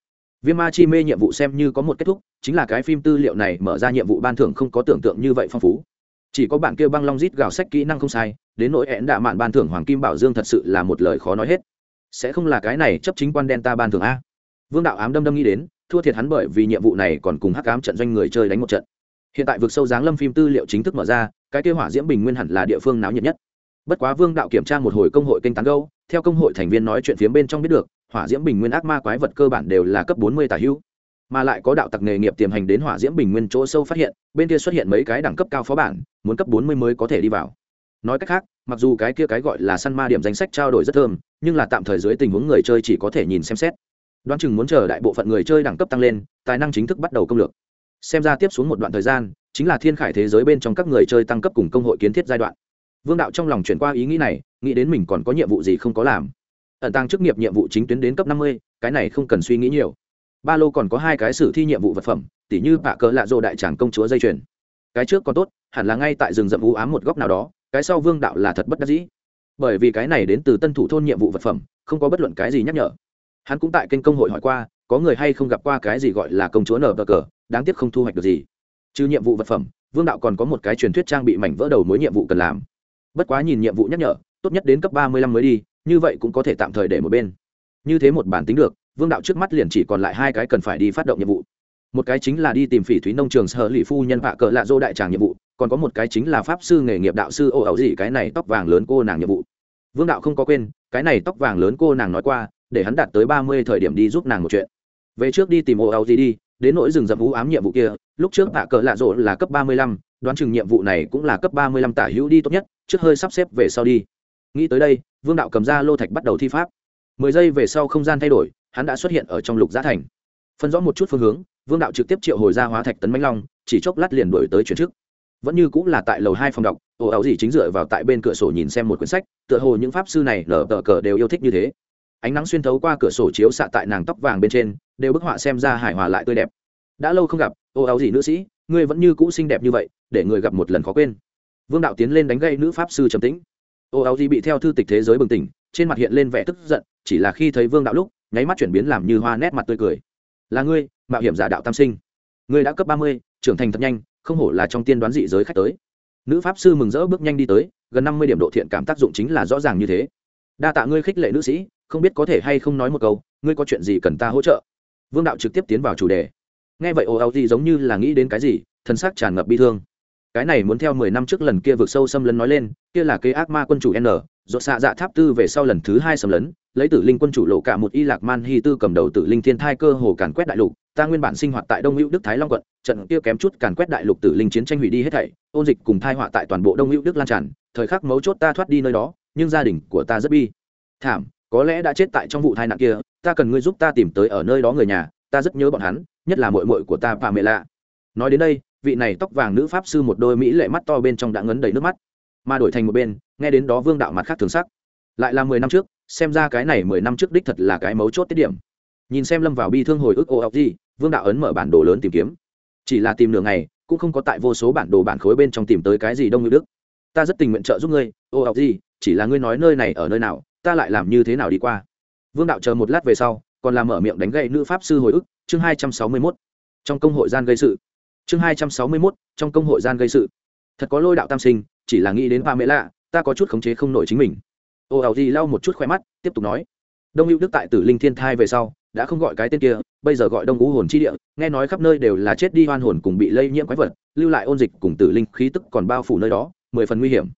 Viêm ma chi mê nhiệm vụ xem như có một kết thúc, chính là cái phim tư liệu này mở ra nhiệm vụ ban thưởng không có tưởng tượng như vậy phong phú. Chỉ có bạn kêu băng long rít gào sách kỹ năng không sai, đến nỗi hẹn đạ mạn ban thưởng hoàng kim bảo dương thật sự là một lời khó nói hết. Sẽ không là cái này chấp chính quan đen ta ban thưởng a. Vương đạo ám đâm đâm nghĩ đến, thua thiệt hắn bởi vì nhiệm vụ này còn cùng hắc ám trận doanh người chơi đánh một trận. Hiện tại vực sâu giáng lâm phim tư liệu chính thức mở ra cái kia hỏa diễm bình nguyên hẳn là địa phương náo nhiệt nhất. Bất quá vương đạo kiểm tra một hồi công hội kênh tán gâu theo công hội thành viên nói chuyện phía bên trong biết được, hỏa diễm bình nguyên ác ma quái vật cơ bản đều là cấp bốn mươi tả hữu. Mà lại có đạo tặc nghề nghiệp tiềm hành đến hỏa diễm bình nguyên chỗ sâu phát hiện, bên kia xuất hiện mấy cái đẳng cấp cao phó bản, muốn cấp bốn mươi mới có thể đi vào. Nói cách khác, mặc dù cái kia cái gọi là săn ma điểm danh sách trao đổi rất thơm, nhưng là tạm thời dưới tình huống người chơi chỉ có thể nhìn xem xét. Đoán chừng muốn chờ đại bộ phận người chơi đẳng cấp tăng lên, tài năng chính thức bắt đầu công lược. Xem ra tiếp xuống một đoạn thời gian chính là thiên khải thế giới bên trong các người chơi tăng cấp cùng công hội kiến thiết giai đoạn. Vương đạo trong lòng chuyển qua ý nghĩ này, nghĩ đến mình còn có nhiệm vụ gì không có làm. Ẩn tăng chức nghiệp nhiệm vụ chính tuyến đến cấp năm mươi, cái này không cần suy nghĩ nhiều. Ba lô còn có hai cái sử thi nhiệm vụ vật phẩm, tỉ như bạ cỡ lạ dô đại tràng công chúa dây chuyền. Cái trước còn tốt, hẳn là ngay tại rừng rậm u ám một góc nào đó, cái sau vương đạo là thật bất đắc dĩ. Bởi vì cái này đến từ tân thủ thôn nhiệm vụ vật phẩm, không có bất luận cái gì nhắc nhở. Hắn cũng tại kênh công hội hỏi qua, có người hay không gặp qua cái gì gọi là công chúa nở bờ cờ, đáng tiếc không thu hoạch được gì trừ nhiệm vụ vật phẩm, vương đạo còn có một cái truyền thuyết trang bị mảnh vỡ đầu mối nhiệm vụ cần làm. Bất quá nhìn nhiệm vụ nhắc nhở, tốt nhất đến cấp ba mươi lăm mới đi, như vậy cũng có thể tạm thời để một bên. Như thế một bản tính được, vương đạo trước mắt liền chỉ còn lại hai cái cần phải đi phát động nhiệm vụ. Một cái chính là đi tìm phỉ thúy nông trường sở lì phu nhân vạ cờ lạ dô đại tràng nhiệm vụ, còn có một cái chính là pháp sư nghề nghiệp đạo sư ô ẩu gì cái này tóc vàng lớn cô nàng nhiệm vụ. Vương đạo không có quên, cái này tóc vàng lớn cô nàng nói qua, để hắn đạt tới ba mươi thời điểm đi giúp nàng một chuyện. Về trước đi tìm ô ẩu gì đi đến nỗi rừng rậm vũ ám nhiệm vụ kia, lúc trước tạ cờ lạ dô là cấp ba mươi lăm, đoán chừng nhiệm vụ này cũng là cấp ba mươi lăm tả hữu đi tốt nhất, trước hơi sắp xếp về sau đi. Nghĩ tới đây, vương đạo cầm ra lô thạch bắt đầu thi pháp. mười giây về sau không gian thay đổi, hắn đã xuất hiện ở trong lục giá thành. Phân rõ một chút phương hướng, vương đạo trực tiếp triệu hồi ra hóa thạch tấn mãnh long, chỉ chốc lát liền đổi tới chuyển trước. Vẫn như cũng là tại lầu hai phòng đọc, ồ ảo gì chính dựa vào tại bên cửa sổ nhìn xem một quyển sách, tựa hồ những pháp sư này nở tờ cờ đều yêu thích như thế. Ánh nắng xuyên thấu qua cửa sổ chiếu xạ tại nàng tóc vàng bên trên đều bức họa xem ra hài hòa lại tươi đẹp. Đã lâu không gặp, ô áo gì nữ sĩ, ngươi vẫn như cũ xinh đẹp như vậy, để người gặp một lần khó quên. Vương đạo tiến lên đánh gây nữ pháp sư trầm tĩnh. Ô áo gì bị theo thư tịch thế giới bừng tỉnh, trên mặt hiện lên vẻ tức giận, chỉ là khi thấy vương đạo lúc, nháy mắt chuyển biến làm như hoa nét mặt tươi cười. Là ngươi, mạo hiểm giả đạo tam sinh. Ngươi đã cấp ba mươi, trưởng thành thật nhanh, không hổ là trong tiên đoán dị giới khách tới. Nữ pháp sư mừng rỡ bước nhanh đi tới, gần năm mươi điểm độ thiện cảm tác dụng chính là rõ ràng như thế. Đa tạ ngươi khích lệ nữ sĩ, không biết có thể hay không nói một câu, ngươi có chuyện gì cần ta hỗ trợ? Vương đạo trực tiếp tiến vào chủ đề. Nghe vậy ồ ào gì giống như là nghĩ đến cái gì thân xác tràn ngập bi thương. Cái này muốn theo mười năm trước lần kia vượt sâu xâm lấn nói lên, kia là kế ác ma quân chủ n dột xạ dạ tháp tư về sau lần thứ hai xâm lấn, lấy tử linh quân chủ lộ cả một y lạc man hy tư cầm đầu tử linh thiên thai cơ hồ càn quét đại lục, ta nguyên bản sinh hoạt tại đông hữu đức thái long quận, trận kia kém chút càn quét đại lục tử linh chiến tranh hủy đi hết thảy, ôn dịch cùng thai họa tại toàn bộ đông hữu đức lan tràn, thời khắc mấu chốt ta thoát đi nơi đó, nhưng gia đình của ta rất bi. Thảm có lẽ đã chết tại trong vụ tai nạn kia, ta cần ngươi giúp ta tìm tới ở nơi đó người nhà, ta rất nhớ bọn hắn, nhất là mội mội của ta và mẹ lạ. Nói đến đây, vị này tóc vàng nữ pháp sư một đôi mỹ lệ mắt to bên trong đã ngấn đầy nước mắt, mà đổi thành một bên, nghe đến đó vương đạo mặt khác thường sắc. Lại là mười năm trước, xem ra cái này mười năm trước đích thật là cái mấu chốt tiết điểm. Nhìn xem lâm vào bi thương hồi ức ô ốc gì, vương đạo ấn mở bản đồ lớn tìm kiếm. Chỉ là tìm đường này cũng không có tại vô số bản đồ bản khối bên trong tìm tới cái gì đông như đức. Ta rất tình nguyện trợ giúp ngươi, ô ốc gì chỉ là ngươi nói nơi này ở nơi nào, ta lại làm như thế nào đi qua. Vương đạo chờ một lát về sau, còn làm mở miệng đánh gậy nữ pháp sư hồi ức, chương hai trăm sáu mươi mốt. Trong công hội gian gây sự. Chương hai trăm sáu mươi mốt, trong công hội gian gây sự. Thật có lôi đạo tam sinh, chỉ là nghĩ đến ba mẹ lạ ta có chút khống chế không nổi chính mình. Ô ảo gì lau một chút khoe mắt, tiếp tục nói. Đông hữu đức tại tử linh thiên thai về sau, đã không gọi cái tên kia, bây giờ gọi đông ngũ hồn chi địa, nghe nói khắp nơi đều là chết đi hoan hồn cùng bị lây nhiễm quái vật, lưu lại ôn dịch cùng tử linh khí tức còn bao phủ nơi đó, mười phần nguy hiểm.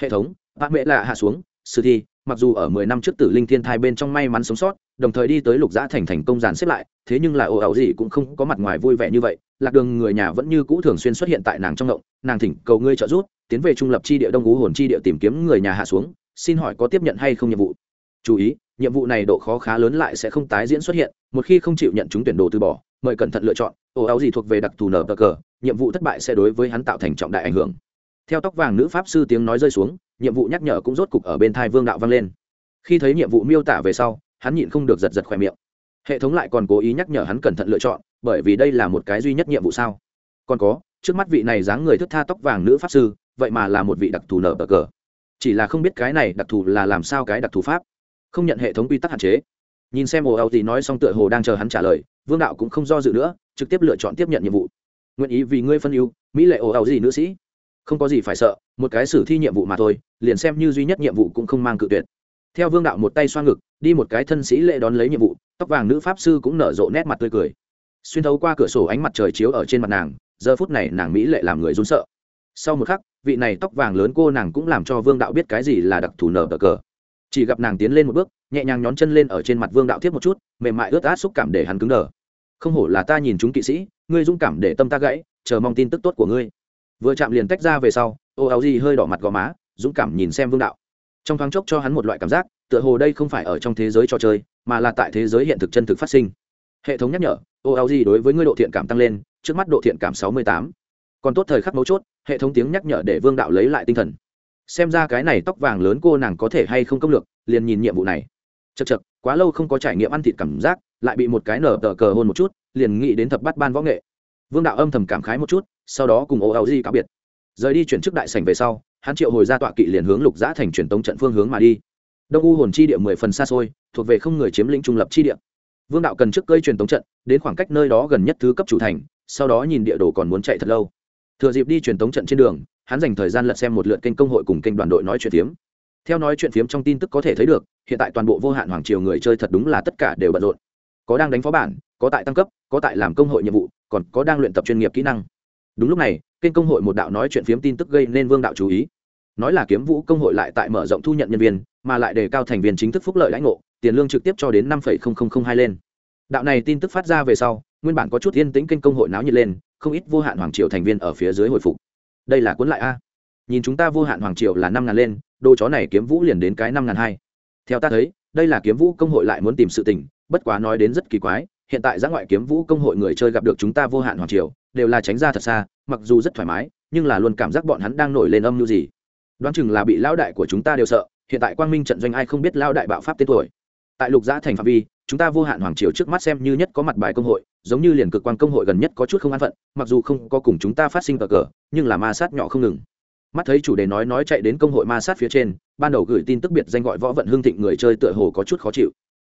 Hệ thống bác mẹ lạ hạ xuống, sử thi, mặc dù ở mười năm trước tử linh thiên thai bên trong may mắn sống sót, đồng thời đi tới lục giã thành thành công giàn xếp lại, thế nhưng là ồ ảo gì cũng không có mặt ngoài vui vẻ như vậy, lạc đường người nhà vẫn như cũ thường xuyên xuất hiện tại nàng trong động nàng thỉnh cầu ngươi trợ giúp, tiến về trung lập chi địa đông ú hồn chi địa tìm kiếm người nhà hạ xuống, xin hỏi có tiếp nhận hay không nhiệm vụ? Chú ý, nhiệm vụ này độ khó khá lớn lại sẽ không tái diễn xuất hiện, một khi không chịu nhận chúng tuyển đồ từ bỏ, mời cẩn thận lựa chọn, ồ áo gì thuộc về đặc thù nở cờ, nhiệm vụ thất bại sẽ đối với hắn tạo thành trọng đại ảnh hưởng theo tóc vàng nữ pháp sư tiếng nói rơi xuống, nhiệm vụ nhắc nhở cũng rốt cục ở bên thai vương đạo vang lên. Khi thấy nhiệm vụ miêu tả về sau, hắn nhịn không được giật giật khỏe miệng. Hệ thống lại còn cố ý nhắc nhở hắn cẩn thận lựa chọn, bởi vì đây là một cái duy nhất nhiệm vụ sao? Còn có, trước mắt vị này dáng người thức tha tóc vàng nữ pháp sư, vậy mà là một vị đặc thù nở bờ cờ. Chỉ là không biết cái này đặc thù là làm sao cái đặc thù pháp. Không nhận hệ thống quy tắc hạn chế. Nhìn xem ồ ẩu thì nói xong tựa hồ đang chờ hắn trả lời, vương đạo cũng không do dự nữa, trực tiếp lựa chọn tiếp nhận nhiệm vụ. Nguyện ý vì ngươi phân ưu, mỹ lệ ồ ẩu gì nữ sĩ? Không có gì phải sợ, một cái xử thi nhiệm vụ mà thôi, liền xem như duy nhất nhiệm vụ cũng không mang cự tuyệt. Theo vương đạo một tay xoa ngực, đi một cái thân sĩ lễ đón lấy nhiệm vụ, tóc vàng nữ pháp sư cũng nở rộ nét mặt tươi cười. Xuyên thấu qua cửa sổ ánh mặt trời chiếu ở trên mặt nàng, giờ phút này nàng mỹ lệ làm người run sợ. Sau một khắc, vị này tóc vàng lớn cô nàng cũng làm cho vương đạo biết cái gì là đặc thù nở bờ cờ. Chỉ gặp nàng tiến lên một bước, nhẹ nhàng nhón chân lên ở trên mặt vương đạo thiếp một chút, mềm mại ướt át xúc cảm để hắn cứng đờ. Không hổ là ta nhìn chúng kỵ sĩ, ngươi dũng cảm để tâm ta gãy, chờ mong tin tức tốt của ngươi vừa chạm liền tách ra về sau ô áo gì hơi đỏ mặt gò má, dũng cảm nhìn xem vương đạo. Trong thoáng chốc cho hắn một loại cảm giác, tựa hồ đây không phải ở trong thế giới trò chơi, mà là tại thế giới hiện thực chân thực phát sinh. Hệ thống nhắc nhở ô áo gì đối với ngươi độ thiện cảm tăng lên, trước mắt độ thiện cảm sáu mươi tám. Còn tốt thời khắc mấu chốt, hệ thống tiếng nhắc nhở để vương đạo lấy lại tinh thần. Xem ra cái này tóc vàng lớn cô nàng có thể hay không công lược, liền nhìn nhiệm vụ này. Chật chật quá lâu không có trải nghiệm ăn thịt cảm giác, lại bị một cái nở tờ cờ hôn một chút, liền nghĩ đến thập bắt ban võ nghệ vương đạo âm thầm cảm khái một chút, sau đó cùng ô áo di cáo biệt. Rời đi chuyển chức đại sảnh về sau, hắn triệu hồi ra tọa kỵ liền hướng lục giã thành truyền tống trận phương hướng mà đi. Đông u hồn chi địa mười phần xa xôi, thuộc về không người chiếm lĩnh trung lập chi địa. Vương đạo cần trước cơi truyền tống trận, đến khoảng cách nơi đó gần nhất thứ cấp chủ thành, sau đó nhìn địa đồ còn muốn chạy thật lâu. Thừa dịp đi truyền tống trận trên đường, hắn dành thời gian lật xem một lượt kênh công hội cùng kênh đoàn đội nói chuyện phiếm. Theo nói chuyện phiếm trong tin tức có thể thấy được, hiện tại toàn bộ vô hạn hoàng triều người chơi thật đúng là tất cả đều bận rộn. Có đang đánh phó bản, có tại tăng cấp, có tại làm công hội nhiệm vụ còn có đang luyện tập chuyên nghiệp kỹ năng. Đúng lúc này, kênh công hội một đạo nói chuyện phiếm tin tức gây nên vương đạo chú ý. Nói là kiếm vũ công hội lại tại mở rộng thu nhận nhân viên, mà lại đề cao thành viên chính thức phúc lợi lãnh ngộ, tiền lương trực tiếp cho đến năm hai lên. Đạo này tin tức phát ra về sau, nguyên bản có chút yên tĩnh kênh công hội náo nhiệt lên, không ít vô hạn hoàng triều thành viên ở phía dưới hồi phục. Đây là cuốn lại a. Nhìn chúng ta vô hạn hoàng triều là năm ngàn lên, đồ chó này kiếm vũ liền đến cái năm ngàn hai. Theo ta thấy, đây là kiếm vũ công hội lại muốn tìm sự tình, bất quá nói đến rất kỳ quái hiện tại giã ngoại kiếm vũ công hội người chơi gặp được chúng ta vô hạn hoàng triều, đều là tránh ra thật xa, mặc dù rất thoải mái, nhưng là luôn cảm giác bọn hắn đang nổi lên âm mưu gì. Đoán chừng là bị lao đại của chúng ta đều sợ, hiện tại quang minh trận doanh ai không biết lao đại bạo pháp tên tuổi. Tại lục giã thành phạm vi, chúng ta vô hạn hoàng triều trước mắt xem như nhất có mặt bài công hội, giống như liền cực quan công hội gần nhất có chút không an phận, mặc dù không có cùng chúng ta phát sinh cờ cờ, nhưng là ma sát nhỏ không ngừng. Mắt thấy chủ đề nói nói chạy đến công hội ma sát phía trên, ban đầu gửi tin tức biệt danh gọi võ vận hương thịnh người chơi tựa hồ có chút khó chịu.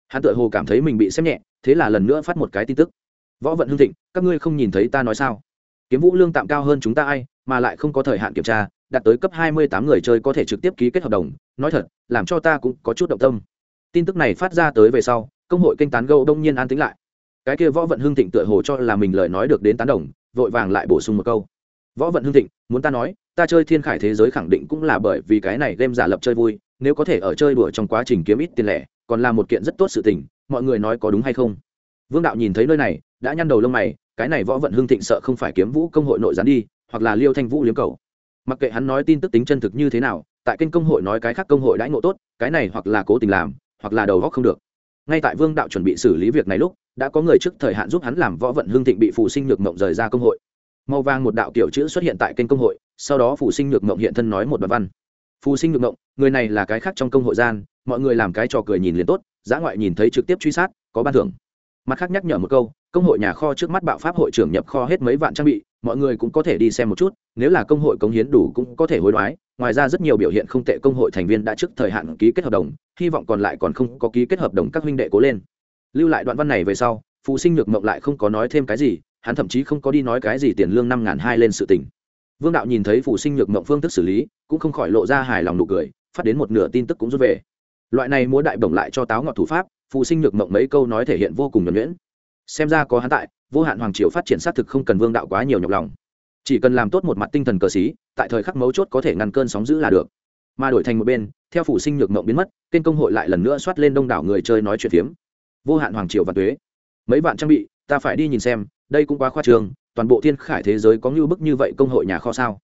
Hắn tựa hồ cảm thấy mình bị xem nhẹ thế là lần nữa phát một cái tin tức. Võ vận hưng thịnh, các ngươi không nhìn thấy ta nói sao? Kiếm vũ lương tạm cao hơn chúng ta ai, mà lại không có thời hạn kiểm tra, đạt tới cấp hai mươi tám người chơi có thể trực tiếp ký kết hợp đồng. Nói thật, làm cho ta cũng có chút động tâm. Tin tức này phát ra tới về sau, công hội kênh tán gâu đông nhiên an tính lại. Cái kia võ vận hưng thịnh tựa hồ cho là mình lời nói được đến tán đồng, vội vàng lại bổ sung một câu. Võ vận hưng thịnh, muốn ta nói, ta chơi thiên khải thế giới khẳng định cũng là bởi vì cái này game giả lập chơi vui, nếu có thể ở chơi đùa trong quá trình kiếm ít tiền lẻ, còn là một kiện rất tốt sự tình mọi người nói có đúng hay không? Vương đạo nhìn thấy nơi này, đã nhăn đầu lông mày, cái này võ vận hưng thịnh sợ không phải kiếm vũ công hội nội gián đi, hoặc là liêu thanh vũ liếm cầu. Mặc kệ hắn nói tin tức tính chân thực như thế nào, tại kênh công hội nói cái khác công hội đãi ngộ tốt, cái này hoặc là cố tình làm, hoặc là đầu góc không được. Ngay tại vương đạo chuẩn bị xử lý việc này lúc, đã có người trước thời hạn giúp hắn làm võ vận hương thịnh bị phù sinh nhược mộng rời ra công hội. Màu vàng một đạo kiểu chữ xuất hiện tại kênh công hội, sau đó phù sinh nhược mộng hiện thân nói một đoạn văn. Phù sinh nhược mộng, người này là cái khác trong công hội gian, mọi người làm cái trò cười nhìn liền tốt giã ngoại nhìn thấy trực tiếp truy sát, có ban thưởng. Mặt khác nhắc nhở một câu, công hội nhà kho trước mắt bạo pháp hội trưởng nhập kho hết mấy vạn trang bị, mọi người cũng có thể đi xem một chút, nếu là công hội cống hiến đủ cũng có thể hối đoái. Ngoài ra rất nhiều biểu hiện không tệ công hội thành viên đã trước thời hạn ký kết hợp đồng, hy vọng còn lại còn không có ký kết hợp đồng các huynh đệ cố lên. Lưu lại đoạn văn này về sau, phụ sinh nhược mộng lại không có nói thêm cái gì, hắn thậm chí không có đi nói cái gì tiền lương năm ngàn hai lên sự tình. Vương đạo nhìn thấy phụ sinh nhược mộng phương thức xử lý, cũng không khỏi lộ ra hài lòng nụ cười, phát đến một nửa tin tức cũng rút về loại này múa đại bổng lại cho táo ngọt thủ pháp phụ sinh nhược mộng mấy câu nói thể hiện vô cùng nhuẩn nhuyễn. Xem ra có hắn tại, vô hạn hoàng triều phát triển xác thực không cần vương đạo quá nhiều nhọc lòng. Chỉ cần làm tốt một mặt tinh thần cờ xí, tại thời khắc mấu chốt có thể ngăn cơn sóng giữ là được. Mà đổi thành một bên, theo phủ sinh nhược mộng biến mất, kênh công hội lại lần nữa soát lên đông đảo người chơi nói chuyện phiếm. Vô hạn hoàng triều và tuế. Mấy vạn trang bị, ta phải đi nhìn xem, đây cũng quá khoa trường toàn bộ thiên khải thế giới có ngưu bức như vậy công hội nhà kho sao?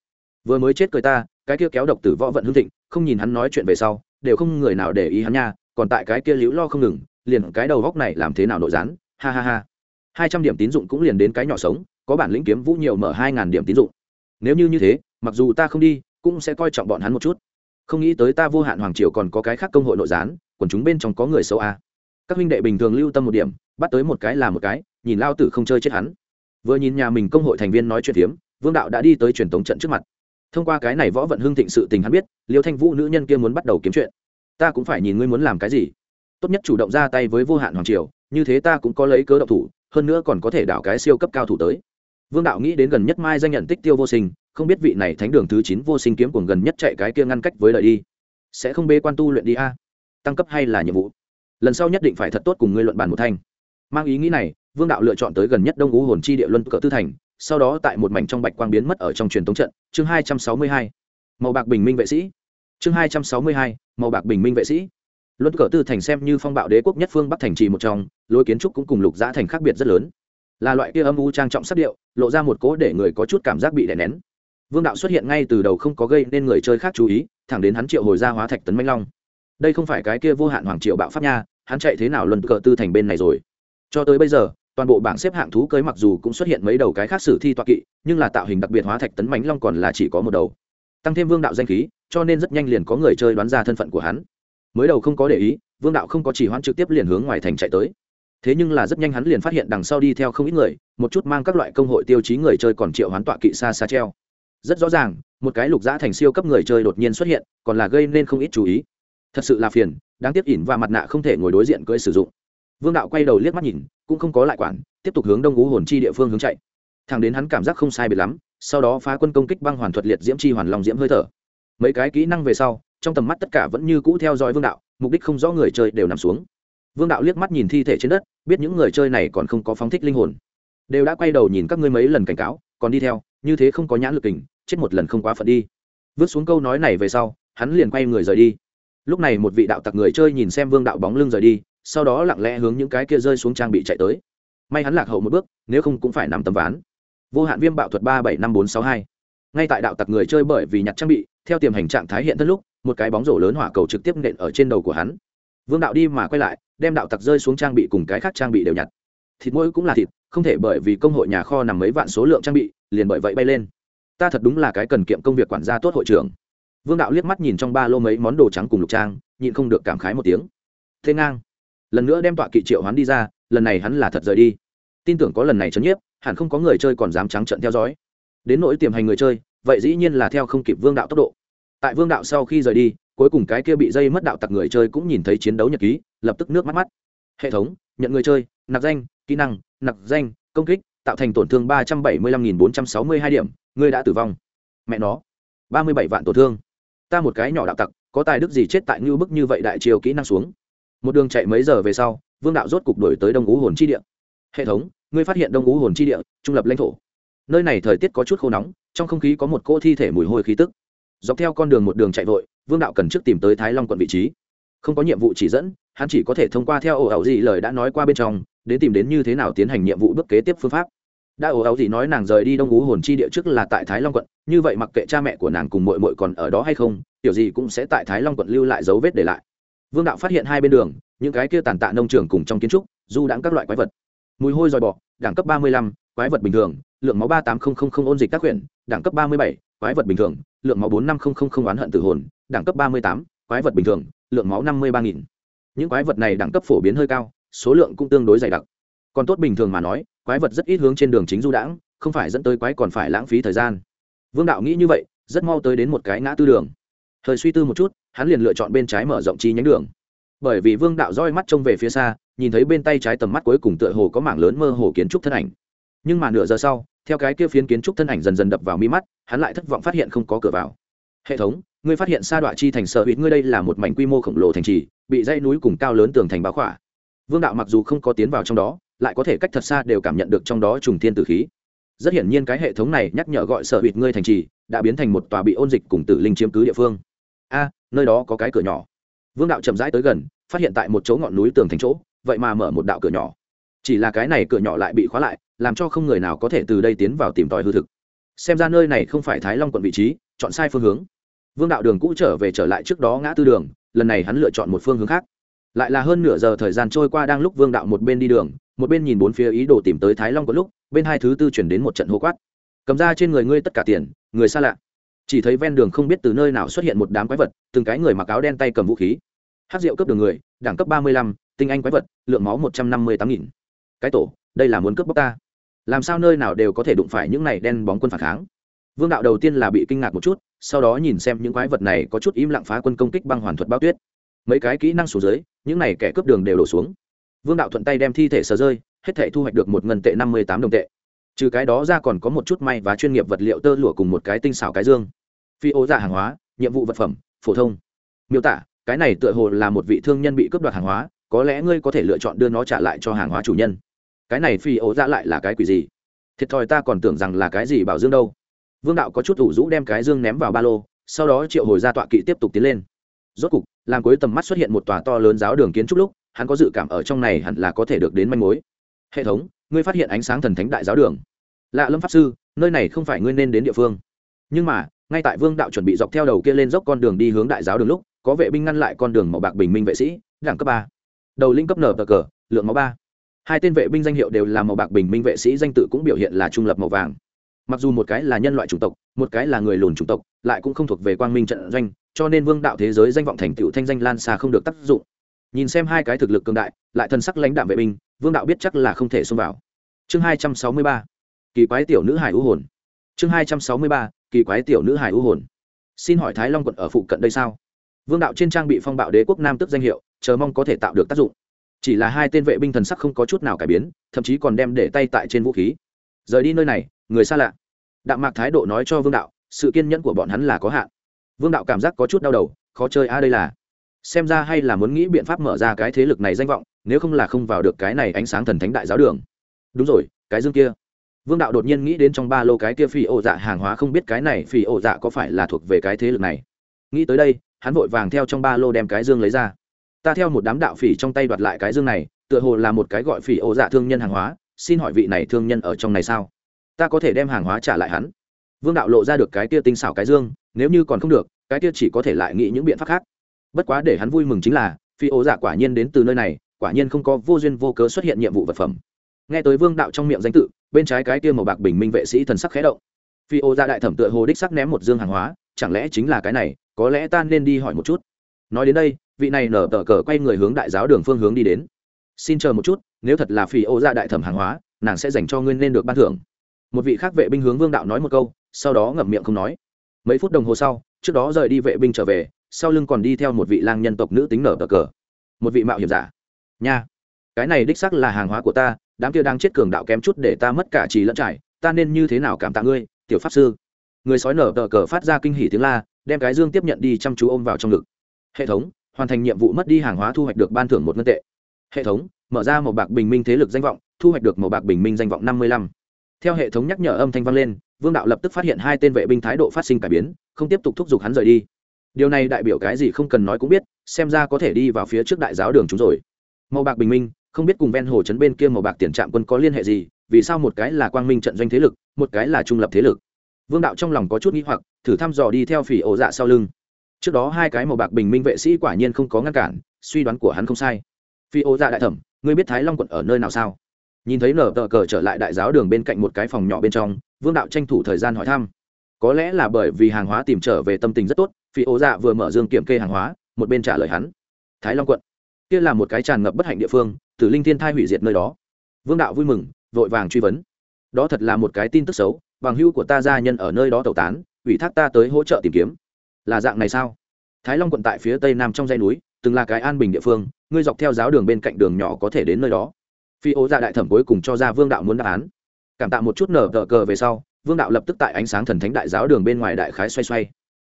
Vừa mới chết cười ta, cái kia kéo độc tử võ vận hương thịnh, không nhìn hắn nói chuyện về sau đều không người nào để ý hắn nha, còn tại cái kia liễu lo không ngừng, liền cái đầu góc này làm thế nào nội gián, ha ha ha. Hai trăm điểm tín dụng cũng liền đến cái nhỏ sống, có bản lĩnh kiếm vũ nhiều mở hai ngàn điểm tín dụng. Nếu như như thế, mặc dù ta không đi, cũng sẽ coi trọng bọn hắn một chút. Không nghĩ tới ta vô hạn hoàng triều còn có cái khác công hội nội gián còn chúng bên trong có người xấu a à. các huynh đệ bình thường lưu tâm một điểm, bắt tới một cái là một cái, nhìn lao tử không chơi chết hắn. Vừa nhìn nhà mình công hội thành viên nói chuyện tiếm vương đạo đã đi tới truyền tống trận trước mặt thông qua cái này võ vận hưng thịnh sự tình hắn biết, liêu thanh vũ nữ nhân kia muốn bắt đầu kiếm chuyện. Ta cũng phải nhìn ngươi muốn làm cái gì. Tốt nhất chủ động ra tay với vô hạn hoàng triều, như thế ta cũng có lấy cớ độc thủ, hơn nữa còn có thể đảo cái siêu cấp cao thủ tới. Vương đạo nghĩ đến gần nhất mai danh nhận tích tiêu vô sinh, không biết vị này thánh đường thứ chín vô sinh kiếm cuồng gần nhất chạy cái kia ngăn cách với lợi đi. Sẽ không bê quan tu luyện đi a? Tăng cấp hay là nhiệm vụ? Lần sau nhất định phải thật tốt cùng ngươi luận bàn một thanh. Mang ý nghĩ này, vương đạo lựa chọn tới gần nhất đông ú hồn chi địa luân cỡ tư thành sau đó tại một mảnh trong bạch quang biến mất ở trong truyền thống trận, chương hai trăm sáu mươi hai, màu bạc bình minh vệ sĩ. Chương hai trăm sáu mươi hai, màu bạc bình minh vệ sĩ. Luân cờ tư thành xem như phong bạo đế quốc nhất phương bắc thành trì một trong, lối kiến trúc cũng cùng lục giã thành khác biệt rất lớn. Là loại kia âm u trang trọng sắc điệu, lộ ra một cố để người có chút cảm giác bị đè nén. Vương đạo xuất hiện ngay từ đầu không có gây nên người chơi khác chú ý, thẳng đến hắn triệu hồi ra hóa thạch tấn manh long. Đây không phải cái kia vô hạn hoàng triệu bạo pháp nha, hắn chạy thế nào luân cờ tư thành bên này rồi? Cho tới bây giờ toàn bộ bảng xếp hạng thú cưới mặc dù cũng xuất hiện mấy đầu cái khác sử thi toa kỵ, nhưng là tạo hình đặc biệt hóa thạch tấn mánh long còn là chỉ có một đầu. Tăng thêm vương đạo danh khí, cho nên rất nhanh liền có người chơi đoán ra thân phận của hắn. Mới đầu không có để ý, vương đạo không có chỉ hoãn trực tiếp liền hướng ngoài thành chạy tới. Thế nhưng là rất nhanh hắn liền phát hiện đằng sau đi theo không ít người, một chút mang các loại công hội tiêu chí người chơi còn triệu hoán tọa kỵ xa xa treo. Rất rõ ràng, một cái lục giã thành siêu cấp người chơi đột nhiên xuất hiện, còn là gây nên không ít chú ý. Thật sự là phiền, đáng tiếc ỉn và mặt nạ không thể ngồi đối diện cưỡi sử dụng. Vương đạo quay đầu liếc mắt nhìn cũng không có lại quản, tiếp tục hướng đông ngũ hồn chi địa phương hướng chạy. Thằng đến hắn cảm giác không sai biệt lắm, sau đó phá quân công kích băng hoàn thuật liệt diễm chi hoàn lòng diễm hơi thở. Mấy cái kỹ năng về sau, trong tầm mắt tất cả vẫn như cũ theo dõi vương đạo, mục đích không rõ người chơi đều nằm xuống. Vương đạo liếc mắt nhìn thi thể trên đất, biết những người chơi này còn không có phóng thích linh hồn. Đều đã quay đầu nhìn các ngươi mấy lần cảnh cáo, còn đi theo, như thế không có nhãn lực kình, chết một lần không quá phận đi. Vứt xuống câu nói này về sau, hắn liền quay người rời đi. Lúc này một vị đạo tặc người chơi nhìn xem vương đạo bóng lưng rời đi sau đó lặng lẽ hướng những cái kia rơi xuống trang bị chạy tới. May hắn lạc hậu một bước, nếu không cũng phải nằm tầm ván. Vô hạn viêm bạo thuật ba bảy năm bốn sáu hai. Ngay tại đạo tặc người chơi bởi vì nhặt trang bị, theo tiềm hành trạng thái hiện thân lúc, một cái bóng rổ lớn hỏa cầu trực tiếp nện ở trên đầu của hắn. Vương đạo đi mà quay lại, đem đạo tặc rơi xuống trang bị cùng cái khác trang bị đều nhặt. Thịt mỗi cũng là thịt, không thể bởi vì công hội nhà kho nằm mấy vạn số lượng trang bị, liền bởi vậy bay lên. Ta thật đúng là cái cần kiệm công việc quản gia tốt hội trưởng. Vương đạo liếc mắt nhìn trong ba lô mấy món đồ trắng cùng lục trang, nhịn không được cảm khái một tiếng. Thế ngang lần nữa đem tọa kỵ triệu hắn đi ra, lần này hắn là thật rời đi. Tin tưởng có lần này chấn nhiếp, hẳn không có người chơi còn dám trắng trận theo dõi. Đến nỗi tiềm hành người chơi, vậy dĩ nhiên là theo không kịp vương đạo tốc độ. Tại vương đạo sau khi rời đi, cuối cùng cái kia bị dây mất đạo tặc người chơi cũng nhìn thấy chiến đấu nhật ký, lập tức nước mắt mắt. Hệ thống, nhận người chơi, nạp danh, kỹ năng, nạp danh, công kích, tạo thành tổn thương ba trăm bảy mươi lăm nghìn bốn trăm sáu mươi hai điểm, ngươi đã tử vong. Mẹ nó, ba mươi bảy vạn tổn thương. Ta một cái nhỏ đạo tặc, có tài đức gì chết tại ngưu bức như vậy đại chiều kỹ năng xuống? Một đường chạy mấy giờ về sau, vương đạo rốt cục đổi tới đông ú hồn chi địa. Hệ thống, ngươi phát hiện đông ú hồn chi địa, trung lập lãnh thổ. Nơi này thời tiết có chút khô nóng, trong không khí có một cỗ thi thể mùi hôi khí tức. Dọc theo con đường một đường chạy vội, vương đạo cần trước tìm tới thái long quận vị trí. Không có nhiệm vụ chỉ dẫn, hắn chỉ có thể thông qua theo ổ ẩu gì lời đã nói qua bên trong, đến tìm đến như thế nào tiến hành nhiệm vụ bước kế tiếp phương pháp. Đã ổ ẩu gì nói nàng rời đi đông ú hồn chi địa trước là tại thái long quận, như vậy mặc kệ cha mẹ của nàng cùng mội mội còn ở đó hay không kiểu gì cũng sẽ tại thái long quận lưu lại dấu vết để lại vương đạo phát hiện hai bên đường, những cái kia tàn tạ nông trường cùng trong kiến trúc, du đãng các loại quái vật. Mùi hôi dòi bọ, đẳng cấp ba mươi lăm, quái vật bình thường, lượng máu ba tám nghìn ôn dịch tác huyện đẳng cấp ba mươi bảy, quái vật bình thường, lượng máu bốn năm nghìn oán hận tử hồn, đẳng cấp ba mươi tám, quái vật bình thường, lượng máu năm mươi ba nghìn. Những quái vật này đẳng cấp phổ biến hơi cao, số lượng cũng tương đối dày đặc. Còn tốt bình thường mà nói, quái vật rất ít hướng trên đường chính du đãng, không phải dẫn tới quái còn phải lãng phí thời gian. Vương đạo nghĩ như vậy, rất mau tới đến một cái ngã tư đường. Thời suy tư một chút hắn liền lựa chọn bên trái mở rộng chi nhánh đường. Bởi vì vương đạo roi mắt trông về phía xa, nhìn thấy bên tay trái tầm mắt cuối cùng tựa hồ có mảng lớn mơ hồ kiến trúc thân ảnh. Nhưng mà nửa giờ sau, theo cái kia phiến kiến trúc thân ảnh dần dần đập vào mi mắt, hắn lại thất vọng phát hiện không có cửa vào. Hệ thống, ngươi phát hiện sa đoạn chi thành sở hữu ngươi đây là một mảnh quy mô khổng lồ thành trì, bị dãy núi cùng cao lớn tường thành báo khỏa. Vương đạo mặc dù không có tiến vào trong đó, lại có thể cách thật xa đều cảm nhận được trong đó trùng thiên tử khí. Rất hiển nhiên cái hệ thống này nhắc nhở gọi sở hữu ngươi thành trì, đã biến thành một tòa bị ôn dịch cùng tử linh chiếm cứ địa phương a, nơi đó có cái cửa nhỏ. Vương đạo chậm rãi tới gần, phát hiện tại một chỗ ngọn núi tường thành chỗ, vậy mà mở một đạo cửa nhỏ. Chỉ là cái này cửa nhỏ lại bị khóa lại, làm cho không người nào có thể từ đây tiến vào tìm tòi hư thực. Xem ra nơi này không phải thái long quận vị trí, chọn sai phương hướng. Vương đạo đường cũ trở về trở lại trước đó ngã tư đường, lần này hắn lựa chọn một phương hướng khác. Lại là hơn nửa giờ thời gian trôi qua đang lúc vương đạo một bên đi đường, một bên nhìn bốn phía ý đồ tìm tới thái long có lúc, bên hai thứ tư chuyển đến một trận hô quát. Cầm ra trên người ngươi tất cả tiền, người xa lạ chỉ thấy ven đường không biết từ nơi nào xuất hiện một đám quái vật, từng cái người mặc áo đen tay cầm vũ khí. Hát rượu cướp đường người, đẳng cấp ba mươi lăm, tinh anh quái vật, lượng máu một trăm năm mươi tám nghìn. Cái tổ, đây là muốn cướp bóc ta. Làm sao nơi nào đều có thể đụng phải những này đen bóng quân phản kháng? Vương đạo đầu tiên là bị kinh ngạc một chút, sau đó nhìn xem những quái vật này có chút im lặng phá quân công kích băng hoàn thuật bao tuyết. Mấy cái kỹ năng xuống dưới, những này kẻ cướp đường đều đổ xuống. Vương đạo thuận tay đem thi thể sờ rơi, hết thể thu hoạch được một ngân tệ năm mươi tám đồng tệ trừ cái đó ra còn có một chút may và chuyên nghiệp vật liệu tơ lụa cùng một cái tinh xảo cái dương. Phi ô giả hàng hóa, nhiệm vụ vật phẩm, phổ thông. Miêu tả, cái này tựa hồ là một vị thương nhân bị cướp đoạt hàng hóa, có lẽ ngươi có thể lựa chọn đưa nó trả lại cho hàng hóa chủ nhân. Cái này phi ô ra lại là cái quỷ gì? Thiệt thòi ta còn tưởng rằng là cái gì bảo dương đâu. Vương đạo có chút ủ rũ đem cái dương ném vào ba lô, sau đó triệu hồi ra tọa kỵ tiếp tục tiến lên. Rốt cục, làm cuối tầm mắt xuất hiện một tòa to lớn giáo đường kiến trúc lúc, hắn có dự cảm ở trong này hẳn là có thể được đến manh mối. Hệ thống, ngươi phát hiện ánh sáng thần thánh đại giáo đường lạ lâm pháp sư, nơi này không phải ngươi nên đến địa phương. Nhưng mà, ngay tại vương đạo chuẩn bị dọc theo đầu kia lên dốc con đường đi hướng đại giáo đường lúc, có vệ binh ngăn lại con đường màu bạc bình minh vệ sĩ, đẳng cấp ba. Đầu linh cấp nở tờ cờ, lượng máu ba. Hai tên vệ binh danh hiệu đều là màu bạc bình minh vệ sĩ, danh tự cũng biểu hiện là trung lập màu vàng. Mặc dù một cái là nhân loại chủng tộc, một cái là người lùn chủng tộc, lại cũng không thuộc về quang minh trận doanh, cho nên vương đạo thế giới danh vọng thành tựu thanh danh lan xa không được tác dụng. Nhìn xem hai cái thực lực cường đại, lại thân sắc lãnh đạm vệ binh, vương đạo biết chắc là không thể xông vào. Chương hai trăm sáu mươi ba kỳ quái tiểu nữ hải ưu hồn. Chương hai trăm sáu mươi ba, kỳ quái tiểu nữ hải ưu hồn. Xin hỏi thái long quận ở phụ cận đây sao? Vương đạo trên trang bị phong bạo đế quốc nam tức danh hiệu, chờ mong có thể tạo được tác dụng. Chỉ là hai tên vệ binh thần sắc không có chút nào cải biến, thậm chí còn đem để tay tại trên vũ khí. Rời đi nơi này, người xa lạ. Đạm mạc thái độ nói cho vương đạo, sự kiên nhẫn của bọn hắn là có hạn. Vương đạo cảm giác có chút đau đầu, khó chơi a đây là. Xem ra hay là muốn nghĩ biện pháp mở ra cái thế lực này danh vọng, nếu không là không vào được cái này ánh sáng thần thánh đại giáo đường. Đúng rồi, cái dương kia vương đạo đột nhiên nghĩ đến trong ba lô cái kia phi ổ dạ hàng hóa không biết cái này phi ổ dạ có phải là thuộc về cái thế lực này. Nghĩ tới đây, hắn vội vàng theo trong ba lô đem cái dương lấy ra. Ta theo một đám đạo phỉ trong tay đoạt lại cái dương này, tựa hồ là một cái gọi phỉ ổ dạ thương nhân hàng hóa, xin hỏi vị này thương nhân ở trong này sao? Ta có thể đem hàng hóa trả lại hắn. Vương đạo lộ ra được cái kia tinh xảo cái dương, nếu như còn không được, cái kia chỉ có thể lại nghĩ những biện pháp khác. Bất quá để hắn vui mừng chính là phi ổ dạ quả nhiên đến từ nơi này, quả nhiên không có vô duyên vô cớ xuất hiện nhiệm vụ vật phẩm nghe tới vương đạo trong miệng danh tự, bên trái cái kia màu bạc bình minh vệ sĩ thần sắc khẽ động. Phi ô ra đại thẩm tựa hồ đích sắc ném một dương hàng hóa, chẳng lẽ chính là cái này, có lẽ ta nên đi hỏi một chút. Nói đến đây, vị này nở tờ cờ quay người hướng đại giáo đường phương hướng đi đến. Xin chờ một chút, nếu thật là phi ô ra đại thẩm hàng hóa, nàng sẽ dành cho ngươi nên được ban thưởng. Một vị khác vệ binh hướng vương đạo nói một câu, sau đó ngậm miệng không nói. Mấy phút đồng hồ sau, trước đó rời đi vệ binh trở về, sau lưng còn đi theo một vị lang nhân tộc nữ tính nở tờ cờ. Một vị mạo hiểm giả. Nha, cái này đích sắc là hàng hóa của ta đám kia đang chết cường đạo kém chút để ta mất cả trì lẫn trải, ta nên như thế nào cảm tạ ngươi, tiểu pháp sư? Người sói nở tờ cờ phát ra kinh hỉ tiếng la, đem cái dương tiếp nhận đi chăm chú ôm vào trong ngực. Hệ thống, hoàn thành nhiệm vụ mất đi hàng hóa thu hoạch được ban thưởng một ngân tệ. Hệ thống, mở ra một bạc bình minh thế lực danh vọng, thu hoạch được một bạc bình minh danh vọng năm mươi lăm. Theo hệ thống nhắc nhở âm thanh vang lên, vương đạo lập tức phát hiện hai tên vệ binh thái độ phát sinh cải biến, không tiếp tục thúc giục hắn rời đi. Điều này đại biểu cái gì không cần nói cũng biết, xem ra có thể đi vào phía trước đại giáo đường chúng rồi. Màu bạc bình minh không biết cùng ven hồ trấn bên kia màu bạc tiền trạm quân có liên hệ gì, vì sao một cái là quang minh trận doanh thế lực, một cái là trung lập thế lực. Vương đạo trong lòng có chút nghĩ hoặc, thử thăm dò đi theo phỉ ổ dạ sau lưng. Trước đó hai cái màu bạc bình minh vệ sĩ quả nhiên không có ngăn cản, suy đoán của hắn không sai. Phi ô dạ đại thẩm, ngươi biết thái long quận ở nơi nào sao? Nhìn thấy nở tờ cờ trở lại đại giáo đường bên cạnh một cái phòng nhỏ bên trong, vương đạo tranh thủ thời gian hỏi thăm. Có lẽ là bởi vì hàng hóa tìm trở về tâm tình rất tốt phi ô dạ vừa mở dương kiểm kê hàng hóa, một bên trả lời hắn. Thái long quận kia là một cái tràn ngập bất hạnh địa phương tử linh thiên thai hủy diệt nơi đó. Vương đạo vui mừng, vội vàng truy vấn. Đó thật là một cái tin tức xấu, bằng hưu của ta gia nhân ở nơi đó tẩu tán, ủy thác ta tới hỗ trợ tìm kiếm. Là dạng này sao? Thái long quận tại phía tây nam trong dãy núi, từng là cái an bình địa phương, ngươi dọc theo giáo đường bên cạnh đường nhỏ có thể đến nơi đó. Phi ố dạ đại thẩm cuối cùng cho ra vương đạo muốn đáp án. Cảm tạ một chút nở tờ cờ về sau, vương đạo lập tức tại ánh sáng thần thánh đại giáo đường bên ngoài đại khái xoay xoay.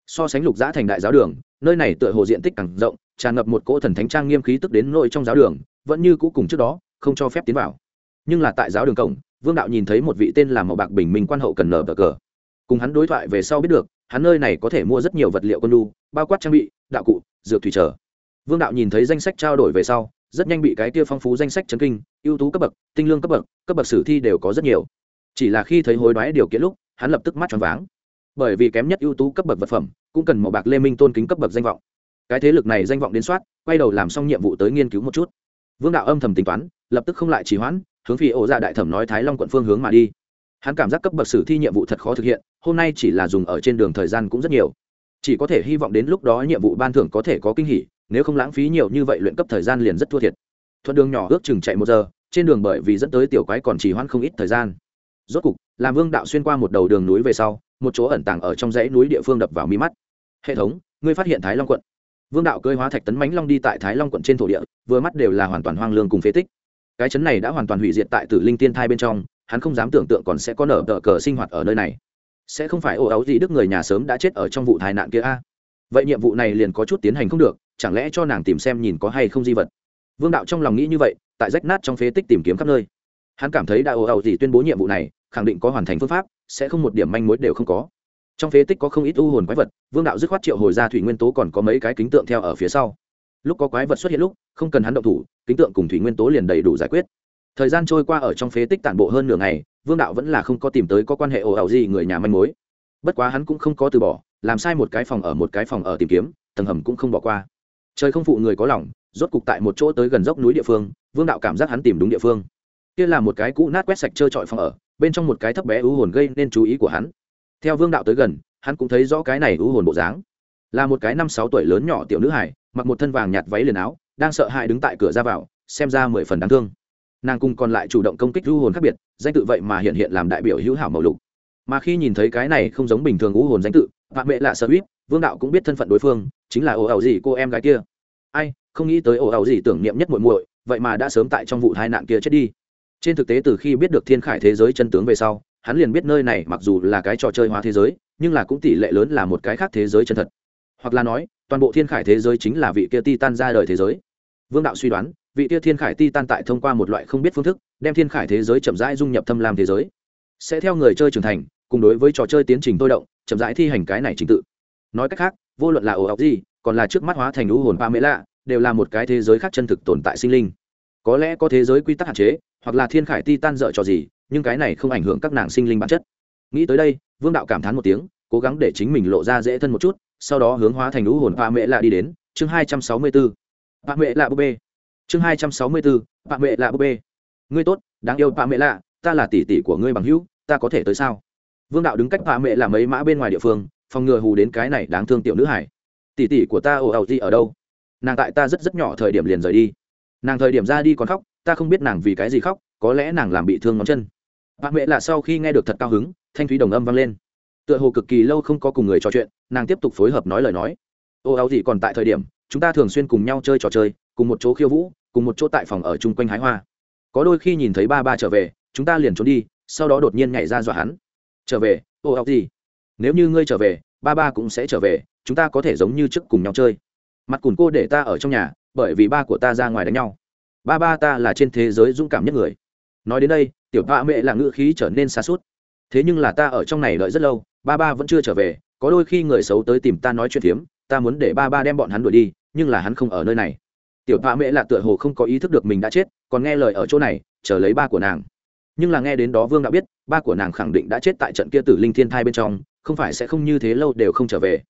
So sánh lục giã thành đại giáo đường, nơi này tựa hồ diện tích càng rộng tràn ngập một cỗ thần thánh trang nghiêm khí tức đến nội trong giáo đường, vẫn như cũ cùng trước đó, không cho phép tiến vào. Nhưng là tại giáo đường cổng, vương đạo nhìn thấy một vị tên là màu bạc bình minh quan hậu cần nở bờ cờ. Cùng hắn đối thoại về sau biết được, hắn nơi này có thể mua rất nhiều vật liệu quân lu bao quát trang bị, đạo cụ, dược thủy trở. Vương đạo nhìn thấy danh sách trao đổi về sau, rất nhanh bị cái kia phong phú danh sách chấn kinh, ưu tú cấp bậc, tinh lương cấp bậc cấp bậc sử thi đều có rất nhiều. Chỉ là khi thấy hối đoái điều kiện lúc, hắn lập tức mắt tròn váng. Bởi vì kém nhất ưu tú cấp bậc vật phẩm, cũng cần màu bạc lê minh tôn kính cấp bậc danh vọng cái thế lực này danh vọng đến soát, quay đầu làm xong nhiệm vụ tới nghiên cứu một chút. Vương đạo âm thầm tính toán, lập tức không lại trì hoãn, hướng phi ổ ra đại thẩm nói thái long quận phương hướng mà đi. Hắn cảm giác cấp bậc sử thi nhiệm vụ thật khó thực hiện, hôm nay chỉ là dùng ở trên đường thời gian cũng rất nhiều. Chỉ có thể hy vọng đến lúc đó nhiệm vụ ban thưởng có thể có kinh hỉ, nếu không lãng phí nhiều như vậy luyện cấp thời gian liền rất thua thiệt. Thuận đường nhỏ ước chừng chạy một giờ, trên đường bởi vì dẫn tới tiểu quái còn chỉ hoãn không ít thời gian. Rốt cục, làm vương đạo xuyên qua một đầu đường núi về sau, một chỗ ẩn tàng ở trong dãy núi địa phương đập vào mi mắt. Hệ thống, ngươi phát hiện thái long quận vương đạo cơi hóa thạch tấn mánh long đi tại thái long quận trên thổ địa, vừa mắt đều là hoàn toàn hoang lương cùng phế tích. Cái chấn này đã hoàn toàn hủy diệt tại tử linh tiên thai bên trong, hắn không dám tưởng tượng còn sẽ có nở đỡ cờ sinh hoạt ở nơi này. Sẽ không phải ồ áo gì đức người nhà sớm đã chết ở trong vụ tai nạn kia a? Vậy nhiệm vụ này liền có chút tiến hành không được, chẳng lẽ cho nàng tìm xem nhìn có hay không di vật? Vương đạo trong lòng nghĩ như vậy, tại rách nát trong phế tích tìm kiếm khắp nơi. Hắn cảm thấy đã ồ áo gì tuyên bố nhiệm vụ này, khẳng định có hoàn thành phương pháp, sẽ không một điểm manh mối đều không có trong phế tích có không ít u hồn quái vật, vương đạo dứt khoát triệu hồi ra thủy nguyên tố còn có mấy cái kính tượng theo ở phía sau. Lúc có quái vật xuất hiện lúc, không cần hắn động thủ, kính tượng cùng thủy nguyên tố liền đầy đủ giải quyết. Thời gian trôi qua ở trong phế tích tản bộ hơn nửa ngày, vương đạo vẫn là không có tìm tới có quan hệ ồ ảo gì người nhà manh mối. Bất quá hắn cũng không có từ bỏ, làm sai một cái phòng ở một cái phòng ở tìm kiếm, tầng hầm cũng không bỏ qua. Trời không phụ người có lòng, rốt cục tại một chỗ tới gần dốc núi địa phương, vương đạo cảm giác hắn tìm đúng địa phương. Kia là một cái cũ nát quét sạch trơ trọi phòng ở, bên trong một cái thấp bé ưu hồn gây nên chú ý của hắn theo vương đạo tới gần, hắn cũng thấy rõ cái này ưu hồn bộ dáng. Là một cái năm sáu tuổi lớn nhỏ tiểu nữ hải mặc một thân vàng nhạt váy liền áo, đang sợ hãi đứng tại cửa ra vào, xem ra mười phần đáng thương. Nàng cùng còn lại chủ động công kích ưu hồn khác biệt, danh tự vậy mà hiện hiện làm đại biểu hữu hảo màu lục. Mà khi nhìn thấy cái này không giống bình thường ưu hồn danh tự vạn mẹ lạ sợ uýt vương đạo cũng biết thân phận đối phương, chính là ồ ẩu gì cô em gái kia. Ai, không nghĩ tới ồ ẩu gì tưởng niệm nhất muội muội, vậy mà đã sớm tại trong vụ tai nạn kia chết đi. Trên thực tế từ khi biết được thiên khải thế giới chân tướng về sau hắn liền biết nơi này mặc dù là cái trò chơi hóa thế giới, nhưng là cũng tỷ lệ lớn là một cái khác thế giới chân thật. Hoặc là nói, toàn bộ thiên khải thế giới chính là vị kia ti tan ra đời thế giới. Vương đạo suy đoán, vị kia thiên khải ti tan tại thông qua một loại không biết phương thức, đem thiên khải thế giới chậm rãi dung nhập thâm lam thế giới. Sẽ theo người chơi trưởng thành, cùng đối với trò chơi tiến trình tôi động, chậm rãi thi hành cái này trình tự. Nói cách khác, vô luận là ồ ọc gì, còn là trước mắt hóa thành lũ hồn ba mễ lạ, đều là một cái thế giới khác chân thực tồn tại sinh linh. Có lẽ có thế giới quy tắc hạn chế, hoặc là thiên khải ti tan dợ trò gì nhưng cái này không ảnh hưởng các nàng sinh linh bản chất. Nghĩ tới đây, vương đạo cảm thán một tiếng, cố gắng để chính mình lộ ra dễ thân một chút, sau đó hướng hóa thành lũ hồn pa mễ lạ đi đến, chương hai trăm sáu mươi bốn pa mễ lạ búp bê. Chương hai trăm sáu mươi bốn pa mễ lạ búp bê. Ngươi tốt, đáng yêu pa mễ lạ, ta là tỷ tỷ của ngươi bằng hữu, ta có thể tới sao? Vương đạo đứng cách pa mễ lạ mấy mã bên ngoài địa phương, phòng ngừa hù đến cái này đáng thương tiểu nữ hải. Tỷ tỷ của ta ồ ẩu gì ở đâu? Nàng tại ta rất rất nhỏ thời điểm liền rời đi. Nàng thời điểm ra đi còn khóc, ta không biết nàng vì cái gì khóc, có lẽ nàng làm bị thương ngón chân bà mẹ là sau khi nghe được thật cao hứng, thanh thúy đồng âm vang lên. Tựa hồ cực kỳ lâu không có cùng người trò chuyện, nàng tiếp tục phối hợp nói lời nói. Ô, áo gì còn tại thời điểm, chúng ta thường xuyên cùng nhau chơi trò chơi, cùng một chỗ khiêu vũ, cùng một chỗ tại phòng ở chung quanh hái hoa. Có đôi khi nhìn thấy ba ba trở về, chúng ta liền trốn đi, sau đó đột nhiên nhảy ra dọa hắn. Trở về, ô, áo gì? Nếu như ngươi trở về, ba ba cũng sẽ trở về, chúng ta có thể giống như trước cùng nhau chơi. Mặt cùn cô để ta ở trong nhà, bởi vì ba của ta ra ngoài đánh nhau. Ba ba ta là trên thế giới dũng cảm nhất người nói đến đây, tiểu ba mẹ là ngữ khí trở nên xa suốt. Thế nhưng là ta ở trong này đợi rất lâu, ba ba vẫn chưa trở về, có đôi khi người xấu tới tìm ta nói chuyện phiếm, ta muốn để ba ba đem bọn hắn đuổi đi, nhưng là hắn không ở nơi này. Tiểu ba mẹ là tựa hồ không có ý thức được mình đã chết, còn nghe lời ở chỗ này, chờ lấy ba của nàng. Nhưng là nghe đến đó vương đã biết, ba của nàng khẳng định đã chết tại trận kia tử linh thiên thai bên trong, không phải sẽ không như thế lâu đều không trở về.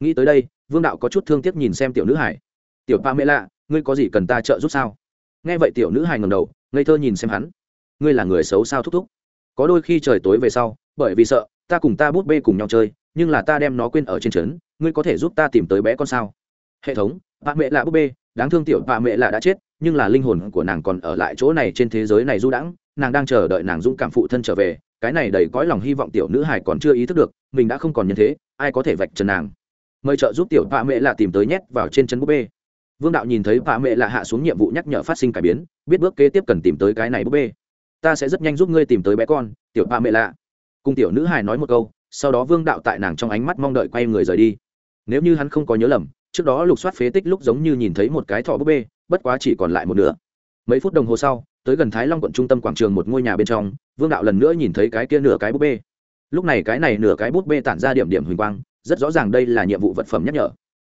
Nghĩ tới đây, vương đạo có chút thương tiếc nhìn xem tiểu nữ hải. Tiểu pa mê lạ ngươi có gì cần ta trợ giúp sao? Nghe vậy tiểu nữ hải ngầm đầu, ngây thơ nhìn xem hắn ngươi là người xấu sao thúc thúc? Có đôi khi trời tối về sau, bởi vì sợ, ta cùng ta bút bê cùng nhau chơi, nhưng là ta đem nó quên ở trên trấn, ngươi có thể giúp ta tìm tới bé con sao? Hệ thống, bà mẹ là búp bê, đáng thương tiểu bà mẹ là đã chết, nhưng là linh hồn của nàng còn ở lại chỗ này trên thế giới này du đãng, nàng đang chờ đợi nàng dũng cảm phụ thân trở về, cái này đầy cõi lòng hy vọng tiểu nữ hải còn chưa ý thức được, mình đã không còn như thế, ai có thể vạch trần nàng? Mời trợ giúp tiểu bà mẹ là tìm tới nhét vào trên chân búp bê. Vương đạo nhìn thấy bà mẹ là hạ xuống nhiệm vụ nhắc nhở phát sinh cải biến, biết bước kế tiếp cần tìm tới cái này búp bê ta sẽ rất nhanh giúp ngươi tìm tới bé con, tiểu pa mẹ lạ. Cùng tiểu nữ hải nói một câu, sau đó vương đạo tại nàng trong ánh mắt mong đợi quay người rời đi. Nếu như hắn không có nhớ lầm, trước đó lục soát phế tích lúc giống như nhìn thấy một cái thỏ búp bê, bất quá chỉ còn lại một nửa. Mấy phút đồng hồ sau, tới gần thái long quận trung tâm quảng trường một ngôi nhà bên trong, vương đạo lần nữa nhìn thấy cái kia nửa cái búp bê. Lúc này cái này nửa cái búp bê tản ra điểm điểm huỳnh quang, rất rõ ràng đây là nhiệm vụ vật phẩm nhắc nhở.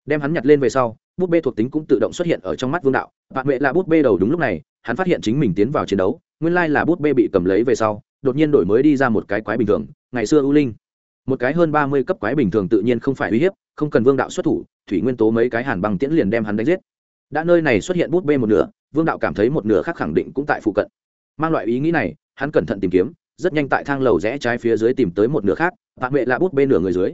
Đem hắn nhặt lên về sau, búp bê thuộc tính cũng tự động xuất hiện ở trong mắt vương đạo. Bạn mẹ là búp bê đầu đúng lúc này, hắn phát hiện chính mình tiến vào chiến đấu nguyên lai là Bút bê bị cầm lấy về sau, đột nhiên đổi mới đi ra một cái quái bình thường, ngày xưa ưu linh. Một cái hơn ba mươi cấp quái bình thường tự nhiên không phải uy hiếp, không cần vương đạo xuất thủ, thủy nguyên tố mấy cái hàn bằng tiễn liền đem hắn đánh giết. Đã nơi này xuất hiện bút bê một nửa, vương đạo cảm thấy một nửa khác khẳng định cũng tại phụ cận. Mang loại ý nghĩ này, hắn cẩn thận tìm kiếm, rất nhanh tại thang lầu rẽ trái phía dưới tìm tới một nửa khác bạ mẹ là bút bê nửa người dưới.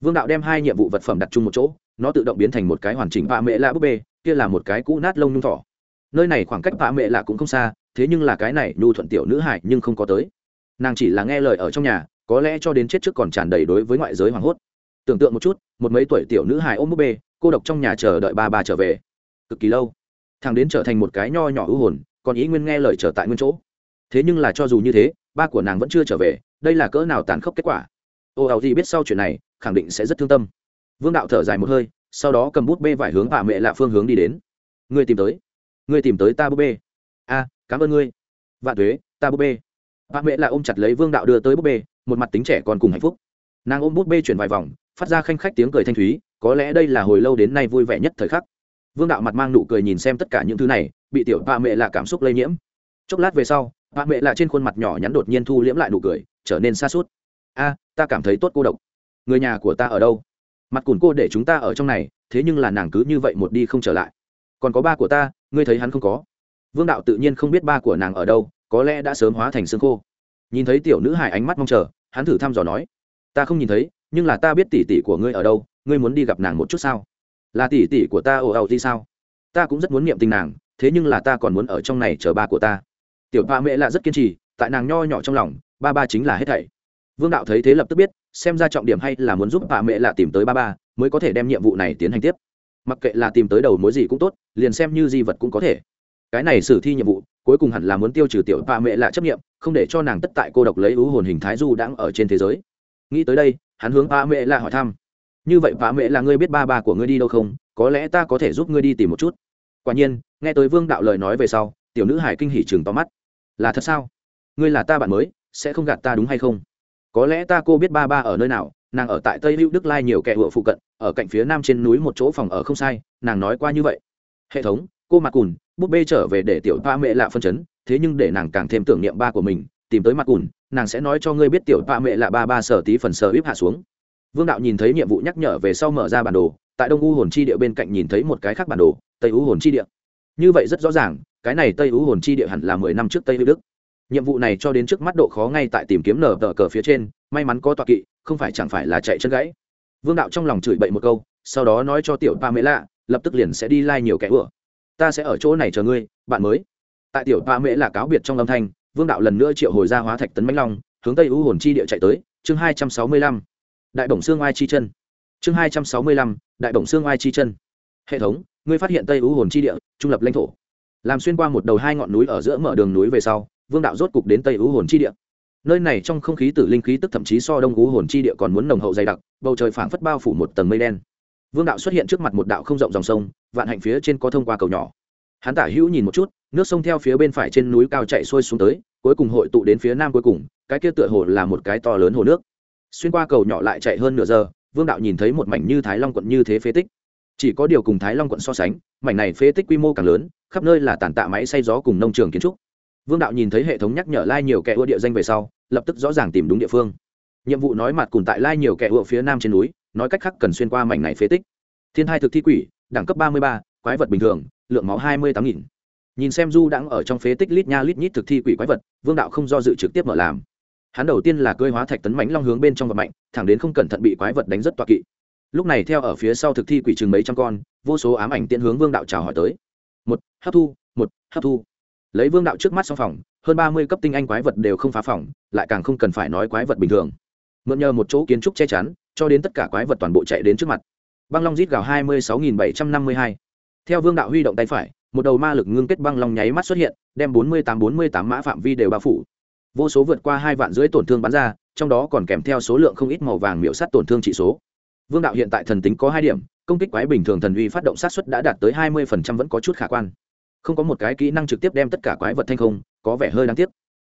Vương đạo đem hai nhiệm vụ vật phẩm đặt chung một chỗ, nó tự động biến thành một cái hoàn chỉnh bạ mẹ là bút bê, kia là một cái cũ nát lông nhung thỏ nơi này khoảng cách bà mẹ là cũng không xa, thế nhưng là cái này nhu thuận tiểu nữ hải nhưng không có tới. Nàng chỉ là nghe lời ở trong nhà, có lẽ cho đến chết trước còn tràn đầy đối với ngoại giới hoảng hốt. Tưởng tượng một chút, một mấy tuổi tiểu nữ hải ôm búp bê, cô độc trong nhà chờ đợi ba ba trở về. Cực kỳ lâu. Thằng đến trở thành một cái nho nhỏ ưu hồn, còn ý nguyên nghe lời trở tại nguyên chỗ. Thế nhưng là cho dù như thế, ba của nàng vẫn chưa trở về, đây là cỡ nào tàn khốc kết quả. Ô ảo gì biết sau chuyện này, khẳng định sẽ rất thương tâm. Vương đạo thở dài một hơi, sau đó cầm bút bê vải hướng bà mẹ lạ phương hướng đi đến. Người tìm tới ngươi tìm tới ta búp bê. A, cảm ơn ngươi. Vạn thuế ta búp bê. Bà mẹ lạ ôm chặt lấy vương đạo đưa tới búp bê, một mặt tính trẻ còn cùng hạnh phúc. Nàng ôm búp bê chuyển vài vòng, phát ra khanh khách tiếng cười thanh thúy, có lẽ đây là hồi lâu đến nay vui vẻ nhất thời khắc. Vương đạo mặt mang nụ cười nhìn xem tất cả những thứ này, bị tiểu bà mẹ lạ cảm xúc lây nhiễm. Chốc lát về sau bà mẹ lạ trên khuôn mặt nhỏ nhắn đột nhiên thu liễm lại nụ cười, trở nên xa suốt a, ta cảm thấy tốt cô độc. Người nhà của ta ở đâu? Mặt cùn cô để chúng ta ở trong này, thế nhưng là nàng cứ như vậy một đi không trở lại. Còn có ba của ta ngươi thấy hắn không có? Vương đạo tự nhiên không biết ba của nàng ở đâu, có lẽ đã sớm hóa thành xương khô. Nhìn thấy tiểu nữ hải ánh mắt mong chờ, hắn thử thăm dò nói, ta không nhìn thấy, nhưng là ta biết tỉ tỉ của ngươi ở đâu, ngươi muốn đi gặp nàng một chút sao? Là tỉ tỉ của ta ồ ào gì sao? Ta cũng rất muốn niệm tình nàng, thế nhưng là ta còn muốn ở trong này chờ ba của ta. Tiểu ba mẹ là rất kiên trì, tại nàng nho nhỏ trong lòng, ba ba chính là hết thảy. Vương đạo thấy thế lập tức biết, xem ra trọng điểm hay là muốn giúp bà mẹ là tìm tới ba ba, mới có thể đem nhiệm vụ này tiến hành tiếp. Mặc kệ là tìm tới đầu mối gì cũng tốt liền xem như di vật cũng có thể. Cái này xử thi nhiệm vụ, cuối cùng hẳn là muốn tiêu trừ tiểu bà mẹ lạ chấp nghiệm không để cho nàng tất tại cô độc lấy ưu hồn hình thái du đãng ở trên thế giới. Nghĩ tới đây, hắn hướng bà mẹ lạ hỏi thăm. Như vậy bà mẹ là ngươi biết ba ba của ngươi đi đâu không? Có lẽ ta có thể giúp ngươi đi tìm một chút. Quả nhiên, nghe tới vương đạo lời nói về sau, tiểu nữ hải kinh hỉ chừng to mắt. Là thật sao? Ngươi là ta bạn mới, sẽ không gạt ta đúng hay không? Có lẽ ta cô biết ba ba ở nơi nào, nàng ở tại tây hữu đức lai nhiều kẻ hựa phụ cận, ở cạnh phía nam trên núi một chỗ phòng ở không sai, nàng nói qua như vậy hệ thống, cô mặt cùn, búp bê trở về để tiểu pa mẹ lạ phân chấn, thế nhưng để nàng càng thêm tưởng niệm ba của mình, tìm tới mặt cùn, nàng sẽ nói cho ngươi biết tiểu pa mẹ lạ ba ba sở tí phần sở íp hạ xuống. Vương đạo nhìn thấy nhiệm vụ nhắc nhở về sau mở ra bản đồ, tại đông u hồn chi địa bên cạnh nhìn thấy một cái khác bản đồ, tây u hồn chi địa. Như vậy rất rõ ràng, cái này tây u hồn chi địa hẳn là mười năm trước tây hữu đức. Nhiệm vụ này cho đến trước mắt độ khó ngay tại tìm kiếm nở tờ cờ phía trên, may mắn có tọa kỵ, không phải chẳng phải là chạy chân gãy. Vương đạo trong lòng chửi bậy một câu, sau đó nói cho tiểu pa mễ lạ lập tức liền sẽ đi lai、like、nhiều kẻ ửa ta sẽ ở chỗ này chờ ngươi, bạn mới. Tại tiểu pa mễ là cáo biệt trong âm thanh, vương đạo lần nữa triệu hồi ra hóa thạch tấn mãnh long, hướng tây u hồn chi địa chạy tới, chương hai trăm sáu mươi lăm. Đại bổng xương ai chi chân. Chương hai trăm sáu mươi lăm, đại bổng xương ai chi chân. Hệ thống, ngươi phát hiện tây u hồn chi địa, trung lập lãnh thổ. Làm xuyên qua một đầu hai ngọn núi ở giữa mở đường núi về sau, vương đạo rốt cục đến tây u hồn chi địa. Nơi này trong không khí tử linh khí tức thậm chí so đông u hồn chi địa còn muốn nồng hậu dày đặc, bầu trời phảng phất bao phủ một tầng mây đen vương đạo xuất hiện trước mặt một đạo không rộng dòng sông, vạn hạnh phía trên có thông qua cầu nhỏ. Hắn tả hữu nhìn một chút, nước sông theo phía bên phải trên núi cao chạy xuôi xuống tới, cuối cùng hội tụ đến phía nam cuối cùng, cái kia tựa hồ là một cái to lớn hồ nước. Xuyên qua cầu nhỏ lại chạy hơn nửa giờ, vương đạo nhìn thấy một mảnh như thái long quận như thế phế tích. Chỉ có điều cùng thái long quận so sánh, mảnh này phế tích quy mô càng lớn, khắp nơi là tàn tạ máy xay gió cùng nông trường kiến trúc. Vương đạo nhìn thấy hệ thống nhắc nhở lai、like、nhiều kẻ ưa địa danh về sau, lập tức rõ ràng tìm đúng địa phương. Nhiệm vụ nói mặt cùng tại lai、like、nhiều kẻ ưa phía nam trên núi nói cách khác cần xuyên qua mảnh này phế tích. Thiên hai thực thi quỷ, đẳng cấp ba mươi ba, quái vật bình thường, lượng máu hai mươi tám nghìn. Nhìn xem du đang ở trong phế tích lít nha lít nhít thực thi quỷ quái vật, vương đạo không do dự trực tiếp mở làm. Hắn đầu tiên là cơi hóa thạch tấn mánh long hướng bên trong vật mạnh, thẳng đến không cẩn thận bị quái vật đánh rất toa kỵ. Lúc này theo ở phía sau thực thi quỷ chừng mấy trăm con, vô số ám ảnh tiện hướng vương đạo chào hỏi tới. Một, hấp thu, một, hấp thu. Lấy vương đạo trước mắt xong phòng, hơn ba mươi cấp tinh anh quái vật đều không phá phòng, lại càng không cần phải nói quái vật bình thường. Mượn nhờ một chỗ kiến trúc che chắn cho đến tất cả quái vật toàn bộ chạy đến trước mặt. Băng long rít gào hai mươi sáu nghìn bảy trăm năm mươi hai. Theo vương đạo huy động tay phải, một đầu ma lực ngưng kết băng long nháy mắt xuất hiện, đem bốn mươi tám bốn mươi tám mã phạm vi đều bao phủ. Vô số vượt qua hai vạn dưới tổn thương bắn ra, trong đó còn kèm theo số lượng không ít màu vàng miễu sắt tổn thương trị số. Vương đạo hiện tại thần tính có hai điểm, công kích quái bình thường thần uy phát động sát xuất đã đạt tới hai mươi vẫn có chút khả quan. Không có một cái kỹ năng trực tiếp đem tất cả quái vật thanh không, có vẻ hơi đáng tiếc.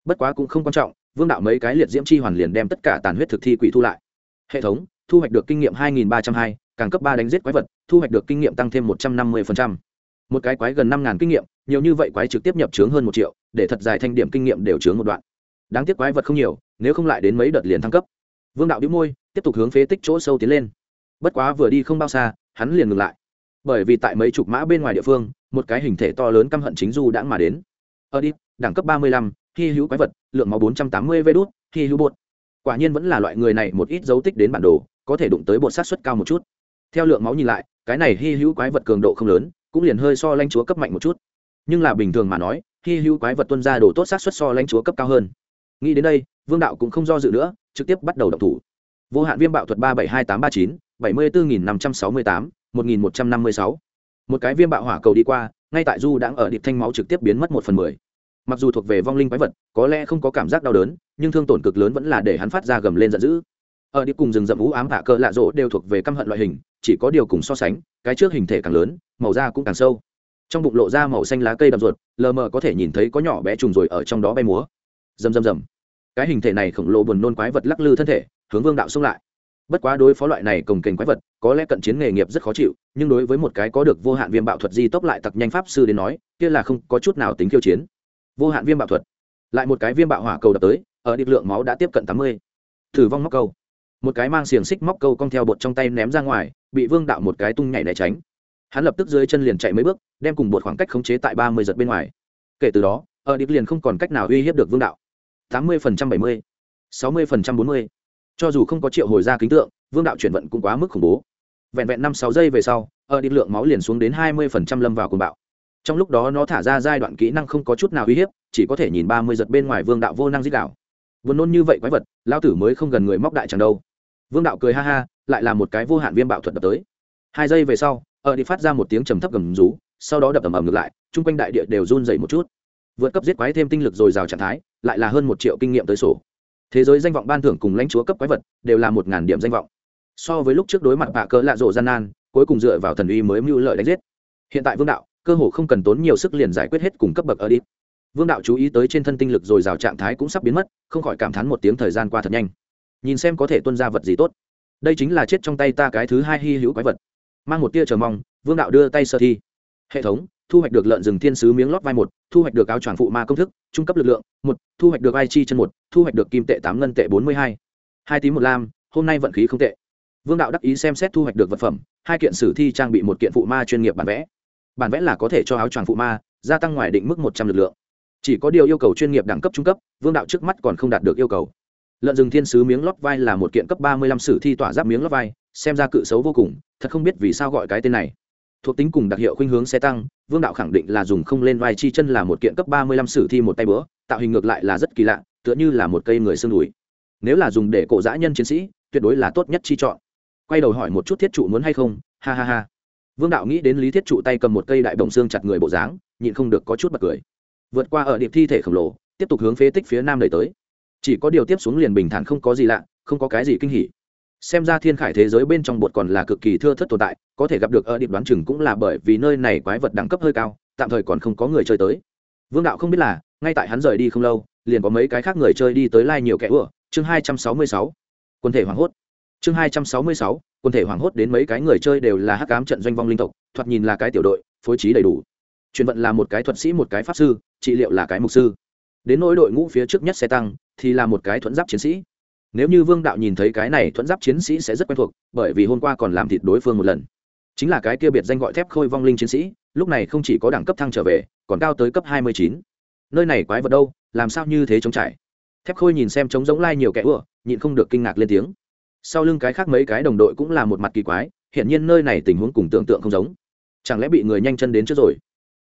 Bất quá cũng không quan trọng, vương đạo mấy cái liệt diễm chi hoàn liền đem tất cả tàn huyết thực thi quỷ thu lại. Hệ thống thu hoạch được kinh nghiệm hai nghìn ba trăm hai, càng cấp ba đánh giết quái vật, thu hoạch được kinh nghiệm tăng thêm một trăm năm mươi một cái quái gần năm kinh nghiệm, nhiều như vậy quái trực tiếp nhập chướng hơn một triệu, để thật dài thanh điểm kinh nghiệm đều chướng một đoạn. Đáng tiếc quái vật không nhiều, nếu không lại đến mấy đợt liền thăng cấp. Vương đạo bĩu môi, tiếp tục hướng phế tích chỗ sâu tiến lên. Bất quá vừa đi không bao xa, hắn liền ngừng lại. Bởi vì tại mấy chục mã bên ngoài địa phương, một cái hình thể to lớn căm hận chính du đã mà đến. Ở đi, đẳng cấp ba mươi lăm hữu quái vật, lượng máu bốn trăm tám mươi hữu bột. Quả nhiên vẫn là loại người này một ít dấu tích đến bản đồ có thể đụng tới bột sát xuất cao một chút. Theo lượng máu nhìn lại, cái này hy hữu quái vật cường độ không lớn, cũng liền hơi so lanh chúa cấp mạnh một chút. Nhưng là bình thường mà nói, hy hữu quái vật tuân ra đồ tốt sát xuất so lanh chúa cấp cao hơn. Nghĩ đến đây, vương đạo cũng không do dự nữa, trực tiếp bắt đầu đập thủ. Vô hạn viêm bạo thuật ba bảy hai tám ba chín, bảy mươi bốn nghìn năm trăm sáu mươi tám, một nghìn một trăm năm mươi sáu. Một cái viêm bạo hỏa cầu đi qua, ngay tại du đang ở điệp thanh máu trực tiếp biến mất một phần mười. Mặc dù thuộc về vong linh quái vật, có lẽ không có cảm giác đau đớn, nhưng thương tổn cực lớn vẫn là để hắn phát ra gầm lên giận dữ ở đi cùng rừng rậm vũ ám hạ cơ lạ rỗ đều thuộc về căm hận loại hình, chỉ có điều cùng so sánh, cái trước hình thể càng lớn, màu da cũng càng sâu. Trong bụng lộ ra màu xanh lá cây đầm ruột, lờ mờ có thể nhìn thấy có nhỏ bé trùng rồi ở trong đó bay múa. Rầm rầm rầm. Cái hình thể này khổng lồ buồn nôn quái vật lắc lư thân thể, hướng vương đạo xông lại. Bất quá đối phó loại này cồng kềnh quái vật, có lẽ cận chiến nghề nghiệp rất khó chịu, nhưng đối với một cái có được vô hạn viêm bạo thuật di tốc lại tặc nhanh pháp sư đến nói, kia là không có chút nào tính khiêu chiến. Vô hạn viêm bạo thuật. Lại một cái viêm bạo hỏa cầu đập tới, ở điệp lượng máu đã tiếp cận tám mươi. Thử vong móc câu một cái mang xiềng xích móc câu cong theo bột trong tay ném ra ngoài, bị vương đạo một cái tung nhảy né tránh. Hắn lập tức dưới chân liền chạy mấy bước, đem cùng bột khoảng cách khống chế tại ba mươi giật bên ngoài. Kể từ đó, ở điệp liền không còn cách nào uy hiếp được vương đạo. tám mươi phần trăm bảy mươi, sáu mươi phần trăm bốn mươi. Cho dù không có triệu hồi ra kính tượng, vương đạo chuyển vận cũng quá mức khủng bố. Vẹn vẹn năm sáu giây về sau, ở điệp lượng máu liền xuống đến hai mươi phần trăm lâm vào cùng bạo. Trong lúc đó nó thả ra giai đoạn kỹ năng không có chút nào uy hiếp, chỉ có thể nhìn ba mươi giật bên ngoài vương đạo vô năng dích đạo vốn nôn như vậy quái vật lao tử mới không gần người móc đại chẳng đâu vương đạo cười ha ha, lại là một cái vô hạn viêm bạo thuật đập tới. Hai giây về sau, ở đi phát ra một tiếng trầm thấp gầm rú, sau đó đập ầm ầm ngược lại, chung quanh đại địa đều run dày một chút. Vượt cấp giết quái thêm tinh lực dồi dào trạng thái, lại là hơn một triệu kinh nghiệm tới sổ. Thế giới danh vọng ban thưởng cùng lãnh chúa cấp quái vật đều là một ngàn điểm danh vọng. So với lúc trước đối mặt bạ cỡ lạ rộ gian nan, cuối cùng dựa vào thần uy mới mưu lợi đánh giết. Hiện tại vương đạo, cơ hồ không cần tốn nhiều sức liền giải quyết hết cùng cấp bậc ở đi. Vương đạo chú ý tới trên thân tinh lực dồi dào trạng thái cũng sắp biến mất, không khỏi cảm thán một tiếng thời gian qua thật nhanh nhìn xem có thể tuân ra vật gì tốt. Đây chính là chết trong tay ta cái thứ hai hy hữu quái vật. Mang một tia chờ mong, vương đạo đưa tay sơ thi. Hệ thống, thu hoạch được lợn rừng thiên sứ miếng lót vai một, thu hoạch được áo choàng phụ ma công thức, trung cấp lực lượng, một, thu hoạch được ai chi chân một, thu hoạch được kim tệ tám ngân tệ bốn mươi hai. Hai tím một lam, hôm nay vận khí không tệ. Vương đạo đắc ý xem xét thu hoạch được vật phẩm, hai kiện sử thi trang bị một kiện phụ ma chuyên nghiệp bản vẽ. Bản vẽ là có thể cho áo choàng phụ ma gia tăng ngoài định mức một trăm l ự c lượng. Chỉ có điều yêu cầu chuyên nghiệp đẳng cấp trung cấp, vương đạo trước mắt còn không đạt được yêu cầu lợn rừng thiên sứ miếng lót vai là một kiện cấp ba mươi lăm sử thi tỏa giáp miếng lót vai, xem ra cự xấu vô cùng, thật không biết vì sao gọi cái tên này. Thuộc tính cùng đặc hiệu khuynh hướng xe tăng, vương đạo khẳng định là dùng không lên vai chi chân là một kiện cấp ba mươi lăm sử thi một tay bữa, tạo hình ngược lại là rất kỳ lạ, tựa như là một cây người xương đùi. Nếu là dùng để cổ giã nhân chiến sĩ, tuyệt đối là tốt nhất chi chọn. Quay đầu hỏi một chút thiết trụ muốn hay không, ha ha ha. Vương đạo nghĩ đến lý thiết trụ tay cầm một cây đại bồng xương chặt người bộ dáng, nhịn không được có chút bật cười. Vượt qua ở điệp thi thể khổng lồ, tiếp tục hướng phế tích phía nam đẩy tới chỉ có điều tiếp xuống liền bình thản không có gì lạ, không có cái gì kinh hỉ. Xem ra thiên khải thế giới bên trong bột còn là cực kỳ thưa thất tồn tại, có thể gặp được ở điệp đoán chừng cũng là bởi vì nơi này quái vật đẳng cấp hơi cao, tạm thời còn không có người chơi tới. Vương đạo không biết là, ngay tại hắn rời đi không lâu, liền có mấy cái khác người chơi đi tới lai nhiều kẻ ủa chương hai trăm sáu mươi sáu. Quân thể hoảng hốt. Chương hai trăm sáu mươi sáu, quân thể hoảng hốt đến mấy cái người chơi đều là hắc cám trận doanh vong linh tộc, thoạt nhìn là cái tiểu đội, phối trí đầy đủ. Chuyển vận là một cái thuật sĩ, một cái pháp sư, trị liệu là cái mục sư. Đến nỗi đội ngũ phía trước nhất xe tăng thì là một cái thuẫn giáp chiến sĩ. Nếu như vương đạo nhìn thấy cái này thuẫn giáp chiến sĩ sẽ rất quen thuộc, bởi vì hôm qua còn làm thịt đối phương một lần. Chính là cái kia biệt danh gọi thép khôi vong linh chiến sĩ, lúc này không chỉ có đẳng cấp thăng trở về, còn cao tới cấp hai mươi chín. Nơi này quái vật đâu, làm sao như thế chống trải? Thép khôi nhìn xem trống giống lai nhiều kẻ ưa, nhịn không được kinh ngạc lên tiếng. Sau lưng cái khác mấy cái đồng đội cũng là một mặt kỳ quái hiện nhiên nơi này tình huống cùng tưởng tượng không giống. Chẳng lẽ bị người nhanh chân đến trước rồi?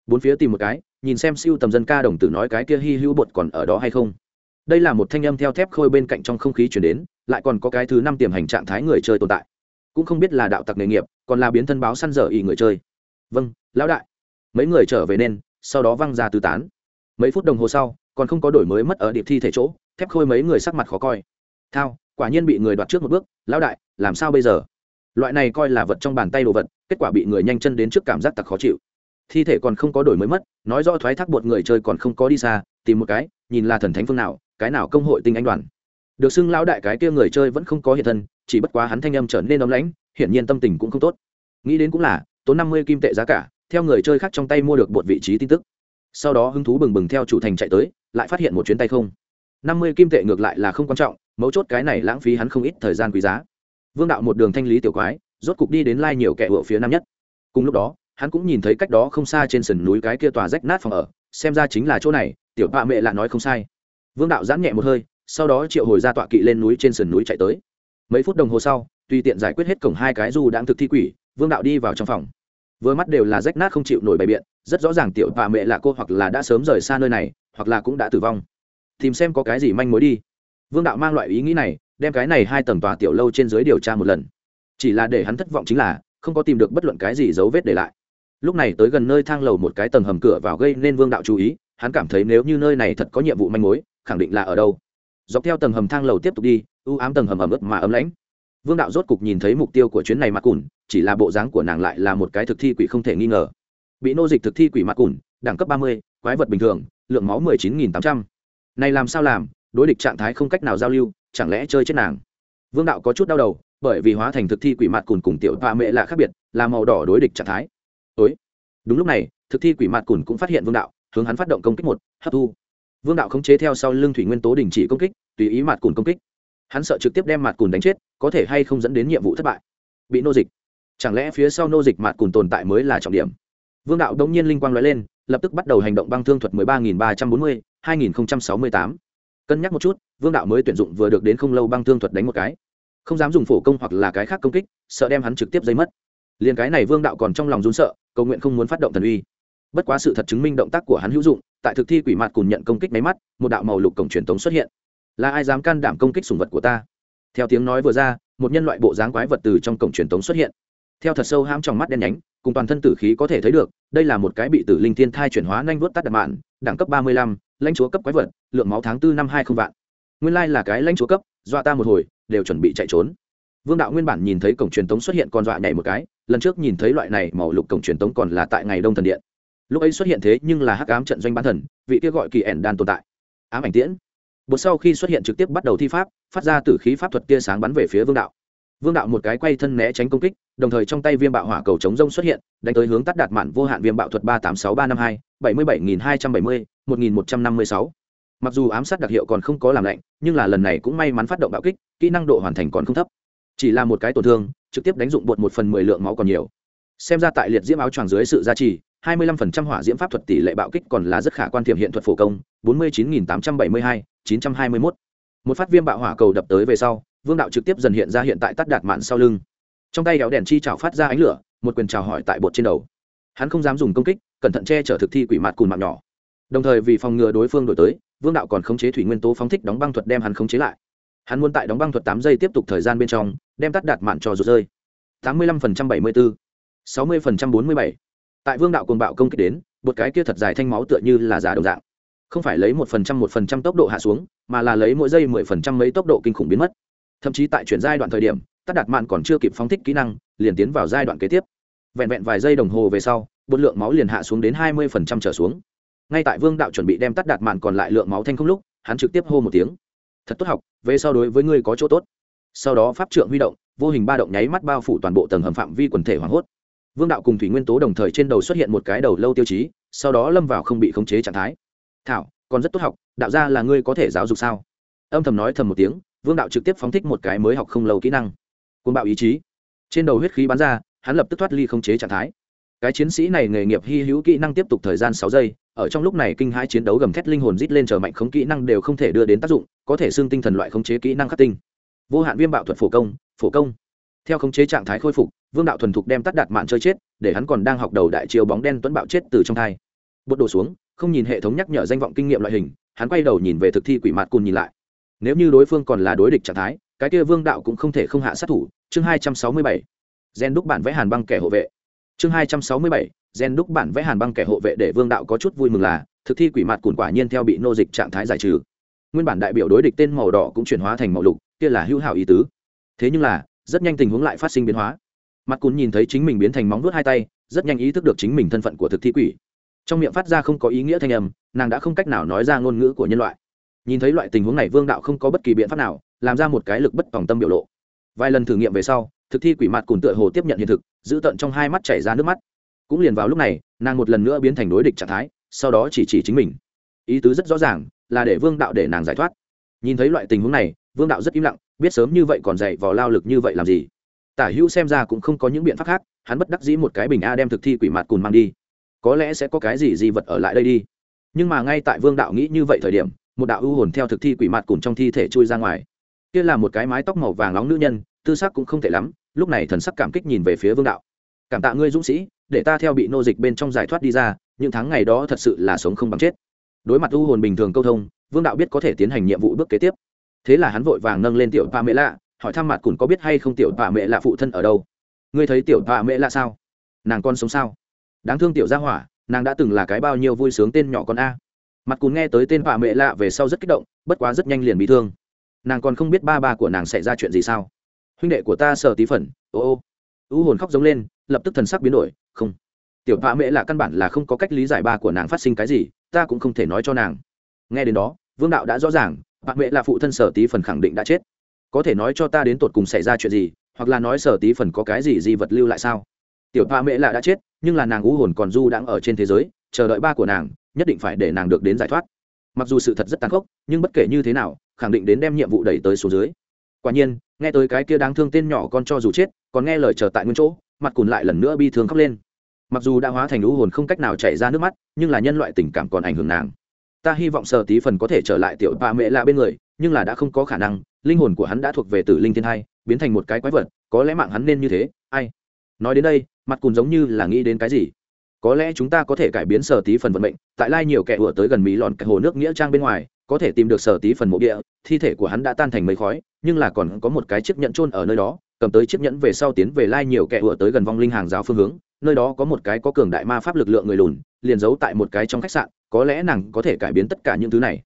Bốn phía tìm một cái, nhìn xem siêu tầm dân ca đồng tử nói cái kia hy hữu bột còn ở đó hay không? Đây là một thanh âm theo thép khôi bên cạnh trong không khí chuyển đến, lại còn có cái thứ năm tiềm hành trạng thái người chơi tồn tại. Cũng không biết là đạo tặc nghề nghiệp, còn là biến thân báo săn dở ý người chơi. Vâng lão đại. Mấy người trở về nên, sau đó văng ra tứ tán. Mấy phút đồng hồ sau, còn không có đổi mới mất ở điệp thi thể chỗ, thép khôi mấy người sắc mặt khó coi. Thao, quả nhiên bị người đoạt trước một bước, lão đại, làm sao bây giờ? Loại này coi là vật trong bàn tay đồ vật, kết quả bị người nhanh chân đến trước cảm giác tặc khó chịu. Thi thể còn không có đổi mới mất, nói rõ thoái thác bột người chơi còn không có đi xa, tìm một cái, nhìn là thần thánh phương nào cái nào công hội tinh anh đoàn. Được xưng lão đại cái kia người chơi vẫn không có hiện thân, chỉ bất quá hắn thanh âm trở nên ấm lãnh, hiển nhiên tâm tình cũng không tốt. Nghĩ đến cũng là, tốn năm mươi kim tệ giá cả, theo người chơi khác trong tay mua được một vị trí tin tức. Sau đó hứng thú bừng bừng theo chủ thành chạy tới, lại phát hiện một chuyến tay không. Năm mươi kim tệ ngược lại là không quan trọng, mấu chốt cái này lãng phí hắn không ít thời gian quý giá. Vương đạo một đường thanh lý tiểu quái, rốt cục đi đến lai nhiều kẻ ựa phía nam nhất. Cùng lúc đó, hắn cũng nhìn thấy cách đó không xa trên sườn núi cái kia tòa rách nát phòng ở, xem ra chính là chỗ này, tiểu bạ mẹ lạ nói không sai vương đạo giãn nhẹ một hơi, sau đó triệu hồi ra tọa kỵ lên núi trên sườn núi chạy tới. Mấy phút đồng hồ sau, tùy tiện giải quyết hết cổng hai cái du đang thực thi quỷ, vương đạo đi vào trong phòng. Vừa mắt đều là rách nát không chịu nổi bày biện, rất rõ ràng tiểu bà mẹ là cô hoặc là đã sớm rời xa nơi này, hoặc là cũng đã tử vong. Tìm xem có cái gì manh mối đi. Vương đạo mang loại ý nghĩ này, đem cái này hai tầng tòa tiểu lâu trên dưới điều tra một lần. Chỉ là để hắn thất vọng chính là, không có tìm được bất luận cái gì dấu vết để lại. Lúc này tới gần nơi thang lầu một cái tầng hầm cửa vào gây nên vương đạo chú ý hắn cảm thấy nếu như nơi này thật có nhiệm vụ manh mối, khẳng định là ở đâu. Dọc theo tầng hầm thang lầu tiếp tục đi ưu ám tầng hầm ẩm ướt mà ấm lãnh. Vương đạo rốt cục nhìn thấy mục tiêu của chuyến này mặc cùn, chỉ là bộ dáng của nàng lại là một cái thực thi quỷ không thể nghi ngờ. Bị nô dịch thực thi quỷ mặc cùn, đẳng cấp ba mươi, quái vật bình thường, lượng máu mười chín nghìn tám trăm. Này làm sao làm, đối địch trạng thái không cách nào giao lưu, chẳng lẽ chơi chết nàng? Vương đạo có chút đau đầu, bởi vì hóa thành thực thi quỷ mặt cùn cùng tiểu tọa mẹ là khác biệt, là màu đỏ đối địch trạng thái. Ối đúng lúc này, thực thi quỷ mặt cùn cũng phát hiện vương đạo hướng hắn phát động công kích một, hấp thu. Vương đạo khống chế theo sau lưng thủy nguyên tố đình chỉ công kích, tùy ý mặt cùn công kích. Hắn sợ trực tiếp đem mặt cùn đánh chết, có thể hay không dẫn đến nhiệm vụ thất bại. Bị nô dịch. Chẳng lẽ phía sau nô dịch mặt cùn tồn tại mới là trọng điểm? Vương đạo đông nhiên linh quang nói lên, lập tức bắt đầu hành động băng thương thuật mười ba nghìn ba trăm bốn mươi, hai nghìn sáu mươi tám. Cân nhắc một chút, vương đạo mới tuyển dụng vừa được đến không lâu băng thương thuật đánh một cái. Không dám dùng phổ công hoặc là cái khác công kích, sợ đem hắn trực tiếp dây mất. Liền cái này vương đạo còn trong lòng run sợ, cầu nguyện không muốn phát động thần uy bất quá sự thật chứng minh động tác của hắn hữu dụng, tại thực thi quỷ mặt cùng nhận công kích máy mắt, một đạo màu lục cổng truyền tống xuất hiện. Là ai dám can đảm công kích sùng vật của ta? Theo tiếng nói vừa ra, một nhân loại bộ dáng quái vật từ trong cổng truyền tống xuất hiện. Theo thật sâu hãm trong mắt đen nhánh, cùng toàn thân tử khí có thể thấy được, đây là một cái bị tử linh thiên thai chuyển hóa nhanh vuốt tắt đạn mạn, đẳng cấp ba mươi lăm, lãnh chúa cấp quái vật, lượng máu tháng tư năm hai không vạn. Nguyên lai là cái lãnh chúa cấp, dọa ta một hồi, đều chuẩn bị chạy trốn. Vương đạo nguyên bản nhìn thấy cổng truyền tống xuất hiện còn dọa nhảy một cái, lần trước nhìn thấy loại này màu lục cổng truyền tống còn là tại ngày đông thần điện lúc ấy xuất hiện thế nhưng là hắc ám trận doanh bán thần, vị kia gọi kỳ ẻn đan tồn tại. Ám ảnh tiễn. Bột sau khi xuất hiện trực tiếp bắt đầu thi pháp, phát ra tử khí pháp thuật tia sáng bắn về phía vương đạo. Vương đạo một cái quay thân né tránh công kích, đồng thời trong tay viêm bạo hỏa cầu chống rông xuất hiện, đánh tới hướng tắt đạt mạn vô hạn viêm bạo thuật ba tám sáu ba năm hai, bảy mươi bảy nghìn hai trăm bảy mươi, một nghìn một trăm năm mươi sáu. Mặc dù ám sát đặc hiệu còn không có làm lạnh, nhưng là lần này cũng may mắn phát động bạo kích, kỹ năng độ hoàn thành còn không thấp. Chỉ là một cái tổn thương, trực tiếp đánh dụng bột một phần mười lượng máu còn nhiều. Xem ra tại liệt diễm áo choàng dưới sự gia trì 25% hỏa diễm pháp thuật tỷ lệ bạo kích còn là rất khả quan thiểm hiện thuật phổ công, 49872, 921. Một phát viêm bạo hỏa cầu đập tới về sau, Vương đạo trực tiếp dần hiện ra hiện tại tắt đạt mạn sau lưng. Trong tay kéo đèn chi chảo phát ra ánh lửa, một quyền chào hỏi tại bột trên đầu. Hắn không dám dùng công kích, cẩn thận che chở thực thi quỷ mạt cùn mạng nhỏ. Đồng thời vì phòng ngừa đối phương đổi tới, Vương đạo còn khống chế thủy nguyên tố phóng thích đóng băng thuật đem hắn khống chế lại. Hắn muốn tại đóng băng thuật 8 giây tiếp tục thời gian bên trong, đem tắt đạt mạn cho rụt rơi. 85% 74, 60% 47 tại vương đạo cồn bạo công kích đến, một cái kia thật dài thanh máu tựa như là giả đồng dạng. Không phải lấy một phần trăm một phần trăm tốc độ hạ xuống, mà là lấy mỗi giây mười phần trăm mấy tốc độ kinh khủng biến mất. Thậm chí tại chuyển giai đoạn thời điểm tắt đạt mạn còn chưa kịp phóng thích kỹ năng, liền tiến vào giai đoạn kế tiếp. Vẹn vẹn vài giây đồng hồ về sau bột lượng máu liền hạ xuống đến hai mươi phần trăm trở xuống. Ngay tại vương đạo chuẩn bị đem tắt đạt mạn còn lại lượng máu thanh không lúc, hắn trực tiếp hô một tiếng. Thật tốt học, về sau đối với ngươi có chỗ tốt. Sau đó pháp trượng huy động, vô hình ba động nháy mắt bao phủ toàn bộ tầng hầm phạm vi quần thể hoảng hốt vương đạo cùng thủy nguyên tố đồng thời trên đầu xuất hiện một cái đầu lâu tiêu chí, sau đó lâm vào không bị khống chế trạng thái. Thảo, còn rất tốt học, đạo ra là ngươi có thể giáo dục sao? Âm thầm nói thầm một tiếng, vương đạo trực tiếp phóng thích một cái mới học không lâu kỹ năng. Côn bạo ý chí. Trên đầu huyết khí bắn ra, hắn lập tức thoát ly khống chế trạng thái. Cái chiến sĩ này nghề nghiệp hy hữu kỹ năng tiếp tục thời gian sáu giây, ở trong lúc này kinh hãi chiến đấu gầm thét linh hồn rít lên chờ mạnh khống kỹ năng đều không thể đưa đến tác dụng, có thể xương tinh thần loại khống chế kỹ năng khắc tinh. Vô hạn viêm bạo thuật phổ công phổ công theo khống chế trạng thái khôi phục, vương đạo thuần thục đem tắt đặt mạn chơi chết, để hắn còn đang học đầu đại chiều bóng đen tuấn bạo chết từ trong thai. Bột đổ xuống, không nhìn hệ thống nhắc nhở danh vọng kinh nghiệm loại hình, hắn quay đầu nhìn về thực thi quỷ mạt cùn nhìn lại. Nếu như đối phương còn là đối địch trạng thái, cái kia vương đạo cũng không thể không hạ sát thủ. Chương hai trăm sáu mươi bảy. Gen đúc bản vẽ hàn băng kẻ hộ vệ. Chương hai trăm sáu mươi bảy. Gen đúc bản vẽ hàn băng kẻ hộ vệ để vương đạo có chút vui mừng là, thực thi quỷ mạt cùn quả nhiên theo bị nô dịch trạng thái giải trừ. Nguyên bản đại biểu đối địch tên màu đỏ cũng chuyển hóa thành màu lục, kia là hữu hảo ý tứ. Thế nhưng là rất nhanh tình huống lại phát sinh biến hóa. Mặt cún nhìn thấy chính mình biến thành móng vuốt hai tay, rất nhanh ý thức được chính mình thân phận của thực thi quỷ. Trong miệng phát ra không có ý nghĩa thanh âm, nàng đã không cách nào nói ra ngôn ngữ của nhân loại. Nhìn thấy loại tình huống này, vương đạo không có bất kỳ biện pháp nào, làm ra một cái lực bất tòng tâm biểu lộ. Vài lần thử nghiệm về sau, thực thi quỷ mặt cùn tựa hồ tiếp nhận hiện thực, giữ tận trong hai mắt chảy ra nước mắt. Cũng liền vào lúc này, nàng một lần nữa biến thành đối địch trạng thái, sau đó chỉ chỉ chính mình. Ý tứ rất rõ ràng, là để vương đạo để nàng giải thoát. Nhìn thấy loại tình huống này vương đạo rất im lặng, biết sớm như vậy còn dạy vào lao lực như vậy làm gì. Tả hữu xem ra cũng không có những biện pháp khác, hắn bất đắc dĩ một cái bình a đem thực thi quỷ mặt cùn mang đi. Có lẽ sẽ có cái gì di vật ở lại đây đi. Nhưng mà ngay tại vương đạo nghĩ như vậy thời điểm, một đạo ưu hồn theo thực thi quỷ mặt cùn trong thi thể chui ra ngoài. Kia là một cái mái tóc màu vàng nóng nữ nhân, tư sắc cũng không thể lắm, lúc này thần sắc cảm kích nhìn về phía vương đạo. Cảm tạ ngươi, dũng sĩ, để ta theo bị nô dịch bên trong giải thoát đi ra, những tháng ngày đó thật sự là sống không bằng chết. Đối mặt u hồn bình thường câu thông, vương đạo biết có thể tiến hành nhiệm vụ bước kế tiếp thế là hắn vội vàng nâng lên tiểu pa mẹ lạ, hỏi thăm mặt cùn có biết hay không tiểu pa mẹ lạ phụ thân ở đâu. Ngươi thấy tiểu tọa mễ lạ sao? Nàng con sống sao? Đáng thương tiểu gia hỏa, nàng đã từng là cái bao nhiêu vui sướng tên nhỏ con a. Mặt cùn nghe tới tên bà mẹ lạ về sau rất kích động, bất quá rất nhanh liền bị thương. Nàng còn không biết ba ba của nàng sẽ ra chuyện gì sao. Huynh đệ của ta sợ tí phần, ô ô. U hồn khóc giống lên, lập tức thần sắc biến đổi, không. Tiểu bà mẹ lạ căn bản là không có cách lý giải ba của nàng phát sinh cái gì, ta cũng không thể nói cho nàng. Nghe đến đó, vương đạo đã rõ ràng bạn mẹ là phụ thân sở tí phần khẳng định đã chết. Có thể nói cho ta đến tột cùng xảy ra chuyện gì, hoặc là nói sở tí phần có cái gì di vật lưu lại sao? Tiểu ba mẹ là đã chết, nhưng là nàng u hồn còn du đang ở trên thế giới, chờ đợi ba của nàng, nhất định phải để nàng được đến giải thoát. Mặc dù sự thật rất tàn khốc, nhưng bất kể như thế nào, khẳng định đến đem nhiệm vụ đẩy tới số dưới. Quả nhiên, nghe tới cái kia đáng thương tên nhỏ con cho dù chết, còn nghe lời chờ tại nguyên chỗ, mặt cùn lại lần nữa bi thương khóc lên. Mặc dù đã hóa thành u hồn không cách nào chảy ra nước mắt, nhưng là nhân loại tình cảm còn ảnh hưởng nàng ta hy vọng sở tí phần có thể trở lại tiểu bà mẹ lạ bên người, nhưng là đã không có khả năng, linh hồn của hắn đã thuộc về tử linh thiên hai, biến thành một cái quái vật, có lẽ mạng hắn nên như thế, ai? Nói đến đây, mặt cùn giống như là nghĩ đến cái gì? Có lẽ chúng ta có thể cải biến sở tí phần vận mệnh, tại lai nhiều kẻ ủa tới gần mỹ lòn cái hồ nước nghĩa trang bên ngoài, có thể tìm được sở tí phần mộ địa, thi thể của hắn đã tan thành mấy khói, nhưng là còn có một cái chiếc nhẫn trôn ở nơi đó, cầm tới chiếc nhẫn về sau tiến về lai nhiều kẻ ủa tới gần vong linh hàng giáo phương hướng, nơi đó có một cái có cường đại ma pháp lực lượng người lùn, liền giấu tại một cái trong khách sạn có lẽ nàng có thể cải biến tất cả những thứ này.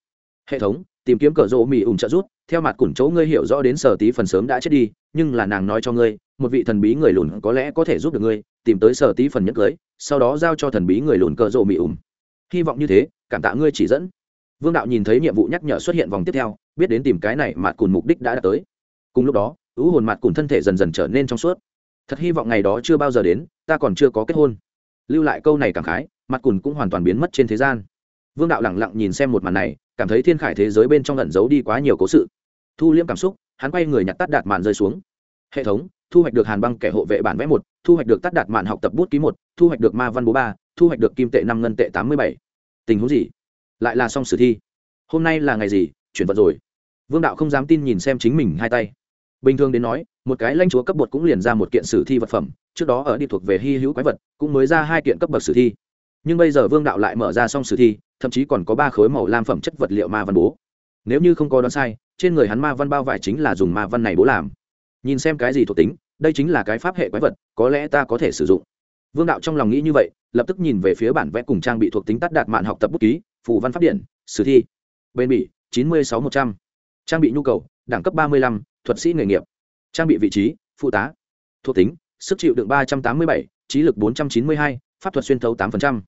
Hệ thống, tìm kiếm cờ rỗ mỹ ủng trợ rút theo mặt củn chỗ ngươi hiểu rõ đến sở tí phần sớm đã chết đi, nhưng là nàng nói cho ngươi, một vị thần bí người lùn có lẽ có thể giúp được ngươi, tìm tới sở tí phần nhất cưới, sau đó giao cho thần bí người lùn cờ rỗ mỹ ủng hy vọng như thế, cảm tạ ngươi chỉ dẫn. Vương đạo nhìn thấy nhiệm vụ nhắc nhở xuất hiện vòng tiếp theo, biết đến tìm cái này mặt cùn mục đích đã đạt tới. Cùng lúc đó, ứ hồn mặt cùn thân thể dần dần trở nên trong suốt. Thật hy vọng ngày đó chưa bao giờ đến, ta còn chưa có kết hôn. Lưu lại câu này cảm khái, mặt cùn cũng hoàn toàn biến mất trên thế gian vương đạo lẳng lặng nhìn xem một màn này, cảm thấy thiên khải thế giới bên trong lẩn giấu đi quá nhiều cố sự. Thu liễm cảm xúc, hắn quay người nhặt tắt đạt màn rơi xuống. Hệ thống, thu hoạch được hàn băng kẻ hộ vệ bản vẽ một, thu hoạch được tắt đạt màn học tập bút ký một, thu hoạch được ma văn bố ba, thu hoạch được kim tệ năm ngân tệ tám mươi bảy. Tình huống gì? Lại là xong sử thi. Hôm nay là ngày gì? Chuyển vật rồi. Vương đạo không dám tin nhìn xem chính mình hai tay. Bình thường đến nói, một cái lãnh chúa cấp bột cũng liền ra một kiện sử thi vật phẩm, trước đó ở đi thuộc về hy hữu quái vật, cũng mới ra hai kiện cấp bậc sử thi nhưng bây giờ vương đạo lại mở ra xong sử thi, thậm chí còn có ba khối màu lam phẩm chất vật liệu ma văn bố. Nếu như không có đoán sai, trên người hắn ma văn bao vải chính là dùng ma văn này bố làm. Nhìn xem cái gì thuộc tính, đây chính là cái pháp hệ quái vật, có lẽ ta có thể sử dụng. Vương đạo trong lòng nghĩ như vậy, lập tức nhìn về phía bản vẽ cùng trang bị thuộc tính tắt đạt mạn học tập bút ký, phù văn pháp điện sử thi. Bên bỉ, chín mươi sáu một trăm. Trang bị nhu cầu, đẳng cấp ba mươi lăm, thuật sĩ nghề nghiệp. Trang bị vị trí, phụ tá. Thuộc tính, sức chịu đựng ba trăm tám mươi bảy, trí lực bốn trăm chín mươi hai pháp thuật xuyên thấu 8%,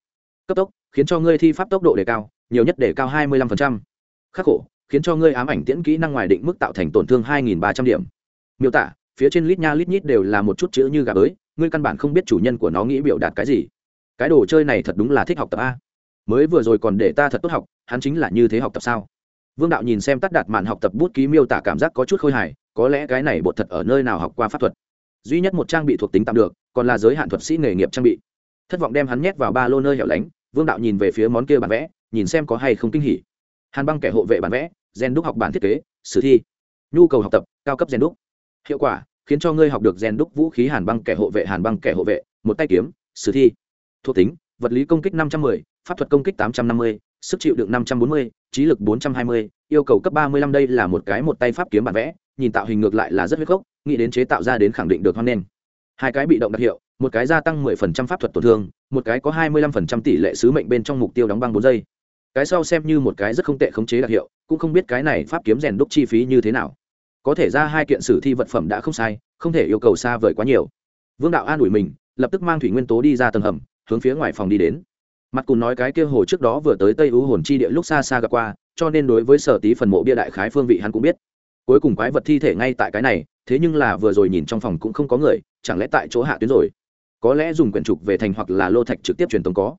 cấp tốc khiến cho ngươi thi pháp tốc độ đề cao nhiều nhất đề cao 25%. khắc khổ khiến cho ngươi ám ảnh tiễn kỹ năng ngoài định mức tạo thành tổn thương hai nghìn ba trăm điểm. Miêu tả phía trên lít nha lít nhít đều là một chút chữ như gà bới ngươi căn bản không biết chủ nhân của nó nghĩ biểu đạt cái gì. Cái đồ chơi này thật đúng là thích học tập a. Mới vừa rồi còn để ta thật tốt học hắn chính là như thế học tập sao? Vương đạo nhìn xem tắt đạt màn học tập bút ký miêu tả cảm giác có chút khôi hài có lẽ cái này bộ thật ở nơi nào học qua pháp thuật. Duy nhất một trang bị thuộc tính tạm được còn là giới hạn thuật sĩ nghề nghiệp trang bị thất vọng đem hắn nhét vào ba lô nơi hẻo lánh vương đạo nhìn về phía món kia bản vẽ nhìn xem có hay không kinh hỉ. Hàn băng kẻ hộ vệ bản vẽ gen đúc học bản thiết kế sử thi. Nhu cầu học tập cao cấp gen đúc. Hiệu quả khiến cho ngươi học được gen đúc vũ khí hàn băng kẻ hộ vệ hàn băng kẻ hộ vệ một tay kiếm sử thi. Thuộc tính vật lý công kích năm trăm 510, pháp thuật công kích tám trăm năm mươi sức chịu đựng năm trăm bốn mươi trí lực bốn trăm hai mươi yêu cầu cấp ba mươi lăm đây là một cái một tay pháp kiếm bản vẽ nhìn tạo hình ngược lại là rất huyết gốc nghĩ đến chế tạo ra đến khẳng định được hoan nghênh hai cái bị động đặc hiệu, một cái gia tăng 10% pháp thuật tổn thương, một cái có 25% tỷ lệ sứ mệnh bên trong mục tiêu đóng băng bốn giây. Cái sau xem như một cái rất không tệ khống chế đặc hiệu, cũng không biết cái này pháp kiếm rèn đúc chi phí như thế nào. Có thể ra hai kiện sử thi vật phẩm đã không sai, không thể yêu cầu xa vời quá nhiều. Vương đạo an ủi mình, lập tức mang thủy nguyên tố đi ra tầng hầm, hướng phía ngoài phòng đi đến. Mặt cùn nói cái kia hồ trước đó vừa tới tây ưu hồn chi địa lúc xa xa gặp qua, cho nên đối với sở tí phần mộ bia đại khái phương vị hắn cũng biết. Cuối cùng quái vật thi thể ngay tại cái này thế nhưng là vừa rồi nhìn trong phòng cũng không có người, chẳng lẽ tại chỗ hạ tuyến rồi? Có lẽ dùng quyển trục về thành hoặc là lô thạch trực tiếp truyền tống có.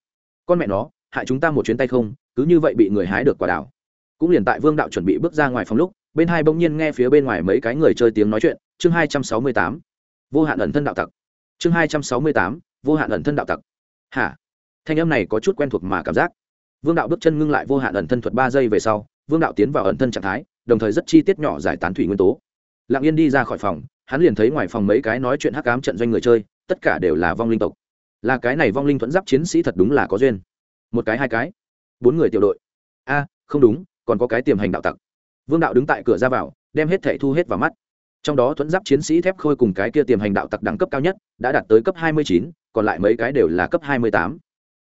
Con mẹ nó, hại chúng ta một chuyến tay không, cứ như vậy bị người hái được quả đảo. Cũng liền tại vương đạo chuẩn bị bước ra ngoài phòng lúc, bên hai bỗng nhiên nghe phía bên ngoài mấy cái người chơi tiếng nói chuyện, chương hai trăm sáu mươi tám, vô hạn ẩn thân đạo tặc. Chương hai trăm sáu mươi tám, vô hạn ẩn thân đạo tặc. Hả? Thanh âm này có chút quen thuộc mà cảm giác. Vương đạo bước chân ngưng lại vô hạn ẩn thân thuật ba giây về sau, vương đạo tiến vào ẩn thân trạng thái, đồng thời rất chi tiết nhỏ giải tán thủy nguyên tố lặng yên đi ra khỏi phòng hắn liền thấy ngoài phòng mấy cái nói chuyện hắc cám trận doanh người chơi tất cả đều là vong linh tộc. Là cái này vong linh thuẫn giáp chiến sĩ thật đúng là có duyên. Một cái hai cái. Bốn người tiểu đội. A không đúng còn có cái tiềm hành đạo tặc. Vương đạo đứng tại cửa ra vào đem hết thẻ thu hết vào mắt. Trong đó thuẫn giáp chiến sĩ thép khôi cùng cái kia tiềm hành đạo tặc đẳng cấp cao nhất đã đạt tới cấp 29, còn lại mấy cái đều là cấp 28.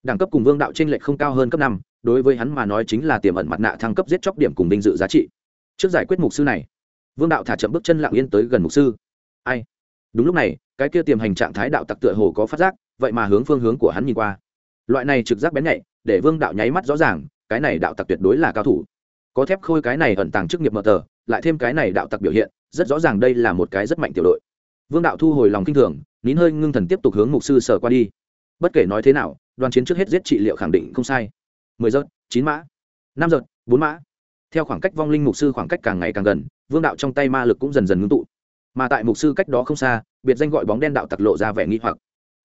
đẳng cấp cùng vương đạo trên lệch không cao hơn cấp năm đối với hắn mà nói chính là tiềm ẩn mặt nạ thăng cấp giết chóc điểm cùng vinh dự giá trị. Trước giải quyết mục sư này vương đạo thả chậm bước chân lặng yên tới gần mục sư. Ai? Đúng lúc này, cái kia tiềm hành trạng thái đạo tặc tựa hồ có phát giác, vậy mà hướng phương hướng của hắn nhìn qua. Loại này trực giác bén nhạy, để vương đạo nháy mắt rõ ràng, cái này đạo tặc tuyệt đối là cao thủ. Có thép khôi cái này ẩn tàng chức nghiệp mở tờ, lại thêm cái này đạo tặc biểu hiện, rất rõ ràng đây là một cái rất mạnh tiểu đội. Vương đạo thu hồi lòng kinh thường, nín hơi ngưng thần tiếp tục hướng mục sư sở qua đi. Bất kể nói thế nào, đoàn chiến trước hết giết trị liệu khẳng định không sai. Mười giật, chín mã, năm giật, bốn mã. Theo khoảng cách vong linh mục sư khoảng cách càng ngày càng gần vương đạo trong tay ma lực cũng dần dần ngưng tụ. Mà tại mục sư cách đó không xa, biệt danh gọi bóng đen đạo tặc lộ ra vẻ nghi hoặc.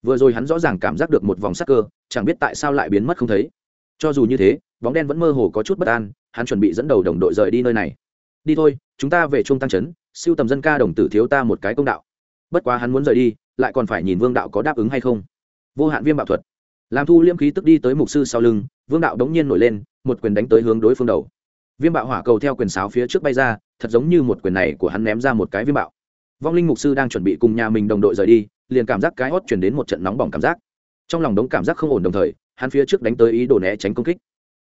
Vừa rồi hắn rõ ràng cảm giác được một vòng sắc cơ, chẳng biết tại sao lại biến mất không thấy. Cho dù như thế, bóng đen vẫn mơ hồ có chút bất an, hắn chuẩn bị dẫn đầu đồng đội rời đi nơi này. Đi thôi, chúng ta về trung tăng trấn siêu tầm dân ca đồng tử thiếu ta một cái công đạo. Bất quá hắn muốn rời đi, lại còn phải nhìn vương đạo có đáp ứng hay không. Vô hạn viêm bạo thuật. Làm thu liêm khí tức đi tới mục sư sau lưng, vương đạo đống nhiên nổi lên, một quyền đánh tới hướng đối phương đầu viêm bạo hỏa cầu theo quyền sáo phía trước bay ra, thật giống như một quyền này của hắn ném ra một cái viêm bạo. Vong linh mục sư đang chuẩn bị cùng nhà mình đồng đội rời đi, liền cảm giác cái hót chuyển đến một trận nóng bỏng cảm giác. Trong lòng đống cảm giác không ổn đồng thời, hắn phía trước đánh tới ý đồ né tránh công kích.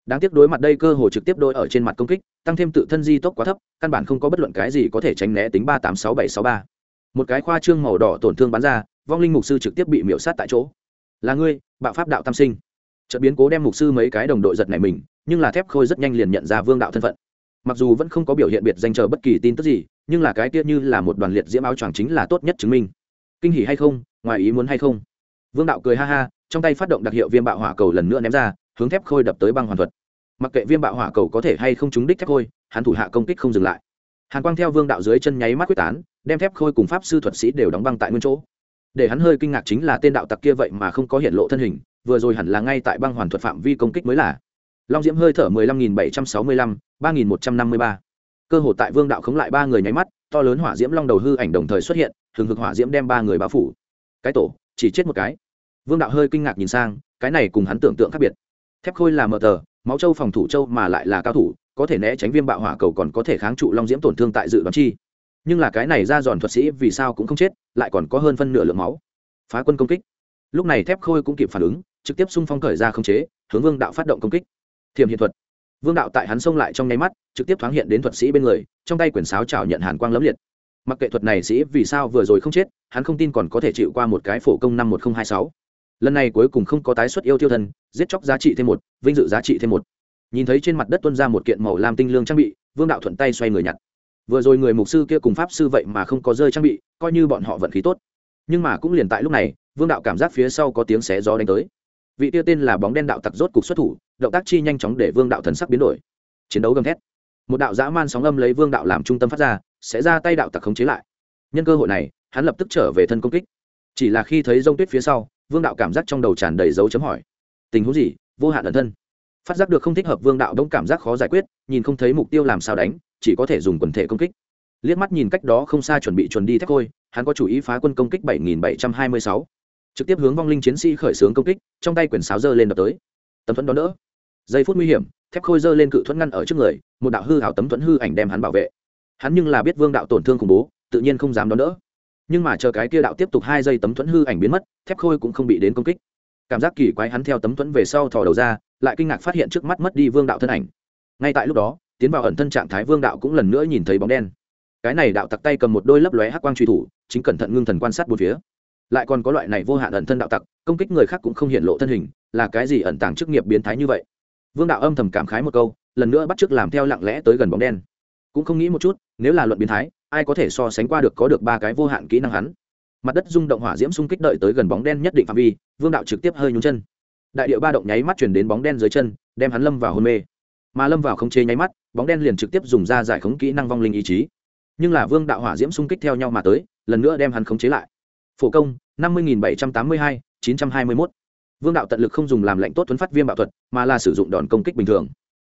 Đáng tiếc đối mặt đây cơ hồ trực tiếp đôi ở trên mặt công kích, tăng thêm tự thân di tốc quá thấp, căn bản không có bất luận cái gì có thể tránh né tính ba tám sáu bảy sáu ba. Một cái khoa trương màu đỏ tổn thương bắn ra, vong linh mục sư trực tiếp bị miễu sát tại chỗ. Là ngươi, bạo pháp đạo tam sinh. Chợt biến cố đem mục sư mấy cái đồng đội giật này mình nhưng là thép khôi rất nhanh liền nhận ra vương đạo thân phận. Mặc dù vẫn không có biểu hiện biệt danh chờ bất kỳ tin tức gì, nhưng là cái tiết như là một đoàn liệt diễm áo choàng chính là tốt nhất chứng minh. Kinh hỉ hay không, ngoài ý muốn hay không? Vương đạo cười ha ha, trong tay phát động đặc hiệu viêm bạo hỏa cầu lần nữa ném ra, hướng thép khôi đập tới băng hoàn thuật. Mặc kệ viêm bạo hỏa cầu có thể hay không trúng đích thép khôi, hắn thủ hạ công kích không dừng lại. Hàn quang theo vương đạo dưới chân nháy mắt quyết tán, đem thép khôi cùng pháp sư thuật sĩ đều đóng băng tại nguyên chỗ. Để hắn hơi kinh ngạc chính là tên đạo tặc kia vậy mà không có hiện lộ thân hình, vừa rồi hẳn là ngay tại băng hoàn thuật phạm vi công kích mới là long diễm hơi thở mười lăm nghìn bảy trăm sáu mươi lăm, ba nghìn một trăm năm mươi ba. Cơ hội tại vương đạo khống lại ba người nháy mắt, to lớn hỏa diễm long đầu hư ảnh đồng thời xuất hiện, hừng hực hỏa diễm đem ba người bao phủ. Cái tổ, chỉ chết một cái. Vương đạo hơi kinh ngạc nhìn sang, cái này cùng hắn tưởng tượng khác biệt. Thép khôi là mờ tờ, máu châu phòng thủ châu mà lại là cao thủ, có thể né tránh viêm bạo hỏa cầu còn có thể kháng trụ long diễm tổn thương tại dự đoán chi. Nhưng là cái này ra giòn thuật sĩ vì sao cũng không chết, lại còn có hơn phân nửa lượng máu. Phá quân công kích. Lúc này thép khôi cũng kịp phản ứng, trực tiếp xung phong khởi ra không chế, hướng vương đạo phát động công kích thiềm hiện thuật. Vương đạo tại hắn xông lại trong nháy mắt, trực tiếp thoáng hiện đến thuật sĩ bên người, trong tay quyển sáo trào nhận hàn quang lấm liệt. Mặc kệ thuật này sĩ vì sao vừa rồi không chết, hắn không tin còn có thể chịu qua một cái phổ công năm một nghìn hai sáu. Lần này cuối cùng không có tái xuất yêu tiêu thân, giết chóc giá trị thêm một, vinh dự giá trị thêm một. Nhìn thấy trên mặt đất tuân ra một kiện màu lam tinh lương trang bị, vương đạo thuận tay xoay người nhặt. Vừa rồi người mục sư kia cùng pháp sư vậy mà không có rơi trang bị, coi như bọn họ vận khí tốt. Nhưng mà cũng liền tại lúc này, vương đạo cảm giác phía sau có tiếng xé gió đánh tới. Vị tiêu tên là bóng đen đạo tặc rốt cục xuất thủ động tác chi nhanh chóng để vương đạo thần sắc biến đổi. Chiến đấu gầm thét. Một đạo dã man sóng âm lấy vương đạo làm trung tâm phát ra, sẽ ra tay đạo tặc khống chế lại. Nhân cơ hội này, hắn lập tức trở về thân công kích. Chỉ là khi thấy rông tuyết phía sau, vương đạo cảm giác trong đầu tràn đầy dấu chấm hỏi. Tình huống gì? Vô hạn ẩn thân. Phát giác được không thích hợp vương đạo đông cảm giác khó giải quyết, nhìn không thấy mục tiêu làm sao đánh, chỉ có thể dùng quần thể công kích. Liếc mắt nhìn cách đó không xa chuẩn bị chuẩn đi thép khôi hắn có chủ ý phá quân công kích 7726. trực tiếp hướng vong linh chiến sĩ khởi xướng công kích, trong tay quyển sáo dơ lên đập tới. Tấm thuẫn đó đỡ giây phút nguy hiểm, thép khôi dơ lên cự thuẫn ngăn ở trước người, một đạo hư hảo tấm thuẫn hư ảnh đem hắn bảo vệ. Hắn nhưng là biết vương đạo tổn thương khủng bố, tự nhiên không dám đón đỡ. Nhưng mà chờ cái kia đạo tiếp tục hai giây tấm thuẫn hư ảnh biến mất, thép khôi cũng không bị đến công kích. Cảm giác kỳ quái hắn theo tấm thuẫn về sau thò đầu ra, lại kinh ngạc phát hiện trước mắt mất đi vương đạo thân ảnh. Ngay tại lúc đó, tiến vào ẩn thân trạng thái vương đạo cũng lần nữa nhìn thấy bóng đen. Cái này đạo tặc tay cầm một đôi lấp lóe hắc quang truy thủ, chính cẩn thận ngưng thần quan sát bốn phía. Lại còn có loại này vô hạn ẩn thân đạo tặc, công kích người khác cũng không hiện lộ thân hình, là cái gì ẩn tàng chức nghiệp biến thái như vậy? Vương đạo âm thầm cảm khái một câu, lần nữa bắt t làm theo lặng lẽ tới gần bóng đen. Cũng không nghĩ một chút, nếu là luận biến thái, ai có thể so sánh qua được có được ba cái vô hạn kỹ năng hắn. Mặt đất rung động hỏa diễm xung kích đợi tới gần bóng đen nhất định phạm vi, vương đạo trực tiếp hơi nhún chân. Đại điệu ba động nháy mắt chuyển đến bóng đen dưới chân, đem hắn lâm vào hôn mê. Mà lâm vào không chế nháy mắt, bóng đen liền trực tiếp dùng ra giải khống kỹ năng vong linh ý chí. Nhưng là vương đạo hỏa diễm xung kích theo nhau mà tới, lần nữa đem hắn khống chế lại. Phổ công, năm mươi bảy trăm tám mươi hai, chín trăm hai mươi mốt vương đạo tận lực không dùng làm lệnh tốt thuấn phát viêm bạo thuật, mà là sử dụng đòn công kích bình thường.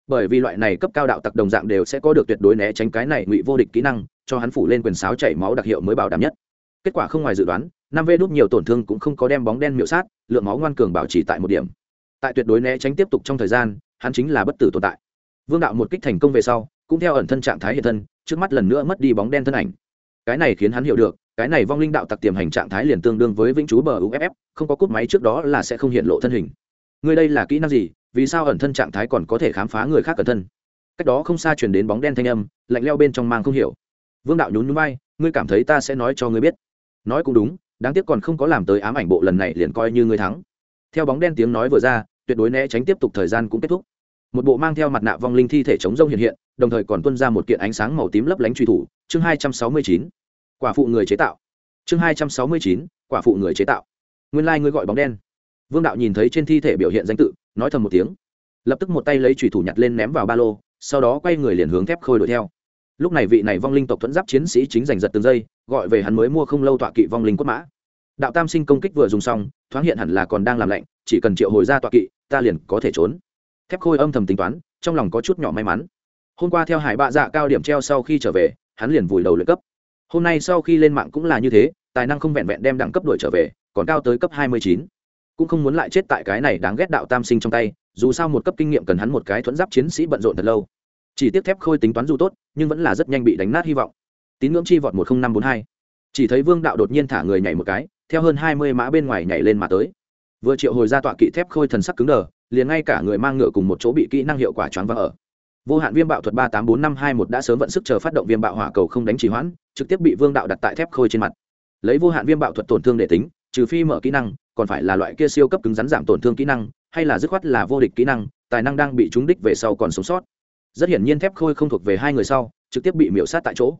Bởi vì loại này cấp cao đạo tặc đồng dạng đều sẽ có được tuyệt đối né tránh cái này ngụy vô địch kỹ năng, cho hắn phủ lên quyền sáo chảy máu đặc hiệu mới bảo đảm nhất. Kết quả không ngoài dự đoán năm vê đốt nhiều tổn thương cũng không có đem bóng đen miệu sát, lượng máu ngoan cường bảo trì tại một điểm. Tại tuyệt đối né tránh tiếp tục trong thời gian, hắn chính là bất tử tồn tại. Vương đạo một kích thành công về sau, cũng theo ẩn thân trạng thái hiện thân, trước mắt lần nữa mất đi bóng đen thân ảnh. Cái này khiến hắn hiểu được cái này vong linh đạo tặc tiềm hành trạng thái liền tương đương với vĩnh chú bờ uff không có cúp máy trước đó là sẽ không hiện lộ thân hình. Ngươi đây là kỹ năng gì? Vì sao ẩn thân trạng thái còn có thể khám phá người khác cẩn thân? Cách đó không xa chuyển đến bóng đen thanh âm, lạnh leo bên trong mang không hiểu. Vương đạo nhún nhún vai, ngươi cảm thấy ta sẽ nói cho ngươi biết. Nói cũng đúng, đáng tiếc còn không có làm tới ám ảnh bộ lần này liền coi như ngươi thắng. Theo bóng đen tiếng nói vừa ra, tuyệt đối né tránh tiếp tục thời gian cũng kết thúc. Một bộ mang theo mặt nạ vong linh thi thể chống rông hiện hiện, đồng thời còn tuân ra một kiện ánh sáng màu tím lấp lánh truy thủ, chương hai trăm sáu mươi chín quả phụ người chế tạo. Chương hai trăm sáu mươi chín, quả phụ người chế tạo. Nguyên lai、like、ngươi gọi bóng đen. Vương đạo nhìn thấy trên thi thể biểu hiện danh tự, nói thầm một tiếng. Lập tức một tay lấy trùy thủ nhặt lên ném vào ba lô, sau đó quay người liền hướng thép khôi đuổi theo. Lúc này vị này vong linh tộc thuẫn giáp chiến sĩ chính giành giật từng giây, gọi về hắn mới mua không lâu tọa kỵ vong linh quất mã. Đạo tam sinh công kích vừa dùng xong, thoáng hiện hẳn là còn đang làm lạnh, chỉ cần triệu hồi ra tọa kỵ, ta liền có thể trốn. Thép khôi âm thầm tính toán, trong lòng có chút nhỏ may mắn. Hôm qua theo hải bạ dạ cao điểm treo sau khi trở về, hắn liền vùi đầu lợi cấp hôm nay sau khi lên mạng cũng là như thế, tài năng không vẹn vẹn đem đẳng cấp đổi trở về, còn cao tới cấp hai mươi chín. Cũng không muốn lại chết tại cái này đáng ghét đạo tam sinh trong tay, dù sao một cấp kinh nghiệm cần hắn một cái thuẫn giáp chiến sĩ bận rộn thật lâu. Chỉ tiếp thép khôi tính toán dù tốt, nhưng vẫn là rất nhanh bị đánh nát hy vọng. Tín ngưỡng chi vọt một nghìn năm bốn hai. Chỉ thấy vương đạo đột nhiên thả người nhảy một cái, theo hơn hai mươi mã bên ngoài nhảy lên mà tới. Vừa triệu hồi ra tọa kỵ thép khôi thần sắc cứng đờ, liền ngay cả người mang ngựa cùng một chỗ bị kỹ năng hiệu quả choáng vỡ ở. Vô hạn viêm bạo thuật ba tám bốn năm hai một đã sớm vận sức chờ phát động viêm bạo hỏa cầu không đánh trì hoãn trực tiếp bị vương đạo đặt tại thép khôi trên mặt. Lấy vô hạn viêm bạo thuật tổn thương để tính, trừ phi mở kỹ năng, còn phải là loại kia siêu cấp cứng rắn giảm tổn thương kỹ năng, hay là dứt khoát là vô địch kỹ năng, tài năng đang bị trúng đích về sau còn sống sót. Rất hiển nhiên thép khôi không thuộc về hai người sau, trực tiếp bị miễu sát tại chỗ.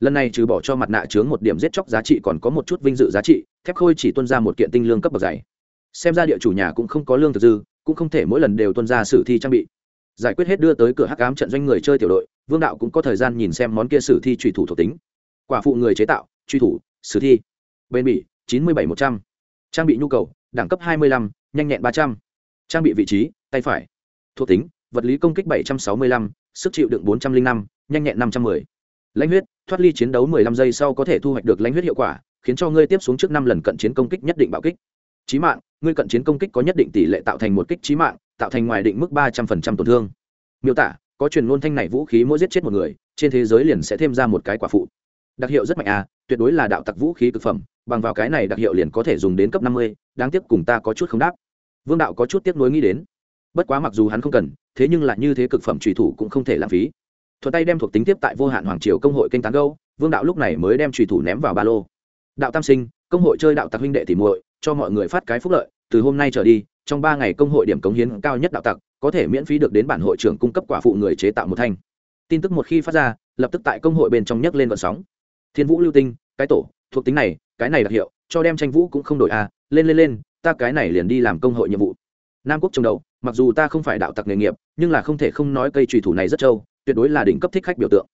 Lần này trừ bỏ cho mặt nạ chướng một điểm giết chóc giá trị còn có một chút vinh dự giá trị, thép khôi chỉ tuân ra một kiện tinh lương cấp bậc dày. Xem ra địa chủ nhà cũng không có lương thực dư, cũng không thể mỗi lần đều tuân ra sử thi trang bị. Giải quyết hết đưa tới cửa hắc ám trận doanh người chơi tiểu đội, vương đạo cũng có thời gian nhìn xem món kia sử thi trùy thủ thuộc tính quả phụ người chế tạo, truy thủ, sử thi. Bên bỉ, chín mươi bảy một trăm. Trang bị nhu cầu, đẳng cấp hai mươi lăm, nhanh nhẹn ba trăm. Trang bị vị trí, tay phải. Thuộc tính, vật lý công kích bảy trăm sáu mươi lăm, sức chịu đựng bốn trăm linh năm, nhanh nhẹn năm trăm mười. Lãnh huyết, thoát ly chiến đấu mười lăm giây sau có thể thu hoạch được lãnh huyết hiệu quả, khiến cho ngươi tiếp xuống trước năm lần cận chiến công kích nhất định bạo kích. Trí mạng, ngươi cận chiến công kích có nhất định tỷ lệ tạo thành một kích trí mạng, tạo thành ngoài định mức ba trăm phần trăm tổn thương. Miêu tả, có truyền ngôn thanh này vũ khí mỗi giết chết một người, trên thế giới liền sẽ thêm ra một cái quả phụ đặc hiệu rất mạnh à tuyệt đối là đạo tặc vũ khí cực phẩm, bằng vào cái này đặc hiệu liền có thể dùng đến cấp năm mươi, đáng tiếc cùng ta có chút không đáp. Vương đạo có chút tiếc nuối nghĩ đến. Bất quá mặc dù hắn không cần, thế nhưng lại như thế cực phẩm trùy thủ cũng không thể lãng phí. Thuận tay đem thuộc tính tiếp tại vô hạn hoàng triều công hội kênh tán gâu, vương đạo lúc này mới đem trùy thủ ném vào ba lô. Đạo tam sinh, công hội chơi đạo tặc huynh đệ thì muội, cho mọi người phát cái phúc lợi, từ hôm nay trở đi, trong ba ngày công hội điểm cống hiến cao nhất đạo tặc, có thể miễn phí được đến bản hội trưởng cung cấp quả phụ người chế tạo một thanh. Tin tức một khi phát ra, lập tức tại công hội bên trong nhấc lên vận sóng thiên vũ lưu tinh cái tổ thuộc tính này cái này đặc hiệu cho đem tranh vũ cũng không đổi a à, lên lên lên ta cái này liền đi làm công hội nhiệm vụ. Nam quốc trồng đầu mặc dù ta không phải đạo tặc nghề nghiệp nhưng là không thể không nói cây trùy thủ này rất trâu tuyệt đối là đỉnh cấp thích khách biểu tượng.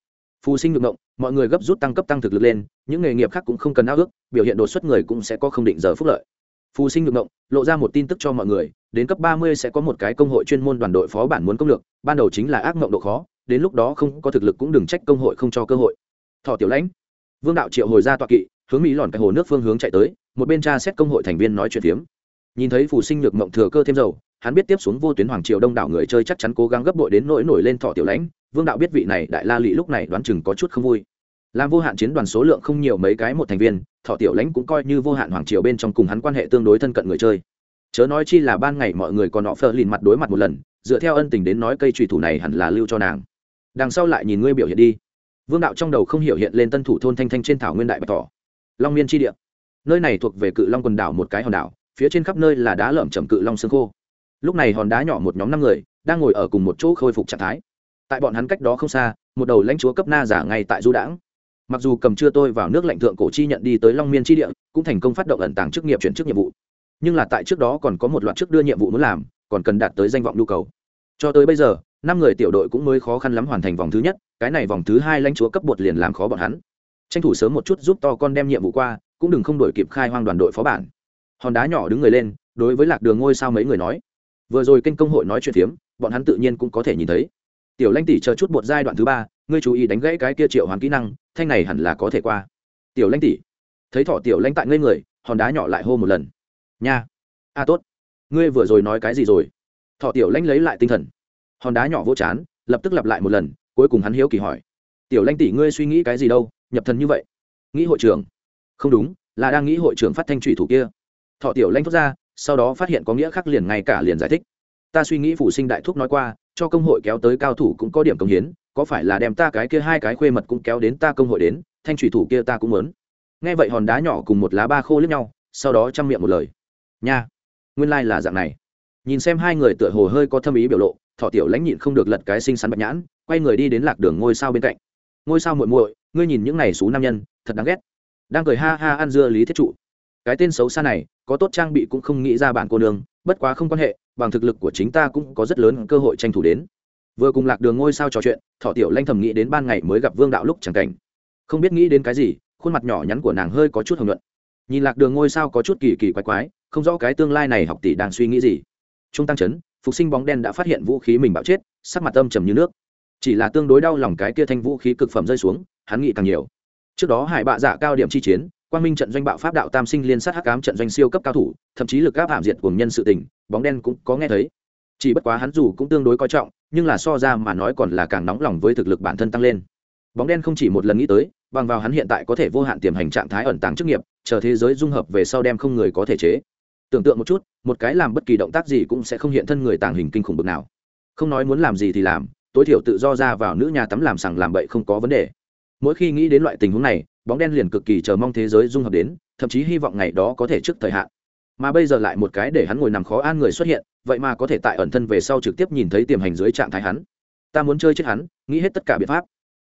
Phù sinh ngược ngộng mọi người gấp rút tăng cấp tăng thực lực lên những nghề nghiệp khác cũng không cần ao ước biểu hiện đột xuất người cũng sẽ có không định giờ phúc lợi. Phù sinh ngược ngộng lộ ra một tin tức cho mọi người đến cấp ba mươi sẽ có một cái công hội chuyên môn đoàn đội phó bản muốn công lược ban đầu chính là ác mộng độ khó đến lúc đó không có thực lực cũng đừng trách công hội không cho cơ hội. Thọ tiểu lãnh vương đạo triệu hồi ra tọa kỵ, hướng mỹ lòn cái hồ nước phương hướng chạy tới, một bên tra xét công hội thành viên nói chuyện phiếm. Nhìn thấy phù sinh nhược mộng thừa cơ thêm dầu, hắn biết tiếp xuống vô tuyến hoàng triều đông đảo người chơi chắc chắn cố gắng gấp bội đến nỗi nổi lên thọ tiểu lãnh, vương đạo biết vị này đại la lị lúc này đoán chừng có chút không vui. Làm vô hạn chiến đoàn số lượng không nhiều mấy cái một thành viên, thọ tiểu lãnh cũng coi như vô hạn hoàng triều bên trong cùng hắn quan hệ tương đối thân cận người chơi. Chớ nói chi là ban ngày mọi người còn họ phơ lìn mặt đối mặt một lần, dựa theo ân tình đến nói cây trùy thủ này hẳn là lưu cho nàng. Đằng sau lại nhìn ngươi biểu hiện đi vương đạo trong đầu không hiểu hiện lên tân thủ thôn thanh thanh trên thảo nguyên đại bạch tỏ long miên tri địa. Nơi này thuộc về cự long quần đảo một cái hòn đảo, phía trên khắp nơi là đá lởm chầm cự long xương khô. Lúc này hòn đá nhỏ một nhóm năm người, đang ngồi ở cùng một chỗ khôi phục trạng thái. Tại bọn hắn cách đó không xa, một đầu lãnh chúa cấp na giả ngay tại du đãng. Mặc dù cầm chưa tôi vào nước lạnh thượng cổ chi nhận đi tới long miên tri địa, cũng thành công phát động ẩn tàng chức nghiệp chuyển chức nhiệm vụ. Nhưng là tại trước đó còn có một loạt chức đưa nhiệm vụ muốn làm, còn cần đạt tới danh vọng nhu cầu. Cho tới bây giờ năm người tiểu đội cũng mới khó khăn lắm hoàn thành vòng thứ nhất, cái này vòng thứ hai lãnh chúa cấp bột liền làm khó bọn hắn. Tranh thủ sớm một chút giúp to con đem nhiệm vụ qua, cũng đừng không đổi kịp khai hoang đoàn đội phó bản. Hòn đá nhỏ đứng người lên, đối với lạc đường ngôi sao mấy người nói. Vừa rồi kênh công hội nói chuyện phiếm, bọn hắn tự nhiên cũng có thể nhìn thấy. Tiểu lanh tỷ chờ chút bột giai đoạn thứ ba, ngươi chú ý đánh gãy cái kia triệu hoàn kỹ năng, thanh này hẳn là có thể qua. Tiểu lanh tỷ, thấy thọ tiểu lanh tại ngây người, hòn đá nhỏ lại hô một lần. Nha. A tốt. Ngươi vừa rồi nói cái gì rồi? Thọ tiểu lanh lấy lại tinh thần hòn đá nhỏ vô chán, lập tức lặp lại một lần, cuối cùng hắn hiếu kỳ hỏi, tiểu lanh tỷ, ngươi suy nghĩ cái gì đâu? Nhập thần như vậy. Nghĩ hội trưởng. Không đúng, là đang nghĩ hội trưởng phát thanh trụy thủ kia. Thọ tiểu lanh thốt ra, sau đó phát hiện có nghĩa khác liền ngay cả liền giải thích, ta suy nghĩ phủ sinh đại thúc nói qua, cho công hội kéo tới cao thủ cũng có điểm công hiến, có phải là đem ta cái kia hai cái khuê mật cũng kéo đến ta công hội đến, thanh trùy thủ kia ta cũng muốn? Nghe vậy hòn đá nhỏ cùng một lá ba khô lướt nhau, sau đó chăm miệng một lời, nha, nguyên lai、like、là dạng này. Nhìn xem hai người tựa hồ hơi có thâm ý biểu lộ thọ tiểu lãnh nhịn không được lật cái xinh xắn bạch nhãn, quay người đi đến lạc đường ngôi sao bên cạnh. Ngôi sao muội muội, ngươi nhìn những này xú nam nhân, thật đáng ghét. Đang cười ha ha ăn dưa lý thiết trụ. Cái tên xấu xa này, có tốt trang bị cũng không nghĩ ra bản cô nương, bất quá không quan hệ, bằng thực lực của chính ta cũng có rất lớn cơ hội tranh thủ đến. Vừa cùng lạc đường ngôi sao trò chuyện thọ tiểu lanh thầm nghĩ đến ban ngày mới gặp vương đạo lúc chẳng cảnh. Không biết nghĩ đến cái gì, khuôn mặt nhỏ nhắn của nàng hơi có chút hồng nhuận. Nhìn lạc đường ngôi sao có chút kỳ kỳ quái quái, không rõ cái tương lai này học tỷ đang suy nghĩ gì. Trung tăng chấn phục sinh bóng đen đã phát hiện vũ khí mình bạo chết, sắc mặt âm trầm như nước. Chỉ là tương đối đau lòng cái kia thanh vũ khí cực phẩm rơi xuống, hắn nghĩ càng nhiều. Trước đó hải bạ dạ cao điểm chi chiến, quang minh trận doanh bạo pháp đạo tam sinh liên sát hắc ám trận doanh siêu cấp cao thủ, thậm chí lực áp hạm diệt cùng nhân sự tình, bóng đen cũng có nghe thấy. Chỉ bất quá hắn dù cũng tương đối coi trọng, nhưng là so ra mà nói còn là càng nóng lòng với thực lực bản thân tăng lên. Bóng đen không chỉ một lần nghĩ tới, bằng vào hắn hiện tại có thể vô hạn tiềm hành trạng thái ẩn tàng chức nghiệp, chờ thế giới dung hợp về sau đem không người có thể chế tưởng tượng một chút, một cái làm bất kỳ động tác gì cũng sẽ không hiện thân người tàng hình kinh khủng bực nào. Không nói muốn làm gì thì làm, tối thiểu tự do ra vào nữ nhà tắm làm sằng làm bậy không có vấn đề. Mỗi khi nghĩ đến loại tình huống này, bóng đen liền cực kỳ chờ mong thế giới dung hợp đến, thậm chí hy vọng ngày đó có thể trước thời hạn. Mà bây giờ lại một cái để hắn ngồi nằm khó an người xuất hiện, vậy mà có thể tại ẩn thân về sau trực tiếp nhìn thấy tiềm hành dưới trạng thái hắn. Ta muốn chơi chết hắn, nghĩ hết tất cả biện pháp.